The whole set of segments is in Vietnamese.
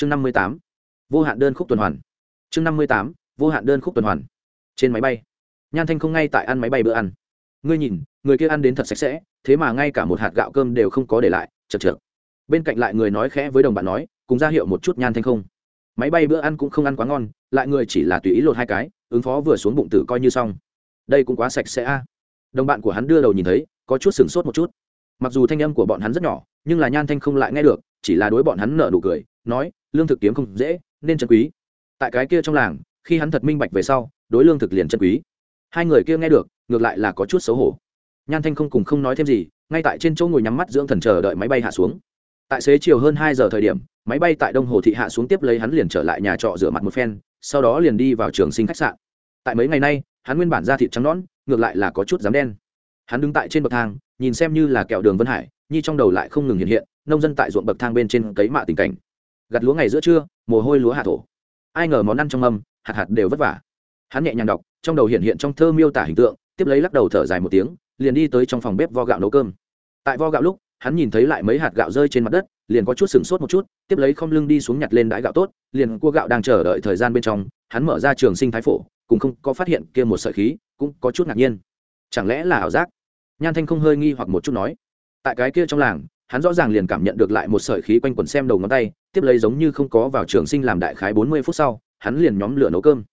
chương năm mươi tám, vô hạn đơn khúc tuần hoàn. Chương năm mươi tám, vô hạn đơn khúc tuần hoàn. Trên máy bay. Nhan thanh không ngay tại ăn máy bay bữa ăn. Ngươi nhìn, người kia ăn đến thật sạch sẽ, thế mà ngay cả một hạt gạo cơm đều không có để lại, chật chược. Bên cạnh lại người nói khẽ với đồng bạn nói, cùng ra hiệu một chút nhan thanh không. Máy bay bữa ăn cũng không ăn quá ngon, lại người chỉ là tùy ý lột hai cái, ứng phó vừa xuống bụng tử coi như xong. Đây cũng quá sạch sẽ a. Đồng bạn của hắn đưa đầu nhìn thấy, có chút sửng sốt một chút. Mặc dù thanh âm của bọn hắn rất nhỏ, nhưng là nhan thanh không lại nghe được, chỉ là đối bọn hắn nợ nụ cười, nói lương thực kiếm không dễ, nên chân quý. Tại cái kia trong làng, khi hắn thật minh bạch về sau, đối lương thực liền chân quý. Hai người kia nghe được, ngược lại là có chút xấu hổ. Nhan thanh không cùng không nói thêm gì, ngay tại trên chỗ ngồi nhắm mắt dưỡng thần chờ đợi máy bay hạ xuống. Tại xế chiều hơn hai giờ thời điểm, máy bay tại đông hồ thị hạ xuống tiếp lấy hắn liền trở lại nhà trọ rửa mặt một phen, sau đó liền đi vào trường sinh khách sạn. Tại mấy ngày nay, hắn nguyên bản ra thịt trắng nõn, ngược lại là có chút dám đen. Hắn đứng tại trên bậc thang, nhìn xem như là kẹo đường vân hải, nhi trong đầu lại không ngừng hiện hiện, nông dân tại ruộng bậc thang bên trên cấy mạ tình cảnh gặt lúa ngày giữa trưa, mồ hôi lúa hạ thổ. Ai ngờ món ăn trong mâm, hạt hạt đều vất vả. Hắn nhẹ nhàng đọc, trong đầu hiện hiện trong thơ miêu tả hình tượng, tiếp lấy lắc đầu thở dài một tiếng, liền đi tới trong phòng bếp vo gạo nấu cơm. Tại vo gạo lúc, hắn nhìn thấy lại mấy hạt gạo rơi trên mặt đất, liền có chút sừng sốt một chút, tiếp lấy không lưng đi xuống nhặt lên đãi gạo tốt, liền cua gạo đang chờ đợi thời gian bên trong, hắn mở ra trường sinh thái phổ, cũng không có phát hiện kia một sợi khí, cũng có chút ngạc nhiên. Chẳng lẽ là ảo giác? Nhan thanh không hơi nghi hoặc một chút nói. Tại cái kia trong làng hắn rõ ràng liền cảm nhận được lại một sợi khí quanh quần xem đầu ngón tay, tiếp lấy giống như không có vào trường sinh làm đại khái bốn mươi phút sau, hắn liền nhóm lửa nấu cơm.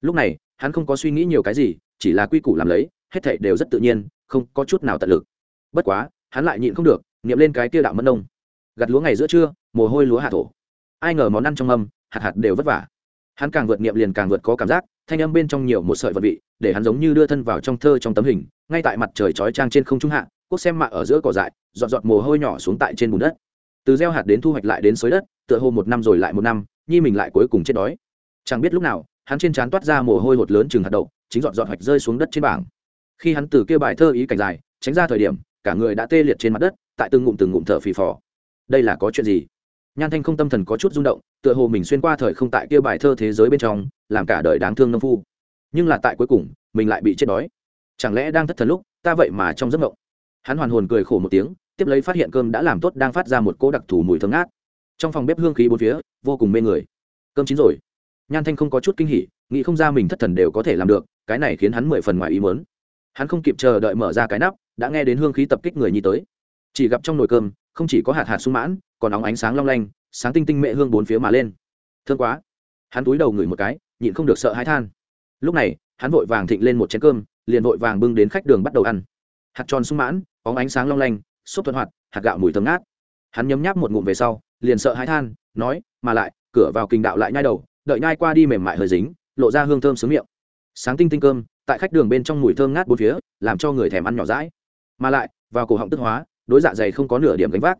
Lúc này, hắn không có suy nghĩ nhiều cái gì, chỉ là quy củ làm lấy, hết thảy đều rất tự nhiên, không có chút nào tận lực. Bất quá, hắn lại nhịn không được nghiệm lên cái kia đạo mẫn nông gặt lúa ngày giữa trưa, mồ hôi lúa hạ thổ. Ai ngờ món ăn trong âm hạt hạt đều vất vả. Hắn càng vượt nghiệm liền càng vượt có cảm giác, thanh âm bên trong nhiều một sợi vật vị, để hắn giống như đưa thân vào trong thơ trong tấm hình, ngay tại mặt trời chói trang trên không trung hạ cốt xem mạ ở giữa cỏ dại dọn dọn mồ hôi nhỏ xuống tại trên bùn đất. Từ gieo hạt đến thu hoạch lại đến xới đất, tựa hồ một năm rồi lại một năm, nhi mình lại cuối cùng chết đói. Chẳng biết lúc nào, hắn trên trán toát ra mồ hôi hột lớn chừng hạt đậu, chính dọn dọn hoạch rơi xuống đất trên bảng. Khi hắn từ kia bài thơ ý cảnh dài, tránh ra thời điểm, cả người đã tê liệt trên mặt đất, tại từng ngụm từng ngụm thở phì phò. Đây là có chuyện gì? Nhan thanh không tâm thần có chút rung động, tựa hồ mình xuyên qua thời không tại kia bài thơ thế giới bên trong, làm cả đời đáng thương nông phu. Nhưng là tại cuối cùng, mình lại bị chết đói. Chẳng lẽ đang thất thần lúc, ta vậy mà trong giấc mộng? Hắn hoàn hồn cười khổ một tiếng, tiếp lấy phát hiện cơm đã làm tốt đang phát ra một cỗ đặc thù mùi thơm ngát. Trong phòng bếp hương khí bốn phía, vô cùng mê người. Cơm chín rồi. Nhan thanh không có chút kinh hỉ, nghĩ không ra mình thất thần đều có thể làm được, cái này khiến hắn mười phần ngoài ý mớn hắn không kịp chờ đợi mở ra cái nắp, đã nghe đến hương khí tập kích người nhi tới. Chỉ gặp trong nồi cơm, không chỉ có hạt hạt sung mãn, còn óng ánh sáng long lanh, sáng tinh tinh mệ hương bốn phía mà lên. Thương quá. Hắn túi đầu ngửi một cái, nhịn không được sợ hãi than. Lúc này, hắn vội vàng thịnh lên một chén cơm, liền vội vàng bưng đến khách đường bắt đầu ăn. Hạt tròn sung mãn óng ánh sáng long lanh xúc thuận hoạt, hạt gạo mùi thơm ngát. Hắn nhấm nháp một ngụm về sau, liền sợ hãi than, nói, mà lại, cửa vào kinh đạo lại nhai đầu, đợi nhai qua đi mềm mại hơi dính, lộ ra hương thơm sướng miệng. Sáng tinh tinh cơm, tại khách đường bên trong mùi thơm ngát bốn phía, làm cho người thèm ăn nhỏ rãi mà lại, vào cổ họng tức hóa, đối dạ dày không có nửa điểm gánh vác.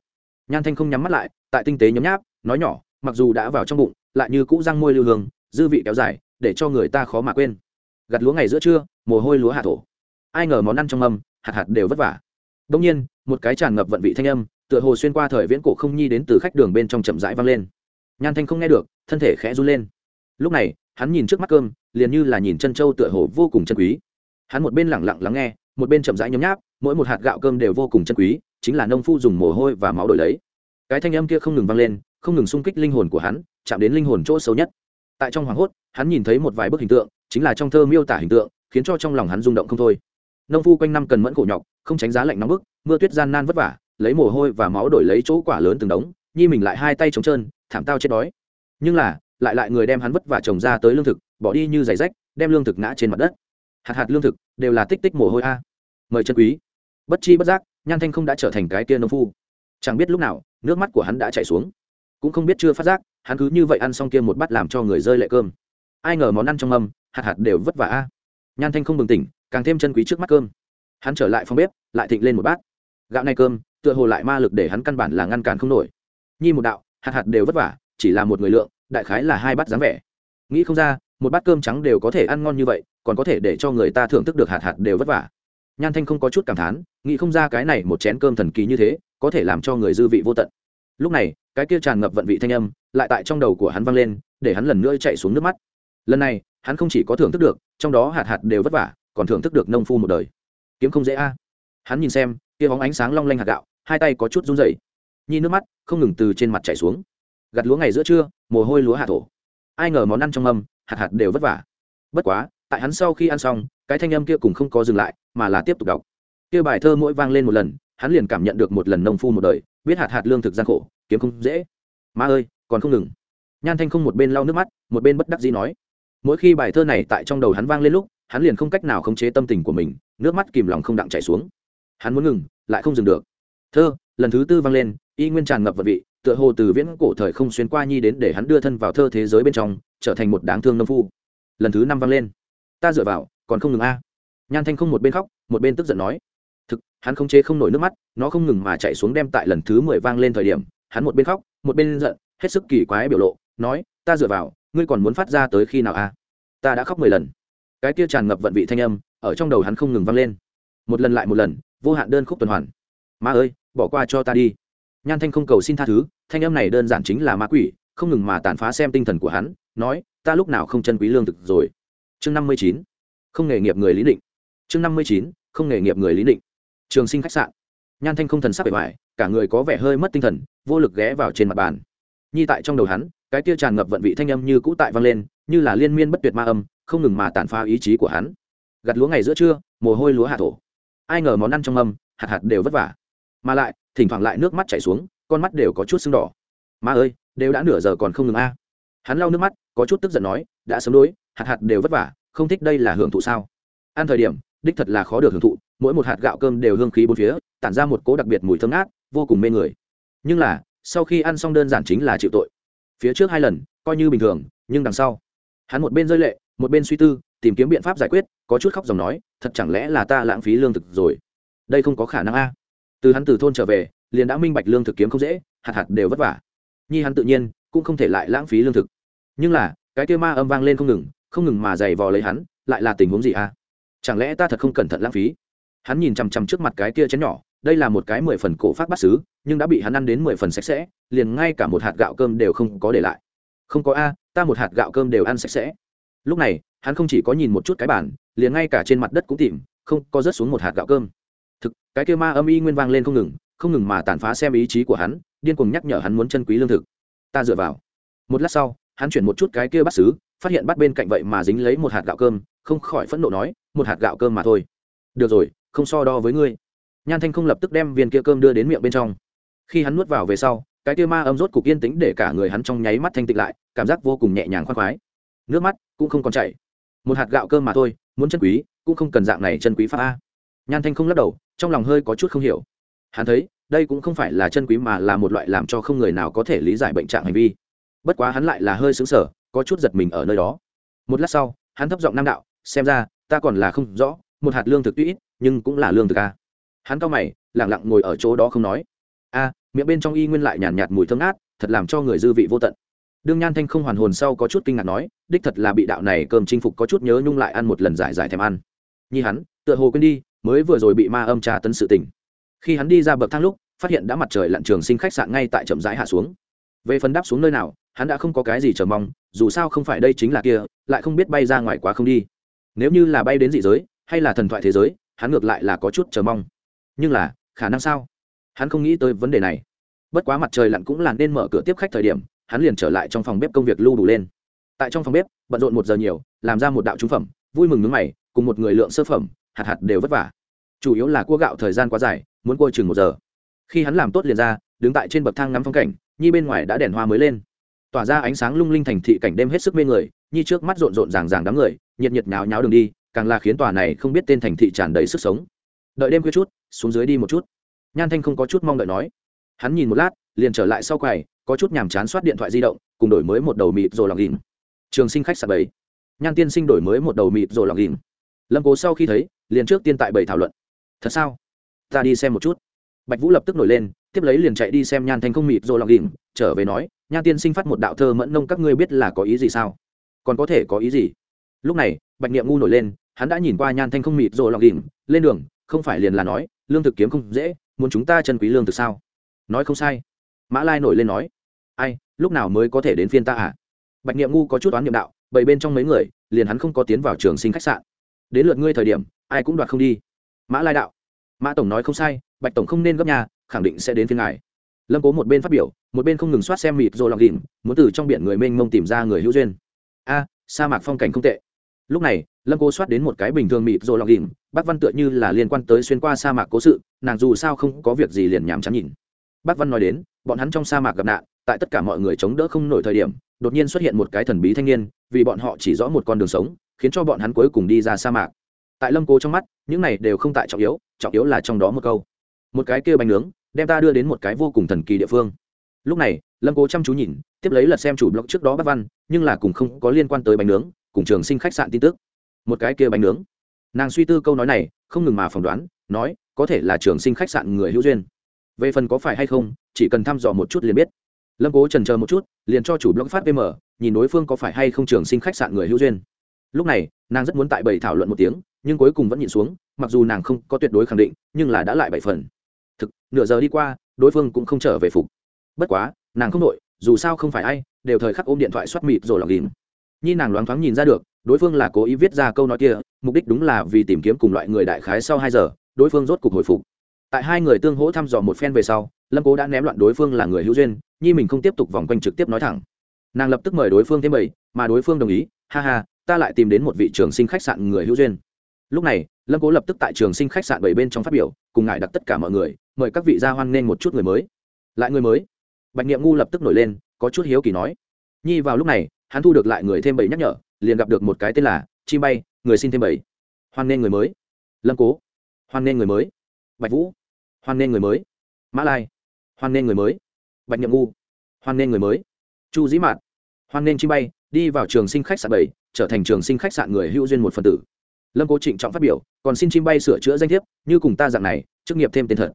Nhan thanh không nhắm mắt lại, tại tinh tế nhấm nháp, nói nhỏ, mặc dù đã vào trong bụng, lại như cũ răng môi lưu hương, dư vị kéo dài, để cho người ta khó mà quên. Gặt lúa ngày giữa trưa, mồ hôi lúa hạ thổ. Ai ngờ món ăn trong mâm, hạt hạt đều vất vả đông nhiên, một cái tràn ngập vận vị thanh âm, tựa hồ xuyên qua thời viễn cổ không nhi đến từ khách đường bên trong chậm rãi vang lên. Nhan thanh không nghe được, thân thể khẽ run lên. Lúc này, hắn nhìn trước mắt cơm, liền như là nhìn chân châu tựa hồ vô cùng chân quý. Hắn một bên lẳng lặng lắng nghe, một bên chậm rãi nhấm nháp, mỗi một hạt gạo cơm đều vô cùng chân quý, chính là nông phu dùng mồ hôi và máu đổi lấy. Cái thanh âm kia không ngừng vang lên, không ngừng xung kích linh hồn của hắn, chạm đến linh hồn chỗ sâu nhất. Tại trong hoàng hốt, hắn nhìn thấy một vài bức hình tượng, chính là trong thơ miêu tả hình tượng, khiến cho trong lòng hắn rung động không thôi nông phu quanh năm cần mẫn khổ nhọc, không tránh giá lạnh nóng bức, mưa tuyết gian nan vất vả, lấy mồ hôi và máu đổi lấy chỗ quả lớn từng đống, nhi mình lại hai tay trống trơn, thảm tao chết đói. Nhưng là, lại lại người đem hắn vất vả trồng ra tới lương thực, bỏ đi như giày rách, đem lương thực ngã trên mặt đất. Hạt hạt lương thực đều là tích tích mồ hôi a. Mời chân quý. Bất chi bất giác, nhan thanh không đã trở thành cái kia nông phu. Chẳng biết lúc nào, nước mắt của hắn đã chảy xuống. Cũng không biết chưa phát giác, hắn cứ như vậy ăn xong kia một bát làm cho người rơi lệ cơm. Ai ngờ món ăn trong mâm, hạt hạt đều vất vả a. Nhan thanh không bừng tỉnh càng thêm chân quý trước mắt cơm. Hắn trở lại phòng bếp, lại thịnh lên một bát. Gạo này cơm, tựa hồ lại ma lực để hắn căn bản là ngăn cản không nổi. Nhi một đạo, hạt hạt đều vất vả, chỉ là một người lượng, đại khái là hai bát dáng vẻ. Nghĩ không ra, một bát cơm trắng đều có thể ăn ngon như vậy, còn có thể để cho người ta thưởng thức được hạt hạt đều vất vả. Nhan thanh không có chút cảm thán, nghĩ không ra cái này một chén cơm thần kỳ như thế, có thể làm cho người dư vị vô tận. Lúc này, cái kia tràn ngập vận vị thanh âm, lại tại trong đầu của hắn vang lên, để hắn lần nữa chạy xuống nước mắt. Lần này, hắn không chỉ có thưởng thức được, trong đó hạt hạt đều vất vả còn thưởng thức được nông phu một đời. Kiếm không dễ a. Hắn nhìn xem, kia bóng ánh sáng long lanh hạt gạo, hai tay có chút run rẩy. Nhi nước mắt không ngừng từ trên mặt chảy xuống. Gặt lúa ngày giữa trưa, mồ hôi lúa hạ thổ. Ai ngờ món ăn trong mâm, hạt hạt đều vất vả. Bất quá, tại hắn sau khi ăn xong, cái thanh âm kia cũng không có dừng lại, mà là tiếp tục đọc. Kia bài thơ mỗi vang lên một lần, hắn liền cảm nhận được một lần nông phu một đời, biết hạt hạt lương thực gian khổ, kiếm không dễ. Ma ơi, còn không ngừng. Nhan thanh không một bên lau nước mắt, một bên bất đắc dĩ nói. Mỗi khi bài thơ này tại trong đầu hắn vang lên lúc hắn liền không cách nào khống chế tâm tình của mình, nước mắt kìm lòng không đặng chảy xuống. Hắn muốn ngừng, lại không dừng được. Thơ, lần thứ tư vang lên, y nguyên tràn ngập vật vị, tựa hồ từ viễn cổ thời không xuyên qua nhi đến để hắn đưa thân vào thơ thế giới bên trong, trở thành một đáng thương nông phu. Lần thứ năm vang lên. Ta dựa vào, còn không ngừng a. Nhan thanh không một bên khóc, một bên tức giận nói. Thực, hắn không chế không nổi nước mắt, nó không ngừng mà chạy xuống đem tại lần thứ mười vang lên thời điểm, hắn một bên khóc, một bên giận, hết sức kỳ quái biểu lộ, nói, ta dựa vào, ngươi còn muốn phát ra tới khi nào a? Ta đã khóc mười lần cái kia tràn ngập vận vị thanh âm, ở trong đầu hắn không ngừng vang lên. Một lần lại một lần, vô hạn đơn khúc tuần hoàn. Ma ơi, bỏ qua cho ta đi. Nhan thanh không cầu xin tha thứ, thanh âm này đơn giản chính là ma quỷ, không ngừng mà tàn phá xem tinh thần của hắn, nói, ta lúc nào không chân quý lương thực rồi. Chương năm mươi chín, không nghề nghiệp người lý định. Chương năm mươi chín, không nghề nghiệp người lý định. Trường sinh khách sạn. Nhan thanh không thần sắc bề ngoài, cả người có vẻ hơi mất tinh thần, vô lực ghé vào trên mặt bàn. Nhi tại trong đầu hắn, cái kia tràn ngập vận vị thanh âm như cũ tại vang lên, như là liên miên bất tuyệt ma âm không ngừng mà tàn phá ý chí của hắn. Gặt lúa ngày giữa trưa, mồ hôi lúa hạ thổ. Ai ngờ món ăn trong mâm, hạt hạt đều vất vả. Mà lại, thỉnh thoảng lại nước mắt chảy xuống, con mắt đều có chút sưng đỏ. Ma ơi, đều đã nửa giờ còn không ngừng a. Hắn lau nước mắt, có chút tức giận nói, đã sớm đối, hạt hạt đều vất vả, không thích đây là hưởng thụ sao? Ăn thời điểm, đích thật là khó được hưởng thụ, mỗi một hạt gạo cơm đều hương khí bốn phía, tản ra một cố đặc biệt mùi thơm ngát, vô cùng mê người. Nhưng là, sau khi ăn xong đơn giản chính là chịu tội. Phía trước hai lần, coi như bình thường, nhưng đằng sau hắn một bên rơi lệ, một bên suy tư, tìm kiếm biện pháp giải quyết, có chút khóc dòng nói, thật chẳng lẽ là ta lãng phí lương thực rồi? Đây không có khả năng a. Từ hắn từ thôn trở về, liền đã minh bạch lương thực kiếm không dễ, hạt hạt đều vất vả. Nhi hắn tự nhiên, cũng không thể lại lãng phí lương thực. Nhưng là, cái kia ma âm vang lên không ngừng không ngừng mà giày vò lấy hắn, lại là tình huống gì a? Chẳng lẽ ta thật không cẩn thận lãng phí? Hắn nhìn chằm chằm trước mặt cái kia chén nhỏ, đây là một cái mười phần cổ phát bát xứ, nhưng đã bị hắn ăn đến mười phần sạch sẽ, liền ngay cả một hạt gạo cơm đều không có để lại không có a, ta một hạt gạo cơm đều ăn sạch sẽ. Lúc này, hắn không chỉ có nhìn một chút cái bản liền ngay cả trên mặt đất cũng tìm, không, có rớt xuống một hạt gạo cơm. Thực, cái kia ma âm y nguyên vang lên không ngừng không ngừng mà tàn phá xem ý chí của hắn, điên cuồng nhắc nhở hắn muốn chân quý lương thực. Ta dựa vào. Một lát sau, hắn chuyển một chút cái kia bắt xứ, phát hiện bắt bên cạnh vậy mà dính lấy một hạt gạo cơm, không khỏi phẫn nộ nói, một hạt gạo cơm mà thôi. Được rồi, không so đo với ngươi. Nhan thanh không lập tức đem viên kia cơm đưa đến miệng bên trong. Khi hắn nuốt vào về sau cái kia ma âm rốt cục yên tĩnh để cả người hắn trong nháy mắt thanh tịnh lại, cảm giác vô cùng nhẹ nhàng khoan khoái. Nước mắt cũng không còn chảy. Một hạt gạo cơm mà thôi, muốn chân quý, cũng không cần dạng này chân quý pháp a. Nhan thanh không lắc đầu, trong lòng hơi có chút không hiểu. Hắn thấy, đây cũng không phải là chân quý mà là một loại làm cho không người nào có thể lý giải bệnh trạng hành vi. Bất quá hắn lại là hơi xứng sở có chút giật mình ở nơi đó. Một lát sau, hắn thấp giọng nam đạo, xem ra, ta còn là không rõ, một hạt lương thực tuy ít, nhưng cũng là lương thực a. Hắn cao mày lẳng lặng ngồi ở chỗ đó không nói. A miệng bên trong y nguyên lại nhàn nhạt, nhạt mùi thơm ngát thật làm cho người dư vị vô tận. Đương nhan thanh không hoàn hồn sau có chút kinh ngạc nói đích thật là bị đạo này cơm chinh phục có chút nhớ nhung lại ăn một lần giải giải thèm ăn. Nhi hắn tựa hồ quên đi mới vừa rồi bị ma âm trà tấn sự tỉnh khi hắn đi ra bậc thang lúc phát hiện đã mặt trời lặn trường sinh khách sạn ngay tại chậm rãi hạ xuống. Về phần đáp xuống nơi nào hắn đã không có cái gì chờ mong dù sao không phải đây chính là kia lại không biết bay ra ngoài quá không đi. Nếu như là bay đến dị giới hay là thần thoại thế giới hắn ngược lại là có chút chờ mong. Nhưng là khả năng sao? Hắn không nghĩ tới vấn đề này. Bất quá mặt trời lặn cũng là nên mở cửa tiếp khách thời điểm, hắn liền trở lại trong phòng bếp công việc lưu đủ lên. Tại trong phòng bếp, bận rộn một giờ nhiều, làm ra một đạo trúng phẩm, vui mừng nước mày, cùng một người lượng sơ phẩm, hạt hạt đều vất vả. Chủ yếu là cua gạo thời gian quá dài, muốn cua chừng một giờ. Khi hắn làm tốt liền ra, đứng tại trên bậc thang ngắm phong cảnh, nhi bên ngoài đã đèn hoa mới lên. Tỏa ra ánh sáng lung linh thành thị cảnh đêm hết sức mê người, nhi trước mắt rộn rộn ràng ràng đám người, nhiệt nhiệt nháo nháo đường đi, càng là khiến tòa này không biết tên thành thị tràn đầy sức sống. Đợi đêm khuya chút, xuống dưới đi một chút nhan thanh không có chút mong đợi nói. Hắn nhìn một lát, liền trở lại sau quầy, có chút nhàm chán soát điện thoại di động, cùng đổi mới một đầu mịt rồi lòng ghìm trường sinh khách sạp bảy. Nhan tiên sinh đổi mới một đầu mịt rồi lòng ghìm lâm cố sau khi thấy, liền trước tiên tại bảy thảo luận. Thật sao? Ta đi xem một chút. Bạch vũ lập tức nổi lên, tiếp lấy liền chạy đi xem nhan thanh không mịt rồi lòng ghìm trở về nói, nhan tiên sinh phát một đạo thơ mẫn nông các ngươi biết là có ý gì sao? Còn có thể có ý gì? Lúc này, bạch niệm ngu nổi lên, hắn đã nhìn qua nhan thanh không mịt rồi lòng ghìm lên đường, không phải liền là nói, lương thực kiếm không dễ muốn chúng ta chân quý lương thực sao? Nói không sai. Mã lai nổi lên nói. Ai, lúc nào mới có thể đến phiên ta à? Bạch niệm ngu có chút oán niệm đạo bậy bên trong mấy người, liền hắn không có tiến vào trường sinh khách sạn. Đến lượt ngươi thời điểm, ai cũng đoạt không đi. Mã lai đạo. Mã tổng nói không sai, bạch tổng không nên gấp nhà, khẳng định sẽ đến phiên ngài. Lâm cố một bên phát biểu, một bên không ngừng soát xem mịt rồi lọc đỉnh, muốn từ trong biển người mênh mông tìm ra người hữu duyên. A, sa mạc phong cảnh không tệ lúc này, lâm cố soát đến một cái bình thường mịt rồi lọc đỉnh, bác văn tựa như là liên quan tới xuyên qua sa mạc cố sự, nàng dù sao không có việc gì liền nhảm chán nhìn. Bác văn nói đến, bọn hắn trong sa mạc gặp nạn, tại tất cả mọi người chống đỡ không nổi thời điểm, đột nhiên xuất hiện một cái thần bí thanh niên, vì bọn họ chỉ rõ một con đường sống, khiến cho bọn hắn cuối cùng đi ra sa mạc. Tại lâm cố trong mắt, những này đều không tại trọng yếu trọng yếu là trong đó một câu. Một cái kia bánh nướng, đem ta đưa đến một cái vô cùng thần kỳ địa phương. Lúc này, lâm cố chăm chú nhìn, tiếp lấy lật xem chủ blog trước đó bác văn, nhưng là cùng không có liên quan tới bánh nướng cùng trường sinh khách sạn tin tức. Một cái kia bánh nướng. Nàng suy tư câu nói này, không ngừng mà phỏng đoán, nói, có thể là trường sinh khách sạn người hữu duyên. Về phần có phải hay không, chỉ cần thăm dò một chút liền biết. Lâm cố trần chờ một chút, liền cho chủ blog phát vm nhìn đối phương có phải hay không trường sinh khách sạn người hữu duyên. Lúc này, nàng rất muốn tại bảy thảo luận một tiếng, nhưng cuối cùng vẫn nhịn xuống, mặc dù nàng không có tuyệt đối khẳng định, nhưng là đã lại bảy phần. Thực, nửa giờ đi qua, đối phương cũng không trở về phục. Bất quá, nàng không đội, dù sao không phải ai, đều thời khắc ôm điện thoại xoát mịt rồi lọc ghìm nhi nàng loáng thoáng nhìn ra được, đối phương là cố ý viết ra câu nói kia, mục đích đúng là vì tìm kiếm cùng loại người đại khái sau hai giờ, đối phương rốt cục hồi phục. Tại hai người tương hỗ thăm dò một phen về sau, lâm cố đã ném loạn đối phương là người hữu duyên, nhi mình không tiếp tục vòng quanh trực tiếp nói thẳng. Nàng lập tức mời đối phương thêm bảy mà đối phương đồng ý, ha ha, ta lại tìm đến một vị trường sinh khách sạn người hữu duyên. Lúc này, lâm cố lập tức tại trường sinh khách sạn bảy bên trong phát biểu, cùng ngài đặt tất cả mọi người, mời các vị ra hoan nghênh một chút người mới. Lại người mới. Bạch nghiệm ngu lập tức nổi lên, có chút hiếu kỳ nói. Nhi vào lúc này hắn thu được lại người thêm bảy nhắc nhở, liền gặp được một cái tên là chim bay, người xin thêm bảy. Hoan nên người mới. Lâm cố. Hoan nên người mới. Bạch vũ. Hoan nên người mới. Mã lai. Hoan nên người mới. Bạch nhậm ngu. Hoan nên người mới. Chu dĩ mạt hoan nên chim bay, đi vào trường sinh khách sạn bảy, trở thành trường sinh khách sạn người hữu duyên một phần tử. Lâm cố trịnh trọng phát biểu, còn xin chim bay sửa chữa danh thiếp, như cùng ta dạng này, chức nghiệp thêm tên thật.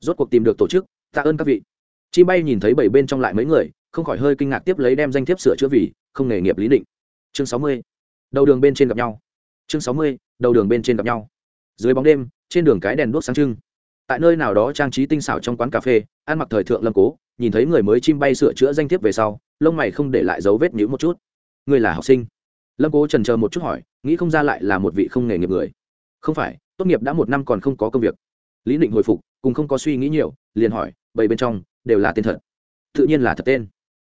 Rốt cuộc tìm được tổ chức, tạ ơn các vị. Chim bay nhìn thấy bảy bên trong lại mấy người, không khỏi hơi kinh ngạc tiếp lấy đem danh thiếp sửa chữa vì không nghề nghiệp lý định. Chương sáu mươi, đầu đường bên trên gặp nhau. Chương sáu mươi, đầu đường bên trên gặp nhau. Dưới bóng đêm, trên đường cái đèn đuốc sáng trưng. Tại nơi nào đó trang trí tinh xảo trong quán cà phê, ăn mặc thời thượng lâm cố, nhìn thấy người mới chim bay sửa chữa danh thiếp về sau, lông mày không để lại dấu vết nhữ một chút. Người là học sinh. Lâm cố trần chờ một chút hỏi, nghĩ không ra lại là một vị không nghề nghiệp người. Không phải, tốt nghiệp đã một năm còn không có công việc. Lý định hồi phục, cùng không có suy nghĩ nhiều, liền hỏi, bầy bên trong, đều là tên thật? Tự nhiên là thật tên.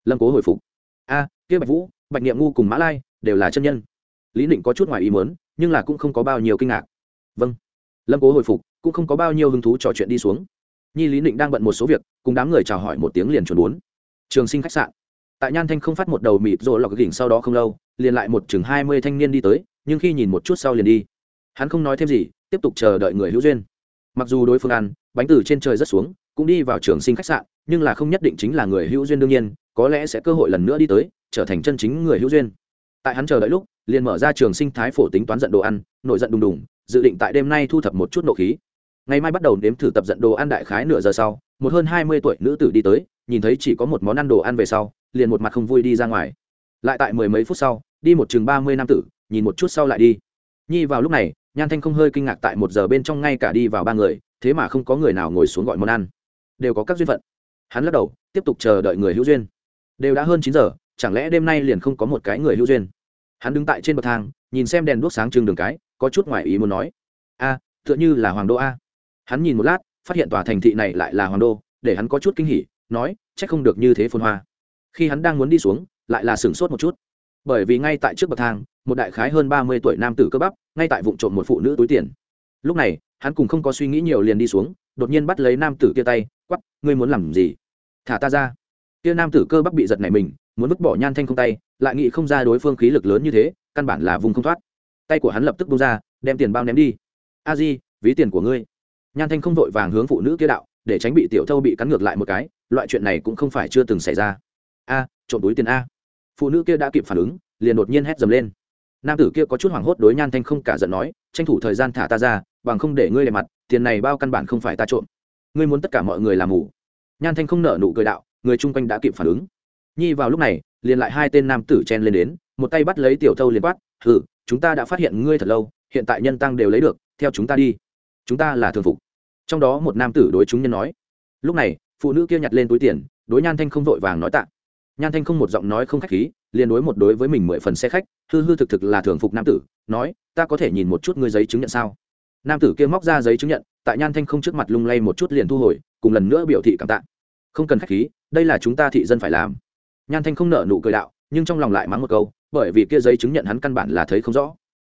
Lâm cố hồi phục. A kia bạch vũ, bạch niệm ngu cùng mã lai đều là chân nhân. Lý định có chút ngoài ý muốn, nhưng là cũng không có bao nhiêu kinh ngạc. Vâng. Lâm cố hồi phục, cũng không có bao nhiêu hứng thú trò chuyện đi xuống. Nhi lý định đang bận một số việc, cùng đám người chào hỏi một tiếng liền chuẩn bốn. Trường sinh khách sạn. Tại nhan thanh không phát một đầu mịt rồi lọc gỉnh sau đó không lâu, liền lại một chừng hai mươi thanh niên đi tới, nhưng khi nhìn một chút sau liền đi. Hắn không nói thêm gì, tiếp tục chờ đợi người hữu duyên. Mặc dù đối phương ăn, bánh từ trên trời rất xuống, cũng đi vào trường sinh khách sạn, nhưng là không nhất định chính là người hữu duyên đương nhiên, có lẽ sẽ cơ hội lần nữa đi tới trở thành chân chính người hữu duyên. Tại hắn chờ đợi lúc, liền mở ra trường sinh thái phổ tính toán giận đồ ăn, nổi giận đùng đùng, dự định tại đêm nay thu thập một chút nộ khí. Ngày mai bắt đầu nếm thử tập giận đồ ăn đại khái nửa giờ sau, một hơn hai mươi tuổi nữ tử đi tới, nhìn thấy chỉ có một món ăn đồ ăn về sau, liền một mặt không vui đi ra ngoài. Lại tại mười mấy phút sau, đi một chừng ba mươi năm tử, nhìn một chút sau lại đi. Nhi vào lúc này, nhan thanh không hơi kinh ngạc tại một giờ bên trong ngay cả đi vào ba người, thế mà không có người nào ngồi xuống gọi món ăn. Đều có các duyên phận. Hắn lắc đầu, tiếp tục chờ đợi người hữu duyên. Đều đã hơn chín giờ chẳng lẽ đêm nay liền không có một cái người hữu duyên? Hắn đứng tại trên bậc thang, nhìn xem đèn đuốc sáng trưng đường cái, có chút ngoài ý muốn nói. A, tựa như là hoàng đô a. Hắn nhìn một lát, phát hiện tòa thành thị này lại là hoàng đô, để hắn có chút kinh hỉ, nói c h ắ c không được như thế phôn hoa. Khi hắn đang muốn đi xuống, lại là sửng sốt một chút. Bởi vì ngay tại trước bậc thang, một đại khái hơn ba mươi tuổi nam tử cơ bắp, ngay tại vụ trộm một phụ nữ túi tiền. Lúc này, hắn cùng không có suy nghĩ nhiều liền đi xuống, đột nhiên bắt lấy nam tử kia tay, quắp, ngươi muốn làm gì? Thả ta ra. Kia nam tử cơ bắp bị giật này mình muốn vứt bỏ nhan thanh không tay, lại nghĩ không ra đối phương khí lực lớn như thế, căn bản là vùng không thoát. Tay của hắn lập tức bung ra, đem tiền bao ném đi. A di, ví tiền của ngươi. Nhan thanh không vội vàng hướng phụ nữ kia đạo, để tránh bị tiểu thâu bị cắn ngược lại một cái, loại chuyện này cũng không phải chưa từng xảy ra. A, trộm túi tiền a. Phụ nữ kia đã kịp phản ứng, liền đột nhiên hét dầm lên. Nam tử kia có chút hoảng hốt đối nhan thanh không cả giận nói, tranh thủ thời gian thả ta ra, bằng không để ngươi lề mặt, tiền này bao căn bản không phải ta trộm. Ngươi muốn tất cả mọi người làm mù. Nhan thanh không nở nụ cười đạo, người chung quanh đã kịp phản ứng nhi vào lúc này, liền lại hai tên nam tử chen lên đến, một tay bắt lấy tiểu thâu liền quát, hừ, chúng ta đã phát hiện ngươi thật lâu, hiện tại nhân tăng đều lấy được, theo chúng ta đi. Chúng ta là thường phục. Trong đó một nam tử đối chúng nhân nói. Lúc này, phụ nữ kia nhặt lên túi tiền, đối nhan thanh không vội vàng nói tạ. Nhan thanh không một giọng nói không khách khí, liền đối một đối với mình mười phần xe khách, hư hư thực thực là thường phục nam tử, nói, ta có thể nhìn một chút ngươi giấy chứng nhận sao? Nam tử kia móc ra giấy chứng nhận, tại nhan thanh không trước mặt lung lay một chút liền thu hồi, cùng lần nữa biểu thị cảm tạ. Không cần khách khí, đây là chúng ta thị dân phải làm nhan thanh không nợ nụ cười đạo, nhưng trong lòng lại mắng một câu, bởi vì kia giấy chứng nhận hắn căn bản là thấy không rõ.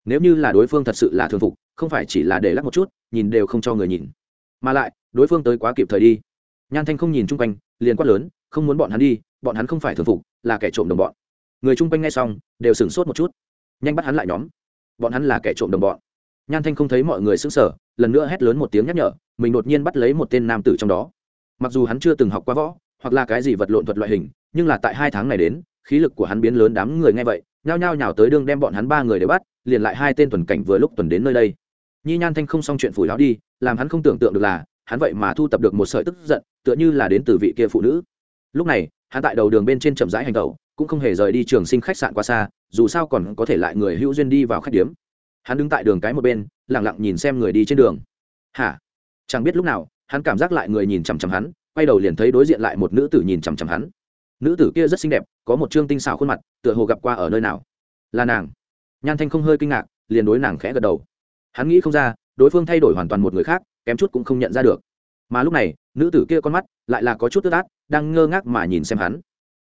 Nếu như là đối phương thật sự là thường phục, không phải chỉ là để lắc một chút, nhìn đều không cho người nhìn. Mà lại, đối phương tới quá kịp thời đi. Nhan thanh không nhìn chung quanh, liền quát lớn, không muốn bọn hắn đi, bọn hắn không phải thường phục, là kẻ trộm đồng bọn. Người chung quanh nghe xong, đều sửng sốt một chút. Nhanh bắt hắn lại nhóm. Bọn hắn là kẻ trộm đồng bọn. Nhan thanh không thấy mọi người sững sờ, lần nữa hét lớn một tiếng nhắc nhở, mình đột nhiên bắt lấy một tên nam tử trong đó. Mặc dù hắn chưa từng học qua võ hoặc là cái gì vật lộn thuật loại hình, nhưng là tại hai tháng này đến, khí lực của hắn biến lớn đám người nghe vậy, nhao nhao nhào tới đương đem bọn hắn ba người để bắt, liền lại hai tên tuần cảnh vừa lúc tuần đến nơi đây. Nhi nhan thanh không xong chuyện phủi láo đi, làm hắn không tưởng tượng được là, hắn vậy mà thu tập được một sợi tức giận, tựa như là đến từ vị kia phụ nữ. Lúc này, hắn tại đầu đường bên trên chậm rãi hành tẩu, cũng không hề rời đi trường sinh khách sạn quá xa, dù sao còn có thể lại người hữu duyên đi vào khách điếm. Hắn đứng tại đường cái một bên lẳng lặng nhìn xem người đi trên đường. Hả? Chẳng biết lúc nào, hắn cảm giác lại người nhìn chằm chằm hắn quay đầu liền thấy đối diện lại một nữ tử nhìn chằm chằm hắn. Nữ tử kia rất xinh đẹp, có một chương tinh xảo khuôn mặt, tựa hồ gặp qua ở nơi nào. Là nàng. Nhan thanh không hơi kinh ngạc, liền đối nàng khẽ gật đầu. Hắn nghĩ không ra, đối phương thay đổi hoàn toàn một người khác, kém chút cũng không nhận ra được. Mà lúc này, nữ tử kia con mắt lại là có chút tức át đang ngơ ngác mà nhìn xem hắn.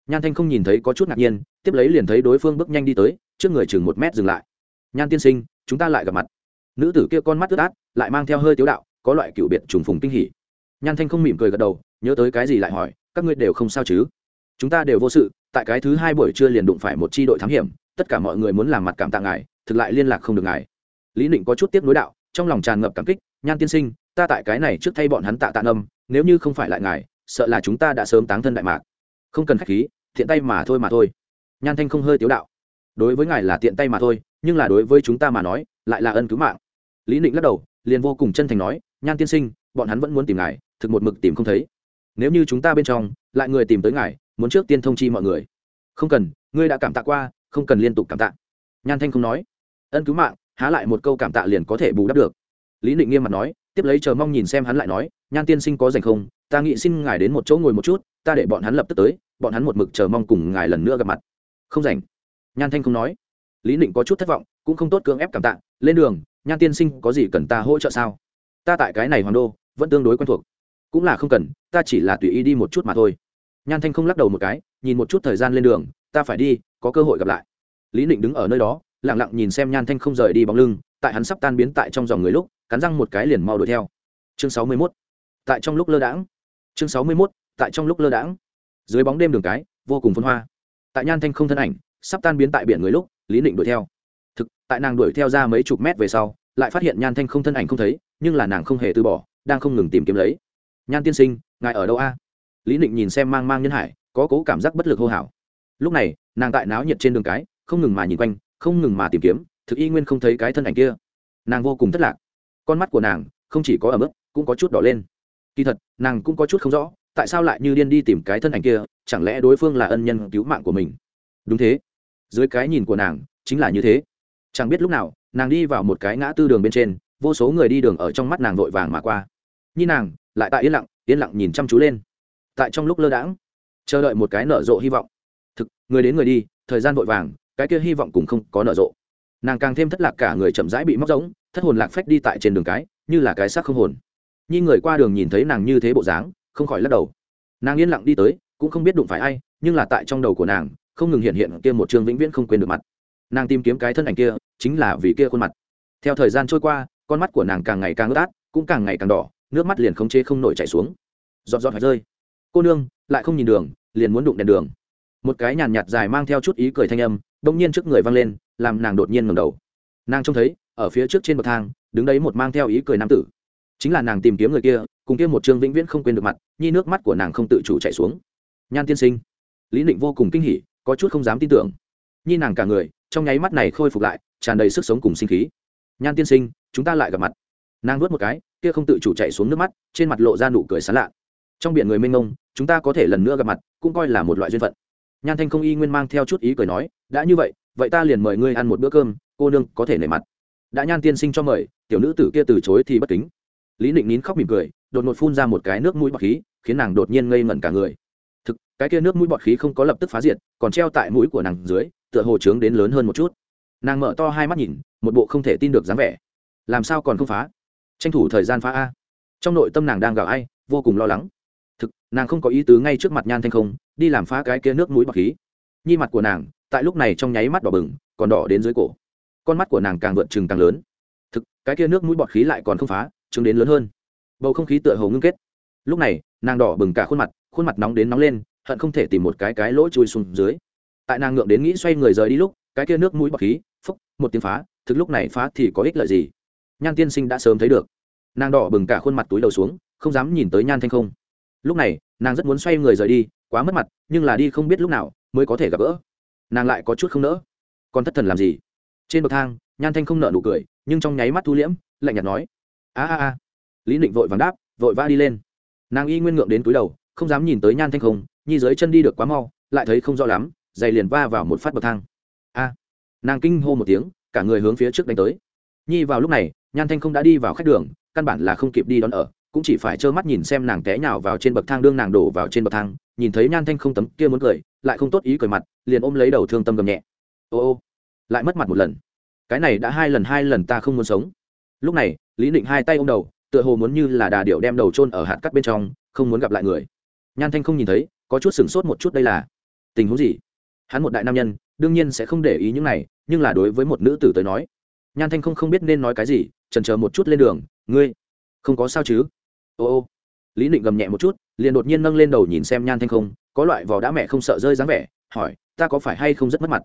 Nhan thanh không nhìn thấy có chút ngạc nhiên, tiếp lấy liền thấy đối phương bước nhanh đi tới, trước người chừng một mét dừng lại. Nhan tiên sinh, chúng ta lại gặp mặt. Nữ tử kia con mắt tức át lại mang theo hơi tiếu đạo, có loại cựu biệt trùng phùng kinh hỉ. Nhan thanh không mỉm cười gật đầu nhớ tới cái gì lại hỏi, các ngươi đều không sao chứ? Chúng ta đều vô sự, tại cái thứ hai buổi trưa liền đụng phải một c h i đội thám hiểm, tất cả mọi người muốn làm mặt cảm tạ ngài, thực lại liên lạc không được ngài. Lý định có chút tiếp nối đạo, trong lòng tràn ngập cảm kích, nhan tiên sinh, ta tại cái này trước thay bọn hắn tạ tạ âm nếu như không phải lại ngài, sợ là chúng ta đã sớm táng thân đại mạc. Không cần k h á c h khí thiện tay mà thôi mà thôi. Nhan thanh không hơi tiếu đạo, đối với ngài là tiện tay mà thôi, nhưng là đối với chúng ta mà nói, lại là ân cứu mạng. Lý định lắc đầu, liền vô cùng chân thành nói, nhan tiên sinh, bọn hắn vẫn muốn tìm ngài, thực một mực tìm không thấy nếu như chúng ta bên trong lại người tìm tới ngài, muốn trước tiên thông chi mọi người. Không cần, ngươi đã cảm tạ qua, không cần liên tục cảm tạ. Nhan thanh không nói. Ân cứu mạng, há lại một câu cảm tạ liền có thể bù đắp được. Lý định nghiêm mặt nói, tiếp lấy chờ mong nhìn xem hắn lại nói, nhan tiên sinh có dành không? Ta nghĩ xin ngài đến một chỗ ngồi một chút, ta để bọn hắn lập tức tới, bọn hắn một mực chờ mong cùng ngài lần nữa gặp mặt. Không rảnh. Nhan thanh không nói. Lý định có chút thất vọng, cũng không tốt cưỡng ép cảm tạ. Lên đường, nhan tiên sinh có gì cần ta hỗ trợ sao? Ta tại cái này hoàng đô, vẫn tương đối quen thuộc cũng là không cần, ta chỉ là tùy ý đi một chút mà thôi. Nhan thanh không lắc đầu một cái, nhìn một chút thời gian lên đường, ta phải đi, có cơ hội gặp lại. Lý định đứng ở nơi đó, lặng lặng nhìn xem nhan thanh không rời đi bóng lưng, tại hắn sắp tan biến tại trong dòng người lúc, cắn răng một cái liền mau đuổi theo. Chương sáu mươi 61. tại trong lúc lơ đãng. Chương sáu mươi 61. tại trong lúc lơ đãng. Dưới bóng đêm đường cái, vô cùng phân hoa. Tại nhan thanh không thân ảnh, sắp tan biến tại biển người lúc, lý định đuổi theo. Thực, tại nàng đuổi theo ra mấy chục mét về sau, lại phát hiện nhan thanh không thân ảnh không thấy, nhưng là nàng không hề từ bỏ, đang không ngừng tìm kiếm lấy nhan tiên sinh, ngài ở đâu a? Lý định nhìn xem mang mang nhân hải, có cố cảm giác bất lực hô hào. Lúc này, nàng tại náo nhiệt trên đường cái, không ngừng mà nhìn quanh, không ngừng mà tìm kiếm, thực y nguyên không thấy cái thân ảnh kia. Nàng vô cùng thất lạc. Con mắt của nàng, không chỉ có ở mức cũng có chút đỏ lên. Kỳ thật, nàng cũng có chút không rõ, tại sao lại như điên đi tìm cái thân ảnh kia, chẳng lẽ đối phương là ân nhân cứu mạng của mình? Đúng thế. Dưới cái nhìn của nàng, chính là như thế. Chẳng biết lúc nào, nàng đi vào một cái ngã tư đường bên trên, vô số người đi đường ở trong mắt nàng vội vàng mà qua. Như nàng lại tại yên lặng yên lặng nhìn chăm chú lên. Tại trong lúc lơ đãng, chờ đợi một cái nở rộ hy vọng. Thực, người đến người đi, thời gian vội vàng, cái kia hy vọng cũng không có nở rộ. Nàng càng thêm thất lạc cả người chậm rãi bị móc giống thất hồn lạc phách đi tại trên đường cái, như là cái xác không hồn. Nhi người qua đường nhìn thấy nàng như thế bộ dáng, không khỏi lắc đầu. Nàng yên lặng đi tới, cũng không biết đụng phải ai, nhưng là tại trong đầu của nàng, không ngừng hiện hiện kia một trường vĩnh viễn không quên được mặt. Nàng tìm kiếm cái thân ảnh kia, chính là vì kia khuôn mặt. Theo thời gian trôi qua, con mắt của nàng càng ngày càng ướt át, cũng càng ngày càng đỏ nước mắt liền không chế không nổi chảy xuống. Giọt giọt rơi. Cô nương, lại không nhìn đường, liền muốn đụng đèn đường. Một cái nhàn nhạt dài mang theo chút ý cười thanh âm đông nhiên trước người văng lên, làm nàng đột nhiên ngầm đầu. Nàng trông thấy, ở phía trước trên bậc thang, đứng đấy một mang theo ý cười nam tử. Chính là nàng tìm kiếm người kia, cùng kia một trương vĩnh viễn không quên được mặt, nhi nước mắt của nàng không tự chủ chạy xuống. Nhan tiên sinh, lý định vô cùng kinh hỉ, có chút không dám tin tưởng. Nhi nàng cả người, trong nháy mắt này khôi phục lại, tràn đầy sức sống cùng sinh khí. Nhan tiên sinh, chúng ta lại gặp mặt nàng vớt một cái, kia không tự chủ chạy xuống nước mắt, trên mặt lộ ra nụ cười sán lạ. Trong biển người mênh mông, chúng ta có thể lần nữa gặp mặt, cũng coi là một loại duyên phận. Nhan thanh không y nguyên mang theo chút ý cười nói, đã như vậy vậy ta liền mời ngươi ăn một bữa cơm, cô nương có thể nể mặt. Đã nhan tiên sinh cho mời, tiểu nữ tử kia từ chối thì bất kính. Lý định nín khóc mỉm cười, đột ngột phun ra một cái nước mũi bọt khí, khiến nàng đột nhiên ngây ngẩn cả người. Thực, cái kia nước mũi bọt khí không có lập tức phá diệt, còn treo tại mũi của nàng dưới, tựa hồ trướng đến lớn hơn một chút. Nàng mở to hai mắt nhìn, một bộ không thể tin được dáng vẻ. Làm sao còn không phá? Tranh thủ thời gian phá a. Trong nội tâm nàng đang gào ai, vô cùng lo lắng. Thực, nàng không có ý tứ ngay trước mặt nhan thanh không, đi làm phá cái kia nước mũi bọc khí. Nhi mặt của nàng, tại lúc này trong nháy mắt đỏ bừng, còn đỏ đến dưới cổ. Con mắt của nàng càng vượt chừng càng lớn. Thực, cái kia nước mũi bọt khí lại còn không phá chứng đến lớn hơn. Bầu không khí tựa hồ ngưng kết. Lúc này, nàng đỏ bừng cả khuôn mặt khuôn mặt nóng đến nóng lên, hận không thể tìm một cái cái lỗ chui xuống dưới. Tại nàng ngượng đến nghĩ xoay người rời đi lúc, cái kia nước mũi bọt khí, phúc, một tiếng phá, thực lúc này phá thì có ích lợi gì? Nhan tiên sinh đã sớm thấy được. Nàng đỏ bừng cả khuôn mặt túi đầu xuống, không dám nhìn tới nhan thanh không. Lúc này, nàng rất muốn xoay người rời đi, quá mất mặt, nhưng là đi không biết lúc nào mới có thể gặp gỡ. Nàng lại có chút không nỡ. Còn thất thần làm gì? Trên bậc thang, nhan thanh không nợ nụ cười, nhưng trong nháy mắt thu liễm, lạnh nhạt nói. A a a. Lý định vội vàng đáp, vội vã đi lên. Nàng y nguyên ngượng đến túi đầu, không dám nhìn tới nhan thanh không, nhi dưới chân đi được quá mau, lại thấy không rõ lắm, giày liền va vào một phát bậc thang. A. Nàng kinh hô một tiếng, cả người hướng phía trước đánh tới. Nhi vào lúc này nhan thanh không đã đi vào khách đường, căn bản là không kịp đi đón ở, cũng chỉ phải trơ mắt nhìn xem nàng té nhào vào trên bậc thang, đương nàng đổ vào trên bậc thang, nhìn thấy nhan thanh không tấm kia muốn cười, lại không tốt ý cười mặt, liền ôm lấy đầu thương tâm gầm nhẹ. Ô ô, lại mất mặt một lần. Cái này đã hai lần hai lần ta không muốn sống. Lúc này, lý định hai tay ôm đầu, tựa hồ muốn như là đà điệu đem đầu chôn ở hạt cắt bên trong, không muốn gặp lại người. Nhan thanh không nhìn thấy, có chút sửng sốt một chút đây là tình huống gì? Hắn một đại nam nhân, đương nhiên sẽ không để ý những này, nhưng là đối với một nữ tử tới nói, nhan thanh không không biết nên nói cái gì trần chờ một chút lên đường, ngươi, không có sao chứ? Ô ô. Lý định gầm nhẹ một chút, liền đột nhiên nâng lên đầu nhìn xem nhan thanh không, có loại vò đã mẹ không sợ rơi dáng vẻ, hỏi, ta có phải hay không rất mất mặt?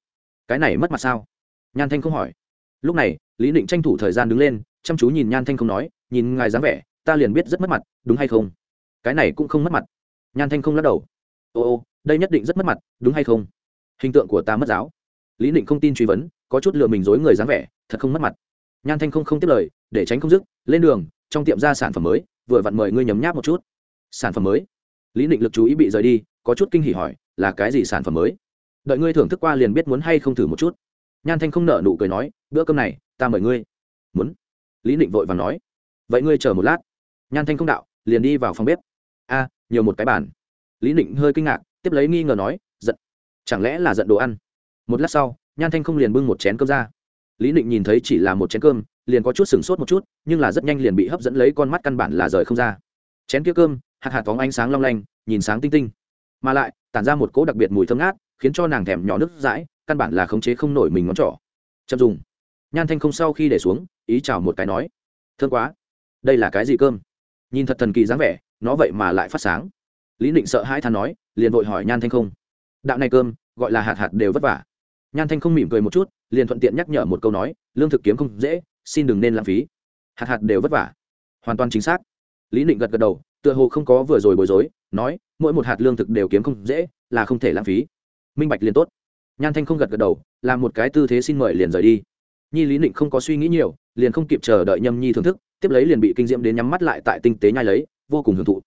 Cái này mất mặt sao? Nhan thanh không hỏi. Lúc này, lý định tranh thủ thời gian đứng lên, chăm chú nhìn nhan thanh không nói, nhìn ngài dáng vẻ, ta liền biết rất mất mặt, đúng hay không? Cái này cũng không mất mặt. Nhan thanh không lắc đầu. Ô ô, đây nhất định rất mất mặt, đúng hay không? Hình tượng của ta mất giáo. Lý định không tin truy vấn, có chút lừa mình dối người dáng vẻ, thật không mất mặt nhan thanh không không tiếp lời, để tránh không dứt, lên đường, trong tiệm ra sản phẩm mới, vừa vặn mời ngươi nhấm nháp một chút. Sản phẩm mới? Lý định lực chú ý bị rời đi, có chút kinh hỉ hỏi, là cái gì sản phẩm mới? Đợi ngươi thưởng thức qua liền biết muốn hay không thử một chút. Nhan thanh không nợ nụ cười nói, bữa cơm này, ta mời ngươi. Muốn? Lý định vội và nói. Vậy ngươi chờ một lát. Nhan thanh không đạo, liền đi vào phòng bếp. A, nhiều một cái bàn. Lý định hơi kinh ngạc, tiếp lấy nghi ngờ nói, giận. Chẳng lẽ là giận đồ ăn? Một lát sau, nhan thanh không liền bưng một chén cơm ra lý định nhìn thấy chỉ là một chén cơm, liền có chút sửng sốt một chút, nhưng là rất nhanh liền bị hấp dẫn lấy con mắt căn bản là rời không ra. Chén kia cơm, hạt hạt phóng ánh sáng long lanh, nhìn sáng tinh tinh. Mà lại, tản ra một cỗ đặc biệt mùi thơm ngát, khiến cho nàng thèm nhỏ nước dãi, căn bản là khống chế không nổi mình ngón trỏ. Chậm dùng. Nhan thanh không sau khi để xuống, ý chào một cái nói, thương quá, đây là cái gì cơm? Nhìn thật thần kỳ dáng vẻ, nó vậy mà lại phát sáng. Lý định sợ hai than nói, liền vội hỏi nhan thanh không, đạo này cơm, gọi là hạt hạt đều vất vả nhan thanh không mỉm cười một chút, liền thuận tiện nhắc nhở một câu nói, lương thực kiếm không dễ, xin đừng nên lãng phí. Hạt hạt đều vất vả. Hoàn toàn chính xác. Lý định gật gật đầu, tựa hồ không có vừa rồi bối rối, nói, mỗi một hạt lương thực đều kiếm không dễ, là không thể lãng phí. Minh bạch liền tốt. Nhan thanh không gật gật đầu, làm một cái tư thế xin mời liền rời đi. Nhi lý định không có suy nghĩ nhiều, liền không kịp chờ đợi nhâm nhi thưởng thức, tiếp lấy liền bị kinh diễm đến nhắm mắt lại tại tinh tế nhai lấy, vô cùng hưởng thụ.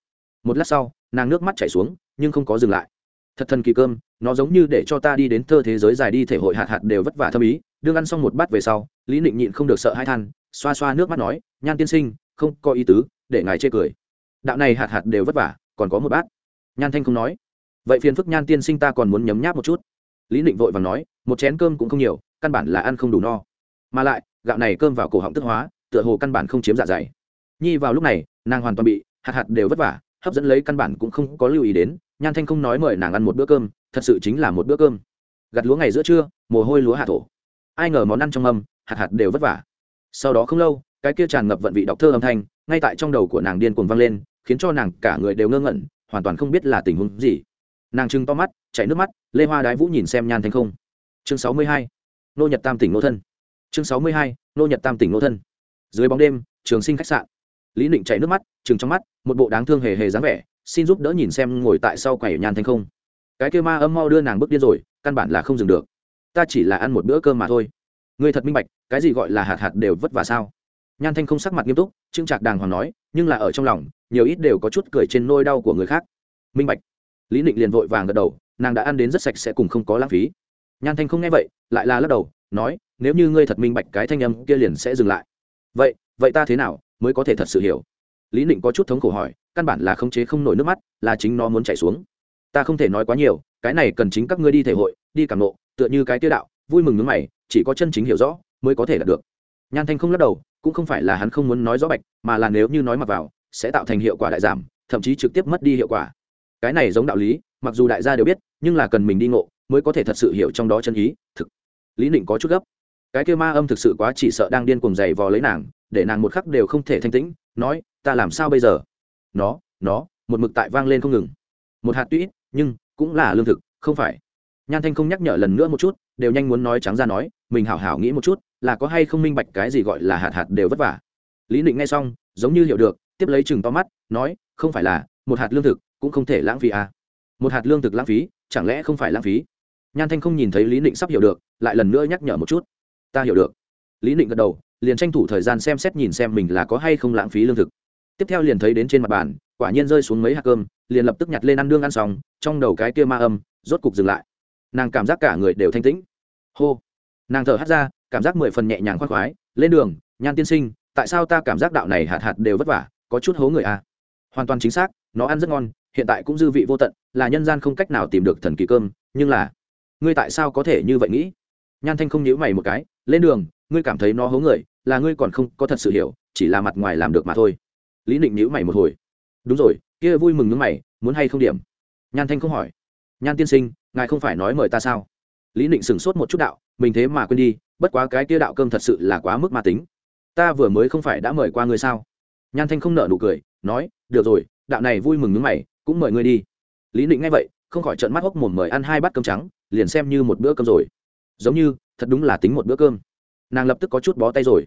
Một lát sau, nàng nước mắt chảy xuống, nhưng không có dừng lại thật thần kỳ cơm, nó giống như để cho ta đi đến thơ thế giới dài đi thể hội hạt hạt đều vất vả thâm ý, đương ăn xong một bát về sau, lý định nhịn không được sợ hai than, xoa xoa nước mắt nói, nhan tiên sinh, không có ý tứ, để ngài chê cười. Đạo này hạt hạt đều vất vả, còn có một bát. Nhan thanh không nói. Vậy phiền phức nhan tiên sinh ta còn muốn nhấm nháp một chút. Lý định vội vàng nói, một chén cơm cũng không nhiều, căn bản là ăn không đủ no. Mà lại, gạo này cơm vào cổ họng tức hóa, tựa hồ căn bản không chiếm dạ dày. Nhi vào lúc này, nàng hoàn toàn bị hạt hạt đều vất vả hấp dẫn lấy căn bản cũng không có lưu ý đến, nhan thanh không nói mời nàng ăn một bữa cơm, thật sự chính là một bữa cơm. Gặt lúa ngày giữa trưa, mồ hôi lúa hạ thổ. Ai ngờ món ăn trong âm hạt hạt đều vất vả. Sau đó không lâu, cái kia tràn ngập vận vị đọc thơ âm thanh, ngay tại trong đầu của nàng điên cuồng vang lên, khiến cho nàng cả người đều ngơ ngẩn, hoàn toàn không biết là tình huống gì. Nàng trưng to mắt, chảy nước mắt, lê hoa đái vũ nhìn xem nhan thanh không. Chương sáu mươi hai, nô nhật tam tỉnh nô thân. Chương sáu mươi hai, nô nhật tam tỉnh nô thân. Dưới bóng đêm, trường sinh khách sạn. Lý định chảy nước mắt chừng trong mắt một bộ đáng thương hề hề dáng vẻ, xin giúp đỡ nhìn xem ngồi tại sau quầy nhan thanh không. Cái kêu ma âm mau đưa nàng bước điên rồi, căn bản là không dừng được. Ta chỉ là ăn một bữa cơm mà thôi. Ngươi thật minh bạch, cái gì gọi là hạt hạt đều vất vả sao? Nhan thanh không sắc mặt nghiêm túc trưng trạc đàng hoàng nói, nhưng là ở trong lòng, nhiều ít đều có chút cười trên nôi đau của người khác. Minh bạch. Lý định liền vội vàng gật đầu, nàng đã ăn đến rất sạch sẽ cùng không có lãng phí. Nhan thanh không nghe vậy, lại là lắc đầu, nói, nếu như ngươi thật minh bạch cái thanh âm kia liền sẽ dừng lại. Vậy vậy ta thế nào mới có thể thật sự hiểu? Lý định có chút thống khổ hỏi, căn bản là khống chế không nổi nước mắt, là chính nó muốn chảy xuống. Ta không thể nói quá nhiều, cái này cần chính các ngươi đi thể hội, đi cảm nộ, tựa như cái tiêu đạo, vui mừng nước mày, chỉ có chân chính hiểu rõ, mới có thể đạt được. Nhan thanh không lắc đầu, cũng không phải là hắn không muốn nói rõ bạch, mà là nếu như nói mặc vào, sẽ tạo thành hiệu quả đại giảm, thậm chí trực tiếp mất đi hiệu quả. Cái này giống đạo lý, mặc dù đại gia đều biết, nhưng là cần mình đi ngộ, mới có thể thật sự hiểu trong đó chân ý, thực. Lý định có chút gấp. Cái kêu ma âm thực sự quá chỉ sợ đang điên cuồng dày vò lấy nàng, để nàng một khắc đều không thể thanh tĩnh, nói ta làm sao bây giờ? Nó nó, một mực tại vang lên không ngừng. Một hạt tuy nhưng cũng là lương thực, không phải. Nhan thanh không nhắc nhở lần nữa một chút, đều nhanh muốn nói trắng ra nói, mình hảo hảo nghĩ một chút, là có hay không minh bạch cái gì gọi là hạt hạt đều vất vả. Lý định nghe xong, giống như hiểu được, tiếp lấy chừng to mắt, nói, không phải là, một hạt lương thực cũng không thể lãng phí à. một hạt lương thực lãng phí, chẳng lẽ không phải lãng phí? Nhan thanh không nhìn thấy lý định sắp hiểu được, lại lần nữa nhắc nhở một chút. Ta hiểu được. Lý định gật đầu, liền tranh thủ thời gian xem xét nhìn xem mình là có hay không lãng phí lương thực tiếp theo liền thấy đến trên mặt bàn, quả nhiên rơi xuống mấy hạt cơm, liền lập tức nhặt lên ăn đương ăn xong, trong đầu cái kia ma âm, rốt cục dừng lại. Nàng cảm giác cả người đều thanh tĩnh. Hô! Nàng thở hắt ra, cảm giác mười phần nhẹ nhàng khoác khoái. Lên đường, nhan tiên sinh, tại sao ta cảm giác đạo này hạt hạt đều vất vả, có chút hố người à? hoàn toàn chính xác, nó ăn rất ngon, hiện tại cũng dư vị vô tận, là nhân gian không cách nào tìm được thần kỳ cơm, nhưng là, ngươi tại sao có thể như vậy nghĩ? Nhan thanh không nhíu mày một cái, lên đường, ngươi cảm thấy nó hố người, là ngươi còn không có thật sự hiểu, chỉ là mặt ngoài làm được mà thôi lý định nhíu mày một hồi. Đúng rồi, kia vui mừng nước mày, muốn hay không điểm? Nhan thanh không hỏi. Nhan tiên sinh, ngài không phải nói mời ta sao? Lý định sửng sốt một chút đạo, mình thế mà quên đi, bất quá cái kia đạo cơm thật sự là quá mức ma tính. Ta vừa mới không phải đã mời qua ngươi sao? Nhan thanh không nợ nụ cười, nói, được rồi, đạo này vui mừng nước mày, cũng mời ngươi đi. Lý định nghe vậy, không khỏi trợn mắt hốc mồm mời ăn hai bát cơm trắng, liền xem như một bữa cơm rồi. Giống như, thật đúng là tính một bữa cơm. Nàng lập tức có chút bó tay rồi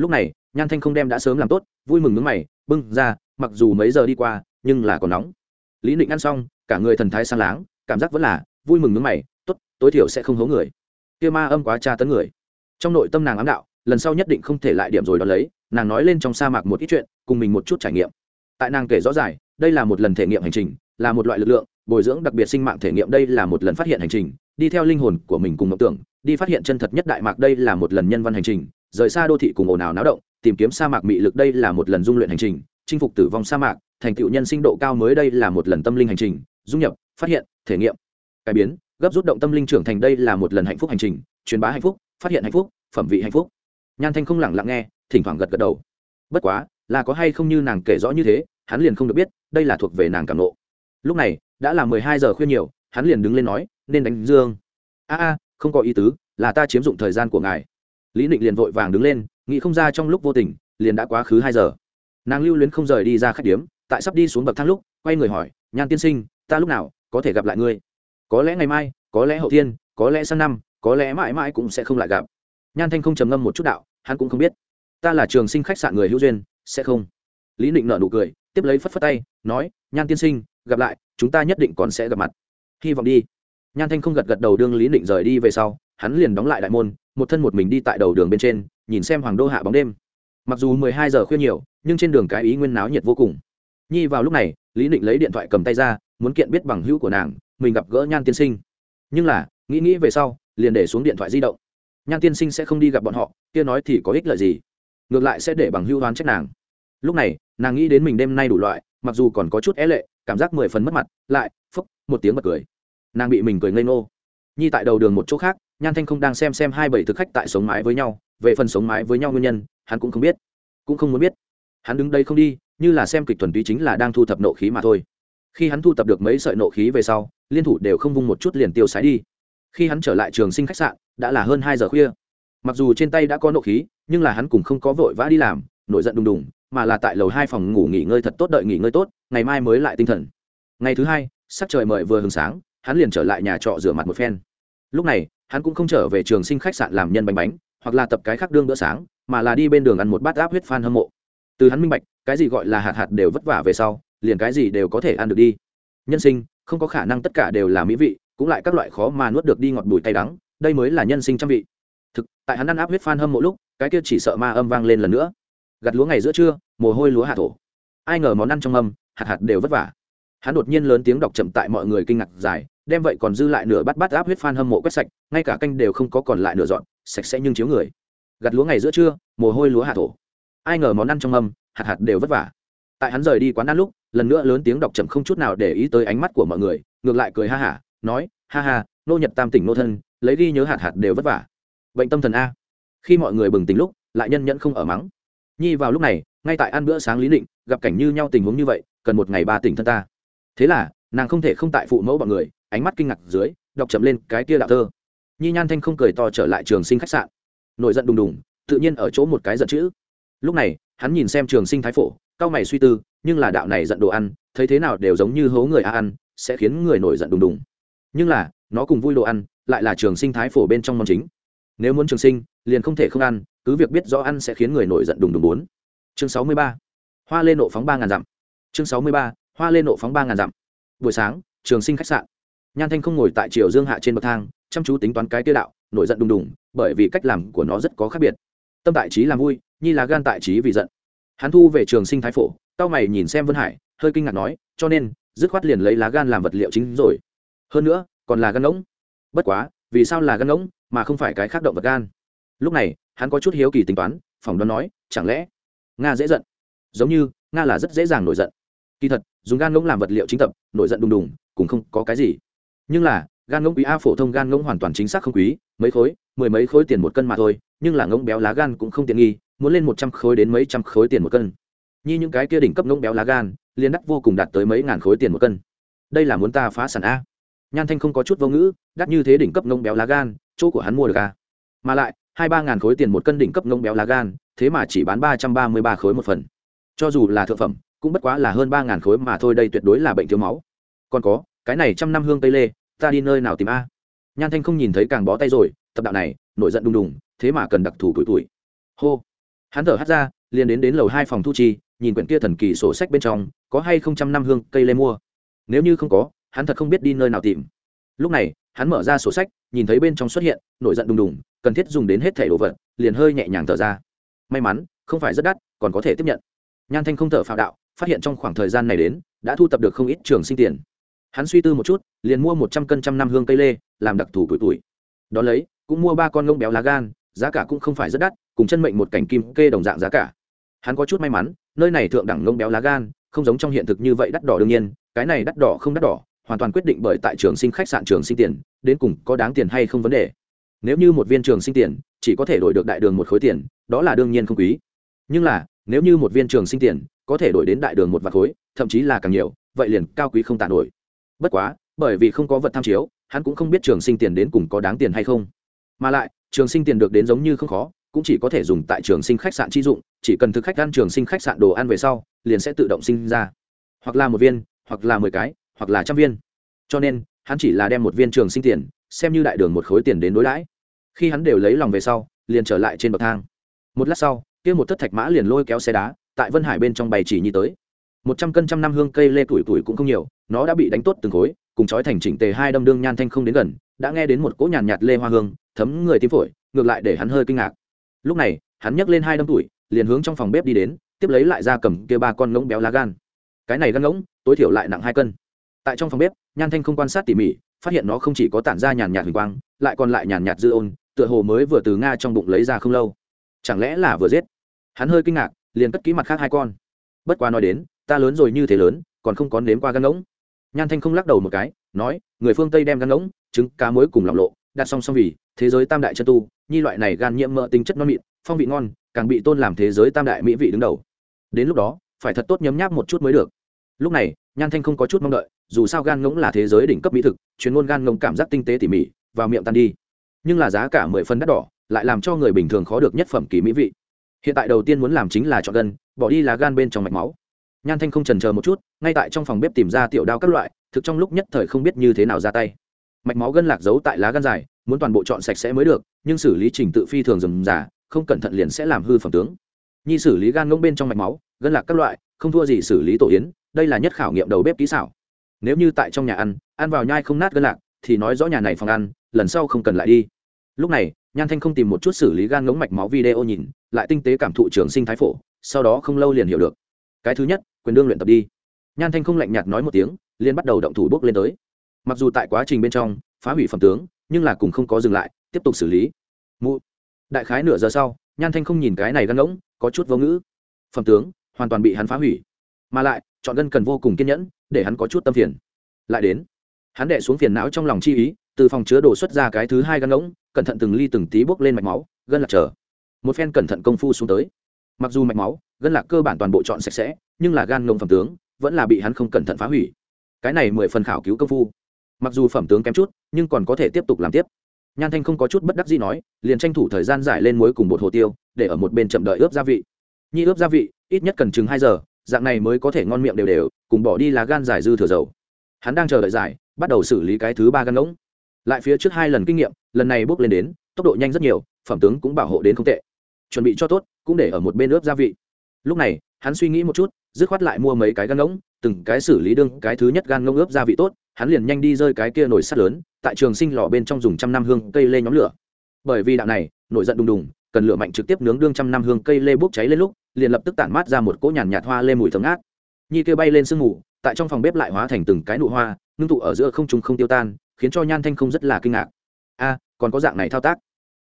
lúc này, nhan thanh không đem đã sớm làm tốt, vui mừng nước mày, bưng ra, mặc dù mấy giờ đi qua, nhưng là còn nóng. Lý định ăn xong, cả người thần thái sang láng, cảm giác vẫn là vui mừng nước mày, tốt, tối thiểu sẽ không hố người. Kia ma âm quá tra tấn người. Trong nội tâm nàng ám đạo, lần sau nhất định không thể lại điểm rồi đón lấy, nàng nói lên trong sa mạc một ít chuyện, cùng mình một chút trải nghiệm. Tại nàng kể rõ ràng, đây là một lần thể nghiệm hành trình, là một loại lực lượng, bồi dưỡng đặc biệt sinh mạng thể nghiệm, đây là một lần phát hiện hành trình, đi theo linh hồn của mình cùng mộng tưởng đi phát hiện chân thật nhất đại mạc đây là một lần nhân văn hành trình, rời xa đô thị cùng ồn ào náo động, tìm kiếm sa mạc mị lực đây là một lần dung luyện hành trình, chinh phục tử vong sa mạc, thành tựu nhân sinh độ cao mới đây là một lần tâm linh hành trình, dung nhập, phát hiện, thể nghiệm, cải biến, gấp rút động tâm linh trưởng thành đây là một lần hạnh phúc hành trình, truyền bá hạnh phúc, phát hiện hạnh phúc, phẩm vị hạnh phúc. Nhan thanh không lẳng lặng nghe, thỉnh thoảng gật gật đầu. Bất quá, là có hay không như nàng kể rõ như thế, hắn liền không được biết, đây là thuộc về nàng cảm nộ. Lúc này, đã là mười hai giờ khuya nhiều, hắn liền đứng lên nói, nên đánh dương. A a không có ý tứ, là ta chiếm dụng thời gian của ngài. Lý định liền vội vàng đứng lên, nghĩ không ra trong lúc vô tình, liền đã quá khứ hai giờ. Nàng lưu luyến không rời đi ra khách điếm, tại sắp đi xuống bậc thang lúc, quay người hỏi, nhan tiên sinh, ta lúc nào có thể gặp lại ngươi? Có lẽ ngày mai, có lẽ hậu thiên, có lẽ sang năm, có lẽ mãi mãi cũng sẽ không lại gặp. Nhan thanh không trầm ngâm một chút đạo, hắn cũng không biết. Ta là trường sinh khách sạn người hữu duyên, sẽ không? Lý định nợ nụ cười, tiếp lấy phất phất tay, nói, nhan tiên sinh, gặp lại, chúng ta nhất định còn sẽ gặp mặt. Hy vọng đi nhan thanh không gật gật đầu đương lý định rời đi về sau, hắn liền đóng lại đại môn, một thân một mình đi tại đầu đường bên trên, nhìn xem hoàng đô hạ bóng đêm. Mặc dù mười hai giờ khuya nhiều, nhưng trên đường cái ý nguyên náo nhiệt vô cùng. Nhi vào lúc này, lý định lấy điện thoại cầm tay ra, muốn kiện biết bằng hữu của nàng, mình gặp gỡ nhan tiên sinh. Nhưng là, nghĩ nghĩ về sau, liền để xuống điện thoại di động. Nhan tiên sinh sẽ không đi gặp bọn họ, kia nói thì có ích lợi gì? Ngược lại sẽ để bằng hữu đoán trách nàng. Lúc này, nàng nghĩ đến mình đêm nay đủ loại, mặc dù còn có chút é lệ, cảm giác mười phần mất mặt, lại, phúc, một tiếng bật cười nàng bị mình cười ngây ngô. Nhi tại đầu đường một chỗ khác, nhan thanh không đang xem xem hai bảy thực khách tại sống mái với nhau, về phần sống mái với nhau nguyên nhân, hắn cũng không biết, cũng không muốn biết. Hắn đứng đây không đi, như là xem kịch thuần túy chính là đang thu thập nộ khí mà thôi. Khi hắn thu thập được mấy sợi nộ khí về sau, liên thủ đều không vung một chút liền tiêu sái đi. Khi hắn trở lại trường sinh khách sạn, đã là hơn hai giờ khuya. Mặc dù trên tay đã có nộ khí, nhưng là hắn cũng không có vội vã đi làm, nổi giận đùng đùng, mà là tại lầu hai phòng ngủ nghỉ ngơi thật tốt, đợi nghỉ ngơi tốt, ngày mai mới lại tinh thần. Ngày thứ hai, sắc trời mời vừa hừng sáng hắn liền trở lại nhà trọ rửa mặt một phen. Lúc này, hắn cũng không trở về trường sinh khách sạn làm nhân bánh bánh, hoặc là tập cái khác đương bữa sáng, mà là đi bên đường ăn một bát áp huyết phan hâm mộ. Từ hắn minh bạch, cái gì gọi là hạt hạt đều vất vả về sau, liền cái gì đều có thể ăn được đi. Nhân sinh, không có khả năng tất cả đều là mỹ vị, cũng lại các loại khó mà nuốt được đi ngọt bùi tay đắng, đây mới là nhân sinh trăm vị. Thực, tại hắn ăn áp huyết phan hâm mộ lúc, cái kia chỉ sợ ma âm vang lên lần nữa. Gặt lúa ngày giữa trưa, mồ hôi lúa hạ thổ. Ai ngờ món ăn trong âm, hạt hạt đều vất vả hắn đột nhiên lớn tiếng đọc chậm tại mọi người kinh ngạc dài, đem vậy còn dư lại nửa bắt bát áp huyết phan hâm mộ quét sạch, ngay cả canh đều không có còn lại nửa dọn, sạch sẽ nhưng chiếu người. Gặt lúa ngày giữa trưa, mồ hôi lúa hạ thổ. Ai ngờ món ăn trong âm hạt hạt đều vất vả. Tại hắn rời đi quán ăn lúc, lần nữa lớn tiếng đọc chậm không chút nào để ý tới ánh mắt của mọi người, ngược lại cười ha hả, nói, ha ha, nô nhật tam tỉnh nô thân, lấy ghi nhớ hạt hạt đều vất vả. Bệnh tâm thần a. Khi mọi người bừng tỉnh lúc, lại nhân nhẫn không ở mắng. Nhi vào lúc này, ngay tại ăn bữa sáng lý định, gặp cảnh như nhau tình huống như vậy, cần một ngày ba tỉnh thân ta thế là, nàng không thể không tại phụ mẫu bọn người, ánh mắt kinh ngạc dưới, đọc chậm lên cái kia đạo thơ. Nhi nhan thanh không cười to trở lại trường sinh khách sạn. Nổi giận đùng đùng, tự nhiên ở chỗ một cái giận chữ. Lúc này, hắn nhìn xem trường sinh thái phổ, cao mày suy tư, nhưng là đạo này giận đồ ăn, thấy thế nào đều giống như hố người a ăn, sẽ khiến người nổi giận đùng đùng. Nhưng là, nó cùng vui đồ ăn, lại là trường sinh thái phổ bên trong món chính. Nếu muốn trường sinh, liền không thể không ăn, cứ việc biết rõ ăn sẽ khiến người nổi giận đùng đùng bốn. Chương sáu mươi ba. Hoa lên nộ phóng ba ngàn dặm. Chương sáu mươi ba hoa lên nộ phóng ba ngàn dặm. Buổi sáng, trường sinh khách sạn. Nhan thanh không ngồi tại triều dương hạ trên bậc thang, chăm chú tính toán cái tiêu đạo, nổi giận đùng đùng, bởi vì cách làm của nó rất có khác biệt. Tâm tại trí làm vui, nhi là gan tại trí vì giận. Hắn thu về trường sinh thái phổ tao mày nhìn xem vân hải, hơi kinh ngạc nói, cho nên, dứt khoát liền lấy lá gan làm vật liệu chính rồi. Hơn nữa, còn là gan ngỗng. Bất quá, vì sao là gan ngỗng mà không phải cái khác động vật gan? Lúc này, hắn có chút hiếu kỳ tính toán, phỏng đoán nói, chẳng lẽ nga dễ giận? Giống như, nga là rất dễ dàng nổi giận kỳ thật, dùng gan ngỗng làm vật liệu chính tập, nổi giận đùng đùng, cũng không có cái gì. Nhưng là, gan ngỗng quý a phổ thông gan ngỗng hoàn toàn chính xác không quý, mấy khối, mười mấy khối tiền một cân mà thôi, nhưng là ngỗng béo lá gan cũng không tiện nghi, muốn lên một trăm khối đến mấy trăm khối tiền một cân. Như những cái kia đỉnh cấp ngỗng béo lá gan liên đắt vô cùng đạt tới mấy ngàn khối tiền một cân. Đây là muốn ta phá sản a. Nhan thanh không có chút vô ngữ, đắt như thế đỉnh cấp ngỗng béo lá gan, chỗ của hắn mua được a. Mà lại, hai ba ngàn khối tiền một cân đỉnh cấp ngỗng béo lá gan, thế mà chỉ bán ba trăm ba mươi ba khối một phần. Cho dù là thượng phẩm cũng bất quá là hơn ba ngàn khối mà thôi, đây tuyệt đối là bệnh thiếu máu. Còn có, cái này trăm năm hương tây lê, ta đi nơi nào tìm a? Nhan thanh không nhìn thấy càng bó tay rồi tập đạo này, nổi giận đùng đùng, thế mà cần đặc thù tuổi tuổi. Hô. Hắn thở hắt ra, liền đến đến lầu hai phòng thu chi, nhìn quyển kia thần kỳ sổ sách bên trong, có hay không trăm năm hương cây lê mua? Nếu như không có, hắn thật không biết đi nơi nào tìm. Lúc này, hắn mở ra sổ sách, nhìn thấy bên trong xuất hiện, nổi giận đùng đùng, cần thiết dùng đến hết thẻ đồ vật, liền hơi nhẹ nhàng thở ra. May mắn, không phải rất đắt, còn có thể tiếp nhận. Nhan thanh không thở phào đạo phát hiện trong khoảng thời gian này đến, đã thu tập được không ít trường sinh tiền. Hắn suy tư một chút, liền mua một trăm cân trăm năm hương cây lê, làm đặc thù tuổi tuổi. Đón lấy, cũng mua ba con ngông béo lá gan, giá cả cũng không phải rất đắt, cùng chân mệnh một cảnh kim kê đồng dạng giá cả. Hắn có chút may mắn, nơi này thượng đẳng ngông béo lá gan, không giống trong hiện thực như vậy đắt đỏ đương nhiên, cái này đắt đỏ không đắt đỏ, hoàn toàn quyết định bởi tại trường sinh khách sạn trường sinh tiền, đến cùng có đáng tiền hay không vấn đề. Nếu như một viên trường sinh tiền, chỉ có thể đổi được đại đường một khối tiền, đó là đương nhiên không quý. Nhưng là, nếu như một viên trường sinh tiền có thể đổi đến đại đường một vạt khối, thậm chí là càng nhiều, vậy liền cao quý không tàn nổi. Bất quá, bởi vì không có vật tham chiếu, hắn cũng không biết trường sinh tiền đến cùng có đáng tiền hay không. Mà lại, trường sinh tiền được đến giống như không khó, cũng chỉ có thể dùng tại trường sinh khách sạn chi dụng, chỉ cần thực khách ăn trường sinh khách sạn đồ ăn về sau, liền sẽ tự động sinh ra. Hoặc là một viên, hoặc là mười cái, hoặc là trăm viên. Cho nên, hắn chỉ là đem một viên trường sinh tiền, xem như đại đường một khối tiền đến đối đãi. Khi hắn đều lấy lòng về sau, liền trở lại trên bậc thang. Một lát sau, kia một thất thạch mã liền lôi kéo xe đá tại vân hải bên trong bày chỉ nhi tới. Một trăm cân trăm năm hương cây lê tuổi tuổi cũng không nhiều nó đã bị đánh tốt từng khối cùng chói thành chỉnh tề hai đâm đương nhan thanh không đến gần đã nghe đến một cỗ nhàn nhạt, lê hoa hương thấm người tim phổi ngược lại để hắn hơi kinh ngạc. Lúc này hắn nhấc lên hai đâm tuổi liền hướng trong phòng bếp đi đến tiếp lấy lại ra cầm kia ba con ngỗng béo lá gan. Cái này gan ngỗng tối thiểu lại nặng hai cân. Tại trong phòng bếp nhan thanh không quan sát tỉ mỉ phát hiện nó không chỉ có tản ra nhàn nhạt hình quang lại còn lại nhàn nhạt dư ôn tựa hồ mới vừa từ nga trong bụng lấy ra không lâu. Chẳng lẽ là vừa giết? Hắn hơi kinh ngạc liền cất ký mặt khác hai con. Bất quá nói đến, ta lớn rồi như thế lớn, còn không có nếm qua gan ngỗng nhan thanh không lắc đầu một cái, nói, người phương tây đem gan ngỗng trứng, cá muối cùng lọc lộ, đặt song song vì thế giới tam đại chân tu, nhi loại này gan nhiễm mỡ tính chất non mịn, phong vị ngon, càng bị tôn làm thế giới tam đại mỹ vị đứng đầu. Đến lúc đó, phải thật tốt nhấm nháp một chút mới được. Lúc này, nhan thanh không có chút mong đợi, dù sao gan ngỗng là thế giới đỉnh cấp mỹ thực, chuyên môn gan ngỗng cảm giác tinh tế tỉ mỉ, vào miệng tan đi. Nhưng là giá cả mười phân đắt đỏ, lại làm cho người bình thường khó được nhất phẩm kỳ mỹ vị hiện tại đầu tiên muốn làm chính là chọn gân, bỏ đi lá gan bên trong mạch máu. Nhan thanh không trần chờ một chút, ngay tại trong phòng bếp tìm ra tiểu đao các loại, thực trong lúc nhất thời không biết như thế nào ra tay. Mạch máu gân lạc giấu tại lá gan dài, muốn toàn bộ chọn sạch sẽ mới được, nhưng xử lý trình tự phi thường dườm giả không cẩn thận liền sẽ làm hư phẩm tướng. Nhi xử lý gan ngỗng bên trong mạch máu, gân lạc các loại, không thua gì xử lý tổ yến, đây là nhất khảo nghiệm đầu bếp kỹ xảo. Nếu như tại trong nhà ăn ăn vào nhai không nát gân lạc, thì nói rõ nhà này phòng ăn, lần sau không cần lại đi. Lúc này nhan thanh không tìm một chút xử lý gan ngống mạch máu video nhìn, lại tinh tế cảm thụ trường sinh thái phổ, sau đó không lâu liền hiểu được. Cái thứ nhất, quyền đương luyện tập đi. Nhan thanh không lạnh nhạt nói một tiếng, liền bắt đầu động thủ bước lên tới. Mặc dù tại quá trình bên trong, phá hủy phẩm tướng, nhưng là cùng không có dừng lại, tiếp tục xử lý. Mụ. Đại khái nửa giờ sau, nhan thanh không nhìn cái này gan ngỗng, có chút vô ngữ. Phẩm tướng, hoàn toàn bị hắn phá hủy. Mà lại, chọn gân cần vô cùng kiên nhẫn, để hắn có chút tâm phiền. Lại đến. Hắn đệ xuống phiền não trong lòng chi ý từ phòng chứa đổ xuất ra cái thứ hai gắn ngỗng, cẩn thận từng ly từng tí bốc lên mạch máu, gân lạc trở một phen cẩn thận công phu xuống tới. Mặc dù mạch máu, gân lạc cơ bản toàn bộ chọn sạch sẽ, nhưng là gan ngông phẩm tướng, vẫn là bị hắn không cẩn thận phá hủy. Cái này mười phần khảo cứu công phu. Mặc dù phẩm tướng kém chút, nhưng còn có thể tiếp tục làm tiếp. Nhan thanh không có chút bất đắc gì nói, liền tranh thủ thời gian giải lên muối cùng bột hồ tiêu, để ở một bên chậm đợi ướp gia vị. Nhi ướp gia vị, ít nhất cần chừng hai giờ, dạng này mới có thể ngon miệng đều đều, cùng bỏ đi lá gan giải dư thừa dầu. Hắn đang chờ đợi giải, bắt đầu xử lý cái thứ ba gan ngỗng lại phía trước hai lần kinh nghiệm, lần này bước lên đến, tốc độ nhanh rất nhiều, phẩm tướng cũng bảo hộ đến không tệ. Chuẩn bị cho tốt, cũng để ở một bên ướp gia vị. Lúc này, hắn suy nghĩ một chút, dứt khoát lại mua mấy cái gan ngỗng, từng cái xử lý đương cái thứ nhất gan ngỗng ướp gia vị tốt, hắn liền nhanh đi rơi cái kia nồi sắt lớn, tại trường sinh lò bên trong dùng trăm năm hương cây lê nhóm lửa. Bởi vì đạo này, nổi giận đùng đùng, cần lửa mạnh trực tiếp nướng đương trăm năm hương cây lê bốc cháy lên lúc, liền lập tức tản mát ra một cỗ nhàn nhạt hoa lê mùi thơm ngát. Nhi kia bay lên sương mù, tại trong phòng bếp lại hóa thành từng cái nụ hoa, ngưng tụ ở giữa không trùng không tiêu tan khiến cho nhan thanh không rất là kinh ngạc. A, còn có dạng này thao tác.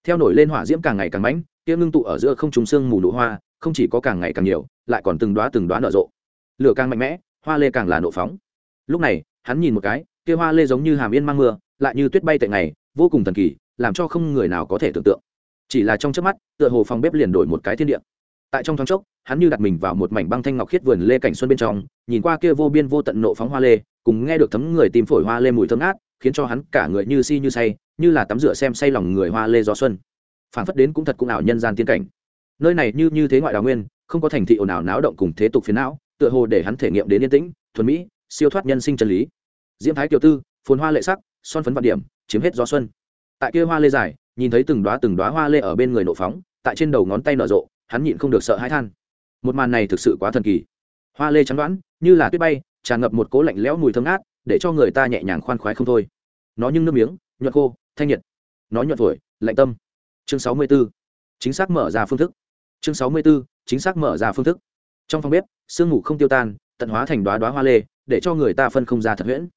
Theo nổi lên hỏa diễm càng ngày càng mãnh, kia ngưng tụ ở giữa không trùng sương mù nụ hoa, không chỉ có càng ngày càng nhiều, lại còn từng đoá từng đoá nở rộ. Lửa càng mạnh mẽ, hoa lê càng là nộ phóng. Lúc này, hắn nhìn một cái, kia hoa lê giống như hàm yên mang mưa, lại như tuyết bay tại ngày, vô cùng thần kỳ, làm cho không người nào có thể tưởng tượng. Chỉ là trong trước mắt, tựa hồ phòng bếp liền đổi một cái thiên địa. Tại trong thoáng chốc, hắn như đặt mình vào một mảnh băng thanh ngọc khiết vườn lê cảnh xuân bên trong, nhìn qua kia vô biên vô tận nộ phóng hoa lê, cùng nghe được thấm người tìm phổi hoa lê mùi thơm ngát khiến cho hắn cả người như si như say, như là tắm rửa xem say lòng người hoa lê gió xuân. Phảng phất đến cũng thật cũng ảo nhân gian tiên cảnh. Nơi này như như thế ngoại đào nguyên, không có thành thị ồn ào náo động cùng thế tục phiến não, tựa hồ để hắn thể nghiệm đến yên tĩnh, thuần mỹ, siêu thoát nhân sinh chân lý. Diễm thái kiều tư, phồn hoa lệ sắc, son phấn vạn điểm, chiếm hết gió xuân. Tại kia hoa lê dài, nhìn thấy từng đoá từng đoá hoa lê ở bên người nộ phóng, tại trên đầu ngón tay nở rộ, hắn nhịn không được sợ hãi than. Một màn này thực sự quá thần kỳ. Hoa lê trắng đoán, như là tuyết bay, tràn ngập một cố lạnh lẽo mùi thơm ngát để cho người ta nhẹ nhàng khoan khoái không thôi. Nó nhưng nước miếng, nhuận khô, thanh nhiệt. Nó nhuận phổi, lạnh tâm. Chương sáu mươi 64. chính xác mở ra phương thức. Chương sáu mươi 64. chính xác mở ra phương thức. Trong phòng bếp, sương ngủ không tiêu tan, tận hóa thành đoá đoá hoa lê, để cho người ta phân không ra thật huyễn.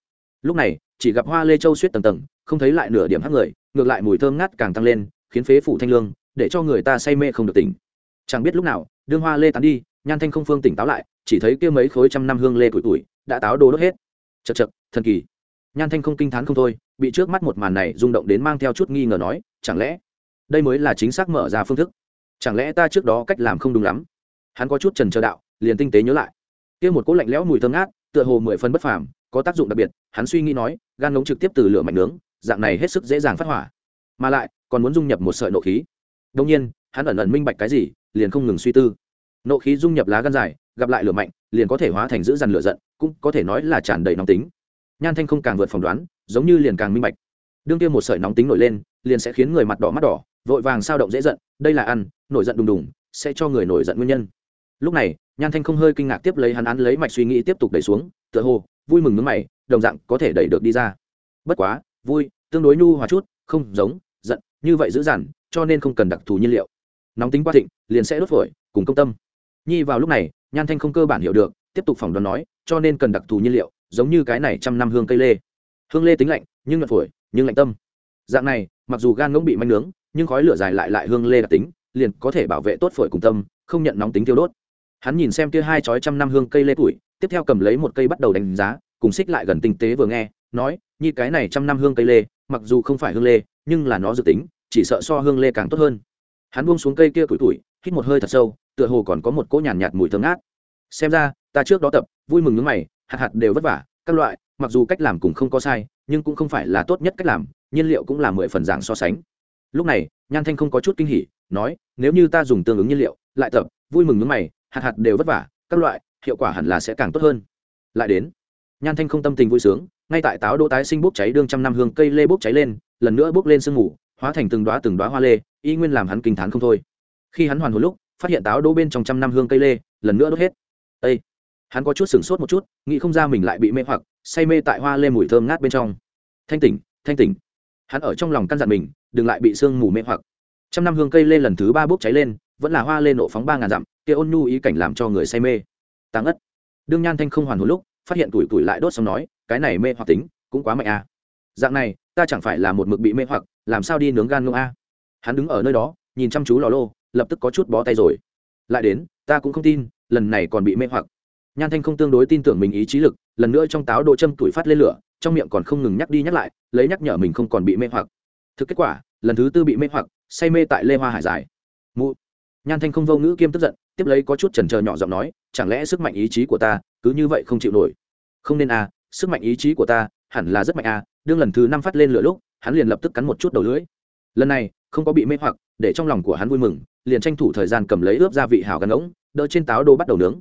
Lúc này, chỉ gặp hoa lê châu suýt tầng tầng, không thấy lại nửa điểm hắc người, ngược lại mùi thơm ngát càng tăng lên, khiến phế phủ thanh lương, để cho người ta say mê không được tỉnh. Chẳng biết lúc nào, đương hoa lê tán đi, nhan thanh không phương tỉnh táo lại, chỉ thấy kia mấy khối trăm năm hương lê tuổi tuổi, đã táo đồ đốt hết. Chật chật thần kỳ. Nhan thanh không kinh t h á n không thôi, bị trước mắt một màn này rung động đến mang theo chút nghi ngờ nói, chẳng lẽ đây mới là chính xác mở ra phương thức? Chẳng lẽ ta trước đó cách làm không đúng lắm? Hắn có chút trần trờ đạo, liền tinh tế nhớ lại. Kia một cỗ lạnh lẽo mùi thơm ngát, tựa hồ mười phân bất phàm, có tác dụng đặc biệt, hắn suy nghĩ nói, gan ngống trực tiếp từ lửa mạnh nướng, dạng này hết sức dễ dàng phát hỏa. Mà lại, còn muốn dung nhập một sợi nộ khí. Đông nhiên, hắn ẩn ẩn minh bạch cái gì, liền không ngừng suy tư. Nộ khí dung nhập lá gan dài, gặp lại lửa mạnh, liền có thể hóa thành giữ dằn lửa giận, cũng có thể nói là tràn đầy nóng tính nhan thanh không càng vượt phỏng đoán, giống như liền càng minh bạch. đương kia một sợi nóng tính nổi lên, liền sẽ khiến người mặt đỏ mắt đỏ, vội vàng sao động dễ giận, đây là ăn, nổi giận đùng đùng, sẽ cho người nổi giận nguyên nhân. lúc này, nhan thanh không hơi kinh ngạc tiếp lấy hắn án lấy mạch suy nghĩ tiếp tục đẩy xuống, tựa hồ, vui mừng nước mày, đồng dạng có thể đẩy được đi ra. bất quá, vui, tương đối nhu hòa chút, không giống, giận, như vậy dữ dằn, cho nên không cần đặc thù nhiên liệu. nóng tính quá thịnh, liền sẽ đốt phổi, cùng công tâm. nhi vào lúc này, nhan thanh không cơ bản hiểu được, tiếp tục phỏng đoán nói, cho nên cần đặc thù nhiên liệu giống như cái này trăm năm hương cây lê. Hương lê tính lạnh nhưng nhuận phổi nhưng lạnh tâm. Dạng này mặc dù gan ngỗng bị manh nướng nhưng khói lửa dài lại lại hương lê đặc tính liền có thể bảo vệ tốt phổi cùng tâm không nhận nóng tính tiêu đốt. Hắn nhìn xem kia hai chói trăm năm hương cây lê tuổi tiếp theo cầm lấy một cây bắt đầu đánh giá cùng xích lại gần tinh tế vừa nghe nói như cái này trăm năm hương cây lê mặc dù không phải hương lê nhưng là nó dự tính chỉ sợ so hương lê càng tốt hơn. Hắn buông xuống cây kia tuổi tuổi hít một hơi thật sâu tựa hồ còn có một cỗ nhàn nhạt, nhạt mùi thơm ngát. Xem ra ta trước đó tập vui mừng nước mày hạt hạt đều vất vả, các loại, mặc dù cách làm cũng không có sai, nhưng cũng không phải là tốt nhất cách làm, nhiên liệu cũng là mười phần dạng so sánh. Lúc này, nhan thanh không có chút kinh hỉ, nói, nếu như ta dùng tương ứng nhiên liệu, lại tập, vui mừng nước mày, hạt hạt đều vất vả, các loại, hiệu quả hẳn là sẽ càng tốt hơn. Lại đến, nhan thanh không tâm tình vui sướng, ngay tại táo đỗ tái sinh bốc cháy đương trăm năm hương cây lê bốc cháy lên, lần nữa bốc lên sương mù, hóa thành từng đoá từng đoá hoa lê, y nguyên làm hắn kinh t h á n không thôi. Khi hắn hoàn hồi lúc, phát hiện táo đỗ bên trong trăm năm hương cây lê, lần nữa đốt hết. Ây hắn có chút sửng sốt một chút, nghĩ không ra mình lại bị mê hoặc, say mê tại hoa lê mùi thơm ngát bên trong. Thanh tỉnh thanh tỉnh. Hắn ở trong lòng căn dặn mình, đừng lại bị sương mù mê hoặc. Trăm năm hương cây lên lần thứ ba bốc cháy lên, vẫn là hoa lê nổ phóng ba ngàn dặm, kia ôn nhu ý cảnh làm cho người say mê. Tăng ất đương nhan thanh không hoàn hồn lúc, phát hiện tuổi tuổi lại đốt xong nói, cái này mê hoặc tính, cũng quá mạnh à. dạng này, ta chẳng phải là một mực bị mê hoặc, làm sao đi nướng gan ngông a? Hắn đứng ở nơi đó, nhìn chăm chú lò lô, lập tức có chút bó tay rồi. Lại đến, ta cũng không tin, lần này còn bị mê hoặc nhan thanh không tương đối tin tưởng mình ý chí lực, lần nữa trong táo độ châm tuổi phát lên lửa, trong miệng còn không ngừng nhắc đi nhắc lại, lấy nhắc nhở mình không còn bị mê hoặc. Thực kết quả, lần thứ tư bị mê hoặc, say mê tại lê hoa hải giải. Mụ. Nhan thanh không vô ngữ kiêm tức giận, tiếp lấy có chút trần trờ nhỏ giọng nói, chẳng lẽ sức mạnh ý chí của ta cứ như vậy không chịu nổi? Không nên à sức mạnh ý chí của ta hẳn là rất mạnh à đương lần thứ năm phát lên lửa lúc, hắn liền lập tức cắn một chút đầu lưỡi. Lần này, không có bị mê hoặc, để trong lòng của hắn vui mừng, liền tranh thủ thời gian cầm lấy ướp gia vị hào gắn ngỗng đỡ trên táo đô bắt đầu nướng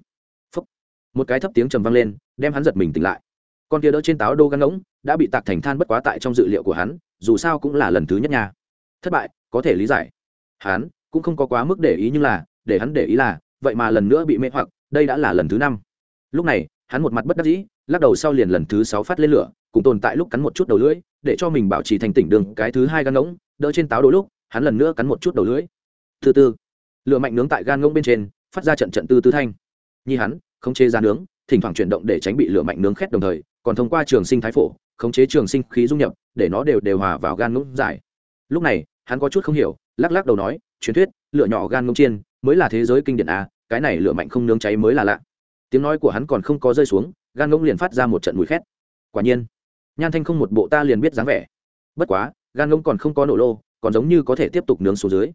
một cái thấp tiếng trầm vang lên, đem hắn giật mình tỉnh lại. Con kia đỡ trên táo đô gắn ngỗng, đã bị tạc thành than bất quá tại trong dự liệu của hắn, dù sao cũng là lần thứ nhất nha. Thất bại, có thể lý giải. Hắn cũng không có quá mức để ý nhưng là, để hắn để ý là, vậy mà lần nữa bị mê hoặc, đây đã là lần thứ năm. Lúc này, hắn một mặt bất đắc dĩ, lắc đầu sau liền lần thứ sáu phát lên lửa, cùng tồn tại lúc cắn một chút đầu lưỡi, để cho mình bảo trì thành tỉnh đường cái thứ hai gan ngỗng, đỡ trên táo đôi lúc, hắn lần nữa cắn một chút đầu lưỡi. Thứ tư lửa mạnh nướng tại gan ngỗng bên trên, phát ra trận trận tư tư thanh. Như hắn khống chế ra nướng, thỉnh thoảng chuyển động để tránh bị lửa mạnh nướng khét đồng thời, còn thông qua trường sinh thái phổ, khống chế trường sinh khí dung nhập, để nó đều đều hòa vào gan ngỗng giải. Lúc này, hắn có chút không hiểu, lắc lắc đầu nói, truyền thuyết, lửa nhỏ gan ngỗng chiên, mới là thế giới kinh điển a cái này lửa mạnh không nướng cháy mới là lạ. Tiếng nói của hắn còn không có rơi xuống, gan ngỗng liền phát ra một trận mùi khét. Quả nhiên, nhan thanh không một bộ ta liền biết dáng vẻ. Bất quá, gan ngỗng còn không có nổ lô, còn giống như có thể tiếp tục nướng xuống dưới.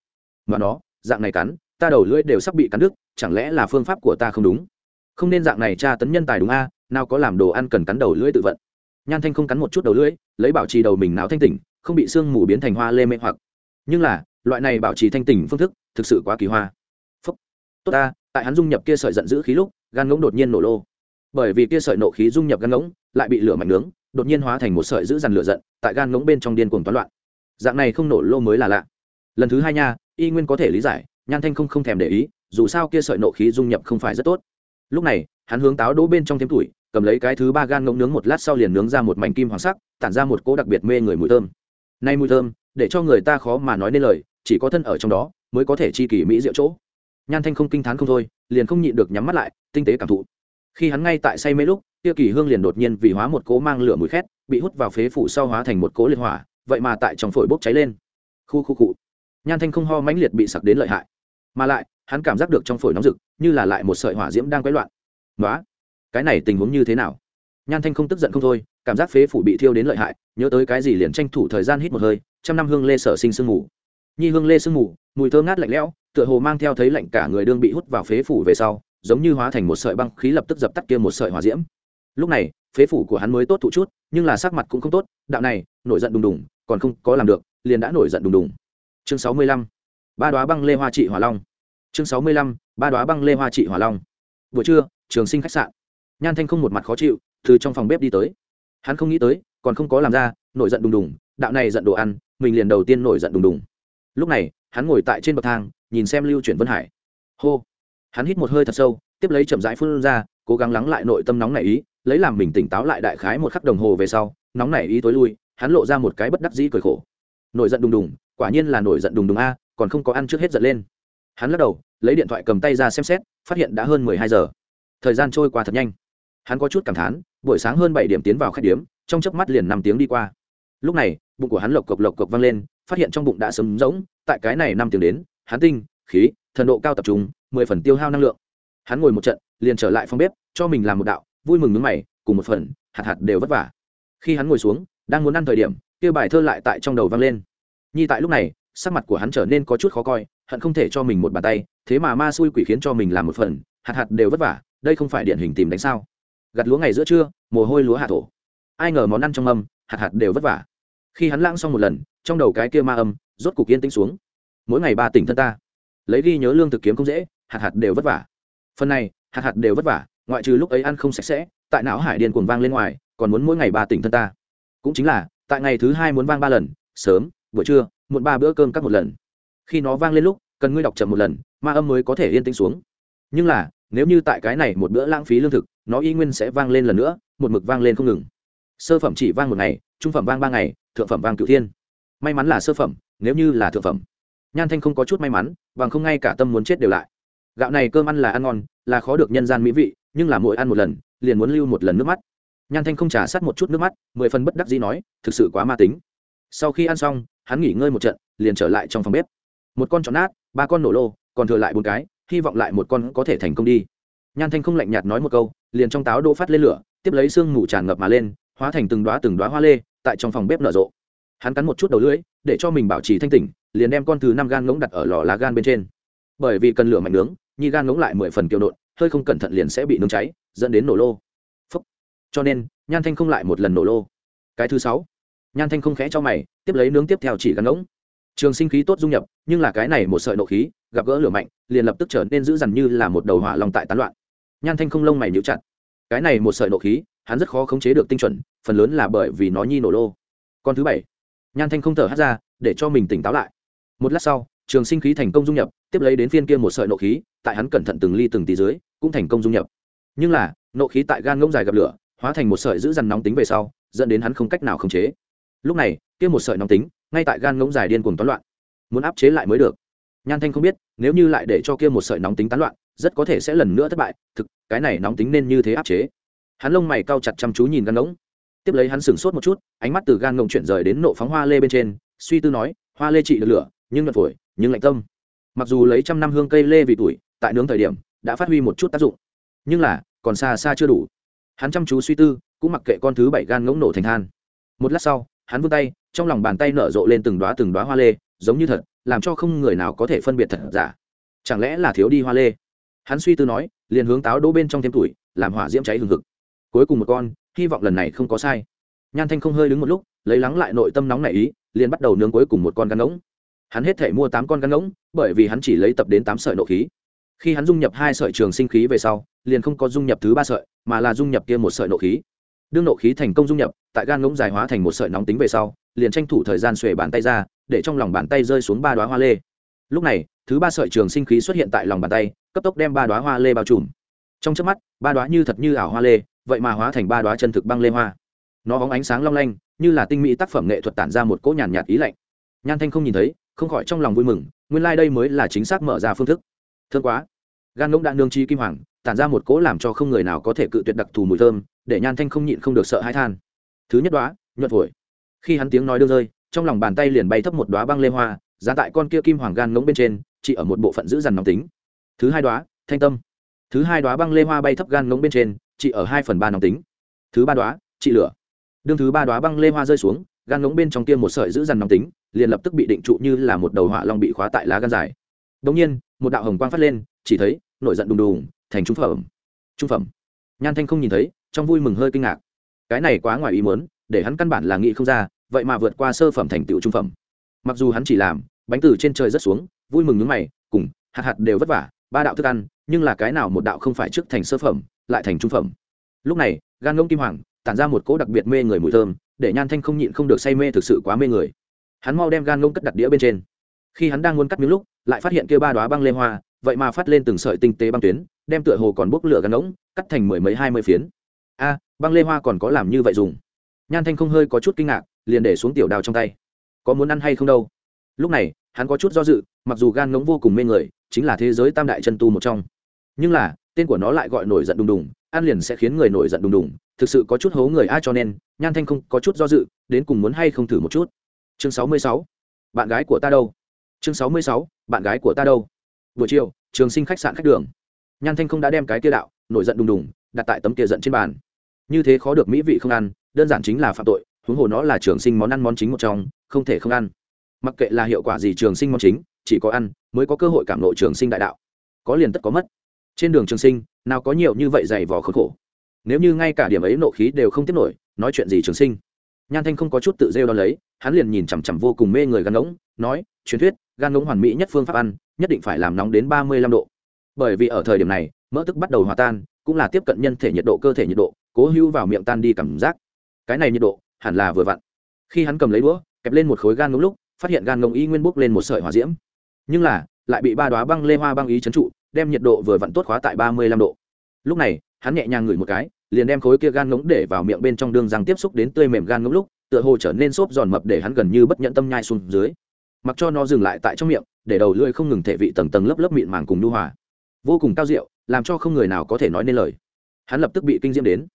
Mà nó, dạng này cắn, ta đầu lưỡi đều sắp bị cắn đứt, chẳng lẽ là phương pháp của ta không đúng? Không nên dạng này tra tấn nhân tài đúng a, nào có làm đồ ăn cần cắn đầu lưỡi tự vận. Nhan thanh không cắn một chút đầu lưỡi, lấy bảo trì đầu mình não thanh tỉnh, không bị sương mù biến thành hoa lê mê hoặc. Nhưng là, loại này bảo trì thanh tỉnh phương thức, thực sự quá kỳ hoa. Phúc. Tốt ta, tại hắn dung nhập kia sợi giận dữ khí lúc, gan ngỗng đột nhiên nổ lô. Bởi vì kia sợi nộ khí dung nhập gan ngỗng, lại bị lửa mạnh nướng, đột nhiên hóa thành một sợi giữ dằn lửa giận, tại gan ngỗng bên trong điên cuồng toán loạn. Dạng này không nổ lô mới là lạ. Lần thứ hai nha, y nguyên có thể lý giải, nhan thanh không không thèm để ý, dù sao kia sợi nộ khí dung nhập không phải rất tốt lúc này, hắn hướng táo đỗ bên trong thêm tuổi, cầm lấy cái thứ ba gan ngỗng nướng một lát sau liền nướng ra một mảnh kim hoàng sắc, tản ra một cỗ đặc biệt mê người mùi thơm. Nay mùi thơm, để cho người ta khó mà nói nên lời, chỉ có thân ở trong đó, mới có thể chi kỳ mỹ diệu chỗ. Nhan thanh không kinh t h á n không thôi, liền không nhịn được nhắm mắt lại, tinh tế cảm thụ. Khi hắn ngay tại say mê lúc tiêu kỳ hương liền đột nhiên vì hóa một cỗ mang lửa mùi khét, bị hút vào phế phủ sau hóa thành một cỗ liệt hỏa, vậy mà tại trong phổi bốc cháy lên. Khu khu cụ nhan thanh không ho mãnh liệt bị sặc đến lợi hại. Mà lại hắn cảm giác được trong phổi nóng rực, như là lại một sợi hỏa diễm đang quấy loạn. Nói cái này tình huống như thế nào? Nhan thanh không tức giận không thôi, cảm giác phế phủ bị thiêu đến lợi hại, nhớ tới cái gì liền tranh thủ thời gian hít một hơi, trăm năm hương lê sở sinh sương mù. Nhi hương lê sương mù, mùi thơ ngát lạnh lẽo, tựa hồ mang theo thấy lạnh cả người đương bị hút vào phế phủ về sau, giống như hóa thành một sợi băng khí lập tức dập tắt kia một sợi hỏa diễm. Lúc này, phế phủ của hắn mới tốt thụ chút, nhưng là sắc mặt cũng không tốt, đạo này, nổi giận đùng đùng, còn không có làm được, liền đã nổi giận đùng đùng. Chương sáu mươi lăm, ba đoá băng lê hoa trị hỏa long chương sáu mươi lăm, ba đoá băng lê hoa trị hỏa long. Buổi trưa, trường sinh khách sạn. Nhan thanh không một mặt khó chịu, từ trong phòng bếp đi tới. Hắn không nghĩ tới, còn không có làm ra, nổi giận đùng đùng, đạo này giận đồ ăn, mình liền đầu tiên nổi giận đùng đùng. Lúc này, hắn ngồi tại trên bậc thang, nhìn xem lưu chuyển vân hải. Hô! Hắn hít một hơi thật sâu, tiếp lấy chậm rãi phun ra, cố gắng lắng lại nội tâm nóng nảy ý, lấy làm mình tỉnh táo lại đại khái một khắc đồng hồ về sau, nóng nảy ý tối lui, hắn lộ ra một cái bất đắc dĩ cười khổ. Nổi giận đùng đùng, quả nhiên là nổi giận đùng đùng a, còn không có ăn trước hết giận lên hắn lắc đầu, lấy điện thoại cầm tay ra xem xét, phát hiện đã hơn mười hai giờ. Thời gian trôi qua thật nhanh. Hắn có chút cảm thán, buổi sáng hơn bảy điểm tiến vào khách điếm, trong chớp mắt liền năm tiếng đi qua. Lúc này, bụng của hắn lộc cộc lộc cộc vang lên, phát hiện trong bụng đã sấm rỗng, tại cái này năm tiếng đến, hắn tinh, khí, thần độ cao tập trung, mười phần tiêu hao năng lượng. Hắn ngồi một trận, liền trở lại phòng bếp, cho mình làm một đạo, vui mừng nước mày, cùng một phần, hạt hạt đều vất vả. Khi hắn ngồi xuống, đang muốn ăn thời điểm, kia bài thơ lại tại trong đầu vang lên. Nhi tại lúc này, sắc mặt của hắn trở nên có chút khó coi hận không thể cho mình một bàn tay, thế mà ma xui quỷ khiến cho mình làm một phần, hạt hạt đều vất vả, đây không phải điển hình tìm đánh sao? Gặt lúa ngày giữa trưa, mồ hôi lúa hạ thổ. Ai ngờ món ăn trong âm, hạt hạt đều vất vả. Khi hắn lãng xong một lần, trong đầu cái kia ma âm, rốt cục yên tĩnh xuống. Mỗi ngày ba tỉnh thân ta. Lấy ghi nhớ lương thực kiếm không dễ, hạt hạt đều vất vả. Phần này, hạt hạt đều vất vả, ngoại trừ lúc ấy ăn không sạch sẽ, tại não hải điên cuồng vang lên ngoài, còn muốn mỗi ngày ba tỉnh thân ta. Cũng chính là, tại ngày thứ hai muốn vang ba lần, sớm, buổi trưa, muộn ba bữa cơm cắt một lần khi nó vang lên lúc, cần ngươi đọc chậm một lần, ma âm mới có thể yên tĩnh xuống. Nhưng là, nếu như tại cái này một bữa lãng phí lương thực, nó y nguyên sẽ vang lên lần nữa, một mực vang lên không ngừng. Sơ phẩm chỉ vang một ngày, trung phẩm vang ba ngày, thượng phẩm vang cửu thiên. May mắn là sơ phẩm, nếu như là thượng phẩm. Nhan thanh không có chút may mắn, bằng không ngay cả tâm muốn chết đều lại. Gạo này cơm ăn là ăn ngon, là khó được nhân gian mỹ vị, nhưng là mỗi ăn một lần, liền muốn lưu một lần nước mắt. Nhan thanh không trả sát một chút nước mắt, mười phần bất đắc dĩ nói, thực sự quá ma tính. Sau khi ăn xong, hắn nghỉ ngơi một trận, liền trở lại trong phòng bếp một con chọn nát, ba con nổ lô, còn thừa lại bốn cái, hy vọng lại một con có thể thành công đi. Nhan thanh không lạnh nhạt nói một câu, liền trong táo đỗ phát lên lửa, tiếp lấy sương mù tràn ngập mà lên, hóa thành từng đoá từng đoá hoa lê, tại trong phòng bếp nở rộ. Hắn cắn một chút đầu lưỡi, để cho mình bảo trì thanh tỉnh, liền đem con thứ năm gan ngỗng đặt ở lò lá gan bên trên. Bởi vì cần lửa mạnh nướng, nhi gan ngỗng lại mười phần kiều nộn hơi không cẩn thận liền sẽ bị nướng cháy, dẫn đến nổ lô. Phúc. cho nên, nhan thanh không lại một lần nổ lô. Cái thứ sáu. Nhan thanh không khẽ cho mày, tiếp lấy nướng tiếp theo chỉ gan ngỗng trường sinh khí tốt dung nhập, nhưng là cái này một sợi nộ khí, gặp gỡ lửa mạnh, liền lập tức trở nên dữ dằn như là một đầu hỏa lòng tại tán loạn. Nhan thanh không lông mày nhíu chặt. Cái này một sợi nộ khí, hắn rất khó khống chế được tinh chuẩn, phần lớn là bởi vì nó nhi nổ lô. Con thứ bảy. Nhan thanh không thở hát ra, để cho mình tỉnh táo lại. Một lát sau, trường sinh khí thành công dung nhập, tiếp lấy đến phiên kia một sợi nộ khí, tại hắn cẩn thận từng ly từng tí dưới, cũng thành công dung nhập. Nhưng là, nộ khí tại gan ngỗng dài gặp lửa, hóa thành một sợi giữ dằn nóng tính về sau, dẫn đến hắn không cách nào khống chế. Lúc này, kia một sợi nóng tính ngay tại gan ngỗng dài điên cuồng toán loạn. Muốn áp chế lại mới được. Nhan thanh không biết, nếu như lại để cho kia một sợi nóng tính tán loạn, rất có thể sẽ lần nữa thất bại. Thực, cái này nóng tính nên như thế áp chế. Hắn lông mày cao chặt chăm chú nhìn gan ngỗng. Tiếp lấy hắn sửng sốt một chút, ánh mắt từ gan ngỗng chuyển rời đến nộ phóng hoa lê bên trên, suy tư nói, hoa lê trị được lửa, nhưng mật phổi nhưng lạnh tâm. Mặc dù lấy trăm năm hương cây lê vì tuổi, tại nướng thời điểm, đã phát huy một chút tác dụng. Nhưng là, còn xa xa chưa đủ. Hắn chăm chú suy tư, cũng mặc kệ con thứ bảy gan ngỗng nổ thành than. Một lát sau, hắn vươn tay trong lòng bàn tay nở rộ lên từng đoá từng đoá hoa lê, giống như thật, làm cho không người nào có thể phân biệt thật giả. Chẳng lẽ là thiếu đi hoa lê? Hắn suy tư nói, liền hướng táo đỗ bên trong thêm tuổi, làm hỏa diễm cháy hừng hực. Cuối cùng một con, hy vọng lần này không có sai. Nhan thanh không hơi đứng một lúc, lấy lắng lại nội tâm nóng này ý, liền bắt đầu nướng cuối cùng một con gan ngỗng. Hắn hết thể mua tám con gan ngỗng, bởi vì hắn chỉ lấy tập đến tám sợi nộ khí. Khi hắn dung nhập hai sợi trường sinh khí về sau, liền không có dung nhập thứ ba sợi, mà là dung nhập kia một sợi nộ khí đương nộ khí thành công dung nhập, tại gan ngỗng dài hóa thành một sợi nóng tính về sau, liền tranh thủ thời gian xuề bàn tay ra, để trong lòng bàn tay rơi xuống ba đoá hoa lê. Lúc này, thứ ba sợi trường sinh khí xuất hiện tại lòng bàn tay, cấp tốc đem ba đoá hoa lê bao trùm. Trong trước mắt, ba đoá như thật như ảo hoa lê, vậy mà hóa thành ba đoá chân thực băng lê hoa. Nó hóng ánh sáng long lanh, như là tinh mỹ tác phẩm nghệ thuật tản ra một cỗ nhàn nhạt ý lạnh. Nhan thanh không nhìn thấy, không khỏi trong lòng vui mừng, nguyên lai、like、đây mới là chính xác mở ra phương thức. Thương quá. Gan ngỗng đã nương chi kim hoàng, tản ra một cỗ làm cho không người nào có thể cự tuyệt đặc thù mùi thơm để nhan thanh không nhịn không được sợ hãi than. Thứ nhất đoá, nhuận phổi khi hắn tiếng nói đưa rơi, trong lòng bàn tay liền bay thấp một đoá băng lê hoa, giá tại con kia kim hoàng gan ngỗng bên trên, chỉ ở một bộ phận giữ dằn nóng tính. Thứ hai đoá, thanh tâm. Thứ hai đoá băng lê hoa bay thấp gan ngỗng bên trên, chỉ ở hai phần ba nóng tính. Thứ ba đoá, trị lửa. Đương thứ ba đoá băng lê hoa rơi xuống, gan ngỗng bên trong kia một sợi giữ dằn nóng tính, liền lập tức bị định trụ như là một đầu họa long bị khóa tại lá gan dài. Đống nhiên, một đạo hồng quang phát lên, chỉ thấy, nổi giận đùng đùng, thành trung phẩm. Trung phẩm. Nhan thanh không nhìn thấy trong vui mừng hơi kinh ngạc. Cái này quá ngoài ý muốn, để hắn căn bản là nghĩ không ra, vậy mà vượt qua sơ phẩm thành tựu trung phẩm. Mặc dù hắn chỉ làm, bánh từ trên trời rất xuống, vui mừng nước mày, cùng, hạt hạt đều vất vả, ba đạo thức ăn, nhưng là cái nào một đạo không phải trước thành sơ phẩm, lại thành trung phẩm. Lúc này, gan ngông kim hoàng, tản ra một cỗ đặc biệt mê người mùi thơm, để nhan thanh không nhịn không được say mê thực sự quá mê người. Hắn mau đem gan ngông cất đặt đĩa bên trên. Khi hắn đang muốn cắt miếng lúc, lại phát hiện kia ba đoá băng lê hoa, vậy mà phát lên từng sợi tinh tế băng tuyến, đem tựa hồ còn bốc lửa gan ngỗng, cắt thành mười mấy hai mươi phiến a, băng lê hoa còn có làm như vậy dùng. Nhan thanh không hơi có chút kinh ngạc, liền để xuống tiểu đào trong tay. Có muốn ăn hay không đâu? Lúc này, hắn có chút do dự, mặc dù gan ngống vô cùng mê người, chính là thế giới tam đại chân tu một trong. Nhưng là, tên của nó lại gọi nổi giận đùng đùng, ăn liền sẽ khiến người nổi giận đùng đùng, thực sự có chút hố người ai cho nên, nhan thanh không có chút do dự, đến cùng muốn hay không thử một chút. Chương sáu mươi sáu, bạn gái của ta đâu? Chương sáu mươi sáu, bạn gái của ta đâu? Buổi chiều, trường sinh khách sạn khách đường. Nhan thanh không đã đem cái kia đạo, nổi giận đùng đùng đặt tại tấm kia giận trên bàn. Như thế khó được mỹ vị không ăn, đơn giản chính là phạm tội, huống hồ nó là trường sinh món ăn món chính một trong, không thể không ăn. Mặc kệ là hiệu quả gì trường sinh món chính, chỉ có ăn mới có cơ hội cảm lộ trường sinh đại đạo. Có liền tất có mất. Trên đường trường sinh, nào có nhiều như vậy dày vò khốn khổ. Nếu như ngay cả điểm ấy nộ khí đều không tiếp nổi, nói chuyện gì trường sinh? Nhan thanh không có chút tự rêu đo lấy, hắn liền nhìn chằm chằm vô cùng mê người gan ngỗng, nói, truyền thuyết, gan ngỗng hoàn mỹ nhất phương pháp ăn, nhất định phải làm nóng đến ba mươi lăm độ. Bởi vì ở thời điểm này, mỡ tức bắt đầu hòa tan cũng là tiếp cận nhân thể nhiệt độ, cơ thể nhiệt độ, cố hữu vào miệng tan đi cảm giác. Cái này nhiệt độ hẳn là vừa vặn. Khi hắn cầm lấy đũa, kẹp lên một khối gan ngỗng lúc, phát hiện gan ngỗng y nguyên bốc lên một sợi hỏa diễm. Nhưng là, lại bị ba đoá băng lê hoa băng ý chấn trụ, đem nhiệt độ vừa vặn tốt khóa tại ba mươi lăm độ. Lúc này, hắn nhẹ nhàng ngửi một cái, liền đem khối kia gan ngỗng để vào miệng bên trong đường răng tiếp xúc đến tươi mềm gan ngỗng lúc, tựa hồ trở nên xốp giòn mập để hắn gần như bất nhận tâm nhai xuống dưới. Mặc cho nó dừng lại tại trong miệng, để đầu lưỡi không ngừng thể vị tầng tầng lớp lớp mịn màng cùng nhu hòa. Vô cùng cao diệu làm cho không người nào có thể nói nên lời. Hắn lập tức bị kinh diễm đến.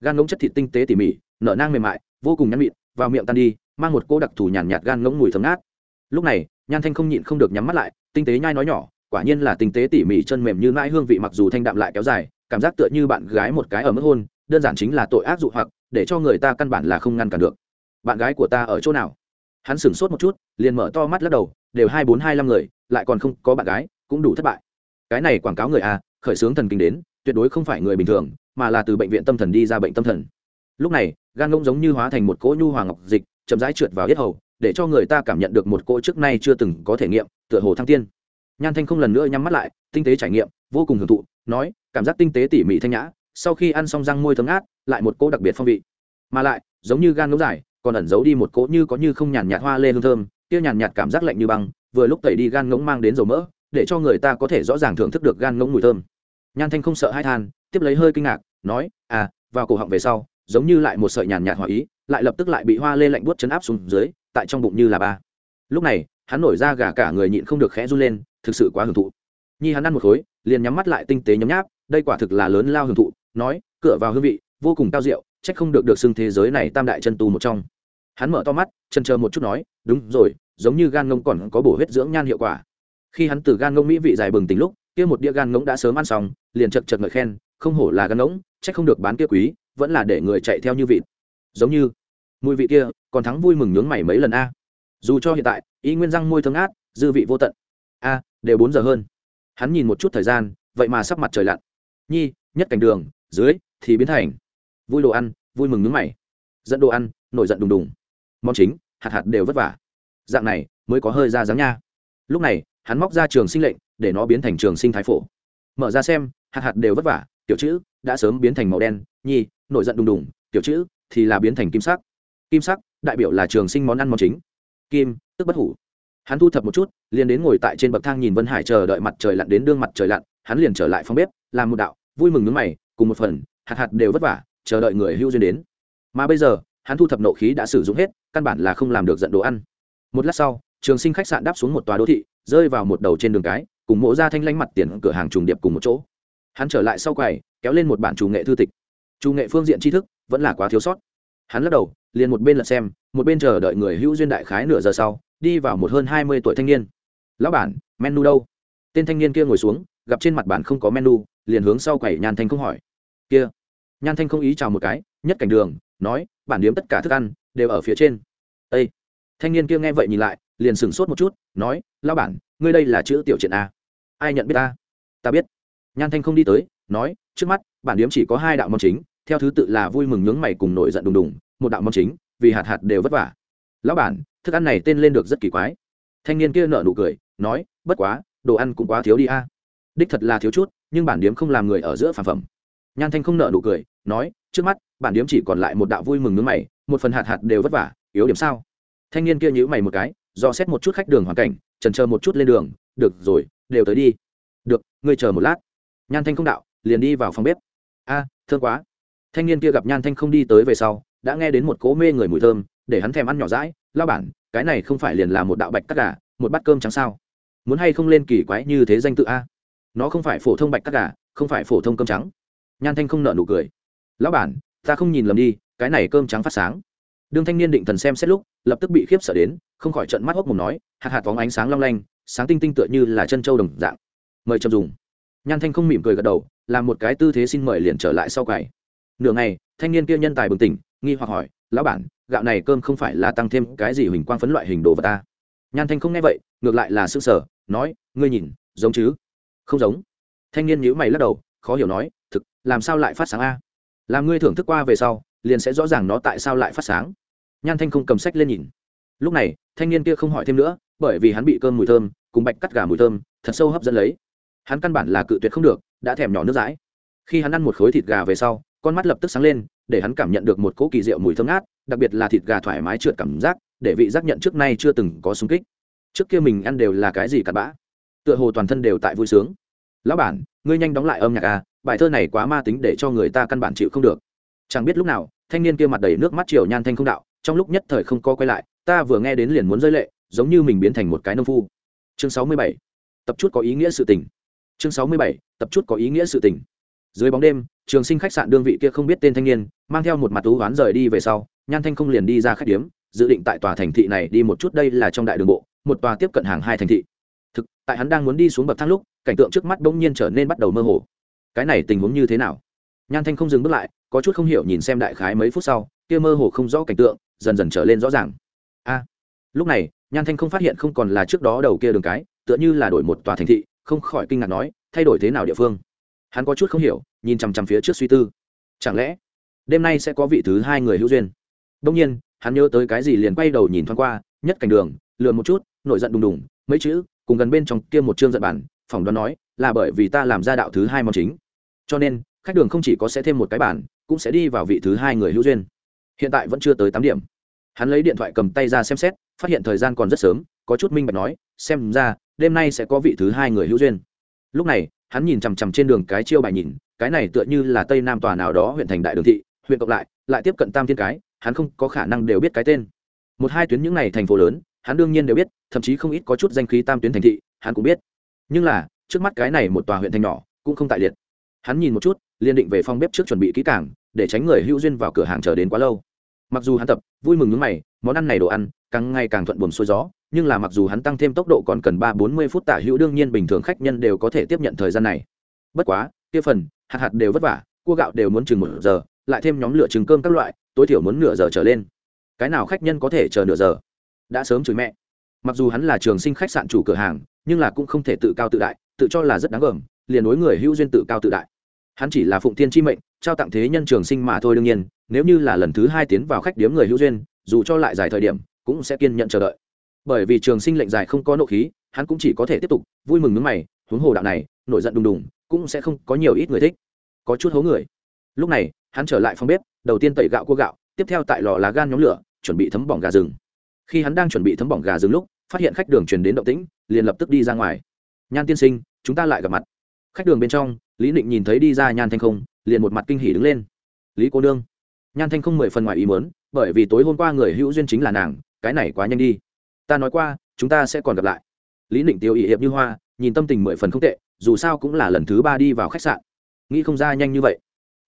Gan ngỗng chất thịt tinh tế tỉ mỉ nở nang mềm mại vô cùng nhăn mịn vào miệng tan đi mang một cô đặc thù nhàn nhạt, gan ngỗng mùi thấm ngát. Lúc này nhan thanh không nhịn không được nhắm mắt lại tinh tế nhai nói nhỏ quả nhiên là tinh tế tỉ mỉ chân mềm như mãi hương vị mặc dù thanh đạm lại kéo dài cảm giác tựa như bạn gái một cái ở mức hôn đơn giản chính là tội ác dụ hoặc để cho người ta căn bản là không ngăn cản được. Bạn gái của ta ở chỗ nào? Hắn sửng sốt một chút liền mở to mắt lắc đầu đều hai bốn hai năm người lại còn không có bạn gái cũng đủ thất bại. Cái này quảng cáo người à? Khởi xướng thần kinh đến, tuyệt đối không phải người bình thường, mà là từ bệnh viện tâm thần đi ra bệnh tâm thần. Lúc này, gan ngỗng giống như hóa thành một cỗ nhu hoàng ngọc dịch, chậm rãi trượt vào yết hầu, để cho người ta cảm nhận được một cỗ trước nay chưa từng có thể nghiệm, tựa hồ thăng tiên. Nhan thanh không lần nữa nhắm mắt lại, tinh tế trải nghiệm, vô cùng hưởng thụ, nói, cảm giác tinh tế tỉ mỉ thanh nhã, sau khi ăn xong răng môi thấm át lại một cỗ đặc biệt phong vị. Mà lại, giống như gan ngỗng dài, còn ẩn giấu đi một cỗ như có như không nhàn nhạt hoa lê hương thơm tiêu nhàn nhạt cảm giác lạnh như băng, vừa lúc tẩy đi gan ngỗng mang đến dầu mỡ, để cho người ta có thể rõ ràng thưởng thức được gan ngỗng mùi thơm nhan thanh không sợ hai than, tiếp lấy hơi kinh ngạc, nói à vào cổ họng về sau, giống như lại một sợi nhàn nhạt hòa ý, lại lập tức lại bị hoa lê lạnh buốt chấn áp xuống dưới, tại trong bụng như là ba. Lúc này, hắn nổi ra gà cả người nhịn không được khẽ run lên, thực sự quá hưởng thụ. Nhi hắn ăn một khối, liền nhắm mắt lại tinh tế nhấm nháp, đây quả thực là lớn lao hưởng thụ, nói, cửa vào hương vị, vô cùng cao diệu trách không được được xưng thế giới này tam đại chân tu một trong. Hắn mở to mắt chân chờ một chút nói, đúng rồi, giống như gan ngông còn có bổ huyết dưỡng nhan hiệu quả. Khi hắn từ gan ngông mỹ vị dài bừng tính lúc, kia một đĩa gan ngỗng đã sớm ăn xong liền chật chật ngợi khen, không hổ là gan ngỗng trách không được bán kia quý, vẫn là để người chạy theo như vịt. Giống như, mùi vị kia, còn thắng vui mừng nhướng mày mấy lần a. Dù cho hiện tại ý nguyên răng môi thương át dư vị vô tận. A, đều bốn giờ hơn. Hắn nhìn một chút thời gian, vậy mà sắp mặt trời lặn. Nhi, nhất cảnh đường, dưới, thì biến thành. Vui đồ ăn, vui mừng nhướng mày. Dẫn đồ ăn, nổi giận đùng đùng. Món chính, hạt hạt đều vất vả. Dạng này, mới có hơi ra dáng nha. Lúc này, hắn móc ra trường sinh lệnh, để nó biến thành trường sinh thái phổ. Mở ra xem hạt hạt đều vất vả, tiểu chữ đã sớm biến thành màu đen, nhi, nổi giận đùng đùng, tiểu chữ thì là biến thành kim sắc. Kim sắc, đại biểu là trường sinh món ăn món chính. Kim, tức bất hủ. Hắn thu thập một chút, liền đến ngồi tại trên bậc thang nhìn vân hải chờ đợi mặt trời lặn đến đương mặt trời lặn, hắn liền trở lại phòng bếp, làm một đạo, vui mừng nước mày, cùng một phần, hạt hạt đều vất vả, chờ đợi người hưu duyên đến. Mà bây giờ, hắn thu thập nộ khí đã sử dụng hết, căn bản là không làm được giận đồ ăn. Một lát sau, trường sinh khách sạn đáp xuống một tòa đô thị, rơi vào một đầu trên đường cái, cùng mộ ra thanh lanh mặt tiền cửa hàng trùng điệp cùng một chỗ hắn trở lại sau quầy, kéo lên một bản chủ nghệ thư tịch. Chủ nghệ phương diện tri thức vẫn là quá thiếu sót. Hắn lắc đầu, liền một bên lật xem, một bên chờ đợi người hữu duyên đại khái nửa giờ sau, đi vào một hơn hai mươi tuổi thanh niên. Lão bản, menu đâu? Tên thanh niên kia ngồi xuống, gặp trên mặt bản không có menu, liền hướng sau quầy nhan thanh không hỏi. Kia. Nhan thanh không ý chào một cái, nhất cảnh đường, nói, bản điếm tất cả thức ăn đều ở phía trên. Ây thanh niên kia nghe vậy nhìn lại, liền sửng sốt một chút, nói, lão bản, ngươi đây là chữ tiểu triện a à? ai nhận biết ta? Ta biết nhan thanh không đi tới, nói, trước mắt, bản điếm chỉ có hai đạo món chính, theo thứ tự là vui mừng nhướng mày cùng nổi giận đùng đùng, một đạo món chính, vì hạt hạt đều vất vả. Lão bản, thức ăn này tên lên được rất kỳ quái. Thanh niên kia nợ nụ cười, nói, bất quá, đồ ăn cũng quá thiếu đi a. À. Đích thật là thiếu chút, nhưng bản điếm không làm người ở giữa phản phẩm. Nhan thanh không nợ nụ cười, nói, trước mắt, bản điếm chỉ còn lại một đạo vui mừng nướng mày, một phần hạt hạt đều vất vả, yếu điểm sao? Thanh niên kia nhữ mày một cái, do xét một chút khách đường hoàn cảnh, trần chờ một chút lên đường, được rồi, đều tới đi. Được, ngươi chờ một lát nhan thanh không đạo liền đi vào phòng bếp. A à, thơm quá. Thanh niên kia gặp nhan thanh không đi tới về sau đã nghe đến một cỗ mê người mùi thơm để hắn thèm ăn nhỏ rãi lao bản cái này không phải liền là một đạo bạch cắt gà một bát cơm trắng sao? Muốn hay không lên kỳ quái như thế danh tự a? Nó không phải phổ thông bạch cắt gà không phải phổ thông cơm trắng. Nhan thanh không nợ nụ cười. Lão bản ta không nhìn lầm đi cái này cơm trắng phát sáng. Đương thanh niên định thần xem xét lúc lập tức bị khiếp sợ đến không khỏi trận mắt hốc mồm nói hạt hạt vóng ánh sáng long lanh sáng tinh tinh tựa như là chân trâu đồng dạng. Mời chậm dùng nhan thanh không mỉm cười gật đầu, làm một cái tư thế xin mời liền trở lại sau quầy. Nửa ngày, thanh niên kia nhân tài bừng tỉnh, nghi hoặc hỏi, lão bản, gạo này cơm không phải là tăng thêm cái gì huỳnh quang phấn loại hình đồ vật ta? Nhan thanh không nghe vậy, ngược lại là s ư sở nói, ngươi nhìn, giống chứ? Không giống. Thanh niên nhữ mày lắc đầu, khó hiểu nói, thực, làm sao lại phát sáng a? Làm ngươi thưởng thức qua về sau, liền sẽ rõ ràng nó tại sao lại phát sáng. Nhan thanh không cầm sách lên nhìn. Lúc này, thanh niên kia không hỏi thêm nữa, bởi vì hắn bị cơm mùi thơm, cùng bạch cắt gà mùi thơm, thật sâu hấp dẫn lấy hắn căn bản là cự tuyệt không được, đã thèm nhỏ nước dãi. Khi hắn ăn một khối thịt gà về sau, con mắt lập tức sáng lên, để hắn cảm nhận được một cỗ kỳ diệu mùi thơm ngát, đặc biệt là thịt gà thoải mái trượt cảm giác, để vị giác nhận trước nay chưa từng có sung kích. Trước kia mình ăn đều là cái gì cặn bã, tựa hồ toàn thân đều tại vui sướng. Lão bản, ngươi nhanh đóng lại âm nhạc à bài thơ này quá ma tính để cho người ta căn bản chịu không được. Chẳng biết lúc nào, thanh niên kia mặt đầy nước mắt chiều nhan thanh không đạo, trong lúc nhất thời không co quay lại, ta vừa nghe đến liền muốn rơi lệ, giống như mình biến thành một cái nông phu. Chương sáu mươi bảy. Tập chút có ý nghĩa sự tình chương sáu mươi bảy, tập chút có ý nghĩa sự tình. Dưới bóng đêm, trường sinh khách sạn đương vị kia không biết tên thanh niên, mang theo một mặt thú ván rời đi về sau, nhan thanh không liền đi ra khách điếm, dự định tại tòa thành thị này đi một chút đây là trong đại đường bộ, một tòa tiếp cận hàng hai thành thị. Thực, tại hắn đang muốn đi xuống bậc thang lúc, cảnh tượng trước mắt bỗng nhiên trở nên bắt đầu mơ hồ. Cái này tình huống như thế nào? Nhan thanh không dừng bước lại, có chút không hiểu nhìn xem đại khái mấy phút sau, kia mơ hồ không rõ cảnh tượng, dần dần trở lên rõ ràng. A! Lúc này, nhan thanh không phát hiện không còn là trước đó đầu kia đường cái, tựa như là đổi một tòa thành thị không khỏi kinh ngạc nói, thay đổi thế nào địa phương? Hắn có chút không hiểu, nhìn chằm chằm phía trước suy tư. Chẳng lẽ đêm nay sẽ có vị thứ hai người hữu duyên? Đông nhiên, hắn nhớ tới cái gì liền quay đầu nhìn thoáng qua, nhất cảnh đường, lượn một chút, nổi giận đùng đùng, mấy chữ, cùng gần bên trong kia một chương giận bản, phỏng đoán nói là bởi vì ta làm ra đạo thứ hai món chính. Cho nên, khách đường không chỉ có sẽ thêm một cái bản, cũng sẽ đi vào vị thứ hai người hữu duyên. Hiện tại vẫn chưa tới tám điểm. Hắn lấy điện thoại cầm tay ra xem xét, phát hiện thời gian còn rất sớm, có chút minh bạch nói, xem ra đêm nay sẽ có vị thứ hai người hữu duyên. Lúc này, hắn nhìn chằm chằm trên đường cái chiêu bài nhìn, cái này tựa như là tây nam tòa nào đó huyện thành đại đường thị, huyện cộng lại lại tiếp cận tam thiên cái, hắn không có khả năng đều biết cái tên. Một hai tuyến những n à y thành phố lớn, hắn đương nhiên đều biết, thậm chí không ít có chút danh khí tam tuyến thành thị, hắn cũng biết. Nhưng là, trước mắt cái này một tòa huyện thành nhỏ, cũng không tại liệt. Hắn nhìn một chút liên định về phòng bếp trước chuẩn bị kỹ càng, để tránh người hữu duyên vào cửa hàng chờ đến quá lâu. Mặc dù hắn tập, vui mừng nước mày, món ăn này đồ ăn, càng ngày càng thuận buồm xuôi gió nhưng là mặc dù hắn tăng thêm tốc độ còn cần ba bốn mươi phút tả hữu, đương nhiên bình thường khách nhân đều có thể tiếp nhận thời gian này. Bất quá, kia phần, hạt hạt đều vất vả, cua gạo đều muốn chừng một giờ, lại thêm nhóm lửa trứng cơm các loại, tối thiểu muốn nửa giờ trở lên. Cái nào khách nhân có thể chờ nửa giờ? Đã sớm chửi mẹ. Mặc dù hắn là trường sinh khách sạn chủ cửa hàng, nhưng là cũng không thể tự cao tự đại, tự cho là rất đáng gờm, liền đối người hữu duyên tự cao tự đại. Hắn chỉ là phụng thiên chi mệnh, trao tặng thế nhân trường sinh mà thôi đương nhiên, nếu như là lần thứ hai tiến vào khách điếm người hữu duyên, dù cho lại dài thời điểm, cũng sẽ kiên nhận chờ đợi bởi vì trường sinh lệnh dài không có nộ khí, hắn cũng chỉ có thể tiếp tục, vui mừng nước mày, huống hồ đạo này, nổi giận đùng đùng, cũng sẽ không có nhiều ít người thích. Có chút hố người. Lúc này, hắn trở lại phòng bếp, đầu tiên tẩy gạo cua gạo, tiếp theo tại lò lá gan nhóm lửa, chuẩn bị thấm bỏng gà rừng. Khi hắn đang chuẩn bị thấm bỏng gà rừng lúc, phát hiện khách đường truyền đến động tĩnh, liền lập tức đi ra ngoài. Nhan tiên sinh, chúng ta lại gặp mặt. Khách đường bên trong, lý định nhìn thấy đi ra nhan thanh không, liền một mặt kinh hỉ đứng lên. Lý cô đương nhan thanh không mười phần ngoài ý mớn bởi vì tối hôm qua người hữu duyên chính là nàng, cái này quá nhanh đi ta nói qua, chúng ta sẽ còn gặp lại. Lý định tiêu ỵ hiệp như hoa, nhìn tâm tình mười phần không tệ, dù sao cũng là lần thứ ba đi vào khách sạn. Nghĩ không ra nhanh như vậy.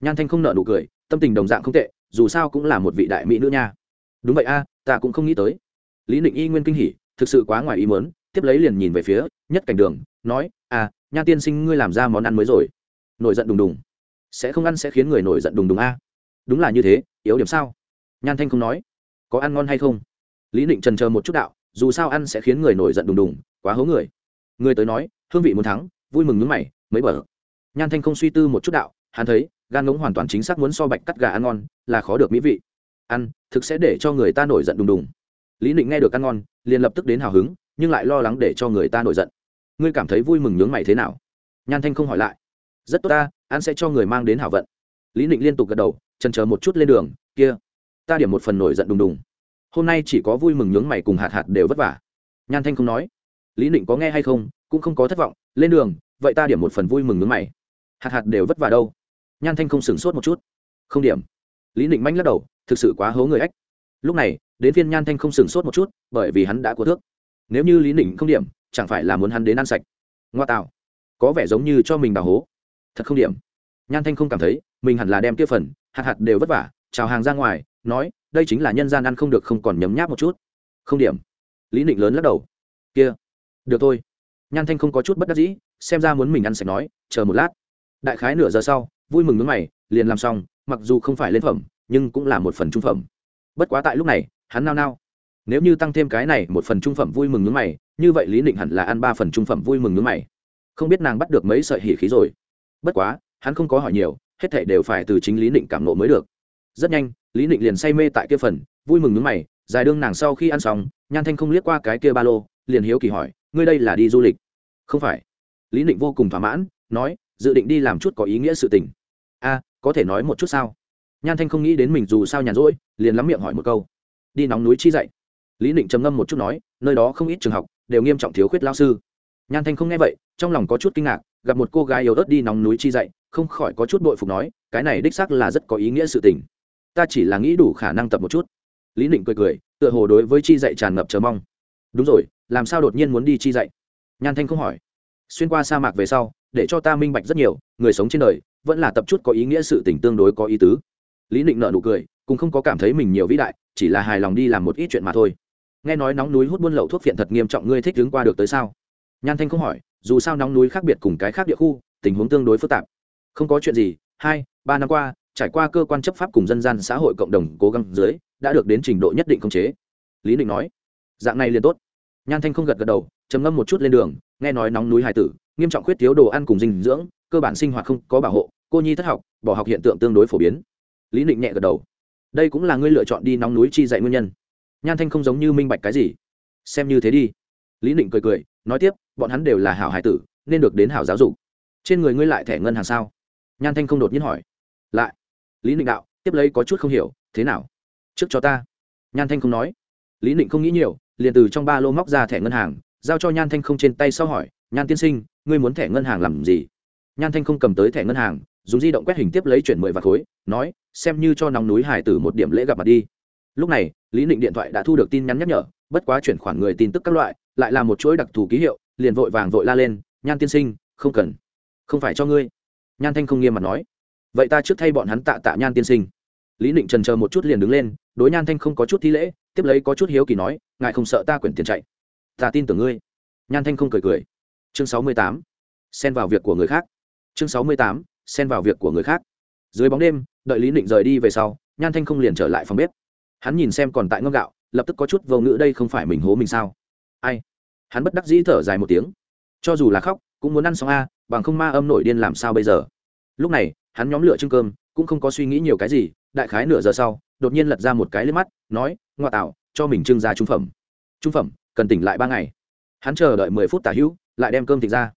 Nhan thanh không nợ nụ cười, tâm tình đồng dạng không tệ, dù sao cũng là một vị đại mỹ nữ nha. Đúng vậy a, ta cũng không nghĩ tới. Lý định y nguyên kinh hỉ, thực sự quá ngoài ý mớn tiếp lấy liền nhìn về phía nhất cảnh đường, nói à nhan tiên sinh ngươi làm ra món ăn mới rồi. Nổi giận đùng đùng. Sẽ không ăn sẽ khiến người nổi giận đùng đùng a. Đúng là như thế, yếu điểm sao? Nhan thanh không nói. Có ăn ngon hay không? Lý định trần chờ một chút đạo dù sao ăn sẽ khiến người nổi giận đùng đùng, quá hố người. Người tới nói, hương vị muốn thắng, vui mừng nhúng mày, mấy bở nhan thanh không suy tư một chút đạo, hắn thấy, gan ngỗng hoàn toàn chính xác muốn so bạch cắt gà ăn ngon, là khó được mỹ vị. Ăn, thực sẽ để cho người ta nổi giận đùng đùng. Lý định nghe được ăn ngon, liền lập tức đến hào hứng, nhưng lại lo lắng để cho người ta nổi giận. Ngươi cảm thấy vui mừng nhướng mày thế nào? Nhan thanh không hỏi lại. Rất tốt ta, ăn sẽ cho người mang đến hảo vận. Lý định liên tục gật đầu trần chờ một chút lên đường, kia, ta điểm một phần nổi giận đùng đùng hôm nay chỉ có vui mừng nhướng mày cùng hạt hạt đều vất vả. Nhan thanh không nói. Lý định có nghe hay không? Cũng không có thất vọng. Lên đường, vậy ta điểm một phần vui mừng nhướng mày. Hạt hạt đều vất vả đâu. Nhan thanh không sửng sốt một chút. Không điểm. Lý định manh lắc đầu, thực sự quá hố người ếch lúc này, đến phiên nhan thanh không sửng sốt một chút, bởi vì hắn đã có thước. Nếu như lý định không điểm, chẳng phải là muốn hắn đến ăn sạch. Ngoa tạo. Có vẻ giống như cho mình bà hố. Thật không điểm. Nhan thanh không cảm thấy, mình hẳn là đem kia phần, hạt hạt đều vất vả, chào hàng ra ngoài, nói đây chính là nhân gian ăn không được không còn nhấm nháp một chút. Không điểm. Lý định lớn lắc đầu. Kia. Được thôi. Nhan thanh không có chút bất đắc dĩ, xem ra muốn mình ăn sạch nói, chờ một lát. Đại khái nửa giờ sau, vui mừng nước mày, liền làm xong, mặc dù không phải lên phẩm, nhưng cũng là một phần trung phẩm. Bất quá tại lúc này, hắn nao nao. Nếu như tăng thêm cái này một phần trung phẩm vui mừng nước mày, như vậy lý định hẳn là ăn ba phần trung phẩm vui mừng nước mày. Không biết nàng bắt được mấy sợi hỉ khí rồi. Bất quá, hắn không có hỏi nhiều, hết thảy đều phải từ chính lý định cảm nộ mới được. Rất nhanh lý định liền say mê tại kia phần, vui mừng nước mày, dài đương nàng sau khi ăn xong, nhan thanh không liếc qua cái kia ba lô, liền hiếu kỳ hỏi, ngươi đây là đi du lịch? Không phải. Lý định vô cùng thỏa mãn, nói, dự định đi làm chút có ý nghĩa sự tình. A, có thể nói một chút sao? Nhan thanh không nghĩ đến mình dù sao nhàn rỗi, liền lắm miệng hỏi một câu. Đi nóng núi chi dậy lý định trầm ngâm một chút nói, nơi đó không ít trường học, đều nghiêm trọng thiếu khuyết lao sư. Nhan thanh không nghe vậy, trong lòng có chút kinh ngạc, gặp một cô gái yếu ớt đi nóng núi chi dậy không khỏi có chút bội phục nói, cái này đích xác là rất có ý nghĩa sự tình ta chỉ là nghĩ đủ khả năng tập một chút. Lý định cười cười, tựa hồ đối với chi dạy tràn ngập chờ mong. Đúng rồi, làm sao đột nhiên muốn đi chi dạy? Nhan thanh không hỏi. Xuyên qua sa mạc về sau, để cho ta minh bạch rất nhiều, người sống trên đời vẫn là tập chút có ý nghĩa sự tình tương đối có ý tứ. Lý định nợ nụ cười, cũng không có cảm thấy mình nhiều vĩ đại, chỉ là hài lòng đi làm một ít chuyện mà thôi. Nghe nói nóng núi hút buôn lậu thuốc phiện thật nghiêm trọng, ngươi thích đứng qua được tới sao? Nhan thanh không hỏi, dù sao nóng núi khác biệt cùng cái khác địa khu, tình huống tương đối phức tạp. Không có chuyện gì, hai, ba năm qua trải qua cơ quan chấp pháp cùng dân gian xã hội cộng đồng cố gắng dưới, đã được đến trình độ nhất định khống chế. Lý định nói, dạng này liền tốt. Nhan thanh không gật gật đầu, trầm ngâm một chút lên đường, nghe nói nóng núi hải tử, nghiêm trọng khuyết thiếu đồ ăn cùng dinh dưỡng, cơ bản sinh hoạt không có bảo hộ, cô nhi thất học, bỏ học hiện tượng tương đối phổ biến. Lý định nhẹ gật đầu. Đây cũng là ngươi lựa chọn đi nóng núi chi dạy nguyên nhân. Nhan thanh không giống như minh bạch cái gì. Xem như thế đi. Lý định cười cười, nói tiếp, bọn hắn đều là hảo hải tử, nên được đến hảo giáo dục. Trên người ngươi lại thẻ ngân hàng sao? Nhan thanh không đột nhiên hỏi. Lại lý định đạo, tiếp lấy có chút không hiểu, thế nào? Trước cho ta. Nhan thanh không nói. Lý định không nghĩ nhiều, liền từ trong ba lô móc ra thẻ ngân hàng, giao cho nhan thanh không trên tay sau hỏi, nhan tiên sinh, ngươi muốn thẻ ngân hàng làm gì? Nhan thanh không cầm tới thẻ ngân hàng, dùng di động quét hình tiếp lấy chuyển mười vạt khối, nói, xem như cho nòng núi hải tử một điểm lễ gặp mặt đi. Lúc này, lý định điện thoại đã thu được tin nhắn nhắc nhở, bất quá chuyển khoản người tin tức các loại, lại là một chuỗi đặc thù ký hiệu, liền vội vàng vội la lên, nhan tiên sinh, không cần, không phải cho ngươi. Nhan thanh không nghiêm mặt nói vậy ta trước thay bọn hắn tạ tạ nhan tiên sinh. Lý định trần chờ một chút liền đứng lên, đối nhan thanh không có chút thi lễ, tiếp lấy có chút hiếu kỳ nói, ngài không sợ ta quyển tiền chạy? Ta tin tưởng ngươi. Nhan thanh không cười cười. Chương sáu mươi tám. Xen vào việc của người khác. Chương sáu mươi tám. Xen vào việc của người khác. Dưới bóng đêm, đợi lý định rời đi về sau, nhan thanh không liền trở lại phòng bếp. Hắn nhìn xem còn tại ngâm gạo, lập tức có chút vô ngữ, đây không phải mình hố mình sao? Ai? Hắn bất đắc dĩ thở dài một tiếng. Cho dù là khóc, cũng muốn ăn xong a, bằng không ma âm nổi điên làm sao bây giờ? Lúc này hắn nhóm lửa trưng cơm, cũng không có suy nghĩ nhiều cái gì, đại khái nửa giờ sau, đột nhiên lật ra một cái lên mắt, nói, ngoa tạo, cho mình trưng ra trung phẩm. Trung phẩm, cần tỉnh lại ba ngày. Hắn chờ đợi mười phút tả hữu, lại đem cơm thịt ra.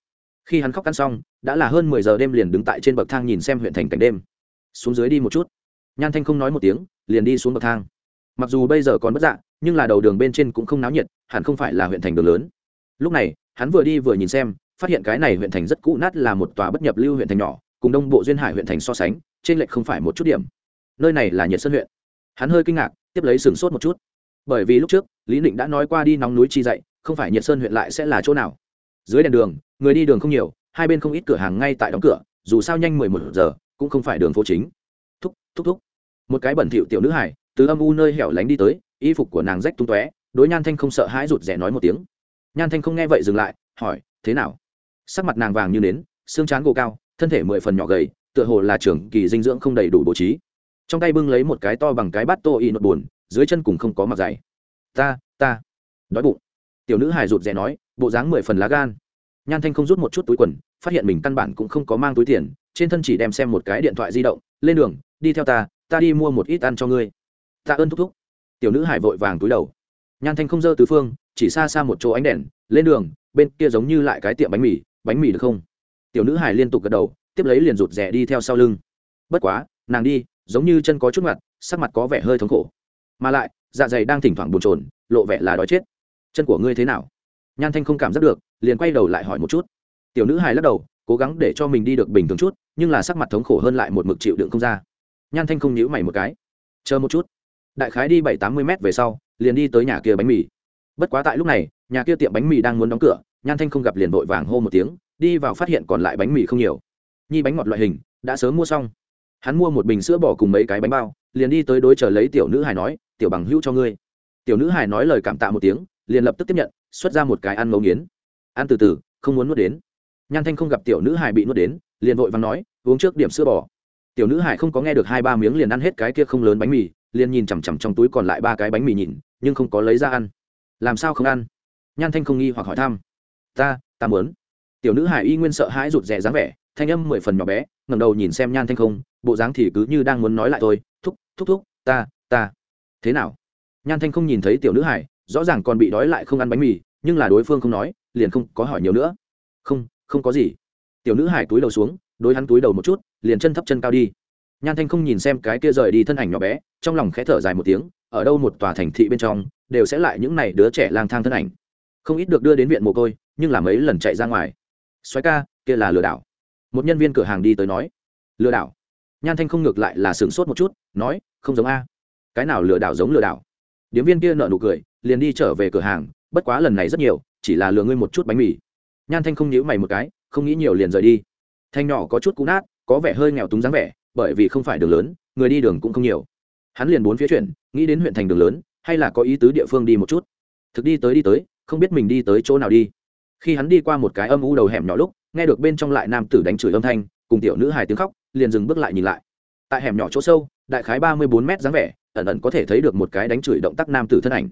Khi hắn khóc ăn xong, đã là hơn mười giờ đêm liền đứng tại trên bậc thang nhìn xem huyện thành cảnh đêm. Xuống dưới đi một chút. Nhan thanh không nói một tiếng, liền đi xuống bậc thang. Mặc dù bây giờ còn bất dạ nhưng là đầu đường bên trên cũng không náo nhiệt, hẳn không phải là huyện thành đường lớn. Lúc này, hắn vừa đi vừa nhìn xem, phát hiện cái này huyện thành rất cũ nát là một tòa bất nhập lưu huyện thành nhỏ cùng đông bộ duyên hải huyện thành so sánh, trên lệch không phải một chút điểm. Nơi này là nhiệt sơn huyện. Hắn hơi kinh ngạc, tiếp lấy sửng sốt một chút. Bởi vì lúc trước, lý định đã nói qua đi nóng núi chi dậy, không phải nhiệt sơn huyện lại sẽ là chỗ nào. Dưới đèn đường, người đi đường không nhiều, hai bên không ít cửa hàng ngay tại đóng cửa, dù sao nhanh mười một giờ, cũng không phải đường phố chính. Thúc thúc thúc. Một cái bẩn thỉu tiểu nữ hải từ âm u nơi hẻo lánh đi tới, y phục của nàng rách tung tóe, đối nhan thanh không sợ hãi rụt rè nói một tiếng. Nhan thanh không nghe vậy dừng lại, hỏi, thế nào? Sắc mặt nàng vàng như nến, xương trán gồ cao thân thể mười phần nhỏ gầy, tựa hồ là trưởng kỳ dinh dưỡng không đầy đủ bố trí. Trong tay bưng lấy một cái to bằng cái bát tô y nốt buồn, dưới chân cùng không có mặt dày. Ta ta. Đói bụng. Tiểu nữ hài rụt rè nói, bộ dáng mười phần lá gan. Nhan thanh không rút một chút túi quần, phát hiện mình căn bản cũng không có mang túi tiền, trên thân chỉ đem xem một cái điện thoại di động, lên đường, đi theo ta ta đi mua một ít ăn cho ngươi. Ta ơn thúc thúc. Tiểu nữ hải vội vàng túi đầu. Nhan thanh không dơ tứ phương, chỉ xa xa một chỗ ánh đèn, lên đường, bên kia giống như lại cái tiệm bánh mì bánh mì được không? Tiểu nữ hải liên tục gật đầu, tiếp lấy liền rụt rè đi theo sau lưng. Bất quá, nàng đi, giống như chân có chút mặt sắc mặt có vẻ hơi thống khổ. Mà lại dạ dày đang thỉnh thoảng bồn trồn lộ vẻ là đói chết. Chân của ngươi thế nào? Nhan thanh không cảm giác được, liền quay đầu lại hỏi một chút. Tiểu nữ hài lắc đầu, cố gắng để cho mình đi được bình thường chút, nhưng là sắc mặt thống khổ hơn lại một mực chịu đựng không ra. Nhan thanh không nhíu mày một cái. Chờ một chút. Đại khái đi bảy tám mươi m về sau, liền đi tới nhà kia bánh mì. Bất quá tại lúc này, nhà kia tiệm bánh mì đang muốn đóng cửa, nhan thanh không gặp liền vội vàng hô một tiếng đi vào phát hiện còn lại bánh mì không nhiều. Nhi bánh ngọt loại hình, đã sớm mua xong. Hắn mua một bình sữa bò cùng mấy cái bánh bao, liền đi tới đối chờ lấy tiểu nữ hài nói, tiểu bằng hữu cho ngươi. Tiểu nữ hài nói lời cảm tạ một tiếng, liền lập tức tiếp nhận, xuất ra một cái ăn ngấu nghiến. Ăn từ từ, không muốn nuốt đến. Nhan thanh không gặp tiểu nữ hài bị nuốt đến, liền vội và nói, uống trước điểm sữa bò. Tiểu nữ hải không có nghe được hai ba miếng liền ăn hết cái kia không lớn bánh mì, liền nhìn chằm chằm trong túi còn lại ba cái bánh mì nhìn, nhưng không có lấy ra ăn. Làm sao không ăn? Nhan thanh không nghi hoặc hỏi thăm. Ta ta muốn tiểu nữ hải y nguyên sợ hãi rụt rè dáng vẻ, thanh âm mười phần nhỏ bé, ngẩng đầu nhìn xem nhan thanh không, bộ dáng thì cứ như đang muốn nói lại tôi thúc thúc thúc, ta ta. Thế nào? Nhan thanh không nhìn thấy tiểu nữ hải, rõ ràng còn bị đói lại không ăn bánh mì, nhưng là đối phương không nói, liền không có hỏi nhiều nữa. Không không có gì. Tiểu nữ hải túi đầu xuống, đối hắn túi đầu một chút, liền chân thấp chân cao đi. Nhan thanh không nhìn xem cái kia rời đi thân ảnh nhỏ bé, trong lòng khẽ thở dài một tiếng, ở đâu một tòa thành thị bên trong, đều sẽ lại những n à y đứa trẻ lang thang thân ảnh. Không ít được đưa đến viện mồ côi, nhưng là mấy lần chạy ra ngoài xoáy ca, kia là lừa đảo. Một nhân viên cửa hàng đi tới nói, lừa đảo? Nhan thanh không ngược lại là sửng sốt một chút, nói, không giống a. Cái nào lừa đảo giống lừa đảo? Điếm viên kia nợ nụ cười, liền đi trở về cửa hàng, bất quá lần này rất nhiều, chỉ là lừa ngươi một chút bánh mì. Nhan thanh không nhíu mày một cái, không nghĩ nhiều liền rời đi. Thanh nhỏ có chút cú nát, có vẻ hơi nghèo túng dáng vẻ, bởi vì không phải đường lớn, người đi đường cũng không nhiều. Hắn liền bốn phía chuyển, nghĩ đến huyện thành đường lớn, hay là có ý tứ địa phương đi một chút. Thực đi tới đi tới, không biết mình đi tới chỗ nào đi khi hắn đi qua một cái âm u đầu hẻm nhỏ lúc, nghe được bên trong lại nam tử đánh chửi âm thanh, cùng tiểu nữ hài tiếng khóc, liền dừng bước lại nhìn lại. Tại hẻm nhỏ chỗ sâu, đại khái ba mươi bốn mét dáng vẻ, ẩn ẩn có thể thấy được một cái đánh chửi động tác nam tử thân ảnh.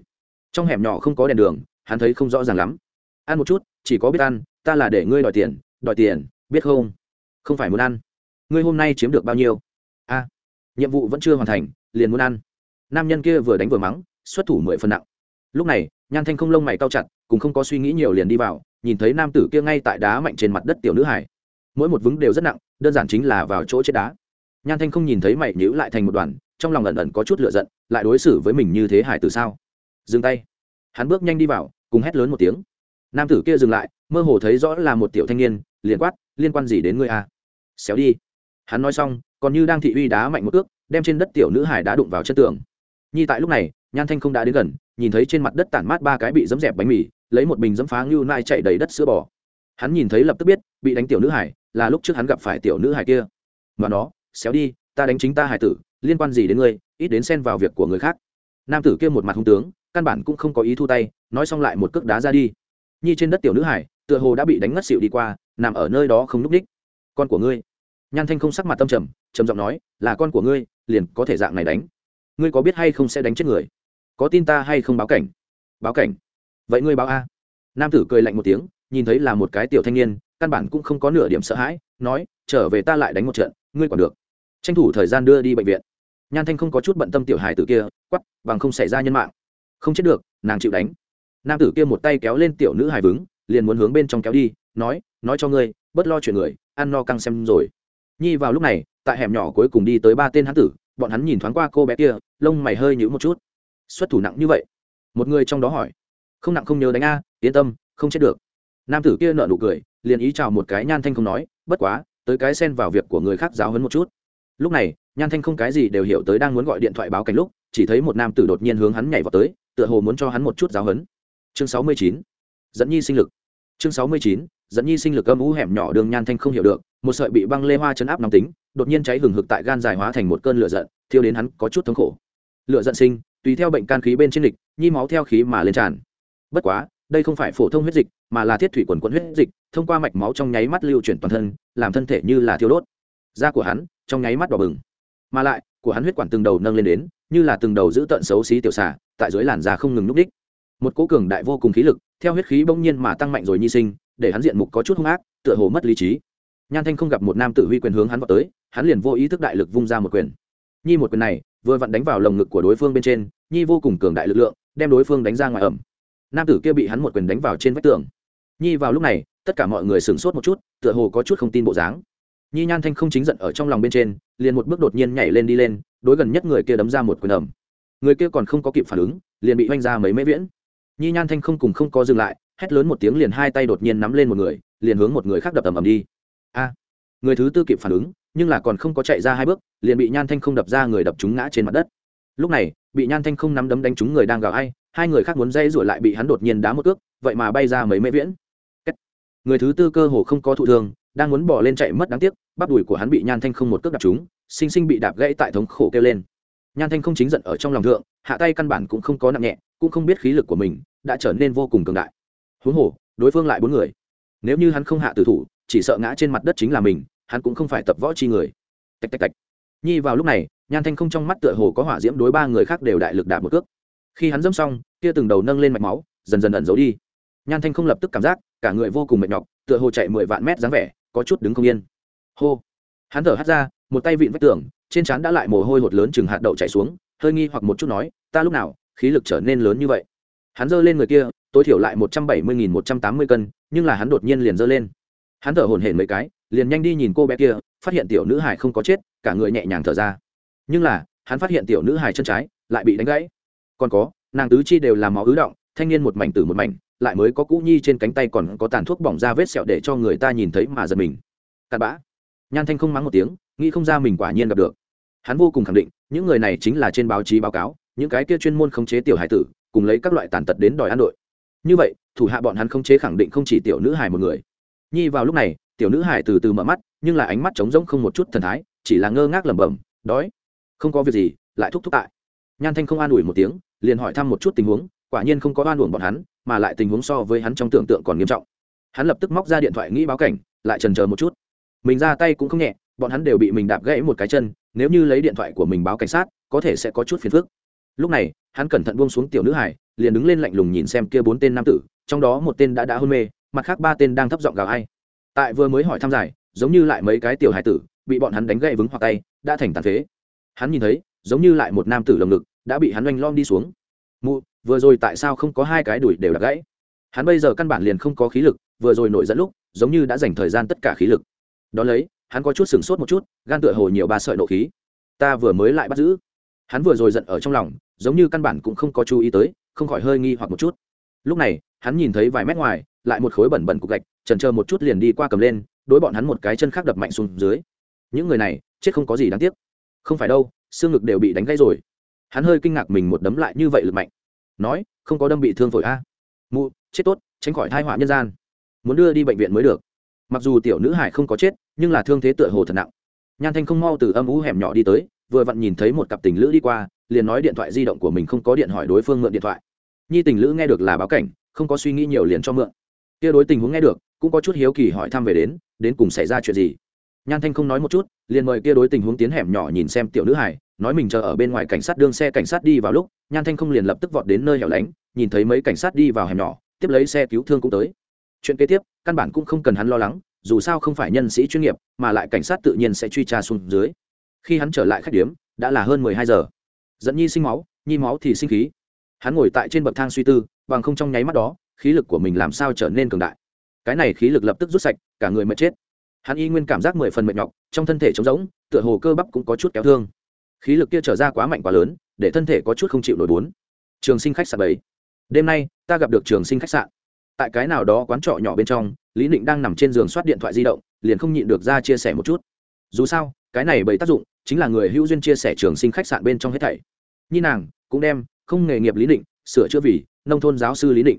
Trong hẻm nhỏ không có đèn đường, hắn thấy không rõ ràng lắm. Ăn một chút, chỉ có biết ăn, ta là để ngươi đòi tiền đòi tiền, biết không? Không phải muốn ăn. Ngươi hôm nay chiếm được bao nhiêu? A. Nhiệm vụ vẫn chưa hoàn thành, liền muốn ăn. Nam nhân kia vừa đánh vừa mắng, xuất thủ mười phần nặng. Lúc này, nhan thanh không lông mày cao chặt, cũng không có suy nghĩ nhiều liền đi vào nhìn thấy nam tử kia ngay tại đá mạnh trên mặt đất tiểu nữ hải mỗi một vứng đều rất nặng, đơn giản chính là vào chỗ chết đá. Nhan thanh không nhìn thấy mày nhữ lại thành một đoàn, trong lòng ẩn ẩn có chút lựa giận, lại đối xử với mình như thế hải từ sao? Dừng tay. Hắn bước nhanh đi vào, cùng hét lớn một tiếng. Nam tử kia dừng lại, mơ hồ thấy rõ là một tiểu thanh niên, liền quát, liên quan gì đến ngươi à? Xéo đi. Hắn nói xong, còn như đang thị uy đá mạnh một ước đem trên đất tiểu nữ hải đá đụng vào chân tường. Nhi tại lúc này, nhan thanh không đã đến gần, nhìn thấy trên mặt đất tản mát ba cái bị dấm dẹp bánh mì lấy một bình dấm phá ngưu nai chạy đầy đất sữa bò. Hắn nhìn thấy lập tức biết, bị đánh tiểu nữ hải, là lúc trước hắn gặp phải tiểu nữ hải kia. Mà nó, xéo đi, ta đánh chính ta hải tử, liên quan gì đến ngươi, ít đến xen vào việc của người khác. Nam tử kia một mặt hung tướng, căn bản cũng không có ý thu tay, nói xong lại một cước đá ra đi. Nhi trên đất tiểu nữ hải, tựa hồ đã bị đánh ngất xịu đi qua, nằm ở nơi đó không núp đích. Con của ngươi. Nhan thanh không sắc mặt tâm trầm trầm giọng nói, là con của ngươi, liền có thể dạng này đánh. Ngươi có biết hay không sẽ đánh chết người? Có tin ta hay không báo cảnh? Báo cảnh? Vậy ngươi báo a. Nam tử cười lạnh một tiếng, nhìn thấy là một cái tiểu thanh niên, căn bản cũng không có nửa điểm sợ hãi, nói, trở về ta lại đánh một trận, ngươi còn được. Tranh thủ thời gian đưa đi bệnh viện. Nhan thanh không có chút bận tâm tiểu hài tử kia quắp bằng không xảy ra nhân mạng. Không chết được, nàng chịu đánh. Nam tử kia một tay kéo lên tiểu nữ hài vứng liền muốn hướng bên trong kéo đi, nói nói cho ngươi, bớt lo chuyện người, ăn no căng xem rồi. Nhi vào lúc này, tại hẻm nhỏ cuối cùng đi tới ba tên hán tử, bọn hắn nhìn thoáng qua cô bé kia, lông mày hơi nhữ một chút. Xuất thủ nặng như vậy? Một người trong đó hỏi không nặng không nhớ đánh a, yên tâm, không chết được. Nam tử kia nợ nụ cười, liền ý chào một cái nhan thanh không nói, bất quá, tới cái xen vào việc của người khác giáo hấn một chút. Lúc này, nhan thanh không cái gì đều hiểu tới đang muốn gọi điện thoại báo cảnh lúc, chỉ thấy một nam tử đột nhiên hướng hắn nhảy vào tới, tựa hồ muốn cho hắn một chút giáo hấn chương sáu mươi chín, dẫn nhi sinh lực. Chương sáu mươi chín, dẫn nhi sinh lực âm ú hẻm nhỏ đường nhan thanh không hiểu được, một sợi bị băng lê hoa chấn áp nóng tính, đột nhiên cháy hừng hực tại gan dài hóa thành một cơn lửa giận, thiêu đến hắn có chút thống khổ. Lửa giận sinh, tùy theo bệnh can khí bên trên lịch, nhi máu theo khí mà lên tràn bất quá, đây không phải phổ thông huyết dịch, mà là thiết thủy quần quận huyết dịch, thông qua mạch máu trong nháy mắt lưu chuyển toàn thân, làm thân thể như là thiêu đốt. Da của hắn, trong nháy mắt đỏ bừng. Mà lại, của hắn huyết quản từng đầu nâng lên đến, như là từng đầu giữ tận xấu xí tiểu xả tại dưới làn da không ngừng núp đích một cố cường đại vô cùng khí lực, theo huyết khí bỗng nhiên mà tăng mạnh rồi nhi sinh, để hắn diện mục có chút hung ác, tựa hồ mất lý trí. Nhan thanh không gặp một nam tử huy quyền hướng hắn vào tới, hắn liền vô ý thức đại lực vung ra một quyền. Nhi một quyền này, vừa vặn đánh vào lồng ngực của đối phương bên trên, nhi vô cùng cường đại lực lượng, đem đối phương đánh ra ngoài ẩm nam tử kia bị hắn một quyền đánh vào trên vách tường. Nhi vào lúc này, tất cả mọi người sửng sốt một chút, tựa hồ có chút không tin bộ dáng. Nhi nhan thanh không chính giận ở trong lòng bên trên, liền một bước đột nhiên nhảy lên đi lên, đối gần nhất người kia đấm ra một quyền ẩm người kia còn không có kịp phản ứng, liền bị oanh ra mấy mễ viễn. Nhi nhan thanh không cùng không có dừng lại, hét lớn một tiếng liền hai tay đột nhiên nắm lên một người, liền hướng một người khác đập ầm ầm đi. A! Người thứ tư kịp phản ứng, nhưng là còn không có chạy ra hai bước, liền bị nhan thanh không đập ra người đập chúng ngã trên mặt đất. Lúc này, bị nhan thanh không nắm đấm đánh trúng người đang gào ai hai người khác muốn dây rồi lại bị hắn đột nhiên đá một cước, vậy mà bay ra mấy mễ viễn. Người thứ tư cơ hồ không có thụ thương đang muốn bỏ lên chạy mất đáng tiếc bắp đùi của hắn bị nhan thanh không một cước đạp trúng, sinh sinh bị đạp gãy tại thống khổ kêu lên. Nhan thanh không chính giận ở trong lòng thượng hạ tay căn bản cũng không có nặng nhẹ cũng không biết khí lực của mình đã trở nên vô cùng cường đại. Huống hồ đối phương lại bốn người. Nếu như hắn không hạ tử thủ chỉ sợ ngã trên mặt đất chính là mình hắn cũng không phải tập võ chi người. Tạch tạch tạch. Nhi vào lúc này nhan thanh không trong mắt tựa hồ có hỏa diễm đối ba người khác đều đại lực đạp một cước khi hắn dâm xong, kia từng đầu nâng lên mạch máu, dần dần ẩn giấu đi. Nhan thanh không lập tức cảm giác, cả người vô cùng mệt nhọc, tựa hồ chạy mười vạn mét dáng vẻ, có chút đứng không yên. Hô! Hắn thở hắt ra, một tay vịn vách tường, trên trán đã lại mồ hôi hột lớn chừng hạt đậu chạy xuống, hơi nghi hoặc một chút nói, ta lúc nào, khí lực trở nên lớn như vậy? Hắn giơ lên người kia, tối thiểu lại một trăm bảy mươi nghìn một trăm tám mươi cân, nhưng là hắn đột nhiên liền giơ lên. Hắn thở hổn hển mấy cái, liền nhanh đi nhìn cô bé kia, phát hiện tiểu nữ hải không có chết, cả người nhẹ nhàng thở ra. Nhưng là, hắn phát hiện tiểu nữ hải chân trái, lại bị đánh gãy còn có, nàng tứ chi đều làm máu ứ động, thanh niên một mảnh từ một mảnh, lại mới có cũ nhi trên cánh tay còn có tàn thuốc bỏng ra vết sẹo để cho người ta nhìn thấy mà giật mình. Cặn bã. Nhan thanh không mắng một tiếng, nghĩ không ra mình quả nhiên gặp được. Hắn vô cùng khẳng định, những người này chính là trên báo chí báo cáo, những cái kia chuyên môn khống chế tiểu hải tử, cùng lấy các loại tàn tật đến đòi ăn đội. Như vậy, thủ hạ bọn hắn khống chế khẳng định không chỉ tiểu nữ hải một người. Nhi vào lúc này, tiểu nữ hải từ từ mở mắt, nhưng là ánh mắt trống rỗng không một chút thần thái, chỉ là ngơ ngác lẩm bẩm, đói. Không có việc gì, lại thúc thúc tại nhan thanh không an ủi một tiếng, liền hỏi thăm một chút tình huống, quả nhiên không có oan uổng bọn hắn, mà lại tình huống so với hắn trong tưởng tượng còn nghiêm trọng. Hắn lập tức móc ra điện thoại nghĩ báo cảnh, lại trần chờ một chút. Mình ra tay cũng không nhẹ, bọn hắn đều bị mình đạp gãy một cái chân, nếu như lấy điện thoại của mình báo cảnh sát, có thể sẽ có chút phiền phức. Lúc này, hắn cẩn thận buông xuống tiểu nữ hải liền đứng lên lạnh lùng nhìn xem kia bốn tên nam tử, trong đó một tên đã đã hôn mê, mặt khác ba tên đang thấp giọng gào ai. Tại vừa mới hỏi thăm giải, giống như lại mấy cái tiểu hải tử, bị bọn hắn đánh gậy vững hoặc tay, đã thành tàn phế. Hắn nhìn thấy, giống như lại một nam tử lồng ngực đã bị hắn oanh lom đi xuống. Mụ, vừa rồi tại sao không có hai cái đùi đều đặt gãy? Hắn bây giờ căn bản liền không có khí lực, vừa rồi nổi dẫn lúc, giống như đã dành thời gian tất cả khí lực. Đón lấy, hắn có chút sửng sốt một chút, gan tựa hồ nhiều ba sợi nộ khí. Ta vừa mới lại bắt giữ. Hắn vừa rồi giận ở trong lòng, giống như căn bản cũng không có chú ý tới, không khỏi hơi nghi hoặc một chút. Lúc này, hắn nhìn thấy vài mét ngoài, lại một khối bẩn bẩn cục gạch trần chờ một chút liền đi qua cầm lên, đối bọn hắn một cái chân khác đập mạnh xuống dưới. Những người này, chết không có gì đáng tiếc. Không phải đâu, xương ngực đều bị đánh gãy rồi hắn hơi kinh ngạc mình một đấm lại như vậy lực mạnh. Nói, không có đâm bị thương phổi a. Mụ, chết tốt, tránh khỏi thai họa nhân gian. Muốn đưa đi bệnh viện mới được. Mặc dù tiểu nữ hải không có chết, nhưng là thương thế tựa hồ thật nặng. Nhan thanh không mau từ âm ú hẻm nhỏ đi tới, vừa vặn nhìn thấy một cặp tình lữ đi qua, liền nói điện thoại di động của mình không có điện hỏi đối phương mượn điện thoại. Nhi tình lữ nghe được là báo cảnh, không có suy nghĩ nhiều liền cho mượn. Kia đối tình huống nghe được, cũng có chút hiếu kỳ hỏi thăm về đến đến cùng xảy ra chuyện gì nhan thanh không nói một chút, liền mời kia đối tình huống tiến hẻm nhỏ nhìn xem tiểu nữ hải nói mình chờ ở bên ngoài cảnh sát đương xe cảnh sát đi vào lúc, nhan thanh không liền lập tức vọt đến nơi hẻo lánh, nhìn thấy mấy cảnh sát đi vào hẻm nhỏ, tiếp lấy xe cứu thương cũng tới. Chuyện kế tiếp, căn bản cũng không cần hắn lo lắng, dù sao không phải nhân sĩ chuyên nghiệp, mà lại cảnh sát tự nhiên sẽ truy tra xuống dưới. Khi hắn trở lại khách điếm, đã là hơn mười hai giờ. Dẫn nhi sinh máu, nhi máu thì sinh khí. Hắn ngồi tại trên bậc thang suy tư, bằng không trong nháy mắt đó, khí lực của mình làm sao trở nên cường đại. Cái này khí lực lập tức rút sạch, cả người mệt chết hắn y nguyên cảm giác mười phần mệt nhọc, trong thân thể trống rỗng, tựa hồ cơ bắp cũng có chút kéo thương. Khí lực kia trở ra quá mạnh quá lớn, để thân thể có chút không chịu nổi bốn. Trường sinh khách sạn bảy. Đêm nay, ta gặp được trường sinh khách sạn. Tại cái nào đó quán trọ nhỏ bên trong, lý định đang nằm trên giường soát điện thoại di động, liền không nhịn được ra chia sẻ một chút. Dù sao, cái này bởi tác dụng chính là người hữu duyên chia sẻ trường sinh khách sạn bên trong hết thảy. Như nàng, cũng đem, không nghề nghiệp lý định sửa chữa vì nông thôn giáo sư lý định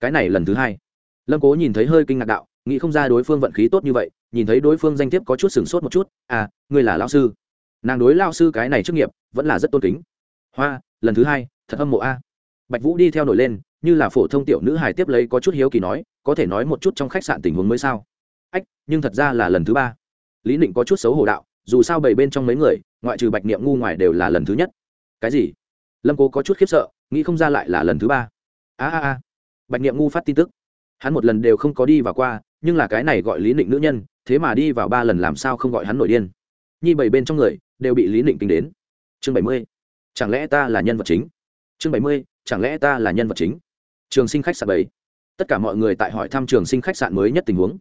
cái này lần thứ hai. Lâm cố nhìn thấy hơi kinh ngạc đạo, nghĩ không ra đối phương vận khí tốt như vậy nhìn thấy đối phương danh thiếp có chút sửng sốt một chút à ngươi là lao sư. Nàng đối lao sư cái này chức nghiệp vẫn là rất tôn kính. Hoa, lần thứ hai, thật âm mộ a. Bạch vũ đi theo nổi lên, như là phổ thông tiểu nữ hài tiếp lấy có chút hiếu kỳ nói, có thể nói một chút trong khách sạn tình huống mới sao? Ách, nhưng thật ra là lần thứ ba. Lý định có chút xấu hổ đạo, dù sao bảy bên trong mấy người, ngoại trừ bạch niệm ngu ngoài đều là lần thứ nhất. Cái gì? Lâm cố có chút khiếp sợ, nghĩ không ra lại là lần thứ ba. A a a. Bạch niệm ngu phát tin tức. Hắn một lần đều không có đi vào qua nhưng là cái này gọi lý định nữ nhân, thế mà đi vào ba lần làm sao không gọi hắn nổi điên. Nhi bảy bên trong người, đều bị lý định tính đến. Chương bảy mươi, chẳng lẽ ta là nhân vật chính? Chương bảy mươi, chẳng lẽ ta là nhân vật chính? Trường sinh khách sạn bảy. Tất cả mọi người tại hỏi thăm trường sinh khách sạn mới nhất tình huống.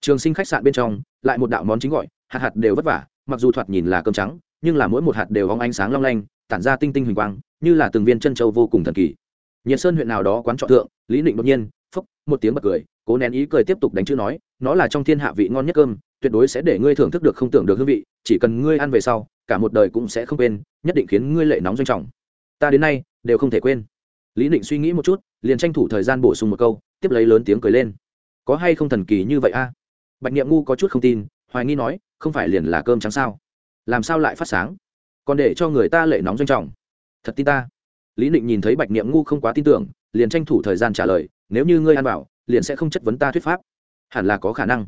Trường sinh khách sạn bên trong, lại một đạo món chính gọi, hạt hạt đều vất vả, mặc dù thoạt nhìn là cơm trắng, nhưng là mỗi một hạt đều hóng ánh sáng long lanh, tản ra tinh tinh huỳnh quang, như là từng viên chân châu vô cùng thần kỳ. Nhiệt sơn huyện nào đó quán trọ thượng, lý định đột nhiên, phúc, một tiếng bật cười cố nén ý cười tiếp tục đánh chữ nói, nó là trong thiên hạ vị ngon nhất cơm, tuyệt đối sẽ để ngươi thưởng thức được không tưởng được hương vị, chỉ cần ngươi ăn về sau, cả một đời cũng sẽ không quên, nhất định khiến ngươi lệ nóng doanh trọng. Ta đến nay, đều không thể quên. Lý định suy nghĩ một chút, liền tranh thủ thời gian bổ sung một câu, tiếp lấy lớn tiếng cười lên. Có hay không thần kỳ như vậy a? Bạch niệm ngu có chút không tin, hoài nghi nói, không phải liền là cơm trắng sao? Làm sao lại phát sáng? Còn để cho người ta lệ nóng doanh trọng. Thật tin ta. Lý định nhìn thấy bạch niệm ngu không quá tin tưởng, liền tranh thủ thời gian trả lời, nếu như ngươi ăn bảo liền sẽ không chất vấn ta thuyết pháp. Hẳn là có khả năng.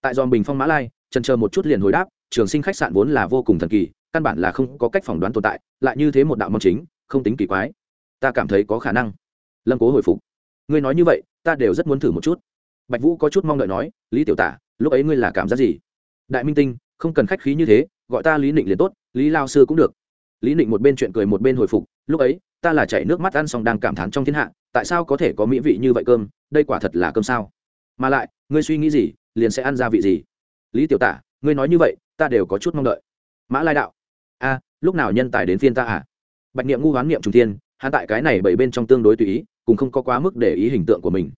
Tại dòm bình phong mã lai, trần chờ một chút liền hồi đáp, trường sinh khách sạn vốn là vô cùng thần kỳ, căn bản là không có cách phỏng đoán tồn tại, lại như thế một đạo mâm chính, không tính kỳ quái. Ta cảm thấy có khả năng. Lâm cố hồi phục. Ngươi nói như vậy, ta đều rất muốn thử một chút. Bạch vũ có chút mong đợi nói, lý tiểu tả, lúc ấy ngươi là cảm giác gì? Đại minh tinh, không cần khách khí như thế, gọi ta lý định liền tốt, lý lao sư cũng được. Lý định một bên chuyện cười một bên hồi phục lúc ấy, ta là chảy nước mắt ăn xong đang cảm thán trong thiên hạ, tại sao có thể có mỹ vị như vậy cơm, đây quả thật là cơm sao? Mà lại, ngươi suy nghĩ gì, liền sẽ ăn ra vị gì? Lý tiểu tả, ngươi nói như vậy, ta đều có chút mong đợi. Mã lai đạo, a, lúc nào nhân tài đến phiên ta à? Bạch niệm ngu hoán niệm trung thiên hạ tại cái này bảy bên trong tương đối tùy ý cũng không có quá mức để ý hình tượng của mình.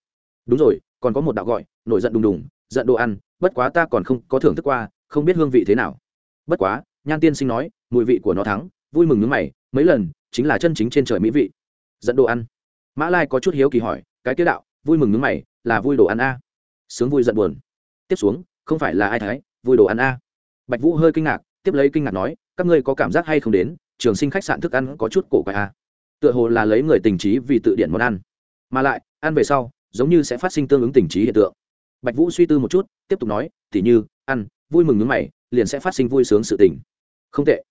Đúng rồi, còn có một đạo gọi, nổi giận đùng đùng, giận đồ ăn, bất quá ta còn không có thưởng thức qua, không biết hương vị thế nào. Bất quá, nhan tiên sinh nói, mùi vị của nó thắng, vui mừng nước mày, mấy lần chính là chân chính trên trời mỹ vị. Dẫn đồ ăn. Mã lai có chút hiếu kỳ hỏi, cái tiết đạo, vui mừng nước mày, là vui đồ ăn a? Sướng vui giận buồn. Tiếp xuống, không phải là ai thái, vui đồ ăn a? Bạch vũ hơi kinh ngạc, tiếp lấy kinh ngạc nói, các ngươi có cảm giác hay không đến, trường sinh khách sạn thức ăn có chút cổ quái a? Tựa hồ là lấy người tình trí vì tự điện món ăn. Mà lại, ăn về sau, giống như sẽ phát sinh tương ứng tình trí hiện tượng. Bạch vũ suy tư một chút, tiếp tục nói, tỉ như, ăn, vui mừng nước mày, liền sẽ phát sinh vui sướng sự tình. Không tệ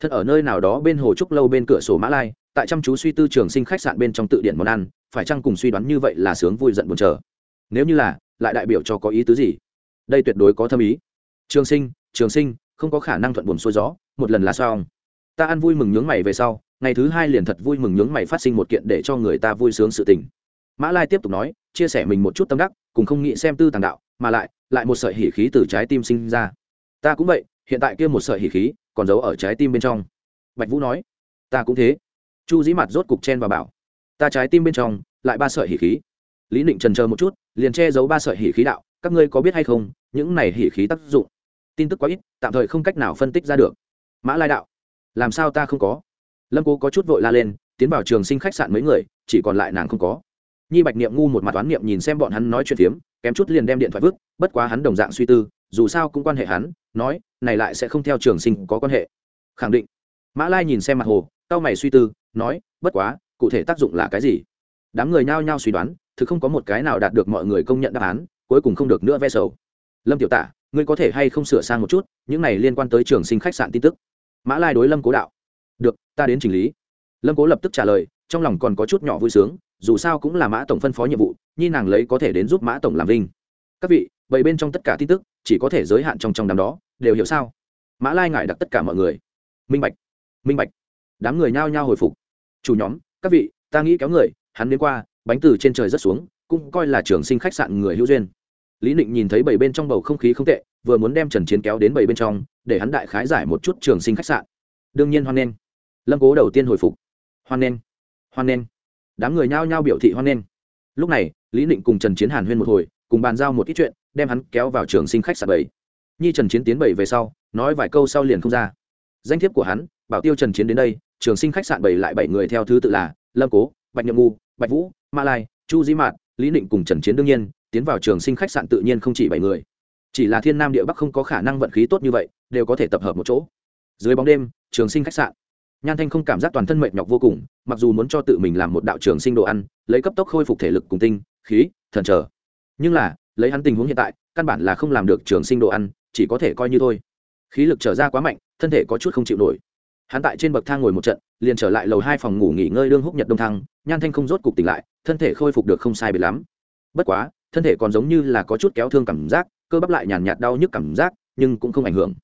thật ở nơi nào đó bên hồ trúc lâu bên cửa sổ mã lai, tại chăm chú suy tư trường sinh khách sạn bên trong tự điện món ăn, phải chăng cùng suy đoán như vậy là sướng vui giận buồn chờ. Nếu như là, lại đại biểu cho có ý tứ gì? Đây tuyệt đối có thâm ý. Trường sinh trường sinh, không có khả năng thuận buồn xuôi gió, một lần là sao? Ta ăn vui mừng nhướng mày về sau, ngày thứ hai liền thật vui mừng nhướng mày phát sinh một kiện để cho người ta vui sướng sự tình. Mã lai tiếp tục nói, chia sẻ mình một chút tâm đắc, cùng không nghĩ xem tư tàng đạo, mà lại lại một sợi hỉ khí từ trái tim sinh ra. Ta cũng vậy hiện tại kia một sợi hỉ khí còn giấu ở trái tim bên trong. Bạch vũ nói, ta cũng thế. Chu dĩ mặt rốt cục chen và bảo, ta trái tim bên trong lại ba sợi hỉ khí. Lý định trần chờ một chút, liền che giấu ba sợi hỉ khí đạo, các ngươi có biết hay không, những này hỉ khí tác dụng? Tin tức quá ít, tạm thời không cách nào phân tích ra được. Mã lai đạo, làm sao ta không có? Lâm cố có chút vội la lên, tiến vào trường sinh khách sạn mấy người, chỉ còn lại nàng không có. Nhi bạch niệm ngu một mặt toán niệm nhìn xem bọn hắn nói chuyện phiếm, kém chút liền đem điện thoại vứt, bất quá hắn đồng dạng suy tư, dù sao cũng quan hệ hắn nói, này lại sẽ không theo trường sinh có quan hệ. Khẳng định. Mã lai nhìn xem mặt hồ tao mày suy tư, nói, bất quá, cụ thể tác dụng là cái gì? Đám người nhao nhao suy đoán, thực không có một cái nào đạt được mọi người công nhận đáp án, cuối cùng không được nữa ve sầu. Lâm tiểu tả, ngươi có thể hay không sửa sang một chút, những này liên quan tới trường sinh khách sạn tin tức? Mã lai đối lâm cố đạo. Được, ta đến chỉnh lý. Lâm cố lập tức trả lời, trong lòng còn có chút nhỏ vui sướng, dù sao cũng là mã tổng phân phó nhiệm vụ, nhi nàng lấy có thể đến giúp mã tổng làm vinh. Các vị, vậy bên trong tất cả tin tức chỉ có thể giới hạn trong trong đám đó, đều hiểu sao? Mã lai ngại đặt tất cả mọi người. Minh bạch minh bạch. Đám người nhao nhao hồi phục. Chủ nhóm, các vị, ta nghĩ kéo người, hắn đến qua, bánh từ trên trời rất xuống, cũng coi là trường sinh khách sạn người hữu duyên. Lý định nhìn thấy bảy bên trong bầu không khí không tệ, vừa muốn đem trần chiến kéo đến bảy bên trong, để hắn đại khái giải một chút trường sinh khách sạn. Đương nhiên hoan nghênh. Lâm cố đầu tiên hồi phục. Hoan nghênh hoan nghênh. Đám người nhao nhao biểu thị hoan nghênh. Lúc này, lý định cùng trần chiến hàn huyên một hồi, cùng bàn giao một ít chuyện đem hắn kéo vào trường sinh khách sạn bảy. Nhi trần chiến tiến bảy về sau, nói vài câu sau liền không ra. Danh thiếp của hắn, bảo tiêu trần chiến đến đây, trường sinh khách sạn bảy lại bảy người theo thứ tự là lâm cố, bạch nhậm ngu, bạch vũ, ma lai, chu dĩ mạt, lý định cùng trần chiến đương nhiên, tiến vào trường sinh khách sạn tự nhiên không chỉ bảy người. Chỉ là thiên nam địa bắc không có khả năng vận khí tốt như vậy, đều có thể tập hợp một chỗ. Dưới bóng đêm, trường sinh khách sạn. Nhan thanh không cảm giác toàn thân mệt nhọc vô cùng, mặc dù muốn cho tự mình làm một đạo trường sinh đồ ăn, lấy cấp tốc khôi phục thể lực cùng tinh, khí, thần trở. Nhưng là lấy hắn tình huống hiện tại, căn bản là không làm được trường sinh đồ ăn, chỉ có thể coi như thôi. Khí lực trở ra quá mạnh, thân thể có chút không chịu nổi. Hắn tại trên bậc thang ngồi một trận, liền trở lại lầu hai phòng ngủ nghỉ ngơi đương húc nhật đông thăng, nhan thanh không rốt cục tỉnh lại, thân thể khôi phục được không sai biệt lắm. Bất quá, thân thể còn giống như là có chút kéo thương cảm giác, cơ bắp lại nhàn nhạt đau nhức cảm giác, nhưng cũng không ảnh hưởng.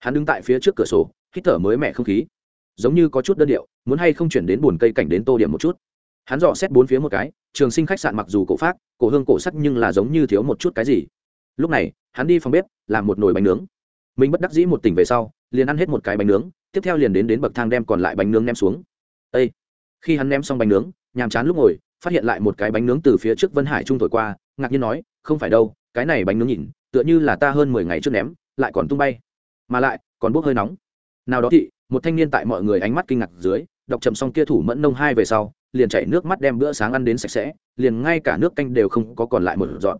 Hắn đứng tại phía trước cửa sổ, hít thở mới mẻ không khí. Giống như có chút đơn điệu, muốn hay không chuyển đến buồn cây cảnh đến tô điểm một chút. Hắn dò xét bốn phía một cái trường sinh khách sạn mặc dù cổ phát cổ hương cổ sắc nhưng là giống như thiếu một chút cái gì. Lúc này, hắn đi phòng bếp, làm một nồi bánh nướng. Mình bất đắc dĩ một tỉnh về sau, liền ăn hết một cái bánh nướng, tiếp theo liền đến đến bậc thang đem còn lại bánh nướng ném xuống. Ê! khi hắn ném xong bánh nướng, nhàm chán lúc ngồi, phát hiện lại một cái bánh nướng từ phía trước vân hải trung thổi qua, ngạc nhiên nói, không phải đâu, cái này bánh nướng nhìn, tựa như là ta hơn mười ngày trước ném, lại còn tung bay. Mà lại, còn bốc hơi nóng. Nào đó thị một thanh niên tại mọi người ánh mắt kinh ngạc dưới, đọc chậm xong kia thủ mẫn nông hai về sau liền chảy nước mắt đem bữa sáng ăn đến sạch sẽ, liền ngay cả nước canh đều không có còn lại một dọn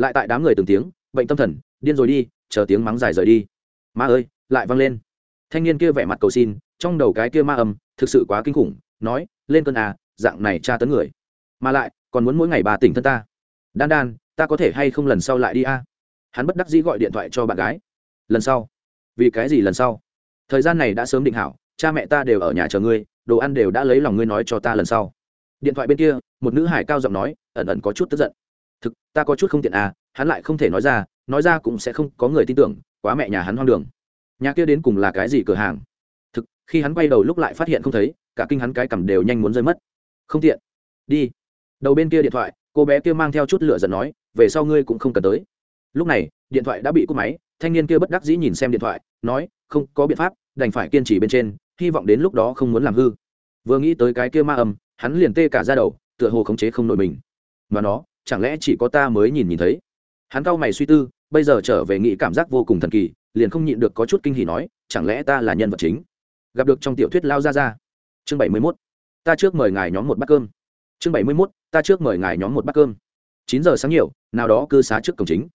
lại tại đám người từng tiếng, bệnh tâm thần, điên rồi đi, chờ tiếng mắng dài rời đi. Ma ơi, lại văng lên. Thanh niên kia vẻ mặt cầu xin, trong đầu cái kia ma âm, thực sự quá kinh khủng, nói, lên cơn à dạng này tra tấn người. Mà lại, còn muốn mỗi ngày bà tỉnh thân ta. Đan đan, ta có thể hay không lần sau lại đi a? Hắn bất đắc dĩ gọi điện thoại cho bạn gái. Lần sau. Vì cái gì lần sau? Thời gian này đã sớm định hảo, cha mẹ ta đều ở nhà chờ ngươi đồ ăn đều đã lấy lòng ngươi nói cho ta lần sau. Điện thoại bên kia, một nữ hải cao giọng nói, ẩn ẩn có chút tức giận. Thực, ta có chút không tiện à hắn lại không thể nói ra nói ra cũng sẽ không có người tin tưởng, quá mẹ nhà hắn hoang đường. Nhà kia đến cùng là cái gì cửa hàng? Thực, khi hắn quay đầu lúc lại phát hiện không thấy, cả kinh hắn cái cầm đều nhanh muốn rơi mất. Không tiện. Đi. Đầu bên kia điện thoại, cô bé kia mang theo chút lửa giận nói, về sau ngươi cũng không cần tới. Lúc này, điện thoại đã bị cúp máy, thanh niên kia bất đắc dĩ nhìn xem điện thoại, nói, không có biện pháp, đành phải kiên trì bên trên hy vọng đến lúc đó không muốn làm hư. Vừa nghĩ tới cái kia ma âm, hắn liền tê cả ra đầu, tựa hồ khống chế không nổi mình. Mà nó, chẳng lẽ chỉ có ta mới nhìn nhìn thấy? Hắn cau mày suy tư, bây giờ trở về nghĩ cảm giác vô cùng thần kỳ, liền không nhịn được có chút kinh hỉ nói, chẳng lẽ ta là nhân vật chính? Gặp được trong tiểu thuyết lao ra ra chương bảy mươi mốt. Ta trước mời ngài nhóm một bát cơm. Chương bảy mươi mốt. Ta trước mời ngài nhóm một bát cơm. Chín giờ sáng nhiều, nào đó cư xá trước cổng chính.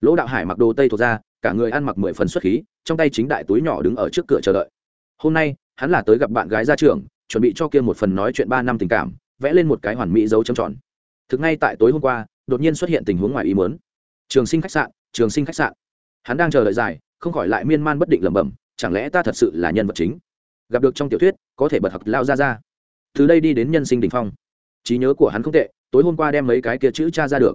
Lỗ đạo hải mặc đồ tây thuộc ra, cả người ăn mặc mười phần xuất khí, trong tay chính đại túi nhỏ đứng ở trước cửa chờ đợi. Hôm nay hắn là tới gặp bạn gái ra trường chuẩn bị cho kia một phần nói chuyện ba năm tình cảm, vẽ lên một cái hoàn mỹ dấu trầm tròn. Thực ngay tại tối hôm qua, đột nhiên xuất hiện tình huống ngoài ý muốn. Trường sinh khách sạn, trường sinh khách sạn. Hắn đang chờ đợi dài không khỏi lại miên man bất định lẩm bẩm, chẳng lẽ ta thật sự là nhân vật chính? Gặp được trong tiểu thuyết, có thể bật học lao ra ra. Từ đây đi đến nhân sinh đ ỉ n h phong. Trí nhớ của hắn không tệ, tối hôm qua đem mấy cái kia chữ cha ra được.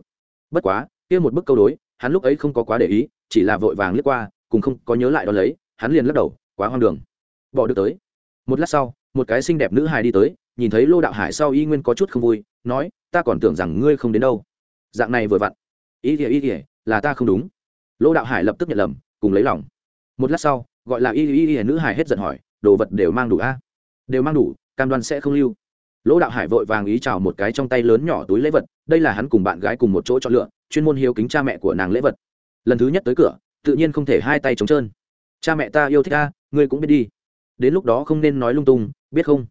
Bất quá, kia một bức câu đối, hắn lúc ấy không có quá để ý, chỉ là vội vàng lướt qua, cùng không có nhớ lại đó lấy, hắn liền lắc đầu, quá hoang đường. Bỏ được tới một lát sau, một cái xinh đẹp nữ hài đi tới, nhìn thấy lô đạo hải sau y nguyên có chút không vui, nói, ta còn tưởng rằng ngươi không đến đâu. Dạng này vừa vặn. Ý kìa ý kìa, là ta không đúng. Lô đạo hải lập tức nhận lầm, cùng lấy lòng. Một lát sau, gọi là y y y nữ hài hết giận hỏi, đồ vật đều mang đủ a? Đều mang đủ, cam đoan sẽ không lưu. Lỗ đạo hải vội vàng ý chào một cái trong tay lớn nhỏ túi lễ vật, đây là hắn cùng bạn gái cùng một chỗ chọn lựa, chuyên môn hiếu kính cha mẹ của nàng lễ vật. Lần thứ nhất tới cửa, tự nhiên không thể hai tay trống trơn. Cha mẹ ta yêu thích ta ngươi cũng biết đi đến lúc đó không nên nói lung tung, biết không?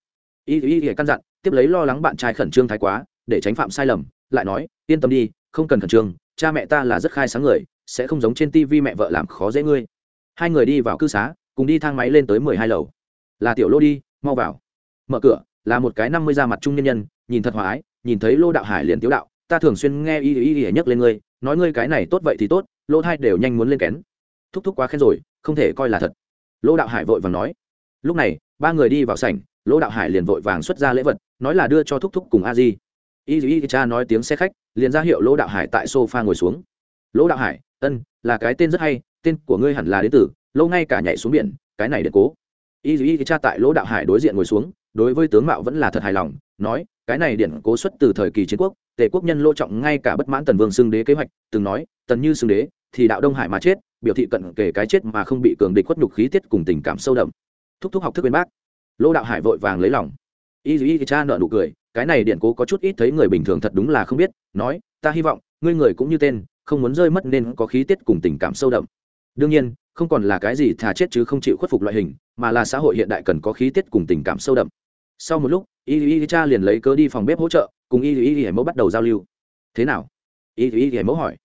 Y y y, căn dặn, tiếp lấy lo lắng bạn trai khẩn trương thái quá, để tránh phạm sai lầm, lại nói, yên tâm đi, không cần khẩn trương, cha mẹ ta là rất khai sáng người, sẽ không giống trên tivi mẹ vợ làm khó dễ ngươi. Hai người đi vào cư xá, cùng đi thang máy lên tới mười hai lầu. Là tiểu lô đi, mau vào. Mở cửa, là một cái năm mươi da mặt trung nhân nhân, nhìn thật hòa ái, nhìn thấy lô đạo hải liền tiếu đạo, ta thường xuyên nghe y y y nhắc lên ngươi, nói ngươi cái này tốt vậy thì tốt, lô thai đều nhanh muốn lên kén. Thúc thúc quá khen rồi, không thể coi là thật. Lô đạo hải vội vàng nói lúc này, ba người đi vào sảnh lô đạo hải liền vội vàng xuất ra lễ vật, nói là đưa cho thúc thúc cùng a di. Y y cha nói tiếng xe khách, liền ra hiệu lô đạo hải tại sofa ngồi xuống. Lô đạo hải, ân, là cái tên rất hay, tên của ngươi hẳn là đến tử, lâu ngay cả nhảy xuống biển, cái này để cố. Y y cha tại lỗ đạo hải đối diện ngồi xuống, đối với tướng mạo vẫn là thật hài lòng, nói, cái này điển cố xuất từ thời kỳ chiến quốc, tề quốc nhân lô trọng ngay cả bất mãn tần vương xưng đế kế hoạch, từng nói, tần như xưng đế, thì đạo đông hải mà chết, biểu thị cận kể cái chết mà không bị cường địch khuất nhục khí tiết cùng tình cảm sâu đậm thúc thúc học thức bên bác. Lô đạo hải vội vàng lấy lòng. Y y cha nợ nụ cười, cái này điện cố có chút ít thấy người bình thường thật đúng là không biết, nói, ta hy vọng, ngươi người cũng như tên, không muốn rơi mất nên có khí tiết cùng tình cảm sâu đậm. Đương nhiên, không còn là cái gì thà chết chứ không chịu khuất phục loại hình, mà là xã hội hiện đại cần có khí tiết cùng tình cảm sâu đậm. Sau một lúc, y y cha liền lấy cớ đi phòng bếp hỗ trợ, cùng y y hải mẫu bắt đầu giao lưu. Thế nào? Y y hải mẫu hỏi.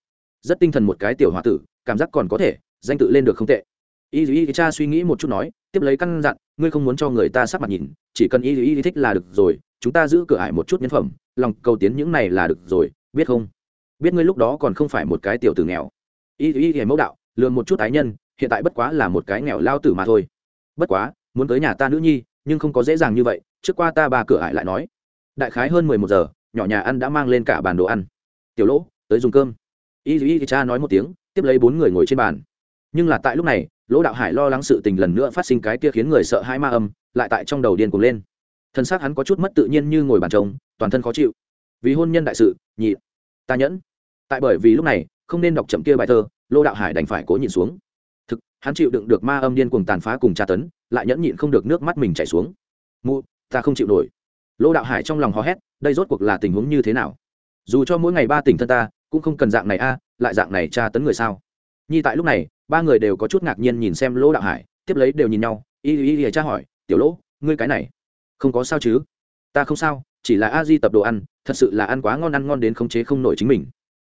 Rất tinh thần một cái tiểu h o a tử, cảm giác còn có thể, danh tự lên được không tệ y y cha suy nghĩ một chút nói, tiếp lấy căn dặn, ngươi không muốn cho người ta sắc mặt nhìn, chỉ cần y y thích là được rồi, chúng ta giữ cửa ải một chút nhân phẩm, lòng cầu tiến những này là được rồi, biết không? Biết ngươi lúc đó còn không phải một cái tiểu tử nghèo. Y y y mẫu đạo, lường một chút ái nhân, hiện tại bất quá là một cái nghèo lao tử mà thôi. Bất quá, muốn tới nhà ta nữ nhi, nhưng không có dễ dàng như vậy, trước qua ta ba cửa ải lại nói. Đại khái hơn mười một giờ, nhỏ nhà ăn đã mang lên cả bàn đồ ăn. Tiểu lỗ, tới dùng cơm. Y y cha nói một tiếng, tiếp lấy bốn người ngồi trên bàn. Nhưng là tại lúc này lỗ đạo hải lo lắng sự tình lần nữa phát sinh cái kia khiến người sợ hãi ma âm, lại tại trong đầu điên cuồng lên. Thân xác hắn có chút mất tự nhiên như ngồi bàn trống, toàn thân khó chịu. Vì hôn nhân đại sự, nhị, ta nhẫn. Tại bởi vì lúc này, không nên đọc chậm kia bài thơ lô đạo hải đành phải cố nhìn xuống. Thực, hắn chịu đựng được ma âm điên cuồng tàn phá cùng tra tấn, lại nhẫn nhịn không được nước mắt mình chảy xuống. Mụ, ta không chịu nổi. Lô đạo hải trong lòng hò hét, đây rốt cuộc là tình huống như thế nào? Dù cho mỗi ngày ba tỉnh thân ta, cũng không cần dạng này a, lại dạng này tra tấn người sao? Nhi tại lúc này ba người đều có chút ngạc nhiên nhìn xem lỗ đạo hải, tiếp lấy đều nhìn nhau, y y y cha hỏi, tiểu lỗ, ngươi cái này, không có sao chứ? Ta không sao, chỉ là a di tập đồ ăn, thật sự là ăn quá ngon ăn ngon đến khống chế không nổi chính mình.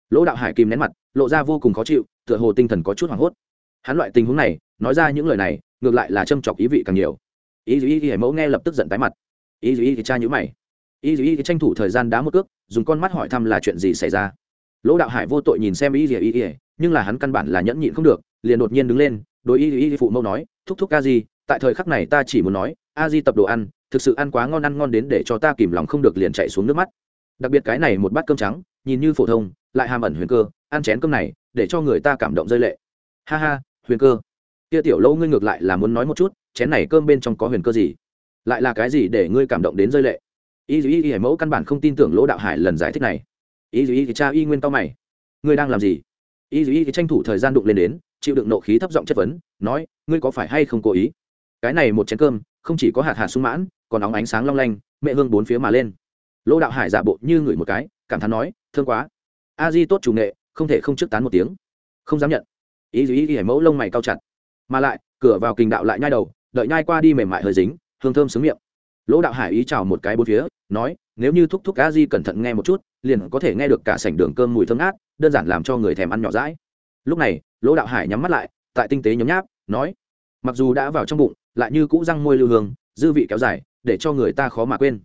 Lỗ đạo hải kìm nén mặt, lộ ra vô cùng khó chịu, tựa hồ tinh thần có chút hoảng hốt. Hắn loại tình huống này, nói ra những lời này, ngược lại là châm chọc ý vị càng nhiều. Ý dù ý thì mẫu nghe lập tức giận tái mặt. Ý dù ý thì cha nhữ mày. Ý dù ý thì tranh thủ thời gian đá một cước, dùng con mắt hỏi thăm là chuyện gì xảy ra lỗ đạo hải vô tội nhìn xem Y gì Y ý nhưng là hắn căn bản là nhẫn nhịn không được, liền đột nhiên đứng lên, đối y y phụ mẫu nói, thúc thúc a di, tại thời khắc này ta chỉ muốn nói, a di tập đồ ăn, thực sự ăn quá ngon ăn ngon đến để cho ta kìm lòng không được liền chạy xuống nước mắt. Đặc biệt cái này một bát cơm trắng, nhìn như phổ thông, lại hàm ẩn huyền cơ, ăn chén cơm này, để cho người ta cảm động rơi lệ. Ha ha, huyền cơ. Kia tiểu lâu ngươi ngược lại là muốn nói một chút, chén này cơm bên trong có huyền cơ gì? Lại là cái gì để ngươi cảm động đến rơi lệ? Y y y mẫu căn bản không tin tưởng lỗ đạo hải lần giải thích này y dù ý thì cha y nguyên to mày. Ngươi đang làm gì? Y dù ý thì tranh thủ thời gian đụng lên đến, chịu đựng nộ khí thấp giọng chất vấn, nói, ngươi có phải hay không cố ý? Cái này một chén cơm, không chỉ có hạt hạt sung mãn, còn óng ánh sáng long lanh, mẹ hương bốn phía mà lên. Lỗ đạo hải giả bộ như ngửi một cái, cảm thán nói, thương quá. A di tốt chủ nghệ, không thể không trước tán một tiếng. Không dám nhận. Ý dù ý hải mẫu lông mày cao chặt. Mà lại, cửa vào kình đạo lại nhai đầu, đợi nhai qua đi mềm mại hơi dính, hương thơm xứng miệng. Lỗ đạo hải ý chào một cái bốn phía, nói, nếu như thúc thúc a di cẩn thận nghe một chút liền có thể nghe được cả sảnh đường cơm mùi thơm ngát, đơn giản làm cho người thèm ăn nhỏ rãi lúc này, lỗ đạo hải nhắm mắt lại, tại tinh tế nhấm nháp, nói, mặc dù đã vào trong bụng, lại như cũ răng môi lưu hương, dư vị kéo dài, để cho người ta khó mà quên.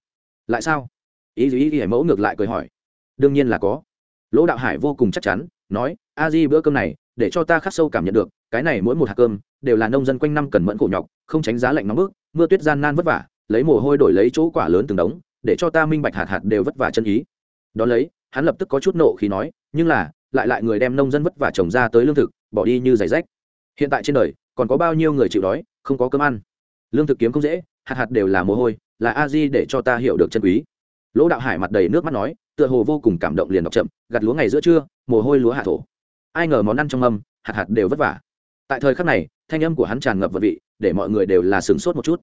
Lại sao? Ý gì ý hải mẫu ngược lại cười hỏi. Đương nhiên là có. Lỗ đạo hải vô cùng chắc chắn, nói, a di bữa cơm này, để cho ta khắc sâu cảm nhận được, cái này mỗi một hạt cơm, đều là nông dân quanh năm cần mẫn khổ nhọc, không tránh giá lạnh nóng bức, mưa tuyết gian nan vất vả, lấy mồ hôi đổi lấy chỗ quả lớn từng đống, để cho ta minh bạch hạt hạt đều vất vả chân ý đ ó lấy, hắn lập tức có chút nộ khi nói, nhưng là, lại lại người đem nông dân vất vả trồng ra tới lương thực, bỏ đi như giày rách. Hiện tại trên đời, còn có bao nhiêu người chịu đói, không có cơm ăn. Lương thực kiếm không dễ, hạt hạt đều là mồ hôi, là a di để cho ta hiểu được chân quý. Lỗ đạo hải mặt đầy nước mắt nói, tựa hồ vô cùng cảm động liền đọc chậm, gặt lúa ngày giữa trưa, mồ hôi lúa hạ thổ. Ai ngờ món ăn trong âm hạt hạt đều vất vả. Tại thời khắc này, thanh âm của hắn tràn ngập vật vị, để mọi người đều là sửng sốt một chút.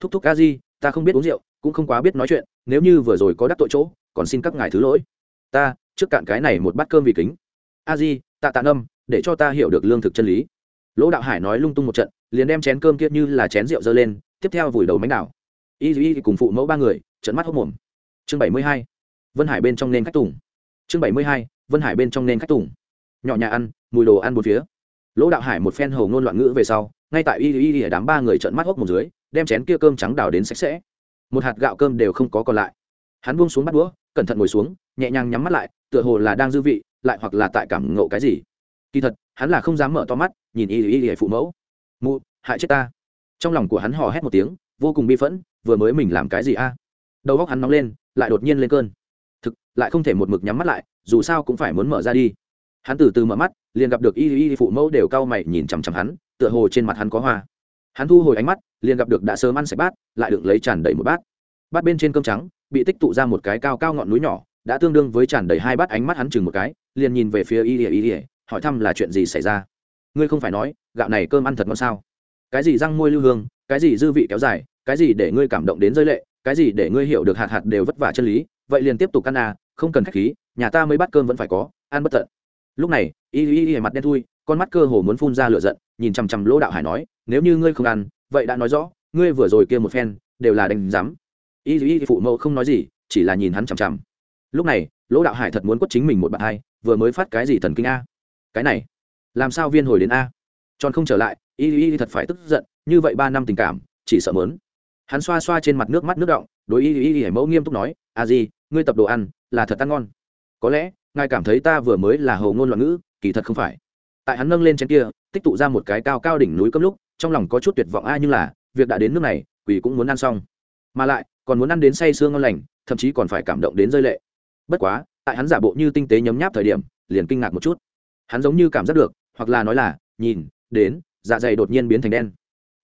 Thúc thúc a di, ta không biết uống rượu cũng không quá biết nói chuyện nếu như vừa rồi có đắc tội chỗ còn xin các ngài thứ lỗi. Ta trước cạn cái này một bát cơm vì kính. A di tạ tạ nâm, để cho ta hiểu được lương thực chân lý. Lỗ đạo hải nói lung tung một trận liền đem chén cơm kia như là chén rượu dơ lên tiếp theo vùi đầu mánh đảo. Y y cùng phụ mẫu ba người trận mắt hốc mồm. Chương bảy mươi hai vân hải bên trong nên khách tùng. Chương bảy mươi hai vân hải bên trong nên khách tùng. Nhỏ nhà ăn mùi đồ ăn một phía. Lỗ đạo hải một phen hầu ngôn loạn ngữ về sau ngay tại y y ở đám ba người trận mắt hốc mồm dưới đem chén kia cơm trắng đào đến sạch sẽ một hạt gạo cơm đều không có còn lại. Hắn buông xuống bắt đũa, cẩn thận ngồi xuống, nhẹ nhàng nhắm mắt lại, tựa hồ là đang dư vị, lại hoặc là tại cảm ngộ cái gì. Kỳ thật, hắn là không dám mở to mắt, nhìn y y y phụ mẫu. Mụ, hại chết ta. Trong lòng của hắn hò hét một tiếng, vô cùng bi phẫn, vừa mới mình làm cái gì a? Đầu góc hắn nóng lên, lại đột nhiên lên cơn. Thực, lại không thể một mực nhắm mắt lại, dù sao cũng phải muốn mở ra đi. Hắn từ từ mở mắt, liền gặp được y y phụ mẫu đều cau mày nhìn chằm chằm hắn, tựa hồ trên mặt hắn có hoa. Hắn thu hồi ánh mắt liền gặp được đã sớm ăn sạch bát, lại được lấy tràn đầy một bát. Bát bên trên cơm trắng, bị tích tụ ra một cái cao cao ngọn núi nhỏ, đã tương đương với tràn đầy hai bát ánh mắt hắn chừng một cái, liền nhìn về phía y y ỉa hỏi thăm là chuyện gì xảy ra. Ngươi không phải nói, gạo này cơm ăn thật ngon sao? Cái gì răng môi lưu hương, cái gì dư vị kéo dài, cái gì để ngươi cảm động đến rơi lệ, cái gì để ngươi hiểu được hạt hạt đều vất vả chân lý, vậy liền tiếp tục ăn à không cần khách khí, nhà ta mới bắt cơm vẫn phải có, ăn bất tận. Lúc này y y y mặt đen thui, con mắt cơ hồ muốn phun ra lửa giận, nhìn chằm chằm lỗ đạo hải nói, nếu như ngươi không ăn vậy đã nói rõ, ngươi vừa rồi kia một phen, đều là đánh giám. Y y phụ mẫu không nói gì, chỉ là nhìn hắn chằm chằm. Lúc này, lỗ đạo hải thật muốn quất chính mình một bạn hai, vừa mới phát cái gì thần kinh a? Cái này, làm sao viên hồi đến a? Tròn không trở lại, y y thật phải tức giận, như vậy ba năm tình cảm, chỉ sợ mớn. Hắn xoa xoa trên mặt nước mắt nước động, đối y y hải mẫu nghiêm túc nói, a di, ngươi tập đồ ăn, là thật ăn ngon. Có lẽ, ngài cảm thấy ta vừa mới là hầu ngôn loạn ngữ, kỳ thật không phải. Tại hắn nâng lên trên kia, tích tụ ra một cái cao cao đỉnh núi cấm lúc trong lòng có chút tuyệt vọng ai nhưng là việc đã đến nước này quỷ cũng muốn ăn xong. Mà lại còn muốn ăn đến say sương ngon lành thậm chí còn phải cảm động đến rơi lệ. Bất quá tại hắn giả bộ như tinh tế nhấm nháp thời điểm liền kinh ngạc một chút. Hắn giống như cảm giác được hoặc là nói là nhìn đến dạ dày đột nhiên biến thành đen.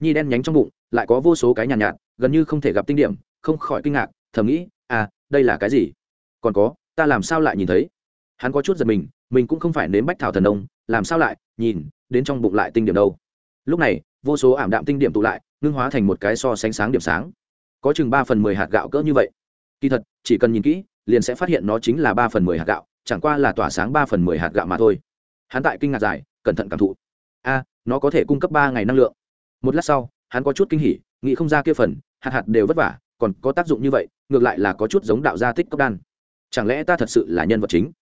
Nhi đen nhánh trong bụng lại có vô số cái nhàn nhạt, nhạt gần như không thể gặp tinh điểm không khỏi kinh ngạc thầm nghĩ à đây là cái gì? Còn có ta làm sao lại nhìn thấy? Hắn có chút giật mình mình cũng không phải nếm bách thảo thần đông làm sao lại nhìn đến trong bụng lại tinh điểm đâu. Lúc này vô số ảm đạm tinh điểm tụ lại, ngưng hóa thành một cái so sánh sáng điểm sáng. Có chừng ba phần mười hạt gạo cỡ như vậy. Kỳ thật, chỉ cần nhìn kỹ, liền sẽ phát hiện nó chính là ba phần mười hạt gạo, chẳng qua là tỏa sáng ba phần mười hạt gạo mà thôi. Hắn tại kinh ngạc dài cẩn thận cảm thụ. A, nó có thể cung cấp ba ngày năng lượng. Một lát sau, hắn có chút kinh hỉ, nghĩ không ra kia phần, hạt hạt đều vất vả, còn có tác dụng như vậy, ngược lại là có chút giống đạo gia tích cấp đan. Chẳng lẽ ta thật sự là nhân vật chính?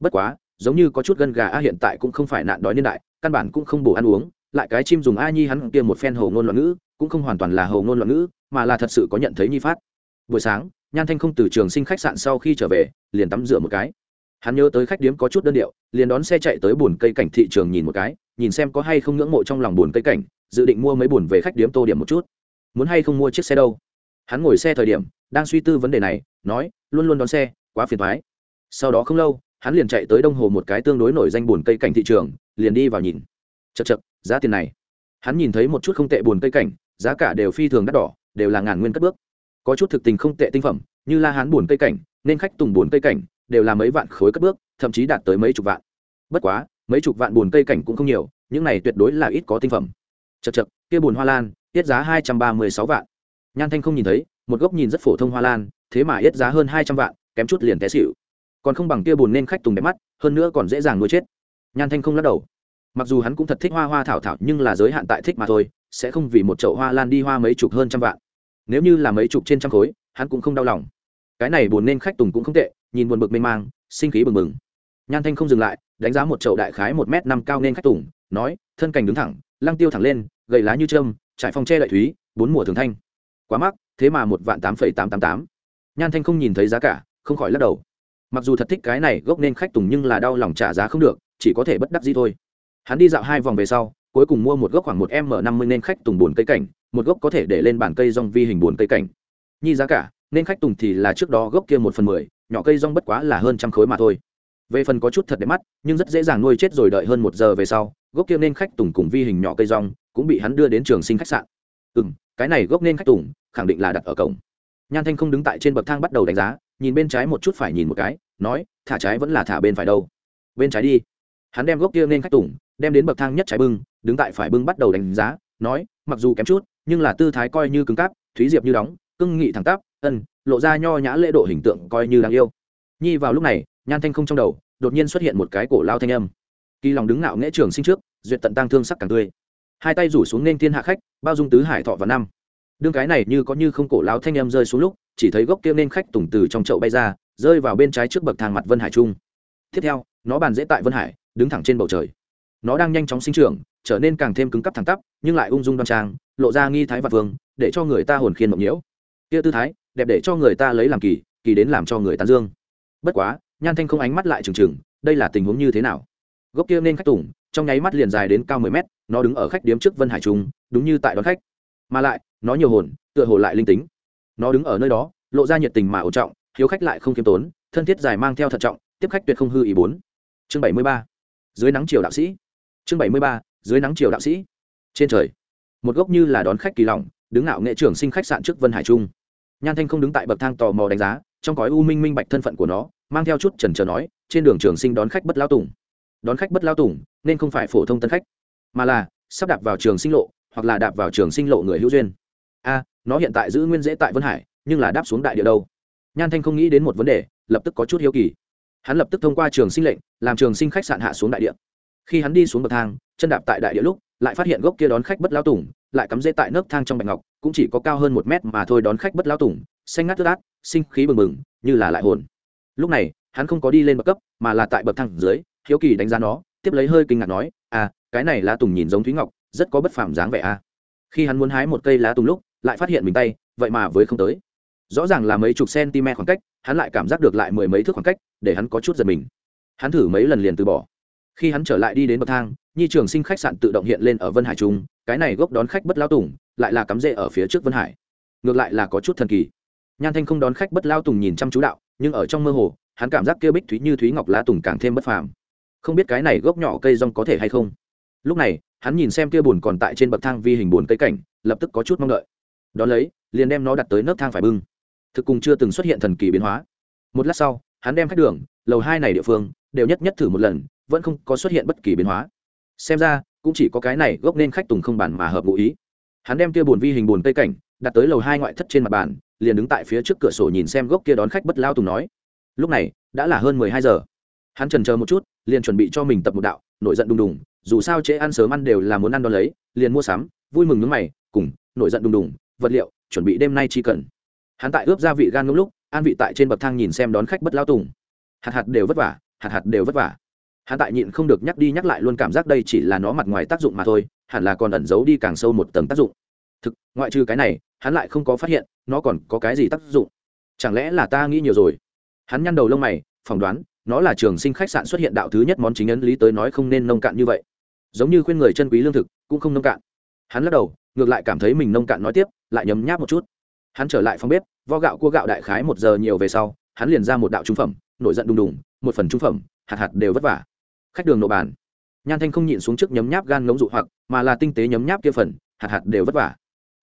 Bất quá, giống như có chút gân gà a hiện tại cũng không phải nạn đói niên đại, căn bản cũng không bổ ăn uống lại cái chim dùng a nhi hắn kia một phen hầu ngôn loạn ngữ, cũng không hoàn toàn là hầu ngôn loạn ngữ, mà là thật sự có nhận thấy nhi phát. Buổi sáng, nhan thanh không từ trường sinh khách sạn sau khi trở về, liền tắm rửa một cái. Hắn nhớ tới khách điếm có chút đơn điệu, liền đón xe chạy tới bồn cây cảnh thị trường nhìn một cái, nhìn xem có hay không ngưỡng mộ trong lòng bồn cây cảnh, dự định mua mấy bồn về khách điếm tô điểm một chút. Muốn hay không mua chiếc xe đâu? Hắn ngồi xe thời điểm, đang suy tư vấn đề này, nói, luôn luôn đón xe, quá phiền thoái sau đó không lâu, hắn liền chạy tới đông hồ một cái tương đối nổi danh bồn cây cảnh thị trường, liền đi vào nhìn. Chật chật giá tiền này. Hắn nhìn thấy một chút không tệ buồn cây cảnh, giá cả đều phi thường đắt đỏ, đều là ngàn nguyên cất bước. Có chút thực tình không tệ tinh phẩm, như la hán buồn cây cảnh, nên khách tùng buồn cây cảnh, đều là mấy vạn khối cất bước, thậm chí đạt tới mấy chục vạn. Bất quá, mấy chục vạn buồn cây cảnh cũng không nhiều, những này tuyệt đối là ít có tinh phẩm. Chật chật kia buồn hoa lan, tiết giá hai trăm ba mươi sáu vạn. Nhan thanh không nhìn thấy, một gốc nhìn rất phổ thông hoa lan, thế mà ít giá hơn hai trăm vạn, kém chút liền té xịu còn không bằng kia bùn nên khách tùng đẹp mắt, hơn nữa còn dễ dàng nuôi chết. Nhan thanh không lắc đầu mặc dù hắn cũng thật thích hoa hoa thảo thảo, nhưng là giới hạn tại thích mà thôi, sẽ không vì một chậu hoa lan đi hoa mấy chục hơn trăm vạn. Nếu như là mấy chục trên trăm khối, hắn cũng không đau lòng. Cái này buồn nên khách tùng cũng không tệ, nhìn buồn bực mênh mang, sinh khí bừng bừng. Nhan thanh không dừng lại, đánh giá một chậu đại khái một m năm cao nên khách tùng, nói, thân cành đứng thẳng, lăng tiêu thẳng lên, gầy lá như trơm trải phong che lợi thúy, bốn mùa thường thanh. Quá mắc, thế mà một vạn tám phẩy tám tám tám. Nhan thanh không nhìn thấy giá cả, không khỏi lắc đầu. Mặc dù thật thích cái này gốc nên khách tùng nhưng là đau lòng trả giá không được, chỉ có thể bất đắc gì thôi hắn đi dạo hai vòng về sau, cuối cùng mua một gốc khoảng một m năm mươi nên khách tùng bồn cây cảnh, một gốc có thể để lên bàn cây rong vi hình bồn cây cảnh. Nhi giá cả, nên khách tùng thì là trước đó gốc kia một phần mười, nhỏ cây rong bất quá là hơn trăm khối mà thôi. Về phần có chút thật đẹp mắt, nhưng rất dễ dàng nuôi chết rồi đợi hơn một giờ về sau, gốc kia nên khách tùng cùng vi hình nhỏ cây rong cũng bị hắn đưa đến trường sinh khách sạn. Ừ m cái này gốc nên khách tùng, khẳng định là đặt ở cổng. Nhan thanh không đứng tại trên bậc thang bắt đầu đánh giá, nhìn bên trái một chút phải nhìn một cái, nói, thả trái vẫn là thả bên phải đâu. Bên trái đi. Hắn đem gốc kia nên khách tùng đem đến bậc thang nhất trái bưng, đứng tại phải bưng bắt đầu đánh giá, nói, mặc dù kém chút, nhưng là tư thái coi như cứng cáp, thúy diệp như đóng, cưng nghị thẳng tắp, ân, lộ ra nho nhã lễ độ hình tượng coi như đáng yêu. Nhi vào lúc này, nhan thanh không trong đầu, đột nhiên xuất hiện một cái cổ lao thanh âm. Kỳ lòng đứng ngạo nghễ trường sinh trước, duyệt tận tăng thương sắc càng tươi. Hai tay rủ xuống nên thiên hạ khách, bao dung tứ hải thọ và năm. Đương cái này như có như không cổ lao thanh âm rơi xuống lúc, chỉ thấy gốc kia nên khách tùng từ trong chậu bay ra, rơi vào bên trái trước bậc thang mặt vân hải trung. Tiếp theo, nó bàn dễ tại vân hải, đứng thẳng trên bầu trời nó đang nhanh chóng sinh trưởng, trở nên càng thêm cứng cắp thẳng tắp, nhưng lại ung dung đoan trang, lộ ra nghi thái vạn vương, để cho người ta hồn khiên mộng nhiễu. Kia tư thái, đẹp để cho người ta lấy làm kỳ kỳ đến làm cho người tán dương. Bất quá, nhan thanh không ánh mắt lại trừng trừng, đây là tình huống như thế nào? Gốc kia nên khách tùng, trong nháy mắt liền dài đến cao mười mét, nó đứng ở khách điếm trước vân hải trung, đúng như tại đón khách. Mà lại, nó nhiều hồn, tựa hồ lại linh tính. Nó đứng ở nơi đó, lộ ra nhiệt tình mà ổn trọng, hiếu khách lại không khiêm tốn, thân thiết dài mang theo thận trọng, tiếp khách tuyệt không hư ý bốn. Chương bảy mươi ba. Dưới nắng chiều đạo sĩ chương bảy mươi ba, dưới nắng chiều đạo sĩ. Trên trời, một gốc như là đón khách kỳ lỏng, đứng ngạo nghệ trưởng sinh khách sạn trước vân hải trung. Nhan thanh không đứng tại bậc thang tò mò đánh giá, trong cõi u minh minh bạch thân phận của nó, mang theo chút trần trờ nói, trên đường trường sinh đón khách bất lao tùng. Đón khách bất lao tùng, nên không phải phổ thông tân khách, mà là sắp đạp vào trường sinh lộ, hoặc là đạp vào trường sinh lộ người hữu duyên. A, nó hiện tại giữ nguyên dễ tại vân hải, nhưng là đáp xuống đại địa đâu? Nhan thanh không nghĩ đến một vấn đề, lập tức có chút hiếu kỳ. Hắn lập tức thông qua trường sinh lệnh, làm trường sinh khách sạn hạ xuống đại địa khi hắn đi xuống bậc thang, chân đạp tại đại địa lúc, lại phát hiện gốc kia đón khách bất lao tùng, lại cắm dễ tại nấc thang trong bạch ngọc, cũng chỉ có cao hơn một mét mà thôi đón khách bất lao tùng, xanh ngắt tức át sinh khí bừng bừng, như là lại hồn. Lúc này, hắn không có đi lên bậc cấp, mà là tại bậc thang dưới, hiếu kỳ đánh giá nó, tiếp lấy hơi kinh ngạc nói à cái này lá tùng nhìn giống thúy ngọc, rất có bất phàm dáng vẻ a à. khi hắn muốn hái một cây lá tùng lúc, lại phát hiện mình tay, vậy mà với không tới. Rõ ràng là mấy chục cm khoảng cách, hắn lại cảm giác được lại mười mấy thước khoảng cách, để hắn có chút giật mình. Hắn thử mấy lần liền từ bỏ khi hắn trở lại đi đến bậc thang, nhi trường sinh khách sạn tự động hiện lên ở vân hải trung, cái này gốc đón khách bất lao tùng, lại là cắm rễ ở phía trước vân hải. Ngược lại là có chút thần kỳ. Nhan thanh không đón khách bất lao tùng nhìn chăm chú đạo, nhưng ở trong mơ hồ, hắn cảm giác kia bích thúy như thúy ngọc lá tùng càng thêm bất phàm. Không biết cái này gốc nhỏ cây rong có thể hay không? Lúc này, hắn nhìn xem kia bùn còn tại trên bậc thang vi hình bùn cây cảnh, lập tức có chút mong đợi. Đón lấy, liền đem nó đặt tới nấc thang phải bưng. Thực cùng chưa từng xuất hiện thần kỳ biến hóa. Một lát sau, hắn đem khách đường, lầu hai này địa phương, đều nhất nhất thử một lần vẫn không có xuất hiện bất kỳ biến hóa. Xem ra, cũng chỉ có cái này gốc nên khách tùng không bản mà hợp ngụ ý. Hắn đem kia bồn vi hình bồn cây cảnh, đặt tới lầu hai ngoại thất trên mặt bàn, liền đứng tại phía trước cửa sổ nhìn xem gốc kia đón khách bất lao tùng nói. Lúc này, đã là hơn mười hai giờ. Hắn trần chờ một chút, liền chuẩn bị cho mình tập một đạo, nổi giận đùng đùng, dù sao chế ăn sớm ăn đều là muốn ăn đón lấy, liền mua sắm, vui mừng nước mày, cùng, nổi giận đùng đùng, vật liệu, chuẩn bị đêm nay chi cần. Hắn tại ướp gia vị gan ngốc lúc, an vị tại trên bậc thang nhìn xem đón khách bất lao tùng. Hạt hạt đều vất vả, hạt hạt đều vất vả hắn tại nhịn không được nhắc đi nhắc lại luôn cảm giác đây chỉ là nó mặt ngoài tác dụng mà thôi, hẳn là còn ẩn giấu đi càng sâu một tầng tác dụng. Thực, ngoại trừ cái này, hắn lại không có phát hiện, nó còn có cái gì tác dụng? Chẳng lẽ là ta nghĩ nhiều rồi? Hắn nhăn đầu lông mày, phỏng đoán, nó là trường sinh khách sạn xuất hiện đạo thứ nhất món chính ấn lý tới nói không nên nông cạn như vậy. Giống như khuyên người chân quý lương thực, cũng không nông cạn. Hắn lắc đầu, ngược lại cảm thấy mình nông cạn nói tiếp, lại nhấm nháp một chút. Hắn trở lại phòng bếp, vo gạo cua gạo đại khái một giờ nhiều về sau, hắn liền ra một đạo trung phẩm, nổi giận đùng đùng, một phần trung phẩm, hạt hạt đều vất vả khách đường nộp bàn. Nhan thanh không nhịn xuống trước nhấm nháp gan ngống dụ hoặc, mà là tinh tế nhấm nháp kia phần, hạt hạt đều vất vả.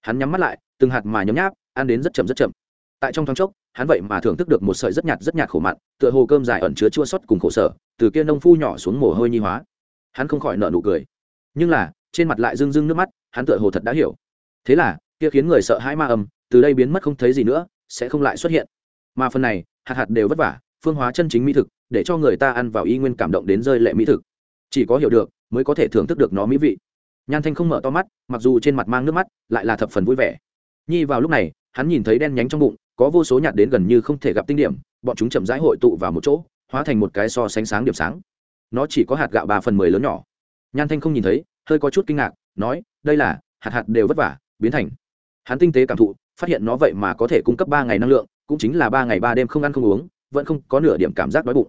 Hắn nhắm mắt lại, từng hạt mà nhấm nháp, ăn đến rất chậm rất chậm. Tại trong thoáng chốc, hắn vậy mà thưởng thức được một sợi rất nhạt rất nhạt khổ mặn, tựa hồ cơm dài ẩn chứa chua sót cùng khổ sở, từ kia nông phu nhỏ xuống mồ hôi nhi hóa. Hắn không khỏi nợ nụ cười. Nhưng là, trên mặt lại rưng rưng nước mắt, hắn tựa hồ thật đã hiểu. Thế là, kia khiến người sợ hãi ma âm, từ đây biến mất không thấy gì nữa, sẽ không lại xuất hiện. Mà phần này, hạt hạt đều vất vả, phương hóa chân chính mỹ thực để cho người ta ăn vào y nguyên cảm động đến rơi lệ mỹ thực. Chỉ có hiểu được, mới có thể thưởng thức được nó mỹ vị. Nhan thanh không mở to mắt, mặc dù trên mặt mang nước mắt, lại là thập phần vui vẻ. Nhi vào lúc này, hắn nhìn thấy đen nhánh trong bụng, có vô số nhạt đến gần như không thể gặp tinh điểm, bọn chúng chậm rãi hội tụ vào một chỗ, hóa thành một cái so sánh sáng điểm sáng. Nó chỉ có hạt gạo ba phần mười lớn nhỏ. Nhan thanh không nhìn thấy, hơi có chút kinh ngạc, nói, đây là, hạt hạt đều vất vả, biến thành. Hắn tinh tế cảm thụ, phát hiện nó vậy mà có thể cung cấp ba ngày năng lượng, cũng chính là ba ngày ba đêm không ăn không uống, vẫn không có nửa điểm cảm giác đói bụng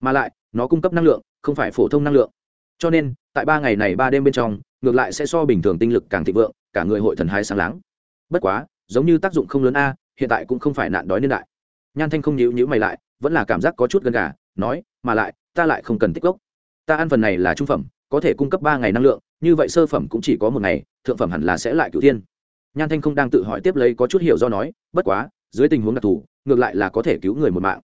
mà lại, nó cung cấp năng lượng, không phải phổ thông năng lượng. Cho nên, tại ba ngày này ba đêm bên trong, ngược lại sẽ so bình thường tinh lực càng thịnh vượng, cả người hội thần hai sáng láng. Bất quá, giống như tác dụng không lớn a, hiện tại cũng không phải nạn đói niên đại. Nhan thanh không nhíu nhíu mày lại, vẫn là cảm giác có chút gần gà, nói, mà lại, ta lại không cần tích gốc. Ta ăn phần này là trung phẩm, có thể cung cấp ba ngày năng lượng, như vậy sơ phẩm cũng chỉ có một ngày, thượng phẩm hẳn là sẽ lại cửu tiên nhan thanh không đang tự hỏi tiếp lấy có chút hiểu do nói, bất quá, dưới tình huống đặc thù, ngược lại là có thể cứu người một mạng.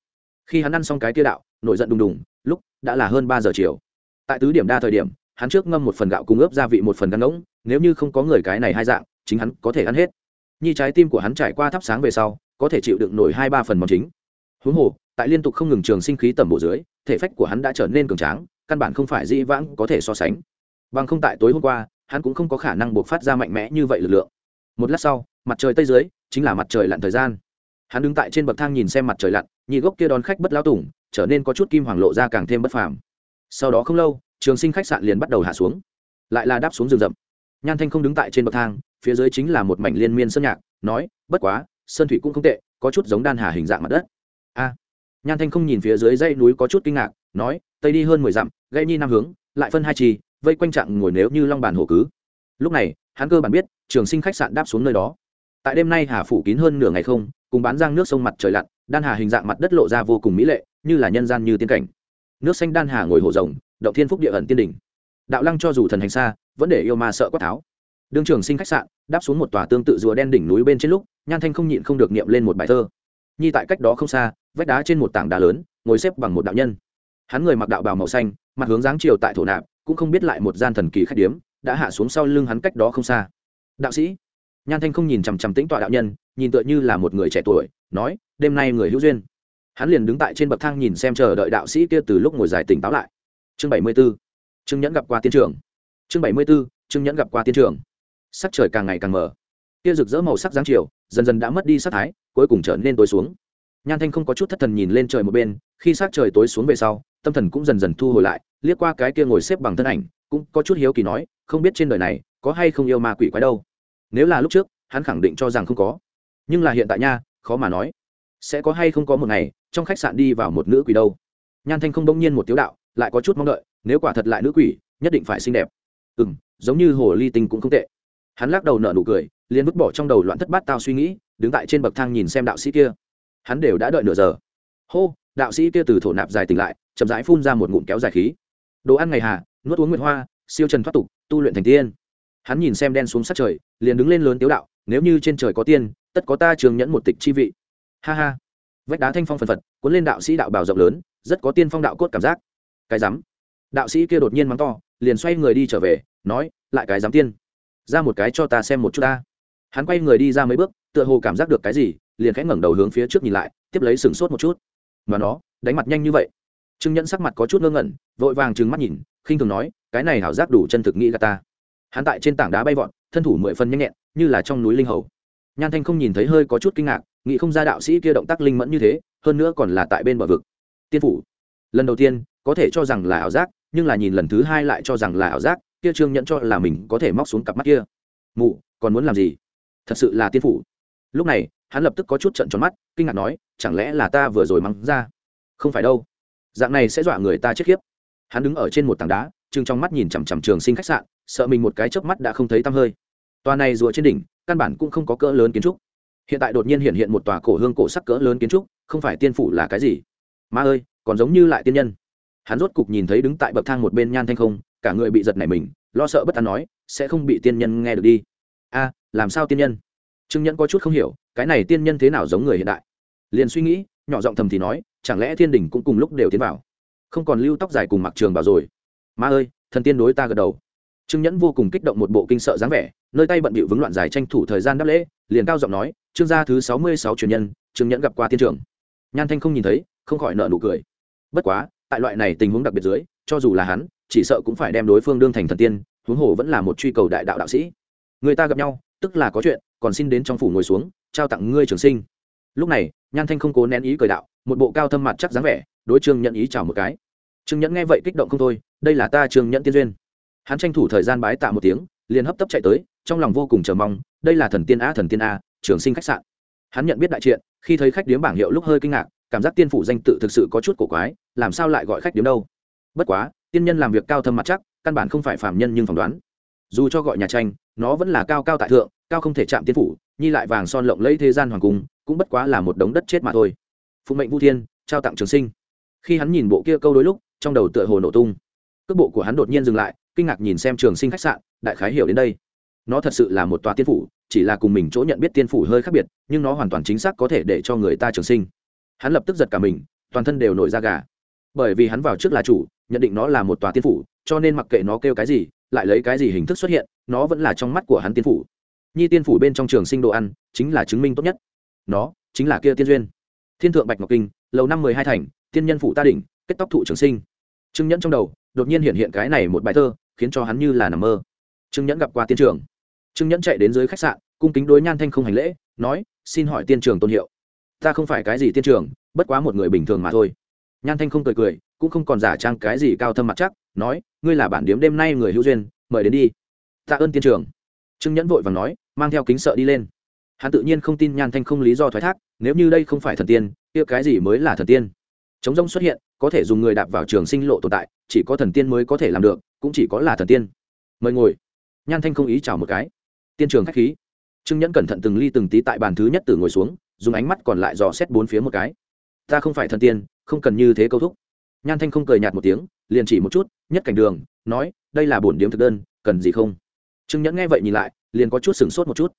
Khi hắn ăn xong cái tia đạo nổi giận đùng đùng, lúc đã là hơn ba giờ chiều. Tại tứ điểm đa thời điểm, hắn trước ngâm một phần gạo cung ướp gia vị một phần gắn ngỗng nếu như không có người cái này hai dạng, chính hắn có thể ăn hết. Nhi trái tim của hắn trải qua thắp sáng về sau, có thể chịu đựng nổi hai ba phần món chính. Huống hồ, tại liên tục không ngừng trường sinh khí tầm bộ dưới, thể phách của hắn đã trở nên cường tráng, căn bản không phải dĩ vãng có thể so sánh. Bằng không tại tối hôm qua, hắn cũng không có khả năng buộc phát ra mạnh mẽ như vậy lực lượng. Một lát sau, mặt trời tây dưới, chính là mặt trời lặn thời gian. Hắn đứng tại trên bậc thang nhìn xem mặt trời lặn, nhị gốc kia đón khách bất lao tủng trở nên có chút kim hoàng lộ ra càng thêm bất phàm. Sau đó không lâu, trường sinh khách sạn liền bắt đầu hạ xuống, lại là đáp xuống rừng rậm. Nhan thanh không đứng tại trên bậc thang, phía dưới chính là một mảnh liên miên sơn nhạc, nói, bất quá, sơn thủy cũng không tệ, có chút giống đan hà hình dạng mặt đất. A. Nhan thanh không nhìn phía dưới dãy núi có chút kinh ngạc, nói, tây đi hơn mười dặm gây nhi năm hướng, lại phân hai trì, vây quanh trạng ngồi nếu như long bàn hổ cứ. Lúc này, hắn cơ bản biết, trường sinh khách sạn đáp xuống nơi đó. Tại đêm nay hà phủ kín hơn nửa ngày không, cùng bán giang nước sông mặt trời lặn đan hà hình dạng mặt đất lộ ra vô cùng mỹ lệ, như là nhân gian như tiên cảnh. Nước xanh đan hà ngồi hổ rồng, động thiên phúc địa ẩn tiên đỉnh. Đạo lăng cho dù thần hành xa, vẫn để yêu ma sợ quát tháo. Đương trường sinh khách sạn, đáp xuống một tòa tương tự rùa đen đỉnh núi bên trên lúc, nhan thanh không nhịn không được niệm lên một bài thơ. Nhi tại cách đó không xa, vách đá trên một tảng đá lớn, ngồi xếp bằng một đạo nhân. Hắn người mặc đạo bào màu xanh, mặt hướng dáng chiều tại thổ nạp, cũng không biết lại một gian thần kỳ khách điếm, đã hạ xuống sau lưng hắn cách đó không xa. Đạo sĩ nhan thanh không nhìn chằm chằm tĩnh tọa đạo nhân, nhìn tựa như là một người trẻ tuổi, nói, đêm nay người hữu duyên. Hắn liền đứng tại trên bậc thang nhìn xem chờ đợi đạo sĩ kia từ lúc ngồi dài tỉnh táo lại. Chương bảy mươi b ố trương nhẫn gặp qua tiến trường chương bảy mươi b ố trương nhẫn gặp qua tiến trường sắc trời càng ngày càng mở kia rực rỡ màu sắc giáng chiều, dần dần đã mất đi sắc thái, cuối cùng trở nên tối xuống. Nhan thanh không có chút thất thần nhìn lên trời một bên, khi sắc trời tối xuống về sau, tâm thần cũng dần dần thu hồi lại, liếc qua cái kia ngồi xếp bằng thân ảnh, cũng có chút hiếu kỳ nói, không biết trên đời này có hay không yêu ma quỷ quái đâu? Nếu là lúc trước, hắn khẳng định cho rằng không có. Nhưng là hiện tại nha, khó mà nói. Sẽ có hay không có một ngày, trong khách sạn đi vào một nữ quỷ đâu. Nhan thanh không đông nhiên một tiếu đạo, lại có chút mong đợi, nếu quả thật lại nữ quỷ, nhất định phải xinh đẹp. Ừ m giống như hồ ly tinh cũng không tệ. Hắn lắc đầu nở nụ cười, liền vứt bỏ trong đầu loạn thất bát tao suy nghĩ, đứng tại trên bậc thang nhìn xem đạo sĩ kia. Hắn đều đã đợi nửa giờ. Hô, đạo sĩ kia từ thổ nạp dài tỉnh lại, chậm rãi phun ra một ngụm kéo dài khí. Đồ ăn ngày hà, nuốt uống nguyệt hoa, siêu trần thoát tục, tu luyện thành tiên hắn nhìn xem đen xuống sát trời, liền đứng lên lớn tiếu đạo, nếu như trên trời có tiên, tất có ta trường nhẫn một tịch chi vị. Ha ha. Vách đá thanh phong phần phật, cuốn lên đạo sĩ đạo bào rộng lớn, rất có tiên phong đạo cốt cảm giác. Cái rắm đạo sĩ kia đột nhiên mắng to, liền xoay người đi trở về, nói, lại cái dám tiên. Ra một cái cho ta xem một chút ta. Hắn quay người đi ra mấy bước, tựa hồ cảm giác được cái gì, liền khẽ ngẩng đầu hướng phía trước nhìn lại, tiếp lấy sừng sốt một chút. Mà nó, đánh mặt nhanh như vậy. Trương nhẫn sắc mặt có chút ngơ ngẩn, vội vàng trừng mắt nhìn, khinh thường nói, cái này hảo giác đủ chân thực nghĩ gà ta hắn tại trên tảng đá bay vọt, thân thủ mười phân nhanh nhẹn, như là trong núi linh hầu. Nhan thanh không nhìn thấy hơi có chút kinh ngạc, nghĩ không ra đạo sĩ kia động tác linh mẫn như thế, hơn nữa còn là tại bên bờ vực. Tiên phủ. Lần đầu tiên, có thể cho rằng là ảo giác, nhưng là nhìn lần thứ hai lại cho rằng là ảo giác, kia trương nhẫn cho là mình có thể móc xuống cặp mắt kia. Mụ, còn muốn làm gì? Thật sự là tiên phủ. Lúc này, hắn lập tức có chút trận tròn mắt, kinh ngạc nói, chẳng lẽ là ta vừa rồi mắng ra? Không phải đâu. Dạng này sẽ dọa người ta chết khiếp. Hắn đứng ở trên một tảng đá chừng trong mắt nhìn chằm chằm trường sinh khách sạn, sợ mình một cái chớp mắt đã không thấy tăm hơi. Tòa này rùa trên đỉnh, căn bản cũng không có cỡ lớn kiến trúc. Hiện tại đột nhiên hiện hiện một tòa cổ hương cổ sắc cỡ lớn kiến trúc, không phải tiên phủ là cái gì? Ma ơi, còn giống như lại tiên nhân. Hắn rốt cục nhìn thấy đứng tại bậc thang một bên nhan thanh không, cả người bị giật nảy mình, lo sợ bất an nói, sẽ không bị tiên nhân nghe được đi. A, làm sao tiên nhân? Trương nhẫn có chút không hiểu, cái này tiên nhân thế nào giống người hiện đại? Liền suy nghĩ, nhỏ giọng thầm thì nói, chẳng lẽ thiên đình cũng cùng lúc đều tiến vào? Không còn lưu tóc dài cùng mặc trường vào rồi ma ơi, thần tiên đối ta gật đầu. Trương nhẫn vô cùng kích động một bộ kinh sợ dáng vẻ, nơi tay bận bịu vững loạn dài tranh thủ thời gian đáp lễ, liền cao giọng nói, trương gia thứ sáu mươi sáu truyền nhân, trương nhẫn gặp qua tiên trưởng. Nhan thanh không nhìn thấy, không khỏi nợ nụ cười. Bất quá, tại loại này tình huống đặc biệt dưới, cho dù là hắn, chỉ sợ cũng phải đem đối phương đương thành thần tiên, huống hồ vẫn là một truy cầu đại đạo đạo sĩ. Người ta gặp nhau, tức là có chuyện, còn xin đến trong phủ ngồi xuống, trao tặng ngươi trường sinh. Lúc này, nhan thanh không cố nén ý cười đạo, một bộ cao thâm mặt chắc dáng vẻ, đối trương nhận ý chào một cái. Trương nhẫn nghe vậy kích động không thôi đây là ta trương nhẫn tiên duyên. Hắn tranh thủ thời gian bái tạ một tiếng, liền hấp tấp chạy tới, trong lòng vô cùng chờ mong, đây là thần tiên a, thần tiên a, trường sinh khách sạn. Hắn nhận biết đại triện, khi thấy khách điếm bảng hiệu lúc hơi kinh ngạc, cảm giác tiên phủ danh tự thực sự có chút cổ quái, làm sao lại gọi khách điếm đâu? Bất quá, tiên nhân làm việc cao thâm mặt chắc, căn bản không phải phạm nhân nhưng phỏng đoán. Dù cho gọi nhà tranh, nó vẫn là cao cao tại thượng, cao không thể chạm tiên phủ, nhi lại vàng son lộng lẫy thế gian hoàng cung, cũng bất quá là một đống đất chết mà thôi. Phụng mệnh vu thiên, trao tặng trường sinh. Khi hắn nhìn bộ kia câu đôi lúc, trong đầu tựa hồ nổ tung cước bộ của hắn đột nhiên dừng lại, kinh ngạc nhìn xem trường sinh khách sạn, đại khái hiểu đến đây. Nó thật sự là một tòa tiên phủ, chỉ là cùng mình chỗ nhận biết tiên phủ hơi khác biệt, nhưng nó hoàn toàn chính xác có thể để cho người ta trường sinh. Hắn lập tức giật cả mình, toàn thân đều nổi da gà. Bởi vì hắn vào trước là chủ, nhận định nó là một tòa tiên phủ, cho nên mặc kệ nó kêu cái gì, lại lấy cái gì hình thức xuất hiện, nó vẫn là trong mắt của hắn tiên phủ. Nhi tiên phủ bên trong trường sinh đồ ăn, chính là chứng minh tốt nhất. Nó chính là kia tiên duyên. Thiên thượng bạch ngọc kinh, lầu năm mười hai thành, tiên nhân phủ ta đỉnh, kết tóc thụ trường sinh. Chứng nhẫn trong đầu đột nhiên hiện hiện cái này một bài thơ, khiến cho hắn như là nằm mơ. Trương nhẫn gặp qua tiên trường trương nhẫn chạy đến dưới khách sạn, cung kính đối nhan thanh không hành lễ, nói, xin hỏi tiên trường tôn hiệu. Ta không phải cái gì tiên trường bất quá một người bình thường mà thôi. Nhan thanh không cười cười, cũng không còn giả trang cái gì cao thâm mặt chắc, nói, ngươi là bản điếm đêm nay người hữu duyên, mời đến đi. Tạ ơn tiên trường trương nhẫn vội và nói, mang theo kính sợ đi lên. Hắn tự nhiên không tin nhan thanh không lý do thoái thác, nếu như đây không phải thần tiên, kia cái gì mới là thần tiên? Chống rông xuất hiện có thể dùng người đạp vào trường sinh lộ tồn tại, chỉ có thần tiên mới có thể làm được, cũng chỉ có là thần tiên. Mời ngồi. Nhan thanh không ý chào một cái. Tiên trường k h á c h khí. Trương nhẫn cẩn thận từng ly từng tí tại bàn thứ nhất từ ngồi xuống, dùng ánh mắt còn lại dò xét bốn phía một cái. Ta không phải thần tiên, không cần như thế câu thúc. Nhan thanh không cười nhạt một tiếng, liền chỉ một chút, nhất cảnh đường, nói, đây là bổn điếm thực đơn, cần gì không? Trương nhẫn nghe vậy nhìn lại, liền có chút sửng sốt một chút.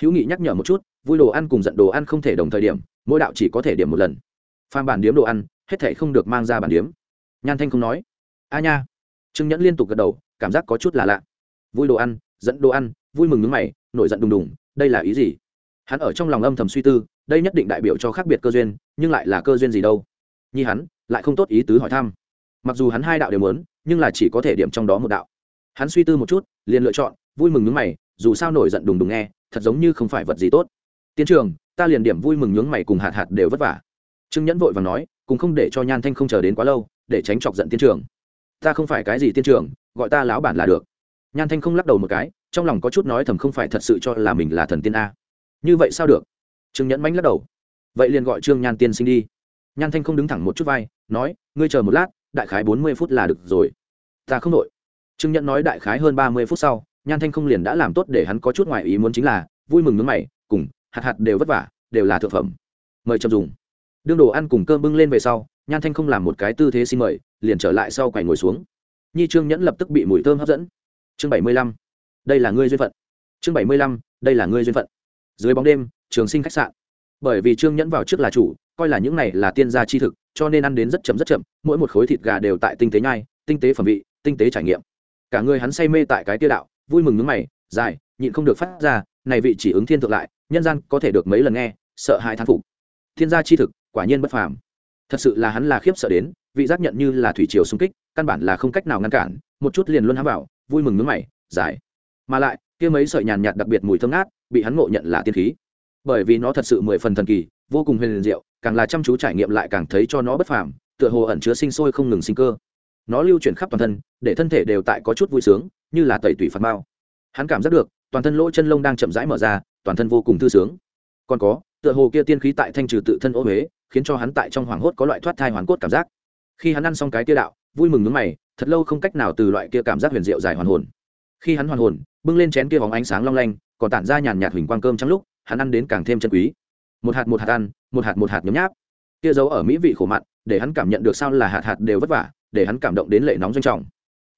Hữu nghị nhắc nhở một chút, vui đồ ăn cùng giận đồ ăn không thể đồng thời điểm, mỗi đạo chỉ có thể điểm một lần. Phan bản điếm đồ ăn hết thể không được mang ra bản điếm. Nhan thanh không nói. A nha. Trương nhẫn liên tục gật đầu, cảm giác có chút là lạ. Vui đồ ăn, dẫn đồ ăn, vui mừng nước mày, nổi giận đùng đùng, đây là ý gì? Hắn ở trong lòng âm thầm suy tư, đây nhất định đại biểu cho khác biệt cơ duyên, nhưng lại là cơ duyên gì đâu? Nhi hắn, lại không tốt ý tứ hỏi thăm. Mặc dù hắn hai đạo đều muốn, nhưng là chỉ có thể điểm trong đó một đạo. Hắn suy tư một chút, liền lựa chọn, vui mừng nhướng mày, dù sao nổi giận đùng đùng nghe, thật giống như không phải vật gì tốt. Tiến trường, ta liền điểm vui mừng nhướng mày cùng hạt hạt đều vất vả. Trương nhẫn vội và nói cũng không để cho nhan thanh không chờ đến quá lâu, để tránh chọc giận tiên trường ta không phải cái gì tiên trường gọi ta lão bản là được. Nhan thanh không lắc đầu một cái, trong lòng có chút nói thầm không phải thật sự cho là mình là thần tiên a. Như vậy sao được? Trương nhẫn mánh lắc đầu. Vậy liền gọi trương nhan tiên sinh đi. Nhan thanh không đứng thẳng một chút vai, nói, ngươi chờ một lát, đại khái bốn mươi phút là được rồi. Ta không đội trương nhẫn nói đại khái hơn ba mươi phút sau, nhan thanh không liền đã làm tốt để hắn có chút ngoài ý muốn chính là, vui mừng nước mày, cùng, hạt hạt đều vất vả, đều là thực phẩm. Mời chậm dùng đương đồ ăn cùng cơm bưng lên về sau, nhan thanh không làm một cái tư thế xin mời, liền trở lại sau quầy ngồi xuống. Nhi trương nhẫn lập tức bị mùi thơm hấp dẫn. Chương bảy mươi lăm, đây là ngươi duyên phận. Chương bảy mươi lăm, đây là ngươi duyên phận. Dưới bóng đêm, trường sinh khách sạn. Bởi vì trương nhẫn vào trước là chủ, coi là những này là tiên gia chi thực, cho nên ăn đến rất chậm rất chậm, mỗi một khối thịt gà đều tại tinh tế nhai, tinh tế phẩm vị, tinh tế trải nghiệm. Cả người hắn say mê tại cái tiêu đạo, vui mừng nước mày, dài, nhịn không được phát ra, này vị chỉ ứng thiên thượng lại, nhân gian có thể được mấy lần nghe, sợ hãi thán phục. Thiên gia chi thực quả nhiên bất phàm. Thật sự là hắn là khiếp sợ đến vị giác nhận như là thủy triều xung kích căn bản là không cách nào ngăn cản một chút liền luôn hám vào, vui mừng nước mày giải. mà lại kia mấy sợi nhàn nhạt đặc biệt mùi thơm ngát bị hắn ngộ nhận là tiên khí. Bởi vì nó thật sự mười phần thần kỳ vô cùng huyền diệu càng là chăm chú trải nghiệm lại càng thấy cho nó bất phàm tựa hồ ẩn chứa sinh sôi không ngừng sinh cơ. Nó lưu chuyển khắp toàn thân để thân thể đều tại có chút vui sướng như là tẩy tủy phạt mao. Hắn cảm giác được toàn thân lỗ chân lông đang chậm rãi mở ra toàn thân vô cùng thư sướng. Còn có tựa hồ kia tiên khí tại thanh trừ tự thân ô huế, khiến cho hắn tại trong hoảng hốt có loại thoát thai hoàn cốt cảm giác. Khi hắn ăn xong cái kia đạo, vui mừng nước mày, thật lâu không cách nào từ loại kia cảm giác huyền diệu dài hoàn hồn. Khi hắn hoàn hồn, bưng lên chén kia bóng ánh sáng long lanh, còn tản ra nhàn nhạt huỳnh quang cơm trong lúc, hắn ăn đến càng thêm chân quý. Một hạt một hạt ăn, một hạt một hạt nhấm nháp. Kia giấu ở mỹ vị khổ mặn, để hắn cảm nhận được sao là hạt hạt đều vất vả, để hắn cảm động đến lệ nóng doanh trọng.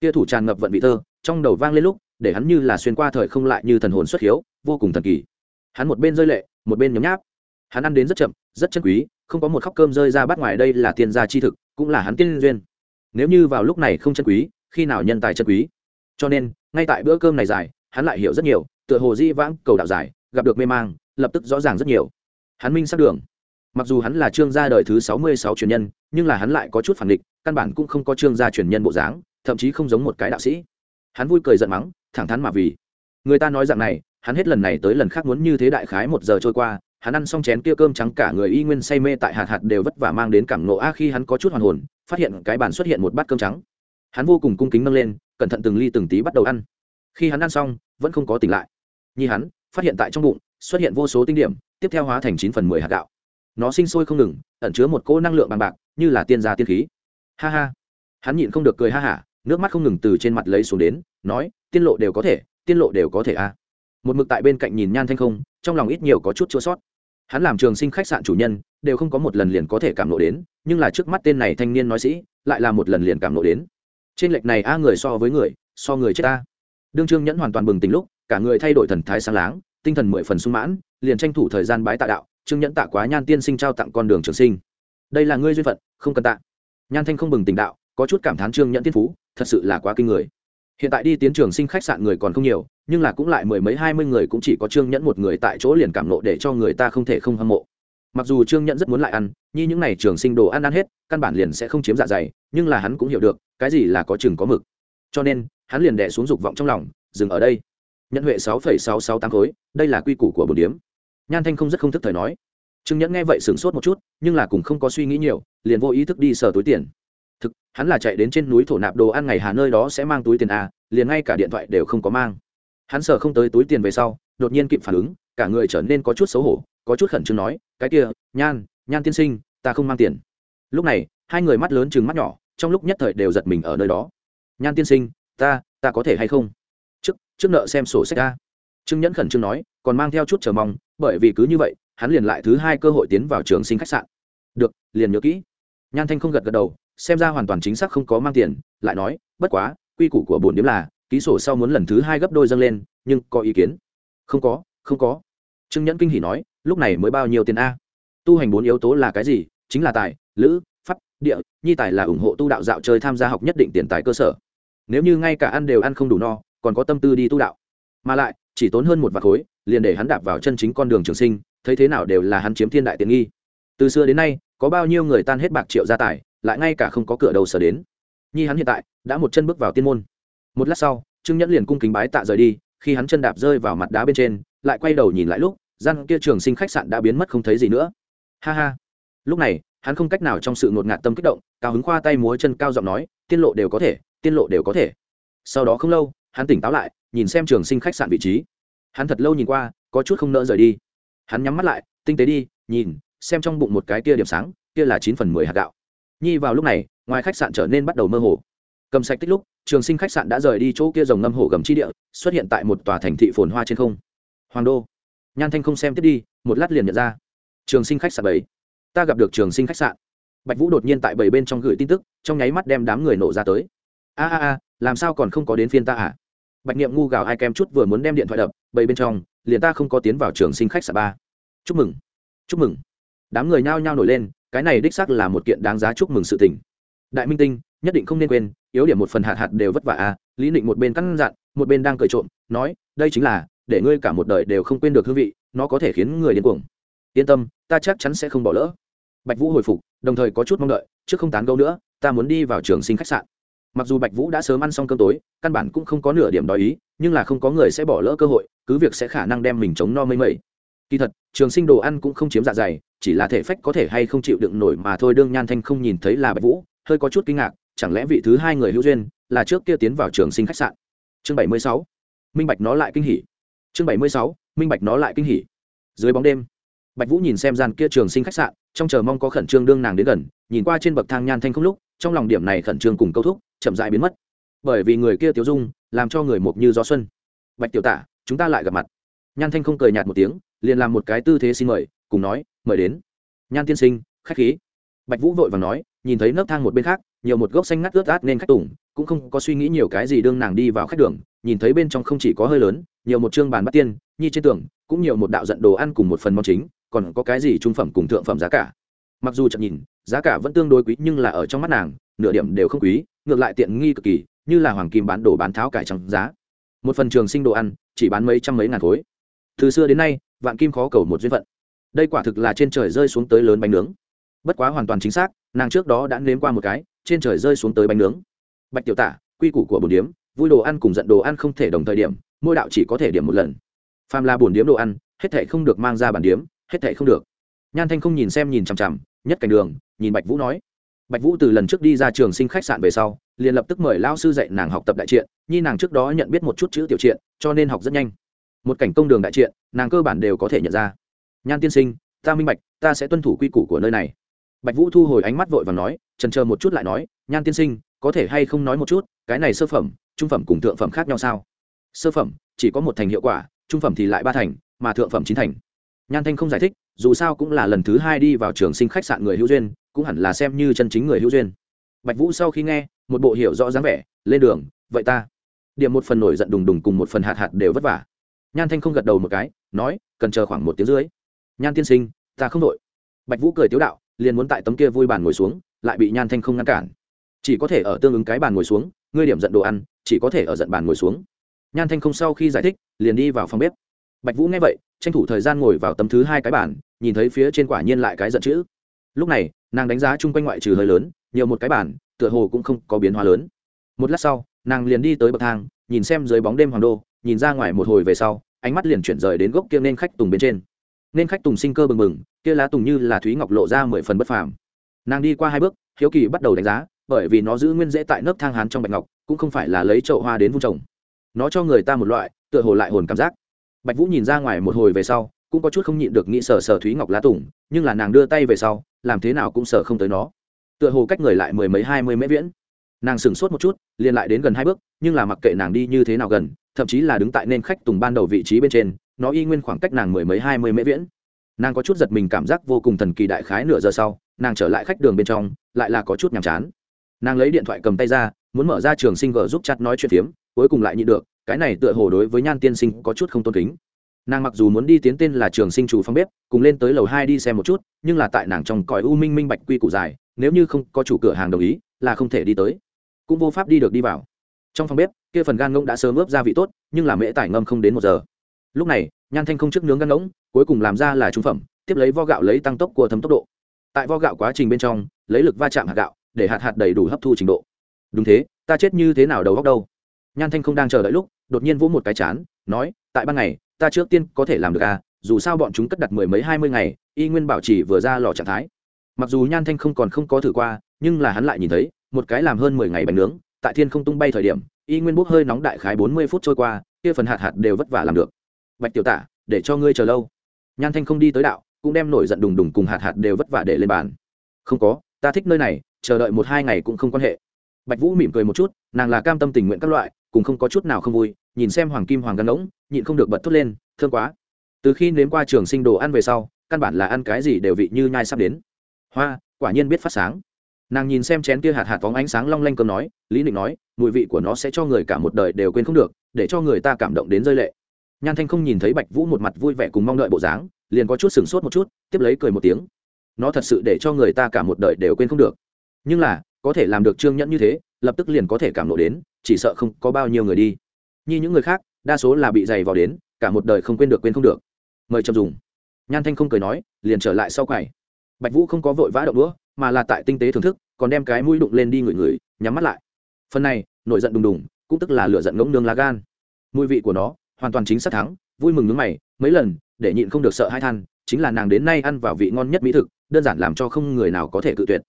Kia thủ tràn ngập vận vị thơ, trong đầu vang lên lúc, để hắn như là xuyên qua thời không lại như thần hồn xuất hiếu, vô cùng thần kỳ. Hắn một bên rơi lệ, một bên nhấm nháp hắn ăn đến rất chậm, rất chân quý, không có một khóc cơm rơi ra bắt ngoài đây là tiên gia chi thực, cũng là hắn tiên duyên. Nếu như vào lúc này không chân quý, khi nào nhân tài chân quý? Cho nên, ngay tại bữa cơm này dài, hắn lại hiểu rất nhiều, tựa hồ di vãng cầu đạo dài gặp được mê mang, lập tức rõ ràng rất nhiều. Hắn minh sát đường. Mặc dù hắn là trương gia đời thứ sáu mươi sáu truyền nhân, nhưng là hắn lại có chút phản địch căn bản cũng không có trương gia truyền nhân bộ dáng, thậm chí không giống một cái đạo sĩ. Hắn vui cười giận mắng, thẳng thắn mà vì. Người ta nói rằng này, hắn hết lần này tới lần khác muốn như thế đại khái một giờ trôi qua hắn ăn xong chén kia cơm trắng cả người y nguyên say mê tại hạt hạt đều vất vả mang đến cảm nộ a khi hắn có chút hoàn hồn, phát hiện cái bàn xuất hiện một bát cơm trắng. Hắn vô cùng cung kính nâng lên, cẩn thận từng ly từng tí bắt đầu ăn. Khi hắn ăn xong, vẫn không có tỉnh lại. Như hắn, phát hiện tại trong bụng, xuất hiện vô số tinh điểm, tiếp theo hóa thành chín phần mười hạt gạo. Nó sinh sôi không ngừng, ẩn chứa một cỗ năng lượng bằng bạc, như là tiên gia tiên khí. Ha ha. Hắn nhịn không được cười ha hả, nước mắt không ngừng từ trên mặt lấy xuống đến, nói, tiên lộ đều có thể, tiên lộ đều có thể a. Một mực tại bên cạnh nhìn nhan thanh không, trong lòng ít nhiều có chút chua sót hắn làm trường sinh khách sạn chủ nhân, đều không có một lần liền có thể cảm nộ đến, nhưng là trước mắt tên này thanh niên nói sĩ, lại là một lần liền cảm nộ đến. Trên lệch này a người so với người, so người chết ta đương trương nhẫn hoàn toàn bừng tỉnh lúc, cả người thay đổi thần thái sáng láng, tinh thần mười phần sung mãn, liền tranh thủ thời gian bái tạ đạo, trương nhẫn tạ quá nhan tiên sinh trao tặng con đường trường sinh. Đây là ngươi duyên phận, không cần tạ. Nhan thanh không bừng tỉnh đạo, có chút cảm thán trương nhẫn tiên phú, thật sự là quá kinh người hiện tại đi tiến trường sinh khách sạn người còn không nhiều, nhưng là cũng lại mười mấy hai mươi người cũng chỉ có trương nhẫn một người tại chỗ liền cảm nộ để cho người ta không thể không hâm mộ. Mặc dù trương nhẫn rất muốn lại ăn như những n à y trường sinh đồ ăn ăn hết, căn bản liền sẽ không chiếm dạ dày, nhưng là hắn cũng hiểu được, cái gì là có chừng có mực. Cho nên, hắn liền đẻ xuống dục vọng trong lòng, dừng ở đây. Nhận huệ sáu phẩy sáu sáu tám khối, đây là quy củ của bồn điếm. Nhan thanh không rất không thức thời nói. Trương nhẫn nghe vậy sửng sốt một chút, nhưng là cũng không có suy nghĩ nhiều, liền vô ý thức đi sờ túi tiền hắn là chạy đến trên núi thổ nạp đồ ăn ngày hà nơi đó sẽ mang túi tiền a, liền ngay cả điện thoại đều không có mang. Hắn sợ không tới túi tiền về sau, đột nhiên kịp phản ứng, cả người trở nên có chút xấu hổ, có chút khẩn trương nói, cái kia, nhan nhan tiên sinh, ta không mang tiền. Lúc này, hai người mắt lớn chừng mắt nhỏ, trong lúc nhất thời đều giật mình ở nơi đó. Nhan tiên sinh, ta ta có thể hay không? Trước trước nợ xem sổ sách ta. Trương nhẫn khẩn trương nói, còn mang theo chút chờ mong, bởi vì cứ như vậy, hắn liền lại thứ hai cơ hội tiến vào trường sinh khách sạn. Được, liền nhớ kỹ. Nhan thanh không gật gật đầu xem ra hoàn toàn chính xác không có mang tiền, lại nói, bất quá, quy củ của bổn điếm là, ký sổ sau muốn lần thứ hai gấp đôi dâng lên, nhưng có ý kiến? Không có không có. Trương nhẫn kinh hỉ nói, lúc này mới bao nhiêu tiền a? Tu hành bốn yếu tố là cái gì? Chính là tài, lữ, pháp, địa, nhi tài là ủng hộ tu đạo dạo chơi tham gia học nhất định tiền tài cơ sở. Nếu như ngay cả ăn đều ăn không đủ no, còn có tâm tư đi tu đạo. Mà lại, chỉ tốn hơn một vạt khối, liền để hắn đạp vào chân chính con đường trường sinh, thấy thế nào đều là hắn chiếm thiên đại tiện nghi. Từ xưa đến nay, có bao nhiêu người tan hết bạc triệu gia tài lại ngay cả không có cửa đầu sở đến. Nhi hắn hiện tại đã một chân bước vào tiên môn. Một lát sau, trương nhẫn liền cung kính bái tạ rời đi, khi hắn chân đạp rơi vào mặt đá bên trên, lại quay đầu nhìn lại lúc, gian kia trường sinh khách sạn đã biến mất không thấy gì nữa. Ha ha. Lúc này, hắn không cách nào trong sự ngột ngạt tâm kích động, cao hứng khoa tay múa chân cao giọng nói, tiên lộ đều có thể, tiên lộ đều có thể. Sau đó không lâu, hắn tỉnh táo lại, nhìn xem trường sinh khách sạn vị trí. Hắn thật lâu nhìn qua, có chút không nỡ rời đi. Hắn nhắm mắt lại, tinh tế đi, nhìn, xem trong bụng một cái kia điểm sáng, kia là chín phần mười hạt gạo nhi vào lúc này, ngoài khách sạn trở nên bắt đầu mơ hồ. Cầm sạch tích lúc, trường sinh khách sạn đã rời đi chỗ kia dòng ngâm hồ gầm chi địa, xuất hiện tại một tòa thành thị phồn hoa trên không. Hoàng đô. Nhan thanh không xem tiếp đi, một lát liền nhận ra. Trường sinh khách sạn bảy. Ta gặp được trường sinh khách sạn. Bạch vũ đột nhiên tại bảy bên trong gửi tin tức, trong nháy mắt đem đám người nổ ra tới. A a a, làm sao còn không có đến phiên ta à? Bạch niệm ngu gào ai kem chút vừa muốn đem điện thoại đập, bảy bên trong, liền ta không có tiến vào trường sinh khách sạn ba. Chúc mừng. Chúc mừng. Đám người nhao nhao nổi lên cái này đích xác là một kiện đáng giá chúc mừng sự tình. Đại minh tinh, nhất định không nên quên, yếu điểm một phần hạt hạt đều vất vả à lý định một bên căn dặn một bên đang cười trộm, nói, đây chính là, để ngươi cả một đời đều không quên được hương vị, nó có thể khiến người điên cuồng. Yên tâm, ta chắc chắn sẽ không bỏ lỡ. Bạch vũ hồi phục, đồng thời có chút mong đợi, trước không tán gẫu nữa, ta muốn đi vào trường sinh khách sạn. Mặc dù bạch vũ đã sớm ăn xong cơm tối, căn bản cũng không có nửa điểm đòi ý, nhưng là không có người sẽ bỏ lỡ cơ hội, cứ việc sẽ khả năng đem mình chống no mây mây kỳ thật, trường sinh đồ ăn cũng không chiếm dạ dày, chỉ là thể phách có thể hay không chịu đựng nổi mà thôi. Đương nhan thanh không nhìn thấy là bạch vũ, hơi có chút kinh ngạc, chẳng lẽ vị thứ hai người hữu duyên là trước kia tiến vào trường sinh khách sạn? Chương bảy mươi sáu, minh bạch nó lại kinh hỉ. Chương bảy mươi sáu, minh bạch nó lại kinh hỉ. Dưới bóng đêm, bạch vũ nhìn xem gian kia trường sinh khách sạn, trong chờ mong có khẩn trương đương nàng đến gần, nhìn qua trên bậc thang nhan thanh không lúc, trong lòng điểm này khẩn trương cùng câu thúc, chậm dại biến mất. Bởi vì người kia tiêu dung, làm cho người mộc như gió xuân. Bạch tiểu tả, chúng ta lại gặp mặt. Nhan thanh không cười nhạt một tiếng liền làm một cái tư thế xin mời, cùng nói, mời đến. Nhan tiên sinh, khách khí. Bạch vũ vội và nói, nhìn thấy nấc thang một bên khác, nhiều một gốc xanh ngắt ướt át nên khách tùng, cũng không có suy nghĩ nhiều cái gì đương nàng đi vào khách đường, nhìn thấy bên trong không chỉ có hơi lớn, nhiều một chương bàn bắt tiên, nhi trên tường, cũng nhiều một đạo giận đồ ăn cùng một phần món chính, còn có cái gì trung phẩm cùng thượng phẩm giá cả. Mặc dù chậm nhìn, giá cả vẫn tương đối quý nhưng là ở trong mắt nàng, nửa điểm đều không quý, ngược lại tiện nghi cực kỳ, như là hoàng kim bán đồ bán tháo cải trắng giá. Một phần trường sinh đồ ăn, chỉ bán mấy trăm mấy ngàn khối. Từ xưa đến nay vạn kim khó cầu một duyên phận. Đây quả thực là trên trời rơi xuống tới lớn bánh nướng. Bất quá hoàn toàn chính xác, nàng trước đó đã nếm qua một cái, trên trời rơi xuống tới bánh nướng. Bạch tiểu tả, quy củ của bồn điếm, vui đồ ăn cùng giận đồ ăn không thể đồng thời điểm, mỗi đạo chỉ có thể điểm một lần. Phàm là bồn điếm đồ ăn, hết thể không được mang ra bản điếm, hết thể không được. Nhan thanh không nhìn xem nhìn chằm chằm, nhất cảnh đường, nhìn bạch vũ nói. Bạch vũ từ lần trước đi ra trường sinh khách sạn về sau, liền lập tức mời lao sư dạy nàng học tập đại triện nhi nàng trước đó nhận biết một chút chữ tiểu triện cho nên học rất nhanh một cảnh công đường đại triện, nàng cơ bản đều có thể nhận ra. Nhan tiên sinh, ta minh bạch, ta sẽ tuân thủ quy củ của nơi này. Bạch vũ thu hồi ánh mắt vội và nói, trần chờ một chút lại nói, nhan tiên sinh, có thể hay không nói một chút, cái này sơ phẩm, trung phẩm cùng thượng phẩm khác nhau sao? Sơ phẩm, chỉ có một thành hiệu quả, trung phẩm thì lại ba thành, mà thượng phẩm chín thành. Nhan thanh không giải thích, dù sao cũng là lần thứ hai đi vào trường sinh khách sạn người hữu duyên, cũng hẳn là xem như chân chính người hữu duyên. Bạch vũ sau khi nghe, một bộ hiểu rõ dáng vẻ, lên đường, vậy ta. Điểm một phần nổi giận đùng đùng cùng một phần hạt hạt đều vất vả nhan thanh không gật đầu một cái, nói, cần chờ khoảng một tiếng rưỡi. Nhan tiên sinh, ta không đội. Bạch vũ cười tiếu đạo, liền muốn tại tấm kia vui bàn ngồi xuống, lại bị nhan thanh không ngăn cản. Chỉ có thể ở tương ứng cái bàn ngồi xuống, ngươi điểm giận đồ ăn, chỉ có thể ở giận bàn ngồi xuống. Nhan thanh không sau khi giải thích, liền đi vào phòng bếp. Bạch vũ nghe vậy, tranh thủ thời gian ngồi vào tấm thứ hai cái bàn, nhìn thấy phía trên quả nhiên lại cái giận chữ. Lúc này, nàng đánh giá chung quanh ngoại trừ hơi lớn, nhiều một cái bàn, tựa hồ cũng không có biến hóa lớn. Một lát sau, nàng liền đi tới bậc thang, nhìn xem dưới bóng đêm hoàng đô, nhìn ra ngoài một hồi về sau ánh mắt liền chuyển rời đến gốc kia nên khách tùng bên trên. Nên khách tùng sinh cơ bừng bừng, kia lá tùng như là thúy ngọc lộ ra mười phần bất phàm. Nàng đi qua hai bước, hiếu kỳ bắt đầu đánh giá, bởi vì nó giữ nguyên dễ tại nấc thang hán trong bạch ngọc, cũng không phải là lấy chậu hoa đến vung trồng. Nó cho người ta một loại, tựa hồ lại hồn cảm giác. Bạch vũ nhìn ra ngoài một hồi về sau, cũng có chút không nhịn được nghĩ sở sở thúy ngọc lá tùng, nhưng là nàng đưa tay về sau, làm thế nào cũng sở không tới nó. Tựa hồ cách người lại mười mấy hai mươi mễ viễn. Nàng sửng sốt một chút, liền lại đến gần hai bước, nhưng là mặc kệ nàng đi như thế nào gần thậm chí là đứng tại nên khách tùng ban đầu vị trí bên trên, nó y nguyên khoảng cách nàng mười mấy hai mươi mễ viễn. Nàng có chút giật mình cảm giác vô cùng thần kỳ đại khái nửa giờ sau, nàng trở lại khách đường bên trong, lại là có chút nhàm chán. Nàng lấy điện thoại cầm tay ra, muốn mở ra trường sinh gờ giúp chặt nói chuyện phiếm, cuối cùng lại nhịn được, cái này tựa hồ đối với nhan tiên sinh có chút không tôn kính. Nàng mặc dù muốn đi tiến tên là trường sinh chủ phong bếp, cùng lên tới lầu hai đi xem một chút, nhưng là tại nàng trong cõi u minh minh bạch quy củ dài, nếu như không có chủ cửa hàng đồng ý, là không thể đi tới. Cũng vô pháp đi được đi vào. Trong phòng bếp kia phần gan ngỗng đã sớm ướp gia vị tốt, nhưng là mễ tải ngâm không đến một giờ. Lúc này, nhan thanh không trước nướng gan ngỗng, cuối cùng làm ra là trung phẩm, tiếp lấy vo gạo lấy tăng tốc của thấm tốc độ. Tại vo gạo quá trình bên trong, lấy lực va chạm hạt gạo, để hạt hạt đầy đủ hấp thu trình độ. Đúng thế, ta chết như thế nào đầu góc đâu? Nhan thanh không đang chờ đợi lúc, đột nhiên vỗ một cái chán, nói, tại ban ngày, ta trước tiên có thể làm được à dù sao bọn chúng cất đặt mười mấy hai mươi ngày, y nguyên bảo trì vừa ra lò trạng thái. Mặc dù nhan thanh không còn không có thử qua, nhưng là hắn lại nhìn thấy, một cái làm hơn mười ngày bánh nướng, tại thiên không tung bay thời điểm y nguyên bốc hơi nóng đại khái bốn mươi phút trôi qua, kia phần hạt hạt đều vất vả làm được. Bạch tiểu tả, để cho ngươi chờ lâu. Nhan thanh không đi tới đạo, cũng đem nổi giận đùng đùng cùng hạt hạt đều vất vả để lên bàn. Không có, ta thích nơi này, chờ đợi một hai ngày cũng không quan hệ. Bạch vũ mỉm cười một chút, nàng là cam tâm tình nguyện các loại cùng không có chút nào không vui, nhìn xem hoàng kim hoàng gắn ngỗng, nhịn không được bật thốt lên, thương quá. Từ khi nếm qua trường sinh đồ ăn về sau, căn bản là ăn cái gì đều vị như nhai sắp đến. Hoa, quả nhiên biết phát sáng nàng nhìn xem chén kia hạt hạt phóng ánh sáng long lanh cơm nói, lý định nói, mùi vị của nó sẽ cho người cả một đời đều quên không được, để cho người ta cảm động đến rơi lệ. Nhan thanh không nhìn thấy bạch vũ một mặt vui vẻ cùng mong đợi bộ dáng, liền có chút sửng sốt một chút, tiếp lấy cười một tiếng. Nó thật sự để cho người ta cả một đời đều quên không được. Nhưng là, có thể làm được trương nhẫn như thế, lập tức liền có thể cảm lộ đến, chỉ sợ không có bao nhiêu người đi. Như những người khác, đa số là bị dày vào đến, cả một đời không quên được quên không được. Mời chậm dùng. Nhan thanh không cười nói, liền trở lại sau quầy. Bạch vũ không có vội vã động đũa mà là tại tinh tế thưởng thức, còn đem cái mũi đụng lên đi ngửi ngửi, nhắm mắt lại. Phần này, nổi giận đùng đùng, cũng tức là lửa giận ngỗng nương lá gan. Mùi vị của nó, hoàn toàn chính xác thắng, vui mừng nước mày, mấy lần, để nhịn không được sợ hai than, chính là nàng đến nay ăn vào vị ngon nhất mỹ thực, đơn giản làm cho không người nào có thể cự tuyệt.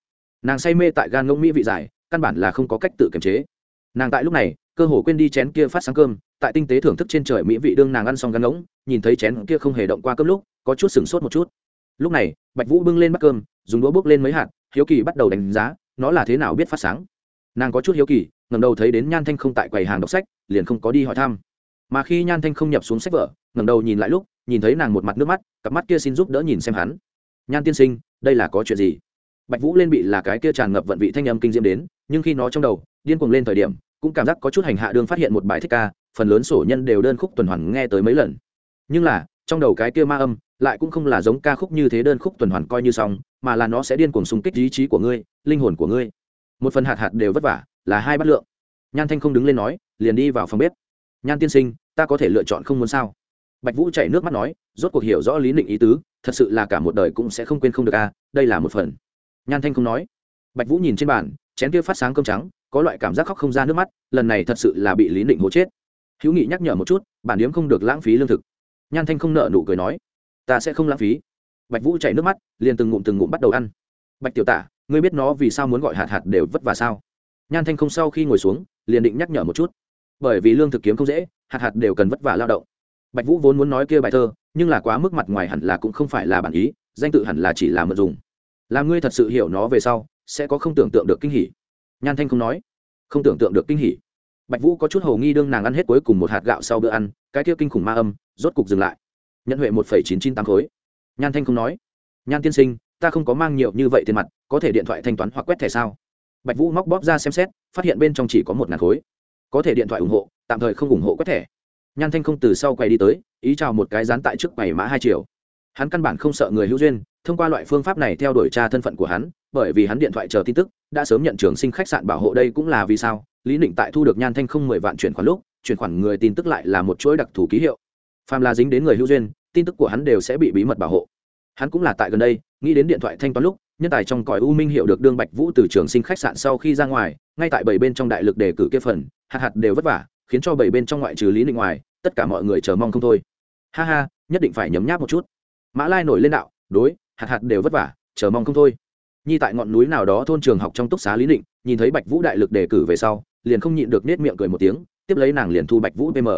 Nàng say mê tại gan ngỗng mỹ vị dài, căn bản là không có cách tự kiềm chế. Nàng tại lúc này, cơ hồ quên đi chén kia phát sáng cơm, tại tinh tế thưởng thức trên trời mỹ vị đương nàng ăn xong gan ngỗng, nhìn thấy chén kia không hề động qua cơm lúc, có chút sừng sốt một chút. Lúc này, bạch vũ bưng lên bát cơm, dùng đũa bước lên mấy hạt hiếu kỳ bắt đầu đánh giá, nó là thế nào biết phát sáng. Nàng có chút hiếu kỳ ngầm đầu thấy đến nhan thanh không tại quầy hàng đọc sách, liền không có đi hỏi thăm. Mà khi nhan thanh không nhập xuống sách vở ngầm đầu nhìn lại lúc, nhìn thấy nàng một mặt nước mắt, cặp mắt kia xin giúp đỡ nhìn xem hắn. Nhan tiên sinh, đây là có chuyện gì? Bạch vũ lên bị là cái kia tràn ngập vận vị thanh âm kinh diễm đến, nhưng khi nó trong đầu, điên cuồng lên thời điểm, cũng cảm giác có chút hành hạ đương phát hiện một bài thích ca, phần lớn sổ nhân đều đơn khúc tuần hoàn nghe tới mấy lần. Nhưng là, trong đầu cái kia ma âm lại cũng không là giống ca khúc như thế đơn khúc tuần hoàn coi như xong, mà là nó sẽ điên cuồng xung kích ý chí của ngươi, linh hồn của ngươi. Một phần hạt hạt đều vất vả, là hai bát lượng. Nhan thanh không đứng lên nói, liền đi vào phòng bếp. Nhan tiên sinh, ta có thể lựa chọn không muốn sao? Bạch vũ chảy nước mắt nói, rốt cuộc hiểu rõ lý định ý tứ, thật sự là cả một đời cũng sẽ không quên không được a, đây là một phần. Nhan thanh không nói. Bạch vũ nhìn trên bàn, chén kia phát sáng cơm trắng, có loại cảm giác khóc không ra nước mắt, lần này thật sự là bị lý định hố chết. Hữu nghị nhắc nhở một chút, bản điếm không được lãng phí lương thực. Nhan thanh không nợ nụ cười nói ta sẽ không lãng phí. Bạch vũ chảy nước mắt, liền từng ngụm từng ngụm bắt đầu ăn. Bạch tiểu tả, ngươi biết nó vì sao muốn gọi hạt hạt đều vất vả sao? Nhan thanh không sau khi ngồi xuống, liền định nhắc nhở một chút. Bởi vì lương thực kiếm không dễ, hạt hạt đều cần vất vả lao động. Bạch vũ vốn muốn nói kia bài thơ, nhưng là quá mức mặt ngoài hẳn là cũng không phải là bản ý, danh tự hẳn là chỉ là mượn dùng. Làm ngươi thật sự hiểu nó về sau, sẽ có không tưởng tượng được kinh hỉ. Nhan thanh không nói. Không tưởng tượng được kinh hỉ. Bạch vũ có chút hầu nghi đương nàng ăn hết cuối cùng một hạt gạo sau bữa ăn, cái kia kinh khủng ma âm, rốt cục dừng lại nhận huệ một phẩy chín chín tám khối. Nhan thanh không nói. Nhan tiên sinh, ta không có mang nhiều như vậy tiền mặt, có thể điện thoại thanh toán hoặc quét thẻ sao? Bạch vũ móc bóp ra xem xét, phát hiện bên trong chỉ có một ngàn khối. Có thể điện thoại ủng hộ, tạm thời không ủng hộ quét thẻ. Nhan thanh không từ sau quay đi tới, ý chào một cái dán tại trước quầy mã hai triệu hắn căn bản không sợ người hữu duyên, thông qua loại phương pháp này theo đuổi tra thân phận của hắn, bởi vì hắn điện thoại chờ tin tức, đã sớm nhận trường sinh khách sạn bảo hộ đây cũng là vì sao. Lý định tại thu được nhan thanh không mười vạn chuyển khoản lúc, chuyển khoản người tin tức lại là một chuỗi đặc thù ký hiệu phàm là dính đến người hữu duyên, tin tức của hắn đều sẽ bị bí mật bảo hộ. Hắn cũng là tại gần đây, nghĩ đến điện thoại thanh toán lúc, nhân tài trong cõi u minh hiệu được đương bạch vũ từ trường sinh khách sạn sau khi ra ngoài, ngay tại bảy bên trong đại lực đề cử kia phần, hạt hạt đều vất vả, khiến cho bảy bên trong ngoại trừ lý định ngoài, tất cả mọi người chờ mong không thôi. Ha ha, nhất định phải nhấm nháp một chút. Mã lai nổi lên đạo, đối, hạt hạt đều vất vả, chờ mong không thôi. Nhi tại ngọn núi nào đó thôn trường học trong túc xá lý định nhìn thấy bạch vũ đại lực đề cử về sau, liền không nhịn được nết miệng cười một tiếng, tiếp lấy nàng liền thu bạch vũ pm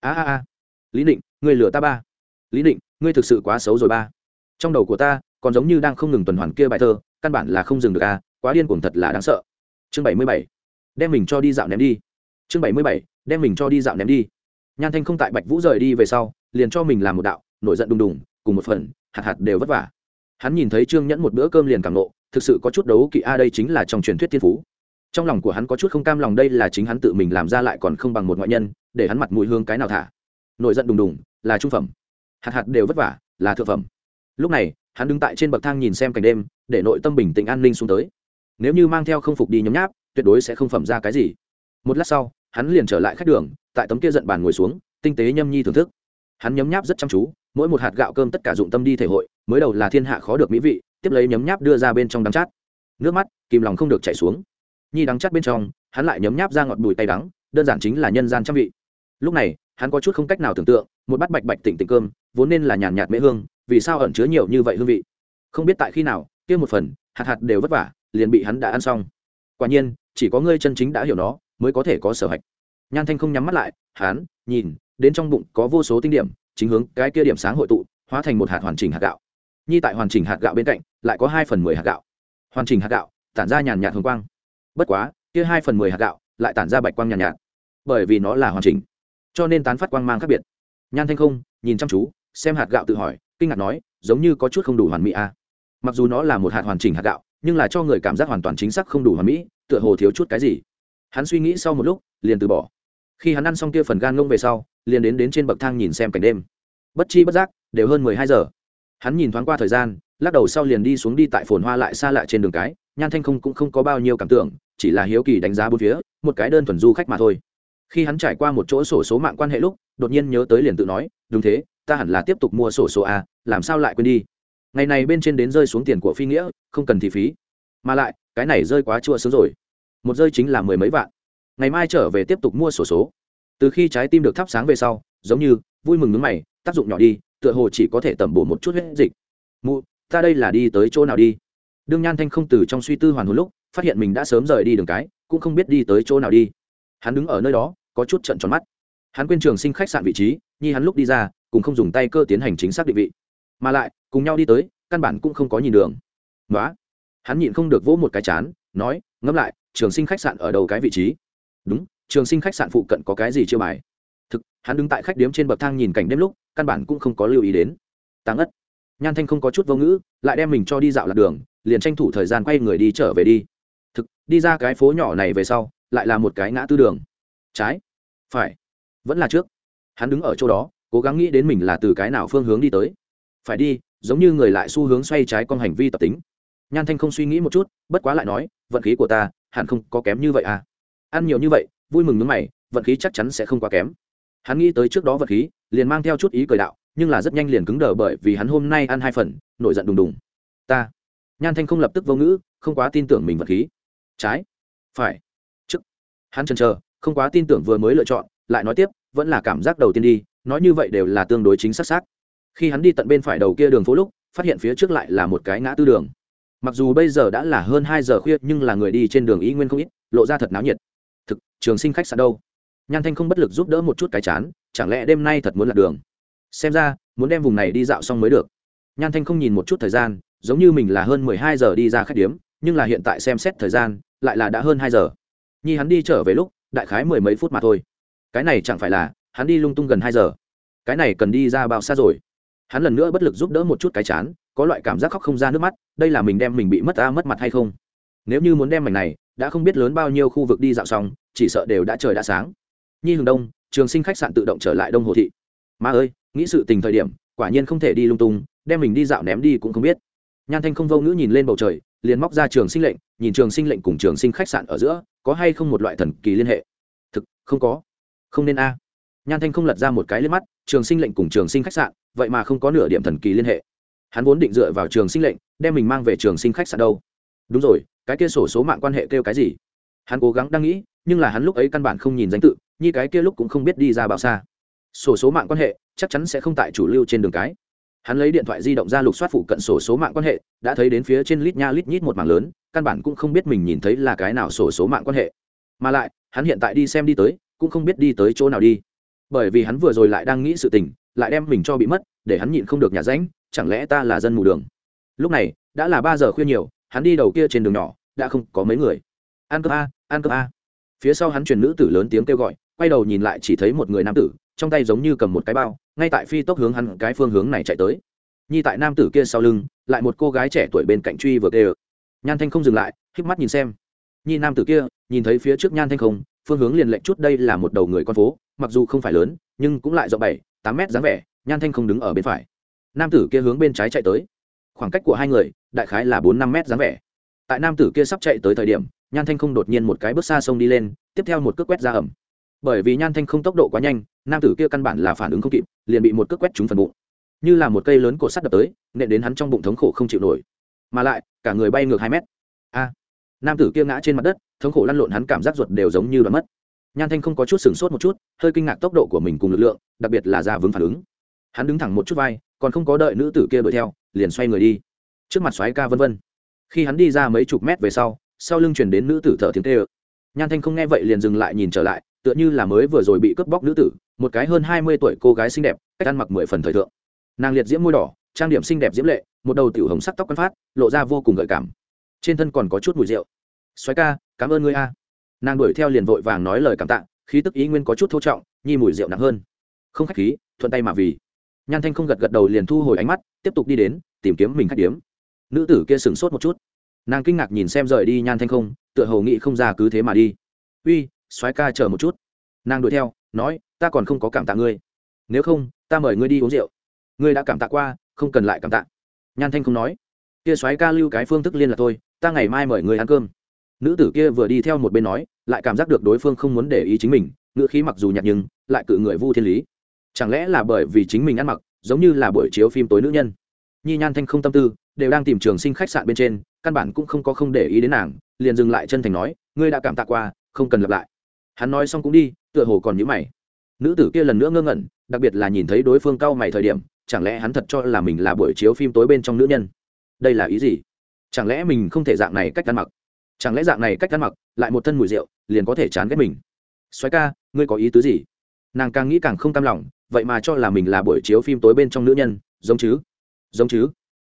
a a a lý định ngươi lừa ta ba. Lý định ngươi thực sự quá xấu rồi ba. Trong đầu của ta, còn giống như đang không ngừng tuần hoàn kia bài thơ, căn bản là không dừng được a quá điên cuồng thật là đáng sợ. Chương bảy mươi bảy. Đem mình cho đi dạo ném đi. Chương bảy mươi bảy. Đem mình cho đi dạo ném đi. Nhan thanh không tại bạch vũ rời đi về sau, liền cho mình làm một đạo, nổi giận đùng đùng, cùng một phần, hạt hạt đều vất vả. Hắn nhìn thấy trương nhẫn một bữa cơm liền càng nộ thực sự có chút đấu kỵ a đây chính là trong truyền thuyết thiên phú. Trong lòng của hắn có chút không cam lòng, đây là chính hắn tự mình làm ra lại còn không bằng một ngoại nhân, để hắn mặt mũi hương cái nào thả nổi giận đùng đùng, là trung phẩm. Hạt hạt đều vất vả, là thượng phẩm. Lúc này, hắn đứng tại trên bậc thang nhìn xem cảnh đêm, để nội tâm bình tĩnh an ninh xuống tới. Nếu như mang theo không phục đi nhấm nháp, tuyệt đối sẽ không phẩm ra cái gì. Một lát sau, hắn liền trở lại khách đường, tại tấm kia giận bàn ngồi xuống, tinh tế nhâm nhi thưởng thức. Hắn nhấm nháp rất chăm chú, mỗi một hạt gạo cơm tất cả dụng tâm đi thể hội, mới đầu là thiên hạ khó được mỹ vị, tiếp lấy nhấm nháp đưa ra bên trong đắng chát. Nước mắt, kìm lòng không được chảy xuống. Nhi đắng chát bên trong, hắn lại nhấm nháp ra ngọt bùi tay đắng, đơn giản chính là nhân gian trăm vị. Lúc này hắn có chút không cách nào tưởng tượng một bát bạch bạch tỉnh tỉnh cơm vốn nên là nhàn nhạt mễ hương vì sao ẩn chứa nhiều như vậy hương vị? Không biết tại khi nào kia một phần hạt hạt đều vất vả liền bị hắn đã ăn xong. Quả nhiên chỉ có ngươi chân chính đã hiểu nó mới có thể có sở hạch. Nhan thanh không nhắm mắt lại hắn nhìn đến trong bụng có vô số tinh điểm chính hướng cái kia điểm sáng hội tụ hóa thành một hạt hoàn chỉnh hạt gạo. Nhi tại hoàn chỉnh hạt gạo bên cạnh lại có hai phần mười hạt gạo. Hoàn chỉnh hạt gạo tản ra nhàn nhạt hồng quang. Bất quá kia hai phần mười hạt gạo lại tản ra bạch quang nhàn nhạt, nhạt bởi vì nó là hoàn chỉnh cho nên tán phát quang mang khác biệt. Nhan thanh không, nhìn chăm chú, xem hạt gạo tự hỏi, kinh ngạc nói, giống như có chút không đủ hoàn mỹ a à. mặc dù nó là một hạt hoàn chỉnh hạt gạo, nhưng là cho người cảm giác hoàn toàn chính xác không đủ hoàn mỹ, tựa hồ thiếu chút cái gì. Hắn suy nghĩ sau một lúc, liền từ bỏ. Khi hắn ăn xong kia phần gan ngông về sau, liền đến đến trên bậc thang nhìn xem cảnh đêm. Bất chi bất giác, đều hơn mười hai giờ. Hắn nhìn thoáng qua thời gian, lắc đầu sau liền đi xuống đi tại phồn hoa lại xa lạ trên đường cái, nhan thanh không cũng không có bao nhiêu cảm tưởng, chỉ là hiếu kỳ đánh giá bốn phía, một cái đơn thuần du khách mà thôi khi hắn trải qua một chỗ sổ số mạng quan hệ lúc, đột nhiên nhớ tới liền tự nói, đúng thế, ta hẳn là tiếp tục mua sổ số a, làm sao lại quên đi? Ngày này bên trên đến rơi xuống tiền của phi nghĩa, không cần thị phí. Mà lại, cái này rơi quá chua sướng rồi. Một rơi chính là mười mấy vạn. Ngày mai trở về tiếp tục mua sổ số. Từ khi trái tim được thắp sáng về sau, giống như, vui mừng nướng mày, tác dụng nhỏ đi, tựa hồ chỉ có thể tẩm bổ một chút huyết dịch. Mụ, ta đây là đi tới chỗ nào đi? Đương nhan thanh không từ trong suy tư hoàn hồn lúc, phát hiện mình đã sớm rời đi đường cái, cũng không biết đi tới chỗ nào đi. Hắn đứng ở nơi đó có chút trận tròn mắt. Hắn quên trường sinh khách sạn vị trí, nhi hắn lúc đi ra, cùng không dùng tay cơ tiến hành chính xác định vị. Mà lại, cùng nhau đi tới, căn bản cũng không có nhìn đường. Nói hắn nhịn không được vỗ một cái chán, nói, ngẫm lại, trường sinh khách sạn ở đầu cái vị trí? Đúng, trường sinh khách sạn phụ cận có cái gì chưa bài? Thực, hắn đứng tại khách điếm trên bậc thang nhìn cảnh đêm lúc, căn bản cũng không có lưu ý đến. Tàng ất nhan thanh không có chút vô ngữ, lại đem mình cho đi dạo lạc đường, liền tranh thủ thời gian quay người đi trở về đi. Thực, đi ra cái phố nhỏ này về sau, lại là một cái ngã tư đường trái. Phải. Vẫn là trước. Hắn đứng ở chỗ đó, cố gắng nghĩ đến mình là từ cái nào phương hướng đi tới. Phải đi, giống như người lại xu hướng xoay trái con hành vi tập tính. Nhan thanh không suy nghĩ một chút, bất quá lại nói, vận khí của ta, hẳn không có kém như vậy à. Ăn nhiều như vậy, vui mừng nước mày, vận khí chắc chắn sẽ không quá kém. Hắn nghĩ tới trước đó vận khí, liền mang theo chút ý cười đạo, nhưng là rất nhanh liền cứng đờ bởi vì hắn hôm nay ăn hai phần, nổi giận đùng đùng. Ta. Nhan thanh không lập tức vô ngữ, không quá tin tưởng mình vận khí. Trái. Phải. Chức hắn chần chờ không quá tin tưởng vừa mới lựa chọn, lại nói tiếp, vẫn là cảm giác đầu tiên đi, nói như vậy đều là tương đối chính xác xác. Khi hắn đi tận bên phải đầu kia đường phố lúc, phát hiện phía trước lại là một cái ngã tư đường. Mặc dù bây giờ đã là hơn hai giờ khuya, nhưng là người đi trên đường ý nguyên không ít, lộ ra thật náo nhiệt. Thực, trường sinh khách sạn đâu? Nhan thanh không bất lực giúp đỡ một chút cái chán, chẳng lẽ đêm nay thật muốn lạc đường? Xem ra, muốn đem vùng này đi dạo xong mới được. Nhan thanh không nhìn một chút thời gian, giống như mình là hơn mười hai giờ đi ra khách điếm, nhưng là hiện tại xem xét thời gian, lại là đã hơn hai giờ. Nhi hắn đi trở về lúc đại khái mười mấy phút mà thôi. Cái này chẳng phải là, hắn đi lung tung gần hai giờ. Cái này cần đi ra bao xa rồi? Hắn lần nữa bất lực giúp đỡ một chút cái chán, có loại cảm giác khóc không ra nước mắt, đây là mình đem mình bị mất ta mất mặt hay không? Nếu như muốn đem mảnh này, đã không biết lớn bao nhiêu khu vực đi dạo xong, chỉ sợ đều đã trời đã sáng. Nhi hừng đông, trường sinh khách sạn tự động trở lại đông hồ thị. Mà ơi, nghĩ sự tình thời điểm, quả nhiên không thể đi lung tung, đem mình đi dạo ném đi cũng không biết nhan thanh không vô ngữ nhìn lên bầu trời, liền móc ra trường sinh lệnh, nhìn trường sinh lệnh cùng trường sinh khách sạn ở giữa, có hay không một loại thần kỳ liên hệ? Thực, không có. Không nên a. Nhan thanh không lật ra một cái lên mắt, trường sinh lệnh cùng trường sinh khách sạn, vậy mà không có nửa điểm thần kỳ liên hệ. Hắn vốn định dựa vào trường sinh lệnh, đem mình mang về trường sinh khách sạn đâu. Đúng rồi, cái kia sổ số mạng quan hệ kêu cái gì? Hắn cố gắng đang nghĩ, nhưng là hắn lúc ấy căn bản không nhìn danh tự, như cái kia lúc cũng không biết đi ra bao xa. Sổ số mạng quan hệ, chắc chắn sẽ không tại chủ lưu trên đường cái hắn lấy điện thoại di động ra lục soát phụ cận sổ số mạng quan hệ, đã thấy đến phía trên lít nha lít nhít một mảng lớn, căn bản cũng không biết mình nhìn thấy là cái nào sổ số mạng quan hệ. Mà lại, hắn hiện tại đi xem đi tới, cũng không biết đi tới chỗ nào đi. Bởi vì hắn vừa rồi lại đang nghĩ sự tình, lại đem mình cho bị mất, để hắn nhịn không được nhà ránh, chẳng lẽ ta là dân mù đường? Lúc này, đã là ba giờ khuya nhiều, hắn đi đầu kia trên đường nhỏ, đã không có mấy người. Ăn cơm a, ăn cơm a. Phía sau hắn truyền nữ tử lớn tiếng kêu gọi, quay đầu nhìn lại chỉ thấy một người nam tử trong tay giống như cầm một cái bao, ngay tại phi tốc hướng hắn cái phương hướng này chạy tới. Nhi tại nam tử kia sau lưng, lại một cô gái trẻ tuổi bên cạnh truy vừa đều. nhan thanh không dừng lại, híp mắt nhìn xem. Nhi nam tử kia, nhìn thấy phía trước nhan thanh không, phương hướng liền lệnh chút đây là một đầu người con phố, mặc dù không phải lớn, nhưng cũng lại rộng bảy, tám mét dáng vẻ, nhan thanh không đứng ở bên phải. Nam tử kia hướng bên trái chạy tới. Khoảng cách của hai người, đại khái là bốn năm mét dáng vẻ. Tại nam tử kia sắp chạy tới thời điểm, nhan thanh không đột nhiên một cái bước xa sông đi lên, tiếp theo một cước quét ra ẩm bởi vì nhan thanh không tốc độ quá nhanh, nam tử kia căn bản là phản ứng không kịp, liền bị một cước quét trúng phần bụng. Như là một cây lớn cột sắt đập tới, nện đến hắn trong bụng thống khổ không chịu nổi. Mà lại, cả người bay ngược hai mét. A! Nam tử kia ngã trên mặt đất, thống khổ lăn lộn hắn cảm giác ruột đều giống như đã mất. Nhan thanh không có chút sửng sốt một chút, hơi kinh ngạc tốc độ của mình cùng lực lượng, đặc biệt là ra vướng phản ứng. Hắn đứng thẳng một chút vai, còn không có đợi nữ tử kia đuổi theo, liền xoay người đi. Trước mặt xoáy ca vân vân. Khi hắn đi ra mấy chục mét về sau sau lưng chuyển đến nữ tử thở tiếng tê ơ nhan thanh không nghe vậy liền dừng lại nhìn trở lại tựa như là mới vừa rồi bị cướp bóc nữ tử, một cái hơn hai mươi tuổi cô gái xinh đẹp, cách ăn mặc mười phần thời thượng. Nàng liệt diễm môi đỏ, trang điểm xinh đẹp diễm lệ, một đầu tiểu hồng sắc tóc quăn phát, lộ ra vô cùng gợi cảm. Trên thân còn có chút mùi rượu. Xoáy ca, cảm ơn ngươi a. Nàng đuổi theo liền vội vàng nói lời cảm tạ, khí tức ý nguyên có chút thô trọng, nhi mùi rượu nặng hơn. Không khách khí, thuận tay mà vì. Nhan thanh không gật gật đầu liền thu hồi ánh mắt, tiếp tục đi đến, tìm kiếm mình khách điếm. Nữ tử kia sửng sốt một chút. Nàng kinh ngạc nhìn xem rời đi nhan thanh không, tựa hồ nghĩ không ra cứ thế mà đi. Uy soái ca chờ một chút. Nàng đuổi theo, nói, ta còn không có cảm tạ ngươi. Nếu không, ta mời ngươi đi uống rượu. Ngươi đã cảm tạ qua, không cần lại cảm tạ. Nhan thanh không nói. Kia soái ca lưu cái phương thức liên là thôi, ta ngày mai mời ngươi ăn cơm. Nữ tử kia vừa đi theo một bên nói, lại cảm giác được đối phương không muốn để ý chính mình ngựa khí mặc dù nhạt nhưng, lại cự người vu thiên lý. Chẳng lẽ là bởi vì chính mình ăn mặc, giống như là buổi chiếu phim tối nữ nhân? Nhi nhan thanh không tâm tư, đều đang tìm trường sinh khách sạn bên trên, căn bản cũng không có không để ý đến nàng, liền dừng lại chân thành nói, ngươi đã cảm tạ qua, không cần lặp lại hắn nói xong cũng đi, tựa hồ còn nhữ mày. Nữ tử kia lần nữa ngơ ngẩn, đặc biệt là nhìn thấy đối phương cau mày thời điểm, chẳng lẽ hắn thật cho là mình là buổi chiếu phim tối bên trong nữ nhân? Đây là ý gì? Chẳng lẽ mình không thể dạng này cách ăn mặc? Chẳng lẽ dạng này cách ăn mặc, lại một thân mùi rượu, liền có thể chán ghét mình? Xoáy ca, ngươi có ý tứ gì? Nàng càng nghĩ càng không cam lòng, vậy mà cho là mình là buổi chiếu phim tối bên trong nữ nhân, giống chứ? Giống chứ?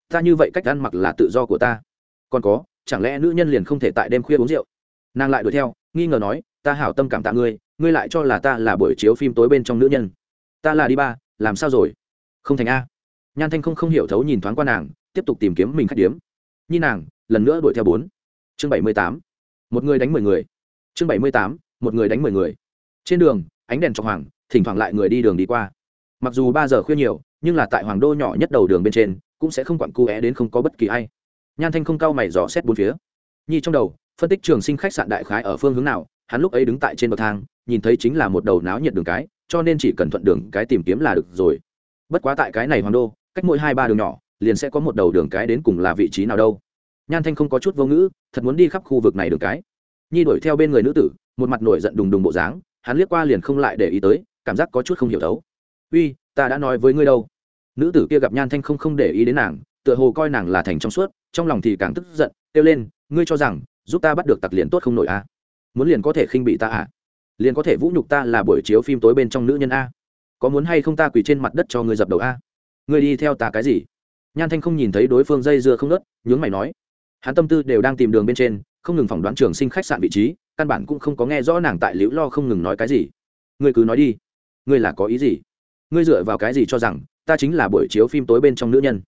Ta như vậy cách ăn mặc là tự do của ta. Còn có, chẳng lẽ nữ nhân liền không thể tại đêm khuya uống rượu? Nàng lại đuổi theo, nghi ngờ nói ta hảo tâm cảm tạ ngươi ngươi lại cho là ta là buổi chiếu phim tối bên trong nữ nhân. Ta là đi ba, làm sao rồi? Không thành a. Nhan thanh không không hiểu thấu nhìn thoáng qua nàng, tiếp tục tìm kiếm mình khách điếm. Nhi nàng, lần nữa đuổi theo bốn. Chương bảy mươi tám. Một người đánh mười người. Chương bảy mươi tám, một người đánh mười người. Trên đường, ánh đèn trong hoàng, thỉnh thoảng lại người đi đường đi qua. Mặc dù ba giờ khuya nhiều, nhưng là tại hoàng đô nhỏ nhất đầu đường bên trên, cũng sẽ không quặn cu é đến không có bất kỳ ai. Nhan thanh không cao mày dò xét bốn phía. Nhi trong đầu, phân tích trường sinh khách sạn đại khái ở phương hướng nào hắn lúc ấy đứng tại trên bậc thang, nhìn thấy chính là một đầu náo nhiệt đường cái, cho nên chỉ cần thuận đường cái tìm kiếm là được rồi. Bất quá tại cái này hoàng đô, cách mỗi hai ba đường nhỏ, liền sẽ có một đầu đường cái đến cùng là vị trí nào đâu. Nhan thanh không có chút vô ngữ, thật muốn đi khắp khu vực này đường cái. Nhi đuổi theo bên người nữ tử, một mặt nổi giận đùng đùng bộ dáng, hắn liếc qua liền không lại để ý tới, cảm giác có chút không hiểu thấu. Uy, ta đã nói với ngươi đâu? Nữ tử kia gặp nhan thanh không không để ý đến nàng, tựa hồ coi nàng là thành trong suốt, trong lòng thì càng tức giận, kêu lên, ngươi cho rằng giúp ta bắt được tặc liền tốt không nổi à? Muốn liền có thể khinh bị ta à? liền có thể vũ nhục ta là buổi chiếu phim tối bên trong nữ nhân a? Có muốn hay không ta quỳ trên mặt đất cho ngươi dập đầu a? Ngươi đi theo ta cái gì? Nhan thanh không nhìn thấy đối phương dây dưa không nớt nhướng mày nói. Hắn tâm tư đều đang tìm đường bên trên, không ngừng phỏng đoán trường sinh khách sạn vị trí, căn bản cũng không có nghe rõ nàng tại liễu lo không ngừng nói cái gì. Ngươi cứ nói đi. Ngươi là có ý gì? Ngươi dựa vào cái gì cho rằng, ta chính là buổi chiếu phim tối bên trong nữ nhân?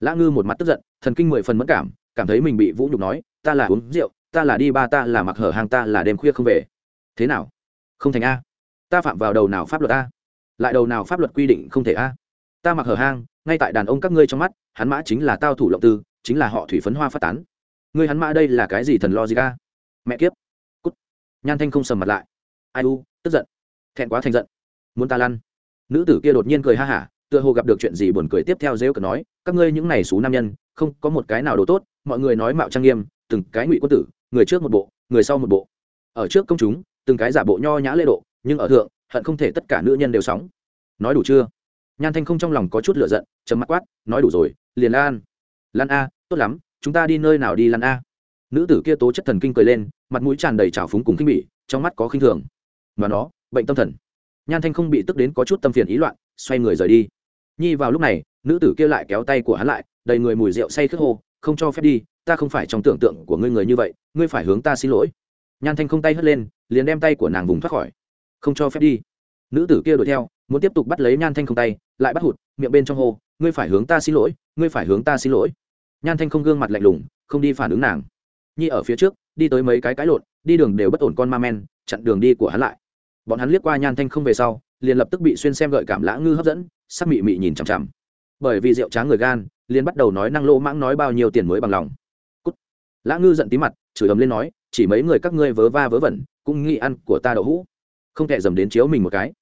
Lã ngư một mặt tức giận, thần kinh mười phần mất cảm cảm thấy mình bị vũ nhục nói, ta là uống rượu ta là đi ba ta là mặc hở hàng ta là đêm khuya không về. Thế nào? Không thành a. Ta phạm vào đầu nào pháp luật a? Lại đầu nào pháp luật quy định không thể a? Ta mặc hở hang, ngay tại đàn ông các ngươi trong mắt, hắn mã chính là tao thủ lộng tư, chính là họ thủy phấn hoa phát tán. Ngươi hắn mã đây là cái gì thần lo gì ca mẹ kiếp. Cút. Nhan thanh không sầm mặt lại. Ai u, tức giận. Thẹn quá thành giận. Muốn ta lăn. Nữ tử kia đột nhiên cười ha hả, tựa hồ gặp được chuyện gì buồn cười tiếp theo dễ cần nói, các ngươi những này xú nam nhân, không có một cái nào đồ tốt, mọi người nói mạo trang nghiêm, từng cái ngụy quân tử người trước một bộ, người sau một bộ. Ở trước công chúng, từng cái giả bộ nho nhã lễ độ, nhưng ở thượng, hận không thể tất cả nữ nhân đều sóng. Nói đủ chưa? Nhan thanh không trong lòng có chút lửa giận chấm mắt quát, nói đủ rồi, liền lan. Lan a, tốt lắm, chúng ta đi nơi nào đi lan a? Nữ tử kia tố chất thần kinh cười lên, mặt mũi tràn đầy trào phúng cùng khinh bỉ, trong mắt có khinh thường. Và nó, bệnh tâm thần. Nhan thanh không bị tức đến có chút tâm phiền ý loạn, xoay người rời đi. Nhi vào lúc này, nữ tử kia lại kéo tay của hắn lại, đầy người mùi rượu say khước hô, không cho phép đi ta không phải trong tưởng tượng của ngươi người như vậy, ngươi phải hướng ta xin lỗi. Nhan thanh không tay hất lên, liền đem tay của nàng vùng thoát khỏi. Không cho phép đi. Nữ tử kia đuổi theo, muốn tiếp tục bắt lấy nhan thanh không tay, lại bắt hụt, miệng bên trong hô, ngươi phải hướng ta xin lỗi, ngươi phải hướng ta xin lỗi. Nhan thanh không gương mặt lạnh lùng, không đi phản ứng nàng. Nhi ở phía trước, đi tới mấy cái cãi lộn, đi đường đều bất ổn con ma men, chặn đường đi của hắn lại. Bọn hắn liếc qua nhan thanh không về sau, liền lập tức bị xuyên xem gợi cảm lã ngư hấp dẫn, sắc mị mị nhìn chằm chằm. Bởi vì rượu tráng người gan, liền bắt đầu nói năng lỗ mãng nói bao nhiêu tiền mới bằng lòng lã ngư giận tí mặt, chửi ấm lên nói, chỉ mấy người các ngươi vớ va vớ vẩn, cũng nghĩ ăn của ta đậu hũ. Không thể dầm đến chiếu mình một cái.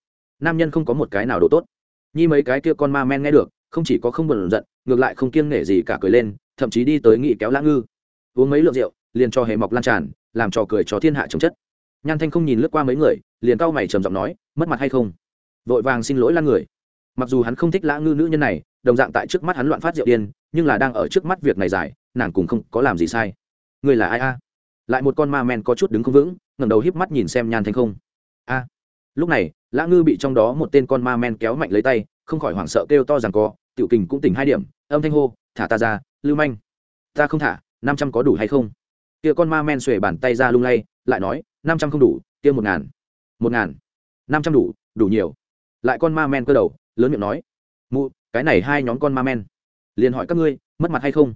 Nam nhân không có một cái nào đồ tốt. Nhi mấy cái kia con ma men nghe được, không chỉ có không buồn giận, ngược lại không kiêng nể gì cả cười lên, thậm chí đi tới nghị kéo lã ngư. Uống mấy lượng rượu, liền cho hề mọc lan tràn, làm trò cười cho thiên hạ chống chất. Nhan thanh không nhìn lướt qua mấy người, liền cau mày trầm giọng nói, mất mặt hay không? Vội vàng xin lỗi lan người mặc dù hắn không thích lã ngư nữ nhân này, đồng dạng tại trước mắt hắn loạn phát rượu điên, nhưng là đang ở trước mắt việc này dài nàng cũng không có làm gì sai người là ai a? Lại một con ma men có chút đứng không vững, ngẩng đầu híp mắt nhìn xem nhan thanh không. A. Lúc này, lã ngư bị trong đó một tên con ma men kéo mạnh lấy tay, không khỏi hoảng sợ kêu to rằng co, tiểu kình cũng tỉnh hai điểm, âm thanh hô, thả ta ra, lưu manh. Ta không thả, năm trăm có đủ hay không? Kia con ma men xuề bàn tay ra lung lay, lại nói, năm trăm không đủ, kia một ngàn. Một ngàn. Năm trăm đủ đủ nhiều. Lại con ma men cơ đầu, lớn miệng nói, mụ, cái này hai nhóm con ma men. Liền hỏi các ngươi, mất mặt hay không?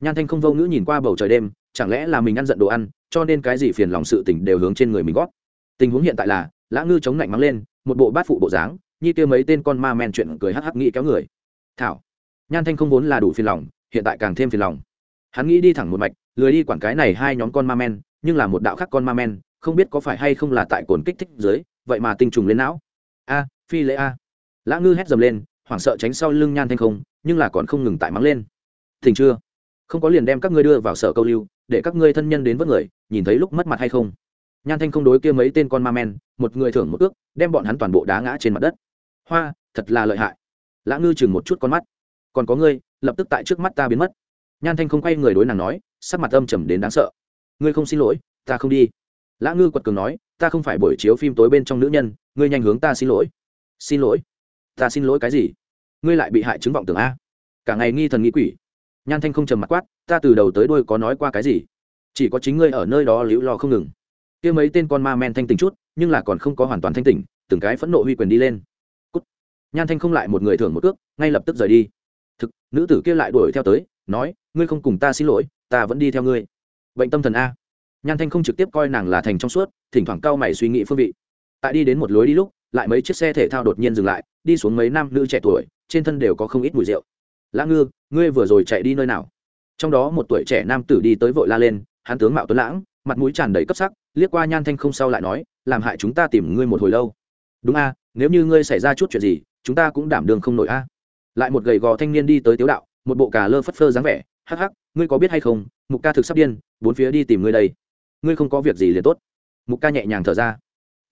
Nhan thanh không vô ngữ nhìn qua bầu trời đêm chẳng lẽ là mình ăn giận đồ ăn, cho nên cái gì phiền lòng sự tình đều hướng trên người mình gót tình huống hiện tại là, lã ngư chống lạnh mắng lên, một bộ bát phụ bộ dáng, như kia mấy tên con ma men chuyện cười hắc hắc nghĩ kéo người. Thảo, nhan thanh không vốn là đủ phiền lòng, hiện tại càng thêm phiền lòng. Hắn nghĩ đi thẳng một mạch, lười đi quản cái này hai nhóm con ma men, nhưng là một đạo khác con ma men, không biết có phải hay không là tại cồn kích thích dưới vậy mà tinh trùng lên não. A, phi lễ a. Lã ngư hét dầm lên, hoảng sợ tránh sau lưng nhan thanh không, nhưng là còn không ngừng tại mắng lên. Thỉnh chưa? Không có liền đem các ngươi đưa vào sở câu lưu để các ngươi thân nhân đến vớt người, nhìn thấy lúc mất mặt hay không? Nhan thanh không đối kia mấy tên con ma men, một người thưởng một ước, đem bọn hắn toàn bộ đá ngã trên mặt đất. Hoa, thật là lợi hại. Lã ngư chừng một chút con mắt. Còn có ngươi, lập tức tại trước mắt ta biến mất. Nhan thanh không quay người đối nàng nói, sắc mặt âm trầm đến đáng sợ. Ngươi không xin lỗi, ta không đi. Lã ngư quật cường nói, ta không phải buổi chiếu phim tối bên trong nữ nhân, ngươi nhanh hướng ta xin lỗi. Xin lỗi? Ta xin lỗi cái gì? Ngươi lại bị hại chứng vọng tưởng a. Cả ngày nghi thần nghi quỷ. Nhan thanh không trầm mặt quát ta từ đầu tới đôi có nói qua cái gì? Chỉ có chính ngươi ở nơi đó liễu lo không ngừng. Kia mấy tên con ma men thanh tỉnh chút, nhưng là còn không có hoàn toàn thanh tỉnh, từng cái phẫn nộ huy quyền đi lên. Cút. nhan thanh không lại một người thưởng một cước, ngay lập tức rời đi. Thực, nữ tử kia lại đuổi theo tới, nói, ngươi không cùng ta xin lỗi, ta vẫn đi theo ngươi. Bệnh tâm thần a. Nhan thanh không trực tiếp coi nàng là thành trong suốt, thỉnh thoảng cao mày suy nghĩ phương vị. Tại đi đến một lối đi lúc, lại mấy chiếc xe thể thao đột nhiên dừng lại, đi xuống mấy nam nữ trẻ tuổi, trên thân đều có không ít mùi rượu. Lã ngư, ngươi vừa rồi chạy đi nơi nào? Trong đó một tuổi trẻ nam tử đi tới vội la lên hắn tướng mạo tuấn lãng, mặt mũi tràn đầy cấp sắc, liếc qua nhan thanh không sau lại nói, làm hại chúng ta tìm ngươi một hồi lâu. Đúng a, nếu như ngươi xảy ra chút chuyện gì, chúng ta cũng đảm đường không nổi a. Lại một gầy gò thanh niên đi tới tiếu đạo, một bộ cà lơ phất phơ dáng vẻ, hắc hắc, ngươi có biết hay không, mục ca thực sắp điên, bốn phía đi tìm ngươi đây. Ngươi không có việc gì liền tốt. Mục ca nhẹ nhàng thở ra.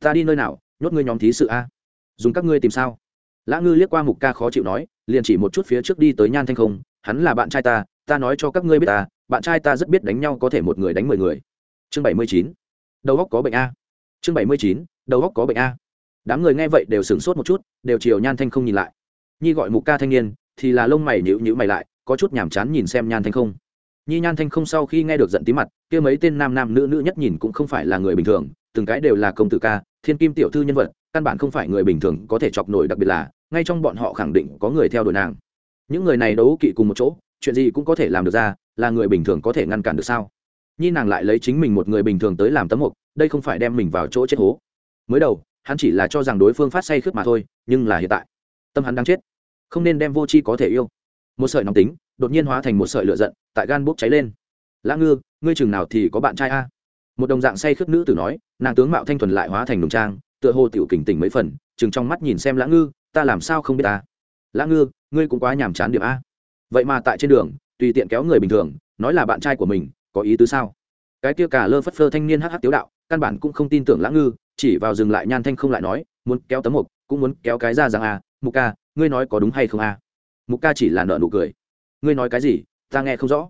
Ta đi nơi nào, nhốt ngươi nhóm thí sự a? Dùng các ngươi tìm sao? Lã ngư liếc qua mục ca khó chịu nói, liền chỉ một chút phía trước đi tới nhan thanh không hắn là bạn trai ta ta nói cho các ngươi biết ta, bạn trai ta rất biết đánh nhau có thể một người đánh mười người. Chương bảy mươi chín. Đầu góc có bệnh a. Chương bảy mươi chín, đầu góc có bệnh a. Đám người nghe vậy đều sửng sốt một chút, đều chiều nhan thanh không nhìn lại. Nhi gọi mục ca thanh niên, thì là lông mày nhữ nhữ mày lại, có chút nhàm chán nhìn xem nhan thanh không. Nhi nhan thanh không sau khi nghe được giận tí mặt, kia mấy tên nam nam nữ nữ nhất nhìn cũng không phải là người bình thường, từng cái đều là công tử ca, thiên kim tiểu thư nhân vật, căn bản không phải người bình thường có thể chọc nổi, đặc biệt là, ngay trong bọn họ khẳng định có người theo đuổi nàng những người này đấu kỵ cùng một chỗ, chuyện gì cũng có thể làm được ra, là người bình thường có thể ngăn cản được sao? Nhi nàng lại lấy chính mình một người bình thường tới làm tấm mục, đây không phải đem mình vào chỗ chết hố. Mới đầu, hắn chỉ là cho rằng đối phương phát say khướt mà thôi, nhưng là hiện tại, tâm hắn đang chết. Không nên đem vô c h i có thể yêu. Một sợi nóng tính, đột nhiên hóa thành một sợi lửa giận, tại gan bốc cháy lên. Lã ngư, ngươi chừng nào thì có bạn trai a? Một đồng dạng say khướt nữ tử nói, nàng tướng mạo thanh thuần lại hóa thành đồng trang, tựa hồ tiểu kình tỉnh mấy phần, chừng trong mắt nhìn xem lã ngư, ta làm sao không biết ta? Lã ngư ngươi cũng quá nhàm chán điểm a. Vậy mà tại trên đường, tùy tiện kéo người bình thường, nói là bạn trai của mình, có ý tứ sao? Cái kia cả lơ phất phơ thanh niên hh tiếu đạo, căn bản cũng không tin tưởng lãng ngư, chỉ vào dừng lại nhan thanh không lại nói, muốn kéo tấm mục, cũng muốn kéo cái ra rằng a, mục ca, ngươi nói có đúng hay không a? Mục ca chỉ là nợ nụ cười. Ngươi nói cái gì, ta nghe không rõ.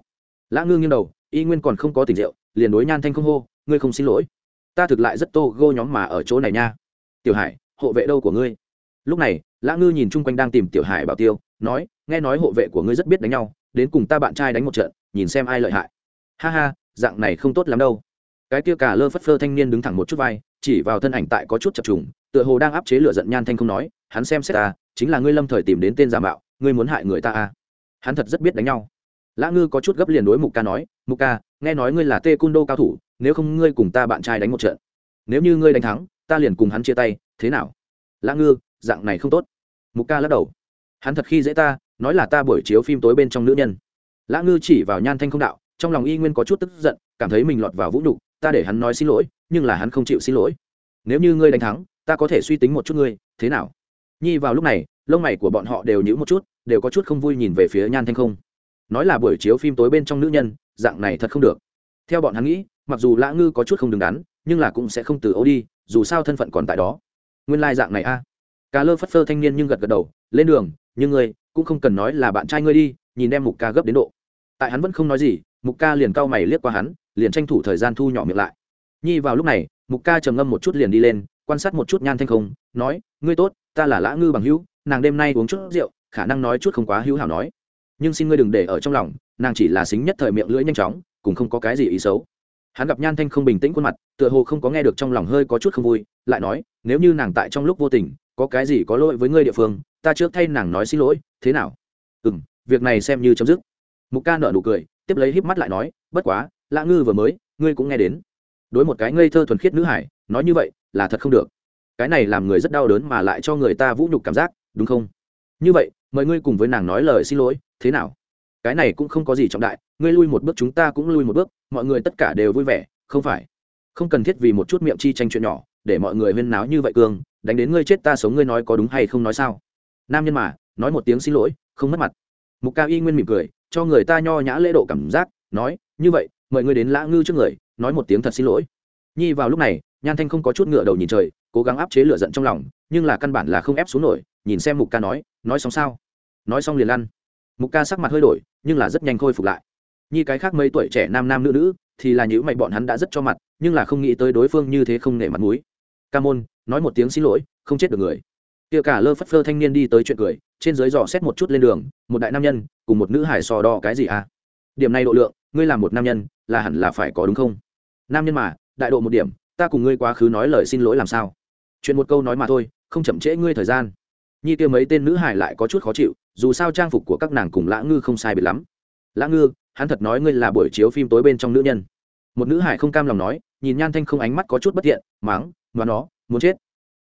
Lãng ngư nghiêng đầu, y nguyên còn không có tình rượu, liền đối nhan thanh không hô, ngươi không xin lỗi. Ta thực lại rất tô gô nhóm mà ở chỗ này nha. Tiểu hải, hộ vệ đâu của ngươi? Lúc này lã ngư nhìn chung quanh đang tìm tiểu hải bảo tiêu nói, nghe nói hộ vệ của ngươi rất biết đánh nhau, đến cùng ta bạn trai đánh một trận, nhìn xem ai lợi hại. Ha ha, dạng này không tốt lắm đâu. Cái kia cả lơ phất phơ thanh niên đứng thẳng một chút vai, chỉ vào thân ảnh tại có chút chập trùng, tựa hồ đang áp chế lửa giận nhan thanh không nói, hắn xem xét ta, chính là ngươi lâm thời tìm đến tên giả mạo, ngươi muốn hại người ta à? Hắn thật rất biết đánh nhau. Lã ngư có chút gấp liền đối mục ca nói, mục ca, nghe nói ngươi là tê cung đô cao thủ, nếu không ngươi cùng ta bạn trai đánh một trận. Nếu như ngươi đánh thắng, ta liền cùng hắn chia tay, thế nào? Lã ngư, dạng này không tốt. Mục ca lắc đầu hắn thật khi dễ ta, nói là ta buổi chiếu phim tối bên trong nữ nhân. Lã ngư chỉ vào nhan thanh không đạo, trong lòng y nguyên có chút tức giận, cảm thấy mình lọt vào vũ nhục, ta để hắn nói xin lỗi, nhưng là hắn không chịu xin lỗi. Nếu như ngươi đánh thắng, ta có thể suy tính một chút ngươi, thế nào? Nhi vào lúc này, lông mày của bọn họ đều nhữ một chút, đều có chút không vui nhìn về phía nhan thanh không. Nói là buổi chiếu phim tối bên trong nữ nhân, dạng này thật không được. Theo bọn hắn nghĩ, mặc dù lã ngư có chút không đứng đắn, nhưng là cũng sẽ không từ ấu đi, dù sao thân phận còn tại đó. Nguyên lai、like、dạng này a. À. cà lơ phất phơ thanh niên nhưng gật gật đầu, lên đường nhưng ngươi cũng không cần nói là bạn trai ngươi đi, nhìn đem mục ca gấp đến độ. Tại hắn vẫn không nói gì, mục ca liền cau mày liếc qua hắn, liền tranh thủ thời gian thu nhỏ miệng lại. Nhi vào lúc này, mục ca trầm ngâm một chút liền đi lên, quan sát một chút nhan thanh không, nói, ngươi tốt, ta là lã ngư bằng hữu, nàng đêm nay uống chút rượu, khả năng nói chút không quá hữu hảo nói. Nhưng xin ngươi đừng để ở trong lòng, nàng chỉ là xính nhất thời miệng lưỡi nhanh chóng, cũng không có cái gì ý xấu. Hắn gặp nhan thanh không bình tĩnh khuôn mặt, tựa hồ không có nghe được trong lòng hơi có chút không vui, lại nói, nếu như nàng tại trong lúc vô tình, có cái gì có lỗi với ngươi địa phương ta trước thay nàng nói xin lỗi, thế nào? Ừ m việc này xem như chấm dứt. Mục ca nợ nụ cười, tiếp lấy híp mắt lại nói, bất quá lạ ngư vừa mới, ngươi cũng nghe đến. Đối một cái ngây thơ thuần khiết nữ hải, nói như vậy là thật không được. Cái này làm người rất đau đớn mà lại cho người ta vũ nhục cảm giác, đúng không? Như vậy, mời ngươi cùng với nàng nói lời xin lỗi, thế nào? Cái này cũng không có gì trọng đại, ngươi lui một bước chúng ta cũng lui một bước, mọi người tất cả đều vui vẻ, không phải? Không cần thiết vì một chút miệng chi tranh chuyện nhỏ, để mọi người huyên náo như vậy cương đánh đến ngươi chết ta sống ngươi nói có đúng hay không nói sao? Nam nhân mà, nói một tiếng xin lỗi, không mất mặt. Mục cao y nguyên mỉm cười, cho người ta nho nhã lễ độ cảm giác, nói, như vậy, mời ngươi đến lã ngư trước người, nói một tiếng thật xin lỗi. Nhi vào lúc này, nhan thanh không có chút ngựa đầu nhìn trời, cố gắng áp chế lửa giận trong lòng, nhưng là căn bản là không ép xuống nổi, nhìn xem mục ca nói nói xong sao? Nói xong liền lăn. Mục ca sắc mặt hơi đổi, nhưng là rất nhanh khôi phục lại. Nhi cái khác mấy tuổi trẻ nam nam nữ nữ, thì là những mày bọn hắn đã rất cho mặt, nhưng là không nghĩ tới đối phương như thế không nể mặt mũi. Ca môn, nói một tiếng xin lỗi, không chết được người kia cả lơ phất phơ thanh niên đi tới chuyện cười, trên dưới dò xét một chút lên đường, một đại nam nhân, cùng một nữ hải sò đo cái gì à? Điểm này độ lượng, ngươi là một nam nhân, là hẳn là phải có đúng không? Nam nhân mà, đại độ một điểm, ta cùng ngươi quá khứ nói lời xin lỗi làm sao? Chuyện một câu nói mà thôi, không chậm trễ ngươi thời gian. Nhi kia mấy tên nữ hải lại có chút khó chịu, dù sao trang phục của các nàng cùng lã ngư không sai biệt lắm. Lã ngư, hắn thật nói ngươi là buổi chiếu phim tối bên trong nữ nhân. Một nữ hải không cam lòng nói, nhìn nhan thanh không ánh mắt có chút bất thiện máng mà nó, muốn chết.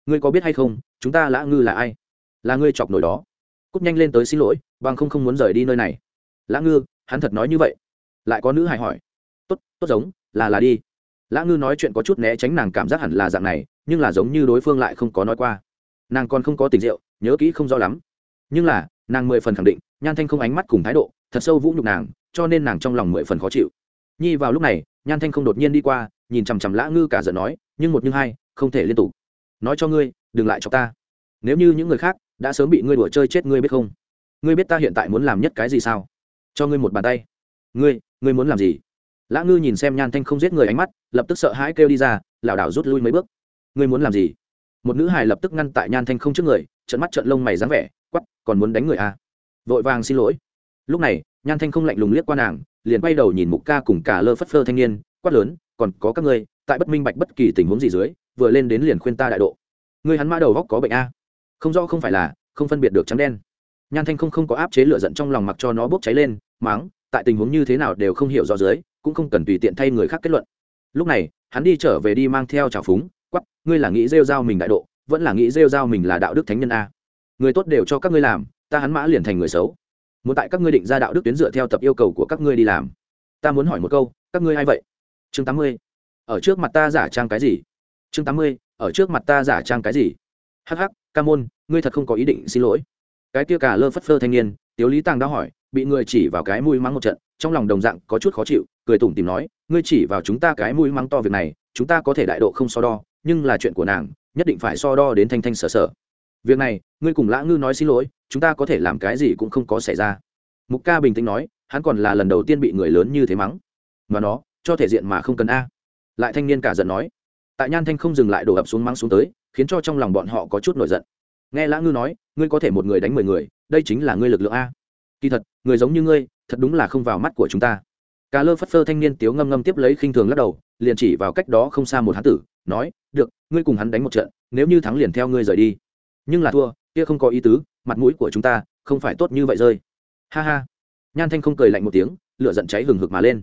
Ngươi có biết hay không chúng ta lã ngư là ai? Là ngươi chọc nổi đó. Cúp nhanh lên tới xin lỗi, bằng không không muốn rời đi nơi này. Lã ngư, hắn thật nói như vậy. Lại có nữ hài hỏi. Tốt tốt giống, là là đi. Lã ngư nói chuyện có chút né tránh nàng cảm giác hẳn là dạng này, nhưng là giống như đối phương lại không có nói qua. Nàng còn không có tình rượu, nhớ kỹ không rõ lắm. Nhưng là, nàng mười phần khẳng định, nhan thanh không ánh mắt cùng thái độ, thật sâu vũ nhục nàng, cho nên nàng trong lòng mười phần khó chịu. Nhi vào lúc này, nhan thanh không đột nhiên đi qua, nhìn chằm chằm lã ngư cả giận nói, nhưng một nhưng hai, không thể liên tục. Nói cho ngươi đừng lại cho ta. Nếu như những người khác đã sớm bị ngươi đùa chơi chết ngươi biết không? Ngươi biết ta hiện tại muốn làm nhất cái gì sao? Cho ngươi một bàn tay. Ngươi ngươi muốn làm gì? Lã ngư nhìn xem nhan thanh không giết người ánh mắt, lập tức sợ hãi kêu đi ra, lảo đảo rút lui mấy bước. Ngươi muốn làm gì? Một nữ hài lập tức ngăn tại nhan thanh không trước người trận mắt trận lông mày dáng vẻ quắp còn muốn đánh người à? Vội vàng xin lỗi. Lúc này, nhan thanh không lạnh lùng liếc qua nàng, liền quay đầu nhìn mục ca cùng cả lơ phất phơ thanh niên, quát lớn, còn có các ngươi, tại bất minh bạch bất kỳ tình huống gì dưới, vừa lên đến liền khuyên ta đại độ ngươi hắn mã đầu góc có bệnh a. Không rõ không phải là, không phân biệt được trắng đen. Nhan thanh không không có áp chế lửa giận trong lòng mặc cho nó bốc cháy lên máng tại tình huống như thế nào đều không hiểu rõ dưới, cũng không cần tùy tiện thay người khác kết luận. Lúc này, hắn đi trở về đi mang theo trào phúng quắp ngươi là nghĩ rêu rao mình đại độ, vẫn là nghĩ rêu r mình là đạo đức thánh nhân a. Người tốt đều cho các ngươi làm, ta hắn mã liền thành người xấu. Muốn tại các ngươi định ra đạo đức tuyến dựa theo tập yêu cầu của các ngươi đi làm. Ta muốn hỏi một câu, các ngươi a i vậy? Chương tám mươi. Ở trước mặt ta giả trang cái gì? Chương tám mươi ở trước mặt ta giả trang cái gì? Hắc hắc, ca môn, ngươi thật không có ý định xin lỗi. Cái kia cả lơ phất phơ thanh niên, tiếu lý tàng đã hỏi, bị người chỉ vào cái mũi mắng một trận, trong lòng đồng dạng có chút khó chịu, cười tủm tìm nói, ngươi chỉ vào chúng ta cái mũi mắng to việc này, chúng ta có thể đại độ không so đo, nhưng là chuyện của nàng, nhất định phải so đo đến thanh thanh sở sở. Việc này, ngươi cùng lã ngư nói xin lỗi, chúng ta có thể làm cái gì cũng không có xảy ra. Mục ca bình tĩnh nói, hắn còn là lần đầu tiên bị người lớn như thế mắng. Mà nó, cho thể diện mà không cần a. Lại thanh niên cả giận nói tại nhan thanh không dừng lại đổ ập xuống mắng xuống tới, khiến cho trong lòng bọn họ có chút nổi giận. Nghe lã ngư nói, ngươi có thể một người đánh mười người, đây chính là ngươi lực lượng a. Kỳ thật, người giống như ngươi, thật đúng là không vào mắt của chúng ta. Cà lơ phất phơ thanh niên tiếu ngâm ngâm tiếp lấy khinh thường lắc đầu, liền chỉ vào cách đó không xa một hán tử, nói, được, ngươi cùng hắn đánh một trận, nếu như thắng liền theo ngươi rời đi. Nhưng là thua, kia không có ý tứ, mặt mũi của chúng ta không phải tốt như vậy rơi. Ha ha. Nhan thanh không cười lạnh một tiếng, lửa giận cháy hừng hực mà lên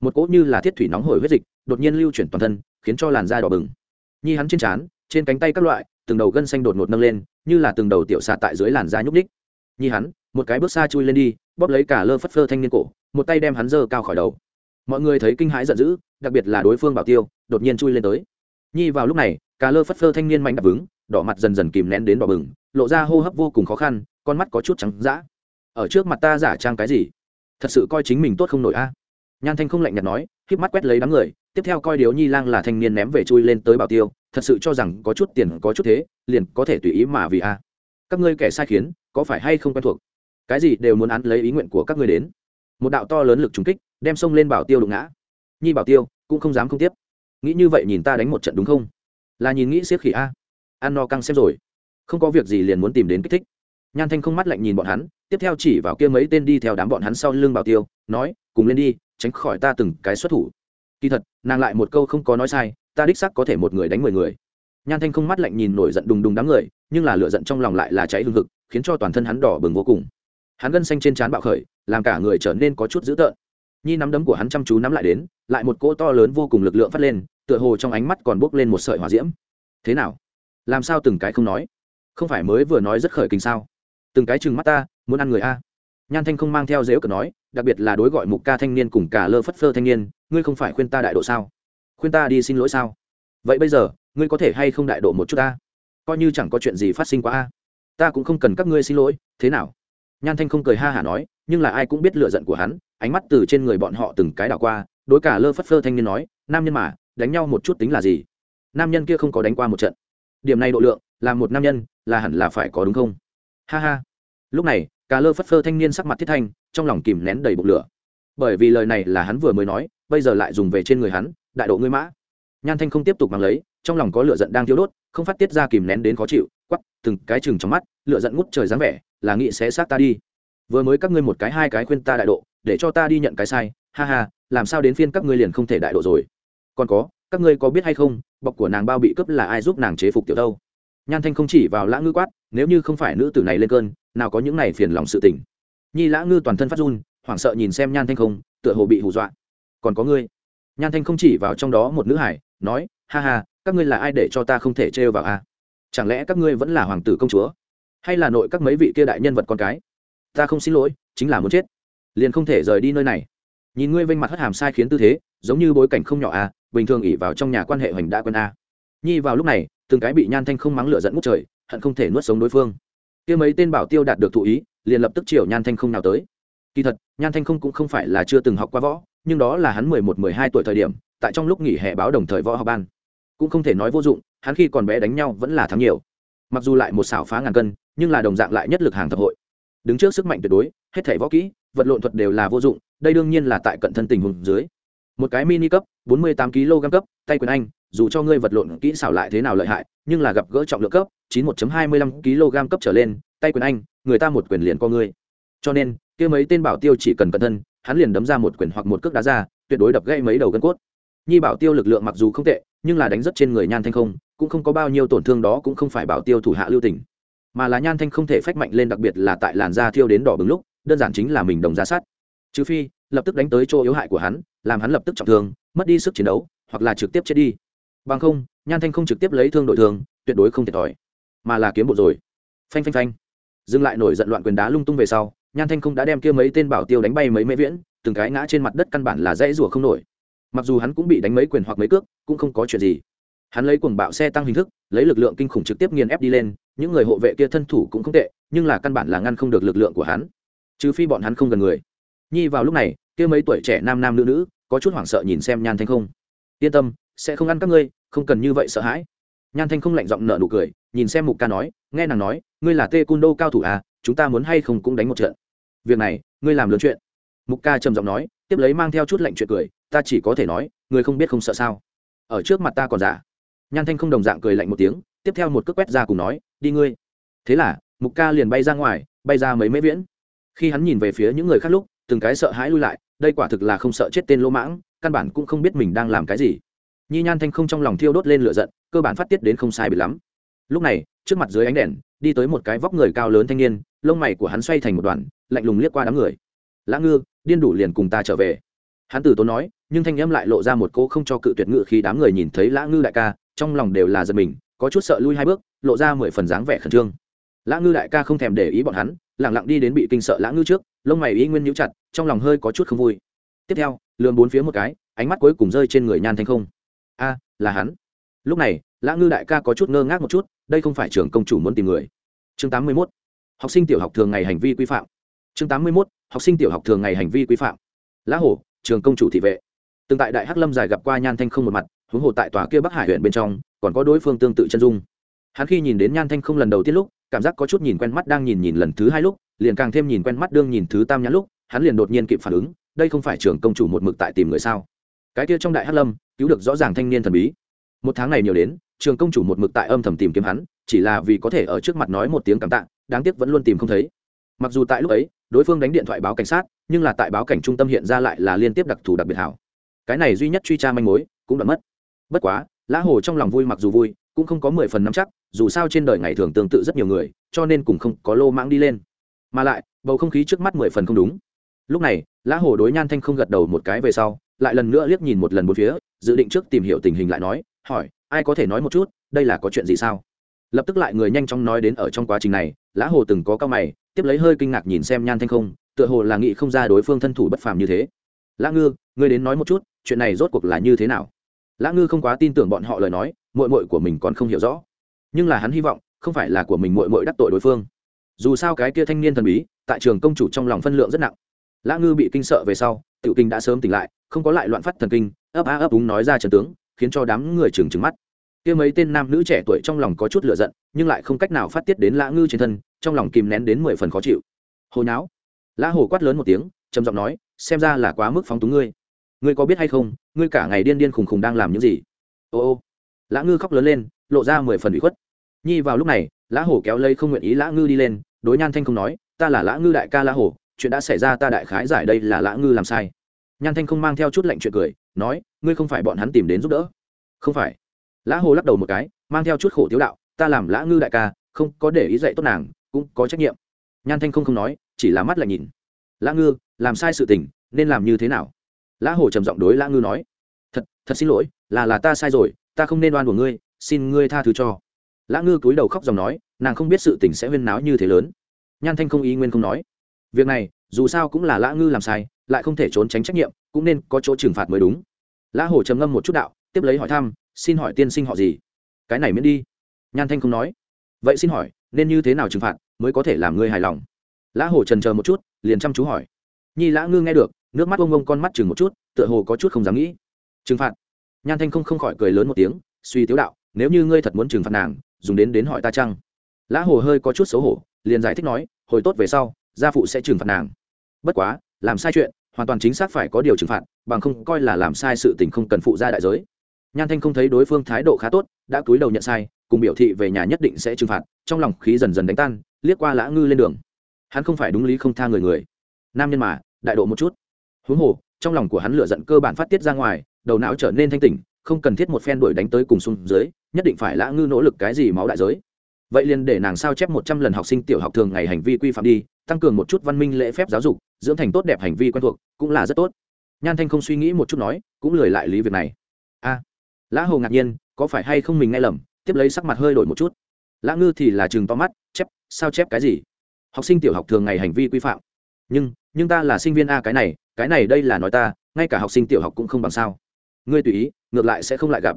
một cỗ như là thiết thủy nóng hổi huyết dịch đột nhiên lưu chuyển toàn thân, khiến cho làn da đỏ bừng. Nhi hắn trên trán, trên cánh tay các loại, từng đầu gân xanh đột ngột nâng lên, như là từng đầu tiểu xạ tại dưới làn da nhúc ních nhi hắn, một cái bước xa chui lên đi, bóp lấy cả lơ phất phơ thanh niên cổ, một tay đem hắn dơ cao khỏi đầu. Mọi người thấy kinh hãi giận dữ, đặc biệt là đối phương bảo tiêu, đột nhiên chui lên tới. Nhi vào lúc này, cả lơ phất phơ thanh niên mạnh đập vững, đỏ mặt dần dần kìm nén đến đỏ bừng, lộ ra hô hấp vô cùng khó khăn, con mắt có chút trắng dã. ở trước mặt ta giả trang cái gì? Thật sự coi chính mình tốt không nổi a nhan thanh không lạnh nhạt nói k mắt quét lấy đám người, tiếp theo coi điếu nhi lang là thanh niên ném về chui lên tới bảo tiêu, thật sự cho rằng có chút tiền, có chút thế, liền có thể tùy ý mà vì a. Các ngươi kẻ sai khiến, có phải hay không quen thuộc? Cái gì đều muốn án lấy ý nguyện của các ngươi đến. Một đạo to lớn lực trùng kích, đem xông lên bảo tiêu đụng ngã. Nhi bảo tiêu, cũng không dám không tiếp. Nghĩ như vậy nhìn ta đánh một trận đúng không? Là nhìn nghĩ siết khỉ a. Ăn no căng xem rồi. Không có việc gì liền muốn tìm đến kích thích. Nhan thanh không mắt lạnh nhìn bọn hắn, tiếp theo chỉ vào kia mấy tên đi theo đám bọn hắn sau lưng bảo tiêu, nói, cùng lên đi tránh khỏi ta từng cái xuất thủ. Kỳ thật, nàng lại một câu không có nói sai, ta đích xác có thể một người đánh mười người. Nhan thanh không mắt lạnh nhìn nổi giận đùng đùng đám người, nhưng là lựa giận trong lòng lại là cháy hương hực, khiến cho toàn thân hắn đỏ bừng vô cùng. Hắn gân xanh trên trán bạo khởi, làm cả người trở nên có chút dữ tợn. Nhi nắm đấm của hắn chăm chú nắm lại đến, lại một cỗ to lớn vô cùng lực lượng phát lên, tựa hồ trong ánh mắt còn bốc lên một sợi hỏa diễm. Thế nào? Làm sao từng cái không nói? Không phải mới vừa nói rất khởi kinh sao? Từng cái chừng mắt ta, muốn ăn người a. Nhan thanh không mang theo dếu cờ nói đặc biệt là đối gọi mục ca thanh niên cùng cả lơ phất phơ thanh niên, ngươi không phải khuyên ta đại độ sao? Khuyên ta đi xin lỗi sao? Vậy bây giờ, ngươi có thể hay không đại độ một chút ta? Coi như chẳng có chuyện gì phát sinh quá a. Ta cũng không cần các ngươi xin lỗi, thế nào? Nhan thanh không cười ha hả nói, nhưng là ai cũng biết lựa giận của hắn, ánh mắt từ trên người bọn họ từng cái đảo qua, đối cả lơ phất phơ thanh niên nói, nam nhân mà, đánh nhau một chút tính là gì? Nam nhân kia không có đánh qua một trận. Điểm này độ lượng, là một nam nhân, là hẳn là phải có đúng không? Ha ha. Lúc này cà lơ phất phơ thanh niên sắc mặt thiết thanh, trong lòng kìm nén đầy bụng lửa. Bởi vì lời này là hắn vừa mới nói, bây giờ lại dùng về trên người hắn, đại độ ngươi mã. Nhan thanh không tiếp tục mang lấy, trong lòng có lửa giận đang thiếu đốt, không phát tiết ra kìm nén đến khó chịu quắp từng cái chừng trong mắt, lửa giận ngút trời dáng vẻ, là nghị sẽ sát ta đi. Vừa mới các ngươi một cái hai cái khuyên ta đại độ, để cho ta đi nhận cái sai, ha ha, làm sao đến phiên các ngươi liền không thể đại độ rồi. Còn có, các ngươi có biết hay không, bọc của nàng bao bị cướp là ai giúp nàng chế phục tiểu đâu? Nhan thanh không chỉ vào lã ngư quát, nếu như không phải nữ tử này lên cơn nào có những này phiền lòng sự tình. Nhi lã ngư toàn thân phát run, hoảng sợ nhìn xem nhan thanh không, tựa hồ bị hù dọa. Còn có ngươi. Nhan thanh không chỉ vào trong đó một nữ hải, nói, ha ha, các ngươi là ai để cho ta không thể trêu vào a? À? chẳng lẽ các ngươi vẫn là hoàng tử công chúa? Hay là nội các mấy vị kia đại nhân vật con cái? Ta không xin lỗi, chính là muốn chết. Liền không thể rời đi nơi này. Nhìn ngươi vênh mặt hất hàm sai khiến tư thế, giống như bối cảnh không nhỏ à bình thường ỉ vào trong nhà quan hệ hoành đã quân a. Nhi vào lúc này, từng cái bị nhan thanh không mắng lửa dẫn ngút trời, hận không thể nuốt sống đối phương kia mấy tên bảo tiêu đạt được thụ ý, liền lập tức chiều nhan thanh không nào tới. Kỳ thật, nhan thanh không cũng không phải là chưa từng học qua võ, nhưng đó là hắn mười một, mười hai tuổi thời điểm, tại trong lúc nghỉ hè báo đồng thời võ học ban. Cũng không thể nói vô dụng, hắn khi còn bé đánh nhau vẫn là thắng nhiều. Mặc dù lại một xảo phá ngàn cân, nhưng là đồng dạng lại nhất lực hàng thập hội. Đứng trước sức mạnh tuyệt đối, hết thảy võ kỹ, vật lộn thuật đều là vô dụng, đây đương nhiên là tại cận thân tình hùng dưới. Một cái mini cấp, bốn mươi tám kg cấp, tay quyền anh, dù cho ngươi vật lộn kỹ xảo lại thế nào lợi hại, nhưng là gặp gỡ trọng lượng cấp chín một hai mươi lăm kg cấp trở lên, tay quyền anh, người ta một quyền liền co ngươi. Cho nên, kia mấy tên bảo tiêu chỉ cần cẩn thân, hắn liền đấm ra một quyền hoặc một cước đá ra, tuyệt đối đập gãy mấy đầu gân cốt. Nhi bảo tiêu lực lượng mặc dù không tệ, nhưng là đánh rất trên người nhan thanh không, cũng không có bao nhiêu tổn thương đó cũng không phải bảo tiêu thủ hạ lưu tình. Mà là nhan thanh không thể phách mạnh lên đặc biệt là tại làn da thiêu đến đỏ bừng lúc, đơn giản chính là mình đồng ra sát. Trừ phi, lập tức đánh tới chỗ yếu hại của hắn, làm hắn lập tức trọng thương, mất đi sức chiến đấu, hoặc là trực tiếp chết đi. Bằng không, nhan thanh không trực tiếp lấy thương đội thương, tuyệt đối không thiệt thòi mà là kiếm bộ rồi. Phanh phanh phanh. Dừng lại nổi giận loạn quyền đá lung tung về sau, nhan thanh không đã đem kia mấy tên bảo tiêu đánh bay mấy mễ viễn, từng cái ngã trên mặt đất căn bản là dãy rủa không nổi. Mặc dù hắn cũng bị đánh mấy quyền hoặc mấy cước, cũng không có chuyện gì. Hắn lấy cuồng bạo xe tăng hình thức, lấy lực lượng kinh khủng trực tiếp nghiền ép đi lên, những người hộ vệ kia thân thủ cũng không tệ, nhưng là căn bản là ngăn không được lực lượng của hắn. Trừ phi bọn hắn không gần người. Nhi vào lúc này, kia mấy tuổi trẻ nam nam nữ nữ, có chút hoảng sợ nhìn xem nhan thanh không. Yên tâm, sẽ không ăn các ngươi, không cần như vậy sợ hãi nhan thanh không lạnh giọng nở nụ cười, nhìn xem mục ca nói, nghe nàng nói, ngươi là tê cun đô cao thủ à chúng ta muốn hay không cũng đánh một trận. Việc này, ngươi làm lớn chuyện. Mục ca trầm giọng nói, tiếp lấy mang theo chút lạnh chuyện cười, ta chỉ có thể nói, ngươi không biết không sợ sao. Ở trước mặt ta còn giả. Nhan thanh không đồng dạng cười lạnh một tiếng, tiếp theo một cước quét ra cùng nói, đi ngươi. Thế là, mục ca liền bay ra ngoài, bay ra mấy mễ viễn. Khi hắn nhìn về phía những người khác lúc, từng cái sợ hãi lui lại, đây quả thực là không sợ chết tên lỗ mãng, căn bản cũng không biết mình đang làm cái gì nhi nhan thanh không trong lòng thiêu đốt lên lửa giận, cơ bản phát tiết đến không sai bị lắm. Lúc này, trước mặt dưới ánh đèn, đi tới một cái vóc người cao lớn thanh niên, lông mày của hắn xoay thành một đoàn, lạnh lùng liếc qua đám người. Lã ngư, điên đủ liền cùng ta trở về. Hắn từ tốn nói, nhưng thanh âm lại lộ ra một cô không cho cự tuyệt ngự khi đám người nhìn thấy lã ngư đại ca, trong lòng đều là giật mình, có chút sợ lui hai bước, lộ ra mười phần dáng vẻ khẩn trương. Lã ngư đại ca không thèm để ý bọn hắn lẳng lặng đi đến bị kinh sợ lã ngư trước, lông mày ý nguyên nhíu chặt, trong lòng hơi có chút không vui. Tiếp theo, lườm bốn phía một cái, ánh mắt cuối cùng rơi trên người nhan thanh không là hắn. Lúc này, lã ngư đại ca có chút ngơ ngác một chút, đây không phải trưởng công chủ muốn tìm người. Chương tám mươi 81. học sinh tiểu học thường ngày hành vi quy phạm. Chương tám mươi 81. học sinh tiểu học thường ngày hành vi quy phạm. Lã hổ, trường công chủ thị vệ. Từng tại đại hắc lâm dài gặp qua nhan thanh không một mặt, huống hồ tại tòa kia bắc hải huyện bên trong, còn có đối phương tương tự chân dung. Hắn khi nhìn đến nhan thanh không lần đầu tiên lúc, cảm giác có chút nhìn quen mắt đang nhìn nhìn lần thứ hai lúc, liền càng thêm nhìn quen mắt đương nhìn thứ tam nhãn lúc, hắn liền đột nhiên kịp phản ứng, đây không phải trưởng công chủ một mực tại tìm người sao? Cái kia trong đại hắc lâm cứu được rõ ràng thanh niên thần bí. Một tháng này nhiều đến, trường công chủ một mực tại âm thầm tìm kiếm hắn, chỉ là vì có thể ở trước mặt nói một tiếng cảm tạ, đáng tiếc vẫn luôn tìm không thấy. Mặc dù tại lúc ấy, đối phương đánh điện thoại báo cảnh sát, nhưng là tại báo cảnh trung tâm hiện ra lại là liên tiếp đặc thù đặc biệt hảo. Cái này duy nhất truy tra manh mối, cũng đã mất. Bất quá, lã hồ trong lòng vui mặc dù vui, cũng không có mười phần nắm chắc, dù sao trên đời ngày thường tương tự rất nhiều người, cho nên cũng không có lô mãng đi lên. Mà lại, bầu không khí trước mắt mười phần không đúng. Lúc này, lã hồ đối nhan thanh không gật đầu một cái về sau, lại lần nữa liếc nhìn một lần bốn phía dự định trước tìm hiểu tình hình lại nói, hỏi, ai có thể nói một chút, đây là có chuyện gì sao? Lập tức lại người nhanh chóng nói đến ở trong quá trình này, lã hồ từng có cao mày, tiếp lấy hơi kinh ngạc nhìn xem nhan thanh không, tựa hồ là nghĩ không ra đối phương thân thủ bất phàm như thế. Lã ngư, ngươi đến nói một chút, chuyện này rốt cuộc là như thế nào? Lã ngư không quá tin tưởng bọn họ lời nói mội mội của mình còn không hiểu rõ. Nhưng là hắn hy vọng, không phải là của mình mội mội đắc tội đối phương. Dù sao cái kia thanh niên thần bí, tại trường công chủ trong lòng phân lượng rất nặng lã ngư bị kinh sợ về sau tự kinh đã sớm tỉnh lại, không có lại loạn phát thần kinh, ấp á ấp úng nói ra trần tướng, khiến cho đám người trừng trừng mắt. Kia mấy tên nam nữ trẻ tuổi trong lòng có chút lựa giận, nhưng lại không cách nào phát tiết đến lã ngư trên thân, trong lòng kìm nén đến mười phần khó chịu. Hồi não lã hồ quát lớn một tiếng, trầm giọng nói, xem ra là quá mức phóng túng ngươi. Ngươi có biết hay không, ngươi cả ngày điên điên khùng khùng đang làm những gì? Ô ô. Lã ngư khóc lớn lên, lộ ra mười phần bị khuất. Nhi vào lúc này, lã hổ kéo lây không nguyện ý lã ngư đi lên, đối nhan thanh không nói, ta là lã ngư đại ca lã hổ chuyện đã xảy ra ta đại khái giải đây là lã ngư làm sai. Nhan thanh không mang theo chút lạnh chuyện cười, nói, ngươi không phải bọn hắn tìm đến giúp đỡ. Không phải. Lã hồ lắc đầu một cái, mang theo chút khổ tiếu đạo, ta làm lã ngư đại ca, không có để ý dạy tốt nàng, cũng có trách nhiệm. Nhan thanh không không nói, chỉ là mắt lại nhìn. Lã ngư, làm sai sự tình, nên làm như thế nào? Lã hồ trầm giọng đối lã ngư nói, thật thật xin lỗi, là là ta sai rồi, ta không nên oan của ngươi, xin ngươi tha thứ cho. Lã ngư cúi đầu khóc dòng nói, nàng không biết sự tình sẽ huyên náo như thế lớn. Nhan thanh không ý nguyên không nói việc này, dù sao cũng là lã ngư làm sai, lại không thể trốn tránh trách nhiệm, cũng nên có chỗ trừng phạt mới đúng. Lã Hổ trầm ngâm một chút đạo, tiếp lấy hỏi thăm, xin hỏi tiên sinh họ gì? Cái này miễn đi. Nhan thanh không nói. Vậy xin hỏi, nên như thế nào trừng phạt mới có thể làm ngươi hài lòng? Lã Hổ trần chờ một chút, liền chăm chú hỏi. Nhi lã ngư nghe được, nước mắt ông ông con mắt chừng một chút, tựa hồ có chút không dám nghĩ. Trừng phạt? Nhan thanh không không khỏi cười lớn một tiếng, suy tiếu đạo, nếu như ngươi thật muốn trừng phạt nàng, dùng đến đến hỏi ta chăng? Lã hồ hơi có chút xấu hổ, liền giải thích nói, hồi tốt về sau gia phụ sẽ trừng phạt nàng. Bất quá, làm sai chuyện, hoàn toàn chính xác phải có điều trừng phạt, bằng không coi là làm sai sự tình không cần phụ ra đại giới. Nhan thanh không thấy đối phương thái độ khá tốt, đã cúi đầu nhận sai, cùng biểu thị về nhà nhất định sẽ trừng phạt, trong lòng khí dần dần đánh tan, liếc qua lã ngư lên đường. Hắn không phải đúng lý không tha người người. Nam nhân mà, đại độ một chút. Huống hồ, trong lòng của hắn lựa giận cơ bản phát tiết ra ngoài, đầu não trở nên thanh tỉnh, không cần thiết một phen đuổi đánh tới cùng xuống dưới, nhất định phải lã ngư nỗ lực cái gì máu đại giới vậy liền để nàng sao chép một trăm lần học sinh tiểu học thường ngày hành vi quy phạm đi, tăng cường một chút văn minh lễ phép giáo dục, dưỡng thành tốt đẹp hành vi quen thuộc, cũng là rất tốt. Nhan thanh không suy nghĩ một chút nói, cũng lười lại lý việc này. A, lã hồ ngạc nhiên, có phải hay không mình nghe lầm, tiếp lấy sắc mặt hơi đổi một chút. Lã ngư thì là chừng to mắt, chép, sao chép cái gì? Học sinh tiểu học thường ngày hành vi quy phạm. Nhưng nhưng ta là sinh viên a cái này cái này đây là nói ta, ngay cả học sinh tiểu học cũng không bằng sao. Ngươi tùy ý, ngược lại sẽ không lại gặp.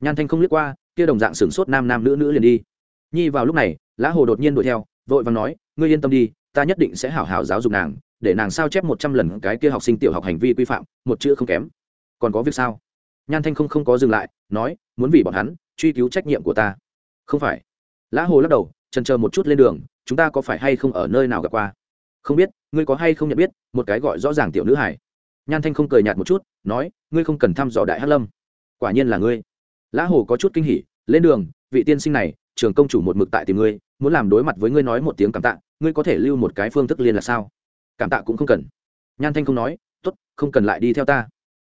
Nhan thanh không liếc qua, kia đồng dạng sửng sốt nam nam nữ nữ liền đi nhi vào lúc này, lã hồ đột nhiên đuổi theo, vội vàng nói, ngươi yên tâm đi, ta nhất định sẽ hảo hảo giáo dục nàng, để nàng sao chép một trăm lần cái kia học sinh tiểu học hành vi quy phạm, một chữ không kém. Còn có việc sao? Nhan thanh không không có dừng lại, nói, muốn vì bọn hắn truy cứu trách nhiệm của ta. Không phải. Lã hồ lắc đầu trần chờ một chút lên đường, chúng ta có phải hay không ở nơi nào gặp qua? Không biết, ngươi có hay không nhận biết một cái gọi rõ ràng tiểu nữ hải nhan thanh không cười nhạt một chút, nói, ngươi không cần thăm dò đại hát lâm. Quả nhiên là ngươi. Lã hồ có chút kinh hỉ, lên đường, vị tiên sinh này trường công chủ một mực tại tìm ngươi, muốn làm đối mặt với ngươi nói một tiếng cảm tạ, ngươi có thể lưu một cái phương thức liên là sao? Cảm tạ cũng không cần. Nhan thanh không nói t ố t không cần lại đi theo ta.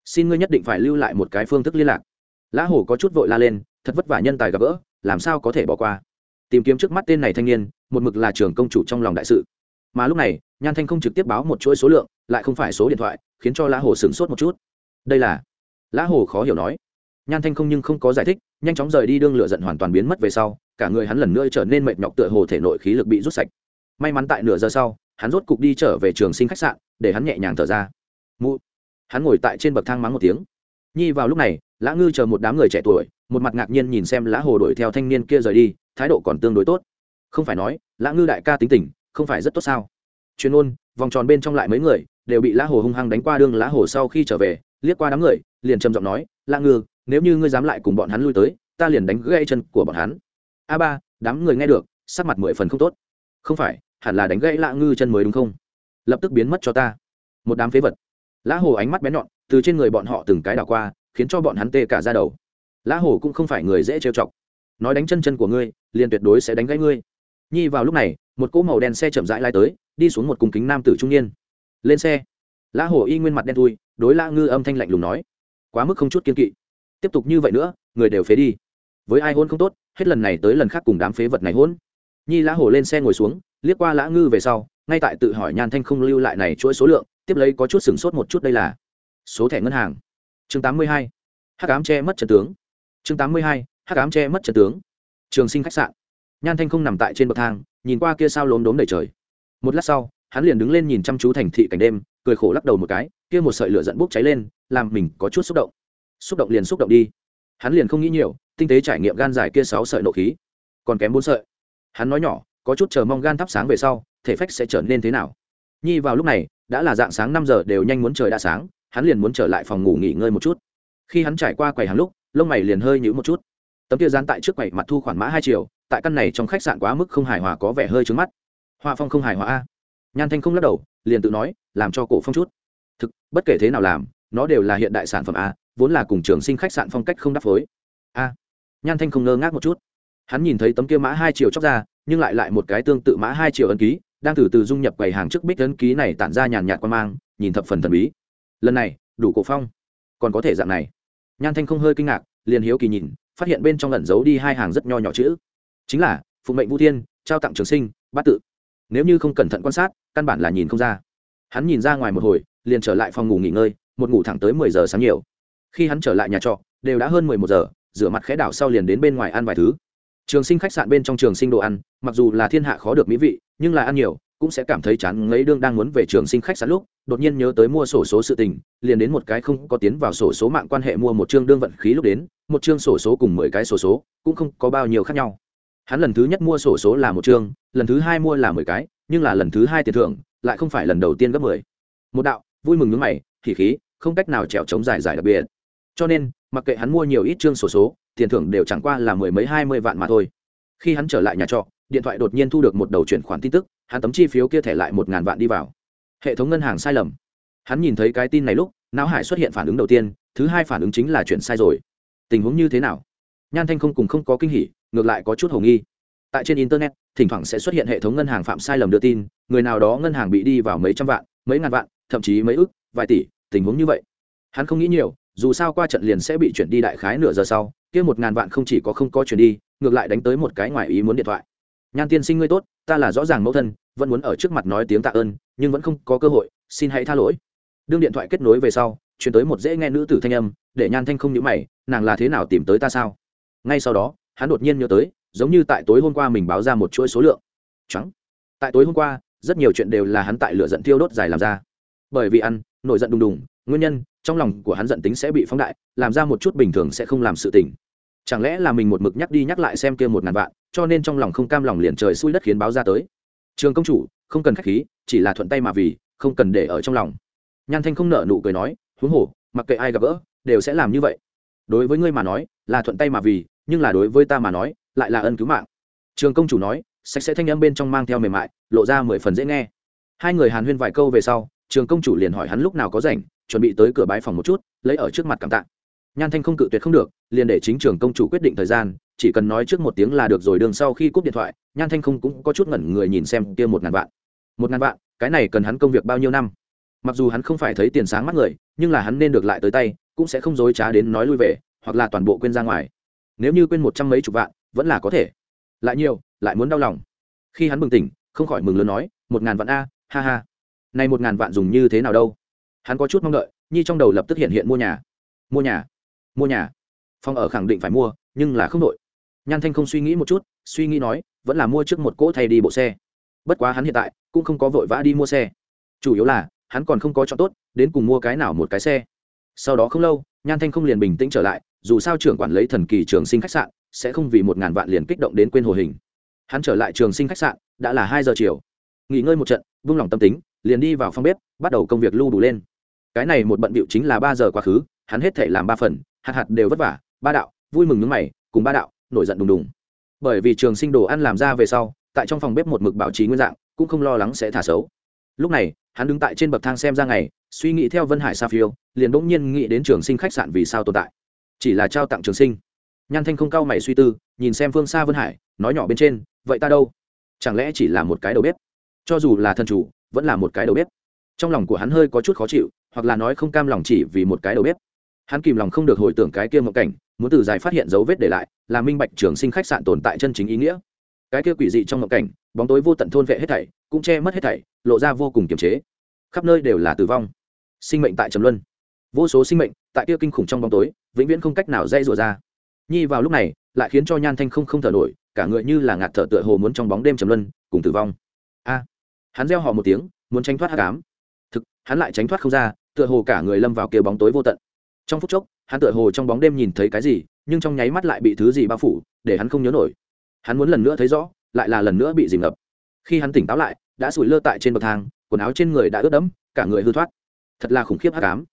Xin ngươi nhất định phải lưu lại một cái phương thức liên lạc. Lã hổ có chút vội la lên, thật vất vả nhân tài gặp gỡ, làm sao có thể bỏ qua? Tìm kiếm trước mắt tên này thanh niên, một mực là trường công chủ trong lòng đại sự. Mà lúc này, nhan thanh không trực tiếp báo một chuỗi số lượng, lại không phải số điện thoại, khiến cho lã hồ sửng sốt một chút. Đây là? Lã hồ khó hiểu nói. Nhan thanh không nhưng không có giải thích, nhanh chóng rời đi đương lửa giận hoàn toàn biến mất về sau cả người hắn lần nữa trở nên mệt nhọc tựa hồ thể nội khí lực bị rút sạch. May mắn tại nửa giờ sau, hắn rốt cục đi trở về trường sinh khách sạn, để hắn nhẹ nhàng thở ra. Mụ, hắn ngồi tại trên bậc thang mắng một tiếng. Nhi vào lúc này, lã ngư chờ một đám người trẻ tuổi, một mặt ngạc nhiên nhìn xem lã hồ đuổi theo thanh niên kia rời đi, thái độ còn tương đối tốt. Không phải nói, lã ngư đại ca tính tình, không phải rất tốt sao? Chuyên ôn vòng tròn bên trong lại mấy người, đều bị lã hồ hung hăng đánh qua đương lã hồ sau khi trở về, liếc qua đám người, liền trầm giọng nói, lã ngư, nếu như ngươi dám lại cùng bọn hắn lui tới, ta liền đánh gãy chân của bọn hắn a ba, đám người nghe được, sắc mặt mười phần không tốt. Không phải, hẳn là đánh gãy lạ ngư chân mới đúng không? Lập tức biến mất cho ta. Một đám phế vật. Lã hồ ánh mắt bén nhọn, từ trên người bọn họ từng cái đảo qua, khiến cho bọn hắn tê cả ra đầu. Lã hồ cũng không phải người dễ trêu chọc. Nói đánh chân chân của ngươi, liền tuyệt đối sẽ đánh gãy ngươi. Nhi vào lúc này, một cỗ màu đen xe chậm rãi lai tới, đi xuống một cung kính nam tử trung niên. Lên xe. Lã hồ y nguyên mặt đen thui, đối lã ngư âm thanh lạnh lùng nói. Quá mức không chút kiên kỵ. Tiếp tục như vậy nữa, người đều phế đi với ai hôn không tốt, hết lần này tới lần khác cùng đám phế vật này hôn. Nhi lã hồ lên xe ngồi xuống, liếc qua lã ngư về sau, ngay tại tự hỏi nhan thanh không lưu lại này chuỗi số lượng, tiếp lấy có chút sửng sốt một chút đây là số thẻ ngân hàng. Chương tám mươi hai, hắc ám che mất trần tướng. Chương tám mươi hai, hắc ám che mất trần tướng. Trường sinh khách sạn. Nhan thanh không nằm tại trên bậc thang, nhìn qua kia sao lốm đốm đầy trời. Một lát sau, hắn liền đứng lên nhìn chăm chú thành thị cảnh đêm, cười khổ lắc đầu một cái, kia một sợi lửa dẫn bốc cháy lên, làm mình có chút xúc động. Xúc động liền xúc động đi. Hắn liền không nghĩ nhiều tinh tế trải nghiệm gan dài kia sáu sợi nộ khí. Còn kém bốn sợi. Hắn nói nhỏ, có chút chờ mong gan thắp sáng về sau, thể phách sẽ trở nên thế nào. Nhi vào lúc này, đã là dạng sáng năm giờ, đều nhanh muốn trời đã sáng, hắn liền muốn trở lại phòng ngủ nghỉ ngơi một chút. Khi hắn trải qua quầy hàng lúc, lông mày liền hơi nhữ một chút. Tấm kia dán tại trước quầy mặt thu khoản mã hai triệu tại căn này trong khách sạn quá mức không hài hòa có vẻ hơi trứng mắt. Hoa phong không hài hòa a. Nhan thanh không lắc đầu, liền tự nói, làm cho cổ phong chút. Thực, bất kể thế nào làm, nó đều là hiện đại sản phẩm a, vốn là cùng trường sinh khách sạn phong cách không đắp phối. A nhan thanh không ngơ ngác một chút. Hắn nhìn thấy tấm kia mã hai triệu chóc ra, nhưng lại lại một cái tương tự mã hai triệu ấn ký, đang từ từ dung nhập quầy hàng trước bích ấn ký này tản ra nhàn nhạt quan mang, nhìn thập phần thần bí. Lần này, đủ cổ phong. Còn có thể dạng này. Nhan thanh không hơi kinh ngạc, liền hiếu kỳ nhìn, phát hiện bên trong lẩn giấu đi hai hàng rất nho nhỏ chữ. Chính là, phụng mệnh vũ thiên, trao tặng trường sinh, bát tự. Nếu như không cẩn thận quan sát, căn bản là nhìn không ra. Hắn nhìn ra ngoài một hồi, liền trở lại phòng ngủ nghỉ ngơi, một ngủ thẳng tới mười giờ sáng nhiều. Khi hắn trở lại nhà trọ, đều đã hơn mười một giờ rửa mặt khẽ đảo sau liền đến bên ngoài ăn vài thứ. Trường sinh khách sạn bên trong trường sinh đồ ăn, mặc dù là thiên hạ khó được mỹ vị, nhưng là ăn nhiều, cũng sẽ cảm thấy chán ngấy đương đang muốn về trường sinh khách sạn lúc, đột nhiên nhớ tới mua sổ số sự tình, liền đến một cái không có tiến vào sổ số mạng quan hệ mua một chương đương vận khí lúc đến, một chương sổ số cùng mười cái sổ số, cũng không có bao nhiêu khác nhau. Hắn lần thứ nhất mua sổ số là một chương, lần thứ hai mua là mười cái, nhưng là lần thứ hai tiền thưởng, lại không phải lần đầu tiên gấp mười. Một đạo, vui mừng nước mày thì khí, không cách nào trèo chống dài dài đặc biệt. Cho nên mặc kệ hắn mua nhiều ít chương sổ số, tiền thưởng đều chẳng qua là mười mấy, hai mươi vạn mà thôi. Khi hắn trở lại nhà trọ, điện thoại đột nhiên thu được một đầu chuyển khoản tin tức, hắn tấm chi phiếu kia thẻ lại một ngàn vạn đi vào. Hệ thống ngân hàng sai lầm. Hắn nhìn thấy cái tin này lúc, não hải xuất hiện phản ứng đầu tiên, thứ hai phản ứng chính là chuyển sai rồi. Tình huống như thế nào? Nhan thanh không cùng không có kinh hỉ, ngược lại có chút h ầ nghi. Tại trên internet, thỉnh thoảng sẽ xuất hiện hệ thống ngân hàng phạm sai lầm đưa tin, người nào đó ngân hàng bị đi vào mấy trăm vạn, mấy ngàn vạn, thậm chí mấy ước vài tỷ, tình huống như vậy. Hắn không nghĩ nhiều dù sao qua trận liền sẽ bị chuyển đi đại khái nửa giờ sau, kia một ngàn vạn không chỉ có không có chuyển đi, ngược lại đánh tới một cái ngoài ý muốn điện thoại. Nhan tiên sinh ngươi tốt, ta là rõ ràng mẫu thân, vẫn muốn ở trước mặt nói tiếng tạ ơn, nhưng vẫn không có cơ hội, xin hãy tha lỗi. Đương điện thoại kết nối về sau, chuyển tới một dễ nghe nữ tử thanh âm, để nhan thanh không nhữ mày, nàng là thế nào tìm tới ta sao? Ngay sau đó, hắn đột nhiên nhớ tới, giống như tại tối hôm qua mình báo ra một chuỗi số lượng. Trắng. Tại tối hôm qua, rất nhiều chuyện đều là hắn tại lửa giận tiêu đốt dài làm ra. Bởi vì ăn, nổi giận đùng đùng, nguyên nhân trong lòng của hắn giận tính sẽ bị phóng đại, làm ra một chút bình thường sẽ không làm sự tình. Chẳng lẽ là mình một mực nhắc đi nhắc lại xem kia một ngàn vạn, cho nên trong lòng không cam lòng liền trời xui đất khiến báo ra tới. Trường công chủ, không cần khách khí, chỉ là thuận tay mà vì, không cần để ở trong lòng. Nhan thanh không nợ nụ cười nói, huống hồ, mặc kệ ai gặp gỡ, đều sẽ làm như vậy. Đối với ngươi mà nói, là thuận tay mà vì, nhưng là đối với ta mà nói, lại là ân cứu mạng. Trường công chủ nói, sạch sẽ thanh âm bên trong mang theo mềm mại, lộ ra mười phần dễ nghe. Hai người hàn huyên vài câu về sau trường công chủ liền hỏi hắn lúc nào có rảnh, chuẩn bị tới cửa bái phòng một chút, lấy ở trước mặt cảm tạ. Nhan thanh không cự tuyệt không được, liền để chính trường công chủ quyết định thời gian, chỉ cần nói trước một tiếng là được rồi đường sau khi cúp điện thoại, nhan thanh không cũng có chút ngẩn người nhìn xem kia một ngàn vạn. Một ngàn vạn, cái này cần hắn công việc bao nhiêu năm? Mặc dù hắn không phải thấy tiền sáng mắt người, nhưng là hắn nên được lại tới tay, cũng sẽ không dối trá đến nói lui về, hoặc là toàn bộ quên ra ngoài. Nếu như quên một trăm mấy chục vạn, vẫn là có thể. Lại nhiều, lại muốn đau lòng. Khi hắn bừng tỉnh, không khỏi mừng lớn nói, một ngàn vạn a, ha ha này một ngàn vạn dùng như thế nào đâu? Hắn có chút mong đợi, nhi trong đầu lập tức hiện hiện mua nhà. Mua nhà mua nhà. Phòng ở khẳng định phải mua, nhưng là không đội nhan thanh không suy nghĩ một chút, suy nghĩ nói, vẫn là mua trước một cỗ thay đi bộ xe. Bất quá hắn hiện tại cũng không có vội vã đi mua xe. Chủ yếu là, hắn còn không có chọn tốt, đến cùng mua cái nào một cái xe. Sau đó không lâu, nhan thanh không liền bình tĩnh trở lại, dù sao trưởng quản lấy thần kỳ trường sinh khách sạn, sẽ không vì một ngàn vạn liền kích động đến quên hồ hình. Hắn trở lại trường sinh khách sạn, đã là hai giờ chiều. Nghỉ ngơi một trận, vung lòng tâm tính liền đi vào phòng bếp, bắt đầu công việc lưu đủ lên. Cái này một bận bịu chính là ba giờ quá khứ, hắn hết thể làm ba phần, hạt hạt đều vất vả, ba đạo, vui mừng nước mày, cùng ba đạo, nổi giận đùng đùng. Bởi vì trường sinh đồ ăn làm ra về sau, tại trong phòng bếp một mực bảo trì nguyên dạng, cũng không lo lắng sẽ thả xấu. Lúc này, hắn đứng tại trên bậc thang xem ra ngày, suy nghĩ theo vân hải sa phiêu, liền bỗng nhiên nghĩ đến trường sinh khách sạn vì sao tồn tại. Chỉ là trao tặng trường sinh. Nhan thanh không cao mày suy tư, nhìn xem phương xa vân hải, nói nhỏ bên trên, vậy ta đâu? Chẳng lẽ chỉ là một cái đầu bếp? Cho dù là thần chủ vẫn là một cái đầu bếp. Trong lòng của hắn hơi có chút khó chịu, hoặc là nói không cam lòng chỉ vì một cái đầu bếp. Hắn kìm lòng không được hồi tưởng cái kia mộng cảnh, muốn từ dài phát hiện dấu vết để lại, là minh bạch trường sinh khách sạn tồn tại chân chính ý nghĩa. Cái kia quỷ dị trong mộng cảnh, bóng tối vô tận thôn vệ hết thảy, cũng che mất hết thảy, lộ ra vô cùng kiềm chế. Khắp nơi đều là tử vong. Sinh mệnh tại trầm luân. Vô số sinh mệnh, tại kia kinh khủng trong bóng tối, vĩnh viễn không cách nào dây rủa ra. Nhi vào lúc này, lại khiến cho nhan thanh không không thở nổi, cả người như là ngạt thở tựa hồ muốn trong bóng đêm trầm luân, cùng tử vong hắn reo họ một tiếng, muốn tránh thoát hát cám thực, hắn lại tránh thoát không ra, tựa hồ cả người lâm vào kia bóng tối vô tận. Trong phút chốc, hắn tựa hồ trong bóng đêm nhìn thấy cái gì, nhưng trong nháy mắt lại bị thứ gì bao phủ, để hắn không nhớ nổi. Hắn muốn lần nữa thấy rõ, lại là lần nữa bị dìm ngập. Khi hắn tỉnh táo lại, đã sủi lơ tại trên bậc thang, quần áo trên người đã ướt đẫm, cả người hư thoát. Thật là khủng khiếp hát cám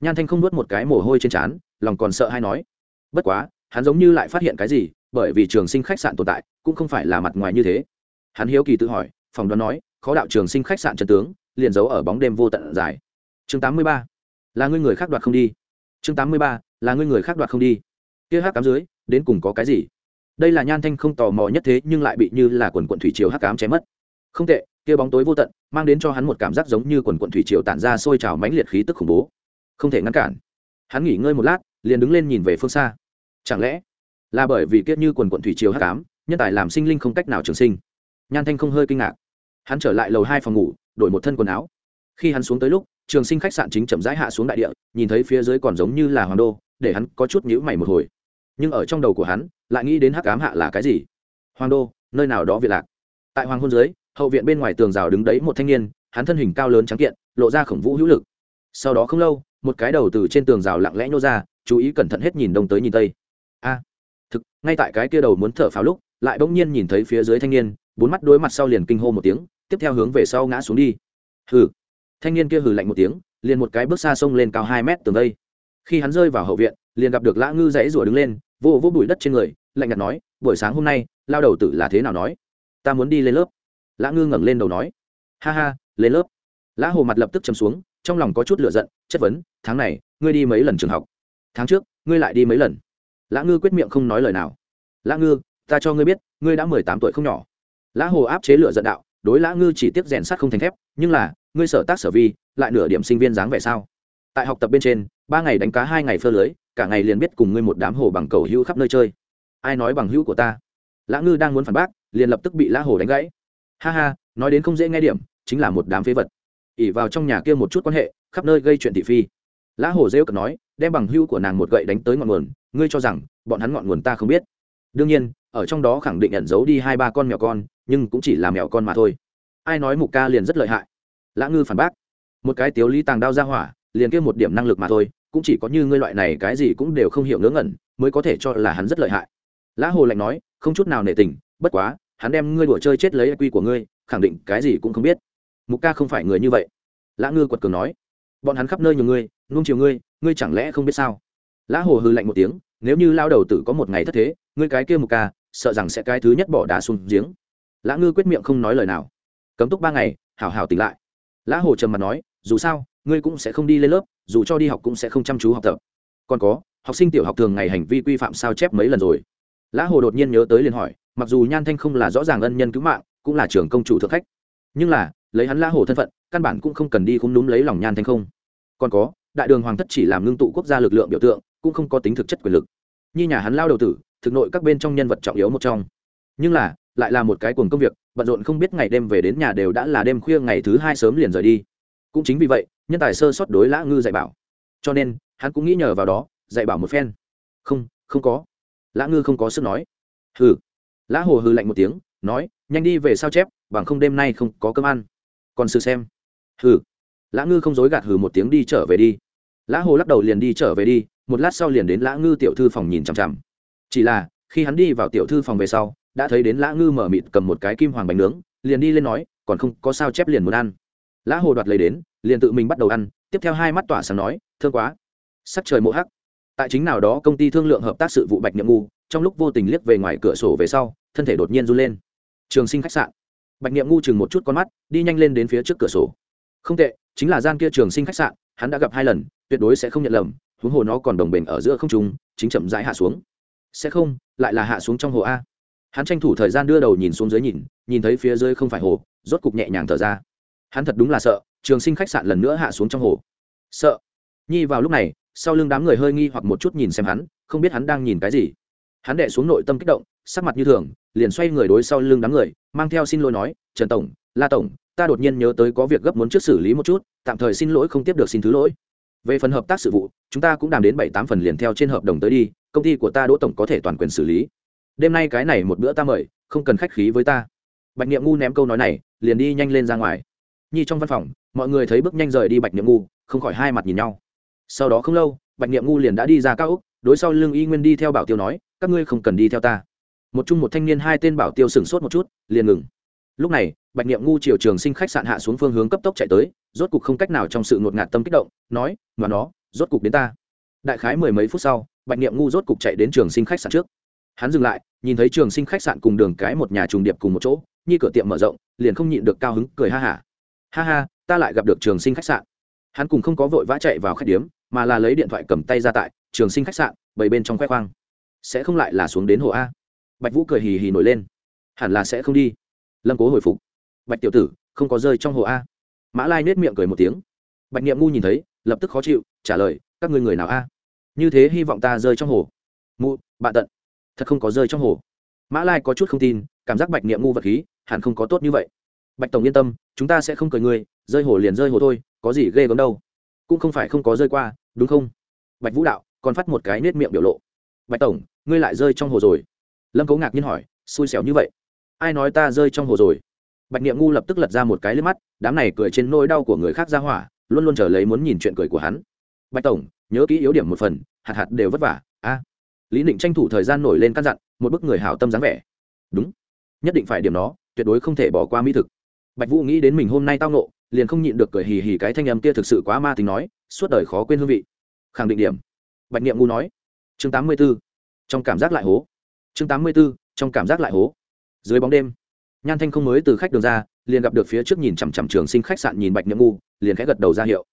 nhan thanh không nuốt một cái mồ hôi trên trán, lòng còn sợ hay nói. Bất quá, hắn giống như lại phát hiện cái gì, bởi vì trường sinh khách sạn tồn tại, cũng không phải là mặt ngoài như thế. Hắn hiếu kỳ tự hỏi phòng đoán nói khó đạo trường sinh khách sạn trần tướng, liền giấu ở bóng đêm vô tận dài. Chương tám mươi ba. Là ngươi người khác đoạt không đi. Chương tám mươi ba. Là ngươi người khác đoạt không đi. Kia hắc cám dưới, đến cùng có cái gì? Đây là nhan thanh không tò mò nhất thế, nhưng lại bị như là quần quận thủy triều hắc cám chém mất. Không tệ, kia bóng tối vô tận, mang đến cho hắn một cảm giác giống như quần quận thủy triều tản ra sôi trào mãnh liệt khí tức khủng bố. Không thể ngăn cản. Hắn nghỉ ngơi một lát, liền đứng lên nhìn về phương xa. Chẳng lẽ là bởi vì kiết như quần quận thủy triều hắc cám nhân tài làm sinh linh không cách nào trường sinh? Nhan thanh không hơi kinh ngạc hắn trở lại lầu hai phòng ngủ, đổi một thân quần áo. Khi hắn xuống tới lúc, trường sinh khách sạn chính chậm rãi hạ xuống đại địa, nhìn thấy phía dưới còn giống như là hoàng đô, để hắn có chút nhữ mày một hồi. Nhưng ở trong đầu của hắn, lại nghĩ đến hắc ám hạ là cái gì? Hoàng đô, nơi nào đó việt lạc. Tại hoàng hôn dưới, hậu viện bên ngoài tường rào đứng đấy một thanh niên, hắn thân hình cao lớn trắng kiện, lộ ra khổng vũ hữu lực. Sau đó không lâu, một cái đầu từ trên tường rào lặng lẽ nhô ra, chú ý cẩn thận hết nhìn đông tới nhìn tây. A! Thực, ngay tại cái kia đầu muốn thở pháo lúc, lại bỗng nhiên nhìn thấy phía dưới thanh niên, bốn mắt đối mặt sau liền kinh hô một tiếng tiếp theo hướng về sau ngã xuống đi. Hừ. Thanh niên kia hừ lạnh một tiếng, liền một cái bước xa sông lên cao hai mét tường đây. Khi hắn rơi vào hậu viện, liền gặp được lã ngư dãy rủa đứng lên, vô vô bụi đất trên người, lạnh nhạt nói, buổi sáng hôm nay, lao đầu tử là thế nào nói? Ta muốn đi lên lớp. Lã ngư ngẩng lên đầu nói, ha ha, lên lớp. Lã hồ mặt lập tức chấm xuống, trong lòng có chút lựa giận, chất vấn, tháng này, ngươi đi mấy lần trường học? Tháng trước, ngươi lại đi mấy lần? Lã ngư quyết miệng không nói lời nào. Lã ngư, ta cho ngươi biết, ngươi đã mười tám tuổi không nhỏ. Lã hồ áp chế lựa giận đạo đối lã ngư chỉ tiếp rèn sắt không thành thép, nhưng là, ngươi sở tác sở vi, lại nửa điểm sinh viên dáng vẻ sao? Tại học tập bên trên, ba ngày đánh cá hai ngày phơ lưới, cả ngày liền biết cùng ngươi một đám hồ bằng cầu hữu khắp nơi chơi. Ai nói bằng hữu của ta? Lã ngư đang muốn phản bác, liền lập tức bị lã hồ đánh gãy. Ha ha, nói đến không dễ nghe điểm, chính là một đám phế vật. Ỉ vào trong nhà kia một chút quan hệ, khắp nơi gây chuyện thị phi. Lã hồ rêu cực nói, đem bằng hữu của nàng một gậy đánh tới ngọn nguồn, ngươi cho rằng, bọn hắn ngọn nguồn ta không biết. Đương nhiên, ở trong đó khẳng định nhận giấu đi hai ba con mèo con nhưng cũng chỉ là mèo con mà thôi. Ai nói mục ca liền rất lợi hại? Lã ngư phản bác, một cái tiếu lý tàng đao ra hỏa, liền kêu một điểm năng lực mà thôi, cũng chỉ có như ngươi loại này cái gì cũng đều không hiểu ngớ ngẩn, mới có thể cho là hắn rất lợi hại. Lã hồ lạnh nói, không chút nào nể tình, bất quá, hắn đem ngươi đùa chơi chết lấy quy của ngươi, khẳng định cái gì cũng không biết. Mục ca không phải người như vậy. Lã ngư quật cường nói, bọn hắn khắp nơi nhiều ngươi nung chiều ngươi ngươi chẳng lẽ không biết sao? Lã hồ hư lạnh một tiếng, nếu như lao đầu tử có một ngày thất thế, ngươi cái kia mục ca, sợ rằng sẽ cái thứ nhất bỏ đá xuống giếng lã ngư quyết miệng không nói lời nào. Cấm túc ba ngày, hảo hảo tỉnh lại. Lã hồ trầm mặt nói, dù sao, ngươi cũng sẽ không đi lên lớp, dù cho đi học cũng sẽ không chăm chú học tập. Còn có, học sinh tiểu học thường ngày hành vi quy phạm sao chép mấy lần rồi. Lã hồ đột nhiên nhớ tới liền hỏi, mặc dù nhan thanh không là rõ ràng ân nhân cứu mạng, cũng là trưởng công chủ thượng khách. Nhưng là, lấy hắn lã hồ thân phận, căn bản cũng không cần đi khung núm lấy lòng nhan thanh không. Còn có, đại đường hoàng thất chỉ làm ngưng tụ quốc gia lực lượng biểu tượng, cũng không có tính thực chất quyền lực. Như nhà hắn lao đầu tử, thực nội các bên trong nhân vật trọng yếu một trong. Nhưng là lại là một cái cuồng công việc, bận rộn không biết ngày đêm về đến nhà đều đã là đêm khuya ngày thứ hai sớm liền rời đi. Cũng chính vì vậy, nhân tài sơ sót đối lã ngư dạy bảo. Cho nên, hắn cũng nghĩ nhờ vào đó, dạy bảo một phen. Không không có. Lã ngư không có sức nói. Hừ. Lã hồ hừ lạnh một tiếng, nói, nhanh đi về sao chép, bằng không đêm nay không có cơm ăn. Còn sự xem. Hừ. Lã ngư không dối gạt hừ một tiếng đi trở về đi. Lã hồ lắc đầu liền đi trở về đi, một lát sau liền đến lã ngư tiểu thư phòng nhìn chằm chằm. Chỉ là khi hắn đi vào tiểu thư phòng về sau, đã thấy đến lã ngư mở mịt cầm một cái kim hoàng bánh nướng, liền đi lên nói, còn không có sao chép liền muốn ăn. Lã hồ đoạt lấy đến, liền tự mình bắt đầu ăn, tiếp theo hai mắt tỏa sáng nói, thương quá. Sắc trời mộ hắc. Tại chính nào đó công ty thương lượng hợp tác sự vụ bạch nhậm ngu, trong lúc vô tình liếc về ngoài cửa sổ về sau, thân thể đột nhiên run lên. Trường sinh khách sạn. Bạch nhậm ngu chừng một chút con mắt, đi nhanh lên đến phía trước cửa sổ. Không tệ, chính là gian kia trường sinh khách sạn, hắn đã gặp hai lần, tuyệt đối sẽ không nhận lầm, huống hồ nó còn đồng bình ở giữa không trung, chính chậm rãi hạ xuống sẽ không, lại là hạ xuống trong hồ a. Hắn tranh thủ thời gian đưa đầu nhìn xuống dưới nhìn nhìn thấy phía dưới không phải hồ, rốt cục nhẹ nhàng thở ra. Hắn thật đúng là sợ, trường sinh khách sạn lần nữa hạ xuống trong hồ. Sợ. Nhi vào lúc này, sau lưng đám người hơi nghi hoặc một chút nhìn xem hắn, không biết hắn đang nhìn cái gì. Hắn đệ xuống nội tâm kích động, sắc mặt như thường, liền xoay người đối sau lưng đám người, mang theo xin lỗi nói, trần tổng, la tổng, ta đột nhiên nhớ tới có việc gấp muốn trước xử lý một chút, tạm thời xin lỗi không tiếp được xin thứ lỗi. Về phần hợp tác sự vụ, chúng ta cũng đàm đến bảy tám phần liền theo trên hợp đồng tới đi công ty của ta đỗ tổng có thể toàn quyền xử lý. Đêm nay cái này một bữa ta mời, không cần khách khí với ta. Bạch niệm ngu ném câu nói này, liền đi nhanh lên ra ngoài. Nhi trong văn phòng, mọi người thấy bước nhanh rời đi bạch niệm ngu, không khỏi hai mặt nhìn nhau. Sau đó không lâu, bạch niệm ngu liền đã đi ra cao úc đối sau lưng y nguyên đi theo bảo tiêu nói, các ngươi không cần đi theo ta. Một chung một thanh niên hai tên bảo tiêu sửng sốt một chút, liền ngừng. Lúc này, bạch niệm ngu chiều trường sinh khách sạn hạ xuống phương hướng cấp tốc chạy tới, rốt cục không cách nào trong sự ngột ngạt tâm kích động, nói, mà nó, rốt cục đến ta đại khái mười mấy phút sau, bạch niệm ngu rốt cục chạy đến trường sinh khách sạn trước. Hắn dừng lại, nhìn thấy trường sinh khách sạn cùng đường cái một nhà trùng điệp cùng một chỗ, như cửa tiệm mở rộng, liền không nhịn được cao hứng, cười ha hả. Ha. ha ha ta lại gặp được trường sinh khách sạn. Hắn cùng không có vội vã chạy vào khách điếm, mà là lấy điện thoại cầm tay ra tại trường sinh khách sạn, bầy bên trong khoe khoang. Sẽ không lại là xuống đến hồ a? Bạch vũ cười hì hì nổi lên. Hẳn là sẽ không đi. Lâm cố hồi phục. Bạch tiểu tử, không có rơi trong hồ a. Mã lai nết miệng cười một tiếng. Bạch niệm ngu nhìn thấy, lập tức khó chịu, trả lời, các ngươi người nào a? Như thế hy vọng ta rơi trong hồ. Mụ, bạn tận. Thật không có rơi trong hồ. Mã lai có chút không tin, cảm giác bạch niệm ngu vật khí, hẳn không có tốt như vậy. Bạch tổng yên tâm, chúng ta sẽ không cười ngươi, rơi hồ liền rơi hồ thôi, có gì ghê gớm đâu. Cũng không phải không có rơi qua, đúng không? Bạch vũ đạo còn phát một cái nết miệng biểu lộ. Bạch tổng, ngươi lại rơi trong hồ rồi. Lâm cấu ngạc nhiên hỏi, xui xẻo như vậy? Ai nói ta rơi trong hồ rồi? Bạch niệm ngu lập tức lật ra một cái lên mắt, đám này cười trên nỗi đau của người khác ra hỏa, luôn luôn chờ lấy muốn nhìn chuyện cười của hắn. Bạch tổng nhớ kỹ yếu điểm một phần, hạt hạt đều vất vả, a. Lý định tranh thủ thời gian nổi lên căn dặn, một bức người hảo tâm dáng vẻ. Đúng. Nhất định phải điểm nó, tuyệt đối không thể bỏ qua mỹ thực. Bạch vũ nghĩ đến mình hôm nay tao nộ liền không nhịn được cười hì hì cái thanh âm kia thực sự quá ma tính nói, suốt đời khó quên hương vị. Khẳng định điểm. Bạch niệm ngu nói. Chương tám mươi b ố trong cảm giác lại hố. Chương tám mươi b ố trong cảm giác lại hố. Dưới bóng đêm, nhan thanh không mới từ khách đường ra, liền gặp được phía trước nhìn chằm chằm trường sinh khách sạn nhìn bạch niệm ngu, liền khẽ gật đầu ra hiệu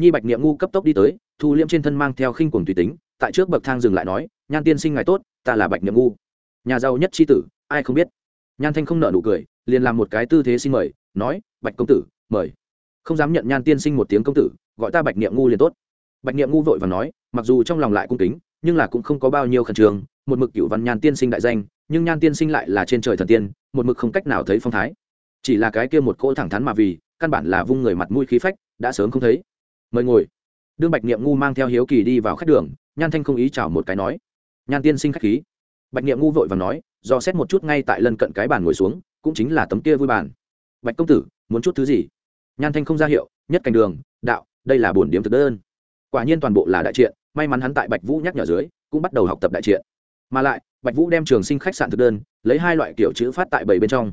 nhi bạch niệm ngu cấp tốc đi tới, thu liễm trên thân mang theo khinh cuồng tùy tính, tại trước bậc thang dừng lại nói, nhan tiên sinh ngài tốt, ta là bạch niệm ngu. Nhà giàu nhất tri tử, ai không biết. Nhan thanh không nợ nụ cười, liền làm một cái tư thế xin mời, nói, bạch công tử, mời. Không dám nhận nhan tiên sinh một tiếng công tử, gọi ta bạch niệm ngu liền tốt. Bạch niệm ngu vội và nói, mặc dù trong lòng lại cung kính, nhưng là cũng không có bao nhiêu khẩn trương, một mực cựu văn nhan tiên sinh đại danh, nhưng nhan tiên sinh lại là trên trời thần tiên, một mực không cách nào thấy phong thái. Chỉ là cái kia một cỗ thẳng thắn mà vì, căn bản là vung người mặt mũi khí phách, đã sớm không thấy mời ngồi. Đương bạch niệm ngu mang theo hiếu kỳ đi vào khách đường, nhan thanh không ý chào một cái nói, nhan tiên sinh khách khí. Bạch niệm ngu vội và nói, do xét một chút ngay tại lân cận cái bàn ngồi xuống, cũng chính là tấm kia vui bàn. Bạch công tử, muốn chút thứ gì? Nhan thanh không ra hiệu, nhất cảnh đường, đạo, đây là bổn điểm thực đơn. Quả nhiên toàn bộ là đại triện may mắn hắn tại bạch vũ nhắc nhở dưới, cũng bắt đầu học tập đại triện mà lại, bạch vũ đem trường sinh khách sạn thực đơn, lấy hai loại kiểu chữ phát tại bảy bên trong.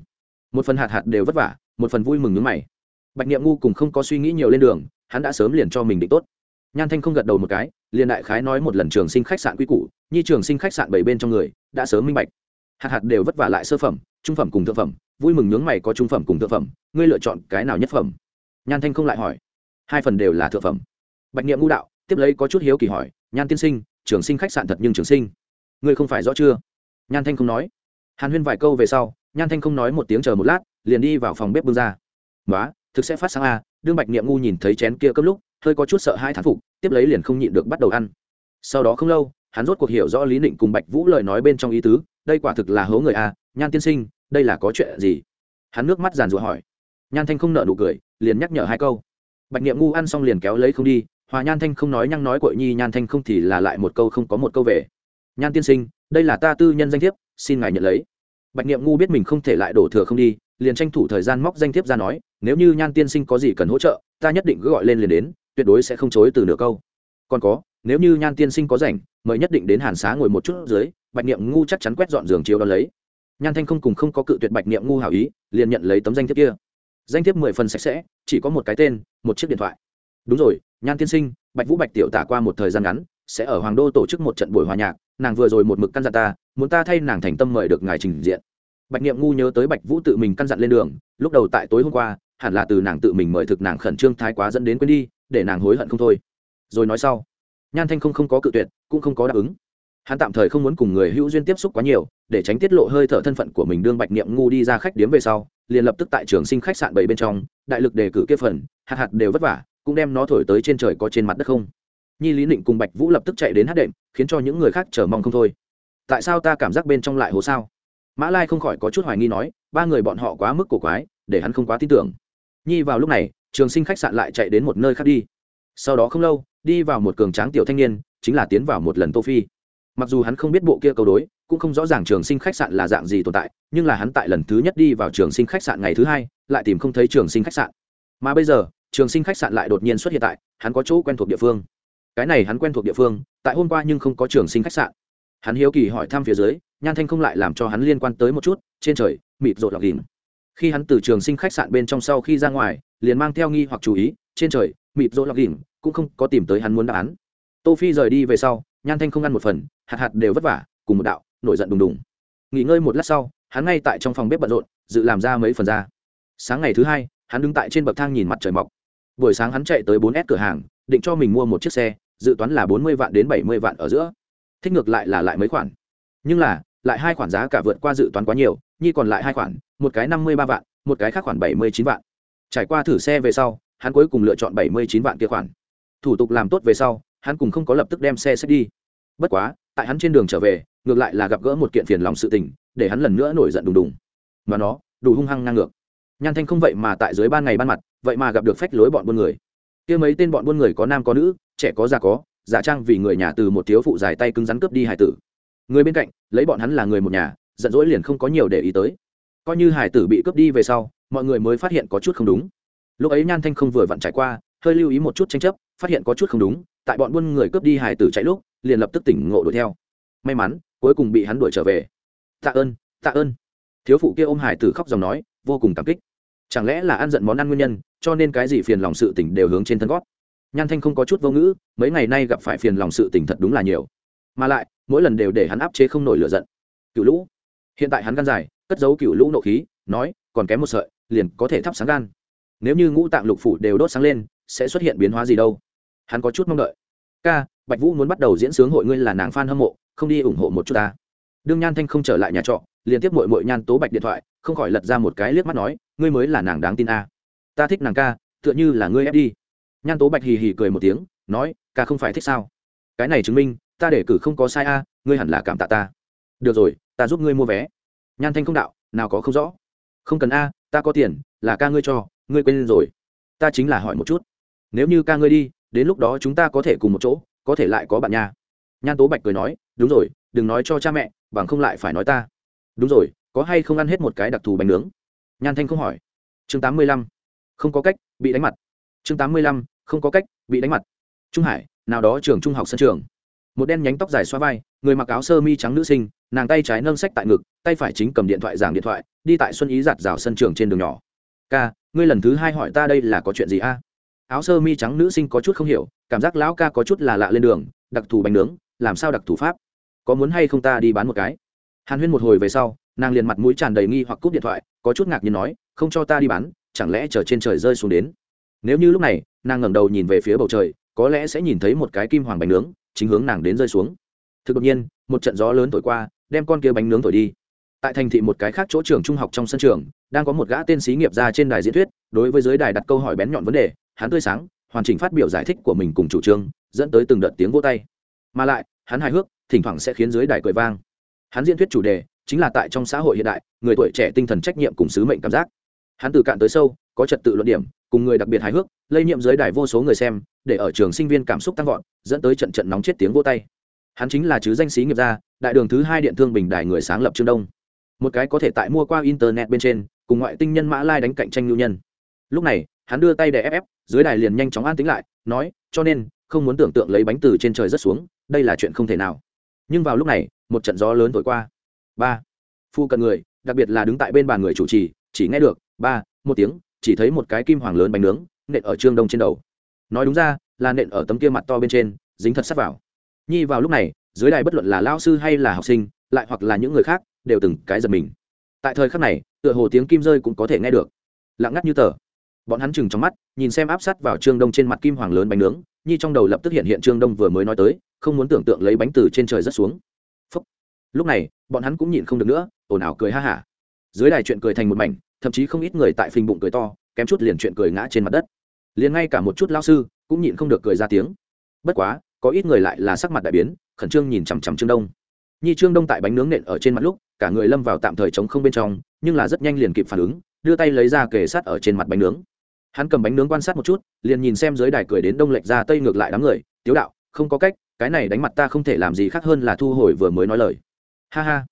Một phần hạt hạt đều vất vả, một phần vui mừng nước mày. Bạch niệm ngu cùng không có suy nghĩ nhiều lên đường hắn đã sớm liền cho mình định tốt. Nhan thanh không gật đầu một cái, liền đại khái nói một lần trường sinh khách sạn quy củ nhi trường sinh khách sạn bảy bên trong người, đã sớm minh bạch. Hạt hạt đều vất vả lại sơ phẩm, trung phẩm cùng thượng phẩm, vui mừng nướng mày có trung phẩm cùng thượng phẩm, ngươi lựa chọn cái nào nhất phẩm? Nhan thanh không lại hỏi. Hai phần đều là thượng phẩm. Bạch niệm ngu đạo, tiếp lấy có chút hiếu kỳ hỏi, nhan tiên sinh, trường sinh khách sạn thật nhưng trường sinh? Ngươi không phải rõ chưa? Nhan thanh không nói. Hàn huyên vài câu về sau, nhan thanh không nói một tiếng chờ một lát, liền đi vào phòng bếp bưng ra. Nói thực sẽ phát sáng a đương bạch niệm ngu nhìn thấy chén kia cấp lúc, hơi có chút sợ hai thán phục, tiếp lấy liền không nhịn được bắt đầu ăn. Sau đó không lâu, hắn rốt cuộc hiểu rõ lý định cùng bạch vũ lời nói bên trong ý tứ, đây quả thực là hố người a nhan tiên sinh, đây là có chuyện gì? Hắn nước mắt giàn rụa hỏi. Nhan thanh không nợ nụ cười, liền nhắc nhở hai câu. Bạch niệm ngu ăn xong liền kéo lấy không đi, hòa nhan thanh không nói nhăng nói cội nhi, nhan thanh không thì là lại một câu không có một câu về. Nhan tiên sinh, đây là ta tư nhân danh thiếp, xin ngài nhận lấy. Bạch niệm ngu biết mình không thể lại đổ thừa không đi liền tranh thủ thời gian móc danh thiếp ra nói, nếu như nhan tiên sinh có gì cần hỗ trợ, ta nhất định cứ gọi lên liền đến, tuyệt đối sẽ không chối từ nửa câu. Còn có, nếu như nhan tiên sinh có rảnh, mời nhất định đến hàn xá ngồi một chút dưới, bạch niệm ngu chắc chắn quét dọn giường chiếu đ ó lấy. Nhan thanh không cùng không có cự tuyệt bạch niệm ngu hảo ý, liền nhận lấy tấm danh thiếp kia. Danh thiếp mười phần sạch sẽ, chỉ có một cái tên, một chiếc điện thoại. Đúng rồi, nhan tiên sinh, bạch vũ bạch tiểu tả qua một thời gian ngắn, sẽ ở hoàng đô tổ chức một trận buổi hòa nhạc, nàng vừa rồi một mực căn dặn ta, muốn ta thay nàng thành tâm mời được ngài trình diện bạch niệm ngu nhớ tới bạch vũ tự mình căn dặn lên đường, lúc đầu tại tối hôm qua, hẳn là từ nàng tự mình mời thực nàng khẩn trương thái quá dẫn đến quên đi, để nàng hối hận không thôi. Rồi nói sau, nhan thanh không không có cự tuyệt, cũng không có đáp ứng. Hắn tạm thời không muốn cùng người hữu duyên tiếp xúc quá nhiều, để tránh tiết lộ hơi thở thân phận của mình đương bạch niệm ngu đi ra khách điếm về sau, liền lập tức tại trường sinh khách sạn bảy bên trong, đại lực đề cử kia phần, hạt hạt đều vất vả, cũng đem nó thổi tới trên trời có trên mặt đất không. Nhi lý định cùng bạch vũ lập tức chạy đến hát đệm, khiến cho những người khác chờ mong không thôi. Tại sao ta cảm giác bên trong lại hồ sao? Mã lai không khỏi có chút hoài nghi nói, ba người bọn họ quá mức cổ quái, để hắn không quá tin tưởng. Nhi vào lúc này, trường sinh khách sạn lại chạy đến một nơi khác đi. Sau đó không lâu, đi vào một cường tráng tiểu thanh niên, chính là tiến vào một lần tô phi. Mặc dù hắn không biết bộ kia câu đối, cũng không rõ ràng trường sinh khách sạn là dạng gì tồn tại, nhưng là hắn tại lần thứ nhất đi vào trường sinh khách sạn ngày thứ hai, lại tìm không thấy trường sinh khách sạn. Mà bây giờ, trường sinh khách sạn lại đột nhiên xuất hiện tại, hắn có chỗ quen thuộc địa phương. Cái này hắn quen thuộc địa phương, tại hôm qua nhưng không có trường sinh khách sạn hắn hiếu kỳ hỏi thăm phía dưới, nhan thanh không lại làm cho hắn liên quan tới một chút, trên trời, mịt rột lọc ghìm khi hắn từ trường sinh khách sạn bên trong sau khi ra ngoài, liền mang theo nghi hoặc chú ý, trên trời, mịt rột lọc ghìm cũng không có tìm tới hắn muốn đáp án. Tô phi rời đi về sau, nhan thanh không ăn một phần, hạt hạt đều vất vả, cùng một đạo, nổi giận đùng đùng. Nghỉ ngơi một lát sau, hắn ngay tại trong phòng bếp bận rộn, dự làm ra mấy phần ra. Sáng ngày thứ hai, hắn đứng tại trên bậc thang nhìn mặt trời mọc. Buổi sáng hắn chạy tới bốn s cửa hàng, định cho mình mua một chiếc xe, dự toán là bốn mươi vạn đến bảy mươi vạn ở giữa thích ngược lại là lại mấy khoản. Nhưng là, lại hai khoản giá cả vượt qua dự toán quá nhiều, nhi còn lại hai khoản, một cái năm mươi ba vạn, một cái khác khoản bảy mươi chín vạn. Trải qua thử xe về sau, hắn cuối cùng lựa chọn bảy mươi chín vạn kia khoản. Thủ tục làm tốt về sau, hắn cùng không có lập tức đem xe xếp đi. Bất quá, tại hắn trên đường trở về, ngược lại là gặp gỡ một kiện phiền lòng sự tình, để hắn lần nữa nổi giận đùng đùng. Mà nó, đủ hung hăng ngang ngược. Nhan thanh không vậy mà tại dưới ban ngày ban mặt, vậy mà gặp được phách lối bọn buôn người. Kia mấy tên bọn buôn người có nam có nữ, trẻ có già có giả trang vì người nhà từ một thiếu phụ dài tay cứng rắn cướp đi hải tử. Người bên cạnh, lấy bọn hắn là người một nhà, giận dỗi liền không có nhiều để ý tới. Coi như hải tử bị cướp đi về sau, mọi người mới phát hiện có chút không đúng. Lúc ấy nhan thanh không vừa vặn trải qua, hơi lưu ý một chút tranh chấp, phát hiện có chút không đúng, tại bọn buôn người cướp đi hải tử chạy lúc, liền lập tức tỉnh ngộ đuổi theo. May mắn, cuối cùng bị hắn đuổi trở về. Tạ ơn tạ ơn. Thiếu phụ kia ôm hải tử khóc dòng nói, vô cùng cảm kích. Chẳng lẽ là ăn giận món ăn nguyên nhân, cho nên cái gì phiền lòng sự tỉnh đều hướng trên thân gót? Nhan thanh không có chút vô ngữ, mấy ngày nay gặp phải phiền lòng sự tình thật đúng là nhiều. Mà lại, mỗi lần đều để hắn áp chế không nổi lửa giận. Cựu lũ. Hiện tại hắn gan dài, cất giấu cựu lũ nộ khí, nói, còn kém một sợi, liền có thể thắp sáng gan. Nếu như ngũ tạng lục phủ đều đốt sáng lên, sẽ xuất hiện biến hóa gì đâu? Hắn có chút mong đợi. Ca, bạch vũ muốn bắt đầu diễn sướng hội ngươi là nàng f a n hâm mộ, không đi ủng hộ một chút ta. Đương nhan thanh không trở lại nhà trọ liên tiếp mội mội nhan tố bạch điện thoại, không khỏi lật ra một cái liếc mắt nói, ngươi mới là nàng đáng tin a. Ta thích nàng ca, tựa như là ngươi ép đi nhan tố bạch hì hì cười một tiếng, nói, ca không phải thích sao? Cái này chứng minh, ta để cử không có sai a, ngươi hẳn là cảm tạ ta. Được rồi, ta giúp ngươi mua vé. Nhan thanh không đạo, nào có không rõ. Không cần a, ta có tiền, là ca ngươi cho, ngươi quên rồi. Ta chính là hỏi một chút. Nếu như ca ngươi đi, đến lúc đó chúng ta có thể cùng một chỗ, có thể lại có bạn nha. Nhan tố bạch cười nói, đúng rồi, đừng nói cho cha mẹ, bằng không lại phải nói ta. Đúng rồi, có hay không ăn hết một cái đặc thù bánh nướng? Nhan thanh không hỏi. Chương tám mươi lăm, không có cách, bị đánh mặt. Chương tám mươi lăm không có cách, bị đánh mặt. Trung hải, nào đó trường trung học sân trường. Một đen nhánh tóc dài xoa vai, người mặc áo sơ mi trắng nữ sinh, nàng tay trái nâng sách tại ngực, tay phải chính cầm điện thoại giảng điện thoại, đi tại xuân ý giặt rào sân trường trên đường nhỏ. Ca, ngươi lần thứ hai hỏi ta đây là có chuyện gì a? Áo sơ mi trắng nữ sinh có chút không hiểu, cảm giác lão ca có chút là lạ lên đường, đặc thù bánh nướng, làm sao đặc thù pháp? Có muốn hay không ta đi bán một cái? Hàn huyên một hồi về sau, nàng liền mặt mũi tràn đầy nghi hoặc cúp điện thoại, có chút ngạc nhiên nói, không cho ta đi bán, chẳng lẽ chờ trên trời rơi xuống đến? Nếu như lúc này, nàng ngẩng đầu nhìn về phía bầu trời, có lẽ sẽ nhìn thấy một cái kim hoàng bánh nướng, chính hướng nàng đến rơi xuống. Thực đột nhiên, một trận gió lớn thổi qua, đem con kia bánh nướng thổi đi. Tại thành thị một cái khác chỗ trường trung học trong sân trường, đang có một gã tên sĩ nghiệp ra trên đài diễn thuyết, đối với giới đài đặt câu hỏi bén nhọn vấn đề, hắn tươi sáng, hoàn chỉnh phát biểu giải thích của mình cùng chủ trương, dẫn tới từng đợt tiếng vô tay. Mà lại, hắn hài hước, thỉnh thoảng sẽ khiến giới đài cười vang. Hắn diễn thuyết chủ đề chính là tại trong xã hội hiện đại, người tuổi trẻ tinh thần trách nhiệm cùng sứ mệnh cảm giác. Hắn từ cạn tới sâu, có trật tự luận điểm cùng người đặc biệt hài hước, lây nhiễm dưới đài vô số người xem, để ở trường sinh viên cảm xúc tăng vọt, dẫn tới trận trận nóng chết tiếng vô tay. Hắn chính là chứ danh sĩ nghiệp gia, đại đường thứ hai điện thương bình đài người sáng lập trương đông. Một cái có thể tại mua qua internet bên trên, cùng ngoại tinh nhân mã lai đánh cạnh tranh nhu nhân. Lúc này, hắn đưa tay để ép ép, dưới đài liền nhanh chóng an tính lại, nói, cho nên, không muốn tưởng tượng lấy bánh từ trên trời rất xuống, đây là chuyện không thể nào. Nhưng vào lúc này, một trận gió lớn thổi qua. Ba. Phu cận người, đặc biệt là đứng tại bên bàn người chủ trì, chỉ nghe được, ba, một tiếng chỉ thấy một cái kim hoàng lớn bánh nướng, nện ở trương đông trên đầu. Nói đúng ra, là nện ở tấm kia mặt to bên trên, dính thật sắt vào. Nhi vào lúc này, dưới đài bất luận là lao sư hay là học sinh, lại hoặc là những người khác, đều từng cái giật mình. Tại thời khắc này, tựa hồ tiếng kim rơi cũng có thể nghe được. Lặng ngắt như tờ. Bọn hắn chừng trong mắt, nhìn xem áp sát vào trương đông trên mặt kim hoàng lớn bánh nướng, nhi trong đầu lập tức hiện hiện trương đông vừa mới nói tới, không muốn tưởng tượng lấy bánh từ trên trời rất xuống. Phúc. lúc này, bọn hắn cũng nhịn không được nữa, ồn ào cười ha hả. Dưới đài chuyện cười thành một mảnh thậm chí không ít người tại phình bụng cười to, kém chút liền chuyện cười ngã trên mặt đất. Liền ngay cả một chút lao sư cũng nhịn không được cười ra tiếng. Bất quá, có ít người lại là sắc mặt đại biến, khẩn trương nhìn chằm chằm trương đông. Nhi trương đông tại bánh nướng nện ở trên mặt lúc, cả người lâm vào tạm thời chống không bên trong, nhưng là rất nhanh liền kịp phản ứng, đưa tay lấy ra kề sát ở trên mặt bánh nướng. Hắn cầm bánh nướng quan sát một chút, liền nhìn xem dưới đài cười đến đông lệch ra tây ngược lại đám người, tiếu đạo, không có cách, cái này đánh mặt ta không thể làm gì khác hơn là thu hồi vừa mới nói lời. Ha ha.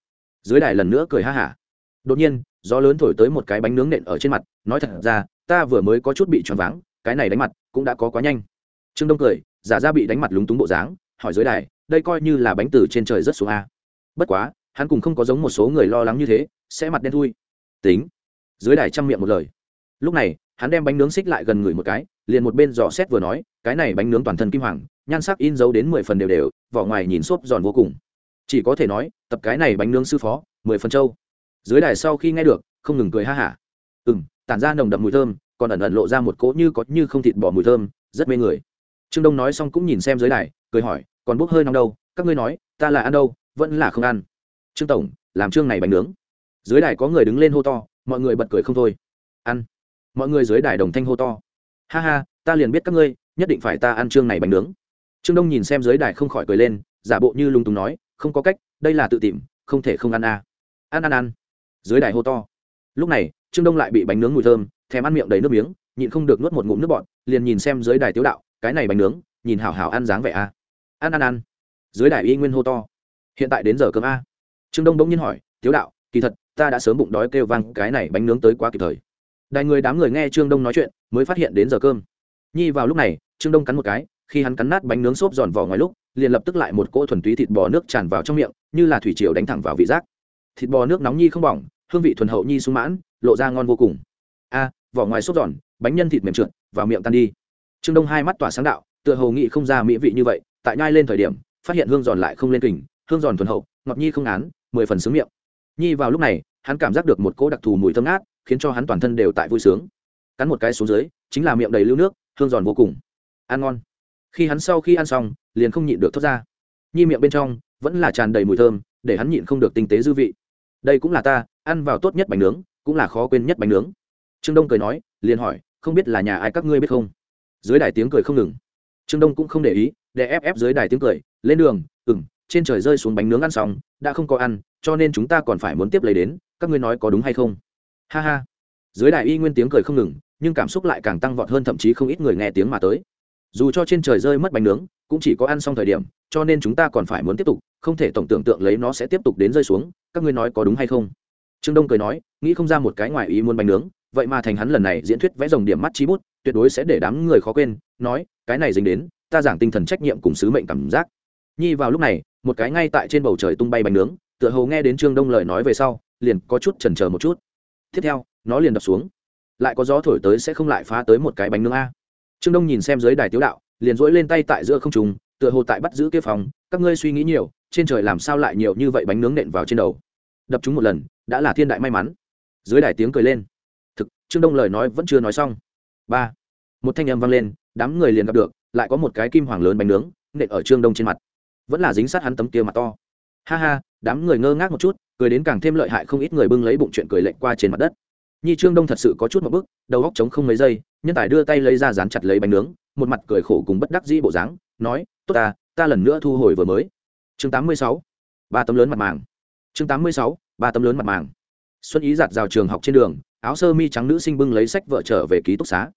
Dưới đài lần nữa cười ha hả. Đột nhiên gió lớn thổi tới một cái bánh nướng nện ở trên mặt, nói thật ra, ta vừa mới có chút bị choáng váng, cái này đánh mặt cũng đã có quá nhanh. Trương đông cười, giả ra bị đánh mặt lúng túng bộ dáng, hỏi dưới đài, đây coi như là bánh từ trên trời rất xuống a. Bất quá, hắn cùng không có giống một số người lo lắng như thế, sẽ mặt đen thui. Tính. Dưới đài chăm miệng một lời. Lúc này, hắn đem bánh nướng xích lại gần người một cái, liền một bên dò xét vừa nói, cái này bánh nướng toàn thân kim hoàng, nhan sắc in dấu đến mười phần đều đều, vỏ ngoài nhìn xốp giòn vô cùng. Chỉ có thể nói, tập cái này bánh nướng sư phó, mười phần trâu dưới đài sau khi nghe được, không ngừng cười ha hả. Ừ m tản ra nồng đậm mùi thơm, còn ẩn ẩn lộ ra một cỗ như có như không thịt bỏ mùi thơm, rất mê người. Trương đông nói xong cũng nhìn xem dưới đài, cười hỏi, còn bốc hơi nóng đâu? Các ngươi nói, ta là ăn đâu, vẫn là không ăn. Trương tổng, làm trương này bánh nướng. Dưới đài có người đứng lên hô to, mọi người bật cười không thôi. Ăn. Mọi người dưới đài đồng thanh hô to. Ha ha, ta liền biết các ngươi, nhất định phải ta ăn trương này bánh nướng. Trương đông nhìn xem dưới đài không khỏi cười lên, giả bộ như lung túng nói, không có cách, đây là tự tìm, không thể không ăn à. ăn ăn ăn dưới đài hô to. Lúc này, trương đông lại bị bánh nướng mùi thơm, thèm ăn miệng đầy nước miếng, nhịn không được nuốt một ngụm nước bọt, liền nhìn xem dưới đài tiếu đạo, cái này bánh nướng, nhìn hảo hảo ăn dáng vẻ à. ăn ăn ăn. Dưới đài y nguyên hô to. Hiện tại đến giờ cơm a. Trương đông bỗng nhiên hỏi, tiếu đạo, kỳ thật, ta đã sớm bụng đói kêu vang, cái này bánh nướng tới quá kịp thời. Đài người đám người nghe trương đông nói chuyện, mới phát hiện đến giờ cơm. Nhi vào lúc này, trương đông cắn một cái, khi hắn cắn nát bánh nướng xốp giòn vỏ ngoài lúc, liền lập tức lại một cỗ thuần túy thịt bò nước tràn vào trong miệng, như là thủy triều đánh thẳng vào vị giác. Thịt bò nước nóng nhi không bỏng hương vị thuần hậu nhi sung mãn, lộ ra ngon vô cùng. A, vỏ ngoài sốt giòn, bánh nhân thịt mềm trượt, vào miệng tan đi. Trương đông hai mắt tỏa sáng đạo, tựa hồ nghị không ra mỹ vị như vậy, tại nhai lên thời điểm, phát hiện hương giòn lại không lên kình, hương giòn thuần hậu, ngọt nhi không án, mười phần sướng miệng. Nhi vào lúc này, hắn cảm giác được một cỗ đặc thù mùi thơm ngát, khiến cho hắn toàn thân đều tại vui sướng. Cắn một cái xuống dưới, chính là miệng đầy lưu nước, hương giòn vô cùng. Ăn ngon. Khi hắn sau khi ăn xong, liền không nhịn được thoát ra. Nhi miệng bên trong vẫn là tràn đầy mùi thơm, để hắn nhịn không được tinh tế dư vị đây cũng là ta, ăn vào tốt nhất bánh nướng, cũng là khó quên nhất bánh nướng. Trương đông cười nói, liền hỏi, không biết là nhà ai các ngươi biết không? Dưới đài tiếng cười không ngừng. Trương đông cũng không để ý để ép ép dưới đài tiếng cười, lên đường ừng trên trời rơi xuống bánh nướng ăn xong, đã không có ăn, cho nên chúng ta còn phải muốn tiếp lấy đến, các ngươi nói có đúng hay không? Ha ha. Dưới đài y nguyên tiếng cười không ngừng, nhưng cảm xúc lại càng tăng vọt hơn thậm chí không ít người nghe tiếng mà tới dù cho trên trời rơi mất bánh nướng, cũng chỉ có ăn xong thời điểm, cho nên chúng ta còn phải muốn tiếp tục, không thể tổng tưởng tượng lấy nó sẽ tiếp tục đến rơi xuống, các ngươi nói có đúng hay không? Trương đông cười nói, nghĩ không ra một cái ngoài ý muốn bánh nướng, vậy mà thành hắn lần này diễn thuyết vẽ dòng điểm mắt trí bút, tuyệt đối sẽ để đám người khó quên, nói, cái này dính đến, ta giảng tinh thần trách nhiệm cùng sứ mệnh cảm giác. Nhi vào lúc này, một cái ngay tại trên bầu trời tung bay bánh nướng, tựa hồ nghe đến trương đông lời nói về sau, liền có chút chần chờ một chút. Tiếp theo, nó liền đập xuống. Lại có gió thổi tới sẽ không lại phá tới một cái bánh nướng a trương đông nhìn xem dưới đài tiếu đạo, liền dỗi lên tay tại giữa không trùng tựa hồ tại bắt giữ kia phòng, các ngươi suy nghĩ nhiều, trên trời làm sao lại nhiều như vậy bánh nướng nện vào trên đầu? Đập chúng một lần, đã là thiên đại may mắn. Dưới đài tiếng cười lên. Thực, trương đông lời nói vẫn chưa nói xong. Ba, một thanh âm vang lên, đám người liền gặp được, lại có một cái kim hoàng lớn bánh nướng, nện ở trương đông trên mặt. Vẫn là dính sát hắn tấm kia mặt to. Ha ha, đám người ngơ ngác một chút, cười đến càng thêm lợi hại không ít người bưng lấy bụng chuyện cười lệnh qua trên mặt đất. Nhi trương đông thật sự có chút một bức, đầu góc trống không mấy giây nhân tài đưa tay lấy ra dán chặt lấy bánh nướng, một mặt cười khổ cùng bất đắc dĩ bộ dáng, nói, tốt ta ta lần nữa thu hồi vừa mới. Chương tám mươi sáu, ba tấm lớn mặt màng. Chương tám mươi sáu, ba tấm lớn mặt màng. Xuân ý giặt rào trường học trên đường, áo sơ mi trắng nữ sinh bưng lấy sách vợ trở về ký túc xá.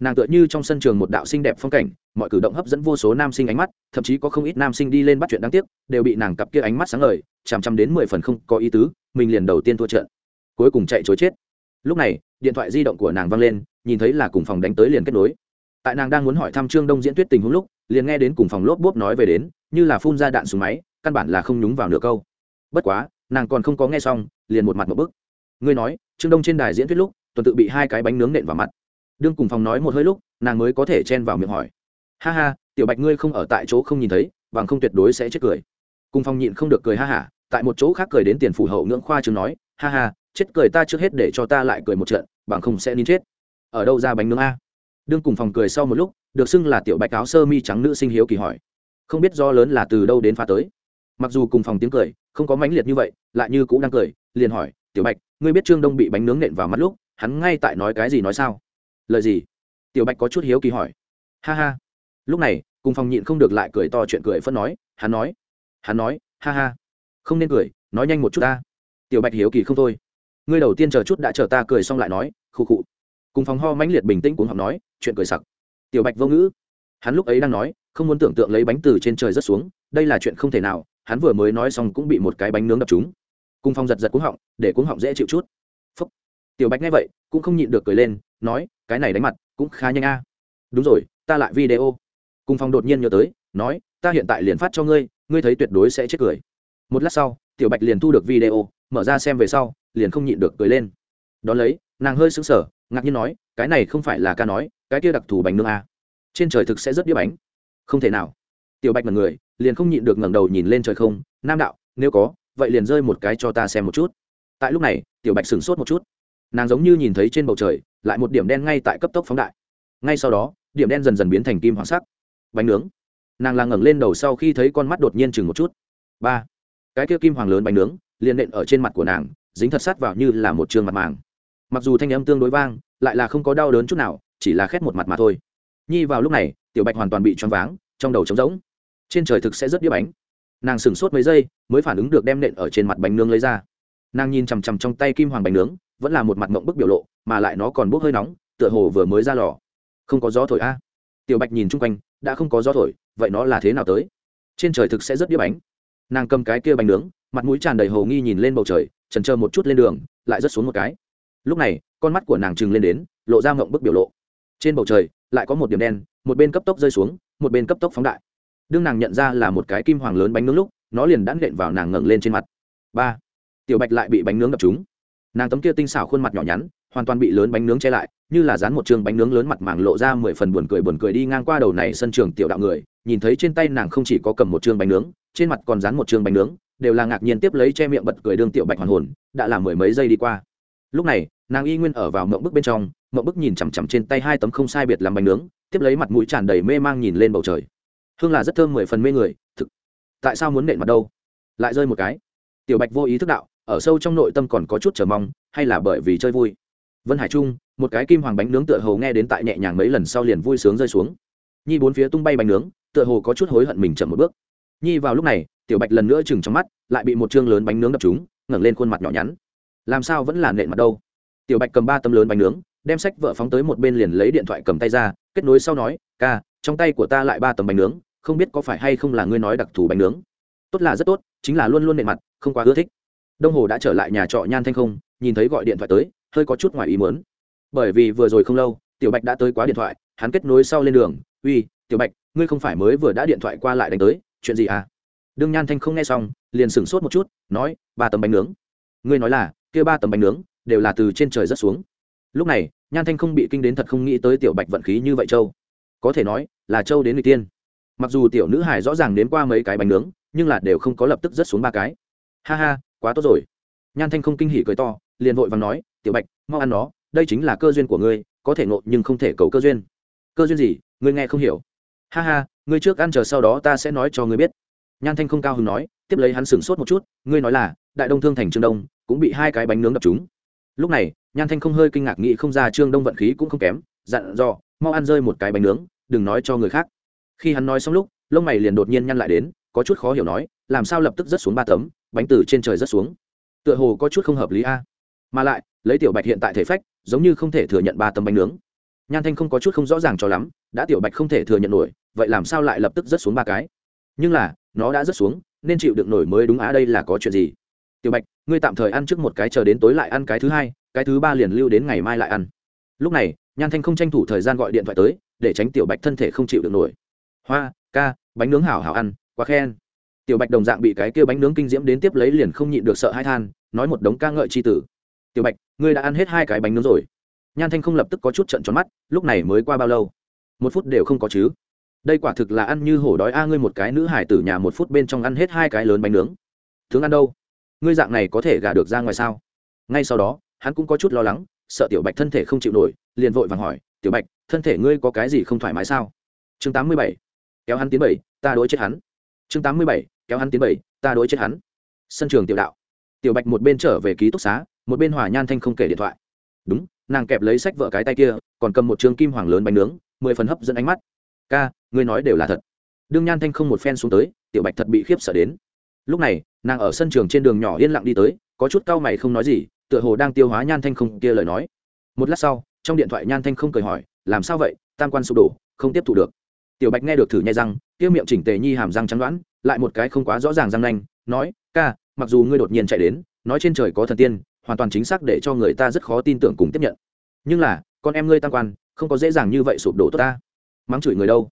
Nàng tựa như trong sân trường một đạo sinh đẹp phong cảnh, mọi cử động hấp dẫn vô số nam sinh ánh mắt, thậm chí có không ít nam sinh đi lên bắt chuyện đáng tiếc, đều bị nàng cặp kia ánh mắt sáng ngời, chằm chằm đến mười phần không có ý tứ, mình liền đầu tiên thua trận. Cuối cùng chạy chối chết lúc này, điện thoại di động của nàng văng lên, nhìn thấy là cùng phòng đánh tới liền kết nối. Tại nàng đang muốn hỏi thăm trương đông diễn tuyết tình huống lúc, liền nghe đến cùng phòng lốp bốp nói về đến, như là phun ra đạn súng máy, căn bản là không nhúng vào nửa câu. Bất quá, nàng còn không có nghe xong, liền một mặt một bức. Ngươi nói, trương đông trên đài diễn thuyết lúc, tuần tự bị hai cái bánh nướng nện vào mặt. Đương cùng phòng nói một hơi lúc, nàng mới có thể chen vào miệng hỏi. Ha ha, tiểu bạch ngươi không ở tại chỗ không nhìn thấy, bằng không tuyệt đối sẽ chết cười. Cùng phòng nhịn không được cười ha hả, tại một chỗ khác cười đến tiền phủ hậu ngưỡng khoa chứng nói, ha ha chết cười ta trước hết để cho ta lại cười một trận, bằng không sẽ nín chết. Ở đâu ra bánh nướng a? Đương cùng phòng cười sau một lúc, được xưng là tiểu bạch áo sơ mi trắng nữ sinh hiếu kỳ hỏi. Không biết do lớn là từ đâu đến phá tới. Mặc dù cùng phòng tiếng cười, không có mãnh liệt như vậy, lại như cũng đang cười, liền hỏi, tiểu bạch, ngươi biết trương đông bị bánh nướng nện vào mắt lúc, hắn ngay tại nói cái gì nói sao? Lời gì? Tiểu bạch có chút hiếu kỳ hỏi. Ha ha. Lúc này, cùng phòng nhịn không được lại cười to chuyện cười phân nói, hắn nói hắn nói, ha ha. Không nên cười, nói nhanh một chút ta. Tiểu bạch hiếu kỳ không thôi ngươi đầu tiên chờ chút đã chờ ta cười xong lại nói, khụ khụ. Cùng phòng ho mãnh liệt bình tĩnh cũng học nói, chuyện cười sặc. Tiểu bạch vô ngữ. Hắn lúc ấy đang nói, không muốn tưởng tượng lấy bánh từ trên trời rất xuống, đây là chuyện không thể nào, hắn vừa mới nói xong cũng bị một cái bánh nướng đập trúng. Cùng phong giật giật cuống họng, để cuống họng dễ chịu chút. Phúc. tiểu bạch nghe vậy, cũng không nhịn được cười lên, nói, cái này đánh mặt, cũng khá nhanh a. Đúng rồi, ta lại video. Cùng phong đột nhiên nhớ tới, nói, ta hiện tại liền phát cho ngươi ngươi thấy tuyệt đối sẽ chết cười. Một lát sau, tiểu bạch liền thu được video, mở ra xem về sau liền không nhịn được cười lên. Đón lấy, nàng hơi sững sờ, ngạc nhiên nói, cái này không phải là ca nói, cái kia đặc thù bánh nướng a trên trời thực sẽ rất đĩa bánh. Không thể nào. Tiểu bạch mật người, liền không nhịn được ngẩng đầu nhìn lên trời không, nam đạo, nếu có, vậy liền rơi một cái cho ta xem một chút. Tại lúc này, tiểu bạch sửng sốt một chút. Nàng giống như nhìn thấy trên bầu trời, lại một điểm đen ngay tại cấp tốc phóng đại. Ngay sau đó, điểm đen dần dần biến thành kim hoàng sắc. Bánh nướng. Nàng là ngẩng lên đầu sau khi thấy con mắt đột nhiên chừng một chút. Ba. Cái kia kim hoàng lớn bánh nướng, liền nện ở trên mặt của nàng dính thật sát vào như là một trường mặt màng. Mặc dù thanh âm tương đối vang, lại là không có đau đớn chút nào, chỉ là khét một mặt mà thôi. Nhi vào lúc này, tiểu bạch hoàn toàn bị choáng váng, trong đầu trống rỗng. Trên trời thực sẽ rất đĩa bánh. Nàng sửng sốt mấy giây, mới phản ứng được đem nện ở trên mặt bánh nướng lấy ra. Nàng nhìn chằm chằm trong tay kim hoàng bánh nướng, vẫn là một mặt mộng bức biểu lộ, mà lại nó còn bốc hơi nóng, tựa hồ vừa mới ra lò. Không có gió thổi a. Tiểu bạch nhìn chung quanh, đã không có gió thổi, vậy nó là thế nào tới? Trên trời thực sẽ rất đĩa bánh. Nàng cầm cái kia bánh nướng, mặt mũi tràn đầy hồ nghi nhìn lên bầu trời trần chờ một chút lên đường, lại rớt xuống một cái. Lúc này, con mắt của nàng trừng lên đến, lộ ra mộng bức biểu lộ. Trên bầu trời, lại có một điểm đen, một bên cấp tốc rơi xuống, một bên cấp tốc phóng đại. Đương nàng nhận ra là một cái kim hoàng lớn bánh nướng lúc, nó liền đã nện vào nàng ngẩng lên trên mặt. Ba, tiểu bạch lại bị bánh nướng đập trúng. Nàng tấm kia tinh xảo khuôn mặt nhỏ nhắn, hoàn toàn bị lớn bánh nướng che lại, như là dán một trường bánh nướng lớn mặt màng lộ ra mười phần buồn cười buồn cười đi ngang qua đầu này sân trường tiểu đạo người, nhìn thấy trên tay nàng không chỉ có cầm một trường bánh nướng, trên mặt còn dán một trường bánh nướng đều là ngạc nhiên tiếp lấy che miệng bật cười đương tiểu bạch hoàn hồn, đã là mười mấy giây đi qua. Lúc này, nàng y nguyên ở vào mộng bức bên trong, mộng bức nhìn chằm chằm trên tay hai tấm không sai biệt làm bánh nướng, tiếp lấy mặt mũi tràn đầy mê mang nhìn lên bầu trời. Hương là rất thơm mười phần mê người, thực. Tại sao muốn nện mặt đâu? Lại rơi một cái. Tiểu bạch vô ý thức đạo, ở sâu trong nội tâm còn có chút chờ mong, hay là bởi vì chơi vui? Vân hải trung, một cái kim hoàng bánh nướng tựa hồ nghe đến tại nhẹ nhàng mấy lần sau liền vui sướng rơi xuống. Nhi bốn phía tung bay bánh nướng, tựa hồ có chút hối hận mình chậm một bước nhi vào lúc này, tiểu bạch lần nữa chừng trong mắt, lại bị một chương lớn bánh nướng đập trúng, ngẩng lên khuôn mặt nhỏ nhắn. Làm sao vẫn là nện mặt đâu? Tiểu bạch cầm ba tấm lớn bánh nướng, đem sách vợ phóng tới một bên liền lấy điện thoại cầm tay ra, kết nối sau nói, ca, trong tay của ta lại ba tấm bánh nướng, không biết có phải hay không là ngươi nói đặc thù bánh nướng? Tốt là rất tốt, chính là luôn luôn nện mặt, không quá ưa thích. Đông hồ đã trở lại nhà trọ nhan thanh không, nhìn thấy gọi điện thoại tới, hơi có chút ngoài ý muốn. Bởi vì vừa rồi không lâu, tiểu bạch đã tới quá điện thoại, hắn kết nối sau lên đường, uy, tiểu bạch, ngươi không phải mới vừa đã điện thoại qua lại đánh tới chuyện gì à? Đương nhan thanh không nghe xong, liền sửng sốt một chút, nói, ba tấm bánh nướng. Ngươi nói là, kia ba tấm bánh nướng đều là từ trên trời rất xuống. Lúc này, nhan thanh không bị kinh đến thật không nghĩ tới tiểu bạch vận khí như vậy châu. Có thể nói, là châu đến người tiên. Mặc dù tiểu nữ hải rõ ràng đến qua mấy cái bánh nướng, nhưng là đều không có lập tức rớt xuống ba cái. Ha ha, quá tốt rồi. Nhan thanh không kinh hỉ cười to, liền vội và nói, tiểu bạch, mau ăn nó, đây chính là cơ duyên của ngươi, có thể ngộ nhưng không thể cầu cơ duyên. Cơ duyên gì? Ngươi nghe không hiểu ha ha, ngươi trước ăn chờ sau đó ta sẽ nói cho ngươi biết. Nhan thanh không cao hứng nói, tiếp lấy hắn sửng sốt một chút, ngươi nói là, đại đông thương thành trương đông, cũng bị hai cái bánh nướng đập chúng. Lúc này, nhan thanh không hơi kinh ngạc nghĩ không ra trương đông vận khí cũng không kém, dặn dò, mau ăn rơi một cái bánh nướng, đừng nói cho người khác. Khi hắn nói xong lúc, lông mày liền đột nhiên nhăn lại đến, có chút khó hiểu nói, làm sao lập tức rớt xuống ba tấm, bánh từ trên trời rớt xuống. Tựa hồ có chút không hợp lý a. Mà lại, lấy tiểu bạch hiện tại thể phách, giống như không thể thừa nhận ba tấm bánh nướng nhan thanh không có chút không rõ ràng cho lắm, đã tiểu bạch không thể thừa nhận nổi, vậy làm sao lại lập tức rớt xuống ba cái? Nhưng là, nó đã rớt xuống, nên chịu đựng nổi mới đúng á, đây là có chuyện gì? Tiểu bạch, ngươi tạm thời ăn trước một cái, chờ đến tối lại ăn cái thứ hai, cái thứ ba liền lưu đến ngày mai lại ăn. Lúc này, nhan thanh không tranh thủ thời gian gọi điện thoại tới, để tránh tiểu bạch thân thể không chịu được nổi. Hoa, ca, bánh nướng hảo hảo ăn, quá khen. Tiểu bạch đồng dạng bị cái kia bánh nướng kinh diễm đến tiếp lấy liền không nhịn được sợ hai than, nói một đống ca ngợi c h i tử. Tiểu bạch, ngươi đã ăn hết hai cái bánh nướng rồi nhan thanh không lập tức có chút trận tròn mắt, lúc này mới qua bao lâu? Một phút đều không có chứ. Đây quả thực là ăn như hổ đói a, ngươi một cái nữ hải tử nhà một phút bên trong ăn hết hai cái lớn bánh nướng. Thương ăn đâu? Ngươi dạng này có thể gả được ra ngoài sao? Ngay sau đó, hắn cũng có chút lo lắng, sợ tiểu bạch thân thể không chịu nổi, liền vội vàng hỏi, tiểu bạch, thân thể ngươi có cái gì không thoải mái sao? Chương tám mươi bảy, kéo hắn tiến bảy, ta đối chết hắn. Chương tám mươi bảy, kéo hắn tiến bảy, ta đối chết hắn. Sân trường tiểu đạo. Tiểu bạch một bên trở về ký túc xá, một bên hòa nhan thanh không kể điện thoại. Đúng nàng kẹp lấy sách vợ cái tay kia, còn cầm một trường kim hoàng lớn bánh nướng, mười phần hấp dẫn ánh mắt. Ca, ngươi nói đều là thật. Đương nhan thanh không một phen xuống tới, tiểu bạch thật bị khiếp sợ đến. Lúc này, nàng ở sân trường trên đường nhỏ yên lặng đi tới, có chút cau mày không nói gì, tựa hồ đang tiêu hóa nhan thanh không kia lời nói. Một lát sau, trong điện thoại nhan thanh không cười hỏi, làm sao vậy? Tam quan sụp đổ, không tiếp thu được. Tiểu bạch nghe được thử nhai răng, kia miệng chỉnh tề nhi hàm răng trắng đoán, lại một cái không quá rõ ràng răng nanh, nói, ca, mặc dù ngươi đột nhiên chạy đến, nói trên trời có thần tiên hoàn toàn chính xác để cho người ta rất khó tin tưởng cùng tiếp nhận. Nhưng là, con em ngươi tam quan, không có dễ dàng như vậy sụp đổ tốt ta. Mắng chửi người đâu?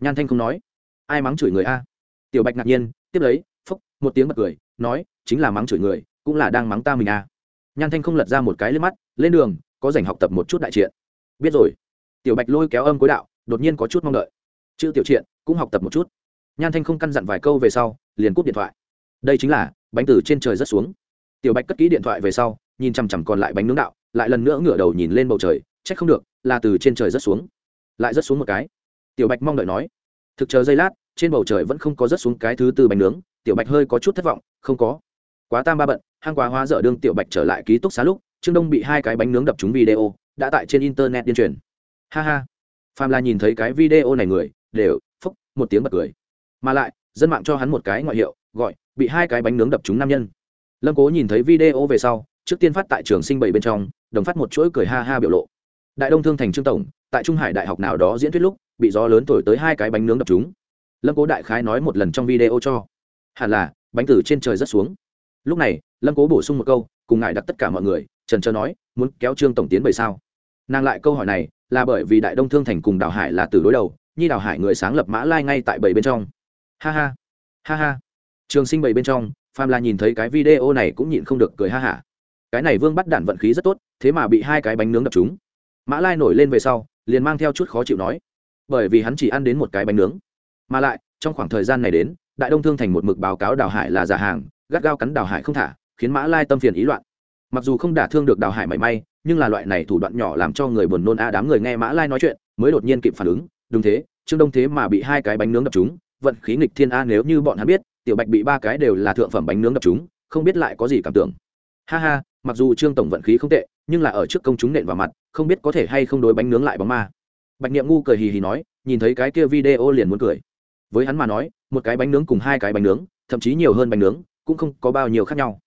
Nhan thanh không nói. Ai mắng chửi người a? Tiểu bạch ngạc nhiên, tiếp lấy, phúc, một tiếng bật cười, nói, chính là mắng chửi người, cũng là đang mắng ta mình a. Nhan thanh không lật ra một cái lên mắt, lên đường, có dành học tập một chút đại triện biết rồi. Tiểu bạch lôi kéo âm cối đạo, đột nhiên có chút mong đợi. Chữ tiểu triện cũng học tập một chút. Nhan thanh không căn dặn vài câu về sau, liền cúp điện thoại. Đây chính là bánh từ trên trời rất xuống tiểu bạch cất ký điện thoại về sau, nhìn chằm chằm còn lại bánh nướng đạo, lại lần nữa ngửa đầu nhìn lên bầu trời c h ắ c không được, là từ trên trời rất xuống. Lại rất xuống một cái. Tiểu bạch mong đợi nói. Thực chờ giây lát, trên bầu trời vẫn không có rớt xuống cái thứ tư bánh nướng, tiểu bạch hơi có chút thất vọng, không có. Quá tam ba bận, hang quá hóa dở đương tiểu bạch trở lại ký túc xá lúc, trương đông bị hai cái bánh nướng đập trúng video, đã tại trên internet điên truyền. Ha ha. Phàm là nhìn thấy cái video này người, đều phúc, một tiếng bật cười. Mà lại, dân mạng cho hắn một cái ngoại hiệu, gọi, bị hai cái bánh nướng đập trúng nam nhân lâm cố nhìn thấy video về sau, trước tiên phát tại trường sinh bảy bên trong, đồng phát một chuỗi cười ha ha biểu lộ. Đại đông thương thành trương tổng, tại trung hải đại học nào đó diễn thuyết lúc, bị gió lớn thổi tới hai cái bánh nướng đập chúng lâm cố đại khái nói một lần trong video cho. Hẳn là, bánh từ trên trời rất xuống. Lúc này, lâm cố bổ sung một câu, cùng ngài đặt tất cả mọi người, trần trơ nói, muốn kéo trương tổng tiến bởi sao? Nàng lại câu hỏi này, là bởi vì đại đông thương thành cùng đào hải là từ đối đầu, nhi đào hải người sáng lập mã lai ngay tại bảy bên trong. Ha ha ha ha. Trường sinh bảy bên trong pham la nhìn thấy cái video này cũng nhịn không được cười ha hả. Cái này vương bắt đạn vận khí rất tốt, thế mà bị hai cái bánh nướng đập chúng mã lai nổi lên về sau, liền mang theo chút khó chịu nói. Bởi vì hắn chỉ ăn đến một cái bánh nướng. Mà lại, trong khoảng thời gian này đến, đại đông thương thành một mực báo cáo đào hải là giả hàng, gắt gao cắn đào hải không thả, khiến mã lai tâm phiền ý loạn. Mặc dù không đả thương được đào hải mảy may, nhưng là loại này thủ đoạn nhỏ làm cho người buồn nôn a đám người nghe mã lai nói chuyện, mới đột nhiên kịp phản ứng. Đúng thế, trương đông thế mà bị hai cái bánh nướng đập chúng vận khí nghịch thiên a nếu như bọn hắn biết tiểu bạch bị ba cái đều là thượng phẩm bánh nướng đập chúng, không biết lại có gì cảm tưởng. Ha ha, mặc dù trương tổng vận khí không tệ, nhưng là ở trước công chúng nện vào mặt, không biết có thể hay không đối bánh nướng lại bóng ma. Bạch niệm ngu cười hì hì nói, nhìn thấy cái kia video liền muốn cười. Với hắn mà nói, một cái bánh nướng cùng hai cái bánh nướng, thậm chí nhiều hơn bánh nướng, cũng không có bao nhiêu khác nhau.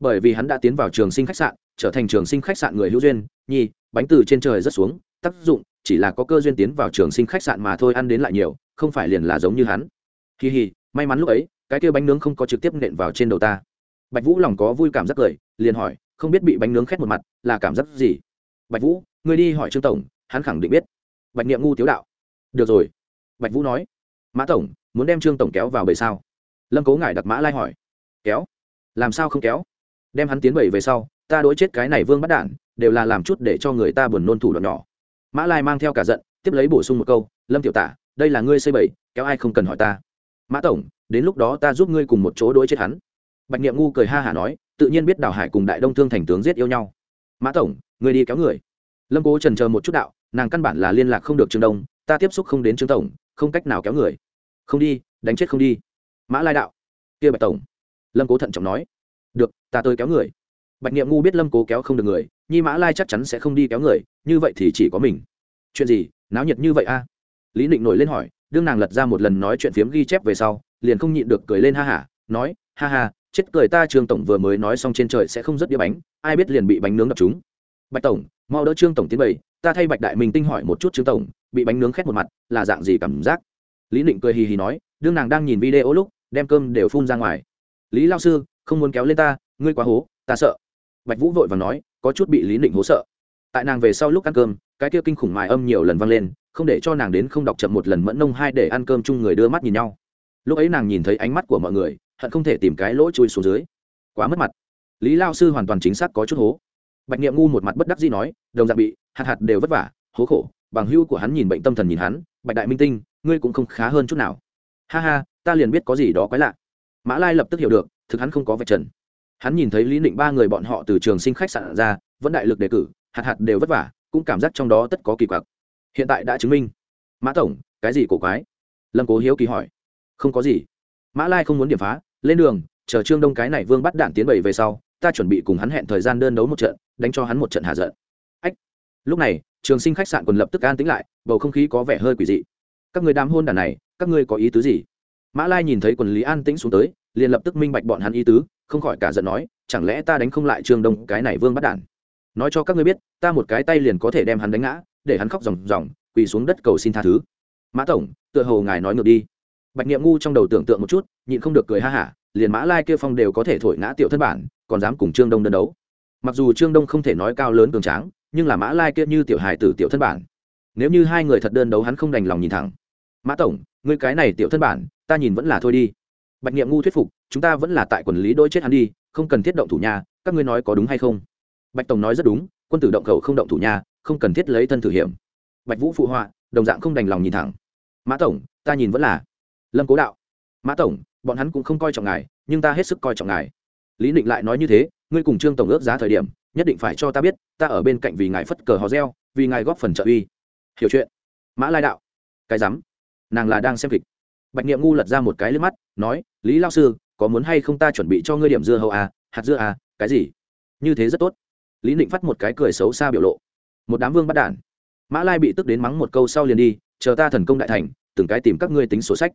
Bởi vì hắn đã tiến vào trường sinh khách sạn, trở thành trường sinh khách sạn người hữu duyên nhi bánh từ trên trời rất xuống, tác dụng, chỉ là có cơ duyên tiến vào trường sinh khách sạn mà thôi, ăn đến lại nhiều, không phải liền là giống như hắn. Kỳ hì, may mắn lúc ấy cái kia bánh nướng không có trực tiếp nện vào trên đầu ta. Bạch vũ lòng có vui cảm giác cười liền hỏi không biết bị bánh nướng khét một mặt là cảm giác gì? Bạch vũ người đi hỏi trương tổng hắn khẳng định biết. Bạch niệm ngu tiếu đạo. Được rồi. Bạch vũ nói. Mã tổng muốn đem trương tổng kéo vào bầy sao? Lâm cố ngại đặt mã lai hỏi. Kéo. Làm sao không kéo? Đem hắn tiến bầy về sau ta đối chết cái này vương bắt đản đều là làm chút để cho người ta buồn nôn thủ đoạn nhỏ. Mã lai mang theo cả giận tiếp lấy bổ sung một câu lâm tiểu tả đây là ngươi xây bầy, kéo ai không cần hỏi ta? Mã tổng đến lúc đó ta giúp ngươi cùng một chỗ đối chết hắn. Bạch niệm ngu cười ha hả nói, tự nhiên biết đào hải cùng đại đông thương thành tướng giết yêu nhau. Mã tổng, ngươi đi kéo người. Lâm cố trần chờ một chút đạo, nàng căn bản là liên lạc không được trương đông, ta tiếp xúc không đến trương tổng, không cách nào kéo người. Không đi, đánh chết không đi. Mã lai đạo. Kia bạch tổng. Lâm cố thận trọng nói. Được, ta tới kéo người. Bạch niệm ngu biết lâm cố kéo không được người nhi mã lai chắc chắn sẽ không đi kéo người, như vậy thì chỉ có mình. Chuyện gì, náo nhiệt như vậy a? Lý định nổi lên hỏi, đương nàng lật ra một lần nói chuyện phiếm ghi chép về sau liền không nhịn được cười lên ha hả nói, ha ha, chết cười ta, trương tổng vừa mới nói xong trên trời sẽ không rất đĩa bánh, ai biết liền bị bánh nướng đập chúng. Bạch tổng, mau đỡ trương tổng tiến bày ta thay bạch đại minh tinh hỏi một chút trương tổng, bị bánh nướng khét một mặt, là dạng gì cảm giác? Lý định cười hì hì nói, đương nàng đang nhìn video lúc, đem cơm đều phun ra ngoài. Lý lao sư, không muốn kéo lên ta, ngươi quá hố, ta sợ. Bạch vũ vội và nói, có chút bị lý định hố sợ. Tại nàng về sau lúc ăn cơm, cái kia kinh khủng mài âm nhiều lần vang lên, không để cho nàng đến không đọc chậm một lần mẫn nông hai để ăn cơm chung người đưa mắt nhìn nhau lúc ấy nàng nhìn thấy ánh mắt của mọi người, hận không thể tìm cái lỗ chui xuống dưới. Quá mất mặt. Lý lao sư hoàn toàn chính xác có chút hố. Bạch nghiệm ngu một mặt bất đắc dĩ nói, đồng dạng bị, hạt hạt đều vất vả, hố khổ, bằng hưu của hắn nhìn bệnh tâm thần nhìn hắn, bạch đại minh tinh, ngươi cũng không khá hơn chút nào. Ha ha, ta liền biết có gì đó quái lạ. Mã lai lập tức hiểu được, thực hắn không có vạch trần. Hắn nhìn thấy lý định ba người bọn họ từ trường sinh khách sạn ra, vẫn đại lực đề cử, hạt hạt đều vất vả, cũng cảm giác trong đó tất có kỳ quặc. Hiện tại đã chứng minh. Mã tổng, cái gì cổ quái? Lâm cố hiếu kỳ hỏi không có gì. Mã lai không muốn điểm phá, lên đường, chờ trương đông cái này vương bắt đạn tiến bảy về sau, ta chuẩn bị cùng hắn hẹn thời gian đơn đấu một trận, đánh cho hắn một trận hạ giận. Ách. Lúc này, trường sinh khách sạn còn lập tức an tĩnh lại, bầu không khí có vẻ hơi quỷ dị. Các người đám hôn đàn này, các ngươi có ý tứ gì? Mã lai nhìn thấy quần lý an tĩnh xuống tới, liền lập tức minh bạch bọn hắn ý tứ, không khỏi cả giận nói, chẳng lẽ ta đánh không lại trương đông cái này vương bắt đản nói cho các ngươi biết, ta một cái tay liền có thể đem hắn đánh ngã, để hắn khóc ròng ròng, quỳ xuống đất cầu xin tha thứ. Mã tổng, tựa hồ ngài nói ngược đi bạch niệm ngu trong đầu tưởng tượng một chút, nhịn không được cười ha hả, liền mã lai kia phong đều có thể thổi ngã tiểu thân bản, còn dám cùng trương đông đơn đấu. Mặc dù trương đông không thể nói cao lớn cường tráng, nhưng là mã lai kia như tiểu hài tử tiểu thân bản. Nếu như hai người thật đơn đấu hắn không đành lòng nhìn thẳng. Mã tổng, ngươi cái này tiểu thân bản, ta nhìn vẫn là thôi đi. Bạch nghiệm ngu thuyết phục, chúng ta vẫn là tại quần lý đôi chết hắn đi, không cần thiết động thủ nhà các ngươi nói có đúng hay không? Bạch tổng nói rất đúng, quân tử động khẩu không động thủ nhà không cần thiết lấy thân thử hiểm. Bạch vũ phụ họa, đồng dạng không đành lòng nhìn thẳng. Mã tổng, ta nhìn vẫn là lâm cố đạo mã tổng bọn hắn cũng không coi trọng ngài nhưng ta hết sức coi trọng ngài lý định lại nói như thế ngươi cùng trương tổng ước giá thời điểm nhất định phải cho ta biết ta ở bên cạnh vì ngài phất cờ hò reo vì ngài góp phần trợ uy hiểu chuyện mã lai đạo cái rắm nàng là đang xem kịch bạch niệm ngu lật ra một cái lên mắt nói lý lao sư có muốn hay không ta chuẩn bị cho ngươi điểm dưa hầu à hạt dưa à cái gì như thế rất tốt lý định phát một cái cười xấu xa biểu lộ một đám vương bắt đản mã lai bị tức đến mắng một câu sau liền đi chờ ta thần công đại thành từng cái tìm các ngươi tính sổ sách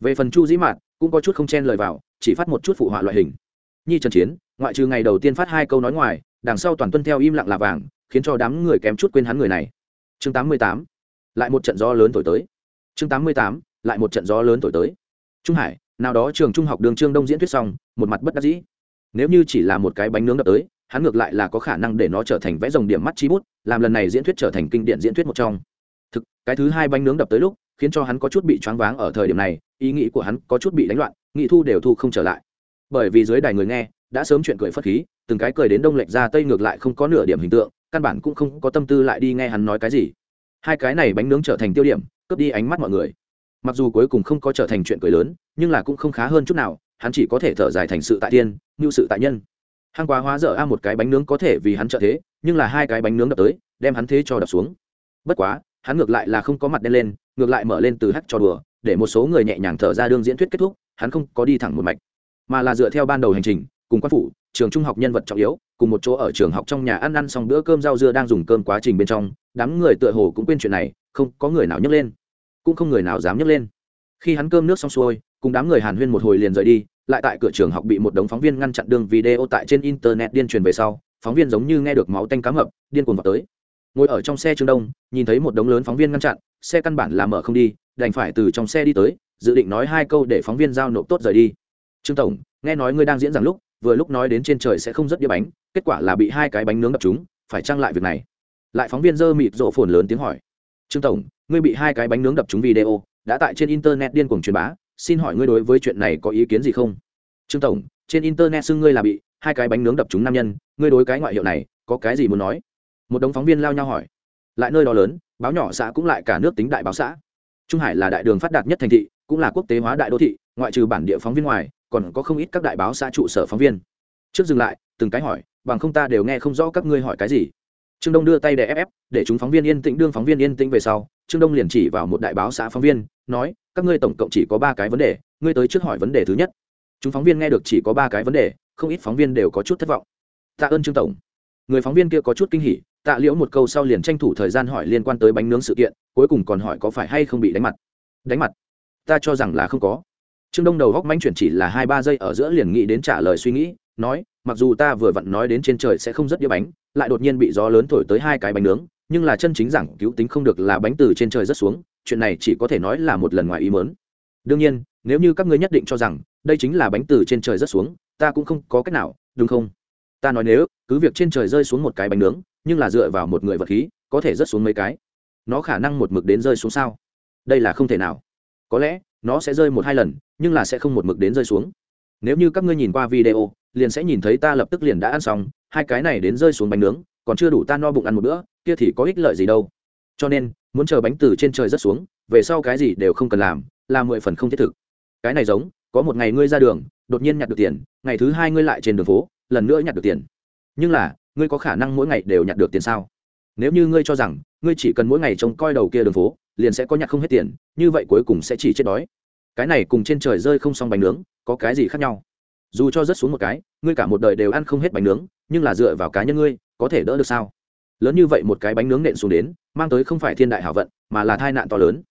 về phần chu dĩ mạn, cũng có chút không chen lời vào, chỉ phát một chút phụ họa loại hình. Nhi trần chiến, ngoại trừ ngày đầu tiên phát hai câu nói ngoài, đằng sau toàn tuân theo im lặng là vàng, khiến cho đám người kém chút quên hắn người này. Chương tám mươi tám, lại một trận gió lớn thổi tới. Chương tám mươi tám, lại một trận gió lớn thổi tới. Trung hải, nào đó trường trung học đường trương đông diễn thuyết xong, một mặt bất đắc dĩ. Nếu như chỉ là một cái bánh nướng đập tới, hắn ngược lại là có khả năng để nó trở thành vẽ dòng điểm mắt chi bút, làm lần này diễn thuyết trở thành kinh điển diễn thuyết một trong. Thực, cái thứ hai bánh nướng đập tới lúc khiến cho hắn có chút bị choáng váng ở thời điểm này, ý nghĩ của hắn có chút bị đánh loạn, nghị thu đều thu không trở lại. Bởi vì dưới đài người nghe, đã sớm chuyện cười phất khí, từng cái cười đến đông lệch ra tây ngược lại không có nửa điểm hình tượng, căn bản cũng không có tâm tư lại đi nghe hắn nói cái gì. Hai cái này bánh nướng trở thành tiêu điểm, cướp đi ánh mắt mọi người. Mặc dù cuối cùng không có trở thành chuyện cười lớn, nhưng là cũng không khá hơn chút nào, hắn chỉ có thể thở dài thành sự tại tiên, như sự tại nhân. Hàng quá hóa dở a một cái bánh nướng có thể vì hắn trợ thế, nhưng là hai cái bánh nướng đập tới, đem hắn thế cho đập xuống. Bất quá, hắn ngược lại là không có mặt đen lên ngược lại mở lên từ hắc cho đùa, để một số người nhẹ nhàng thở ra đương diễn thuyết kết thúc, hắn không có đi thẳng một mạch, mà là dựa theo ban đầu hành trình, cùng quan phủ, trường trung học nhân vật trọng yếu, cùng một chỗ ở trường học trong nhà ăn ăn xong bữa cơm rau dưa đang dùng cơm quá trình bên trong, đám người tựa hồ cũng quên chuyện này, không có người nào nhấc lên, cũng không người nào dám nhấc lên. Khi hắn cơm nước xong xuôi, cùng đám người hàn huyên một hồi liền rời đi, lại tại cửa trường học bị một đống phóng viên ngăn chặn đường video tại trên internet điên truyền về sau, phóng viên giống như nghe được máu tanh cá mập, điên cuồng vào tới ngồi ở trong xe trường đông, nhìn thấy một đống lớn phóng viên ngăn chặn, xe căn bản là mở không đi, đành phải từ trong xe đi tới, dự định nói hai câu để phóng viên giao nộp tốt rời đi. Trương tổng, nghe nói ngươi đang diễn rằng lúc, vừa lúc nói đến trên trời sẽ không rất đĩa bánh, kết quả là bị hai cái bánh nướng đập chúng phải trăng lại việc này? Lại phóng viên dơ mịt rộ phồn lớn tiếng hỏi. Trương tổng, ngươi bị hai cái bánh nướng đập chúng video, đã tại trên internet điên cuồng truyền bá, xin hỏi ngươi đối với chuyện này có ý kiến gì không? Trương tổng, trên internet xưng ngươi là bị hai cái bánh nướng đập chúng nam nhân, ngươi đối cái ngoại hiệu này có cái gì muốn nói? Một đống phóng viên lao nhau hỏi. Lại nơi đó lớn, báo nhỏ xã cũng lại cả nước tính đại báo xã. Trung hải là đại đường phát đạt nhất thành thị, cũng là quốc tế hóa đại đô thị, ngoại trừ bản địa phóng viên ngoài, còn có không ít các đại báo xã trụ sở phóng viên. Trước dừng lại, từng cái hỏi, bằng không ta đều nghe không rõ các ngươi hỏi cái gì? Trương đông đưa tay để ép ép, để chúng phóng viên yên tĩnh đương phóng viên yên tĩnh về sau, trương đông liền chỉ vào một đại báo xã phóng viên, nói, các ngươi tổng cộng chỉ có ba cái vấn đề, ngươi tới trước hỏi vấn đề thứ nhất. Chúng phóng viên nghe được chỉ có ba cái vấn đề, không ít phóng viên đều có chút thất vọng. Tạ ơn trương tổng. Người phóng viên kia có chút kinh hỉ tạ liễu một câu sau liền tranh thủ thời gian hỏi liên quan tới bánh nướng sự kiện, cuối cùng còn hỏi có phải hay không bị đánh mặt. Đánh mặt? Ta cho rằng là không có. Trương đông đầu góc manh chuyển chỉ là hai ba giây ở giữa liền nghĩ đến trả lời suy nghĩ, nói, mặc dù ta vừa vặn nói đến trên trời sẽ không rất đĩa bánh, lại đột nhiên bị gió lớn thổi tới hai cái bánh nướng, nhưng là chân chính rằng cứu tính không được là bánh từ trên trời rất xuống, chuyện này chỉ có thể nói là một lần ngoài ý mớn đương nhiên, nếu như các ngươi nhất định cho rằng, đây chính là bánh từ trên trời rất xuống, ta cũng không có cách nào, đúng không? Ta nói nếu, cứ việc trên trời rơi xuống một cái bánh nướng nhưng là dựa vào một người vật khí, có thể rớt xuống mấy cái. Nó khả năng một mực đến rơi xuống sao? Đây là không thể nào. Có lẽ, nó sẽ rơi một hai lần, nhưng là sẽ không một mực đến rơi xuống. Nếu như các ngươi nhìn qua video, liền sẽ nhìn thấy ta lập tức liền đã ăn xong, hai cái này đến rơi xuống bánh nướng, còn chưa đủ ta no bụng ăn một bữa, kia thì có ích lợi gì đâu. Cho nên, muốn chờ bánh từ trên trời rớt xuống, về sau cái gì đều không cần làm, là mười phần không thiết thực. Cái này giống, có một ngày ngươi ra đường, đột nhiên nhặt được tiền, ngày thứ hai ngươi lại trên đường phố, lần nữa nhặt được tiền. Nhưng là ngươi có khả năng mỗi ngày đều nhặt được tiền sao? Nếu như ngươi cho rằng, ngươi chỉ cần mỗi ngày trông coi đầu kia đường phố, liền sẽ có nhặt không hết tiền, như vậy cuối cùng sẽ chỉ chết đói. Cái này cùng trên trời rơi không xong bánh nướng, có cái gì khác nhau? Dù cho rớt xuống một cái, ngươi cả một đời đều ăn không hết bánh nướng, nhưng là dựa vào cá nhân ngươi, có thể đỡ được sao? Lớn như vậy một cái bánh nướng nện xuống đến, mang tới không phải thiên đại hảo vận, mà là tai nạn to lớn.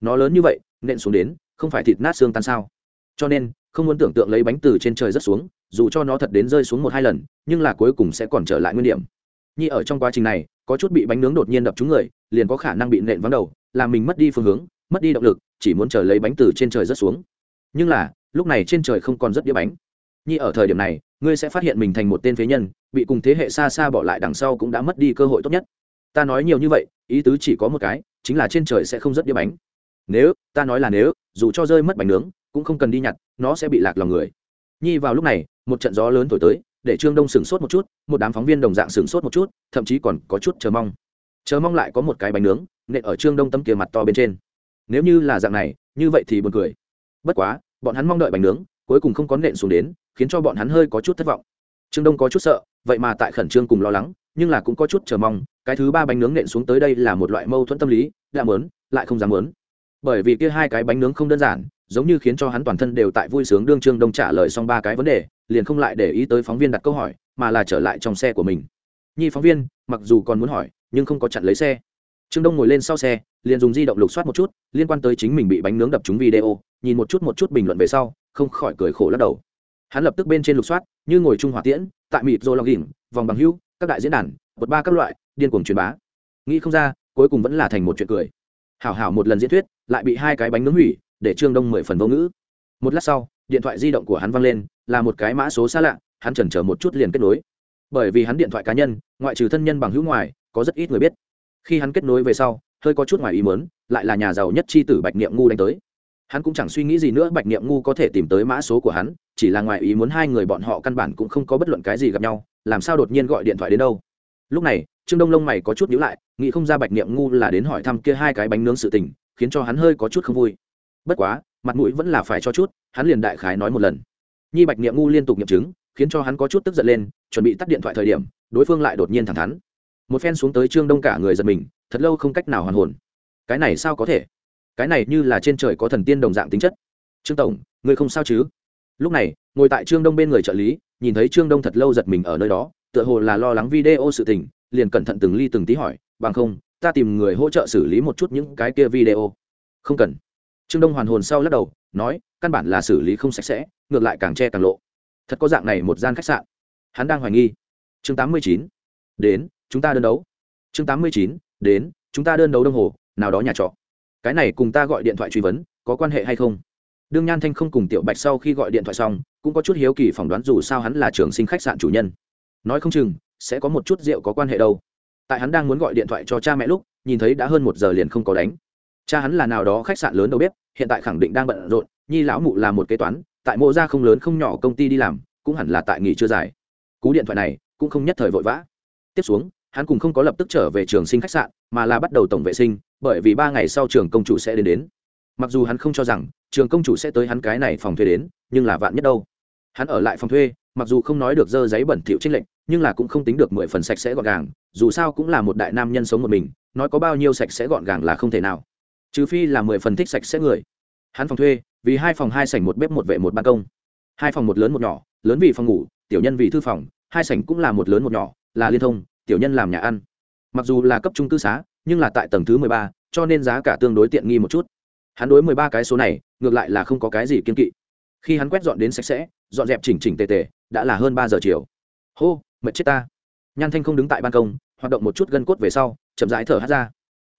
Nó lớn như vậy, nện xuống đến, không phải thịt nát xương tan sao? Cho nên, không muốn tưởng tượng lấy bánh từ trên trời rất xuống dù cho nó thật đến rơi xuống một hai lần, nhưng là cuối cùng sẽ còn trở lại nguyên điểm. Nhi ở trong quá trình này, có chút bị bánh nướng đột nhiên đập trúng người, liền có khả năng bị nện vắng đầu, làm mình mất đi phương hướng, mất đi động lực, chỉ muốn chờ lấy bánh từ trên trời rớt xuống. Nhưng là, lúc này trên trời không còn rất đĩa bánh. Nhi ở thời điểm này, ngươi sẽ phát hiện mình thành một tên phế nhân, bị cùng thế hệ xa xa bỏ lại đằng sau cũng đã mất đi cơ hội tốt nhất. Ta nói nhiều như vậy, ý tứ chỉ có một cái, chính là trên trời sẽ không rất đĩa bánh. Nếu, ta nói là nếu, dù cho rơi mất bánh nướng, cũng không cần đi nhặt, nó sẽ bị lạc lòng người nhi vào lúc này, một trận gió lớn thổi tới, để trương đông sửng sốt một chút, một đám phóng viên đồng dạng sửng sốt một chút, thậm chí còn có chút chờ mong. Chờ mong lại có một cái bánh nướng, nện ở trương đông tấm kia mặt to bên trên. Nếu như là dạng này, như vậy thì buồn cười. Bất quá, bọn hắn mong đợi bánh nướng, cuối cùng không có nện xuống đến, khiến cho bọn hắn hơi có chút thất vọng. Trương đông có chút sợ, vậy mà tại khẩn trương cùng lo lắng, nhưng là cũng có chút chờ mong, cái thứ ba bánh nướng nện xuống tới đây là một loại mâu thuẫn tâm lý đã mớn, lại không dám mớn. Bởi vì kia hai cái bánh nướng không đơn giản giống như khiến cho hắn toàn thân đều tại vui sướng đương trương đông trả lời xong ba cái vấn đề, liền không lại để ý tới phóng viên đặt câu hỏi, mà là trở lại trong xe của mình. Nhi phóng viên, mặc dù còn muốn hỏi, nhưng không có chặn lấy xe. Trương đông ngồi lên sau xe, liền dùng di động lục soát một chút, liên quan tới chính mình bị bánh nướng đập trúng video, nhìn một chút một chút bình luận về sau, không khỏi cười khổ lắc đầu. Hắn lập tức bên trên lục soát, như ngồi trung hỏa tiễn, tại mịp rồi lọc đỉnh, vòng bằng hưu các đại diễn đàn một ba các loại, điên cuồng truyền bá. Nghĩ không ra, cuối cùng vẫn là thành một chuyện cười. Hảo hảo một lần diễn thuyết, lại bị hai cái bánh nướng hủy để trương đông mười phần vô ngữ. Một lát sau, điện thoại di động của hắn văng lên, là một cái mã số xa lạ, hắn chần chờ một chút liền kết nối. Bởi vì hắn điện thoại cá nhân, ngoại trừ thân nhân bằng hữu ngoài, có rất ít người biết. Khi hắn kết nối về sau, hơi có chút ngoài ý mớn lại là nhà giàu nhất c h i tử bạch niệm ngu đánh tới. Hắn cũng chẳng suy nghĩ gì nữa, bạch niệm ngu có thể tìm tới mã số của hắn, chỉ là ngoài ý muốn hai người bọn họ căn bản cũng không có bất luận cái gì gặp nhau, làm sao đột nhiên gọi điện thoại đến đâu. Lúc này, trương đông lông mày có chút nhíu lại, nghĩ không ra bạch niệm ngu là đến hỏi thăm kia hai cái bánh nướng sự tình, khiến cho hắn hơi có chút không vui bất quá, mặt mũi vẫn là phải cho chút, hắn liền đại khái nói một lần. Nhi bạch niệm ngu liên tục nghiệm chứng, khiến cho hắn có chút tức giận lên, chuẩn bị tắt điện thoại thời điểm, đối phương lại đột nhiên thẳng thắn. Một phen xuống tới trương đông cả người giật mình, thật lâu không cách nào hoàn hồn. Cái này sao có thể? Cái này như là trên trời có thần tiên đồng dạng tính chất. Trương tổng người không sao chứ? Lúc này, ngồi tại trương đông bên người trợ lý, nhìn thấy trương đông thật lâu giật mình ở nơi đó, tựa hồ là lo lắng video sự tình, liền cẩn thận từng ly từng tí hỏi, bằng không, ta tìm người hỗ trợ xử lý một chút những cái kia video. Không cần trương đông hoàn hồn sau lắc đầu, nói, căn bản là xử lý không sạch sẽ, ngược lại càng che càng lộ. Thật có dạng này một gian khách sạn. Hắn đang hoài nghi. Chương tám mươi chín. Đến, chúng ta đơn đấu. Chương tám mươi chín. Đến, chúng ta đơn đấu đông hồ, nào đó nhà trọ. Cái này cùng ta gọi điện thoại truy vấn, có quan hệ hay không? Đương nhan thanh không cùng tiểu bạch sau khi gọi điện thoại xong, cũng có chút hiếu kỳ phỏng đoán dù sao hắn là trường sinh khách sạn chủ nhân. Nói không chừng, sẽ có một chút rượu có quan hệ đâu. Tại hắn đang muốn gọi điện thoại cho cha mẹ lúc, nhìn thấy đã hơn một giờ liền không có đánh. Cha hắn là nào đó khách sạn lớn đầu bếp hiện tại khẳng định đang bận rộn, nhi lão mụ là một kế toán, tại mộ gia không lớn không nhỏ công ty đi làm, cũng hẳn là tại nghỉ chưa dài. Cú điện thoại này cũng không nhất thời vội vã. Tiếp xuống, hắn cùng không có lập tức trở về trường sinh khách sạn, mà là bắt đầu tổng vệ sinh, bởi vì ba ngày sau trường công chủ sẽ đến đến. Mặc dù hắn không cho rằng trường công chủ sẽ tới hắn cái này phòng thuê đến, nhưng là vạn nhất đâu. Hắn ở lại phòng thuê, mặc dù không nói được dơ giấy bẩn thỉu trinh lệnh nhưng là cũng không tính được mười phần sạch sẽ gọn gàng, dù sao cũng là một đại nam nhân sống một mình, nói có bao nhiêu sạch sẽ gọn gàng là không thể nào trừ phi là mười phần thích sạch sẽ người. Hắn phòng thuê, vì hai phòng hai sảnh một bếp một vệ một ban công. Hai phòng một lớn một nhỏ, lớn vì phòng ngủ, tiểu nhân vì thư phòng, hai sảnh cũng là một lớn một nhỏ, là liên thông, tiểu nhân làm nhà ăn. Mặc dù là cấp trung cư xá, nhưng là tại tầng thứ mười ba, cho nên giá cả tương đối tiện nghi một chút. Hắn đối mười ba cái số này, ngược lại là không có cái gì kiên kỵ. Khi hắn quét dọn đến sạch sẽ, dọn dẹp chỉnh chỉnh tề tề, đã là hơn ba giờ chiều. Hô, mệt chết ta. Nhan thanh không đứng tại ban công, hoạt động một chút gân cốt về sau, chậm rãi thở hát ra.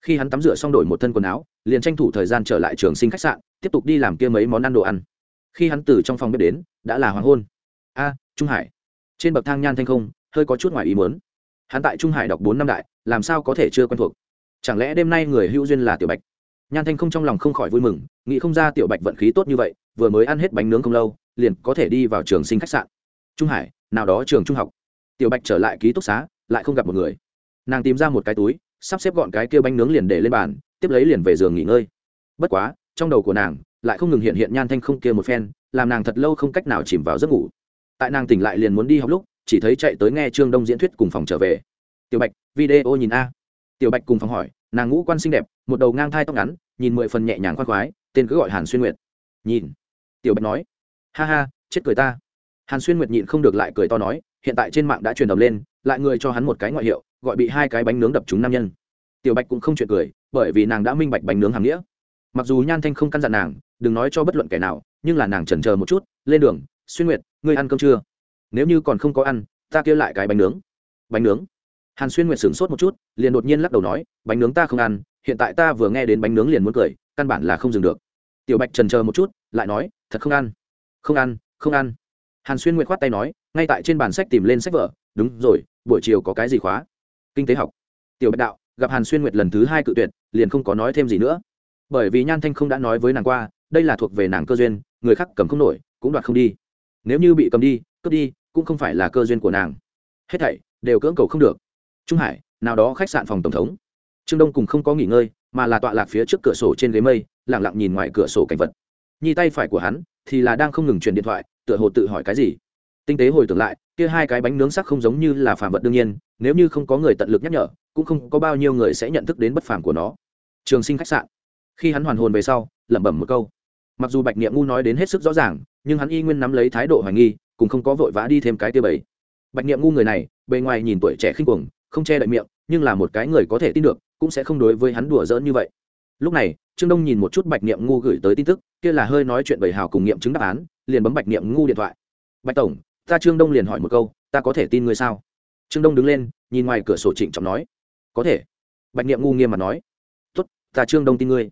Khi hắn tắm rửa xong đổi một thân quần áo liền tranh thủ thời gian trở lại trường sinh khách sạn, tiếp tục đi làm kia mấy món ăn đồ ăn. Khi hắn từ trong phòng bếp đến, đã là hoàng hôn. A, trung hải. Trên bậc thang nhan thanh không, hơi có chút ngoài ý muốn. Hắn tại trung hải đọc bốn năm đại, làm sao có thể chưa quen thuộc? Chẳng lẽ đêm nay người hữu duyên là tiểu bạch? Nhan thanh không trong lòng không khỏi vui mừng, nghĩ không ra tiểu bạch vận khí tốt như vậy, vừa mới ăn hết bánh nướng không lâu, liền có thể đi vào trường sinh khách sạn. Trung hải, nào đó trường trung học. Tiểu bạch trở lại ký túc xá, lại không gặp một người. Nàng tìm ra một cái túi, sắp xếp gọn cái kia bánh nướng liền để lên bàn tiếp lấy liền về giường nghỉ ngơi. Bất quá, trong đầu của nàng lại không ngừng hiện hiện nhan thanh không kia một phen, làm nàng thật lâu không cách nào chìm vào giấc ngủ. Tại nàng tỉnh lại liền muốn đi học lúc, chỉ thấy chạy tới nghe trương đông diễn thuyết cùng phòng trở về. Tiểu bạch, video nhìn a. Tiểu bạch cùng phòng hỏi, nàng ngũ quan xinh đẹp, một đầu ngang thai tóc ngắn, nhìn mười phần nhẹ nhàng khoan khoái, tên cứ gọi hàn xuyên nguyệt. Nhìn. Tiểu bạch nói. Ha ha, chết cười ta. Hàn xuyên nguyệt nhịn không được lại cười to nói, hiện tại trên mạng đã truyền đồng lên, lại người cho hắn một cái ngoại hiệu, gọi bị hai cái bánh nướng đập trúng nam nhân tiểu bạch cũng không chuyện cười, bởi vì nàng đã minh bạch bánh nướng hàm nghĩa. Mặc dù nhan thanh không căn dặn nàng, đừng nói cho bất luận kẻ nào, nhưng là nàng chần chờ một chút, lên đường, xuyên nguyệt, ngươi ăn cơm chưa? Nếu như còn không có ăn, ta kêu lại cái bánh nướng. Bánh nướng? Hàn xuyên nguyệt sửng sốt một chút, liền đột nhiên lắc đầu nói, bánh nướng ta không ăn, hiện tại ta vừa nghe đến bánh nướng liền muốn cười, căn bản là không dừng được. Tiểu bạch trần chờ một chút, lại nói, thật không ăn không ăn không ăn. Hàn xuyên nguyệt khoát tay nói, ngay tại trên bàn sách tìm lên sách vở, đúng rồi, buổi chiều có cái gì khóa? Kinh tế học. Tiểu bạch đạo gặp hàn xuyên nguyệt lần thứ hai cự tuyệt, liền không có nói thêm gì nữa. Bởi vì nhan thanh không đã nói với nàng qua, đây là thuộc về nàng cơ duyên, người khác cầm không nổi, cũng đoạt không đi. Nếu như bị cầm đi, cướp đi, cũng không phải là cơ duyên của nàng. Hết thảy, đều cưỡng cầu không được. Trung hải, nào đó khách sạn phòng tổng thống. Trương đông cùng không có nghỉ ngơi, mà là tọa lạc phía trước cửa sổ trên ghế mây lẳng lặng nhìn ngoài cửa sổ cảnh vật. Nhi tay phải của hắn, thì là đang không ngừng truyền điện thoại, tựa hồ tự hỏi cái gì. Tinh tế hồi tưởng lại, kia hai cái bánh nướng sắc không giống như là phàm vật đương nhiên, nếu như không có người tận lực nhắc nhở cũng không có bao nhiêu người sẽ nhận thức đến bất phàm của nó. Trường sinh khách sạn. Khi hắn hoàn hồn về sau, lẩm bẩm một câu. Mặc dù bạch niệm ngu nói đến hết sức rõ ràng, nhưng hắn y nguyên nắm lấy thái độ hoài nghi, cũng không có vội vã đi thêm cái tia bảy bạch niệm ngu người này, bề ngoài nhìn tuổi trẻ khinh cuồng, không che đậy miệng, nhưng là một cái người có thể tin được, cũng sẽ không đối với hắn đùa giỡn như vậy. Lúc này, trương đông nhìn một chút bạch niệm ngu gửi tới tin tức, kia là hơi nói chuyện bầy hào cùng nghiệm chứng đáp án, liền bấm bạch niệm ngu điện thoại. Bạch tổng, ta trương đông liền hỏi một câu, ta có thể tin ngươi sao? Trương đông đứng lên, nhìn ngoài cửa sổ trịnh trọng nói có thể. Bạch niệm ngu nghiêm mà nói. Tốt, ta trương đông tin ngươi.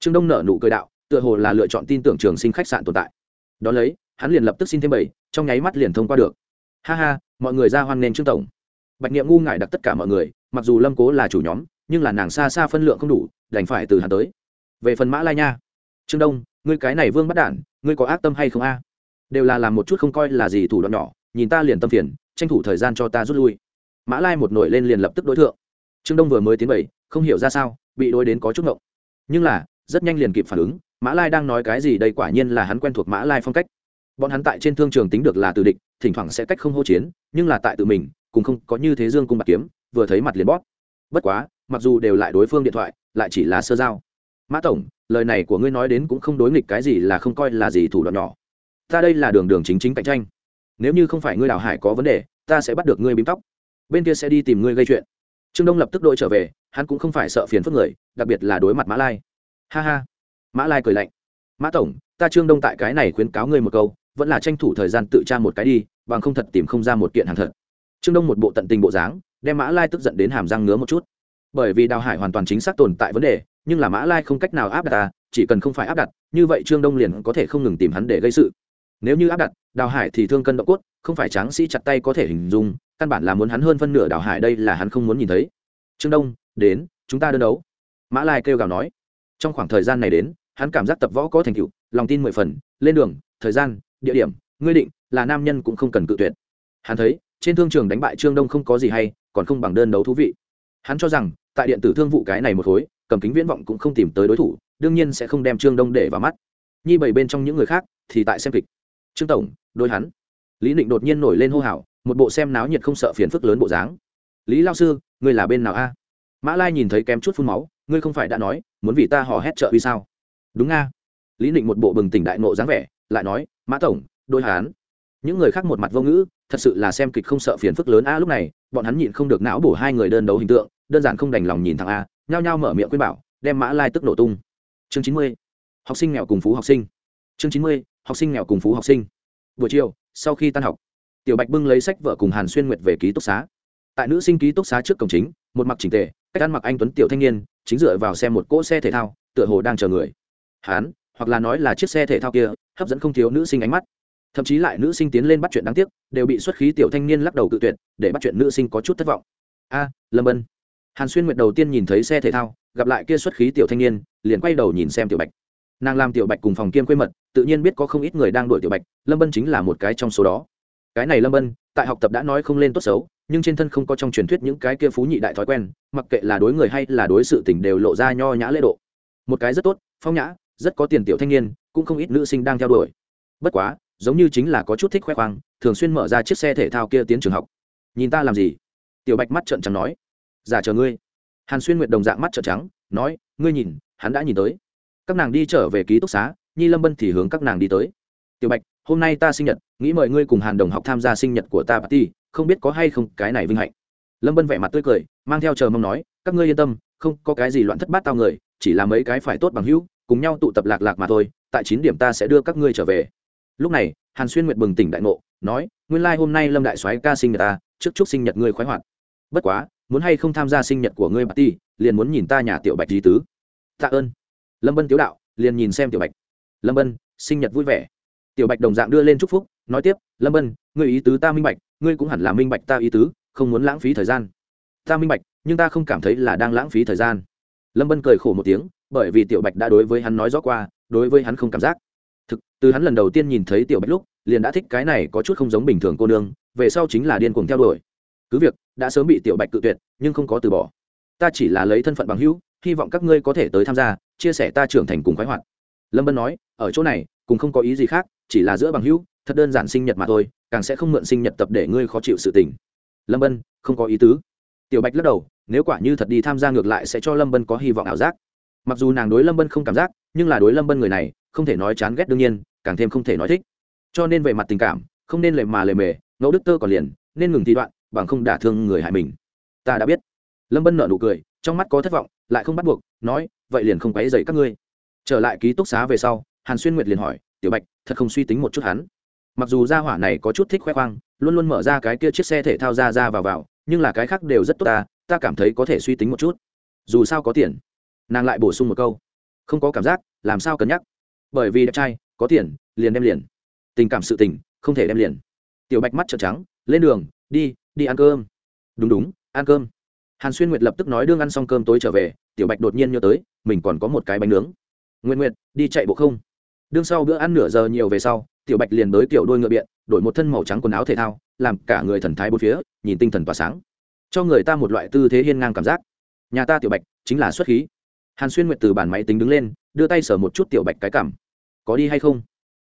Trương đông nở nụ cười đạo, tựa hồ là lựa chọn tin tưởng trường sinh khách sạn tồn tại. Đ ó lấy, hắn liền lập tức xin thêm bảy, trong nháy mắt liền thông qua được. Ha ha, mọi người ra hoan nghênh trương tổng. Bạch niệm ngu ngại đặt tất cả mọi người, mặc dù lâm cố là chủ nhóm, nhưng là nàng xa xa phân lượng không đủ, đành phải từ hắn tới. Về phần mã lai nha. Trương đông, ngươi cái này vương bắt đản, ngươi có ác tâm hay không a? Đều là làm một chút không coi là gì thủ đoạn nhỏ, nhìn ta liền tâm phiền, tranh thủ thời gian cho ta rút lui. Mã lai một nổi lên liền lập tức đối tượng trương đông vừa mới tiến bảy, không hiểu ra sao, bị đối đến có chút ngộng. Nhưng là, rất nhanh liền kịp phản ứng, mã lai đang nói cái gì đây quả nhiên là hắn quen thuộc mã lai phong cách. Bọn hắn tại trên thương trường tính được là từ địch, thỉnh thoảng sẽ cách không hô chiến, nhưng là tại tự mình cũng không có như thế dương cung bạc kiếm, vừa thấy mặt liền bóp. Bất quá, mặc dù đều lại đối phương điện thoại, lại chỉ là sơ giao. Mã tổng, lời này của ngươi nói đến cũng không đối nghịch cái gì là không coi là gì thủ đoạn nhỏ. Ta đây là đường đường chính chính cạnh tranh. Nếu như không phải ngươi đào hải có vấn đề, ta sẽ bắt được ngươi bím tóc. Bên kia sẽ đi tìm ngươi gây chuyện trương đông lập tức đội trở về, hắn cũng không phải sợ phiền phức người, đặc biệt là đối mặt mã lai. Ha ha. Mã lai cười lạnh. Mã tổng, ta trương đông tại cái này khuyến cáo ngươi một câu, vẫn là tranh thủ thời gian tự tra một cái đi, bằng không thật tìm không ra một kiện hàng thật. Trương đông một bộ tận tình bộ dáng, đem mã lai tức giận đến hàm răng ngứa một chút. Bởi vì đào hải hoàn toàn chính xác tồn tại vấn đề, nhưng là mã lai không cách nào áp đặt ta, chỉ cần không phải áp đặt, như vậy trương đông liền có thể không ngừng tìm hắn để gây sự nếu như áp đặt, đào hải thì thương cân độ cốt, không phải tráng sĩ chặt tay có thể hình dung, căn bản là muốn hắn hơn phân nửa đào hải đây là hắn không muốn nhìn thấy. Trương đông, đến, chúng ta đơn đấu. Mã lai kêu gào nói. Trong khoảng thời gian này đến, hắn cảm giác tập võ có thành tựu, lòng tin mười phần, lên đường, thời gian, địa điểm, ngươi định, là nam nhân cũng không cần cự tuyệt. Hắn thấy, trên thương trường đánh bại trương đông không có gì hay, còn không bằng đơn đấu thú vị. Hắn cho rằng, tại điện tử thương vụ cái này một khối, cầm kính viễn vọng cũng không tìm tới đối thủ, đương nhiên sẽ không đem trương đông để vào mắt. Nhi bảy bên trong những người khác, thì tại xem kịch trương tổng đôi hắn. Lý định đột nhiên nổi lên hô hào một bộ xem náo nhiệt không sợ phiền phức lớn bộ dáng. Lý lao sư ngươi là bên nào a? Mã lai nhìn thấy kém chút phun máu ngươi không phải đã nói muốn vì ta hò hét trợ uy sao? Đúng nga lý định một bộ bừng tỉnh đại nộ dáng vẻ lại nói mã tổng đôi hắn, những người khác một mặt vô ngữ thật sự là xem kịch không sợ phiền phức lớn a lúc này bọn hắn nhịn không được não bổ hai người đơn đấu hình tượng đơn giản không đành lòng nhìn thằng a nhao nhao mở miệng khuyên bảo đem mã lai tức nổ tung. Chương chín mươi. Học sinh nghèo cùng phú học sinh. Chương chín mươi học sinh nghèo cùng phú học sinh. Buổi chiều, sau khi tan học, tiểu bạch bưng lấy sách vợ cùng hàn xuyên nguyệt về ký túc xá. Tại nữ sinh ký túc xá trước cổng chính, một mặc chỉnh tề, cách ăn mặc anh tuấn tiểu thanh niên, chính dựa vào xem một cỗ xe thể thao, tựa hồ đang chờ người. Hán, hoặc là nói là chiếc xe thể thao kia, hấp dẫn không thiếu nữ sinh ánh mắt. Thậm chí lại nữ sinh tiến lên bắt chuyện đáng tiếc, đều bị xuất khí tiểu thanh niên lắc đầu cự tuyệt, để bắt chuyện nữ sinh có chút thất vọng. A, lâm ân. Hàn xuyên nguyệt đầu tiên nhìn thấy xe thể thao, gặp lại kia xuất khí tiểu thanh niên, liền quay đầu nhìn xem tiểu bạch. Nàng làm tiểu bạch cùng phòng kiêm quê mật tự nhiên biết có không ít người đang đuổi tiểu bạch, lâm bân chính là một cái trong số đó. Cái này lâm bân, tại học tập đã nói không lên tốt xấu, nhưng trên thân không có trong truyền thuyết những cái kia phú nhị đại thói quen, mặc kệ là đối người hay là đối sự tình đều lộ ra nho nhã lễ độ. Một cái rất tốt, phong nhã, rất có tiền tiểu thanh niên, cũng không ít nữ sinh đang theo đuổi. Bất quá, giống như chính là có chút thích khoe khoang, thường xuyên mở ra chiếc xe thể thao kia tiến trường học. Nhìn ta làm gì? Tiểu bạch mắt trợn trắng nói. Giả chờ ngươi. Hàn xuyên nguyệt đồng dạng mắt trợn trắng, nói, ngươi nhìn, hắn đã nhìn tới. Các nàng đi trở về ký túc xá nhi lâm bân thì hướng các nàng đi tới. Tiểu bạch, hôm nay ta sinh nhật, nghĩ mời ngươi cùng hàn đồng học tham gia sinh nhật của ta party, không biết có hay không cái này vinh hạnh. Lâm bân vẻ mặt tươi cười, mang theo chờ mong nói, các ngươi yên tâm, không có cái gì loạn thất bát tao người, chỉ là mấy cái phải tốt bằng hữu, cùng nhau tụ tập lạc lạc mà thôi, tại chín điểm ta sẽ đưa các ngươi trở về. Lúc này, hàn xuyên nguyệt bừng tỉnh đại ngộ, nói, nguyên lai、like、hôm nay lâm đại soái ca sinh nhật ta, trước chúc sinh nhật ngươi khoái hoạt. Bất quá, muốn hay không tham gia sinh nhật của ngươi bà ti liền muốn nhìn ta nhà tiểu bạch di tứ. Tạ ơn. Lâm bân tiếu đạo, liền nhìn xem tiểu bạch lâm bân, sinh nhật vui vẻ. Tiểu bạch đồng dạng đưa lên chúc phúc, nói tiếp, lâm bân, ngươi ý tứ ta minh bạch, ngươi cũng hẳn là minh bạch ta ý tứ, không muốn lãng phí thời gian. Ta minh bạch, nhưng ta không cảm thấy là đang lãng phí thời gian. Lâm bân cười khổ một tiếng, bởi vì tiểu bạch đã đối với hắn nói rõ qua, đối với hắn không cảm giác. Thực, từ hắn lần đầu tiên nhìn thấy tiểu bạch lúc, liền đã thích cái này có chút không giống bình thường cô nương, về sau chính là điên cuồng theo đuổi. Cứ việc, đã sớm bị tiểu bạch cự tuyệt, nhưng không có từ bỏ. Ta chỉ là lấy thân phận bằng hữu, hy vọng các ngươi có thể tới tham gia, chia sẻ ta trưởng thành cùng khoái hoạt lâm bân nói, ở chỗ này, cũng không có ý gì khác, chỉ là giữa bằng hữu, thật đơn giản sinh nhật mà thôi, càng sẽ không mượn sinh nhật tập để ngươi khó chịu sự tình. Lâm bân, không có ý tứ. Tiểu bạch lắc đầu, nếu quả như thật đi tham gia ngược lại sẽ cho lâm bân có hy vọng ảo giác. Mặc dù nàng đối lâm bân không cảm giác, nhưng là đối lâm bân người này, không thể nói chán ghét đương nhiên, càng thêm không thể nói thích. Cho nên về mặt tình cảm, không nên lề mà lề mề, ngẫu đức tơ còn liền, nên ngừng thi đoạn, bằng không đả thương người hại mình. Ta đã biết. Lâm bân nợ nụ cười, trong mắt có thất vọng, lại không bắt buộc, nói, vậy liền không quấy dậy các ngươi trở lại ký túc xá về sau, hàn xuyên nguyệt liền hỏi, tiểu bạch, thật không suy tính một chút hắn? Mặc dù gia hỏa này có chút thích khoe khoang, luôn luôn mở ra cái kia chiếc xe thể thao ra ra vào vào, nhưng là cái khác đều rất tốt ta ta cảm thấy có thể suy tính một chút. Dù sao có tiền. Nàng lại bổ sung một câu, không có cảm giác, làm sao cân nhắc? Bởi vì đẹp trai, có tiền, liền đem liền. Tình cảm sự tình, không thể đem liền. Tiểu bạch mắt trợn trắng, lên đường, đi đi ăn cơm. Đúng đúng, ăn cơm. Hàn xuyên nguyệt lập tức nói đương ăn xong cơm tối trở về, tiểu bạch đột nhiên nhớ tới, mình còn có một cái bánh nướng nguyện nguyện đi chạy bộ không? Đương sau bữa ăn nửa giờ nhiều về sau, tiểu bạch liền đới kiểu đôi ngựa biện, đổi một thân màu trắng quần áo thể thao, làm cả người thần thái bốn phía, nhìn tinh thần tỏa sáng. Cho người ta một loại tư thế hiên ngang cảm giác. Nhà ta tiểu bạch chính là xuất khí. Hàn xuyên nguyệt từ bàn máy tính đứng lên, đưa tay sờ một chút tiểu bạch cái cảm. Có đi hay không?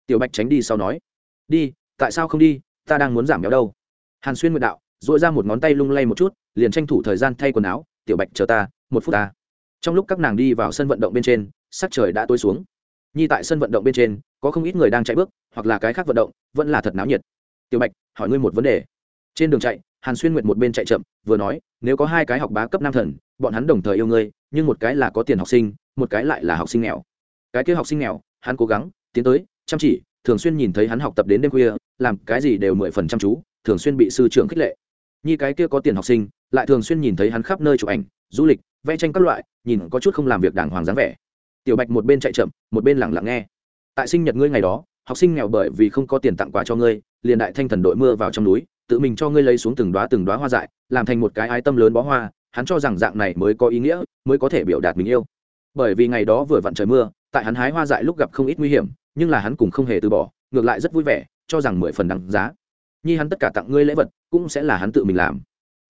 Tiểu bạch tránh đi sau nói. Đi, tại sao không đi? Ta đang muốn giảm béo đâu. Hàn xuyên nguyệt đạo dội ra một ngón tay lung lay một chút, liền tranh thủ thời gian thay quần áo. Tiểu bạch chờ ta, một phút ta. Trong lúc các nàng đi vào sân vận động bên trên sắc trời đã tối xuống. Nhi tại sân vận động bên trên, có không ít người đang chạy bước, hoặc là cái khác vận động, vẫn là thật náo nhiệt. Tiểu bạch, hỏi ngươi một vấn đề. Trên đường chạy, hàn xuyên nguyệt một bên chạy chậm, vừa nói, nếu có hai cái học bá cấp nam thần, bọn hắn đồng thời yêu ngươi, nhưng một cái là có tiền học sinh, một cái lại là học sinh nghèo. Cái kia học sinh nghèo, hắn cố gắng, tiến tới, chăm chỉ, thường xuyên nhìn thấy hắn học tập đến đêm khuya, làm cái gì đều mười phần chăm chú, thường xuyên bị sư trưởng khích lệ. Nhi cái kia có tiền học sinh, lại thường xuyên nhìn thấy hắn khắp nơi chụp ảnh, du lịch, vẽ tranh các loại, nhìn có chút không làm việc đàng hoàng dáng vẻ tiểu bạch một bên chạy chậm, một bên lẳng lặng nghe. Tại sinh nhật ngươi ngày đó, học sinh nghèo bởi vì không có tiền tặng quà cho ngươi, liền đại thanh thần đội mưa vào trong núi, tự mình cho ngươi lấy xuống từng đoá từng đoá hoa dại, làm thành một cái ái tâm lớn bó hoa, hắn cho rằng dạng này mới có ý nghĩa, mới có thể biểu đạt mình yêu. Bởi vì ngày đó vừa vặn trời mưa, tại hắn hái hoa dại lúc gặp không ít nguy hiểm, nhưng là hắn cũng không hề từ bỏ, ngược lại rất vui vẻ, cho rằng mười phần đằng giá. Nhi hắn tất cả tặng ngươi lễ vật, cũng sẽ là hắn tự mình làm.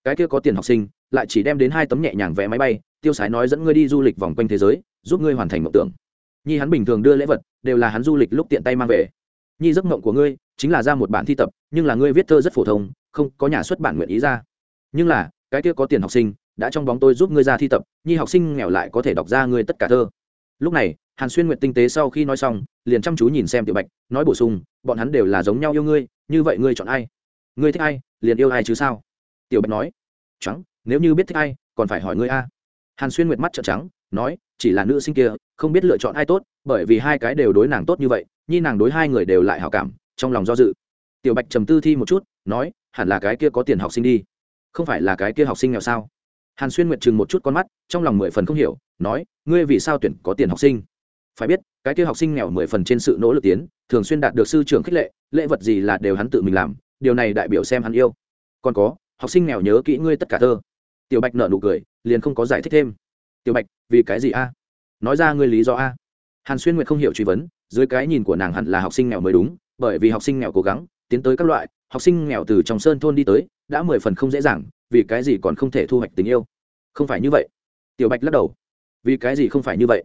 Cái kia có tiền học sinh, lại chỉ đem đến hai tấm nhẹ nhàng vé máy bay, tiêu sái nói dẫn ngươi đi du lịch vòng quanh thế giới giúp ngươi hoàn thành mộng tưởng. Nhi hắn bình thường đưa lễ vật, đều là hắn du lịch lúc tiện tay mang về. Nhi giấc mộng của ngươi chính là ra một bản thi tập, nhưng là ngươi viết thơ rất phổ thông, không có nhà xuất bản nguyện ý ra. Nhưng là, cái kia có tiền học sinh, đã trong bóng tôi giúp ngươi ra thi tập, nhi học sinh nghèo lại có thể đọc ra ngươi tất cả thơ. Lúc này, hàn xuyên nguyện tinh tế sau khi nói xong, liền chăm chú nhìn xem tiểu bạch, nói bổ sung, bọn hắn đều là giống nhau yêu ngươi, như vậy ngươi chọn ai? Ngươi thích ai, liền yêu ai chứ sao? Tiểu bạch nói trắng nếu như biết thích ai, còn phải hỏi ngươi a. Hàn xuyên nguyệt mắt trợn trắng nói, chỉ là nữ sinh kia, không biết lựa chọn ai tốt, bởi vì hai cái đều đối nàng tốt như vậy, nhi nàng đối hai người đều lại hảo cảm, trong lòng do dự. Tiểu bạch trầm tư thi một chút, nói, hẳn là cái kia có tiền học sinh đi. Không phải là cái kia học sinh nghèo sao? Hàn xuyên nguyệt chừng một chút con mắt, trong lòng mười phần không hiểu, nói, ngươi vì sao tuyển có tiền học sinh? Phải biết, cái kia học sinh nghèo mười phần trên sự nỗ lực tiến, thường xuyên đạt được sư trưởng khích lệ, lễ vật gì là đều hắn tự mình làm, điều này đại biểu xem hắn yêu. Còn có, học sinh nghèo nhớ kỹ ngươi tất cả thơ. Tiểu bạch nợ nụ cười, liền không có giải thích thêm tiểu bạch, vì cái gì a? Nói ra ngươi lý do a. Hàn xuyên nguyệt không hiểu truy vấn, dưới cái nhìn của nàng hẳn là học sinh nghèo mới đúng, bởi vì học sinh nghèo cố gắng, tiến tới các loại, học sinh nghèo từ trong sơn thôn đi tới, đã mười phần không dễ dàng, vì cái gì còn không thể thu hoạch tình yêu? Không phải như vậy. Tiểu bạch lắc đầu. Vì cái gì không phải như vậy?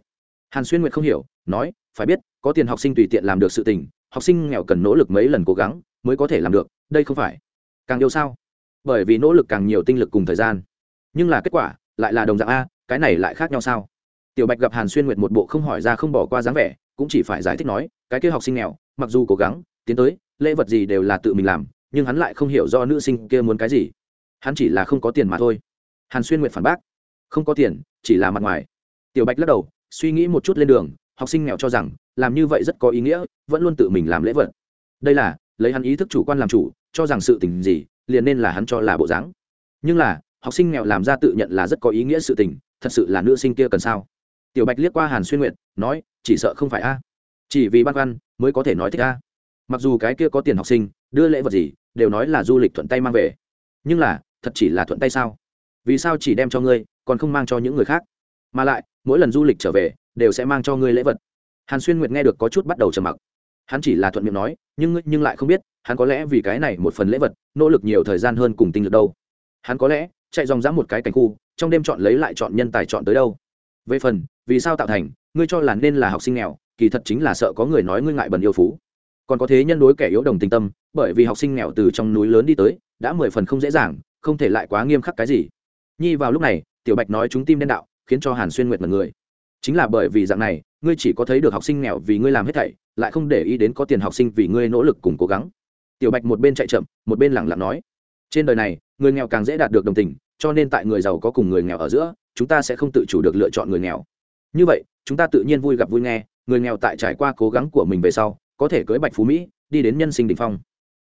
Hàn xuyên nguyệt không hiểu, nói, phải biết, có tiền học sinh tùy tiện làm được sự tình, học sinh nghèo cần nỗ lực mấy lần cố gắng mới có thể làm được, đây không phải. Càng yêu sao? Bởi vì nỗ lực càng nhiều tinh lực cùng thời gian. Nhưng là kết quả lại là đồng dạng a cái này lại khác nhau sao? Tiểu bạch gặp hàn xuyên nguyệt một bộ không hỏi ra không bỏ qua dáng vẻ, cũng chỉ phải giải thích nói, cái kia học sinh nghèo, mặc dù cố gắng, tiến tới, lễ vật gì đều là tự mình làm, nhưng hắn lại không hiểu do nữ sinh kia muốn cái gì. Hắn chỉ là không có tiền mà thôi. Hàn xuyên nguyệt phản bác, không có tiền, chỉ là mặt ngoài. Tiểu bạch lắc đầu, suy nghĩ một chút lên đường, học sinh nghèo cho rằng, làm như vậy rất có ý nghĩa, vẫn luôn tự mình làm lễ vật. Đây là, lấy hắn ý thức chủ quan làm chủ, cho rằng sự tình gì, liền nên là hắn cho là bộ dáng. Nhưng là, học sinh nghèo làm ra tự nhận là rất có ý nghĩa sự tình thật sự là nữ sinh kia cần sao? Tiểu bạch liếc qua hàn xuyên nguyện nói, chỉ sợ không phải a. Chỉ vì băn khoăn, mới có thể nói thích a. Mặc dù cái kia có tiền học sinh, đưa lễ vật gì, đều nói là du lịch thuận tay mang về. Nhưng là, thật chỉ là thuận tay sao? Vì sao chỉ đem cho ngươi, còn không mang cho những người khác? Mà lại, mỗi lần du lịch trở về, đều sẽ mang cho ngươi lễ vật. Hàn xuyên nguyệt nghe được có chút bắt đầu trầm mặc. Hắn chỉ là thuận miệng nói, nhưng nhưng lại không biết, hắn có lẽ vì cái này một phần lễ vật, nỗ lực nhiều thời gian hơn cùng tinh lực đâu. Hắn có lẽ chạy dòng dã một cái cảnh khu, trong đêm chọn lấy lại chọn nhân tài chọn tới đâu. Về phần, vì sao tạo thành, ngươi cho là nên là học sinh nghèo, kỳ thật chính là sợ có người nói ngươi ngại bần yêu phú. Còn có thế nhân đối kẻ yếu đồng tình tâm, bởi vì học sinh nghèo từ trong núi lớn đi tới, đã mười phần không dễ dàng, không thể lại quá nghiêm khắc cái gì. Nhi vào lúc này, tiểu bạch nói chúng tim đen đạo, khiến cho hàn xuyên nguyệt mật người. Chính là bởi vì dạng này, ngươi chỉ có thấy được học sinh nghèo vì ngươi làm hết thảy, lại không để ý đến có tiền học sinh vì ngươi nỗ lực cùng cố gắng. Tiểu bạch một bên chạy chậm, một bên lẳng lặng nói trên đời này, người nghèo càng dễ đạt được đồng tình, cho nên tại người giàu có cùng người nghèo ở giữa, chúng ta sẽ không tự chủ được lựa chọn người nghèo. Như vậy, chúng ta tự nhiên vui gặp vui nghe, người nghèo tại trải qua cố gắng của mình về sau, có thể cưới bạch phú mỹ, đi đến nhân sinh đ ỉ n h phong.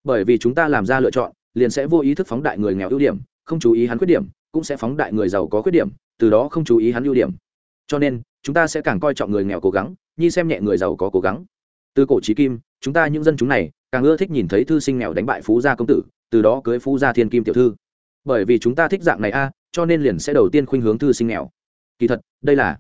Bởi vì chúng ta làm ra lựa chọn, liền sẽ vô ý thức phóng đại người nghèo ưu điểm, không chú ý hắn khuyết điểm, cũng sẽ phóng đại người giàu có khuyết điểm, từ đó không chú ý hắn ưu điểm. Cho nên, chúng ta sẽ càng coi trọng người nghèo cố gắng, nhi xem nhẹ người giàu có cố gắng. Từ cổ trí kim, chúng ta những dân chúng này, càng ưa thích nhìn thấy thư sinh nghèo đánh bại phú gia công tử từ đó cưới phú gia thiên kim tiểu thư. Bởi vì chúng ta thích dạng này a, cho nên liền sẽ đầu tiên khuynh hướng thư sinh nghèo. Kỳ thật, đây là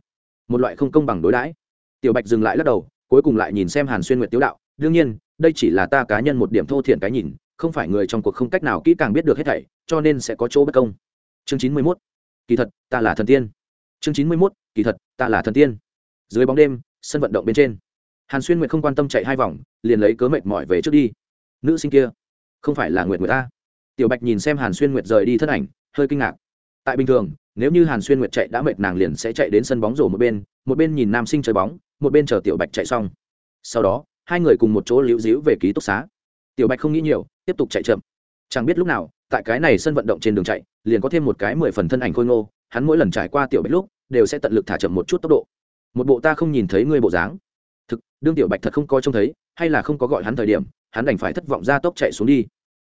một loại không công bằng đối đãi. Tiểu bạch dừng lại lắc đầu, cuối cùng lại nhìn xem hàn xuyên nguyệt tiếu đạo. Đương nhiên, đây chỉ là ta cá nhân một điểm thô thiện cái nhìn, không phải người trong cuộc không cách nào kỹ càng biết được hết thảy, cho nên sẽ có chỗ bất công. Chương chín mươi mốt. Kỳ thật, ta là thần tiên. Chương chín mươi mốt. Kỳ thật, ta là thần tiên. Dưới bóng đêm, sân vận động bên trên, hàn xuyên nguyệt không quan tâm chạy hai vòng, liền lấy cớ mệt mỏi về trước đi. Nữ sinh kia không phải là nguyệt Nguyệt ta. Tiểu bạch nhìn xem hàn xuyên nguyệt rời đi thất ảnh, hơi kinh ngạc. Tại bình thường, nếu như hàn xuyên nguyệt chạy đã mệt nàng liền sẽ chạy đến sân bóng rổ một bên một bên nhìn nam sinh chơi bóng, một bên chờ tiểu bạch chạy xong. Sau đó, hai người cùng một chỗ liễu díu về ký túc xá. Tiểu bạch không nghĩ nhiều, tiếp tục chạy chậm. Chẳng biết lúc nào, tại cái này sân vận động trên đường chạy, liền có thêm một cái mười phần thân ảnh khôi ngô, hắn mỗi lần trải qua tiểu bạch lúc, đều sẽ tận lực thả chậm một chút tốc độ. Một bộ ta không nhìn thấy ngươi bộ dáng. Thực, đương tiểu bạch thật không coi trông thấy, hay là không có gọi hắn thời điểm hắn đành phải thất vọng ra tốc chạy xuống đi.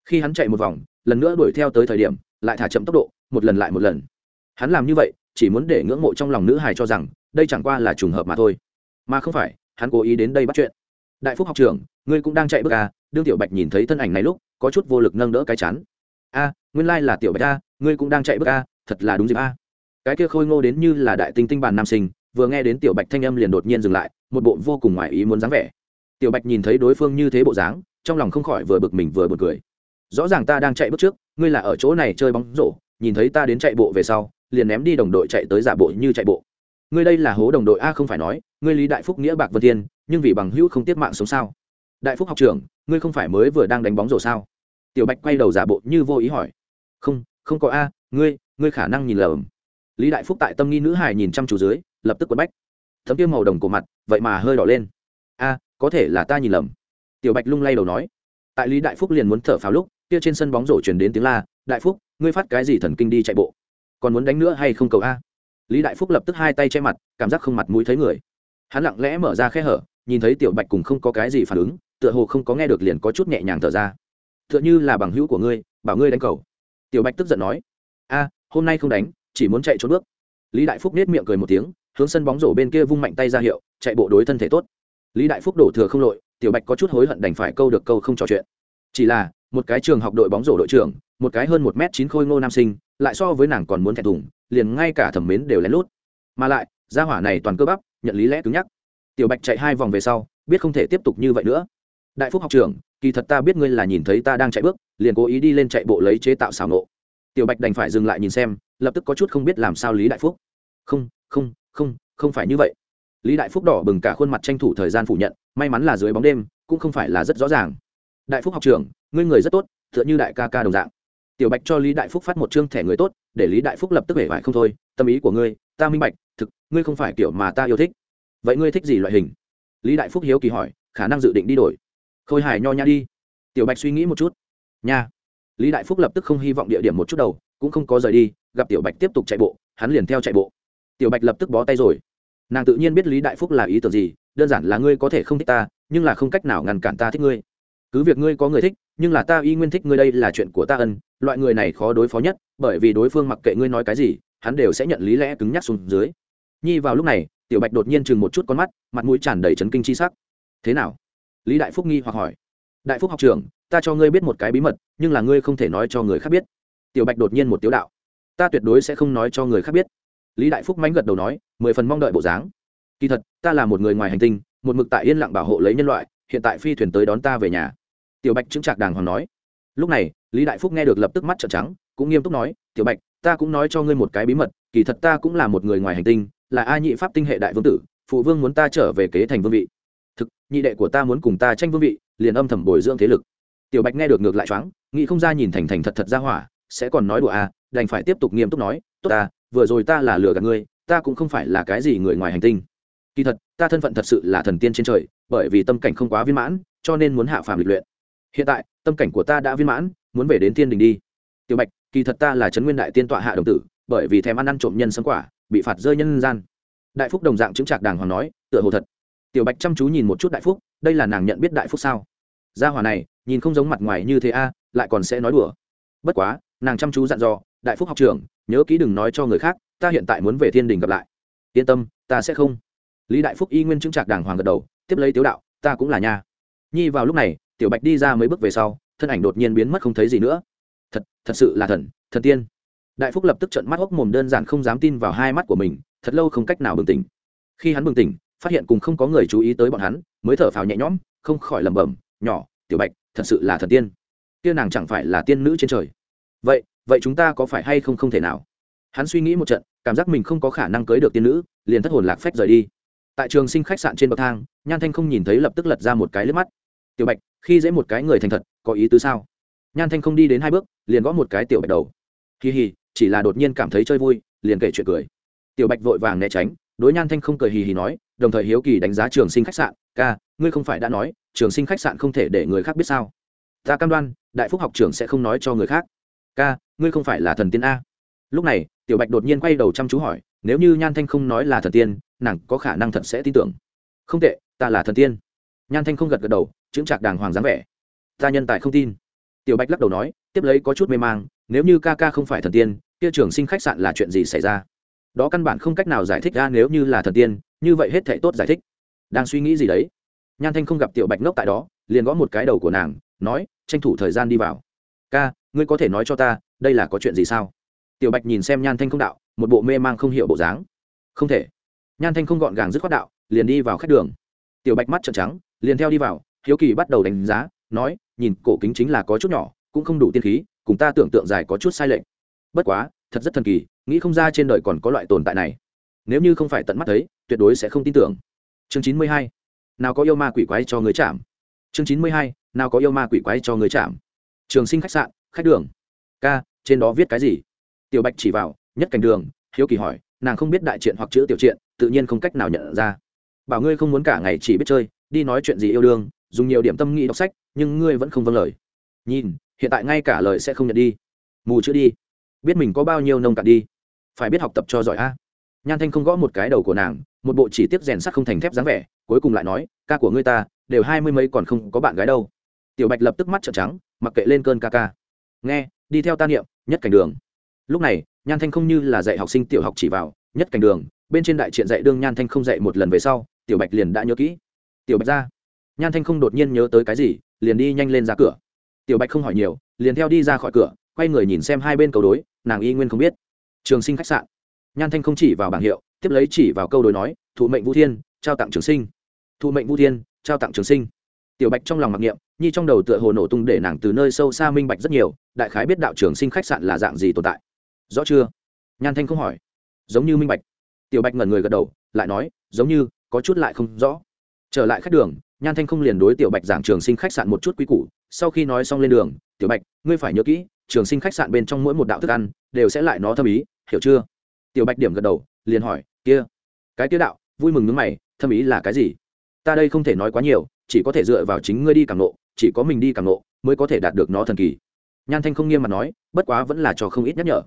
Khi hắn chạy một vòng, lần nữa đuổi theo tới thời điểm, lại thả chậm tốc độ, một lần lại một lần. Hắn làm như vậy, chỉ muốn để ngưỡng mộ trong lòng nữ hài cho rằng, đây chẳng qua là trùng hợp mà thôi. Mà không phải, hắn cố ý đến đây bắt chuyện. Đại phúc học trưởng, ngươi cũng đang chạy bước à? Đương tiểu bạch nhìn thấy thân ảnh này lúc, có chút vô lực nâng đỡ cái chán. a, nguyên lai là tiểu bạch a, ngươi cũng đang chạy bước a, thật là đúng dịp a. Cái kia khôi ngô đến như là đại tinh tinh bàn nam sinh, vừa nghe đến tiểu bạch thanh âm liền đột nhiên dừng lại, một bộ vô cùng ngoài ý muốn dáng vẻ tiểu bạch nhìn thấy đối phương như thế bộ dáng, trong lòng không khỏi vừa bực mình vừa bực cười. Rõ ràng ta đang chạy bước trước, ngươi là ở chỗ này chơi bóng rổ, nhìn thấy ta đến chạy bộ về sau, liền ném đi đồng đội chạy tới giả bộ như chạy bộ. Ngươi đây là hố đồng đội a không phải nói, ngươi lý đại phúc nghĩa bạc vân thiên, nhưng vì bằng hữu không tiết mạng sống sao? Đại phúc học trưởng, ngươi không phải mới vừa đang đánh bóng rổ sao? Tiểu bạch quay đầu giả bộ như vô ý hỏi. Không không có a, ngươi ngươi khả năng nhìn lầm. Lý đại phúc tại tâm nghi nữ hài nhìn chăm chú dưới, lập tức quấn bách. Thấm kia màu đồng cổ mặt, vậy mà hơi đỏ lên. A có thể là ta nhìn lầm. Tiểu bạch lung lay đầu nói. Tại lý đại phúc liền muốn thở pháo lúc, kia trên sân bóng rổ chuyển đến tiếng la, đại phúc, ngươi phát cái gì thần kinh đi chạy bộ? Còn muốn đánh nữa hay không cầu a? Lý đại phúc lập tức hai tay che mặt, cảm giác không mặt mũi thấy người. Hắn lặng lẽ mở ra khe hở, nhìn thấy tiểu bạch cùng không có cái gì phản ứng, tựa hồ không có nghe được liền có chút nhẹ nhàng thở ra. Tựa như là bằng hữu của ngươi, bảo ngươi đánh cầu. Tiểu bạch tức giận nói. A, hôm nay không đánh, chỉ muốn chạy trốn bước. Lý đại phúc nết miệng cười một tiếng, hướng sân bóng rổ bên kia vung mạnh tay ra hiệu, chạy bộ đối thân thể tốt lý đại phúc đổ thừa không lội, tiểu bạch có chút hối hận đành phải câu được câu không trò chuyện. Chỉ là, một cái trường học đội bóng rổ đội trưởng, một cái hơn một m chín khôi ngô nam sinh, lại so với nàng còn muốn thẹn thùng, liền ngay cả thẩm mến đều lén lút. Mà lại, gia hỏa này toàn cơ bắp, nhận lý lẽ cứng nhắc. Tiểu bạch chạy hai vòng về sau, biết không thể tiếp tục như vậy nữa. Đại phúc học trưởng, kỳ thật ta biết ngươi là nhìn thấy ta đang chạy bước, liền cố ý đi lên chạy bộ lấy chế tạo xảo nộ tiểu bạch đành phải dừng lại nhìn xem, lập tức có chút không biết làm sao lý đại phúc. Không không không không phải như vậy lý đại phúc đỏ bừng cả khuôn mặt tranh thủ thời gian phủ nhận, may mắn là dưới bóng đêm, cũng không phải là rất rõ ràng. Đại phúc học trưởng, ngươi người rất tốt t h ư ợ n h ư đại ca ca đồng dạng. Tiểu bạch cho lý đại phúc phát một chương thẻ người tốt, để lý đại phúc lập tức hể vải không thôi, tâm ý của ngươi, ta minh bạch, thực, ngươi không phải kiểu mà ta yêu thích. Vậy ngươi thích gì loại hình? Lý đại phúc hiếu kỳ hỏi, khả năng dự định đi đổi. Khôi hài nho nha đi. Tiểu bạch suy nghĩ một chút. Nha. Lý đại phúc lập tức không hy vọng địa điểm một chút đầu, cũng không có rời đi, gặp tiểu bạch tiếp tục chạy bộ, hắn liền theo chạy bộ. Tiểu bạch lập tức bó tay rồi nàng tự nhiên biết lý đại phúc là ý tưởng gì, đơn giản là ngươi có thể không thích ta, nhưng là không cách nào ngăn cản ta thích ngươi. Cứ việc ngươi có người thích, nhưng là ta y nguyên thích ngươi đây là chuyện của ta ân, loại người này khó đối phó nhất, bởi vì đối phương mặc kệ ngươi nói cái gì, hắn đều sẽ nhận lý lẽ cứng nhắc xuống dưới. Nhi vào lúc này, tiểu bạch đột nhiên chừng một chút con mắt, mặt mũi tràn đầy chấn kinh chi sắc. Thế nào? Lý đại phúc nghi hoặc hỏi. Đại phúc học trưởng, ta cho ngươi biết một cái bí mật, nhưng là ngươi không thể nói cho người khác biết. Tiểu bạch đột nhiên một tiếu đạo. Ta tuyệt đối sẽ không nói cho người khác biết lý đại phúc mánh gật đầu nói, mười phần mong đợi bộ dáng. Kỳ thật, ta là một người ngoài hành tinh, một mực tại yên lặng bảo hộ lấy nhân loại, hiện tại phi thuyền tới đón ta về nhà. Tiểu bạch chứng trạc đàng hoàng nói. Lúc này, lý đại phúc nghe được lập tức mắt trợn trắng, cũng nghiêm túc nói, tiểu bạch, ta cũng nói cho ngươi một cái bí mật, kỳ thật ta cũng là một người ngoài hành tinh, là a nhị pháp tinh hệ đại vương tử, phụ vương muốn ta trở về kế thành vương vị. Thực, nhị đệ của ta muốn cùng ta tranh vương vị, liền âm thầm bồi dưỡng thế lực. Tiểu bạch nghe được ngược lại choáng, nghĩ không ra nhìn thành thành thật thật ra hỏa, sẽ còn nói đùa à đành phải tiếp tục nghiêm túc nói, tốt ta vừa rồi ta là lừa gạt ngươi, ta cũng không phải là cái gì người ngoài hành tinh. Kỳ thật, ta thân phận thật sự là thần tiên trên trời, bởi vì tâm cảnh không quá viên mãn, cho nên muốn hạ phàm lịch luyện. Hiện tại, tâm cảnh của ta đã viên mãn, muốn về đến thiên đình đi. Tiểu bạch, kỳ thật ta là trấn nguyên đại tiên tọa hạ đồng tử, bởi vì thèm ăn ăn trộm nhân sấm quả, bị phạt rơi nhân gian. Đại phúc đồng dạng chứng trạc đàng hoàng nói, tựa hồ thật. Tiểu bạch chăm chú nhìn một chút đại phúc, đây là nàng nhận biết đại phúc sao? Gia hòa này, nhìn không giống mặt ngoài như thế a, lại còn sẽ nói đùa. Bất quá, nàng chăm chú dặn dò, đại phúc học trưởng nhớ kỹ đừng nói cho người khác, ta hiện tại muốn về thiên đình gặp lại. Yên tâm, ta sẽ không. Lý đại phúc y nguyên chứng trạc đàng hoàng gật đầu, tiếp lấy tiếu đạo, ta cũng là nha. Nhi vào lúc này, tiểu bạch đi ra mấy bước về sau, thân ảnh đột nhiên biến mất không thấy gì nữa. Thật thật sự là thần thần tiên. Đại phúc lập tức trận mắt hốc mồm đơn giản không dám tin vào hai mắt của mình, thật lâu không cách nào bừng tỉnh. Khi hắn bừng tỉnh, phát hiện cùng không có người chú ý tới bọn hắn, mới thở phào nhẹ nhõm, không khỏi lẩm bẩm, nhỏ, tiểu bạch, thật sự là thần tiên. Kia nàng chẳng phải là tiên nữ trên trời. Vậy vậy chúng ta có phải hay không không thể nào? Hắn suy nghĩ một trận, cảm giác mình không có khả năng cưới được tiên nữ, liền thất hồn lạc phách rời đi. Tại trường sinh khách sạn trên bậc thang, nhan thanh không nhìn thấy lập tức lật ra một cái lướt mắt. Tiểu bạch, khi dễ một cái người thành thật, có ý tứ sao? Nhan thanh không đi đến hai bước, liền gõ một cái tiểu bạch đầu. Kỳ hì chỉ là đột nhiên cảm thấy chơi vui, liền kể chuyện cười. Tiểu bạch vội vàng né tránh, đối nhan thanh không cười hì hì nói, đồng thời hiếu kỳ đánh giá trường sinh khách sạn. Ca, ngươi không phải đã nói, trường sinh khách sạn không thể để người khác biết sao? Ta cam đoan, đại phúc học trưởng sẽ không nói cho người khác. Ca ngươi không phải là thần tiên a? Lúc này, tiểu bạch đột nhiên quay đầu chăm chú hỏi, nếu như nhan thanh không nói là thần tiên, nàng có khả năng thật sẽ tin tưởng. Không tệ, ta là thần tiên. Nhan thanh không gật gật đầu chứng trạc đàng hoàng dáng vẻ. Ta nhân tài không tin. Tiểu bạch lắc đầu nói, tiếp lấy có chút mê mang, nếu như ca ca không phải thần tiên, kia trường sinh khách sạn là chuyện gì xảy ra? Đó căn bản không cách nào giải thích ra nếu như là thần tiên, như vậy hết thể tốt giải thích. Đang suy nghĩ gì đấy? Nhan thanh không gặp tiểu bạch ngốc tại đó, liền gõ một cái đầu của nàng, nói, tranh thủ thời gian đi vào. Ca, ngươi có thể nói cho ta đây là có chuyện gì sao? Tiểu bạch nhìn xem nhan thanh không đạo, một bộ mê mang không hiểu bộ dáng. Không thể. Nhan thanh không gọn gàng dứt khoát đạo, liền đi vào khách đường. Tiểu bạch mắt trợn trắng, liền theo đi vào, hiếu kỳ bắt đầu đánh giá, nói, nhìn, cổ kính chính là có chút nhỏ, cũng không đủ tiên khí, cùng ta tưởng tượng dài có chút sai lệch. Bất quá, thật rất thần kỳ, nghĩ không ra trên đời còn có loại tồn tại này. Nếu như không phải tận mắt thấy, tuyệt đối sẽ không tin tưởng. Chương chín mươi hai, nào có yêu ma quỷ quái cho người chạm. Chương chín mươi hai, nào có yêu ma quỷ quái cho người chạm. Trường sinh khách sạn, khách đường ca, trên đó viết cái gì? Tiểu bạch chỉ vào, nhất cảnh đường, hiếu kỳ hỏi, nàng không biết đại triện hoặc chữ tiểu triện tự nhiên không cách nào nhận ra. Bảo ngươi không muốn cả ngày chỉ biết chơi, đi nói chuyện gì yêu đương, dùng nhiều điểm tâm nghĩ đọc sách, nhưng ngươi vẫn không vâng lời. Nhìn, hiện tại ngay cả lời sẽ không nhận đi. Mù chữ đi. Biết mình có bao nhiêu nông cạn đi. Phải biết học tập cho giỏi a. Nhan thanh không gõ một cái đầu của nàng, một bộ chỉ tiếp rèn sắt không thành thép dáng vẻ, cuối cùng lại nói, ca của ngươi ta, đều hai mươi mấy còn không có bạn gái đâu. Tiểu bạch lập tức mắt trợn trắng, mặc kệ lên cơn ca ca. Nghe đi theo ta niệm, nhất cảnh đường. Lúc này, nhan thanh không như là dạy học sinh tiểu học chỉ vào, nhất cảnh đường, bên trên đại triện dạy đương nhan thanh không dạy một lần về sau, tiểu bạch liền đã nhớ kỹ. Tiểu bạch ra. Nhan thanh không đột nhiên nhớ tới cái gì, liền đi nhanh lên ra cửa. Tiểu bạch không hỏi nhiều, liền theo đi ra khỏi cửa, quay người nhìn xem hai bên cầu đối, nàng y nguyên không biết. Trường sinh khách sạn. Nhan thanh không chỉ vào bảng hiệu, tiếp lấy chỉ vào câu đối nói, thụ mệnh vũ thiên, trao tặng trường sinh. Thụ mệnh vũ thiên, trao tặng trường sinh tiểu bạch trong lòng mặc niệm, nhi trong đầu tựa hồ nổ tung để nàng từ nơi sâu xa minh bạch rất nhiều, đại khái biết đạo trường sinh khách sạn là dạng gì tồn tại. Rõ chưa? Nhan thanh không hỏi. Giống như minh bạch. Tiểu bạch ngẩn người gật đầu, lại nói, giống như, có chút lại không rõ. Trở lại khách đường, nhan thanh không liền đối tiểu bạch giảng trường sinh khách sạn một chút quý củ, sau khi nói xong lên đường, tiểu bạch, ngươi phải nhớ kỹ, trường sinh khách sạn bên trong mỗi một đạo thức ăn, đều sẽ lại nó thâm ý, hiểu chưa? Tiểu bạch điểm gật đầu, liền hỏi, kia, cái kia đạo, vui mừng nước mày, thâm ý là cái gì? Ta đây không thể nói quá nhiều chỉ có thể dựa vào chính ngươi đi càng nộ, chỉ có mình đi càng nộ mới có thể đạt được nó thần kỳ. Nhan thanh không nghiêm mặt nói, bất quá vẫn là cho không ít nhắc nhở.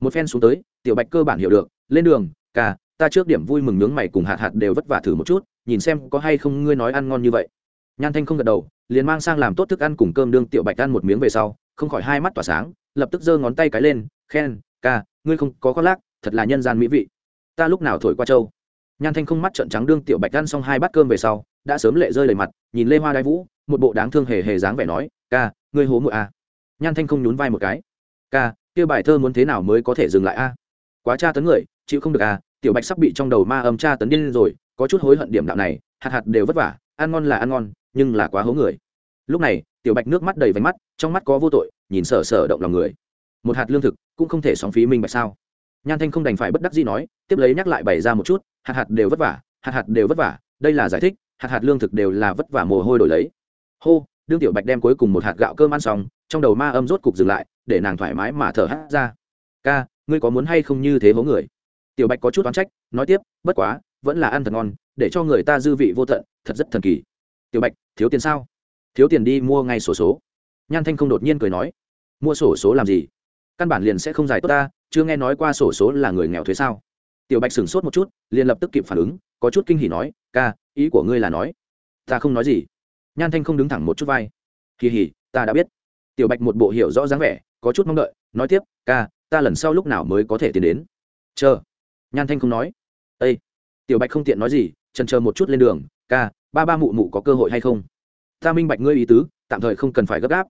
Một phen xuống tới, tiểu bạch cơ bản hiểu được, lên đường, ca, ta trước điểm vui mừng nướng mày cùng hạt hạt đều vất vả thử một chút, nhìn xem có hay không ngươi nói ăn ngon như vậy. Nhan thanh không gật đầu, liền mang sang làm tốt thức ăn cùng cơm đương tiểu bạch ăn một miếng về sau, không khỏi hai mắt tỏa sáng, lập tức giơ ngón tay cái lên, khen, ca, ngươi không có con lác, thật là nhân gian mỹ vị. Ta lúc nào thổi qua châu? Nhan thanh không mắt trợn trắng đương tiểu bạch ăn xong hai bát cơm về sau đã sớm lệ rơi đầy mặt, nhìn lê hoa đai vũ, một bộ đáng thương hề hề dáng vẻ nói, ca, ngươi hố mụi à. nhan thanh không nhún vai một cái. Ca, kia bài thơ muốn thế nào mới có thể dừng lại a? Quá tra tấn người, chịu không được à? Tiểu bạch sắp bị trong đầu ma âm tra tấn điên rồi, có chút hối hận điểm đạo này, hạt hạt đều vất vả, ăn ngon là ăn ngon, nhưng là quá hố người. Lúc này, tiểu bạch nước mắt đầy váy mắt, trong mắt có vô tội, nhìn sở sở động lòng người. Một hạt lương thực, cũng không thể sóng phí minh bạch sao? Nhan thanh không đành phải bất đắc gì nói, tiếp lấy nhắc lại bày ra một chút, hạt hạt đều vất vả, hạt hạt đều vất vả, đây là giải thích hạt hạt lương thực đều là vất vả mồ hôi đổi lấy. Hô, đương tiểu bạch đem cuối cùng một hạt gạo cơm ăn xong, trong đầu ma âm rốt cục dừng lại, để nàng thoải mái mà thở hát ra. Ca, ngươi có muốn hay không như thế hố người? Tiểu bạch có chút oán trách, nói tiếp, bất quá, vẫn là ăn thật ngon, để cho người ta dư vị vô tận, thật rất thần kỳ. Tiểu bạch, thiếu tiền sao? Thiếu tiền đi mua ngay sổ số. Nhan thanh không đột nhiên cười nói, mua sổ số làm gì? Căn bản liền sẽ không giải tốt ta, chưa nghe nói qua sổ số là người nghèo thuế sao? Tiểu bạch sửng sốt một chút, liền lập tức kịp phản ứng, có chút kinh hỉ nói, ca ý của ngươi là nói, ta không nói gì. Nhan thanh không đứng thẳng một chút vai. Kỳ hỉ, ta đã biết. Tiểu bạch một bộ hiểu rõ dáng vẻ, có chút mong đợi, nói tiếp, ca, ta lần sau lúc nào mới có thể tiến đến? Chờ. Nhan thanh không nói. Â tiểu bạch không tiện nói gì trần chờ một chút lên đường, ca, ba ba mụ mụ có cơ hội hay không? Ta minh bạch ngươi ý tứ, tạm thời không cần phải gấp gáp.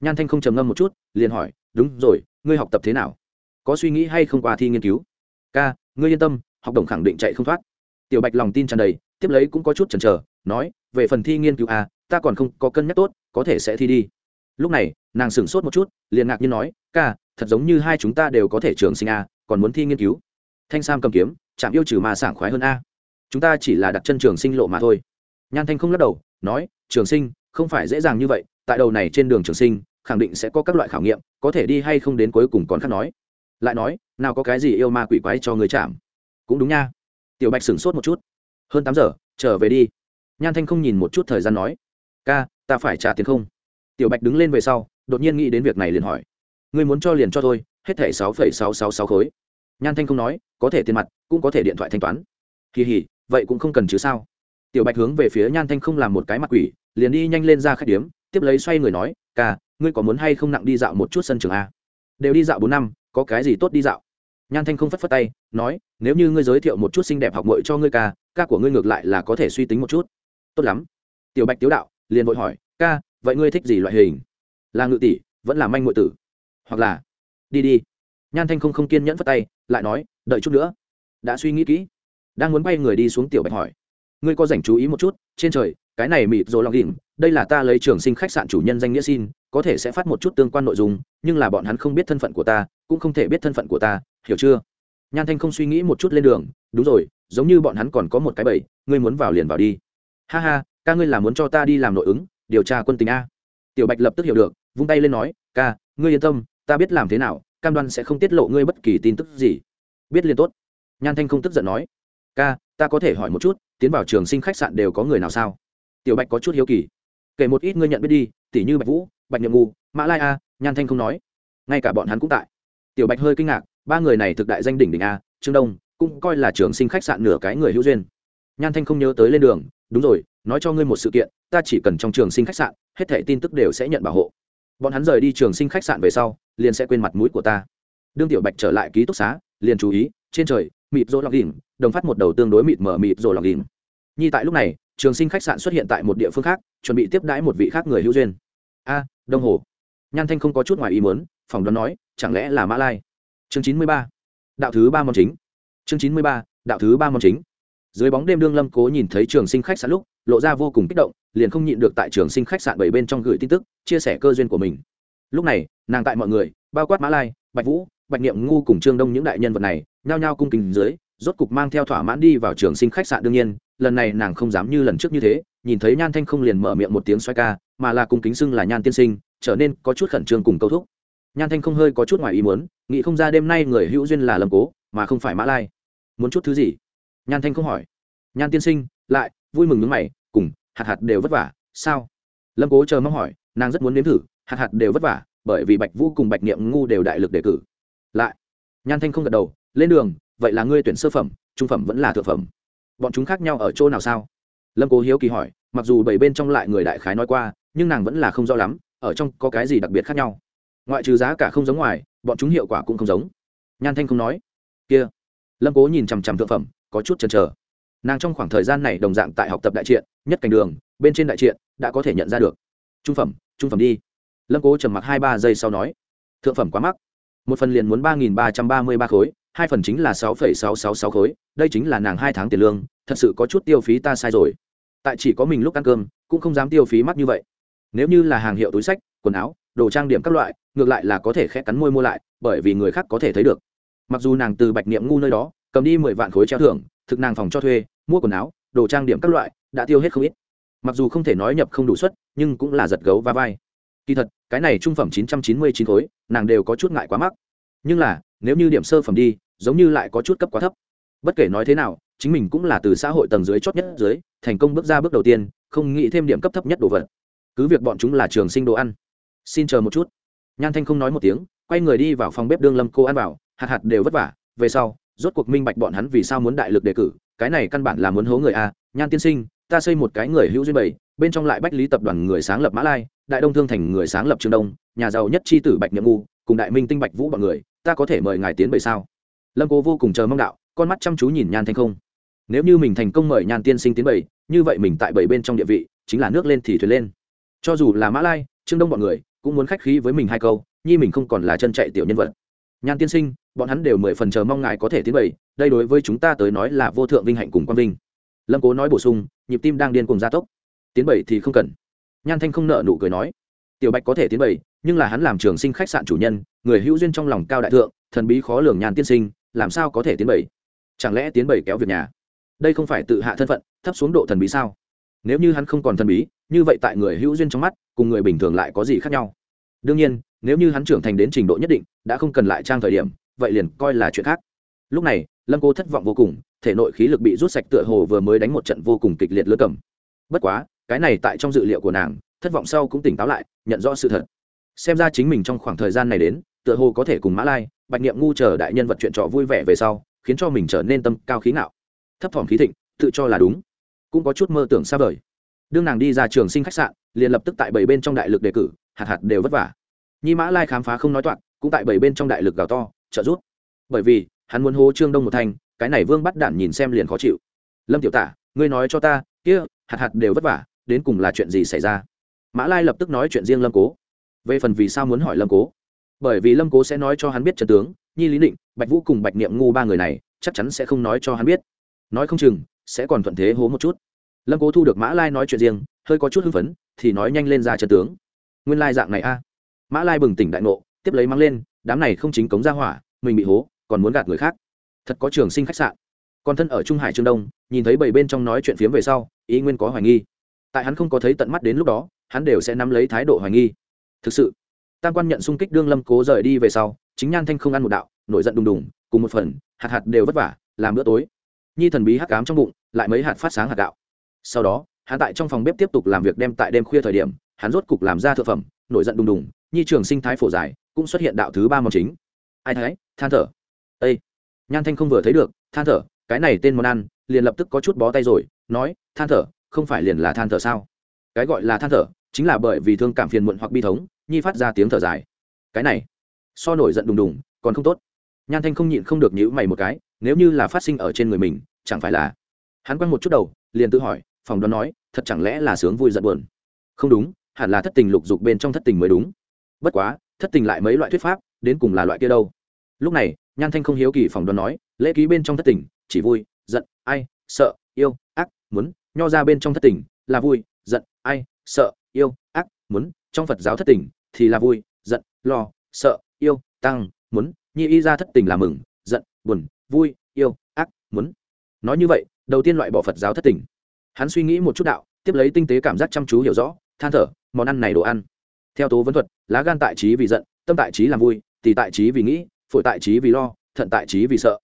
Nhan thanh không trầm ngâm một chút, liền hỏi, đúng rồi, ngươi học tập thế nào? Có suy nghĩ hay không qua thi nghiên cứu? Ca, ngươi yên tâm, học đồng khẳng định chạy không thoát. Tiểu bạch lòng tin tràn đầy tiếp lấy cũng có chút chần chờ nói về phần thi nghiên cứu à, ta còn không có cân nhắc tốt có thể sẽ thi đi. Lúc này nàng sửng sốt một chút liền ngạc nhiên nói ca thật giống như hai chúng ta đều có thể trường sinh a còn muốn thi nghiên cứu? Thanh sam cầm kiếm chạm yêu trừ mà sảng khoái hơn a. Chúng ta chỉ là đặt chân trường sinh lộ mà thôi. Nhan thanh không lắc đầu nói trường sinh không phải dễ dàng như vậy tại đầu này trên đường trường sinh khẳng định sẽ có các loại khảo nghiệm có thể đi hay không đến cuối cùng còn khác nói. Lại nói nào có cái gì yêu ma quỷ quái cho người chạm? Cũng đúng nha. Tiểu bạch sửng sốt một chút hơn tám giờ, trở về đi. Nhan thanh không nhìn một chút thời gian nói, ca, ta phải trả tiền không? Tiểu bạch đứng lên về sau, đột nhiên nghĩ đến việc này liền hỏi, ngươi muốn cho liền cho tôi hết thẻ sáu phẩy sáu sáu sáu khối. Nhan thanh không nói, có thể tiền mặt, cũng có thể điện thoại thanh toán. Kỳ hỉ, vậy cũng không cần chứ sao? Tiểu bạch hướng về phía nhan thanh không làm một cái mặt quỷ, liền đi nhanh lên ra khách điếm, tiếp lấy xoay người nói, ca, ngươi có muốn hay không nặng đi dạo một chút sân trường a? Đều đi dạo bốn năm, có cái gì tốt đi dạo? Nhan thanh không phất phất tay, nói, nếu như ngươi giới thiệu một chút xinh đẹp học mội cho ngươi ca ca của ngươi ngược lại là có thể suy tính một chút. Tốt lắm. Tiểu bạch tiếu đạo liền vội hỏi, ca, vậy ngươi thích gì loại hình? Là ngự tỷ, vẫn là manh ngụy tử. Hoặc là, đi đi. Nhan thanh không không kiên nhẫn phất tay, lại nói, đợi chút nữa. Đã suy nghĩ kỹ. Đang muốn bay người đi xuống tiểu bạch hỏi, ngươi có dành chú ý một chút, trên trời, cái này mịt rồi lòng đỉnh đây là ta lấy trường sinh khách sạn chủ nhân danh nghĩa xin, có thể sẽ phát một chút tương quan nội dung, nhưng là bọn hắn không biết thân phận của ta, cũng không thể biết thân phận của ta hiểu chưa? Nhan thanh không suy nghĩ một chút lên đường, đúng rồi, giống như bọn hắn còn có một cái bẫy, ngươi muốn vào liền vào đi. Ha ha, ca ngươi là muốn cho ta đi làm nội ứng, điều tra quân tình a. Tiểu bạch lập tức hiểu được, vung tay lên nói, ca, ngươi yên tâm, ta biết làm thế nào, cam đoan sẽ không tiết lộ ngươi bất kỳ tin tức gì. Biết liền tốt. Nhan thanh không tức giận nói, ca, ta có thể hỏi một chút, tiến vào trường sinh khách sạn đều có người nào sao? Tiểu bạch có chút hiếu kỳ. Kể một ít ngươi nhận biết đi, tỉ như bạch vũ, bạch nhậm ngu, mã lai a, nhan thanh không nói, ngay cả bọn hắn cũng tại. Tiểu bạch hơi kinh ngạc ba người này thực đại danh đỉnh đỉnh a, trương đông, cũng coi là trường sinh khách sạn nửa cái người hữu duyên. Nhan thanh không nhớ tới lên đường, đúng rồi, nói cho ngươi một sự kiện, ta chỉ cần trong trường sinh khách sạn, hết thẻ tin tức đều sẽ nhận bảo hộ. Bọn hắn rời đi trường sinh khách sạn về sau, liền sẽ quên mặt mũi của ta. Đương tiểu bạch trở lại ký túc xá, liền chú ý, trên trời, mịt rô lọc đỉnh, đồng phát một đầu tương đối mịt mở mịt rô lọc đỉnh. Nhi tại lúc này, trường sinh khách sạn xuất hiện tại một địa phương khác, chuẩn bị tiếp đãi một vị khác người hữu duyên. A, đông hồ. Nhan thanh không có chút ngoài ý muốn, phỏng đoán nói, chẳng lẽ là mã lai? Chương chín mươi ba, đạo thứ ba món chính. Chương chín mươi ba, đạo thứ ba món chính. Dưới bóng đêm đương lâm cố nhìn thấy trường sinh khách sạn lúc, lộ ra vô cùng kích động, liền không nhịn được tại trường sinh khách sạn bảy bên trong gửi tin tức, chia sẻ cơ duyên của mình. Lúc này, nàng tại mọi người, bao quát mã lai, bạch vũ, bạch niệm ngu cùng trương đông những đại nhân vật này, nhao nhao cung kính dưới, rốt cục mang theo thỏa mãn đi vào trường sinh khách sạn đương nhiên, lần này nàng không dám như lần trước như thế, nhìn thấy nhan thanh không liền mở miệng một tiếng xoay ca, mà là cung kính xưng là nhan tiên sinh, trở nên có chút khẩn trương cùng câu thúc nhan thanh không hơi có chút ngoài ý muốn, nghĩ không ra đêm nay người hữu duyên là lâm cố, mà không phải mã lai. Muốn chút thứ gì? Nhan thanh không hỏi. Nhan tiên sinh, lại, vui mừng nước mày, cùng, hạt hạt đều vất vả, sao? Lâm cố chờ mong hỏi, nàng rất muốn nếm thử, hạt hạt đều vất vả, bởi vì bạch vũ cùng bạch niệm ngu đều đại lực đề cử. Lại, nhan thanh không gật đầu, lên đường, vậy là ngươi tuyển sơ phẩm, trung phẩm vẫn là thượng phẩm. Bọn chúng khác nhau ở chỗ nào sao? Lâm cố hiếu kỳ hỏi, mặc dù bảy bên trong lại người đại khái nói qua, nhưng nàng vẫn là không rõ lắm, ở trong có cái gì đặc biệt khác nhau ngoại trừ giá cả không giống ngoài, bọn chúng hiệu quả cũng không giống. Nhan thanh không nói. Kia. Lâm cố nhìn chằm chằm thượng phẩm, có chút chần chờ. Nàng trong khoảng thời gian này đồng dạng tại học tập đại triện nhất cảnh đường, bên trên đại triện đã có thể nhận ra được. Trung phẩm trung phẩm đi. Lâm cố trầm mặc hai ba giây sau nói. Thượng phẩm quá mắc. Một phần liền muốn ba nghìn ba trăm ba mươi ba khối, hai phần chính là sáu phẩy sáu sáu sáu khối, đây chính là nàng hai tháng tiền lương, thật sự có chút tiêu phí ta sai rồi. Tại chỉ có mình lúc ăn cơm, cũng không dám tiêu phí mắc như vậy. Nếu như là hàng hiệu túi sách, quần áo, đồ trang điểm các loại ngược lại là có thể khẽ cắn môi mua lại, bởi vì người khác có thể thấy được. Mặc dù nàng từ bạch niệm ngu nơi đó, cầm đi mười vạn khối treo thưởng, thực nàng phòng cho thuê, mua quần áo, đồ trang điểm các loại, đã tiêu hết không ít. Mặc dù không thể nói nhập không đủ suất, nhưng cũng là giật gấu và vai. Kỳ thật, cái này trung phẩm chín trăm chín mươi chín khối, nàng đều có chút ngại quá mắc. Nhưng là, nếu như điểm sơ phẩm đi, giống như lại có chút cấp quá thấp. Bất kể nói thế nào, chính mình cũng là từ xã hội tầng dưới chót nhất dưới, thành công bước ra bước đầu tiên, không nghĩ thêm điểm cấp thấp nhất đồ vật. Cứ việc bọn chúng là trường sinh đồ ăn. Xin chờ một chút nhan thanh không nói một tiếng, quay người đi vào phòng bếp đương lâm cô ăn vào, hạt hạt đều vất vả, về sau, rốt cuộc minh bạch bọn hắn vì sao muốn đại lực đề cử, cái này căn bản là muốn hố người a, nhan tiên sinh, ta xây một cái người hữu duyên bảy, bên trong lại bách lý tập đoàn người sáng lập mã lai, đại đông thương thành người sáng lập trường đông, nhà giàu nhất tri tử bạch nhậm ngu, cùng đại minh tinh bạch vũ bọn người, ta có thể mời ngài tiến bảy sao? Lâm cố vô cùng chờ mong đạo, con mắt chăm chú nhìn nhan thanh không. Nếu như mình thành công mời nhan tiên sinh tiến bảy, như vậy mình tại bảy bên trong địa vị, chính là nước lên thì thuyền lên. Cho dù là mã lai, trương đông bọn người cũng muốn khách khí với mình hai câu, nhi mình không còn là chân chạy tiểu nhân vật. Nhan tiên sinh, bọn hắn đều mười phần chờ mong ngài có thể tiến bảy đây đối với chúng ta tới nói là vô thượng vinh hạnh cùng quang vinh. Lâm cố nói bổ sung, nhịp tim đang điên cùng gia tốc. Tiến bảy thì không cần. Nhan thanh không nợ nụ cười nói, tiểu bạch có thể tiến bảy nhưng là hắn làm trường sinh khách sạn chủ nhân, người hữu duyên trong lòng cao đại thượng, thần bí khó lường nhàn tiên sinh, làm sao có thể tiến bảy chẳng lẽ tiến bảy kéo việc nhà? Đây không phải tự hạ thân phận, thấp xuống độ thần bí sao? Nếu như hắn không còn thần bí như vậy tại người hữu duyên trong mắt, cùng người bình thường lại có gì khác nhau? Đương nhiên, nếu như hắn trưởng thành đến trình độ nhất định, đã không cần lại trang thời điểm, vậy liền coi là chuyện khác. Lúc này, lâm cô thất vọng vô cùng, thể nội khí lực bị rút sạch tựa hồ vừa mới đánh một trận vô cùng kịch liệt lơ cầm. Bất quá, cái này tại trong dự liệu của nàng, thất vọng sau cũng tỉnh táo lại, nhận rõ sự thật. Xem ra chính mình trong khoảng thời gian này đến, tựa hồ có thể cùng mã lai, bạch niệm ngu chờ đại nhân vật chuyện trò vui vẻ về sau, khiến cho mình trở nên tâm cao khí ngạo. Thấp thỏm khí thịnh, tự cho là đúng. Cũng có chút mơ tưởng xa vời đương nàng đi ra trường sinh khách sạn, liền lập tức tại bảy bên trong đại lực đề cử, hạt hạt đều vất vả. Nhi mã lai khám phá không nói toạn cũng tại bảy bên trong đại lực gào to, trợ giúp. Bởi vì, hắn muốn hô trương đông một thanh cái này vương bắt đản nhìn xem liền khó chịu. Lâm tiểu tả, ngươi nói cho ta, kia, hạt hạt đều vất vả, đến cùng là chuyện gì xảy ra? Mã lai lập tức nói chuyện riêng lâm cố. Về phần vì sao muốn hỏi lâm cố? Bởi vì lâm cố sẽ nói cho hắn biết trần tướng, nhi lý định bạch vũ cùng bạch niệm ngu ba người này, chắc chắn sẽ không nói cho hắn biết. Nói không chừng, sẽ còn thuận thế hố một chút lâm cố thu được mã lai nói chuyện riêng, hơi có chút hưng phấn, thì nói nhanh lên ra trần tướng. Nguyên lai dạng này a. Mã lai bừng tỉnh đại ngộ, tiếp lấy mang lên, đám này không chính cống ra hỏa, mình bị hố, còn muốn gạt người khác. Thật có trường sinh khách sạn. Còn thân ở trung hải trương đông, nhìn thấy bảy bên trong nói chuyện phiếm về sau, ý nguyên có hoài nghi. Tại hắn không có thấy tận mắt đến lúc đó, hắn đều sẽ nắm lấy thái độ hoài nghi. Thực sự, tam quan nhận xung kích đương lâm cố rời đi về sau, chính nhan thanh không ăn một đạo, nổi giận đùng đùng, cùng một phần, hạt hạt đều vất vả, làm bữa tối. Nhi thần bí hắc cám trong bụng, lại mấy hạt phát sáng hạt đạo sau đó, hắn tại trong phòng bếp tiếp tục làm việc đem tại đêm khuya thời điểm, hắn rốt cục làm ra thực phẩm, nổi giận đùng đùng, nhi trường sinh thái phổ dài cũng xuất hiện đạo thứ ba món chính. Ai thấy than thở. Â nhan thanh không vừa thấy được, than thở, cái này tên món ăn, liền lập tức có chút bó tay rồi, nói, than thở, không phải liền là than thở sao? Cái gọi là than thở, chính là bởi vì thương cảm phiền muộn hoặc bi thống, nhi phát ra tiếng thở dài. Cái này, so nổi giận đùng đùng, còn không tốt. Nhan thanh không nhịn không được nhữ mày một cái, nếu như là phát sinh ở trên người mình, chẳng phải là? Hắn quăng một chút đầu, liền tự hỏi phòng đoán nói, thật chẳng lẽ là sướng vui giận buồn? Không đúng, hẳn là thất tình lục dục bên trong thất tình mới đúng. Bất quá, thất tình lại mấy loại thuyết pháp, đến cùng là loại kia đâu? Lúc này, nhan thanh không hiếu kỳ phòng đoán nói, lễ ký bên trong thất tình, chỉ vui, giận, ai, sợ, yêu, ác, muốn, nho ra bên trong thất tình, là vui, giận, ai, sợ, yêu, ác, muốn, trong phật giáo thất tình, thì là vui, giận, lo, sợ, yêu, tăng, muốn, nhi y ra thất tình là mừng, giận, buồn, vui, yêu, ác, muốn. Nói như vậy, đầu tiên loại bỏ phật giáo thất tình hắn suy nghĩ một chút đạo, tiếp lấy tinh tế cảm giác chăm chú hiểu rõ, than thở, món ăn này đồ ăn. Theo tố vấn thuật, lá gan tại trí vì giận, tâm tại trí làm vui, tỳ tại trí vì nghĩ, phổi tại trí vì lo, thận tại trí vì sợ.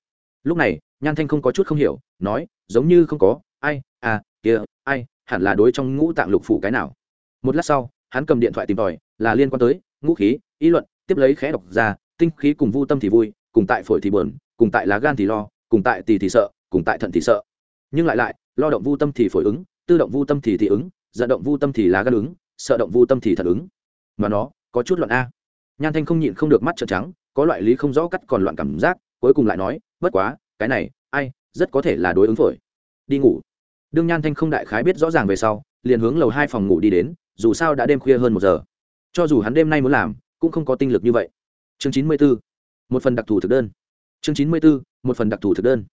Lúc này, nhan thanh không có chút không hiểu, nói, giống như không có, ai à kia, ai, hẳn là đối trong ngũ tạng lục phủ cái nào? Một lát sau, hắn cầm điện thoại tìm tòi, là liên quan tới ngũ khí ý luận, tiếp lấy khẽ đọc ra, tinh khí cùng vu tâm thì vui, cùng tại phổi thì buồn, cùng tại lá gan thì lo, cùng tại tỳ thì sợ, cùng tại thận thì sợ nhưng lại lại, lo động vu tâm thì phổi ứng, tư động vu tâm thì thị ứng, giận động vu tâm thì lá gan ứng, sợ động vu tâm thì thật ứng. Mà nó, có chút loạn a. Nhan thanh không nhịn không được mắt trợn trắng, có loại lý không rõ cắt còn loạn cảm giác, cuối cùng lại nói, bất quá, cái này, ai, rất có thể là đối ứng phổi. Đi ngủ. Đương nhan thanh không đại khái biết rõ ràng về sau, liền hướng lầu hai phòng ngủ đi đến, dù sao đã đêm khuya hơn một giờ. Cho dù hắn đêm nay muốn làm, cũng không có tinh lực như vậy. Chương chín mươi b ố một phần đặc thù thực đơn. Chương chín mươi b ố một phần đặc thù thực đơn.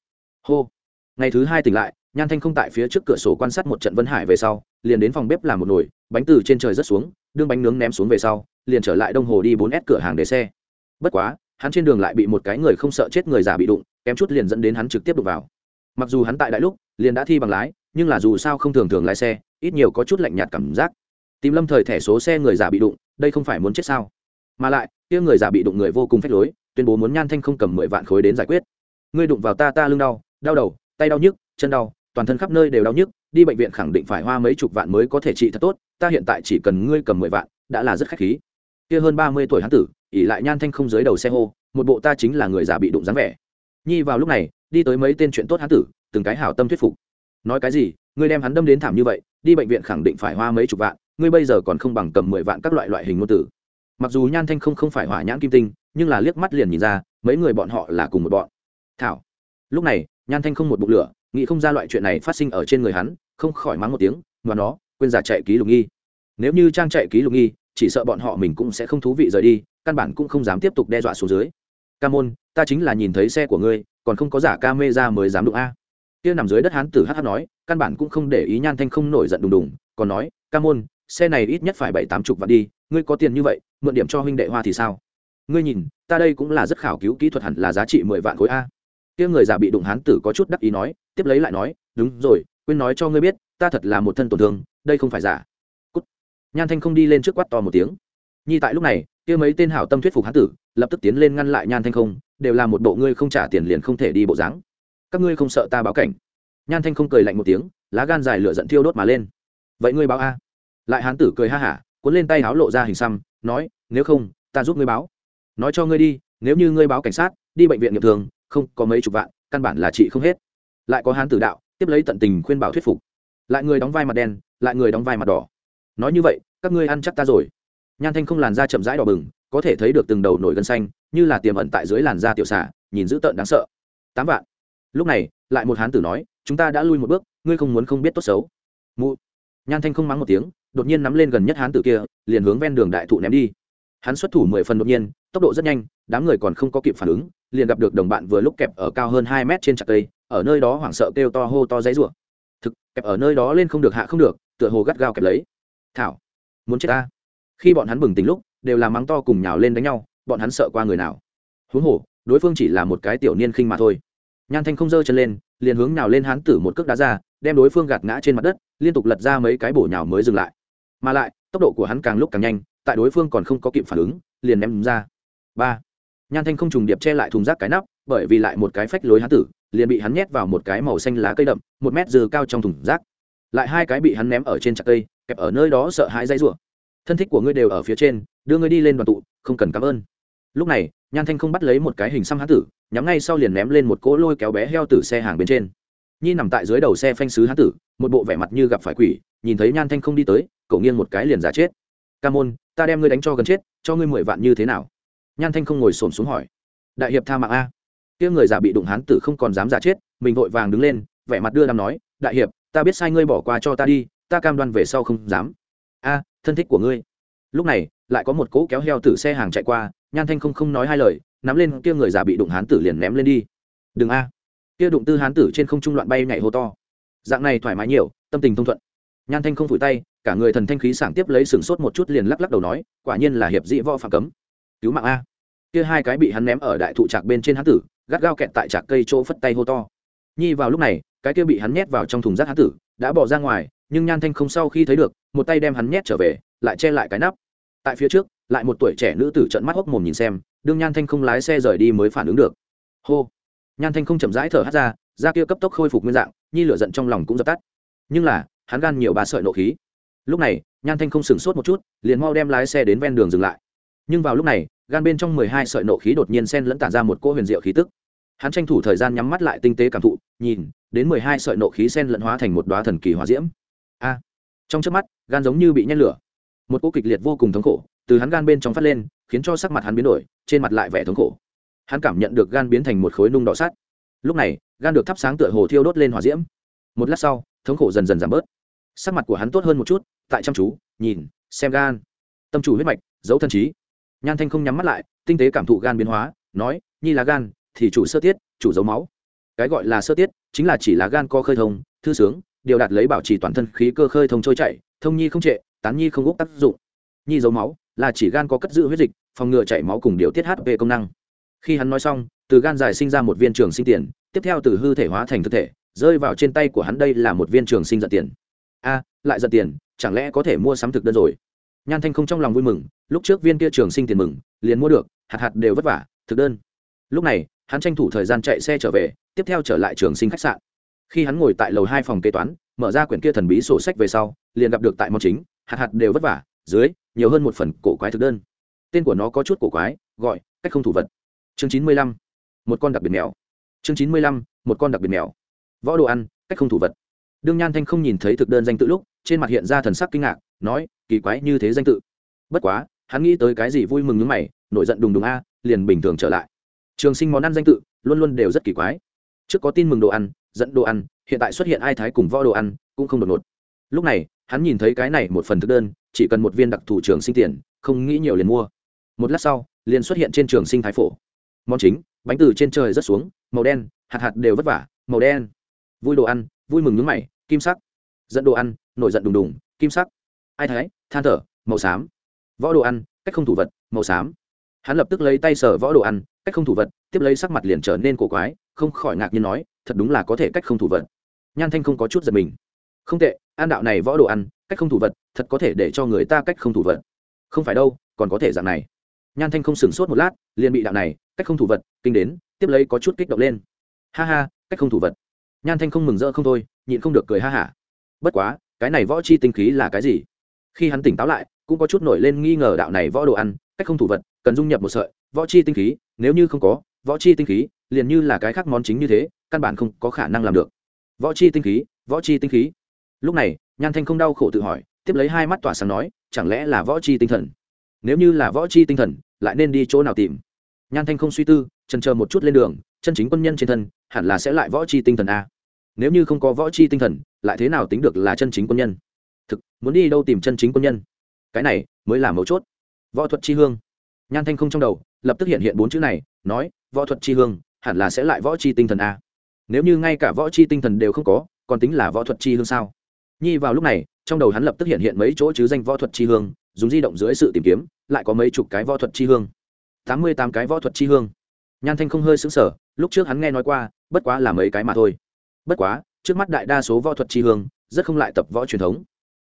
Hô ngày thứ hai tỉnh lại, nhan thanh không tại phía trước cửa sổ quan sát một trận vân hải về sau, liền đến phòng bếp làm một nồi, bánh từ trên trời rất xuống, đương bánh nướng ném xuống về sau, liền trở lại đông hồ đi bốn s cửa hàng để xe. Bất quá, hắn trên đường lại bị một cái người không sợ chết người già bị đụng, kém chút liền dẫn đến hắn trực tiếp đụng vào. Mặc dù hắn tại đại lúc, liền đã thi bằng lái, nhưng là dù sao không thường thường lái xe, ít nhiều có chút lạnh nhạt cảm giác. Tìm lâm thời thẻ số xe người già bị đụng, đây không phải muốn chết sao? Mà lại, kia người già bị đụng người vô cùng phách lối, tuyên bố muốn nhan thanh không cầm mười vạn khối đến giải quyết. Ngươi đụng vào ta ta lưng đau đau đầu tay đau nhức, chân đau, toàn thân khắp nơi đều đau nhức, đi bệnh viện khẳng định phải hoa mấy chục vạn mới có thể trị thật tốt, ta hiện tại chỉ cần ngươi cầm mười vạn, đã là rất khách khí. Kia hơn ba mươi tuổi hán tử ỉ lại nhan thanh không dưới đầu xe hô, một bộ ta chính là người già bị đụng dáng vẻ. Nhi vào lúc này, đi tới mấy tên chuyện tốt hán tử, từng cái hảo tâm thuyết phục. Nói cái gì, ngươi đem hắn đâm đến thảm như vậy, đi bệnh viện khẳng định phải hoa mấy chục vạn, ngươi bây giờ còn không bằng cầm mười vạn các loại loại hình ngôn tử. Mặc dù nhan thanh không không phải hỏa nhãn kim tinh, nhưng là liếc mắt liền nhìn ra, mấy người bọn họ là cùng một bọn. Thảo. Lúc này nhan thanh không một bụng lửa, nghĩ không ra loại chuyện này phát sinh ở trên người hắn, không khỏi mắng một tiếng, mà nó, quên giả chạy ký lục nghi. Nếu như trang chạy ký lục nghi, chỉ sợ bọn họ mình cũng sẽ không thú vị rời đi, căn bản cũng không dám tiếp tục đe dọa xuống dưới. Ca môn, ta chính là nhìn thấy xe của ngươi, còn không có giả ca mê ra mới dám đụng a. Kia nằm dưới đất hán tử hh nói, căn bản cũng không để ý nhan thanh không nổi giận đùng đùng, còn nói, ca môn, xe này ít nhất phải bảy tám chục vạn đi, ngươi có tiền như vậy, mượn điểm cho huynh đệ hoa thì sao? Ngươi nhìn, ta đây cũng là rất khảo cứu kỹ thuật hẳn là giá trị mười vạn khối a kia người già bị đụng hán tử có chút đắc ý nói, tiếp lấy lại nói, đúng rồi, quên nói cho ngươi biết, ta thật là một thân tổn thương, đây không phải giả. Cút. nhan thanh không đi lên trước quát to một tiếng. Nhi tại lúc này, kia mấy tên hảo tâm thuyết phục hán tử, lập tức tiến lên ngăn lại nhan thanh không, đều là một bộ ngươi không trả tiền liền không thể đi bộ dáng. Các ngươi không sợ ta báo cảnh? Nhan thanh không cười lạnh một tiếng, lá gan dài lửa giận thiêu đốt mà lên. Vậy ngươi báo a. Lại hán tử cười ha hả, cuốn lên tay háo lộ ra hình xăm, nói, nếu không, ta giúp ngươi báo. Nói cho ngươi đi, nếu như ngươi báo cảnh sát, đi bệnh viện nghiệp thường không có mấy chục vạn, căn bản là chị không hết. Lại có hán tử đạo, tiếp lấy tận tình khuyên bảo thuyết phục. Lại người đóng vai mặt đen, lại người đóng vai mặt đỏ. Nói như vậy, các ngươi ăn chắc ta rồi. Nhan thanh không làn da chậm rãi đỏ bừng, có thể thấy được từng đầu nổi gân xanh, như là tiềm ẩn tại dưới làn da tiểu xả nhìn dữ tợn đáng sợ. Tám vạn. Lúc này, lại một hán tử nói, chúng ta đã lui một bước, ngươi không muốn không biết tốt xấu. Mụ. Nhan thanh không mắng một tiếng, đột nhiên nắm lên gần nhất hán tử kia, liền hướng ven đường đại thụ ném đi hắn xuất thủ mười phần đột nhiên, tốc độ rất nhanh, đám người còn không có kịp phản ứng, liền gặp được đồng bạn vừa lúc kẹp ở cao hơn hai mét trên chặt cây, ở nơi đó hoảng sợ kêu to hô to dãy rủa. Thực, kẹp ở nơi đó lên không được hạ không được, tựa hồ gắt gao kẹp lấy. Thảo, muốn chết ta? Khi bọn hắn bừng tỉnh lúc, đều là mắng to cùng nhào lên đánh nhau, bọn hắn sợ qua người nào? Huống hồ, đối phương chỉ là một cái tiểu niên khinh mà thôi. Nhan thanh không giơ chân lên, liền hướng nhào lên hán tử một cước đá ra, đem đối phương gạt ngã trên mặt đất, liên tục lật ra mấy cái bổ nhào mới dừng lại. Mà lại, tốc độ của hắn càng lúc càng nhanh tại đối phương còn không có kịp phản ứng, liền ném ra. Ba. Nhan thanh không trùng điệp che lại thùng rác cái nắp, bởi vì lại một cái phách lối hán tử, liền bị hắn nhét vào một cái màu xanh lá cây đậm, một mét dừa cao trong thùng rác. Lại hai cái bị hắn ném ở trên chặt cây, kẹp ở nơi đó sợ hãi dây rủa. Thân thích của ngươi đều ở phía trên, đưa ngươi đi lên đoàn tụ, không cần cảm ơn. Lúc này, nhan thanh không bắt lấy một cái hình xăm hán tử, nhắm ngay sau liền ném lên một cỗ lôi kéo bé heo từ xe hàng bên trên. Nhi nằm tại dưới đầu xe phanh sứ hán tử, một bộ vẻ mặt như gặp phải quỷ, nhìn thấy nhan thanh không đi tới, cậu nghiêng một cái liền giả chết ca môn, ta đem ngươi đánh cho gần chết, cho ngươi mười vạn như thế nào? Nhan thanh không ngồi xổm xuống hỏi. Đại hiệp tha mạng a. Tiếng người giả bị đụng hán tử không còn dám giả chết, mình vội vàng đứng lên, vẻ mặt đưa đàm nói, đại hiệp, ta biết sai ngươi bỏ qua cho ta đi, ta cam đoan về sau không dám. A, thân thích của ngươi. Lúc này, lại có một cỗ kéo heo tử xe hàng chạy qua, nhan thanh không không nói hai lời, nắm lên kia người giả bị đụng hán tử liền ném lên đi. Đừng a. Kia đụng tư hán tử trên không trung loạn bay nhảy hô to. Dạng này thoải mái nhiều, tâm tình thông thuận. Nhan thanh không phủi tay cả người thần thanh khí sảng tiếp lấy sừng sốt một chút liền lắc lắc đầu nói, quả nhiên là hiệp dĩ võ phạm cấm. Cứu mạng a. Kia hai cái bị hắn ném ở đại thụ trạc bên trên hán tử, gắt gao kẹt tại trạc cây chỗ phất tay hô to. Nhi vào lúc này, cái kia bị hắn nhét vào trong thùng rác hán tử, đã bỏ ra ngoài, nhưng nhan thanh không sau khi thấy được, một tay đem hắn nhét trở về, lại che lại cái nắp. Tại phía trước, lại một tuổi trẻ nữ tử trận mắt hốc mồm nhìn xem, đương nhan thanh không lái xe rời đi mới phản ứng được. Hô. Nhan thanh không chậm rãi thở hắt ra ra kia cấp tốc khôi phục nguyên dạng, nhi lửa giận trong lòng cũng dập tắt. Nhưng là, hắn gan nhiều bà sợi nộ khí lúc này, nhan thanh không sửng sốt một chút, liền mau đem lái xe đến ven đường dừng lại. Nhưng vào lúc này, gan bên trong mười hai sợi nộ khí đột nhiên sen lẫn tản ra một cỗ huyền diệu khí tức. Hắn tranh thủ thời gian nhắm mắt lại tinh tế cảm thụ, nhìn, đến mười hai sợi nộ khí sen lẫn hóa thành một đoá thần kỳ hòa diễm. A! Trong trước mắt, gan giống như bị nhét lửa. Một cỗ kịch liệt vô cùng thống khổ, từ hắn gan bên trong phát lên, khiến cho sắc mặt hắn biến đổi, trên mặt lại vẻ thống khổ. Hắn cảm nhận được gan biến thành một khối nung đỏ sát lúc này, gan được thắp sáng tựa hồ thiêu đốt lên hỏa diễm. Một lát sau, thống khổ dần dần giảm bớt. Sắc mặt của hắn tốt hơn một chút tại chăm chú, nhìn, xem gan. Tâm chủ huyết mạch, dấu thân trí. Nhan thanh không nhắm mắt lại, tinh tế cảm thụ gan biến hóa, nói, nhi là gan, thì chủ sơ tiết, chủ dấu máu. Cái gọi là sơ tiết, chính là chỉ là gan co khơi thông, thư sướng, điều đạt lấy bảo trì toàn thân khí cơ khơi thông trôi chảy, thông nhi không trệ, tán nhi không úc tác dụng. Nhi dấu máu, là chỉ gan có cất giữ huyết dịch, phòng ngừa chảy máu cùng điều tiết hp công năng. Khi hắn nói xong, từ gan dài sinh ra một viên trường sinh tiền, tiếp theo từ hư thể hóa thành thực thể, rơi vào trên tay của hắn đây là một viên trường sinh giận tiền. A lại giật tiền, chẳng lẽ có thể mua sắm thực đơn rồi? Nhan thanh không trong lòng vui mừng, lúc trước viên kia trường sinh tiền mừng, liền mua được, hạt hạt đều vất vả, thực đơn. Lúc này, hắn tranh thủ thời gian chạy xe trở về, tiếp theo trở lại trường sinh khách sạn. Khi hắn ngồi tại lầu hai phòng kế toán, mở ra quyển kia thần bí sổ sách về sau, liền gặp được tại món chính, hạt hạt đều vất vả, dưới, nhiều hơn một phần cổ quái thực đơn. Tên của nó có chút cổ quái, gọi, cách không thủ vật. Chương chín mươi lăm, một con đặc biệt mèo. Chương chín mươi lăm, một con đặc biệt mèo. Võ đồ ăn, cách không thủ vật đương nhan thanh không nhìn thấy thực đơn danh tự lúc, trên mặt hiện ra thần sắc kinh ngạc, nói, kỳ quái như thế danh tự. Bất quá, hắn nghĩ tới cái gì vui mừng như mày, nổi giận đùng đùng a, liền bình thường trở lại. Trường sinh món ăn danh tự, luôn luôn đều rất kỳ quái. Trước có tin mừng đồ ăn dẫn đồ ăn, hiện tại xuất hiện ai thái cùng võ đồ ăn, cũng không đột ngột. Lúc này, hắn nhìn thấy cái này một phần thực đơn, chỉ cần một viên đặc thù trường sinh tiền, không nghĩ nhiều liền mua. Một lát sau, liền xuất hiện trên trường sinh thái phổ. Món chính, bánh từ trên trời rất xuống, màu đen, hạt hạt đều vất vả, màu đen. Vui đồ ăn, vui mừng nhướng mày kim sắc. Dẫn đồ ăn, nổi giận đùng đùng, kim sắc. Ai thái than thở, màu xám. Võ đồ ăn, cách không thủ vật, màu xám. Hắn lập tức lấy tay sờ võ đồ ăn, cách không thủ vật, tiếp lấy sắc mặt liền trở nên cổ quái, không khỏi ngạc nhiên nói, thật đúng là có thể cách không thủ vật. Nhan thanh không có chút giật mình. Không tệ an đạo này võ đồ ăn, cách không thủ vật, thật có thể để cho người ta cách không thủ vật. Không phải đâu, còn có thể dạng này. Nhan thanh không sửng sốt một lát, liền bị đạo này, cách không thủ vật, kinh đến, tiếp lấy có chút kích động lên. Ha ha, cách không thủ vật. Nhan thanh không mừng rỡ không thôi nhịn không được cười ha hả. Bất quá, cái này võ chi tinh khí là cái gì? Khi hắn tỉnh táo lại, cũng có chút nổi lên nghi ngờ đạo này võ đồ ăn, cách không thủ vật, cần dung nhập một sợi, võ chi tinh khí, nếu như không có, võ chi tinh khí, liền như là cái khác món chính như thế, căn bản không có khả năng làm được. Võ chi tinh khí, võ chi tinh khí. Lúc này, nhan thanh không đau khổ tự hỏi, tiếp lấy hai mắt tỏa sáng nói, chẳng lẽ là võ chi tinh thần? Nếu như là võ chi tinh thần, lại nên đi chỗ nào tìm? Nhan thanh không suy tư trần chờ một chút lên đường, chân chính quân nhân trên thân, hẳn là sẽ lại võ chi tinh thần a nếu như không có võ chi tinh thần, lại thế nào tính được là chân chính quân nhân? Thực, muốn đi đâu tìm chân chính quân nhân? Cái này mới là mấu chốt. Võ thuật chi hương. Nhan thanh không trong đầu, lập tức hiện hiện bốn chữ này, nói, võ thuật chi hương, hẳn là sẽ lại võ chi tinh thần a. Nếu như ngay cả võ chi tinh thần đều không có, còn tính là võ thuật chi hương sao? Nhi vào lúc này, trong đầu hắn lập tức hiện hiện mấy chỗ chứ danh võ thuật chi hương, dùng di động dưới sự tìm kiếm, lại có mấy chục cái võ thuật chi hương. Tám mươi tám cái võ thuật chi hương. Nhan thanh không hơi xứng sở lúc trước hắn nghe nói qua, bất quá là mấy cái mà thôi bất quá, trước mắt đại đa số võ thuật chi hương, rất không lại tập võ truyền thống.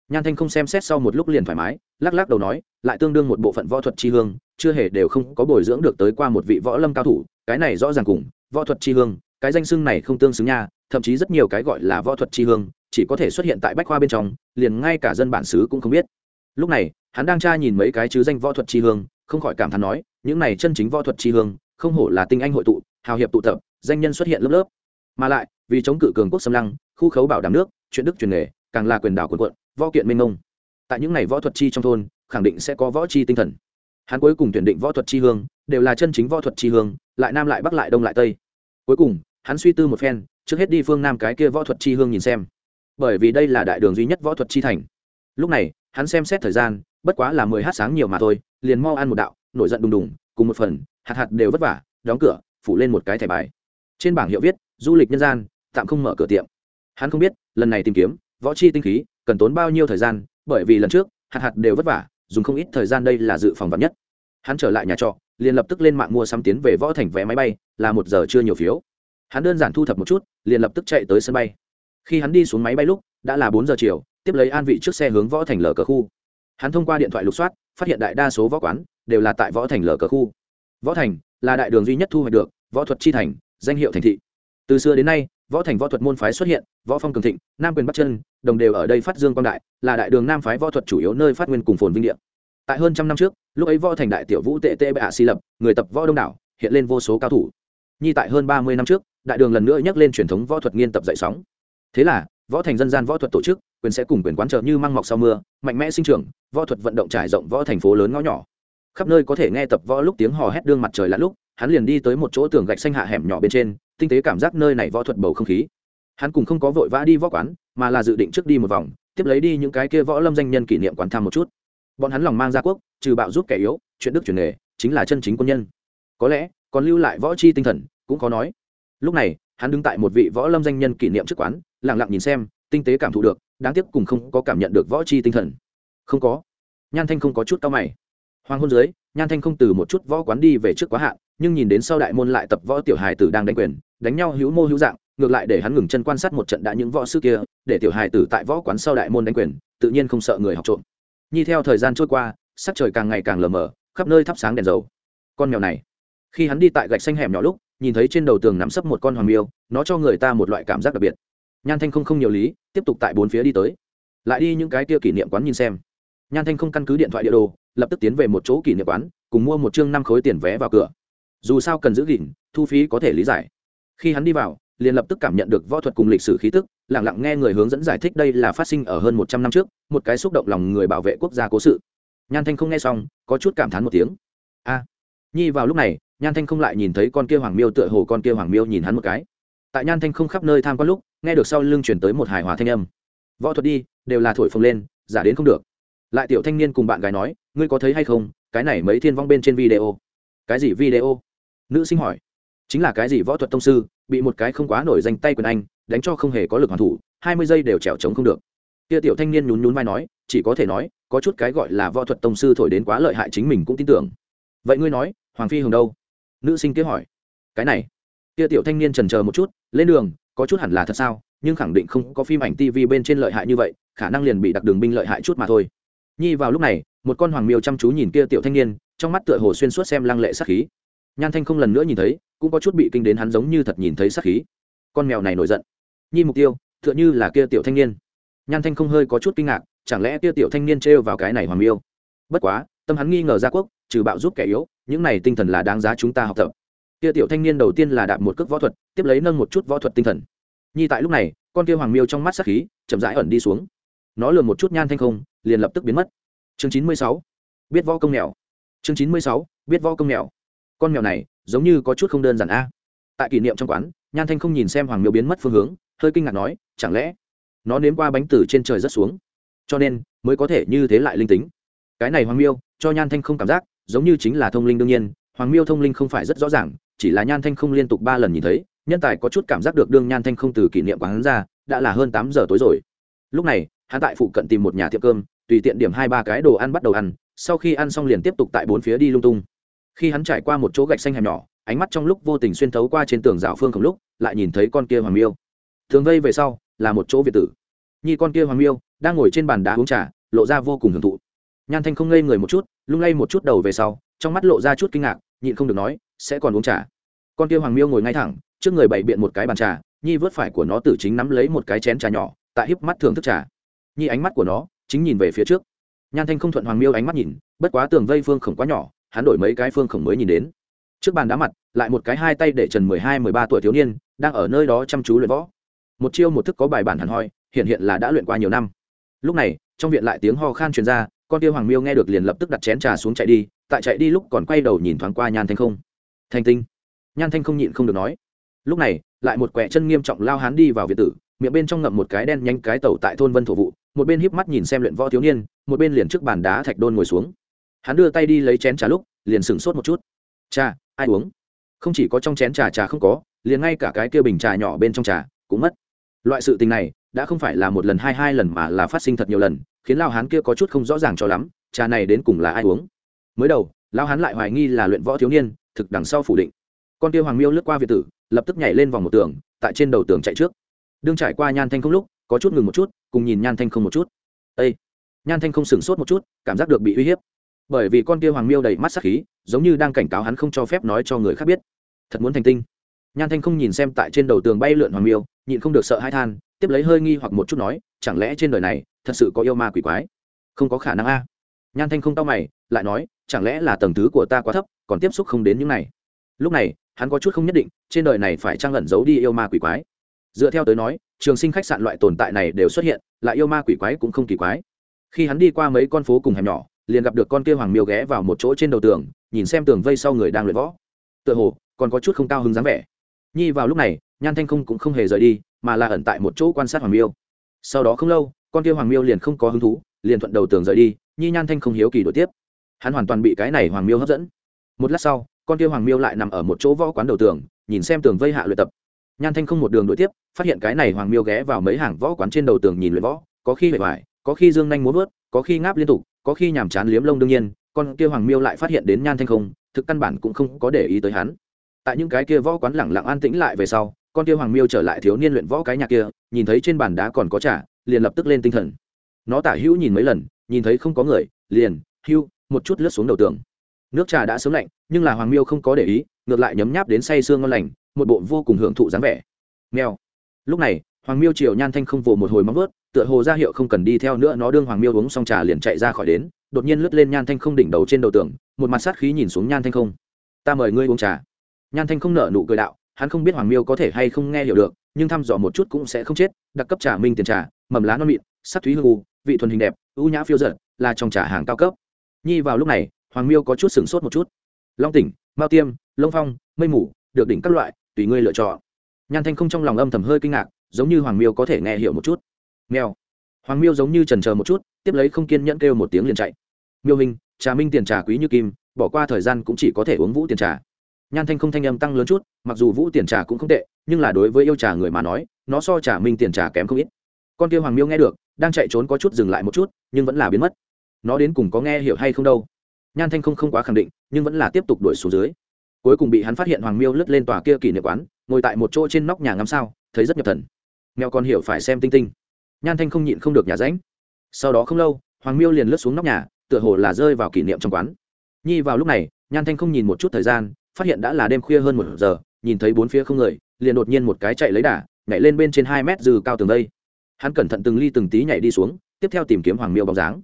Nhan thanh không xem xét sau một lúc liền thoải mái, lắc lắc đầu nói, lại tương đương một bộ phận võ thuật chi hương, chưa hề đều không có bồi dưỡng được tới qua một vị võ lâm cao thủ, cái này rõ ràng cùng, võ thuật chi hương, cái danh xưng này không tương xứng nha, thậm chí rất nhiều cái gọi là võ thuật chi hương, chỉ có thể xuất hiện tại bách khoa bên trong, liền ngay cả dân bản xứ cũng không biết. Lúc này, hắn đang tra nhìn mấy cái chứ danh võ thuật chi hương, không khỏi cảm thán nói, những này chân chính võ thuật chi hương, không hổ là tinh anh hội tụ, hào hiệp tụ tập, danh nhân xuất hiện lớp lớp. Mà lại vì chống cự cường quốc xâm lăng, khu khấu bảo đảm nước, chuyện đức truyền nghề, càng là quyền đảo quần quận, võ kiện minh ngông tại những ngày võ thuật chi trong thôn, khẳng định sẽ có võ chi tinh thần. Hắn cuối cùng tuyển định võ thuật chi hương, đều là chân chính võ thuật chi hương, lại nam lại bắc lại đông lại tây. Cuối cùng, hắn suy tư một phen, trước hết đi phương nam cái kia võ thuật chi hương nhìn xem. Bởi vì đây là đại đường duy nhất võ thuật chi thành. Lúc này, hắn xem xét thời gian, bất quá là mười h sáng nhiều mà thôi, liền mau ăn một đạo, nổi giận đùng đùng, cùng một phần, hạt hạt đều vất vả, đóng cửa, phủ lên một cái thẻ bài. Trên bảng hiệu viết, du lịch nhân gian tạm không mở cửa tiệm. Hắn không biết, lần này tìm kiếm, võ chi tinh khí, cần tốn bao nhiêu thời gian, bởi vì lần trước, hạt hạt đều vất vả, dùng không ít thời gian đây là dự phòng vật nhất. Hắn trở lại nhà trọ, liền lập tức lên mạng mua sắm tiến về võ thành vé máy bay, là một giờ chưa nhiều phiếu. Hắn đơn giản thu thập một chút, liền lập tức chạy tới sân bay. Khi hắn đi xuống máy bay lúc, đã là bốn giờ chiều, tiếp lấy an vị trước xe hướng võ thành lờ cờ khu. Hắn thông qua điện thoại lục soát, phát hiện đại đa số võ quán, đều là tại võ thành lờ cờ khu. Võ thành là đại đường duy nhất thu hoạch được, võ thuật chi thành, danh hiệu thành thị từ xưa đến nay, võ thành võ thuật môn phái xuất hiện, võ phong cường thịnh, nam quyền bắc chân, đồng đều ở đây phát dương quang đại, là đại đường nam phái võ thuật chủ yếu nơi phát nguyên cùng phồn vinh địa. Tại hơn trăm năm trước, lúc ấy võ thành đại tiểu vũ tệ tê bệ hạ si lập, người tập võ đông đảo, hiện lên vô số cao thủ. Nhi tại hơn ba mươi năm trước, đại đường lần nữa nhắc lên truyền thống võ thuật nghiên tập dạy sóng. Thế là, võ thành dân gian võ thuật tổ chức, quyền sẽ cùng quyền quán trợ như măng mọc sau mưa, mạnh mẽ sinh trưởng, võ thuật vận động trải rộng võ thành phố lớn ngõ nhỏ. Khắp nơi có thể nghe tập võ lúc tiếng hò hét đương mặt trời lặn lúc, hắn liền đi tới một chỗ tường gạch xanh hạ hẻm nhỏ bên trên tinh tế cảm giác nơi này võ thuật bầu không khí. Hắn cùng không có vội vã đi võ quán, mà là dự định trước đi một vòng, tiếp lấy đi những cái kia võ lâm danh nhân kỷ niệm quán thăm một chút. Bọn hắn lòng mang gia quốc, trừ bạo giúp kẻ yếu, chuyện đức chuyển nghề, chính là chân chính quân nhân. Có lẽ, còn lưu lại võ chi tinh thần, cũng có nói. Lúc này, hắn đứng tại một vị võ lâm danh nhân kỷ niệm trước quán lẳng lặng nhìn xem, tinh tế cảm thụ được, đáng tiếc cùng không có cảm nhận được võ chi tinh thần. Không có. Nhan thanh không có chút cao mày. Hoàng hôn dưới, nhan thanh không từ một chút võ quán đi về trước quá hạn, nhưng nhìn đến sau đại môn lại tập võ tiểu hài tử đang đánh quyền đánh nhau hữu mô hữu dạng, ngược lại để hắn ngừng chân quan sát một trận đã những võ sư kia, để tiểu hài tử tại võ quán sau đại môn đánh quyền, tự nhiên không sợ người học trộm. Nhi theo thời gian trôi qua, sắc trời càng ngày càng lờ mờ, khắp nơi thắp sáng đèn dầu. Con mèo này, khi hắn đi tại gạch xanh hẻm nhỏ lúc, nhìn thấy trên đầu tường nắm sấp một con hoàng miêu, nó cho người ta một loại cảm giác đặc biệt. Nhan thanh không không nhiều lý, tiếp tục tại bốn phía đi tới. Lại đi những cái kia kỷ niệm quán nhìn xem. Nhan thanh không căn cứ điện thoại địa đồ, lập tức tiến về một chỗ kỷ niệm quán, cùng mua một chương năm khối tiền vé vào cửa. Dù sao cần giữ gìn, thu phí có thể lý giải khi hắn đi vào, liền lập tức cảm nhận được võ thuật cùng lịch sử khí tức lẳng lặng nghe người hướng dẫn giải thích đây là phát sinh ở hơn một trăm năm trước, một cái xúc động lòng người bảo vệ quốc gia cố sự. Nhan thanh không nghe xong, có chút cảm thán một tiếng. A. Nhi vào lúc này, nhan thanh không lại nhìn thấy con kia hoàng miêu tựa hồ con kia hoàng miêu nhìn hắn một cái. Tại nhan thanh không khắp nơi tham quan lúc, nghe được sau lưng chuyển tới một hài hòa thanh âm. Võ thuật đi, đều là thổi phồng lên, giả đến không được. Lại tiểu thanh niên cùng bạn gái nói, ngươi có thấy hay không, cái này mấy thiên vong bên trên video. Cái gì video? Nữ sinh hỏi chính là cái gì võ thuật tông sư, bị một cái không quá nổi danh tay quyền anh, đánh cho không hề có lực hoàn thủ, hai mươi giây đều trèo trống không được. Kia tiểu thanh niên nhún nhún vai nói, chỉ có thể nói, có chút cái gọi là võ thuật tông sư thổi đến quá lợi hại chính mình cũng tin tưởng. Vậy ngươi nói, hoàng phi hồng đâu? Nữ sinh kia hỏi. Cái này. Kia tiểu thanh niên trần chờ một chút, lên đường, có chút hẳn là thật sao, nhưng khẳng định không có phim ảnh tv bên trên lợi hại như vậy, khả năng liền bị đặc đường binh lợi hại chút mà thôi. Nhi vào lúc này, một con hoàng miêu chăm chú nhìn kia tiểu thanh niên, trong mắt tựa hồ xuyên suốt xem lăng lệ sắc khí nhan thanh không lần nữa nhìn thấy, cũng có chút bị kinh đến hắn giống như thật nhìn thấy sắc khí. Con mèo này nổi giận. Nhi mục tiêu, tựa như là kia tiểu thanh niên. Nhan thanh không hơi có chút kinh ngạc, chẳng lẽ kia tiểu thanh niên trêu vào cái này hoàng miêu? Bất quá, tâm hắn nghi ngờ gia quốc, trừ bạo giúp kẻ yếu, những này tinh thần là đáng giá chúng ta học tập. Kia tiểu thanh niên đầu tiên là đạp một cước võ thuật, tiếp lấy nâng một chút võ thuật tinh thần. Nhi tại lúc này, con kia hoàng miêu trong mắt sắc khí, chậm rãi ẩn đi xuống. Nó lừa một chút nhan thanh không, liền lập tức biến mất. Chương chín mươi sáu, biết võ công mèo. Chương chín mươi sáu, biết võ công mèo con mèo này giống như có chút không đơn giản a. Tại kỷ niệm trong quán, nhan thanh không nhìn xem hoàng miêu biến mất phương hướng, hơi kinh ngạc nói, chẳng lẽ nó nếm qua bánh từ trên trời rất xuống? Cho nên mới có thể như thế lại linh tính. Cái này hoàng miêu cho nhan thanh không cảm giác, giống như chính là thông linh đương nhiên, hoàng miêu thông linh không phải rất rõ ràng, chỉ là nhan thanh không liên tục ba lần nhìn thấy, nhân tài có chút cảm giác được đương nhan thanh không từ kỷ niệm quán ra, đã là hơn tám giờ tối rồi. Lúc này, hắn tại phụ cận tìm một nhà tiệm cơm, tùy tiện điểm hai ba cái đồ ăn bắt đầu ăn, sau khi ăn xong liền tiếp tục tại bốn phía đi lung tung khi hắn trải qua một chỗ gạch xanh hẻm nhỏ, ánh mắt trong lúc vô tình xuyên thấu qua trên tường rào phương khổng lúc, lại nhìn thấy con kia hoàng miêu. Thường vây về sau, là một chỗ việt tử. Nhi con kia hoàng miêu đang ngồi trên bàn đá uống trà, lộ ra vô cùng hưởng thụ. Nhan thanh không ngây người một chút, lung lay một chút đầu về sau, trong mắt lộ ra chút kinh ngạc, nhịn không được nói, sẽ còn uống trà? Con kia hoàng miêu ngồi ngay thẳng, trước người bày biện một cái bàn trà, nhi vớt phải của nó tử chính nắm lấy một cái chén trà nhỏ, tại híp mắt thưởng thức trà. Nhi ánh mắt của nó chính nhìn về phía trước. Nhan thanh không thuận hoàng miêu ánh mắt nhìn, bất quá tường vây phương khổng quá nhỏ hắn đổi mấy cái phương khổng mới nhìn đến. Trước bàn đá mặt, lại một cái hai tay để trần mười hai, mười ba tuổi thiếu niên, đang ở nơi đó chăm chú luyện võ. Một chiêu một thức có bài bản hẳn hoi, hiện hiện là đã luyện qua nhiều năm. Lúc này, trong viện lại tiếng ho khan truyền ra, con tiêu hoàng miêu nghe được liền lập tức đặt chén trà xuống chạy đi, tại chạy đi lúc còn quay đầu nhìn thoáng qua nhan thanh không. Thanh tinh. Nhan thanh không nhịn không được nói. Lúc này, lại một quẹ chân nghiêm trọng lao hán đi vào việt tử, miệng bên trong ngậm một cái đen nhanh cái tẩu tại thôn vân thổ vụ, một bên híp mắt nhìn xem luyện võ thiếu niên, một bên liền trước bàn đá thạch đôn ngồi xuống hắn đưa tay đi lấy chén trà lúc, liền sửng sốt một chút. Trà, ai uống? Không chỉ có trong chén trà trà không có, liền ngay cả cái kia bình trà nhỏ bên trong trà cũng mất. Loại sự tình này, đã không phải là một lần hai hai lần mà là phát sinh thật nhiều lần, khiến lao hán kia có chút không rõ ràng cho lắm, trà này đến cùng là ai uống. Mới đầu, lao hán lại hoài nghi là luyện võ thiếu niên, thực đằng sau phủ định. Con kia hoàng miêu lướt qua việt tử, lập tức nhảy lên vòng một tường, tại trên đầu tường chạy trước. Đương trải qua nhan thanh không lúc, có chút ngừng một chút, cùng nhìn nhan thanh không một chút. Ây nhan thanh không sửng sốt một chút, cảm giác được bị uy hiếp bởi vì con kia hoàng miêu đầy mắt sắc khí, giống như đang cảnh cáo hắn không cho phép nói cho người khác biết. Thật muốn thành tinh. Nhan thanh không nhìn xem tại trên đầu tường bay lượn hoàng miêu, nhịn không được sợ hãi than, tiếp lấy hơi nghi hoặc một chút nói, chẳng lẽ trên đời này thật sự có yêu ma quỷ quái? Không có khả năng a. Nhan thanh không tao mày, lại nói, chẳng lẽ là tầng thứ của ta quá thấp, còn tiếp xúc không đến những này? Lúc này, hắn có chút không nhất định, trên đời này phải trang lẩn giấu đi yêu ma quỷ quái? Dựa theo tới nói, trường sinh khách sạn loại tồn tại này đều xuất hiện, lại yêu ma quỷ quái cũng không kỳ quái. Khi hắn đi qua mấy con phố cùng hẻm nhỏ liền gặp được con kia hoàng miêu ghé vào một chỗ trên đầu tường nhìn xem tường vây sau người đang luyện võ. Tựa hồ còn có chút không cao hứng dáng vẻ. Nhi vào lúc này nhan thanh không cũng không hề rời đi mà là ẩn tại một chỗ quan sát hoàng miêu. Sau đó không lâu con kia hoàng miêu liền không có hứng thú liền thuận đầu tường rời đi nhi nhan thanh không hiếu kỳ đổi tiếp. Hắn hoàn toàn bị cái này hoàng miêu hấp dẫn. Một lát sau con kia hoàng miêu lại nằm ở một chỗ võ quán đầu tường nhìn xem tường vây hạ luyện tập. Nhan thanh không một đường đổi tiếp phát hiện cái này hoàng miêu ghé vào mấy hàng võ quán trên đầu tường nhìn luyện võ có khi bề vải, có khi dương nhanh muốn vớt có khi ngáp liên tục có khi nhàm chán liếm lông đương nhiên, con kia hoàng miêu lại phát hiện đến nhan thanh không, thực căn bản cũng không có để ý tới hắn. Tại những cái kia võ quán lẳng lặng an tĩnh lại về sau, con kia hoàng miêu trở lại thiếu niên luyện võ cái nhà kia, nhìn thấy trên bàn đá còn có trả liền lập tức lên tinh thần. Nó tả hữu nhìn mấy lần, nhìn thấy không có người, liền, hưu, một chút lướt xuống đầu tường. Nước trà đã sớm lạnh, nhưng là hoàng miêu không có để ý, ngược lại nhấm nháp đến say sương ngon lành, một bộ vô cùng hưởng thụ dáng vẻ. Mèo. Lúc này hoàng miêu triều nhan thanh không vồ một hồi móng vớt tựa hồ ra hiệu không cần đi theo nữa, nó đương hoàng miêu uống xong trà liền chạy ra khỏi đến, đột nhiên lướt lên nhan thanh không đỉnh đầu trên đầu tường, một mặt sát khí nhìn xuống nhan thanh không. Ta mời ngươi uống trà. Nhan thanh không nở nụ cười đạo, hắn không biết hoàng miêu có thể hay không nghe hiểu được, nhưng thăm dò một chút cũng sẽ không chết đặc cấp trà minh tiền trà, mầm lá non mịn sắc thúy hương u, vị thuần hình đẹp, ưu nhã phiêu giận là trong trà hàng cao cấp. Nhi vào lúc này, hoàng miêu có chút sửng sốt một chút. Long tỉnh, mao tiêm lông phong, mây mủ được đỉnh các loại, tùy ngươi lựa chọn. Nhan thanh không trong lòng âm thầm hơi kinh ngạc giống như hoàng miêu có thể nghe hiểu một chút. Nghèo hoàng miêu giống như trần chờ một chút, tiếp lấy không kiên nhẫn kêu một tiếng liền chạy. Miêu hình trà minh tiền trà quý như kim, bỏ qua thời gian cũng chỉ có thể uống vũ tiền trà. Nhan thanh không thanh âm tăng lớn chút, mặc dù vũ tiền trà cũng không tệ, nhưng là đối với yêu trà người mà nói, nó so trà minh tiền trà kém không ít. Con kia hoàng miêu nghe được, đang chạy trốn có chút dừng lại một chút, nhưng vẫn là biến mất. Nó đến cùng có nghe hiểu hay không đâu? Nhan thanh không không quá khẳng định, nhưng vẫn là tiếp tục đuổi xuống dưới. Cuối cùng bị hắn phát hiện hoàng miêu lướt lên tòa kia kỷ niệm quán, ngồi tại một chỗ trên nóc nhà ngắm sao, thấy rất nhập thần mèo còn hiểu phải xem tinh tinh. Nhan thanh không nhịn không được nhà ránh. Sau đó không lâu, hoàng miêu liền lướt xuống nóc nhà, tựa hồ là rơi vào kỷ niệm trong quán. Nhi vào lúc này, nhan thanh không nhìn một chút thời gian, phát hiện đã là đêm khuya hơn một giờ, nhìn thấy bốn phía không người, liền đột nhiên một cái chạy lấy đà, nhảy lên bên trên hai mét dừ cao tường đây. Hắn cẩn thận từng ly từng tí nhảy đi xuống, tiếp theo tìm kiếm hoàng miêu bóng dáng.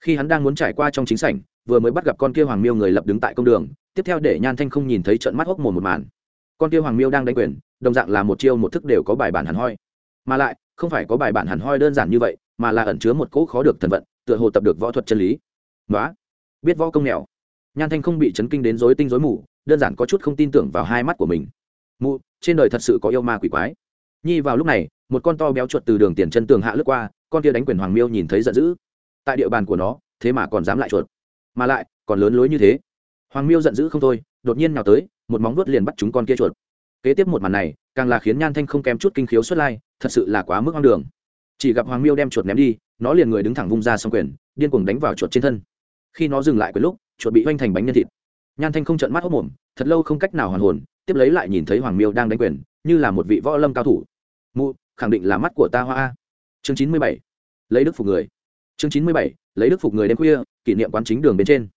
Khi hắn đang muốn trải qua trong chính sảnh, vừa mới bắt gặp con kia hoàng miêu người lập đứng tại công đường, tiếp theo để nhan thanh không nhìn thấy trận mắt hốc mồm một màn. Con kia hoàng miêu đang đánh quyền, đồng dạng là một chiêu một thức đều có bài bản hẳn hoi mà lại, không phải có bài bản hẳn hoi đơn giản như vậy, mà là ẩn chứa một cỗ khó được thần vận, tựa hồ tập được võ thuật chân lý. Nói biết võ công nghèo. nhan thanh không bị chấn kinh đến rối tinh rối mù, đơn giản có chút không tin tưởng vào hai mắt của mình. Mụ, trên đời thật sự có yêu ma quỷ quái. Nhi vào lúc này, một con to béo chuột từ đường tiền chân tường hạ lướt qua, con kia đánh quyền hoàng miêu nhìn thấy giận dữ. Tại địa bàn của nó, thế mà còn dám lại chuột. Mà lại, còn lớn lối như thế. Hoàng miêu giận dữ không thôi, đột nhiên nào tới, một móng vuốt liền bắt chúng con kia chuột kế tiếp một màn này, càng là khiến nhan thanh không kém chút kinh khiếu xuất lai, thật sự là quá mức hoang đường. Chỉ gặp hoàng miêu đem chuột ném đi, nó liền người đứng thẳng vung ra xong quyền, điên cuồng đánh vào chuột trên thân. Khi nó dừng lại quyền lúc, chuột bị hoành thành bánh nhân thịt. Nhan thanh không trợn mắt hốc mồm, thật lâu không cách nào hoàn hồn, tiếp lấy lại nhìn thấy hoàng miêu đang đánh quyền, như là một vị võ lâm cao thủ. Mụ, khẳng định là mắt của ta hoa a. Chương chín mươi bảy. Lấy đức phục người. Chương chín mươi bảy. Lấy đức phục người đêm khuya, kỷ niệm quán chính đường bên trên.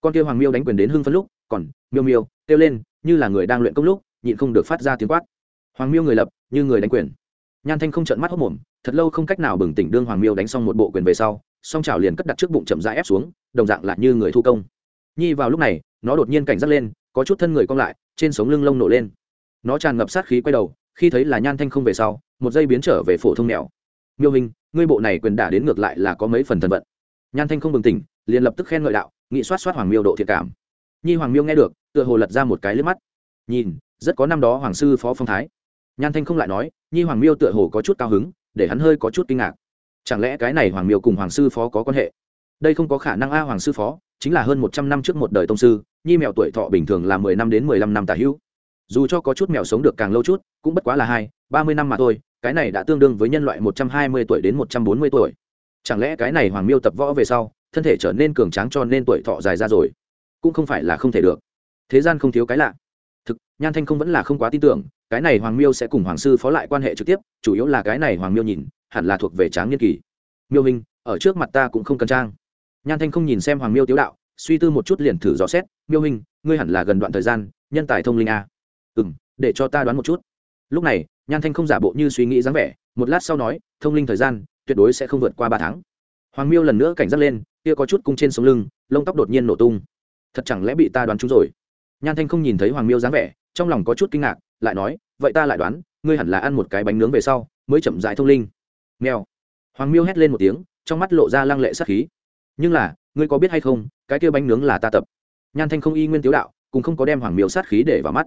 Con kia hoàng miêu đánh quyền đến hưng phân lúc, còn, miêu miêu, kêu lên, như là người đang luyện công lúc nhịn không được phát ra tiếng quát. Hoàng miêu người lập, như người đánh quyền. Nhan thanh không trợn mắt hốc mồm, thật lâu không cách nào bừng tỉnh đương hoàng miêu đánh xong một bộ quyền về sau, song trào liền cất đặt trước bụng chậm rãi ép xuống, đồng dạng lại như người thu công. Nhi vào lúc này, nó đột nhiên cảnh giác lên, có chút thân người cong lại, trên sống lưng lông nổ lên. Nó tràn ngập sát khí quay đầu, khi thấy là nhan thanh không về sau, một giây biến trở về phổ thông mèo. Miêu hình ngươi bộ này quyền đả đến ngược lại là có mấy phần thần vận. Nhan thanh không bừng tỉnh, liền lập tức khen ngợi đạo, nghị soát soát hoàng miêu độ thiệt cảm. Nhi hoàng miêu nghe được, tựa hồ lật ra một cái lướt mắt. Nhìn rất có năm đó hoàng sư phó phong thái. Nhan thanh không lại nói, nhi hoàng miêu tựa hồ có chút cao hứng, để hắn hơi có chút kinh ngạc. Chẳng lẽ cái này hoàng miêu cùng hoàng sư phó có quan hệ? Đây không có khả năng a, hoàng sư phó, chính là hơn một trăm năm trước một đời tông sư, nhi mèo tuổi thọ bình thường là mười năm đến mười lăm năm tả hữu. Dù cho có chút mèo sống được càng lâu chút, cũng bất quá là hai, ba mươi năm mà thôi, cái này đã tương đương với nhân loại một trăm hai mươi tuổi đến một trăm bốn mươi tuổi. Chẳng lẽ cái này hoàng miêu tập võ về sau, thân thể trở nên cường tráng cho nên tuổi thọ dài ra rồi? Cũng không phải là không thể được. Thế gian không thiếu cái lạ thực, nhan thanh không vẫn là không quá tin tưởng, cái này hoàng miêu sẽ cùng hoàng sư phó lại quan hệ trực tiếp, chủ yếu là cái này hoàng miêu nhìn, hẳn là thuộc về tráng niên kỳ. Miêu hình ở trước mặt ta cũng không cần trang. Nhan thanh không nhìn xem hoàng miêu tiếu đạo, suy tư một chút liền thử dò xét, miêu hình ngươi hẳn là gần đoạn thời gian, nhân tài thông linh a. Ừ m để cho ta đoán một chút. Lúc này, nhan thanh không giả bộ như suy nghĩ dáng vẻ, một lát sau nói, thông linh thời gian, tuyệt đối sẽ không vượt qua ba tháng. Hoàng miêu lần nữa cảnh giác lên, kia có chút cung trên sống lưng, lông tóc đột nhiên nổ tung. Thật chẳng lẽ bị ta đoán trúng rồi? Nhan thanh không nhìn thấy hoàng miêu dáng vẻ, trong lòng có chút kinh ngạc, lại nói, vậy ta lại đoán, ngươi hẳn là ăn một cái bánh nướng về sau, mới chậm dại thông linh. Mèo. Hoàng miêu hét lên một tiếng, trong mắt lộ ra lăng lệ sắc khí. Nhưng là, ngươi có biết hay không, cái kia bánh nướng là ta tập. Nhan thanh không y nguyên tiếu đạo, cũng không có đem hoàng miêu sát khí để vào mắt.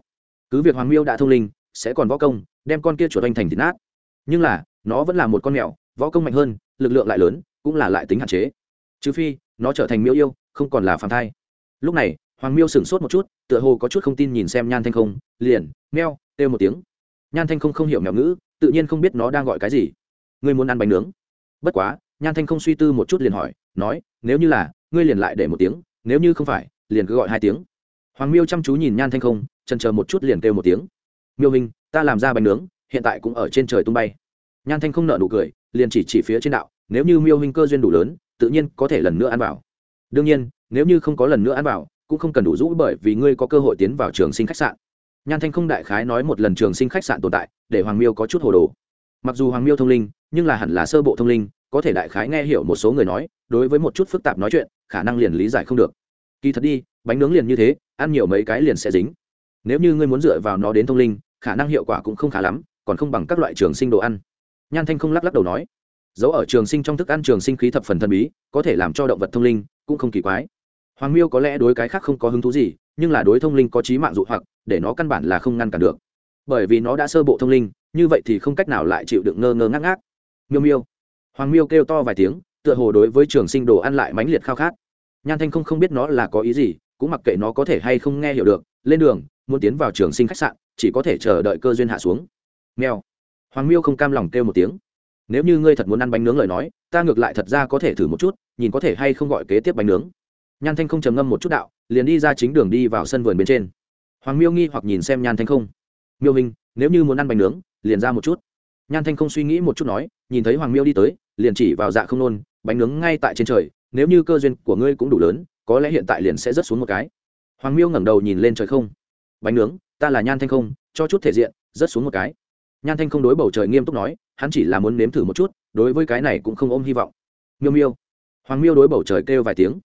Cứ việc hoàng miêu đã thông linh, sẽ còn võ công, đem con kia chuột oanh thành thịt nát. Nhưng là, nó vẫn là một con mèo, võ công mạnh hơn, lực lượng lại lớn, cũng là lại tính hạn chế. Trừ phi, nó trở thành miêu yêu, không còn là phàm thai. Lúc này hoàng miêu sửng sốt một chút, tựa hồ có chút không tin nhìn xem nhan thanh không, liền, meo, kêu một tiếng. Nhan thanh không không hiểu mèo ngữ, tự nhiên không biết nó đang gọi cái gì. Ngươi muốn ăn bánh nướng? Bất quá, nhan thanh không suy tư một chút liền hỏi, nói, nếu như là, ngươi liền lại để một tiếng, nếu như không phải, liền cứ gọi hai tiếng. Hoàng miêu chăm chú nhìn nhan thanh không trần chờ một chút liền kêu một tiếng. Miêu hình ta làm ra bánh nướng, hiện tại cũng ở trên trời tung bay. Nhan thanh không nợ nụ cười, liền chỉ chỉ phía trên đạo, nếu như miêu hình cơ duyên đủ lớn, tự nhiên có thể lần nữa ăn vào. Đương nhiên, nếu như không có lần nữa ăn vào cũng không cần đủ rũ bởi vì ngươi có cơ hội tiến vào trường sinh khách sạn. Nhan thanh không đại khái nói một lần trường sinh khách sạn tồn tại, để hoàng miêu có chút hồ đồ. Mặc dù hoàng miêu thông linh, nhưng là hẳn là sơ bộ thông linh, có thể đại khái nghe hiểu một số người nói, đối với một chút phức tạp nói chuyện, khả năng liền lý giải không được. Kỳ thật đi, bánh nướng liền như thế, ăn nhiều mấy cái liền sẽ dính. Nếu như ngươi muốn dựa vào nó đến thông linh, khả năng hiệu quả cũng không khá lắm, còn không bằng các loại trường sinh đồ ăn. Nhan thanh không lắc lắc đầu nói dấu ở trường sinh trong thức ăn trường sinh khí thập phần thần bí, có thể làm cho động vật thông linh, cũng không kỳ quái hoàng miêu có lẽ đối cái khác không có hứng thú gì nhưng là đối thông linh có trí mạng dụ hoặc để nó căn bản là không ngăn cản được. Bởi vì nó đã sơ bộ thông linh như vậy thì không cách nào lại chịu đựng ngơ ngơ ngác ngác. Miêu miêu. Hoàng miêu kêu to vài tiếng tựa hồ đối với trường sinh đồ ăn lại mãnh liệt khao khát. Nhan thanh không không biết nó là có ý gì cũng mặc kệ nó có thể hay không nghe hiểu được lên đường muốn tiến vào trường sinh khách sạn chỉ có thể chờ đợi cơ duyên hạ xuống. Meo, hoàng miêu không cam lòng kêu một tiếng. Nếu như ngươi thật muốn ăn bánh nướng lời nói ta ngược lại thật ra có thể thử một chút nhìn có thể hay không gọi kế tiếp bánh nướng nhan thanh không trầm ngâm một chút đạo, liền đi ra chính đường đi vào sân vườn bên trên. Hoàng miêu nghi hoặc nhìn xem nhan thanh không. Miêu hình nếu như muốn ăn bánh nướng, liền ra một chút. Nhan thanh không suy nghĩ một chút nói, nhìn thấy hoàng miêu đi tới, liền chỉ vào dạ không nôn, bánh nướng ngay tại trên trời, nếu như cơ duyên của ngươi cũng đủ lớn, có lẽ hiện tại liền sẽ rớt xuống một cái. Hoàng miêu ngẩng đầu nhìn lên trời không. Bánh nướng, ta là nhan thanh không, cho chút thể diện, rớt xuống một cái. Nhan thanh không đối bầu trời nghiêm túc nói, hắn chỉ là muốn nếm thử một chút, đối với cái này cũng không ôm hy vọng. Miêu miêu. Hoàng miêu đối bầu trời kêu vài tiếng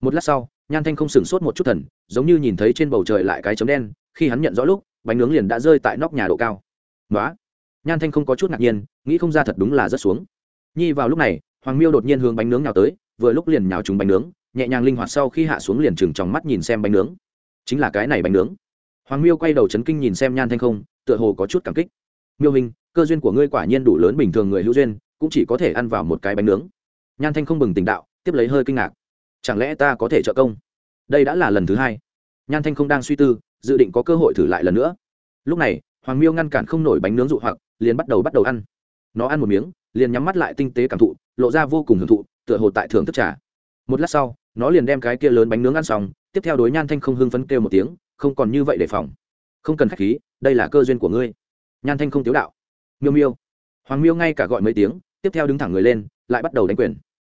một lát sau, nhan thanh không sửng sốt một chút thần, giống như nhìn thấy trên bầu trời lại cái chấm đen, khi hắn nhận rõ lúc, bánh nướng liền đã rơi tại nóc nhà độ cao. Nói nhan thanh không có chút ngạc nhiên, nghĩ không ra thật đúng là rất xuống. Nhi vào lúc này, hoàng miêu đột nhiên hướng bánh nướng nào tới, vừa lúc liền nhào trúng bánh nướng, nhẹ nhàng linh hoạt sau khi hạ xuống liền chừng trong mắt nhìn xem bánh nướng. Chính là cái này bánh nướng. Hoàng miêu quay đầu chấn kinh nhìn xem nhan thanh không, tựa hồ có chút cảm kích. Miêu hình cơ duyên của ngươi quả nhiên đủ lớn bình thường người hữu duyên, cũng chỉ có thể ăn vào một cái bánh nướng. Nhan thanh không bừng tỉnh đạo, tiếp lấy hơi kinh ngạc chẳng lẽ ta có thể trợ công? Đây đã là lần thứ hai. Nhan thanh không đang suy tư, dự định có cơ hội thử lại lần nữa. Lúc này, hoàng miêu ngăn cản không nổi bánh nướng dụ hoặc, liền bắt đầu bắt đầu ăn. Nó ăn một miếng, liền nhắm mắt lại tinh tế cảm thụ, lộ ra vô cùng hưởng thụ, tựa hồ tại thưởng thức trà. Một lát sau, nó liền đem cái kia lớn bánh nướng ăn xong, tiếp theo đối nhan thanh không hưng phấn kêu một tiếng, không còn như vậy đề phòng. Không cần k h á c h khí, đây là cơ duyên của ngươi. Nhan thanh không tiếu đạo. Miêu miêu. Hoàng miêu ngay cả gọi mấy tiếng, tiếp theo đứng thẳng người lên, lại bắt đầu đánh quyền.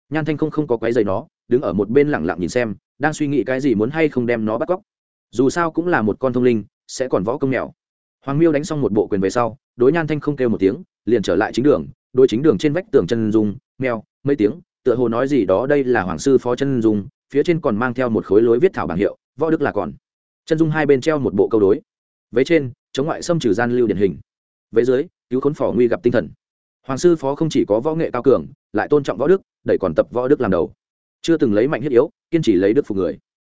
Nhan thanh không không có quái dày nó đứng ở một bên lẳng lặng nhìn xem, đang suy nghĩ cái gì muốn hay không đem nó bắt cóc. Dù sao cũng là một con thông linh, sẽ còn võ công mèo. Hoàng miêu đánh xong một bộ quyền về sau, đối nhan thanh không kêu một tiếng, liền trở lại chính đường, đối chính đường trên vách tường chân dung, mèo, mấy tiếng, tựa hồ nói gì đó đây là hoàng sư phó chân dung, phía trên còn mang theo một khối lối viết thảo bảng hiệu, võ đức là còn. Chân dung hai bên treo một bộ câu đối. Vế trên, chống ngoại xâm trừ gian lưu điển hình. Vế dưới, cứu khốn phỏ nguy gặp tinh thần. Hoàng sư phó không chỉ có võ nghệ cao cường, lại tôn trọng võ đức, đẩy còn tập võ đức làm đầu chưa từng lấy mạnh thiết yếu, kiên trì lấy đức phục người.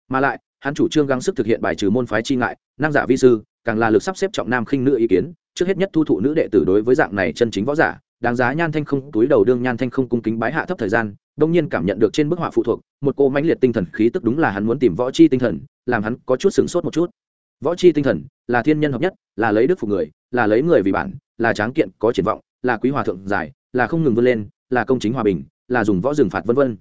Mà lại, hắn chủ trương gắng sức thực hiện bài trừ môn phái chi ngại năng giả dạ vi sư, càng là lực sắp xếp trọng nam khinh nữ ý kiến, trước hết nhất thu thụ nữ đệ tử đối với dạng này chân chính võ giả, đáng giá nhan thanh không túi đầu đương nhan thanh không cung kính bái hạ thấp thời gian, đông nhiên cảm nhận được trên bức họa phụ thuộc, một cô mãnh liệt tinh thần khí tức đúng là hắn muốn tìm võ chi tinh thần, làm hắn có chút sửng sốt một chút. Võ chi tinh thần, là thiên nhân hợp nhất, là lấy đức phục người, là lấy người vì bản, là tráng kiện, có triển vọng, là quý hòa thượng giải, là không ngừng vươn lên, là công chính hòa bình, là dùng võ rừng phạt vân vân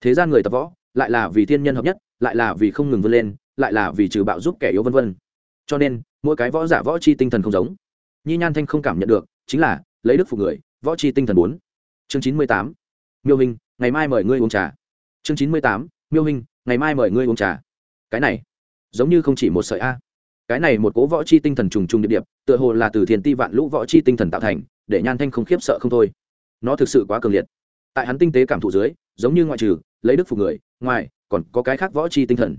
thế gian người tập võ lại là vì thiên nhân hợp nhất lại là vì không ngừng vươn lên lại là vì trừ bạo giúp kẻ yếu vân vân. Cho nên mỗi cái võ giả võ chi tinh thần không giống. Nhi nhan thanh không cảm nhận được chính là lấy đức phục người võ chi tinh thần bốn. Chương chín mươi tám. Miêu hình ngày mai mời ngươi uống trà. Chương chín mươi tám. Miêu hình ngày mai mời ngươi uống trà. Cái này giống như không chỉ một sợi a. Cái này một cố võ chi tinh thần trùng trùng địa điểm, tựa hồ là từ thiền ti vạn lũ võ chi tinh thần tạo thành để nhan thanh không khiếp sợ không thôi. Nó thực sự quá cường liệt. Tại hắn tinh tế cảm thụ dưới giống như ngoại trừ lấy đức phục người, ngoài, còn có cái khác võ chi tinh thần.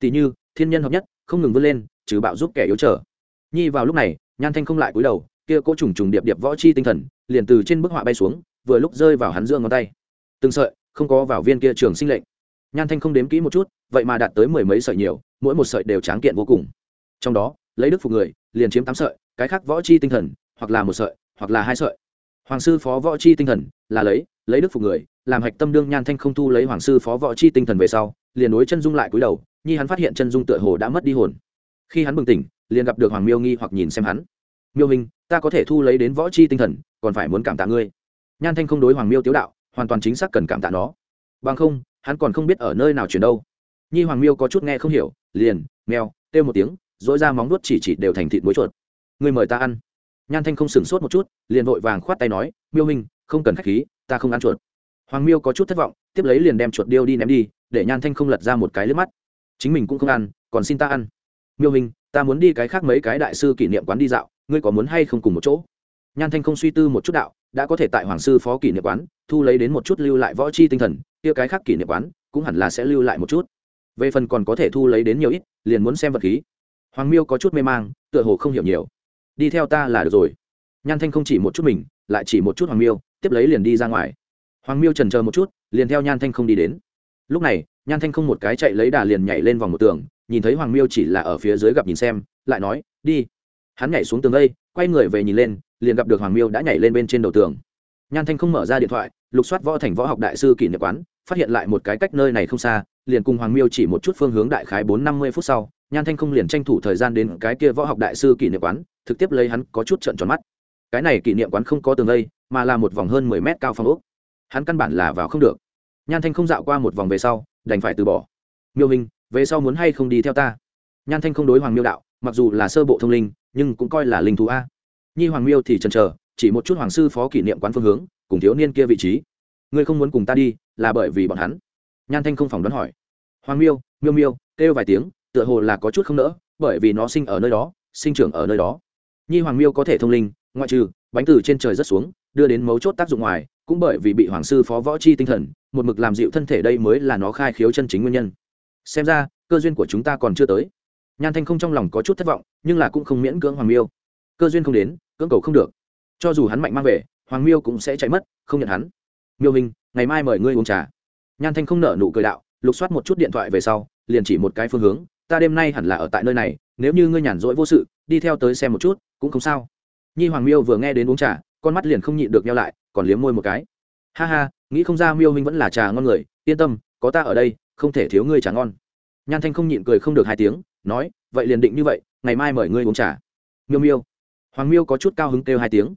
Tỷ như, thiên nhân hợp nhất, không ngừng vươn lên, trừ bạo giúp kẻ yếu trở. Nhi vào lúc này, nhan thanh không lại cúi đầu, kia cố trùng trùng điệp điệp võ chi tinh thần, liền từ trên bức họa bay xuống, vừa lúc rơi vào hắn giữa ngón tay. Từng sợi, không có vào viên kia trường sinh lệnh. Nhan thanh không đếm kỹ một chút, vậy mà đạt tới mười mấy sợi nhiều, mỗi một sợi đều tráng kiện vô cùng. Trong đó, lấy đức phục người, liền chiếm tám sợi, cái khác võ chi tinh thần, hoặc là một sợi, hoặc là hai sợi. Hoàng sư phó võ chi tinh thần, là lấy lấy đức phục người, làm hạch tâm đương nhan thanh không thu lấy hoàng sư phó võ chi tinh thần về sau, liền đối chân dung lại cúi đầu, nhi hắn phát hiện chân dung tựa hồ đã mất đi hồn. Khi hắn bừng tỉnh, liền gặp được hoàng miêu nghi hoặc nhìn xem hắn. Miêu hình ta có thể thu lấy đến võ chi tinh thần, còn phải muốn cảm tạ ngươi. Nhan thanh không đối hoàng miêu tiếu đạo, hoàn toàn chính xác cần cảm tạ nó. Bằng không, hắn còn không biết ở nơi nào chuyển đâu. Nhi hoàng miêu có chút nghe không hiểu, liền mèo kêu một tiếng dỗi ra móng nuốt chỉ chỉ đều thành thịt muối chuột. Ngươi mời ta ăn. Nhan thanh không sửng sốt một chút, liền vội vàng khoát tay nói, miêu minh không cần k h á c h khí ta không ăn chuột. Hoàng miêu có chút thất vọng, tiếp lấy liền đem chuột điêu đi ném đi, để nhan thanh không lật ra một cái lướt mắt. Chính mình cũng không ăn, còn xin ta ăn. Miêu minh ta muốn đi cái khác mấy cái đại sư kỷ niệm quán đi dạo, ngươi có muốn hay không cùng một chỗ? Nhan thanh không suy tư một chút đạo, đã có thể tại hoàng sư phó kỷ niệm quán, thu lấy đến một chút lưu lại võ chi tinh thần, kia cái khác kỷ niệm quán, cũng hẳn là sẽ lưu lại một chút. Về phần còn có thể thu lấy đến nhiều ít, liền muốn xem vật khí. Hoàng miêu có chút mê mang, tựa hồ không hiểu nhiều. Đi theo ta là được rồi. Nhan thanh không chỉ một chút mình, lại chỉ một chút hoàng miêu tiếp lấy liền đi ra ngoài. Hoàng miêu trần chờ một chút, liền theo nhan thanh không đi đến. Lúc này, nhan thanh không một cái chạy lấy đà liền nhảy lên vòng một tường, nhìn thấy hoàng miêu chỉ là ở phía dưới gặp nhìn xem, lại nói, đi. Hắn nhảy xuống tường đây, quay người về nhìn lên, liền gặp được hoàng miêu đã nhảy lên bên trên đầu tường. Nhan thanh không mở ra điện thoại, lục soát võ thành võ học đại sư kỷ niệm quán, phát hiện lại một cái cách nơi này không xa, liền cùng hoàng miêu chỉ một chút phương hướng đại khái bốn năm mươi phút sau, nhan thanh không liền tranh thủ thời gian đến cái kia võ học đại sư kỷ niệm quán thực tiếp lấy hắn có chút trận tròn mắt. Cái này kỷ niệm quán không có tường lây mà là một vòng hơn mười mét cao phong ốc. Hắn căn bản là vào không được. Nhan thanh không dạo qua một vòng về sau, đành phải từ bỏ. Miêu hình về sau muốn hay không đi theo ta? Nhan thanh không đối hoàng miêu đạo, mặc dù là sơ bộ thông linh, nhưng cũng coi là linh thú a. Nhi hoàng miêu thì chần chờ, chỉ một chút hoàng sư phó kỷ niệm quán phương hướng, cùng thiếu niên kia vị trí. Ngươi không muốn cùng ta đi, là bởi vì bọn hắn. Nhan thanh không phỏng đoán hỏi. Hoàng miêu miêu miêu, kêu vài tiếng, tựa hồ là có chút không nỡ, bởi vì nó sinh ở nơi đó, sinh trưởng ở nơi đó. Nhi hoàng miêu có thể thông linh, ngoại trừ, bánh từ trên trời rất xuống đưa đến mấu chốt tác dụng ngoài, cũng bởi vì bị hoàng sư phó võ chi tinh thần, một mực làm dịu thân thể đây mới là nó khai khiếu chân chính nguyên nhân. Xem ra, cơ duyên của chúng ta còn chưa tới. Nhan thanh không trong lòng có chút thất vọng, nhưng là cũng không miễn cưỡng hoàng miêu. Cơ duyên không đến, cưỡng cầu không được. Cho dù hắn mạnh mang về, hoàng miêu cũng sẽ chạy mất, không nhận hắn. Miêu hình ngày mai mời ngươi uống trà. Nhan thanh không nở nụ cười đạo, lục soát một chút điện thoại về sau, liền chỉ một cái phương hướng, ta đêm nay hẳn là ở tại nơi này, nếu như ngươi nhàn rỗi vô sự, đi theo tới xem một chút, cũng không sao. Nhi hoàng miêu vừa nghe đến uống trà con mắt liền không nhịn được nhau lại, còn liếm môi một cái. Ha ha, nghĩ không ra miêu huynh vẫn là trà ngon người, yên tâm, có ta ở đây, không thể thiếu ngươi trà ngon. Nhan thanh không nhịn cười không được hai tiếng, nói, vậy liền định như vậy, ngày mai mời ngươi uống trà. Miêu miêu. Hoàng miêu có chút cao hứng kêu hai tiếng.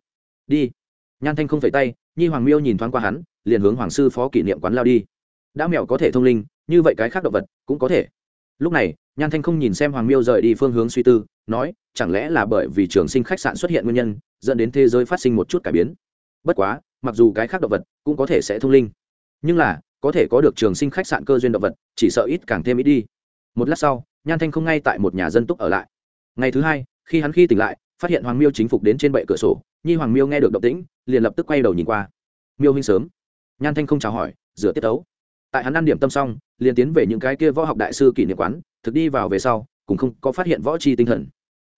Đi. Nhan thanh không phải tay, nhi hoàng miêu nhìn thoáng qua hắn, liền hướng hoàng sư phó kỷ niệm quán lao đi. Đã mèo có thể thông linh, như vậy cái khác động vật cũng có thể. Lúc này, nhan thanh không nhìn xem hoàng miêu rời đi phương hướng suy tư nói, chẳng lẽ là bởi vì trường sinh khách sạn xuất hiện nguyên nhân, dẫn đến thế giới phát sinh một chút cải biến? Bất quá, mặc dù cái khác động vật cũng có thể sẽ thông linh. Nhưng là, có thể có được trường sinh khách sạn cơ duyên động vật, chỉ sợ ít càng thêm ít đi. Một lát sau, nhan thanh không ngay tại một nhà dân túc ở lại. Ngày thứ hai, khi hắn khi tỉnh lại, phát hiện hoàng miêu chính phục đến trên bệ cửa sổ, nhi hoàng miêu nghe được động tĩnh, liền lập tức quay đầu nhìn qua. Miêu huynh sớm. Nhan thanh không chào hỏi, rửa tiết tấu. Tại hắn ăn điểm tâm xong, liền tiến về những cái kia võ học đại sư kỷ niệm quán, thực đi vào về sau cũng không có phát hiện võ chi tinh thần.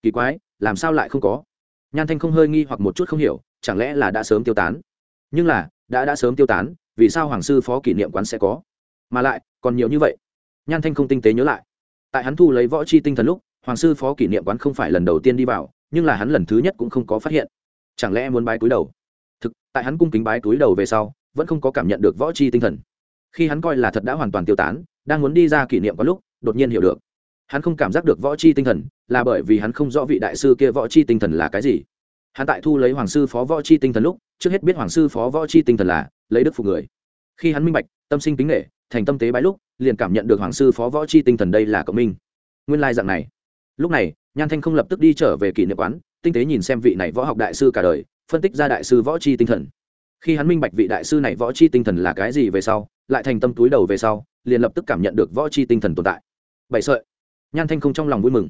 Kỳ quái, làm sao lại không có? Nhan thanh không hơi nghi hoặc một chút không hiểu, chẳng lẽ là đã sớm tiêu tán? Nhưng là, đã đã sớm tiêu tán, vì sao hoàng sư phó kỷ niệm quán sẽ có? Mà lại, còn nhiều như vậy. Nhan thanh không tinh tế nhớ lại. Tại hắn thu lấy võ chi tinh thần lúc, hoàng sư phó kỷ niệm quán không phải lần đầu tiên đi vào, nhưng là hắn lần thứ nhất cũng không có phát hiện. Chẳng lẽ muốn bái túi đầu? Thực, tại hắn cung kính bái túi đầu về sau, vẫn không có cảm nhận được võ chi tinh thần. Khi hắn coi là thật đã hoàn toàn tiêu tán, đang muốn đi ra kỷ niệm có lúc, đột nhiên hiểu được hắn không cảm giác được võ chi tinh thần, là bởi vì hắn không rõ vị đại sư kia võ chi tinh thần là cái gì. Hắn tại thu lấy hoàng sư phó võ chi tinh thần lúc, trước hết biết hoàng sư phó võ chi tinh thần là lấy đức phục người. Khi hắn minh bạch, tâm sinh kính nghệ thành tâm tế bái lúc, liền cảm nhận được hoàng sư phó võ chi tinh thần đây là cộng minh. Nguyên lai dạng này. Lúc này, nhan thanh không lập tức đi trở về kỷ niệm quán, tinh tế nhìn xem vị này võ học đại sư cả đời, phân tích ra đại sư võ chi tinh thần. Khi hắn minh bạch vị đại sư này võ chi tinh thần là cái gì về sau, lại thành tâm túi đầu về sau, liền lập tức cảm nhận được võ chi tinh thần tồn tại. Bảy sợi nhan thanh không trong lòng vui mừng.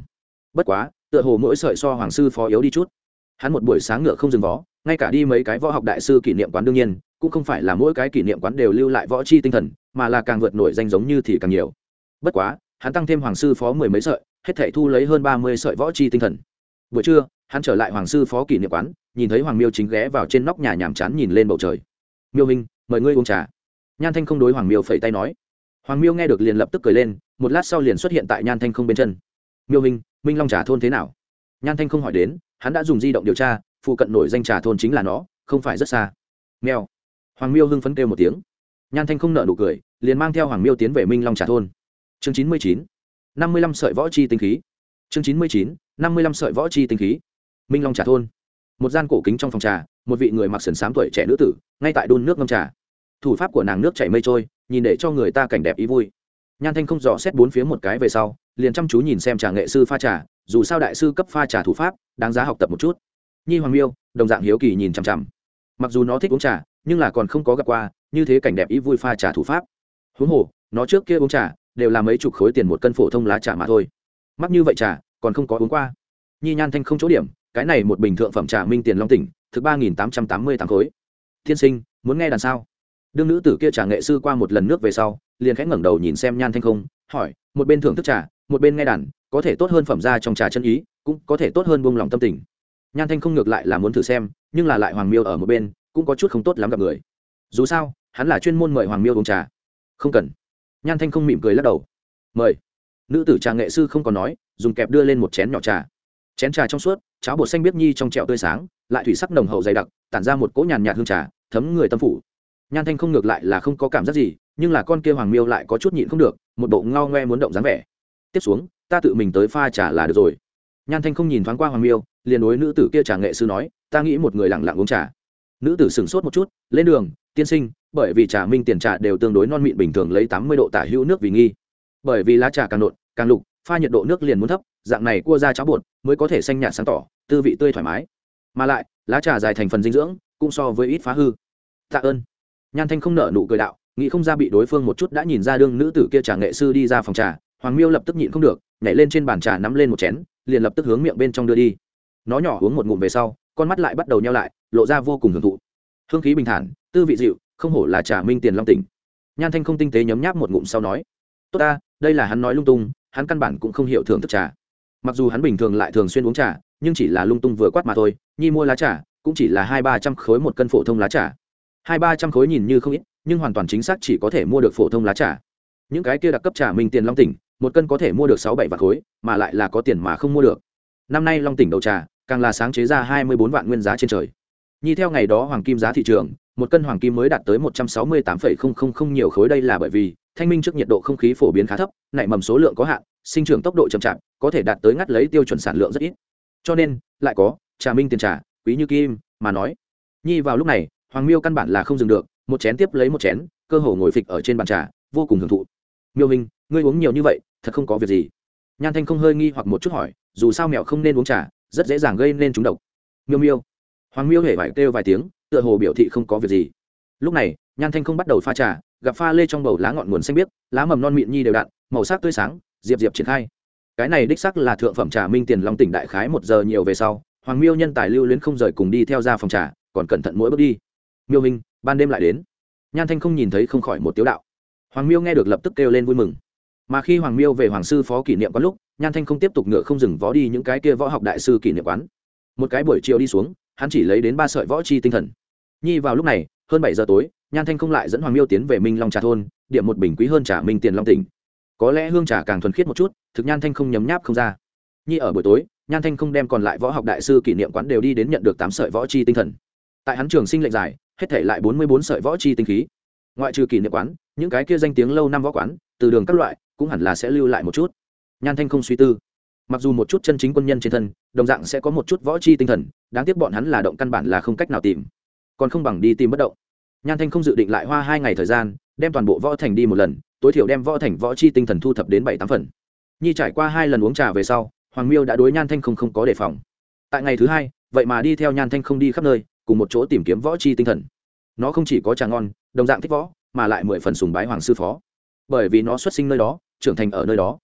Bất quá, tựa hồ mỗi sợi so hoàng sư phó yếu đi chút. Hắn một buổi sáng ngựa không dừng vó, ngay cả đi mấy cái võ học đại sư kỷ niệm quán đương nhiên, cũng không phải là mỗi cái kỷ niệm quán đều lưu lại võ chi tinh thần, mà là càng vượt nổi danh giống như thì càng nhiều. Bất quá, hắn tăng thêm hoàng sư phó mười mấy sợi, hết thể thu lấy hơn ba mươi sợi võ chi tinh thần. Buổi trưa, hắn trở lại hoàng sư phó kỷ niệm quán, nhìn thấy hoàng miêu chính ghé vào trên nóc nhà nhàm chán nhìn lên bầu trời. Miêu hình mời ngươi uống trà. Nhan thanh không đối hoàng miêu phẩy tay nói hoàng miêu nghe được liền lập tức cười lên một lát sau liền xuất hiện tại nhan thanh không bên chân. Miêu Minh, minh long trà thôn thế nào? Nhan thanh không hỏi đến hắn đã dùng di động điều tra phụ cận nổi danh trà thôn chính là nó không phải rất xa. Mèo. Hoàng miêu hưng phấn kêu một tiếng. Nhan thanh không nợ nụ cười liền mang theo hoàng miêu tiến về minh long trà thôn. Chương chín mươi chín năm mươi lăm sợi võ chi tinh khí. Chương chín mươi chín năm mươi lăm sợi võ chi tinh khí. Minh long trà thôn. Một gian cổ kính trong phòng trà một vị người mặc sườn sám tuổi trẻ nữ tử ngay tại đun nước ngâm trà thủ pháp của nàng nước chảy mây trôi, nhìn để cho người ta cảnh đẹp ý vui. Nhan thanh không dò xét bốn phía một cái về sau, liền chăm chú nhìn xem trà nghệ sư pha trà, dù sao đại sư cấp pha trà thủ pháp, đáng giá học tập một chút. Nhi hoàng miêu, đồng dạng hiếu kỳ nhìn chằm chằm. Mặc dù nó thích uống trà, nhưng là còn không có gặp qua như thế cảnh đẹp ý vui pha trà thủ pháp. Huống hồ, nó trước kia uống trà, đều là mấy chục khối tiền một cân phổ thông lá trà mà thôi. Mắc như vậy trà, còn không có uống qua. Nhi nhan thanh không chỗ điểm, cái này một bình thượng phẩm trà minh tiền long tỉnh, thứ ba nghìn tám trăm tám mươi tám khối. Thiên sinh, muốn nghe đàn sao? Đương nữ tử kia trà nghệ sư qua một lần nước về sau, liền khẽ ngẩng đầu nhìn xem nhan thanh không, hỏi, một bên thưởng thức trà, một bên nghe đàn, có thể tốt hơn phẩm ra trong trà chân ý, cũng có thể tốt hơn buông lòng tâm tình. Nhan thanh không ngược lại là muốn thử xem, nhưng là lại hoàng miêu ở một bên, cũng có chút không tốt lắm gặp người. Dù sao, hắn là chuyên môn mời hoàng miêu uống trà. Không cần. Nhan thanh không mỉm cười lắc đầu. Mời. Nữ tử trà nghệ sư không còn nói, dùng kẹp đưa lên một chén nhỏ trà. Chén trà trong suốt, cháo bột xanh biết nhi trong trẹo tươi sáng, lại thủy sắc nồng hậu dày đặc, tản ra một cỗ nhàn nhạt hương trà, thấm người tâm phủ nhan thanh không ngược lại là không có cảm giác gì, nhưng là con kia hoàng miêu lại có chút nhịn không được, một bộ ngao ngoe muốn động dáng vẻ. Tiếp xuống, ta tự mình tới pha trà là được rồi. Nhan thanh không nhìn thoáng qua hoàng miêu, liền đối nữ tử kia trà nghệ sư nói, ta nghĩ một người lặng lặng uống trà. Nữ tử sửng sốt một chút, lên đường, tiên sinh, bởi vì trà minh tiền trà đều tương đối non mịn bình thường lấy tám mươi độ tả hữu nước vì nghi. Bởi vì lá trà càng nộn càng lục, pha nhiệt độ nước liền muốn thấp, dạng này cua ra cháo bột mới có thể xanh nhạt sáng tỏ, tư vị tươi thoải mái. Mà lại, lá trà dài thành phần dinh dưỡng, cũng so với ít phá hư. Tạ ơn nhan thanh không nợ nụ cười đạo, nghĩ không ra bị đối phương một chút đã nhìn ra đương nữ tử kia trà nghệ sư đi ra phòng trà, hoàng miêu lập tức nhịn không được, nhảy lên trên bàn trà nắm lên một chén, liền lập tức hướng miệng bên trong đưa đi. Nó nhỏ uống một ngụm về sau, con mắt lại bắt đầu nhau lại, lộ ra vô cùng hưởng thụ. Hương khí bình thản, tư vị dịu, không hổ là trà minh tiền long tỉnh. Nhan thanh không tinh tế nhấm nháp một ngụm sau nói, tốt ta, đây là hắn nói lung tung, hắn căn bản cũng không hiểu thưởng thức trà. Mặc dù hắn bình thường lại thường xuyên uống trà, nhưng chỉ là lung tung vừa quát mà thôi, nhi mua lá trà, cũng chỉ là hai ba trăm khối một cân phổ thông lá trà hai ba trăm khối nhìn như không ít, nhưng hoàn toàn chính xác chỉ có thể mua được phổ thông lá trà. Những cái kia đặc cấp trà minh tiền long tỉnh, một cân có thể mua được sáu bảy vạn khối, mà lại là có tiền mà không mua được. Năm nay long tỉnh đầu trà, càng là sáng chế ra hai mươi bốn vạn nguyên giá trên trời. Nhi theo ngày đó hoàng kim giá thị trường, một cân hoàng kim mới đạt tới một trăm sáu mươi tám không nhiều khối đây là bởi vì, thanh minh trước nhiệt độ không khí phổ biến khá thấp, nảy mầm số lượng có hạn, sinh trưởng tốc độ chậm chạp, có thể đạt tới ngắt lấy tiêu chuẩn sản lượng rất ít. Cho nên, lại có trà minh tiền trà, quý như kim, mà nói. Nhi vào lúc này hoàng miêu căn bản là không dừng được, một chén tiếp lấy một chén, cơ hồ ngồi phịch ở trên bàn trà, vô cùng hưởng thụ. Miêu hình ngươi uống nhiều như vậy, thật không có việc gì. Nhan thanh không hơi nghi hoặc một chút hỏi, dù sao mèo không nên uống trà, rất dễ dàng gây nên trúng độc. Miêu miêu. Hoàng miêu hể vải kêu vài tiếng, tựa hồ biểu thị không có việc gì. Lúc này, nhan thanh không bắt đầu pha trà, gặp pha lê trong bầu lá ngọn nguồn xanh biếc, lá mầm non mịn nhi đều đặn, màu sắc tươi sáng, diệp diệp triển khai. Cái này đích sắc là thượng phẩm trà minh tiền long tỉnh đại khái một giờ nhiều về sau, hoàng miêu nhân tài lưu luyến không rời cùng đi theo ra phòng trà, còn cẩn thận mỗi bước đi miêu minh ban đêm lại đến. Nhan thanh không nhìn thấy không khỏi một tiếu đạo. Hoàng miêu nghe được lập tức kêu lên vui mừng. Mà khi hoàng miêu về hoàng sư phó kỷ niệm quán lúc, nhan thanh không tiếp tục ngựa không dừng vó đi những cái kia võ học đại sư kỷ niệm quán. Một cái buổi chiều đi xuống, hắn chỉ lấy đến ba sợi võ chi tinh thần. Nhi vào lúc này, hơn bảy giờ tối, nhan thanh không lại dẫn hoàng miêu tiến về minh long trà thôn, điểm một bình quý hơn trà minh tiền long tỉnh. Có lẽ hương trà càng thuần khiết một chút, thực nhan thanh không nhấm nháp không ra. Nhi ở buổi tối, nhan thanh không đem còn lại võ học đại sư kỷ niệm quán đều đi đến nhận được tám sợi võ chi tinh thần. Tại hắn trường sinh lệnh giải hết thể lại bốn mươi bốn sợi võ chi tinh khí. Ngoại trừ kỷ niệm quán, những cái kia danh tiếng lâu năm võ quán, từ đường các loại, cũng hẳn là sẽ lưu lại một chút. Nhan thanh không suy tư. Mặc dù một chút chân chính quân nhân trên thân, đồng dạng sẽ có một chút võ chi tinh thần, đáng tiếc bọn hắn là động căn bản là không cách nào tìm. Còn không bằng đi tìm bất động. Nhan thanh không dự định lại hoa hai ngày thời gian, đem toàn bộ võ thành đi một lần, tối thiểu đem võ thành võ chi tinh thần thu thập đến bảy tám phần. Nhi trải qua hai lần uống trà về sau, hoàng miêu đã đối nhan thanh không không có đề phòng. Tại ngày thứ hai, vậy mà đi theo nhan thanh không đi khắp nơi cùng một chỗ tìm kiếm võ chi tinh thần. Nó không chỉ có trà ngon, đồng dạng thích võ, mà lại mười phần sùng bái hoàng sư phó. Bởi vì nó xuất sinh nơi đó, trưởng thành ở nơi đó.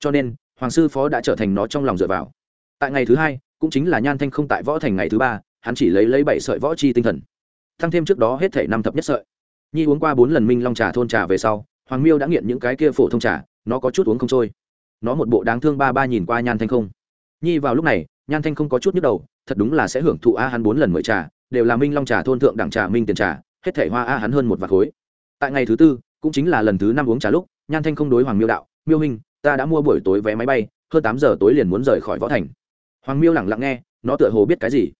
Cho nên, hoàng sư phó đã trở thành nó trong lòng dựa vào. Tại ngày thứ hai, cũng chính là nhan thanh không tại võ thành ngày thứ ba, hắn chỉ lấy lấy bảy sợi võ chi tinh thần. Thăng thêm trước đó hết thể năm thập nhất sợi. Nhi uống qua bốn lần minh long trà, thôn trà về sau, hoàng miêu đã nghiện những cái kia phổ thông trà, nó có chút uống không trôi. Nó một bộ đáng thương ba ba nhìn qua nhan thanh không. Nhi vào lúc này, nhan thanh không có chút nhức đầu, thật đúng là sẽ hưởng thụ a hắn bốn lần mời trà đều là minh long trà, thôn thượng đẳng trà, minh tiền trà, hết thể hoa a hắn hơn một vạt khối. Tại ngày thứ tư, cũng chính là lần thứ năm uống trà lúc, nhan thanh không đối hoàng miêu đạo, miêu hình ta đã mua buổi tối vé máy bay, hơn tám giờ tối liền muốn rời khỏi võ thành. Hoàng miêu lẳng lặng nghe, nó tựa hồ biết cái gì.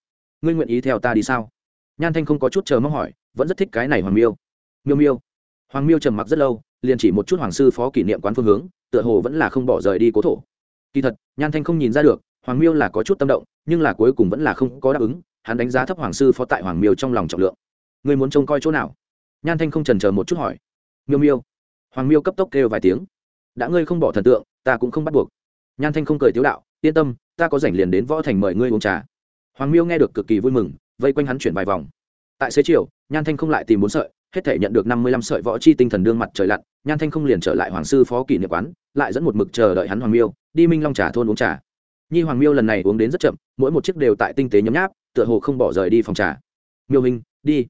Ngươi nguyện ý theo ta đi sao? Nhan thanh không có chút chờ mong hỏi, vẫn rất thích cái này hoàng miêu. Miêu miêu. Hoàng miêu trầm mặc rất lâu, liền chỉ một chút hoàng sư phó kỷ niệm quán phương hướng, tựa hồ vẫn là không bỏ rời đi cố thổ. Kỳ thật, nhan thanh không nhìn ra được, hoàng miêu là có chút tâm động, nhưng là cuối cùng vẫn là không có đáp ứng hắn đánh giá thấp hoàng sư phó tại hoàng miêu trong lòng trọng lượng. Ngươi muốn trông coi chỗ nào? Nhan thanh không trần chờ một chút hỏi. Miêu miêu. Hoàng miêu cấp tốc kêu vài tiếng. Đã ngươi không bỏ thần tượng, ta cũng không bắt buộc. Nhan thanh không cười tiếu đạo, yên tâm, ta có rảnh liền đến võ thành mời ngươi uống trà. Hoàng miêu nghe được cực kỳ vui mừng, vây quanh hắn chuyển vài vòng. Tại xế chiều, nhan thanh không lại tìm bốn sợi, hết thể nhận được năm mươi lăm sợi võ chi tinh thần đương mặt trời lặn, nhan thanh không liền trở lại hoàng sư phó kỷ niệm quán, lại dẫn một mực chờ đợi hắn hoàng miêu, đi minh long trà thôn uống trà nhi hoàng miêu lần này uống đến rất chậm, mỗi một chiếc đều tại tinh tế nhấm nháp, tựa hồ không bỏ rời đi phòng trà. Miêu hình đi.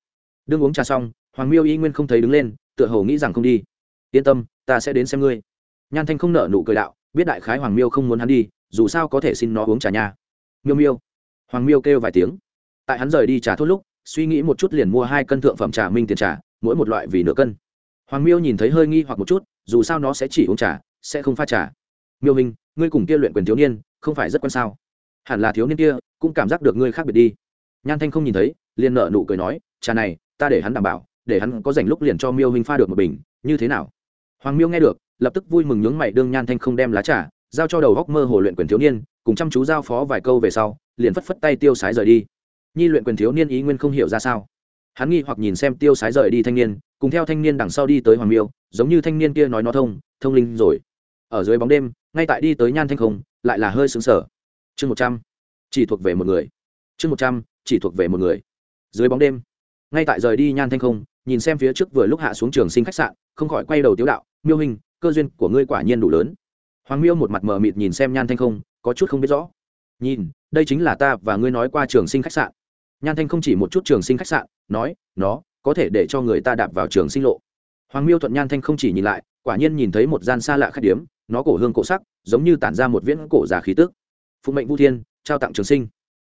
Đương uống trà xong, hoàng miêu y nguyên không thấy đứng lên, tựa hồ nghĩ rằng không đi. Yên tâm, ta sẽ đến xem ngươi. Nhan thanh không nở nụ cười đạo, biết đại khái hoàng miêu không muốn hắn đi, dù sao có thể xin nó uống trà nha. Miêu miêu. Hoàng miêu kêu vài tiếng. Tại hắn rời đi trà thốt lúc, suy nghĩ một chút liền mua hai cân thượng phẩm trà minh tiền trà, mỗi một loại vì nửa cân. Hoàng miêu nhìn thấy hơi nghi hoặc một chút, dù sao nó sẽ chỉ uống trà, sẽ không pha trà. Miêu hình ngươi cùng kia luyện quyền thiếu niên không phải rất quan sao? Hẳn là thiếu niên kia, cũng cảm giác được ngươi khác biệt đi. Nhan thanh không nhìn thấy, liền nợ nụ cười nói trà này, ta để hắn đảm bảo, để hắn có dành lúc liền cho miêu hình pha được một bình, như thế nào? Hoàng miêu nghe được, lập tức vui mừng nhướng mày đương nhan thanh không đem lá trà, giao cho đầu góc mơ hồ luyện quyền thiếu niên, cùng chăm chú giao phó vài câu về sau, liền phất phất tay tiêu sái rời đi. Nhi luyện quyền thiếu niên ý nguyên không hiểu ra sao. Hắn nghi hoặc nhìn xem tiêu sái rời đi thanh niên, cùng theo thanh niên đằng sau đi tới hoàng miêu, giống như thanh niên kia nói nó thông thông linh rồi. Ở dưới bóng đêm ngay tại đi tới nhan thanh không, lại là hơi xứng sở chương một trăm, chỉ thuộc về một người. Chương một trăm, chỉ thuộc về một người. Dưới bóng đêm, ngay tại rời đi nhan thanh không, nhìn xem phía trước vừa lúc hạ xuống trường sinh khách sạn, không khỏi quay đầu tiếu đạo, miêu hình, cơ duyên của ngươi quả nhiên đủ lớn. Hoàng miêu một mặt mờ mịt nhìn xem nhan thanh không, có chút không biết rõ. Nhìn, đây chính là ta và ngươi nói qua trường sinh khách sạn. Nhan thanh không chỉ một chút trường sinh khách sạn, nói, nó có thể để cho người ta đạp vào trường sinh lộ hoàng miêu thuận nhan thanh không chỉ nhìn lại, quả nhiên nhìn thấy một gian xa lạ khách điếm, nó cổ hương cổ sắc, giống như tản ra một viễn cổ già khí tức. Phụ mệnh vũ thiên, trao tặng trường sinh.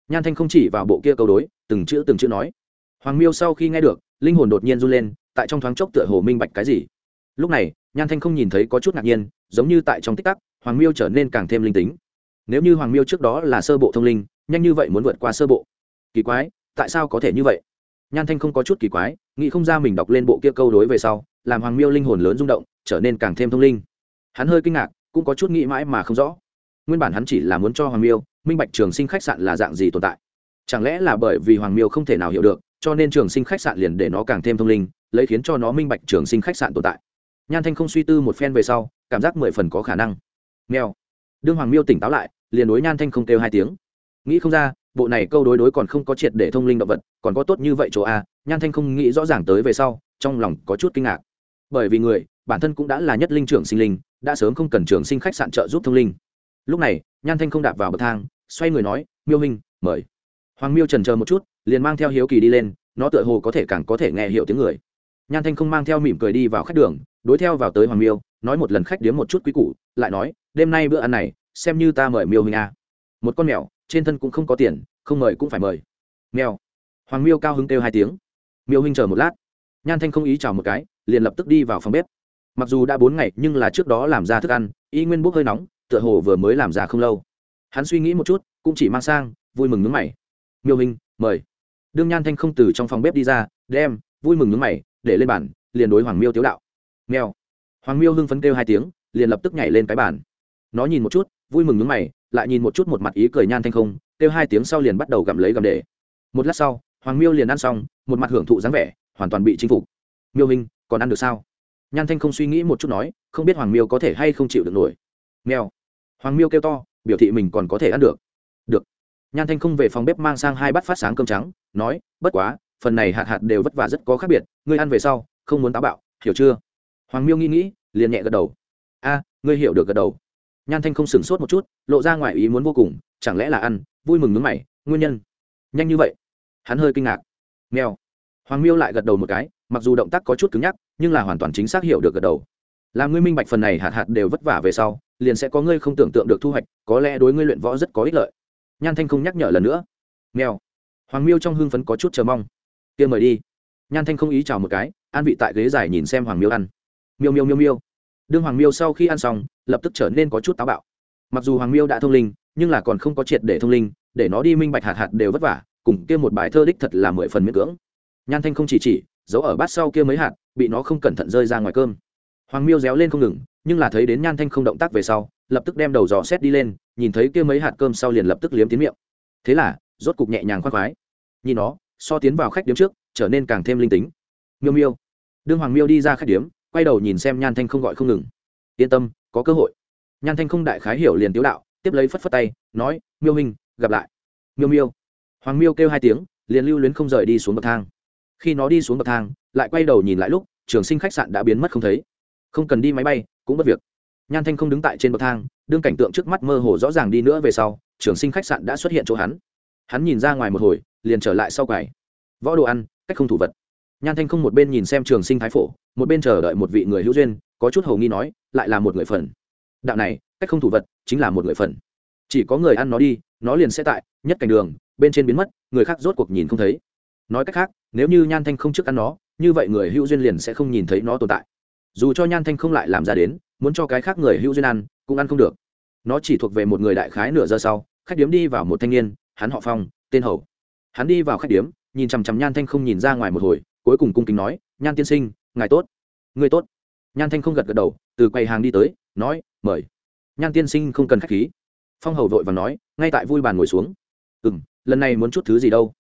Nhan thanh không chỉ vào bộ kia câu đối, từng chữ từng chữ nói. Hoàng miêu sau khi nghe được, linh hồn đột nhiên run lên, tại trong thoáng chốc tựa hồ minh bạch cái gì. Lúc này, nhan thanh không nhìn thấy có chút ngạc nhiên, giống như tại trong tích tắc, hoàng miêu trở nên càng thêm linh tính. Nếu như hoàng miêu trước đó là sơ bộ thông linh, nhanh như vậy muốn vượt qua sơ bộ. Kỳ quái, tại sao có thể như vậy? Nhan thanh không có chút kỳ quái, nghĩ không ra mình đọc lên bộ kia câu đối về sau làm hoàng miêu linh hồn lớn rung động, trở nên càng thêm thông linh. Hắn hơi kinh ngạc, cũng có chút nghĩ mãi mà không rõ. Nguyên bản hắn chỉ là muốn cho hoàng miêu, minh bạch trường sinh khách sạn là dạng gì tồn tại. Chẳng lẽ là bởi vì hoàng miêu không thể nào hiểu được, cho nên trường sinh khách sạn liền để nó càng thêm thông linh, lấy khiến cho nó minh bạch trường sinh khách sạn tồn tại. Nhan thanh không suy tư một phen về sau, cảm giác mười phần có khả năng. Nghèo đương hoàng miêu tỉnh táo lại, liền đối nhan thanh không kêu hai tiếng. Nghĩ không ra, bộ này câu đối đối còn không có triệt để thông linh động vật, còn có tốt như vậy chỗ a, nhan thanh không nghĩ rõ ràng tới về sau, trong lòng có chút kinh ngạc bởi vì người, bản thân cũng đã là nhất linh trưởng sinh linh, đã sớm không cần trường sinh khách sạn trợ giúp thông linh. Lúc này, nhan thanh không đạp vào bậc thang, xoay người nói, miêu hình, mời. Hoàng miêu trần chờ một chút, liền mang theo hiếu kỳ đi lên, nó tựa hồ có thể càng có thể nghe hiểu tiếng người. Nhan thanh không mang theo mỉm cười đi vào khách đường, đối theo vào tới hoàng miêu, nói một lần khách điếm một chút quý củ, lại nói, đêm nay bữa ăn này, xem như ta mời miêu hình a một con mèo, trên thân cũng không có tiền, không mời cũng phải mời. Mèo. Hoàng miêu cao hứng kêu hai tiếng. Miêu hình chờ một lát. Nhan thanh không ý chào một cái liền lập tức đi vào phòng bếp. Mặc dù đã bốn ngày, nhưng là trước đó làm ra thức ăn, y nguyên bốc hơi nóng, tựa hồ vừa mới làm ra không lâu. Hắn suy nghĩ một chút, cũng chỉ mang sang, vui mừng nướng mày. Miêu hình mời. Đương nhan thanh không từ trong phòng bếp đi ra, đem, vui mừng nướng mày, để lên bàn, liền đối hoàng miêu tiếu đạo. Nghèo hoàng miêu hưng phấn kêu hai tiếng, liền lập tức nhảy lên cái bàn. Nó nhìn một chút, vui mừng nướng mày, lại nhìn một chút một mặt ý cười nhan thanh không, kêu hai tiếng sau liền bắt đầu gặm lấy gặm để. Một lát sau, hoàng miêu liền ăn xong, một mặt hưởng thụ dáng vẻ, hoàn toàn bị chinh phục. Miêu hình còn ăn được sao? Nhan thanh không suy nghĩ một chút nói, không biết hoàng miêu có thể hay không chịu được nổi. Mèo. Hoàng miêu kêu to, biểu thị mình còn có thể ăn được. Được. Nhan thanh không về phòng bếp mang sang hai bát phát sáng cơm trắng, nói, bất quá, phần này hạt hạt đều vất vả rất có khác biệt, ngươi ăn về sau, không muốn táo bạo, hiểu chưa? Hoàng miêu nghĩ nghĩ, liền nhẹ gật đầu. A, ngươi hiểu được gật đầu. Nhan thanh không sửng sốt một chút, lộ ra ngoài ý muốn vô cùng, chẳng lẽ là ăn, vui mừng nướng mày, nguyên nhân. Nhanh như vậy. Hắn hơi kinh ngạc. Mèo. Hoàng miêu lại gật đầu một cái mặc dù động tác có chút cứng nhắc, nhưng là hoàn toàn chính xác hiểu được gật đầu. Làm ngươi minh bạch phần này hạt hạt đều vất vả về sau, liền sẽ có ngươi không tưởng tượng được thu hoạch, có lẽ đối ngươi luyện võ rất có ích lợi. Nhan thanh không nhắc nhở lần nữa. Nghèo hoàng miêu trong hưng phấn có chút chờ mong. Kia mời đi. Nhan thanh không ý chào một cái, an vị tại ghế dài nhìn xem hoàng miêu ăn. Miêu miêu miêu miêu. Đương hoàng miêu sau khi ăn xong, lập tức trở nên có chút táo bạo. Mặc dù hoàng miêu đã thông linh, nhưng là còn không có triệt để thông linh, để nó đi minh bạch hạt hạt đều vất vả, cùng kia một bài thơ đích thật là mười phần miễn cưỡng. Nhan thanh không chỉ chỉ giấu ở bát sau kia mấy hạt, bị nó không cẩn thận rơi ra ngoài cơm. Hoàng miêu réo lên không ngừng, nhưng là thấy đến nhan thanh không động tác về sau, lập tức đem đầu dò xét đi lên, nhìn thấy kia mấy hạt cơm sau liền lập tức liếm tiến miệng. Thế là, rốt cục nhẹ nhàng khoác khoái. Nhìn nó, so tiến vào khách điếm trước, trở nên càng thêm linh tính. Miêu miêu. Đương hoàng miêu đi ra khách điếm, quay đầu nhìn xem nhan thanh không gọi không ngừng. Yên tâm, có cơ hội. Nhan thanh không đại khái hiểu liền tiếu đạo, tiếp lấy phất phất tay, nói, miêu hình gặp lại. Miêu miêu. Hoàng miêu kêu hai tiếng, liền lưu luyến không rời đi xuống bậc thang khi nó đi xuống bậc thang, lại quay đầu nhìn lại lúc, trường sinh khách sạn đã biến mất không thấy. Không cần đi máy bay, cũng mất việc. Nhan thanh không đứng tại trên bậc thang, đương cảnh tượng trước mắt mơ hồ rõ ràng đi nữa về sau, trường sinh khách sạn đã xuất hiện chỗ hắn. Hắn nhìn ra ngoài một hồi, liền trở lại sau quầy. Võ đồ ăn, cách không thủ vật. Nhan thanh không một bên nhìn xem trường sinh thái phổ, một bên chờ đợi một vị người hữu duyên, có chút hầu nghi nói, lại là một người phần. Đạo này, cách không thủ vật, chính là một người phần. Chỉ có người ăn nó đi, nó liền sẽ tại, nhất cảnh đường, bên trên biến mất, người khác rốt cuộc nhìn không thấy nói cách khác, nếu như nhan thanh không trước ăn nó, như vậy người hữu duyên liền sẽ không nhìn thấy nó tồn tại. Dù cho nhan thanh không lại làm ra đến, muốn cho cái khác người hữu duyên ăn, cũng ăn không được. Nó chỉ thuộc về một người đại khái nửa giờ sau, khách điếm đi vào một thanh niên, hắn họ phong, tên hầu. Hắn đi vào khách điếm, nhìn chằm chằm nhan thanh không nhìn ra ngoài một hồi, cuối cùng cung kính nói, nhan tiên sinh, ngài tốt. Người tốt? Nhan thanh không gật gật đầu, từ quầy hàng đi tới, nói, mời. Nhan tiên sinh không cần k h á c h khí. Phong hầu vội và nói, ngay tại vui bàn ngồi xuống. Ừ m lần này muốn chút thứ gì đâu?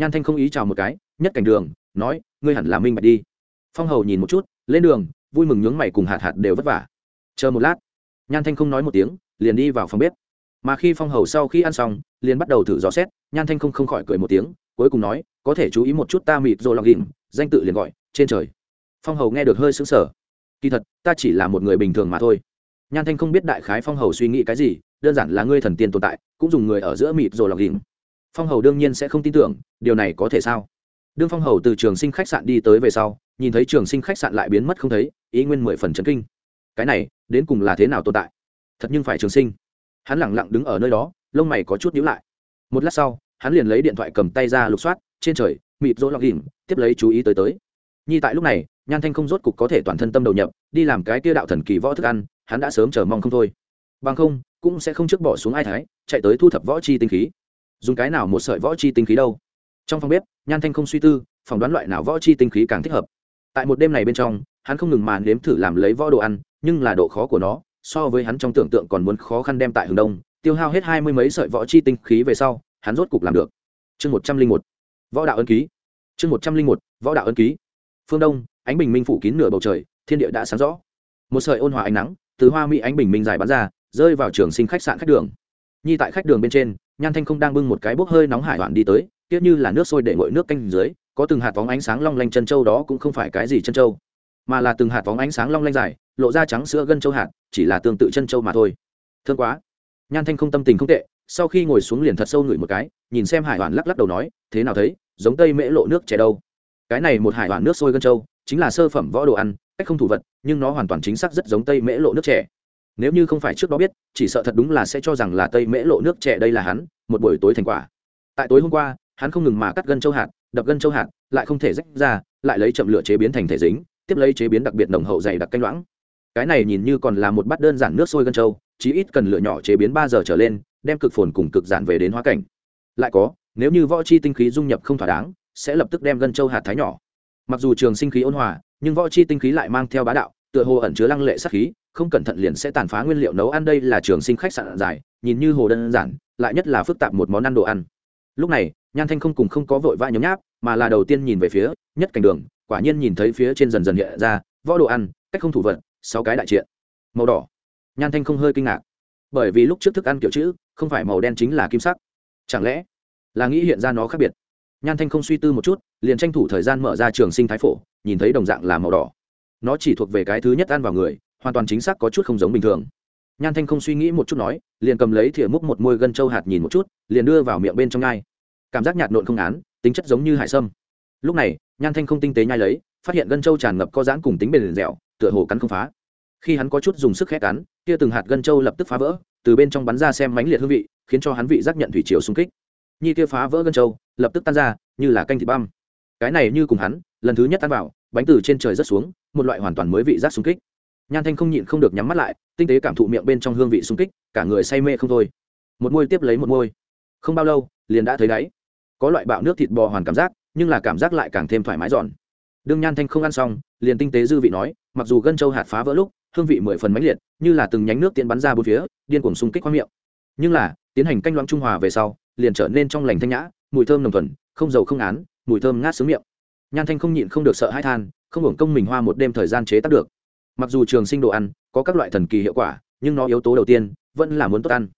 Nhan thanh không ý chào một cái, nhất cảnh đường, nói, ngươi hẳn là minh bạch đi. Phong hầu nhìn một chút, lên đường, vui mừng nhướng mày cùng hạt hạt đều vất vả. Chờ một lát. Nhan thanh không nói một tiếng, liền đi vào phòng bếp. Mà khi phong hầu sau khi ăn xong, liền bắt đầu thử dò xét, nhan thanh không không khỏi cười một tiếng, cuối cùng nói, có thể chú ý một chút ta mịt rồi lọc đỉnh danh tự liền gọi, trên trời. Phong hầu nghe được hơi xứng sở kỳ thật, ta chỉ là một người bình thường mà thôi. Nhan thanh không biết đại khái phong hầu suy nghĩ cái gì, đơn giản là ngươi thần tiên tồn tại, cũng dùng người ở giữa mịt rồi lọc đỉnh phong hầu đương nhiên sẽ không tin tưởng, điều này có thể sao? Đương phong hầu từ trường sinh khách sạn đi tới về sau, nhìn thấy trường sinh khách sạn lại biến mất không thấy, ý nguyên mười phần chấn kinh. Cái này, đến cùng là thế nào tồn tại? Thật nhưng phải trường sinh. Hắn lẳng lặng đứng ở nơi đó, lông mày có chút nhíu lại. Một lát sau, hắn liền lấy điện thoại cầm tay ra lục soát, trên trời, mịt rỗ lọc đỉnh tiếp lấy chú ý tới tới. Nhi tại lúc này, nhan thanh không rốt cục có thể toàn thân tâm đầu nhập, đi làm cái tia đạo thần kỳ võ thức ăn, hắn đã sớm chờ mong không thôi. Bằng không, cũng sẽ không trước bỏ xuống ai thái, chạy tới thu thập võ chi tinh khí dùng cái nào một sợi võ chi tinh khí đâu? Trong phòng bếp, nhan thanh không suy tư, phỏng đoán loại nào võ chi tinh khí càng thích hợp. Tại một đêm này bên trong, hắn không ngừng màn nếm thử làm lấy võ đồ ăn, nhưng là độ khó của nó, so với hắn trong tưởng tượng còn muốn khó khăn đem tại hướng đông. Tiêu hao hết hai mươi mấy sợi võ chi tinh khí về sau, hắn rốt cục làm được. Chương một trăm linh một. Võ đạo ân ký. Chương một trăm linh một. Võ đạo ân ký. Phương đông, ánh bình minh phủ kín nửa bầu trời, thiên địa đã sáng rõ. Một sợi ôn hòa ánh nắng, từ hoa mỹ ánh bình minh dài bắn ra, rơi vào trường sinh khách sạn khách đường. Nhi tại khách đường bên trên nhan thanh không đang bưng một cái bốc hơi nóng hải đoạn đi tới tiếc như là nước sôi để ngội nước canh dưới, có từng hạt vóng ánh sáng long lanh chân châu đó cũng không phải cái gì chân châu, mà là từng hạt vóng ánh sáng long lanh dài, lộ ra trắng sữa gân châu hạt, chỉ là tương tự chân châu mà thôi. Thương quá. Nhan thanh không tâm tình không tệ, sau khi ngồi xuống liền thật sâu ngửi một cái, nhìn xem hải hoàn lắc lắc đầu nói, thế nào thấy, giống tây mễ lộ nước chè đâu? Cái này một hải hoàn nước sôi gân châu, chính là sơ phẩm võ đồ ăn, cách không thủ vật, nhưng nó hoàn toàn chính xác rất giống tây mễ lộ nước chè nếu như không phải trước đó biết, chỉ sợ thật đúng là sẽ cho rằng là tây mễ lộ nước trẻ đây là hắn, một buổi tối thành quả. Tại tối hôm qua, hắn không ngừng mà cắt gân châu hạt, đập gân châu hạt, lại không thể rách ra, lại lấy chậm lửa chế biến thành thể dính, tiếp lấy chế biến đặc biệt nồng hậu dày đặc canh loãng. Cái này nhìn như còn là một bát đơn giản nước sôi gân châu, chí ít cần lửa nhỏ chế biến ba giờ trở lên, đem cực phồn cùng cực giản về đến hóa cảnh. Lại có, nếu như võ chi tinh khí dung nhập không thỏa đáng, sẽ lập tức đem gân châu hạt thái nhỏ. Mặc dù trường sinh khí ôn hòa, nhưng võ chi tinh khí lại mang theo bá đạo, tựa hồ ẩn chứa lăng lệ sắc khí không cẩn thận liền sẽ tàn phá nguyên liệu nấu ăn. Đây là trường sinh khách sạn dài, nhìn như hồ đơn giản, lại nhất là phức tạp một món ăn đồ ăn. Lúc này, nhan thanh không cùng không có vội vã nhấm nháp, mà là đầu tiên nhìn về phía nhất cảnh đường, quả nhiên nhìn thấy phía trên dần dần hiện ra võ đồ ăn, cách không thủ vật, sáu cái đại triện, màu đỏ. Nhan thanh không hơi kinh ngạc, bởi vì lúc trước thức ăn kiểu chữ, không phải màu đen chính là kim sắc. Chẳng lẽ là nghĩ hiện ra nó khác biệt? Nhan thanh không suy tư một chút, liền tranh thủ thời gian mở ra trường sinh thái phổ, nhìn thấy đồng dạng là màu đỏ. Nó chỉ thuộc về cái thứ nhất ăn vào người hoàn toàn chính xác có chút không giống bình thường. Nhan thanh không suy nghĩ một chút nói liền cầm lấy thìa múc một môi gân châu hạt nhìn một chút liền đưa vào miệng bên trong nhai. Cảm giác nhạt nộn không án tính chất giống như hải sâm. Lúc này nhan thanh không tinh tế nhai lấy phát hiện gân châu tràn ngập có dãn cùng tính bền dẻo tựa hồ cắn không phá. Khi hắn có chút dùng sức khét cắn kia từng hạt gân châu lập tức phá vỡ từ bên trong bắn ra xem mánh liệt hương vị khiến cho hắn vị giác nhận thủy chiều xung kích. Nhi kia phá vỡ gân châu, lập tức tan ra như là canh thịt băm. Cái này như cùng hắn lần thứ nhất tan vào bánh từ trên trời rất xuống một loại hoàn toàn mới vị giác xung kích nhan thanh không nhịn không được nhắm mắt lại, tinh tế cảm thụ miệng bên trong hương vị sung kích, cả người say mê không thôi. Một môi tiếp lấy một môi. Không bao lâu, liền đã thấy đáy. Có loại bạo nước thịt bò hoàn cảm giác, nhưng là cảm giác lại càng thêm thoải mái giòn. Đương nhan thanh không ăn xong, liền tinh tế dư vị nói, mặc dù gân châu hạt phá vỡ lúc, hương vị mười phần mãnh liệt, như là từng nhánh nước tiện bắn ra bốn phía, điên cuồng xung kích qua miệng. Nhưng là, tiến hành canh loãng trung hòa về sau, liền trở nên trong lành thanh nhã, mùi thơm nồng thuần, không dầu không án, mùi thơm ngát sướng miệng. Nhan thanh không nhịn không được sợ hãi than, không hưởng công mình hoa một đêm thời gian chế tác được mặc dù trường sinh đồ ăn có các loại thần kỳ hiệu quả, nhưng nó yếu tố đầu tiên vẫn là muốn tốt ăn.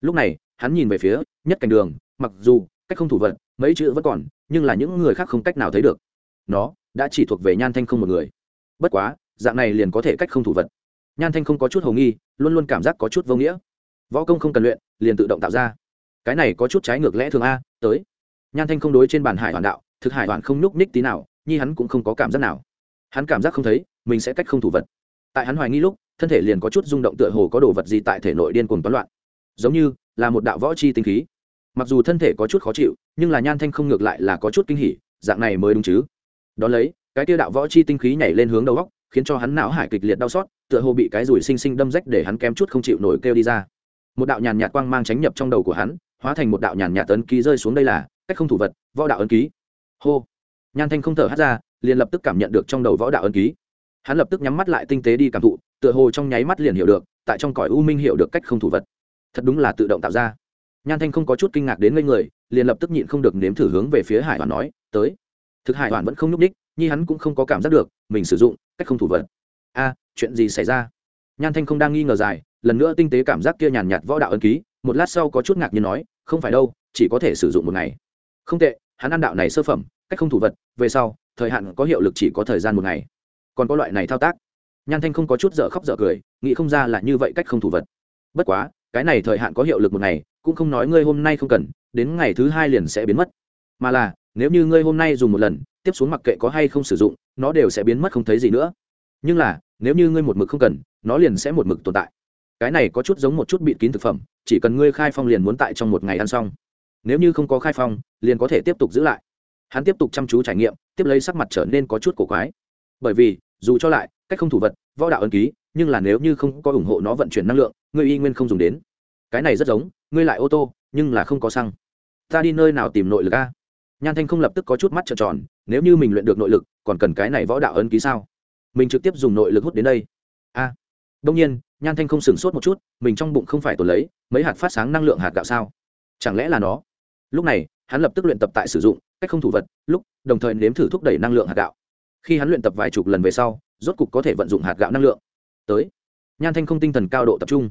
Lúc này, hắn nhìn về phía nhất cảnh đường, mặc dù cách không thủ vật, mấy chữ vẫn còn, nhưng là những người khác không cách nào thấy được. Nó đã chỉ thuộc về nhan thanh không một người. Bất quá, dạng này liền có thể cách không thủ vật. Nhan thanh không có chút hầu nghi, luôn luôn cảm giác có chút vô nghĩa. Võ công không cần luyện, liền tự động tạo ra. Cái này có chút trái ngược lẽ thường a, tới. Nhan thanh không đối trên bàn hải hoàn đạo, thực hải hoàn không nhúc ních tí nào, nhi hắn cũng không có cảm giác nào. Hắn cảm giác không thấy, mình sẽ cách không thủ vật tại hắn hoài nghi lúc, thân thể liền có chút rung động tựa hồ có đồ vật gì tại thể nội điên cuồng toán loạn. Giống như là một đạo võ chi tinh khí. Mặc dù thân thể có chút khó chịu, nhưng là nhan thanh không ngược lại là có chút kinh hỉ, dạng này mới đúng chứ. Đón lấy, cái tiêu đạo võ chi tinh khí nhảy lên hướng đầu góc, khiến cho hắn não hải kịch liệt đau xót, tựa hồ bị cái rủi xinh xinh đâm rách để hắn kém chút không chịu nổi kêu đi ra. Một đạo nhàn nhạt quang mang tránh nhập trong đầu của hắn, hóa thành một đạo nhàn nhạt tấn ký rơi xuống đây là, cách không thủ vật, võ đạo ấn ký. Hô. Nhan thanh không thở hát ra, liền lập tức cảm nhận được trong đầu võ đạo ấn ký hắn lập tức nhắm mắt lại tinh tế đi cảm thụ, tựa hồ trong nháy mắt liền hiểu được, tại trong cõi u minh hiểu được cách không thủ vật. Thật đúng là tự động tạo ra. Nhan thanh không có chút kinh ngạc đến ngây người, liền lập tức nhịn không được nếm thử hướng về phía hải hoàn nói, tới. Thực hải hoàn vẫn không nhúc ních nhi hắn cũng không có cảm giác được, mình sử dụng, cách không thủ vật. A, chuyện gì xảy ra? Nhan thanh không đang nghi ngờ dài, lần nữa tinh tế cảm giác kia nhàn nhạt võ đạo ấn ký, một lát sau có chút ngạc nhiên nói, không phải đâu, chỉ có thể sử dụng một ngày. Không tệ, hắn ăn đạo này sơ phẩm, cách không thủ vật, về sau, thời hạn có hiệu lực chỉ có thời gian một ngày còn có loại này thao tác. Nhan thanh không có chút dở khóc dở cười, nghĩ không ra là như vậy cách không thủ vật. Bất quá, cái này thời hạn có hiệu lực một ngày, cũng không nói ngươi hôm nay không cần, đến ngày thứ hai liền sẽ biến mất. Mà là, nếu như ngươi hôm nay dùng một lần, tiếp xuống mặc kệ có hay không sử dụng, nó đều sẽ biến mất không thấy gì nữa. Nhưng là, nếu như ngươi một mực không cần, nó liền sẽ một mực tồn tại. Cái này có chút giống một chút bịt kín thực phẩm, chỉ cần ngươi khai phong liền muốn tại trong một ngày ăn xong. Nếu như không có khai phong, liền có thể tiếp tục giữ lại. Hắn tiếp tục chăm chú trải nghiệm, tiếp lấy sắc mặt trở nên có chút cổ quái bởi vì, dù cho lại, cách không thủ vật, võ đạo ân ký, nhưng là nếu như không có ủng hộ nó vận chuyển năng lượng, ngươi y nguyên không dùng đến. Cái này rất giống, ngươi lại ô tô, nhưng là không có xăng. Ta đi nơi nào tìm nội lực a? Nhan thanh không lập tức có chút mắt trợn tròn, nếu như mình luyện được nội lực, còn cần cái này võ đạo ấn ký sao? Mình trực tiếp dùng nội lực hút đến đây. A. Đông nhiên, nhan thanh không sửng sốt một chút, mình trong bụng không phải tồn lấy, mấy hạt phát sáng năng lượng hạt gạo sao? Chẳng lẽ là nó? Lúc này, hắn lập tức luyện tập tại sử dụng, cách không thủ vật, lúc, đồng thời nếm thử thúc đẩy năng lượng hạt gạo khi hắn luyện tập vài chục lần về sau, rốt cục có thể vận dụng hạt gạo năng lượng. Tới, nhan thanh không tinh thần cao độ tập trung.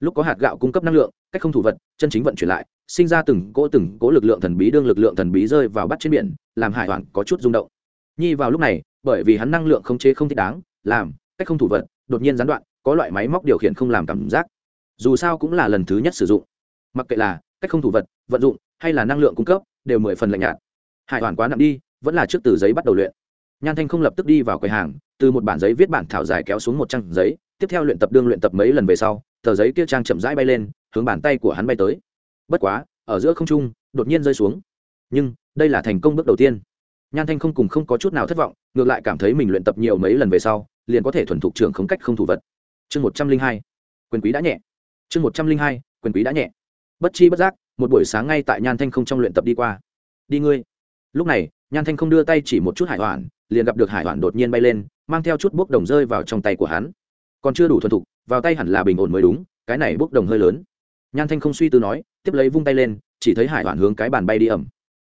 Lúc có hạt gạo cung cấp năng lượng, cách không thủ vật, chân chính vận chuyển lại, sinh ra từng cỗ từng cỗ lực lượng thần bí đương lực lượng thần bí rơi vào bắt trên biển, làm hải hoàn có chút rung động. Nhi vào lúc này, bởi vì hắn năng lượng không chế không thích đáng, làm, cách không thủ vật, đột nhiên gián đoạn, có loại máy móc điều khiển không làm cảm giác. Dù sao cũng là lần thứ nhất sử dụng. Mặc kệ là cách không thủ vật, vận dụng, hay là năng lượng cung cấp, đều mười phần lạnh nhạt. Hải hoàn quá nặng đi, vẫn là trước từ giấy bắt đầu luyện nhan thanh không lập tức đi vào quầy hàng, từ một bản giấy viết bản thảo dài kéo xuống một trang giấy, tiếp theo luyện tập đương luyện tập mấy lần về sau, tờ giấy kia trang chậm rãi bay lên, hướng bàn tay của hắn bay tới. Bất quá, ở giữa không trung, đột nhiên rơi xuống. Nhưng, đây là thành công bước đầu tiên. Nhan thanh không cùng không có chút nào thất vọng, ngược lại cảm thấy mình luyện tập nhiều mấy lần về sau, liền có thể thuần thục trường không cách không thủ vật. Chương một trăm linh hai, quyền quý đã nhẹ. Chương một trăm linh hai, quyền quý đã nhẹ. Bất chi bất giác, một buổi sáng ngay tại nhan thanh không trong luyện tập đi qua. Đi ngươi. Lúc này nhan thanh không đưa tay chỉ một chút hải hoàn liền gặp được hải hoàn đột nhiên bay lên mang theo chút bốc đồng rơi vào trong tay của hắn. Còn chưa đủ thuần thục vào tay hẳn là bình ổn mới đúng cái này bốc đồng hơi lớn. Nhan thanh không suy tư nói tiếp lấy vung tay lên chỉ thấy hải hoàn hướng cái bàn bay đi ẩm.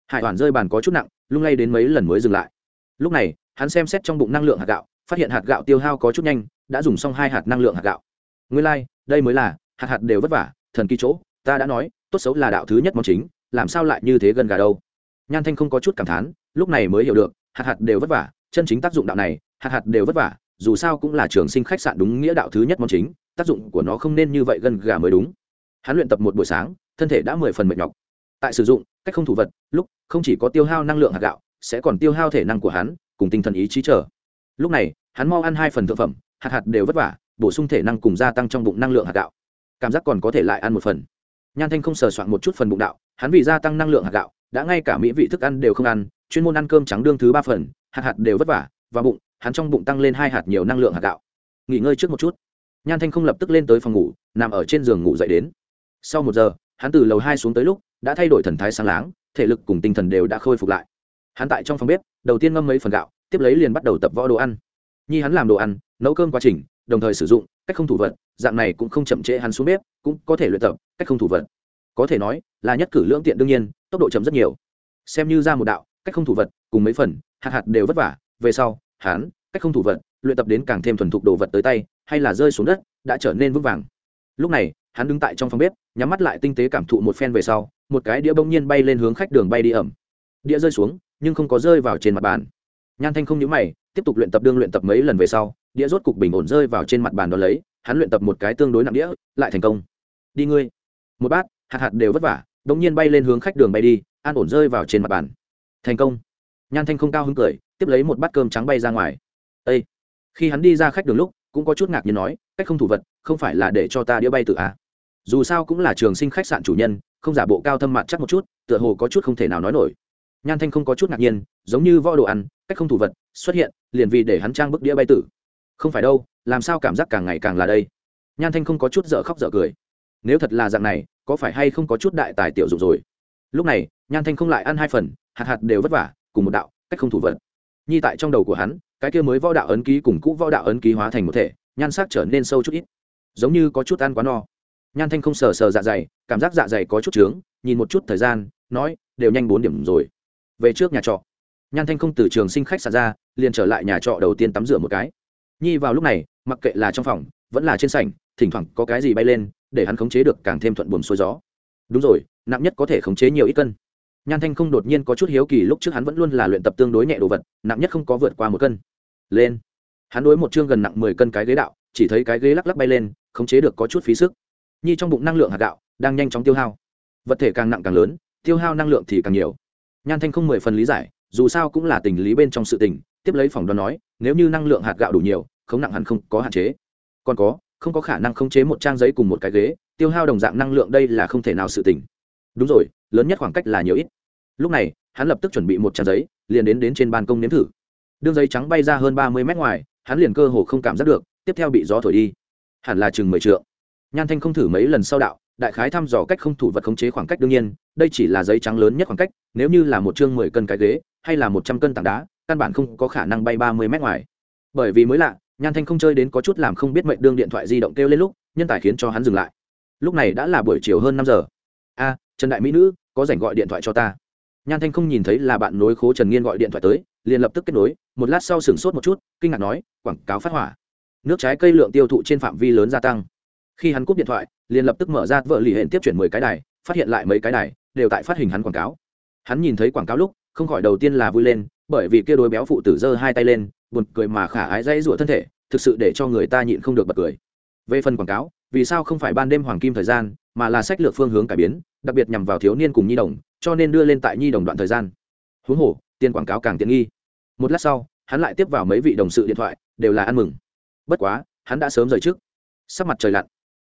Hải hoàn rơi bàn có chút nặng lung lay đến mấy lần mới dừng lại. Lúc này hắn xem xét trong bụng năng lượng hạt gạo phát hiện hạt gạo tiêu hao có chút nhanh đã dùng xong hai hạt năng lượng hạt gạo. Nguyên lai、like, đây mới là hạt hạt đều vất vả thần kỳ chỗ ta đã nói tốt xấu là đạo thứ nhất món chính làm sao lại như thế gần gà đâu? Nhan thanh không có chút cảm thán lúc này mới hiểu được, hạt hạt đều vất vả, chân chính tác dụng đạo này, hạt hạt đều vất vả, dù sao cũng là trường sinh khách sạn đúng nghĩa đạo thứ nhất món chính, tác dụng của nó không nên như vậy gần gà mới đúng. Hắn luyện tập một buổi sáng, thân thể đã mười phần mệt nhọc. Tại sử dụng, cách không thủ vật, lúc không chỉ có tiêu hao năng lượng hạt gạo, sẽ còn tiêu hao thể năng của hắn, cùng tinh thần ý chí trở lúc này, hắn mau ăn hai phần thực phẩm, hạt hạt đều vất vả, bổ sung thể năng cùng gia tăng trong bụng năng lượng hạt gạo. Cảm giác còn có thể lại ăn một phần. Nhan thanh không sờ soạn một chút phần bụng đạo, hắn vì gia tăng năng lượng hạt gạo đã ngay cả mỹ vị thức ăn đều không ăn, chuyên môn ăn cơm trắng đương thứ ba phần, hạt hạt đều vất vả, và bụng, hắn trong bụng tăng lên hai hạt nhiều năng lượng hạt gạo. Nghỉ ngơi trước một chút. Nhan thanh không lập tức lên tới phòng ngủ, nằm ở trên giường ngủ dậy đến. Sau một giờ, hắn từ lầu hai xuống tới lúc, đã thay đổi thần thái sáng láng, thể lực cùng tinh thần đều đã khôi phục lại. Hắn tại trong phòng bếp, đầu tiên ngâm mấy phần gạo, tiếp lấy liền bắt đầu tập võ đồ ăn. Nhi hắn làm đồ ăn, nấu cơm quá trình, đồng thời sử dụng cách không thủ vật, dạng này cũng không chậm trễ hắn xuống bếp, cũng có thể luyện tập cách không thủ vật có thể nói là nhất cử lưỡng tiện đương nhiên, tốc độ chậm rất nhiều. Xem như ra một đạo, cách không thủ vật, cùng mấy phần, hạt hạt đều vất vả, về sau, hắn, cách không thủ vật, luyện tập đến càng thêm thuần thục đồ vật tới tay, hay là rơi xuống đất, đã trở nên vững vàng. Lúc này, hắn đứng tại trong phòng bếp, nhắm mắt lại tinh tế cảm thụ một phen về sau, một cái đĩa bỗng nhiên bay lên hướng khách đường bay đi ẩm. Đĩa rơi xuống, nhưng không có rơi vào trên mặt bàn. Nhan thanh không nhớ mày, tiếp tục luyện tập đương luyện tập mấy lần về sau, đĩa rốt cục bình ổn rơi vào trên mặt bàn đó lấy, hắn luyện tập một cái tương đối nặng đĩa, lại thành công. Đi ngươi. Một bát hạt hạt đều vất vả đống nhiên bay lên hướng khách đường bay đi, an ổn rơi vào trên mặt bàn. Thành công. Nhan thanh không cao hứng cười, tiếp lấy một bát cơm trắng bay ra ngoài. Â khi hắn đi ra khách đường lúc, cũng có chút ngạc nhiên nói, cách không thủ vật, không phải là để cho ta đĩa bay tự à. dù sao cũng là trường sinh khách sạn chủ nhân, không giả bộ cao thâm mặt chắc một chút, tựa hồ có chút không thể nào nói nổi. Nhan thanh không có chút ngạc nhiên, giống như võ đồ ăn, cách không thủ vật, xuất hiện, liền vì để hắn trang bức đĩa bay tử không phải đâu, làm sao cảm giác càng ngày càng là đây? Nhan thanh không có chút dở khóc dở cười. Nếu thật là dạng này có phải hay không có chút đại tài tiểu dụng rồi? Lúc này, nhan thanh không lại ăn hai phần, hạt hạt đều vất vả, cùng một đạo, cách không thủ vật. Nhi tại trong đầu của hắn, cái kia mới võ đạo ấn ký cùng cũ võ đạo ấn ký hóa thành một thể, nhan sắc trở nên sâu chút ít. Giống như có chút ăn quá no. Nhan thanh không sờ sờ dạ dày, cảm giác dạ dày có chút trướng, nhìn một chút thời gian, nói, đều nhanh bốn điểm rồi. Về trước nhà trọ. Nhan thanh không từ trường sinh khách sạn ra, liền trở lại nhà trọ đầu tiên tắm rửa một cái. Nhi vào lúc này, mặc kệ là trong phòng, vẫn là trên sảnh, thỉnh thoảng có cái gì bay lên để hắn khống chế được càng thêm thuận buồm xuôi gió. Đúng rồi, nặng nhất có thể khống chế nhiều ít cân. Nhan thanh không đột nhiên có chút hiếu kỳ lúc trước hắn vẫn luôn là luyện tập tương đối nhẹ đồ vật, nặng nhất không có vượt qua một cân. Lên. Hắn đối một chương gần nặng mười cân cái ghế đạo, chỉ thấy cái ghế lắc lắc bay lên, khống chế được có chút phí sức. Nhi trong bụng năng lượng hạt gạo, đang nhanh chóng tiêu hao. Vật thể càng nặng càng lớn, tiêu hao năng lượng thì càng nhiều. Nhan thanh không mười phần lý giải, dù sao cũng là tình lý bên trong sự tình, tiếp lấy phòng đoán nói, nếu như năng lượng hạt gạo đủ nhiều không nặng hẳn không có hạn chế. Còn có không có khả năng khống chế một trang giấy cùng một cái ghế, tiêu hao đồng dạng năng lượng đây là không thể nào sự tình. Đúng rồi, lớn nhất khoảng cách là nhiều ít. Lúc này, hắn lập tức chuẩn bị một trang giấy, liền đến đến trên ban công nếm thử. Đương giấy trắng bay ra hơn ba mươi mét ngoài, hắn liền cơ hồ không cảm giác được, tiếp theo bị gió thổi đi. Hẳn là chừng mười t nhan thanh không thử mấy lần sau đạo, đại khái thăm dò cách không thủ vật khống chế khoảng cách đương nhiên, đây chỉ là giấy trắng lớn nhất khoảng cách, nếu như là một chương mười cân cái ghế, hay là một trăm cân tảng đá, căn bản không có khả năng bay ba mươi mét ngoài. Bởi vì mới lạ nhan thanh không chơi đến có chút làm không biết mệnh đương điện thoại di động kêu lên lúc, nhân tài khiến cho hắn dừng lại. Lúc này đã là buổi chiều hơn năm giờ. A, trần đại mỹ nữ, có rảnh gọi điện thoại cho ta. Nhan thanh không nhìn thấy là bạn nối khố trần nghiên gọi điện thoại tới, liền lập tức kết nối, một lát sau sửng sốt một chút, kinh ngạc nói, quảng cáo phát hỏa. Nước trái cây lượng tiêu thụ trên phạm vi lớn gia tăng. Khi hắn cúp điện thoại, liền lập tức mở ra vợ lì hẹn tiếp chuyển mười cái đài, phát hiện lại mấy cái đài, đều tại phát hình hắn quảng cáo. Hắn nhìn thấy quảng cáo lúc, không khỏi đầu tiên là vui lên, bởi vì kia đôi béo phụ tử giơ hai tay lên buồn cười mà khả ái dãy rủa thân thể, thực sự để cho người ta nhịn không được bật cười. Về phần quảng cáo, vì sao không phải ban đêm hoàng kim thời gian, mà là sách lược phương hướng cải biến, đặc biệt nhằm vào thiếu niên cùng nhi đồng, cho nên đưa lên tại nhi đồng đoạn thời gian. Huống hồ, tiền quảng cáo càng tiện nghi. Một lát sau, hắn lại tiếp vào mấy vị đồng sự điện thoại, đều là ăn mừng. Bất quá, hắn đã sớm rời trước. Sắc mặt trời lặn.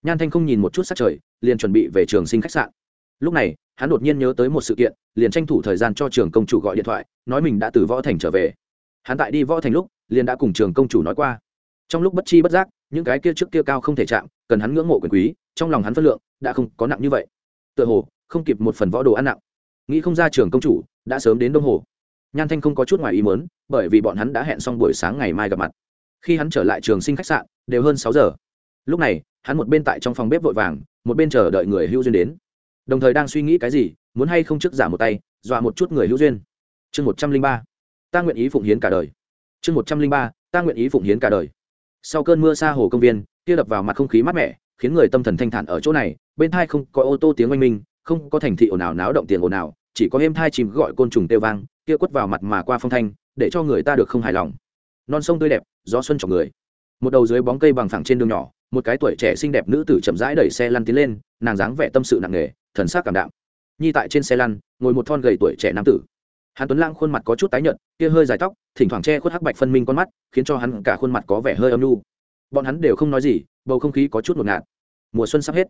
Nhan thanh không nhìn một chút sắc trời, liền chuẩn bị về trường sinh khách sạn. Lúc này, hắn đột nhiên nhớ tới một sự kiện, liền tranh thủ thời gian cho trường công chủ gọi điện thoại, nói mình đã từ võ thành trở về hắn tại đi võ thành lúc, liền đã cùng trường công chủ nói qua. Trong lúc bất chi bất giác, những cái kia trước kia cao không thể chạm, cần hắn ngưỡng mộ quyền quý, trong lòng hắn phân lượng đã không có nặng như vậy. Tựa hồ, không kịp một phần võ đồ ăn nặng. Nghĩ không ra trường công chủ đã sớm đến đông hồ. Nhan thanh không có chút ngoài ý mớn bởi vì bọn hắn đã hẹn xong buổi sáng ngày mai gặp mặt. Khi hắn trở lại trường sinh khách sạn, đều hơn sáu giờ. Lúc này, hắn một bên tại trong phòng bếp vội vàng, một bên chờ đợi người hữu duyên đến. Đồng thời đang suy nghĩ cái gì, muốn hay không trước giả một tay, dọa một chút người hữu duyên. Chương một trăm linh ba ta nguyện ý phụng hiến cả đời. Chương một trăm linh ba, ta nguyện ý phụng hiến cả đời. Sau cơn mưa xa hồ công viên, kia đập vào mặt không khí mát mẻ, khiến người tâm thần thanh thản ở chỗ này, bên thai không có ô tô tiếng oanh minh, không có thành thị ồn ào náo động tiền ồn ào, chỉ có êm thai chìm gọi côn trùng têu vang, kia quất vào mặt mà qua phong thanh, để cho người ta được không hài lòng. Non sông tươi đẹp, gió xuân trọng người. Một đầu dưới bóng cây bằng phẳng trên đường nhỏ, một cái tuổi trẻ xinh đẹp nữ tử chậm rãi đẩy xe lăn tiến lên, nàng dáng vẻ tâm sự nặng nề, thần sắc cảm đạm. Nhi tại trên xe lăn, ngồi một thon gầy tuổi trẻ nam tử. Hàn tuấn lãng khuôn mặt có chút tái nhợt, kia hơi dài tóc, thỉnh thoảng che khuất hắc bạch phân minh con mắt, khiến cho hắn cả khuôn mặt có vẻ hơi âm nhu. Bọn hắn đều không nói gì, bầu không khí có chút ngột ngạt. Mùa xuân sắp hết.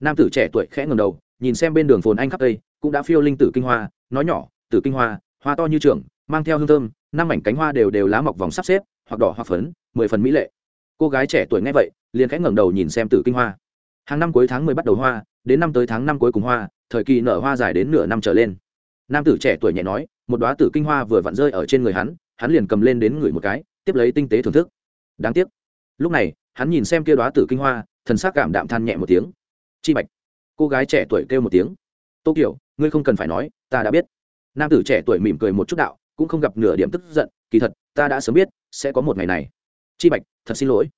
Nam tử trẻ tuổi khẽ ngầm đầu, nhìn xem bên đường phồn anh khắp cây cũng đã phiêu linh tử kinh hoa, nói nhỏ, tử kinh hoa hoa to như trường, mang theo hương thơm, năm mảnh cánh hoa đều đều lá mọc vòng sắp xếp, hoặc đỏ hoặc phấn, mười phần mỹ lệ. Cô gái trẻ tuổi nghe vậy, liền khẽ ngẩng đầu nhìn xem tử kinh hoa. Hàng năm cuối tháng mười bắt đầu hoa, đến năm tới tháng năm cuối cùng hoa, thời kỳ nở hoa dài đến nửa năm trở lên. Nam tử trẻ tuổi nhẹ nói một đoá tử kinh hoa vừa vặn rơi ở trên người hắn hắn liền cầm lên đến người một cái, tiếp lấy tinh tế thưởng thức. Đáng tiếc. Lúc này, hắn nhìn xem kia đoá tử kinh hoa, thần sắc cảm đạm than nhẹ một tiếng. Chi bạch. Cô gái trẻ tuổi kêu một tiếng. Tô kiểu ngươi không cần phải nói, ta đã biết. Nam tử trẻ tuổi mỉm cười một chút đạo, cũng không gặp nửa điểm tức giận, kỳ thật, ta đã sớm biết, sẽ có một ngày này. Chi bạch, thật xin lỗi.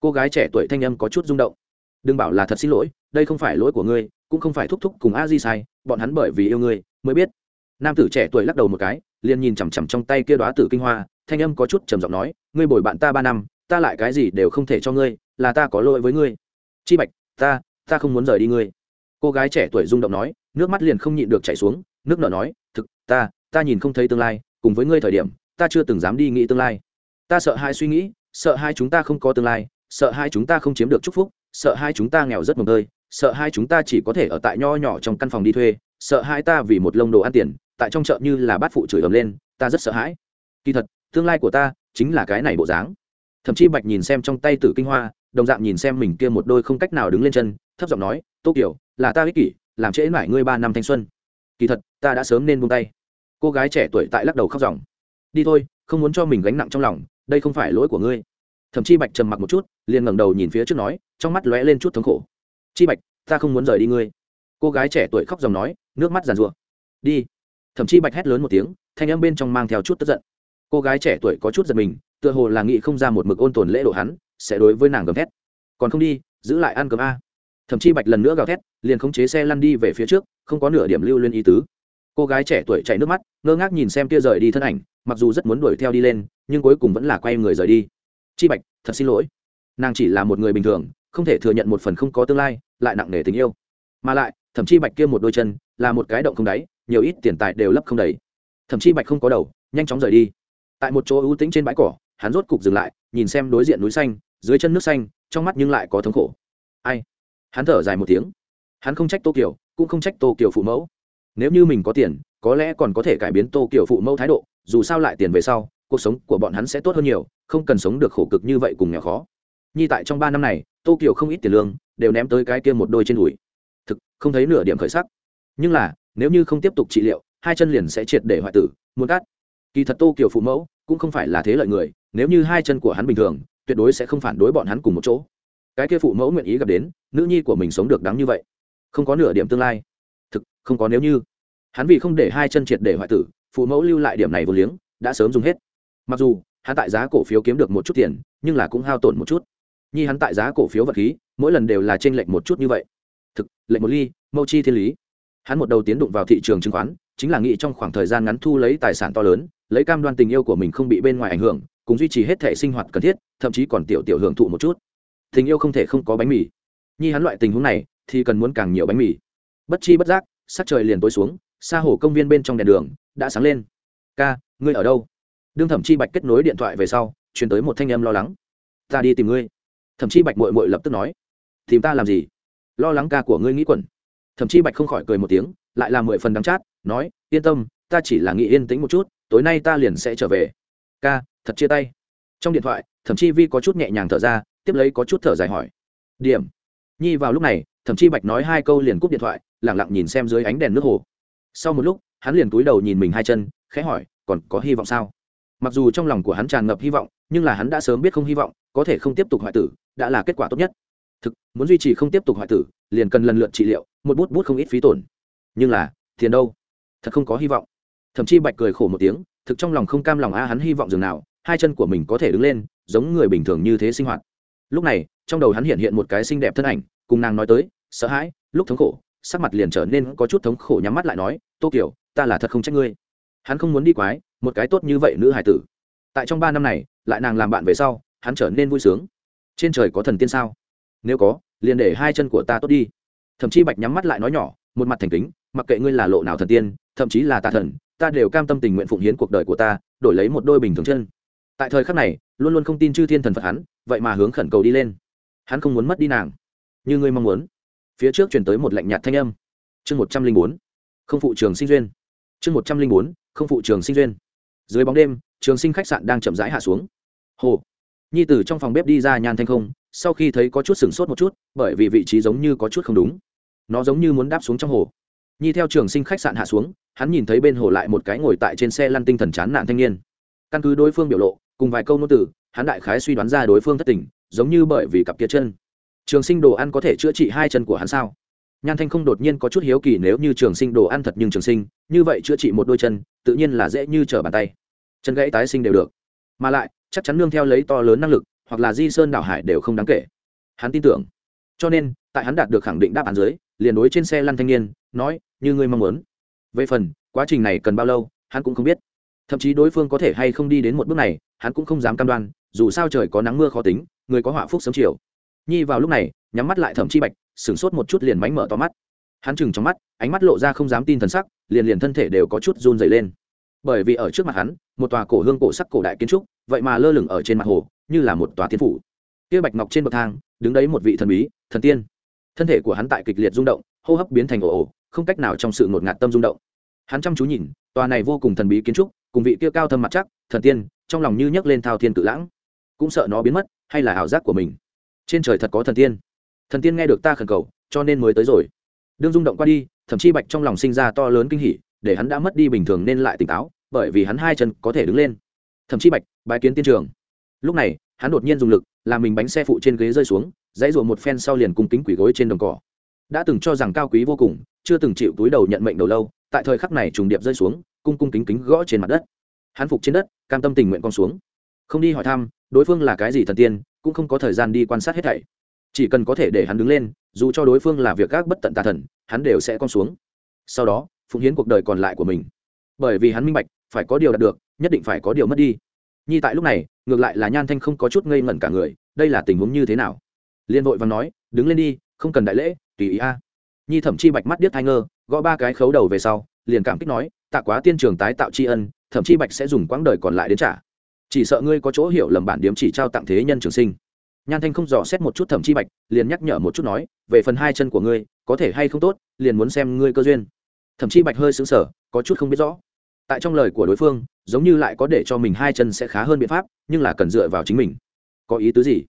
Cô gái trẻ tuổi thanh âm có chút rung động. Đừng bảo là thật xin lỗi, đây không phải lỗi của ngươi, cũng không phải thúc thúc cùng a di sai, bọn hắn bởi vì yêu ngươi, mới biết nam tử trẻ tuổi lắc đầu một cái, liền nhìn chằm chằm trong tay kia đoá tử kinh hoa, thanh âm có chút trầm giọng nói, ngươi bồi bạn ta ba năm, ta lại cái gì đều không thể cho ngươi, là ta có lỗi với ngươi. Chi bạch, ta ta không muốn rời đi ngươi. Cô gái trẻ tuổi rung động nói, nước mắt liền không nhịn được chảy xuống, nước nở nói, thực, ta ta nhìn không thấy tương lai, cùng với ngươi thời điểm, ta chưa từng dám đi nghĩ tương lai. Ta sợ hai suy nghĩ, sợ hai chúng ta không có tương lai, sợ hai chúng ta không chiếm được chúc phúc, sợ hai chúng ta nghèo rất mồm tơi, sợ hai chúng ta chỉ có thể ở tại nho nhỏ trong căn phòng đi thuê, sợ hai ta vì một lông đồ ăn tiền tại trong chợ như là bát phụ chửi ầm lên, ta rất sợ hãi. Kỳ thật, tương lai của ta chính là cái này bộ dáng. Thậm chí bạch nhìn xem trong tay tử kinh hoa, đồng dạng nhìn xem mình kia một đôi không cách nào đứng lên chân, thấp giọng nói, tô kiểu là ta ích kỷ, làm trễ mãi ngươi ba năm thanh xuân. Kỳ thật, ta đã sớm nên buông tay. Cô gái trẻ tuổi tại lắc đầu khóc ròng đi thôi, không muốn cho mình gánh nặng trong lòng, đây không phải lỗi của ngươi. Thậm chí bạch trầm mặc một chút, liền ngẩng đầu nhìn phía trước nói, trong mắt lóe lên chút thống khổ. Chi bạch, ta không muốn rời đi ngươi. Cô gái trẻ tuổi khóc dòng nói, nước mắt giàn rụa đi thậm chí bạch hét lớn một tiếng, thanh âm bên trong mang theo chút tức giận. Cô gái trẻ tuổi có chút giật mình, tựa hồ là nghĩ không ra một mực ôn tồn lễ độ hắn, sẽ đối với nàng gầm thét. Còn không đi, giữ lại ăn cơm a. Thậm chí bạch lần nữa gào thét, liền khống chế xe lăn đi về phía trước, không có nửa điểm lưu lên ý tứ. Cô gái trẻ tuổi chạy nước mắt, ngơ ngác nhìn xem kia rời đi thân ảnh, mặc dù rất muốn đuổi theo đi lên, nhưng cuối cùng vẫn là quay người rời đi. Chi bạch, thật xin lỗi. Nàng chỉ là một người bình thường, không thể thừa nhận một phần không có tương lai, lại nặng nề tình yêu. Mà lại, thậm chí bạch kia một đôi chân, là một cái động không đáy nhiều ít tiền tài đều lấp không đầy. Thậm chí bạch không có đầu, nhanh chóng rời đi. Tại một chỗ ưu tĩnh trên bãi cỏ, hắn rốt cục dừng lại, nhìn xem đối diện núi xanh, dưới chân nước xanh, trong mắt nhưng lại có thống khổ. Ai? Hắn thở dài một tiếng. Hắn không trách tô kiều cũng không trách tô kiều phụ mẫu. Nếu như mình có tiền, có lẽ còn có thể cải biến tô kiều phụ mẫu thái độ, dù sao lại tiền về sau, cuộc sống của bọn hắn sẽ tốt hơn nhiều, không cần sống được khổ cực như vậy cùng nghèo khó. Nhi tại trong ba năm này tô kiều không ít tiền lương, đều ném tới cái kia một đôi trên đùi. Thực, không thấy nửa điểm khởi sắc. Nhưng là nếu như không tiếp tục trị liệu, hai chân liền sẽ triệt để hoại tử, muốn cắt. Kỳ thật tô kiều phụ mẫu cũng không phải là thế lợi người, nếu như hai chân của hắn bình thường, tuyệt đối sẽ không phản đối bọn hắn cùng một chỗ. Cái kia phụ mẫu nguyện ý gặp đến, nữ nhi của mình sống được đáng như vậy, không có nửa điểm tương lai. Thực, không có nếu như. Hắn vì không để hai chân triệt để hoại tử, phụ mẫu lưu lại điểm này vô liếng, đã sớm dùng hết. Mặc dù, hắn tại giá cổ phiếu kiếm được một chút tiền, nhưng là cũng hao tổn một chút. Nhi hắn tại giá cổ phiếu vật khí, mỗi lần đều là t r ê n lệch một chút như vậy. Thực, lệnh một ly, mâu chi thiên lý hắn một đầu tiến đụng vào thị trường chứng khoán, chính là nghĩ trong khoảng thời gian ngắn thu lấy tài sản to lớn, lấy cam đoan tình yêu của mình không bị bên ngoài ảnh hưởng, cùng duy trì hết thể sinh hoạt cần thiết, thậm chí còn tiểu tiểu hưởng thụ một chút. Tình yêu không thể không có bánh mì. Nhi hắn loại tình huống này, thì cần muốn càng nhiều bánh mì. Bất chi bất giác, sắc trời liền tối xuống xa hồ công viên bên trong đèn đường đã sáng lên. Ca, ngươi ở đâu? Đương thẩm chi bạch kết nối điện thoại về sau, truyền tới một thanh âm lo lắng. Ta đi tìm ngươi. Thẩm chi bạch mội mội lập tức nói. Tìm ta làm gì? Lo lắng ca của ngươi nghĩ quẩn thẩm chi bạch không khỏi cười một tiếng, lại là mười phần đắng chát, nói, yên tâm, ta chỉ là nghĩ yên tĩnh một chút, tối nay ta liền sẽ trở về. Ca, thật chia tay. Trong điện thoại thẩm chi vi có chút nhẹ nhàng thở ra, tiếp lấy có chút thở dài hỏi, điểm. Nhi vào lúc này thẩm chi bạch nói hai câu liền cúp điện thoại lẳng lặng nhìn xem dưới ánh đèn nước hồ. Sau một lúc, hắn liền cúi đầu nhìn mình hai chân, khẽ hỏi, còn có hy vọng sao? Mặc dù trong lòng của hắn tràn ngập hy vọng, nhưng là hắn đã sớm biết không hy vọng, có thể không tiếp tục hoại tử, đã là kết quả tốt nhất thực, muốn duy trì không tiếp tục hoại tử, liền cần lần lượt trị liệu, một bút bút không ít phí tổn. Nhưng là, tiền đâu? Thật không có hy vọng. Thậm chí bạch cười khổ một tiếng, thực trong lòng không cam lòng a, hắn hy vọng dường nào, hai chân của mình có thể đứng lên, giống người bình thường như thế sinh hoạt. Lúc này, trong đầu hắn hiện hiện một cái xinh đẹp thân ảnh, cùng nàng nói tới, sợ hãi, lúc thống khổ. Sắc mặt liền trở nên có chút thống khổ nhắm mắt lại nói, tô kiểu ta là thật không trách ngươi. Hắn không muốn đi quái, một cái tốt như vậy nữ hải tử. Tại trong ba năm này, lại nàng làm bạn về sau, hắn trở nên vui sướng. Trên trời có thần tiên sao? Nếu có, liền để hai chân của ta tốt đi. Thậm chí bạch nhắm mắt lại nói nhỏ, một mặt thành kính, mặc kệ ngươi là lộ nào thần tiên, thậm chí là tà thần, ta đều cam tâm tình nguyện phụng hiến cuộc đời của ta, đổi lấy một đôi bình thường chân. Tại thời khắc này, luôn luôn không tin chư thiên thần phật hắn, vậy mà hướng khẩn cầu đi lên. Hắn không muốn mất đi nàng, như ngươi mong muốn. Phía trước chuyển tới một lạnh nhạt thanh âm. Chương một trăm linh bốn, không phụ trường sinh duyên. Chương một trăm linh bốn, không phụ trường sinh duyên. Dưới bóng đêm, trường sinh khách sạn đang chậm rãi hạ xuống. Hồ nhi tử trong phòng bếp đi ra nhan thanh không, sau khi thấy có chút sửng sốt một chút, bởi vì vị trí giống như có chút không đúng. Nó giống như muốn đáp xuống trong hồ. Nhi theo trường sinh khách sạn hạ xuống, hắn nhìn thấy bên hồ lại một cái ngồi tại trên xe lăn tinh thần chán nạn thanh niên. Căn cứ đối phương biểu lộ, cùng vài câu ngôn từ, hắn đại khái suy đoán ra đối phương thất tình, giống như bởi vì cặp kia chân. Trường sinh đồ ăn có thể chữa trị hai chân của hắn sao? Nhan thanh không đột nhiên có chút hiếu kỳ nếu như trường sinh đồ ăn thật nhưng trường sinh, như vậy chữa trị một đôi chân, tự nhiên là dễ như trở bàn tay. Chân gãy tái sinh đều được. Mà lại chắc chắn nương theo lấy to lớn năng lực, hoặc là di sơn đảo hải đều không đáng kể. Hắn tin tưởng. Cho nên, tại hắn đạt được khẳng định đáp án dưới, liền đối trên xe lăn thanh niên, nói, như ngươi mong muốn. Về phần, quá trình này cần bao lâu, hắn cũng không biết. Thậm chí đối phương có thể hay không đi đến một bước này, hắn cũng không dám cam đoan, dù sao trời có nắng mưa khó tính, người có họa phúc sớm chiều. Nhi vào lúc này, nhắm mắt lại thẩm chi bạch, sửng sốt một chút liền mánh mở to mắt. Hắn chừng trong mắt, ánh mắt lộ ra không dám tin thần sắc, liền liền thân thể đều có chút run dày lên. Bởi vì ở trước mặt hắn, một tòa cổ hương cổ sắc cổ đại kiến trúc vậy mà lơ lửng ở trên mặt hồ, như là một tòa tiên phủ. Kia bạch ngọc trên bậc thang, đứng đấy một vị thần bí, thần tiên. Thân thể của hắn tại kịch liệt rung động, hô hấp biến thành ồ ồ, không cách nào trong sự ngột ngạt tâm rung động. Hắn chăm chú nhìn, tòa này vô cùng thần bí kiến trúc, cùng vị kia cao thâm mặt chắc, thần tiên, trong lòng như nhấc lên thao thiên cự lãng. Cũng sợ nó biến mất, hay là ảo giác của mình. Trên trời thật có thần tiên. Thần tiên nghe được ta khẩn cầu, cho nên mới tới rồi. Đương rung động qua đi, thậm chí bạch trong lòng sinh ra to lớn kinh hỉ, để hắn đã mất đi bình thường nên lại tỉnh táo, bởi vì hắn hai chân có thể đứng lên. Thậm chí bạch bái kiến tiên trường. Lúc này, hắn đột nhiên dùng lực, làm mình bánh xe phụ trên ghế rơi xuống, dãy ruộng một phen sau liền cung kính quỷ gối trên đồng cỏ. Đã từng cho rằng cao quý vô cùng, chưa từng chịu túi đầu nhận mệnh đầu lâu, tại thời khắc này trùng điệp rơi xuống, cung cung kính kính gõ trên mặt đất. Hắn phục trên đất, cam tâm tình nguyện con xuống. Không đi hỏi thăm, đối phương là cái gì thần tiên, cũng không có thời gian đi quan sát hết thảy. Chỉ cần có thể để hắn đứng lên, dù cho đối phương là việc các bất tận tà thần, hắn đều sẽ con xuống. Sau đó, phụng hiến cuộc đời còn lại của mình. Bởi vì hắn minh bạch, phải có điều đạt được, nhất định phải có điều mất đi nhi tại lúc này, ngược lại là nhan thanh không có chút ngây ngẩn cả người, đây là tình huống như thế nào? Liên vội và nói, đứng lên đi, không cần đại lễ, tùy ý a. Nhi thậm chi bạch mắt điếc thai ngơ, gõ ba cái khấu đầu về sau, liền cảm kích nói, tạ quá tiên trường tái tạo tri ân, thậm chi bạch sẽ dùng quãng đời còn lại đến trả. Chỉ sợ ngươi có chỗ hiểu lầm bản điếm chỉ trao tặng thế nhân trường sinh. Nhan thanh không dò xét một chút thẩm chi bạch, liền nhắc nhở một chút nói, về phần hai chân của ngươi, có thể hay không tốt, liền muốn xem ngươi cơ duyên. Thẩm chi bạch hơi xứng sở có chút không biết rõ. Tại trong lời của đối phương giống như lại có để cho mình hai chân sẽ khá hơn biện pháp, nhưng là cần dựa vào chính mình. Có ý tứ gì?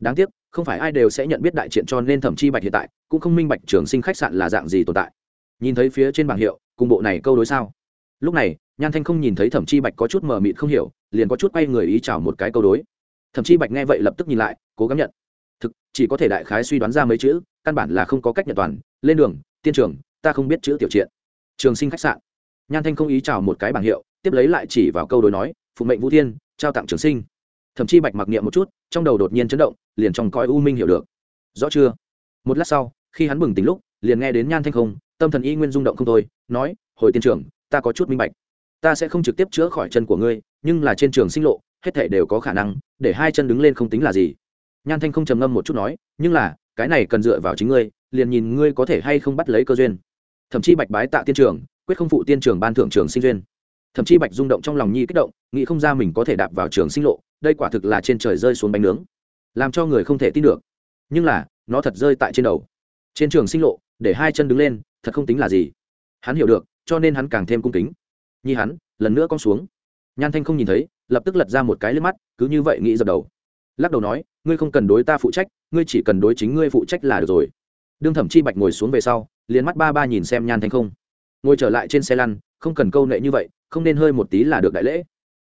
Đáng tiếc, không phải ai đều sẽ nhận biết đại triện cho nên thẩm chi bạch hiện tại, cũng không minh bạch trường sinh khách sạn là dạng gì tồn tại. Nhìn thấy phía trên bảng hiệu, cùng bộ này câu đối sao? Lúc này, nhan thanh không nhìn thấy thẩm chi bạch có chút mờ mịt không hiểu, liền có chút quay người ý chào một cái câu đối. Thẩm chi bạch nghe vậy lập tức nhìn lại, cố gắng nhận. Thực, chỉ có thể đại khái suy đoán ra mấy chữ, căn bản là không có cách nhận toàn. Lên đường, tiên trường ta không biết chữ tiểu triện. Trường sinh khách sạn nhan thanh không ý chào một cái bảng hiệu, tiếp lấy lại chỉ vào câu đối nói phụ mệnh vũ thiên, trao tặng trường sinh. Thậm chí bạch mặc niệm một chút, trong đầu đột nhiên chấn động, liền trong coi u minh hiểu được. Rõ chưa? Một lát sau, khi hắn bừng tỉnh lúc, liền nghe đến nhan thanh không, tâm thần y nguyên rung động không thôi, nói, hồi tiên trưởng, ta có chút minh bạch. Ta sẽ không trực tiếp chữa khỏi chân của ngươi, nhưng là trên trường sinh lộ, hết thể đều có khả năng, để hai chân đứng lên không tính là gì. Nhan thanh không trầm ngâm một chút nói, nhưng là, cái này cần dựa vào chính ngươi, liền nhìn ngươi có thể hay không bắt lấy cơ duyên. Thậm chí bạch bái tạ tiên trưởng quyết không phụ tiên trường ban thưởng trường sinh duyên. Thậm chí bạch rung động trong lòng nhi kích động, nghĩ không ra mình có thể đạp vào trường sinh lộ, đây quả thực là trên trời rơi xuống bánh nướng. Làm cho người không thể tin được. Nhưng là, nó thật rơi tại trên đầu. Trên trường sinh lộ, để hai chân đứng lên, thật không tính là gì. Hắn hiểu được, cho nên hắn càng thêm cung kính. Nhi hắn, lần nữa con xuống. Nhan thanh không nhìn thấy, lập tức lật ra một cái lên mắt, cứ như vậy nghĩ dập đầu. Lắc đầu nói, ngươi không cần đối ta phụ trách, ngươi chỉ cần đối chính ngươi phụ trách là được rồi. Đương thẩm chi bạch ngồi xuống về sau, liền mắt ba ba nhìn xem nhan thanh không ngồi trở lại trên xe lăn, không cần câu nệ như vậy, không nên hơi một tí là được đại lễ.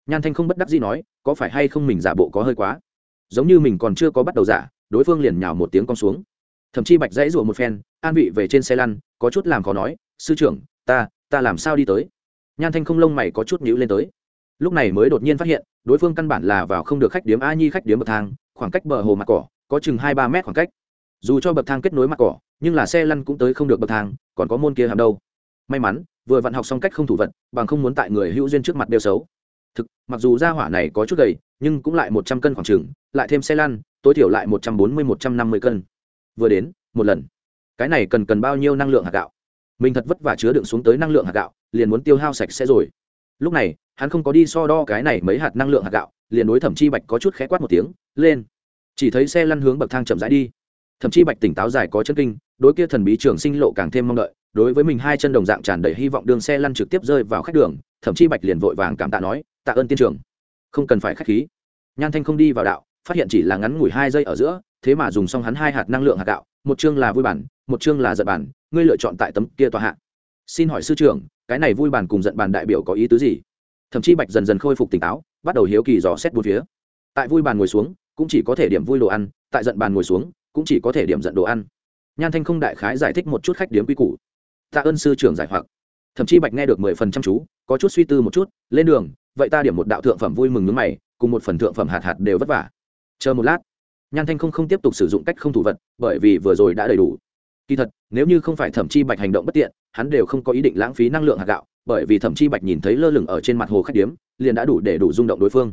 Nhan thanh không bất đắc gì nói, có phải hay không mình giả bộ có hơi quá? Giống như mình còn chưa có bắt đầu giả, đối phương liền nhào một tiếng con xuống. Thậm chí bạch dãy rủa một phen, an vị về trên xe lăn, có chút làm khó nói, sư trưởng, ta ta làm sao đi tới? Nhan thanh không lông mày có chút nhữ lên tới. Lúc này mới đột nhiên phát hiện, đối phương căn bản là vào không được khách điếm a nhi khách điếm bậc thang, khoảng cách bờ hồ mặt cỏ, có chừng hai ba mét khoảng cách. Dù cho bậc thang kết nối mặt cỏ, nhưng là xe lăn cũng tới không được bậc thang, còn có môn kia hàm đâu? May mắn, vừa vặn học xong cách không thủ vật, bằng không muốn tại người hữu duyên trước mặt đều xấu. Thực, mặc dù ra hỏa này có chút gầy, nhưng cũng lại một trăm cân khoảng trừng lại thêm xe lăn, tối thiểu lại một trăm bốn mươi, một trăm năm mươi cân. Vừa đến, một lần. Cái này cần cần bao nhiêu năng lượng hạt gạo? Mình thật vất vả chứa đựng xuống tới năng lượng hạt gạo, liền muốn tiêu hao sạch sẽ rồi. Lúc này, hắn không có đi so đo cái này mấy hạt năng lượng hạt gạo, liền đối thẩm chi bạch có chút khẽ quát một tiếng, lên. Chỉ thấy xe lăn hướng bậc thang chậm rãi đi. Thậm chí bạch tỉnh táo dài có chân kinh, đối kia thần bí trường sinh lộ càng thêm mong đợi đối với mình hai chân đồng dạng tràn đầy hy vọng đường xe lăn trực tiếp rơi vào khách đường, thậm chí bạch liền vội vàng cảm tạ nói, tạ ơn tiên trường không cần phải khách khí. Nhan thanh không đi vào đạo, phát hiện chỉ là ngắn ngủi hai giây ở giữa, thế mà dùng xong hắn hai hạt năng lượng hạt gạo, một chương là vui bản, một chương là giận bản, ngươi lựa chọn tại tấm kia tòa hạ. Xin hỏi sư trưởng, cái này vui bản cùng giận bản đại biểu có ý tứ gì? Thậm chí bạch dần dần khôi phục tỉnh táo, bắt đầu hiếu kỳ dò xét bốn phía. Tại vui bàn ngồi xuống, cũng chỉ có thể điểm vui đồ ăn, tại giận bàn ngồi xuống, cũng chỉ có thể điểm giận đồ ăn. Nhan thanh không đại khái giải thích một chút khách điếm quy củ tạ ơn sư trưởng giải hoặc. Thậm chí bạch nghe được mười phần trăm chú, có chút suy tư một chút, lên đường, vậy ta điểm một đạo thượng phẩm vui mừng nước mày, cùng một phần thượng phẩm hạt hạt đều vất vả. Chờ một lát, nhan thanh không không tiếp tục sử dụng cách không thủ vật, bởi vì vừa rồi đã đầy đủ. Kỳ thật, nếu như không phải thẩm chi bạch hành động bất tiện, hắn đều không có ý định lãng phí năng lượng hạt gạo, bởi vì thẩm chi bạch nhìn thấy lơ lửng ở trên mặt hồ khách điếm, liền đã đủ để đủ rung động đối phương.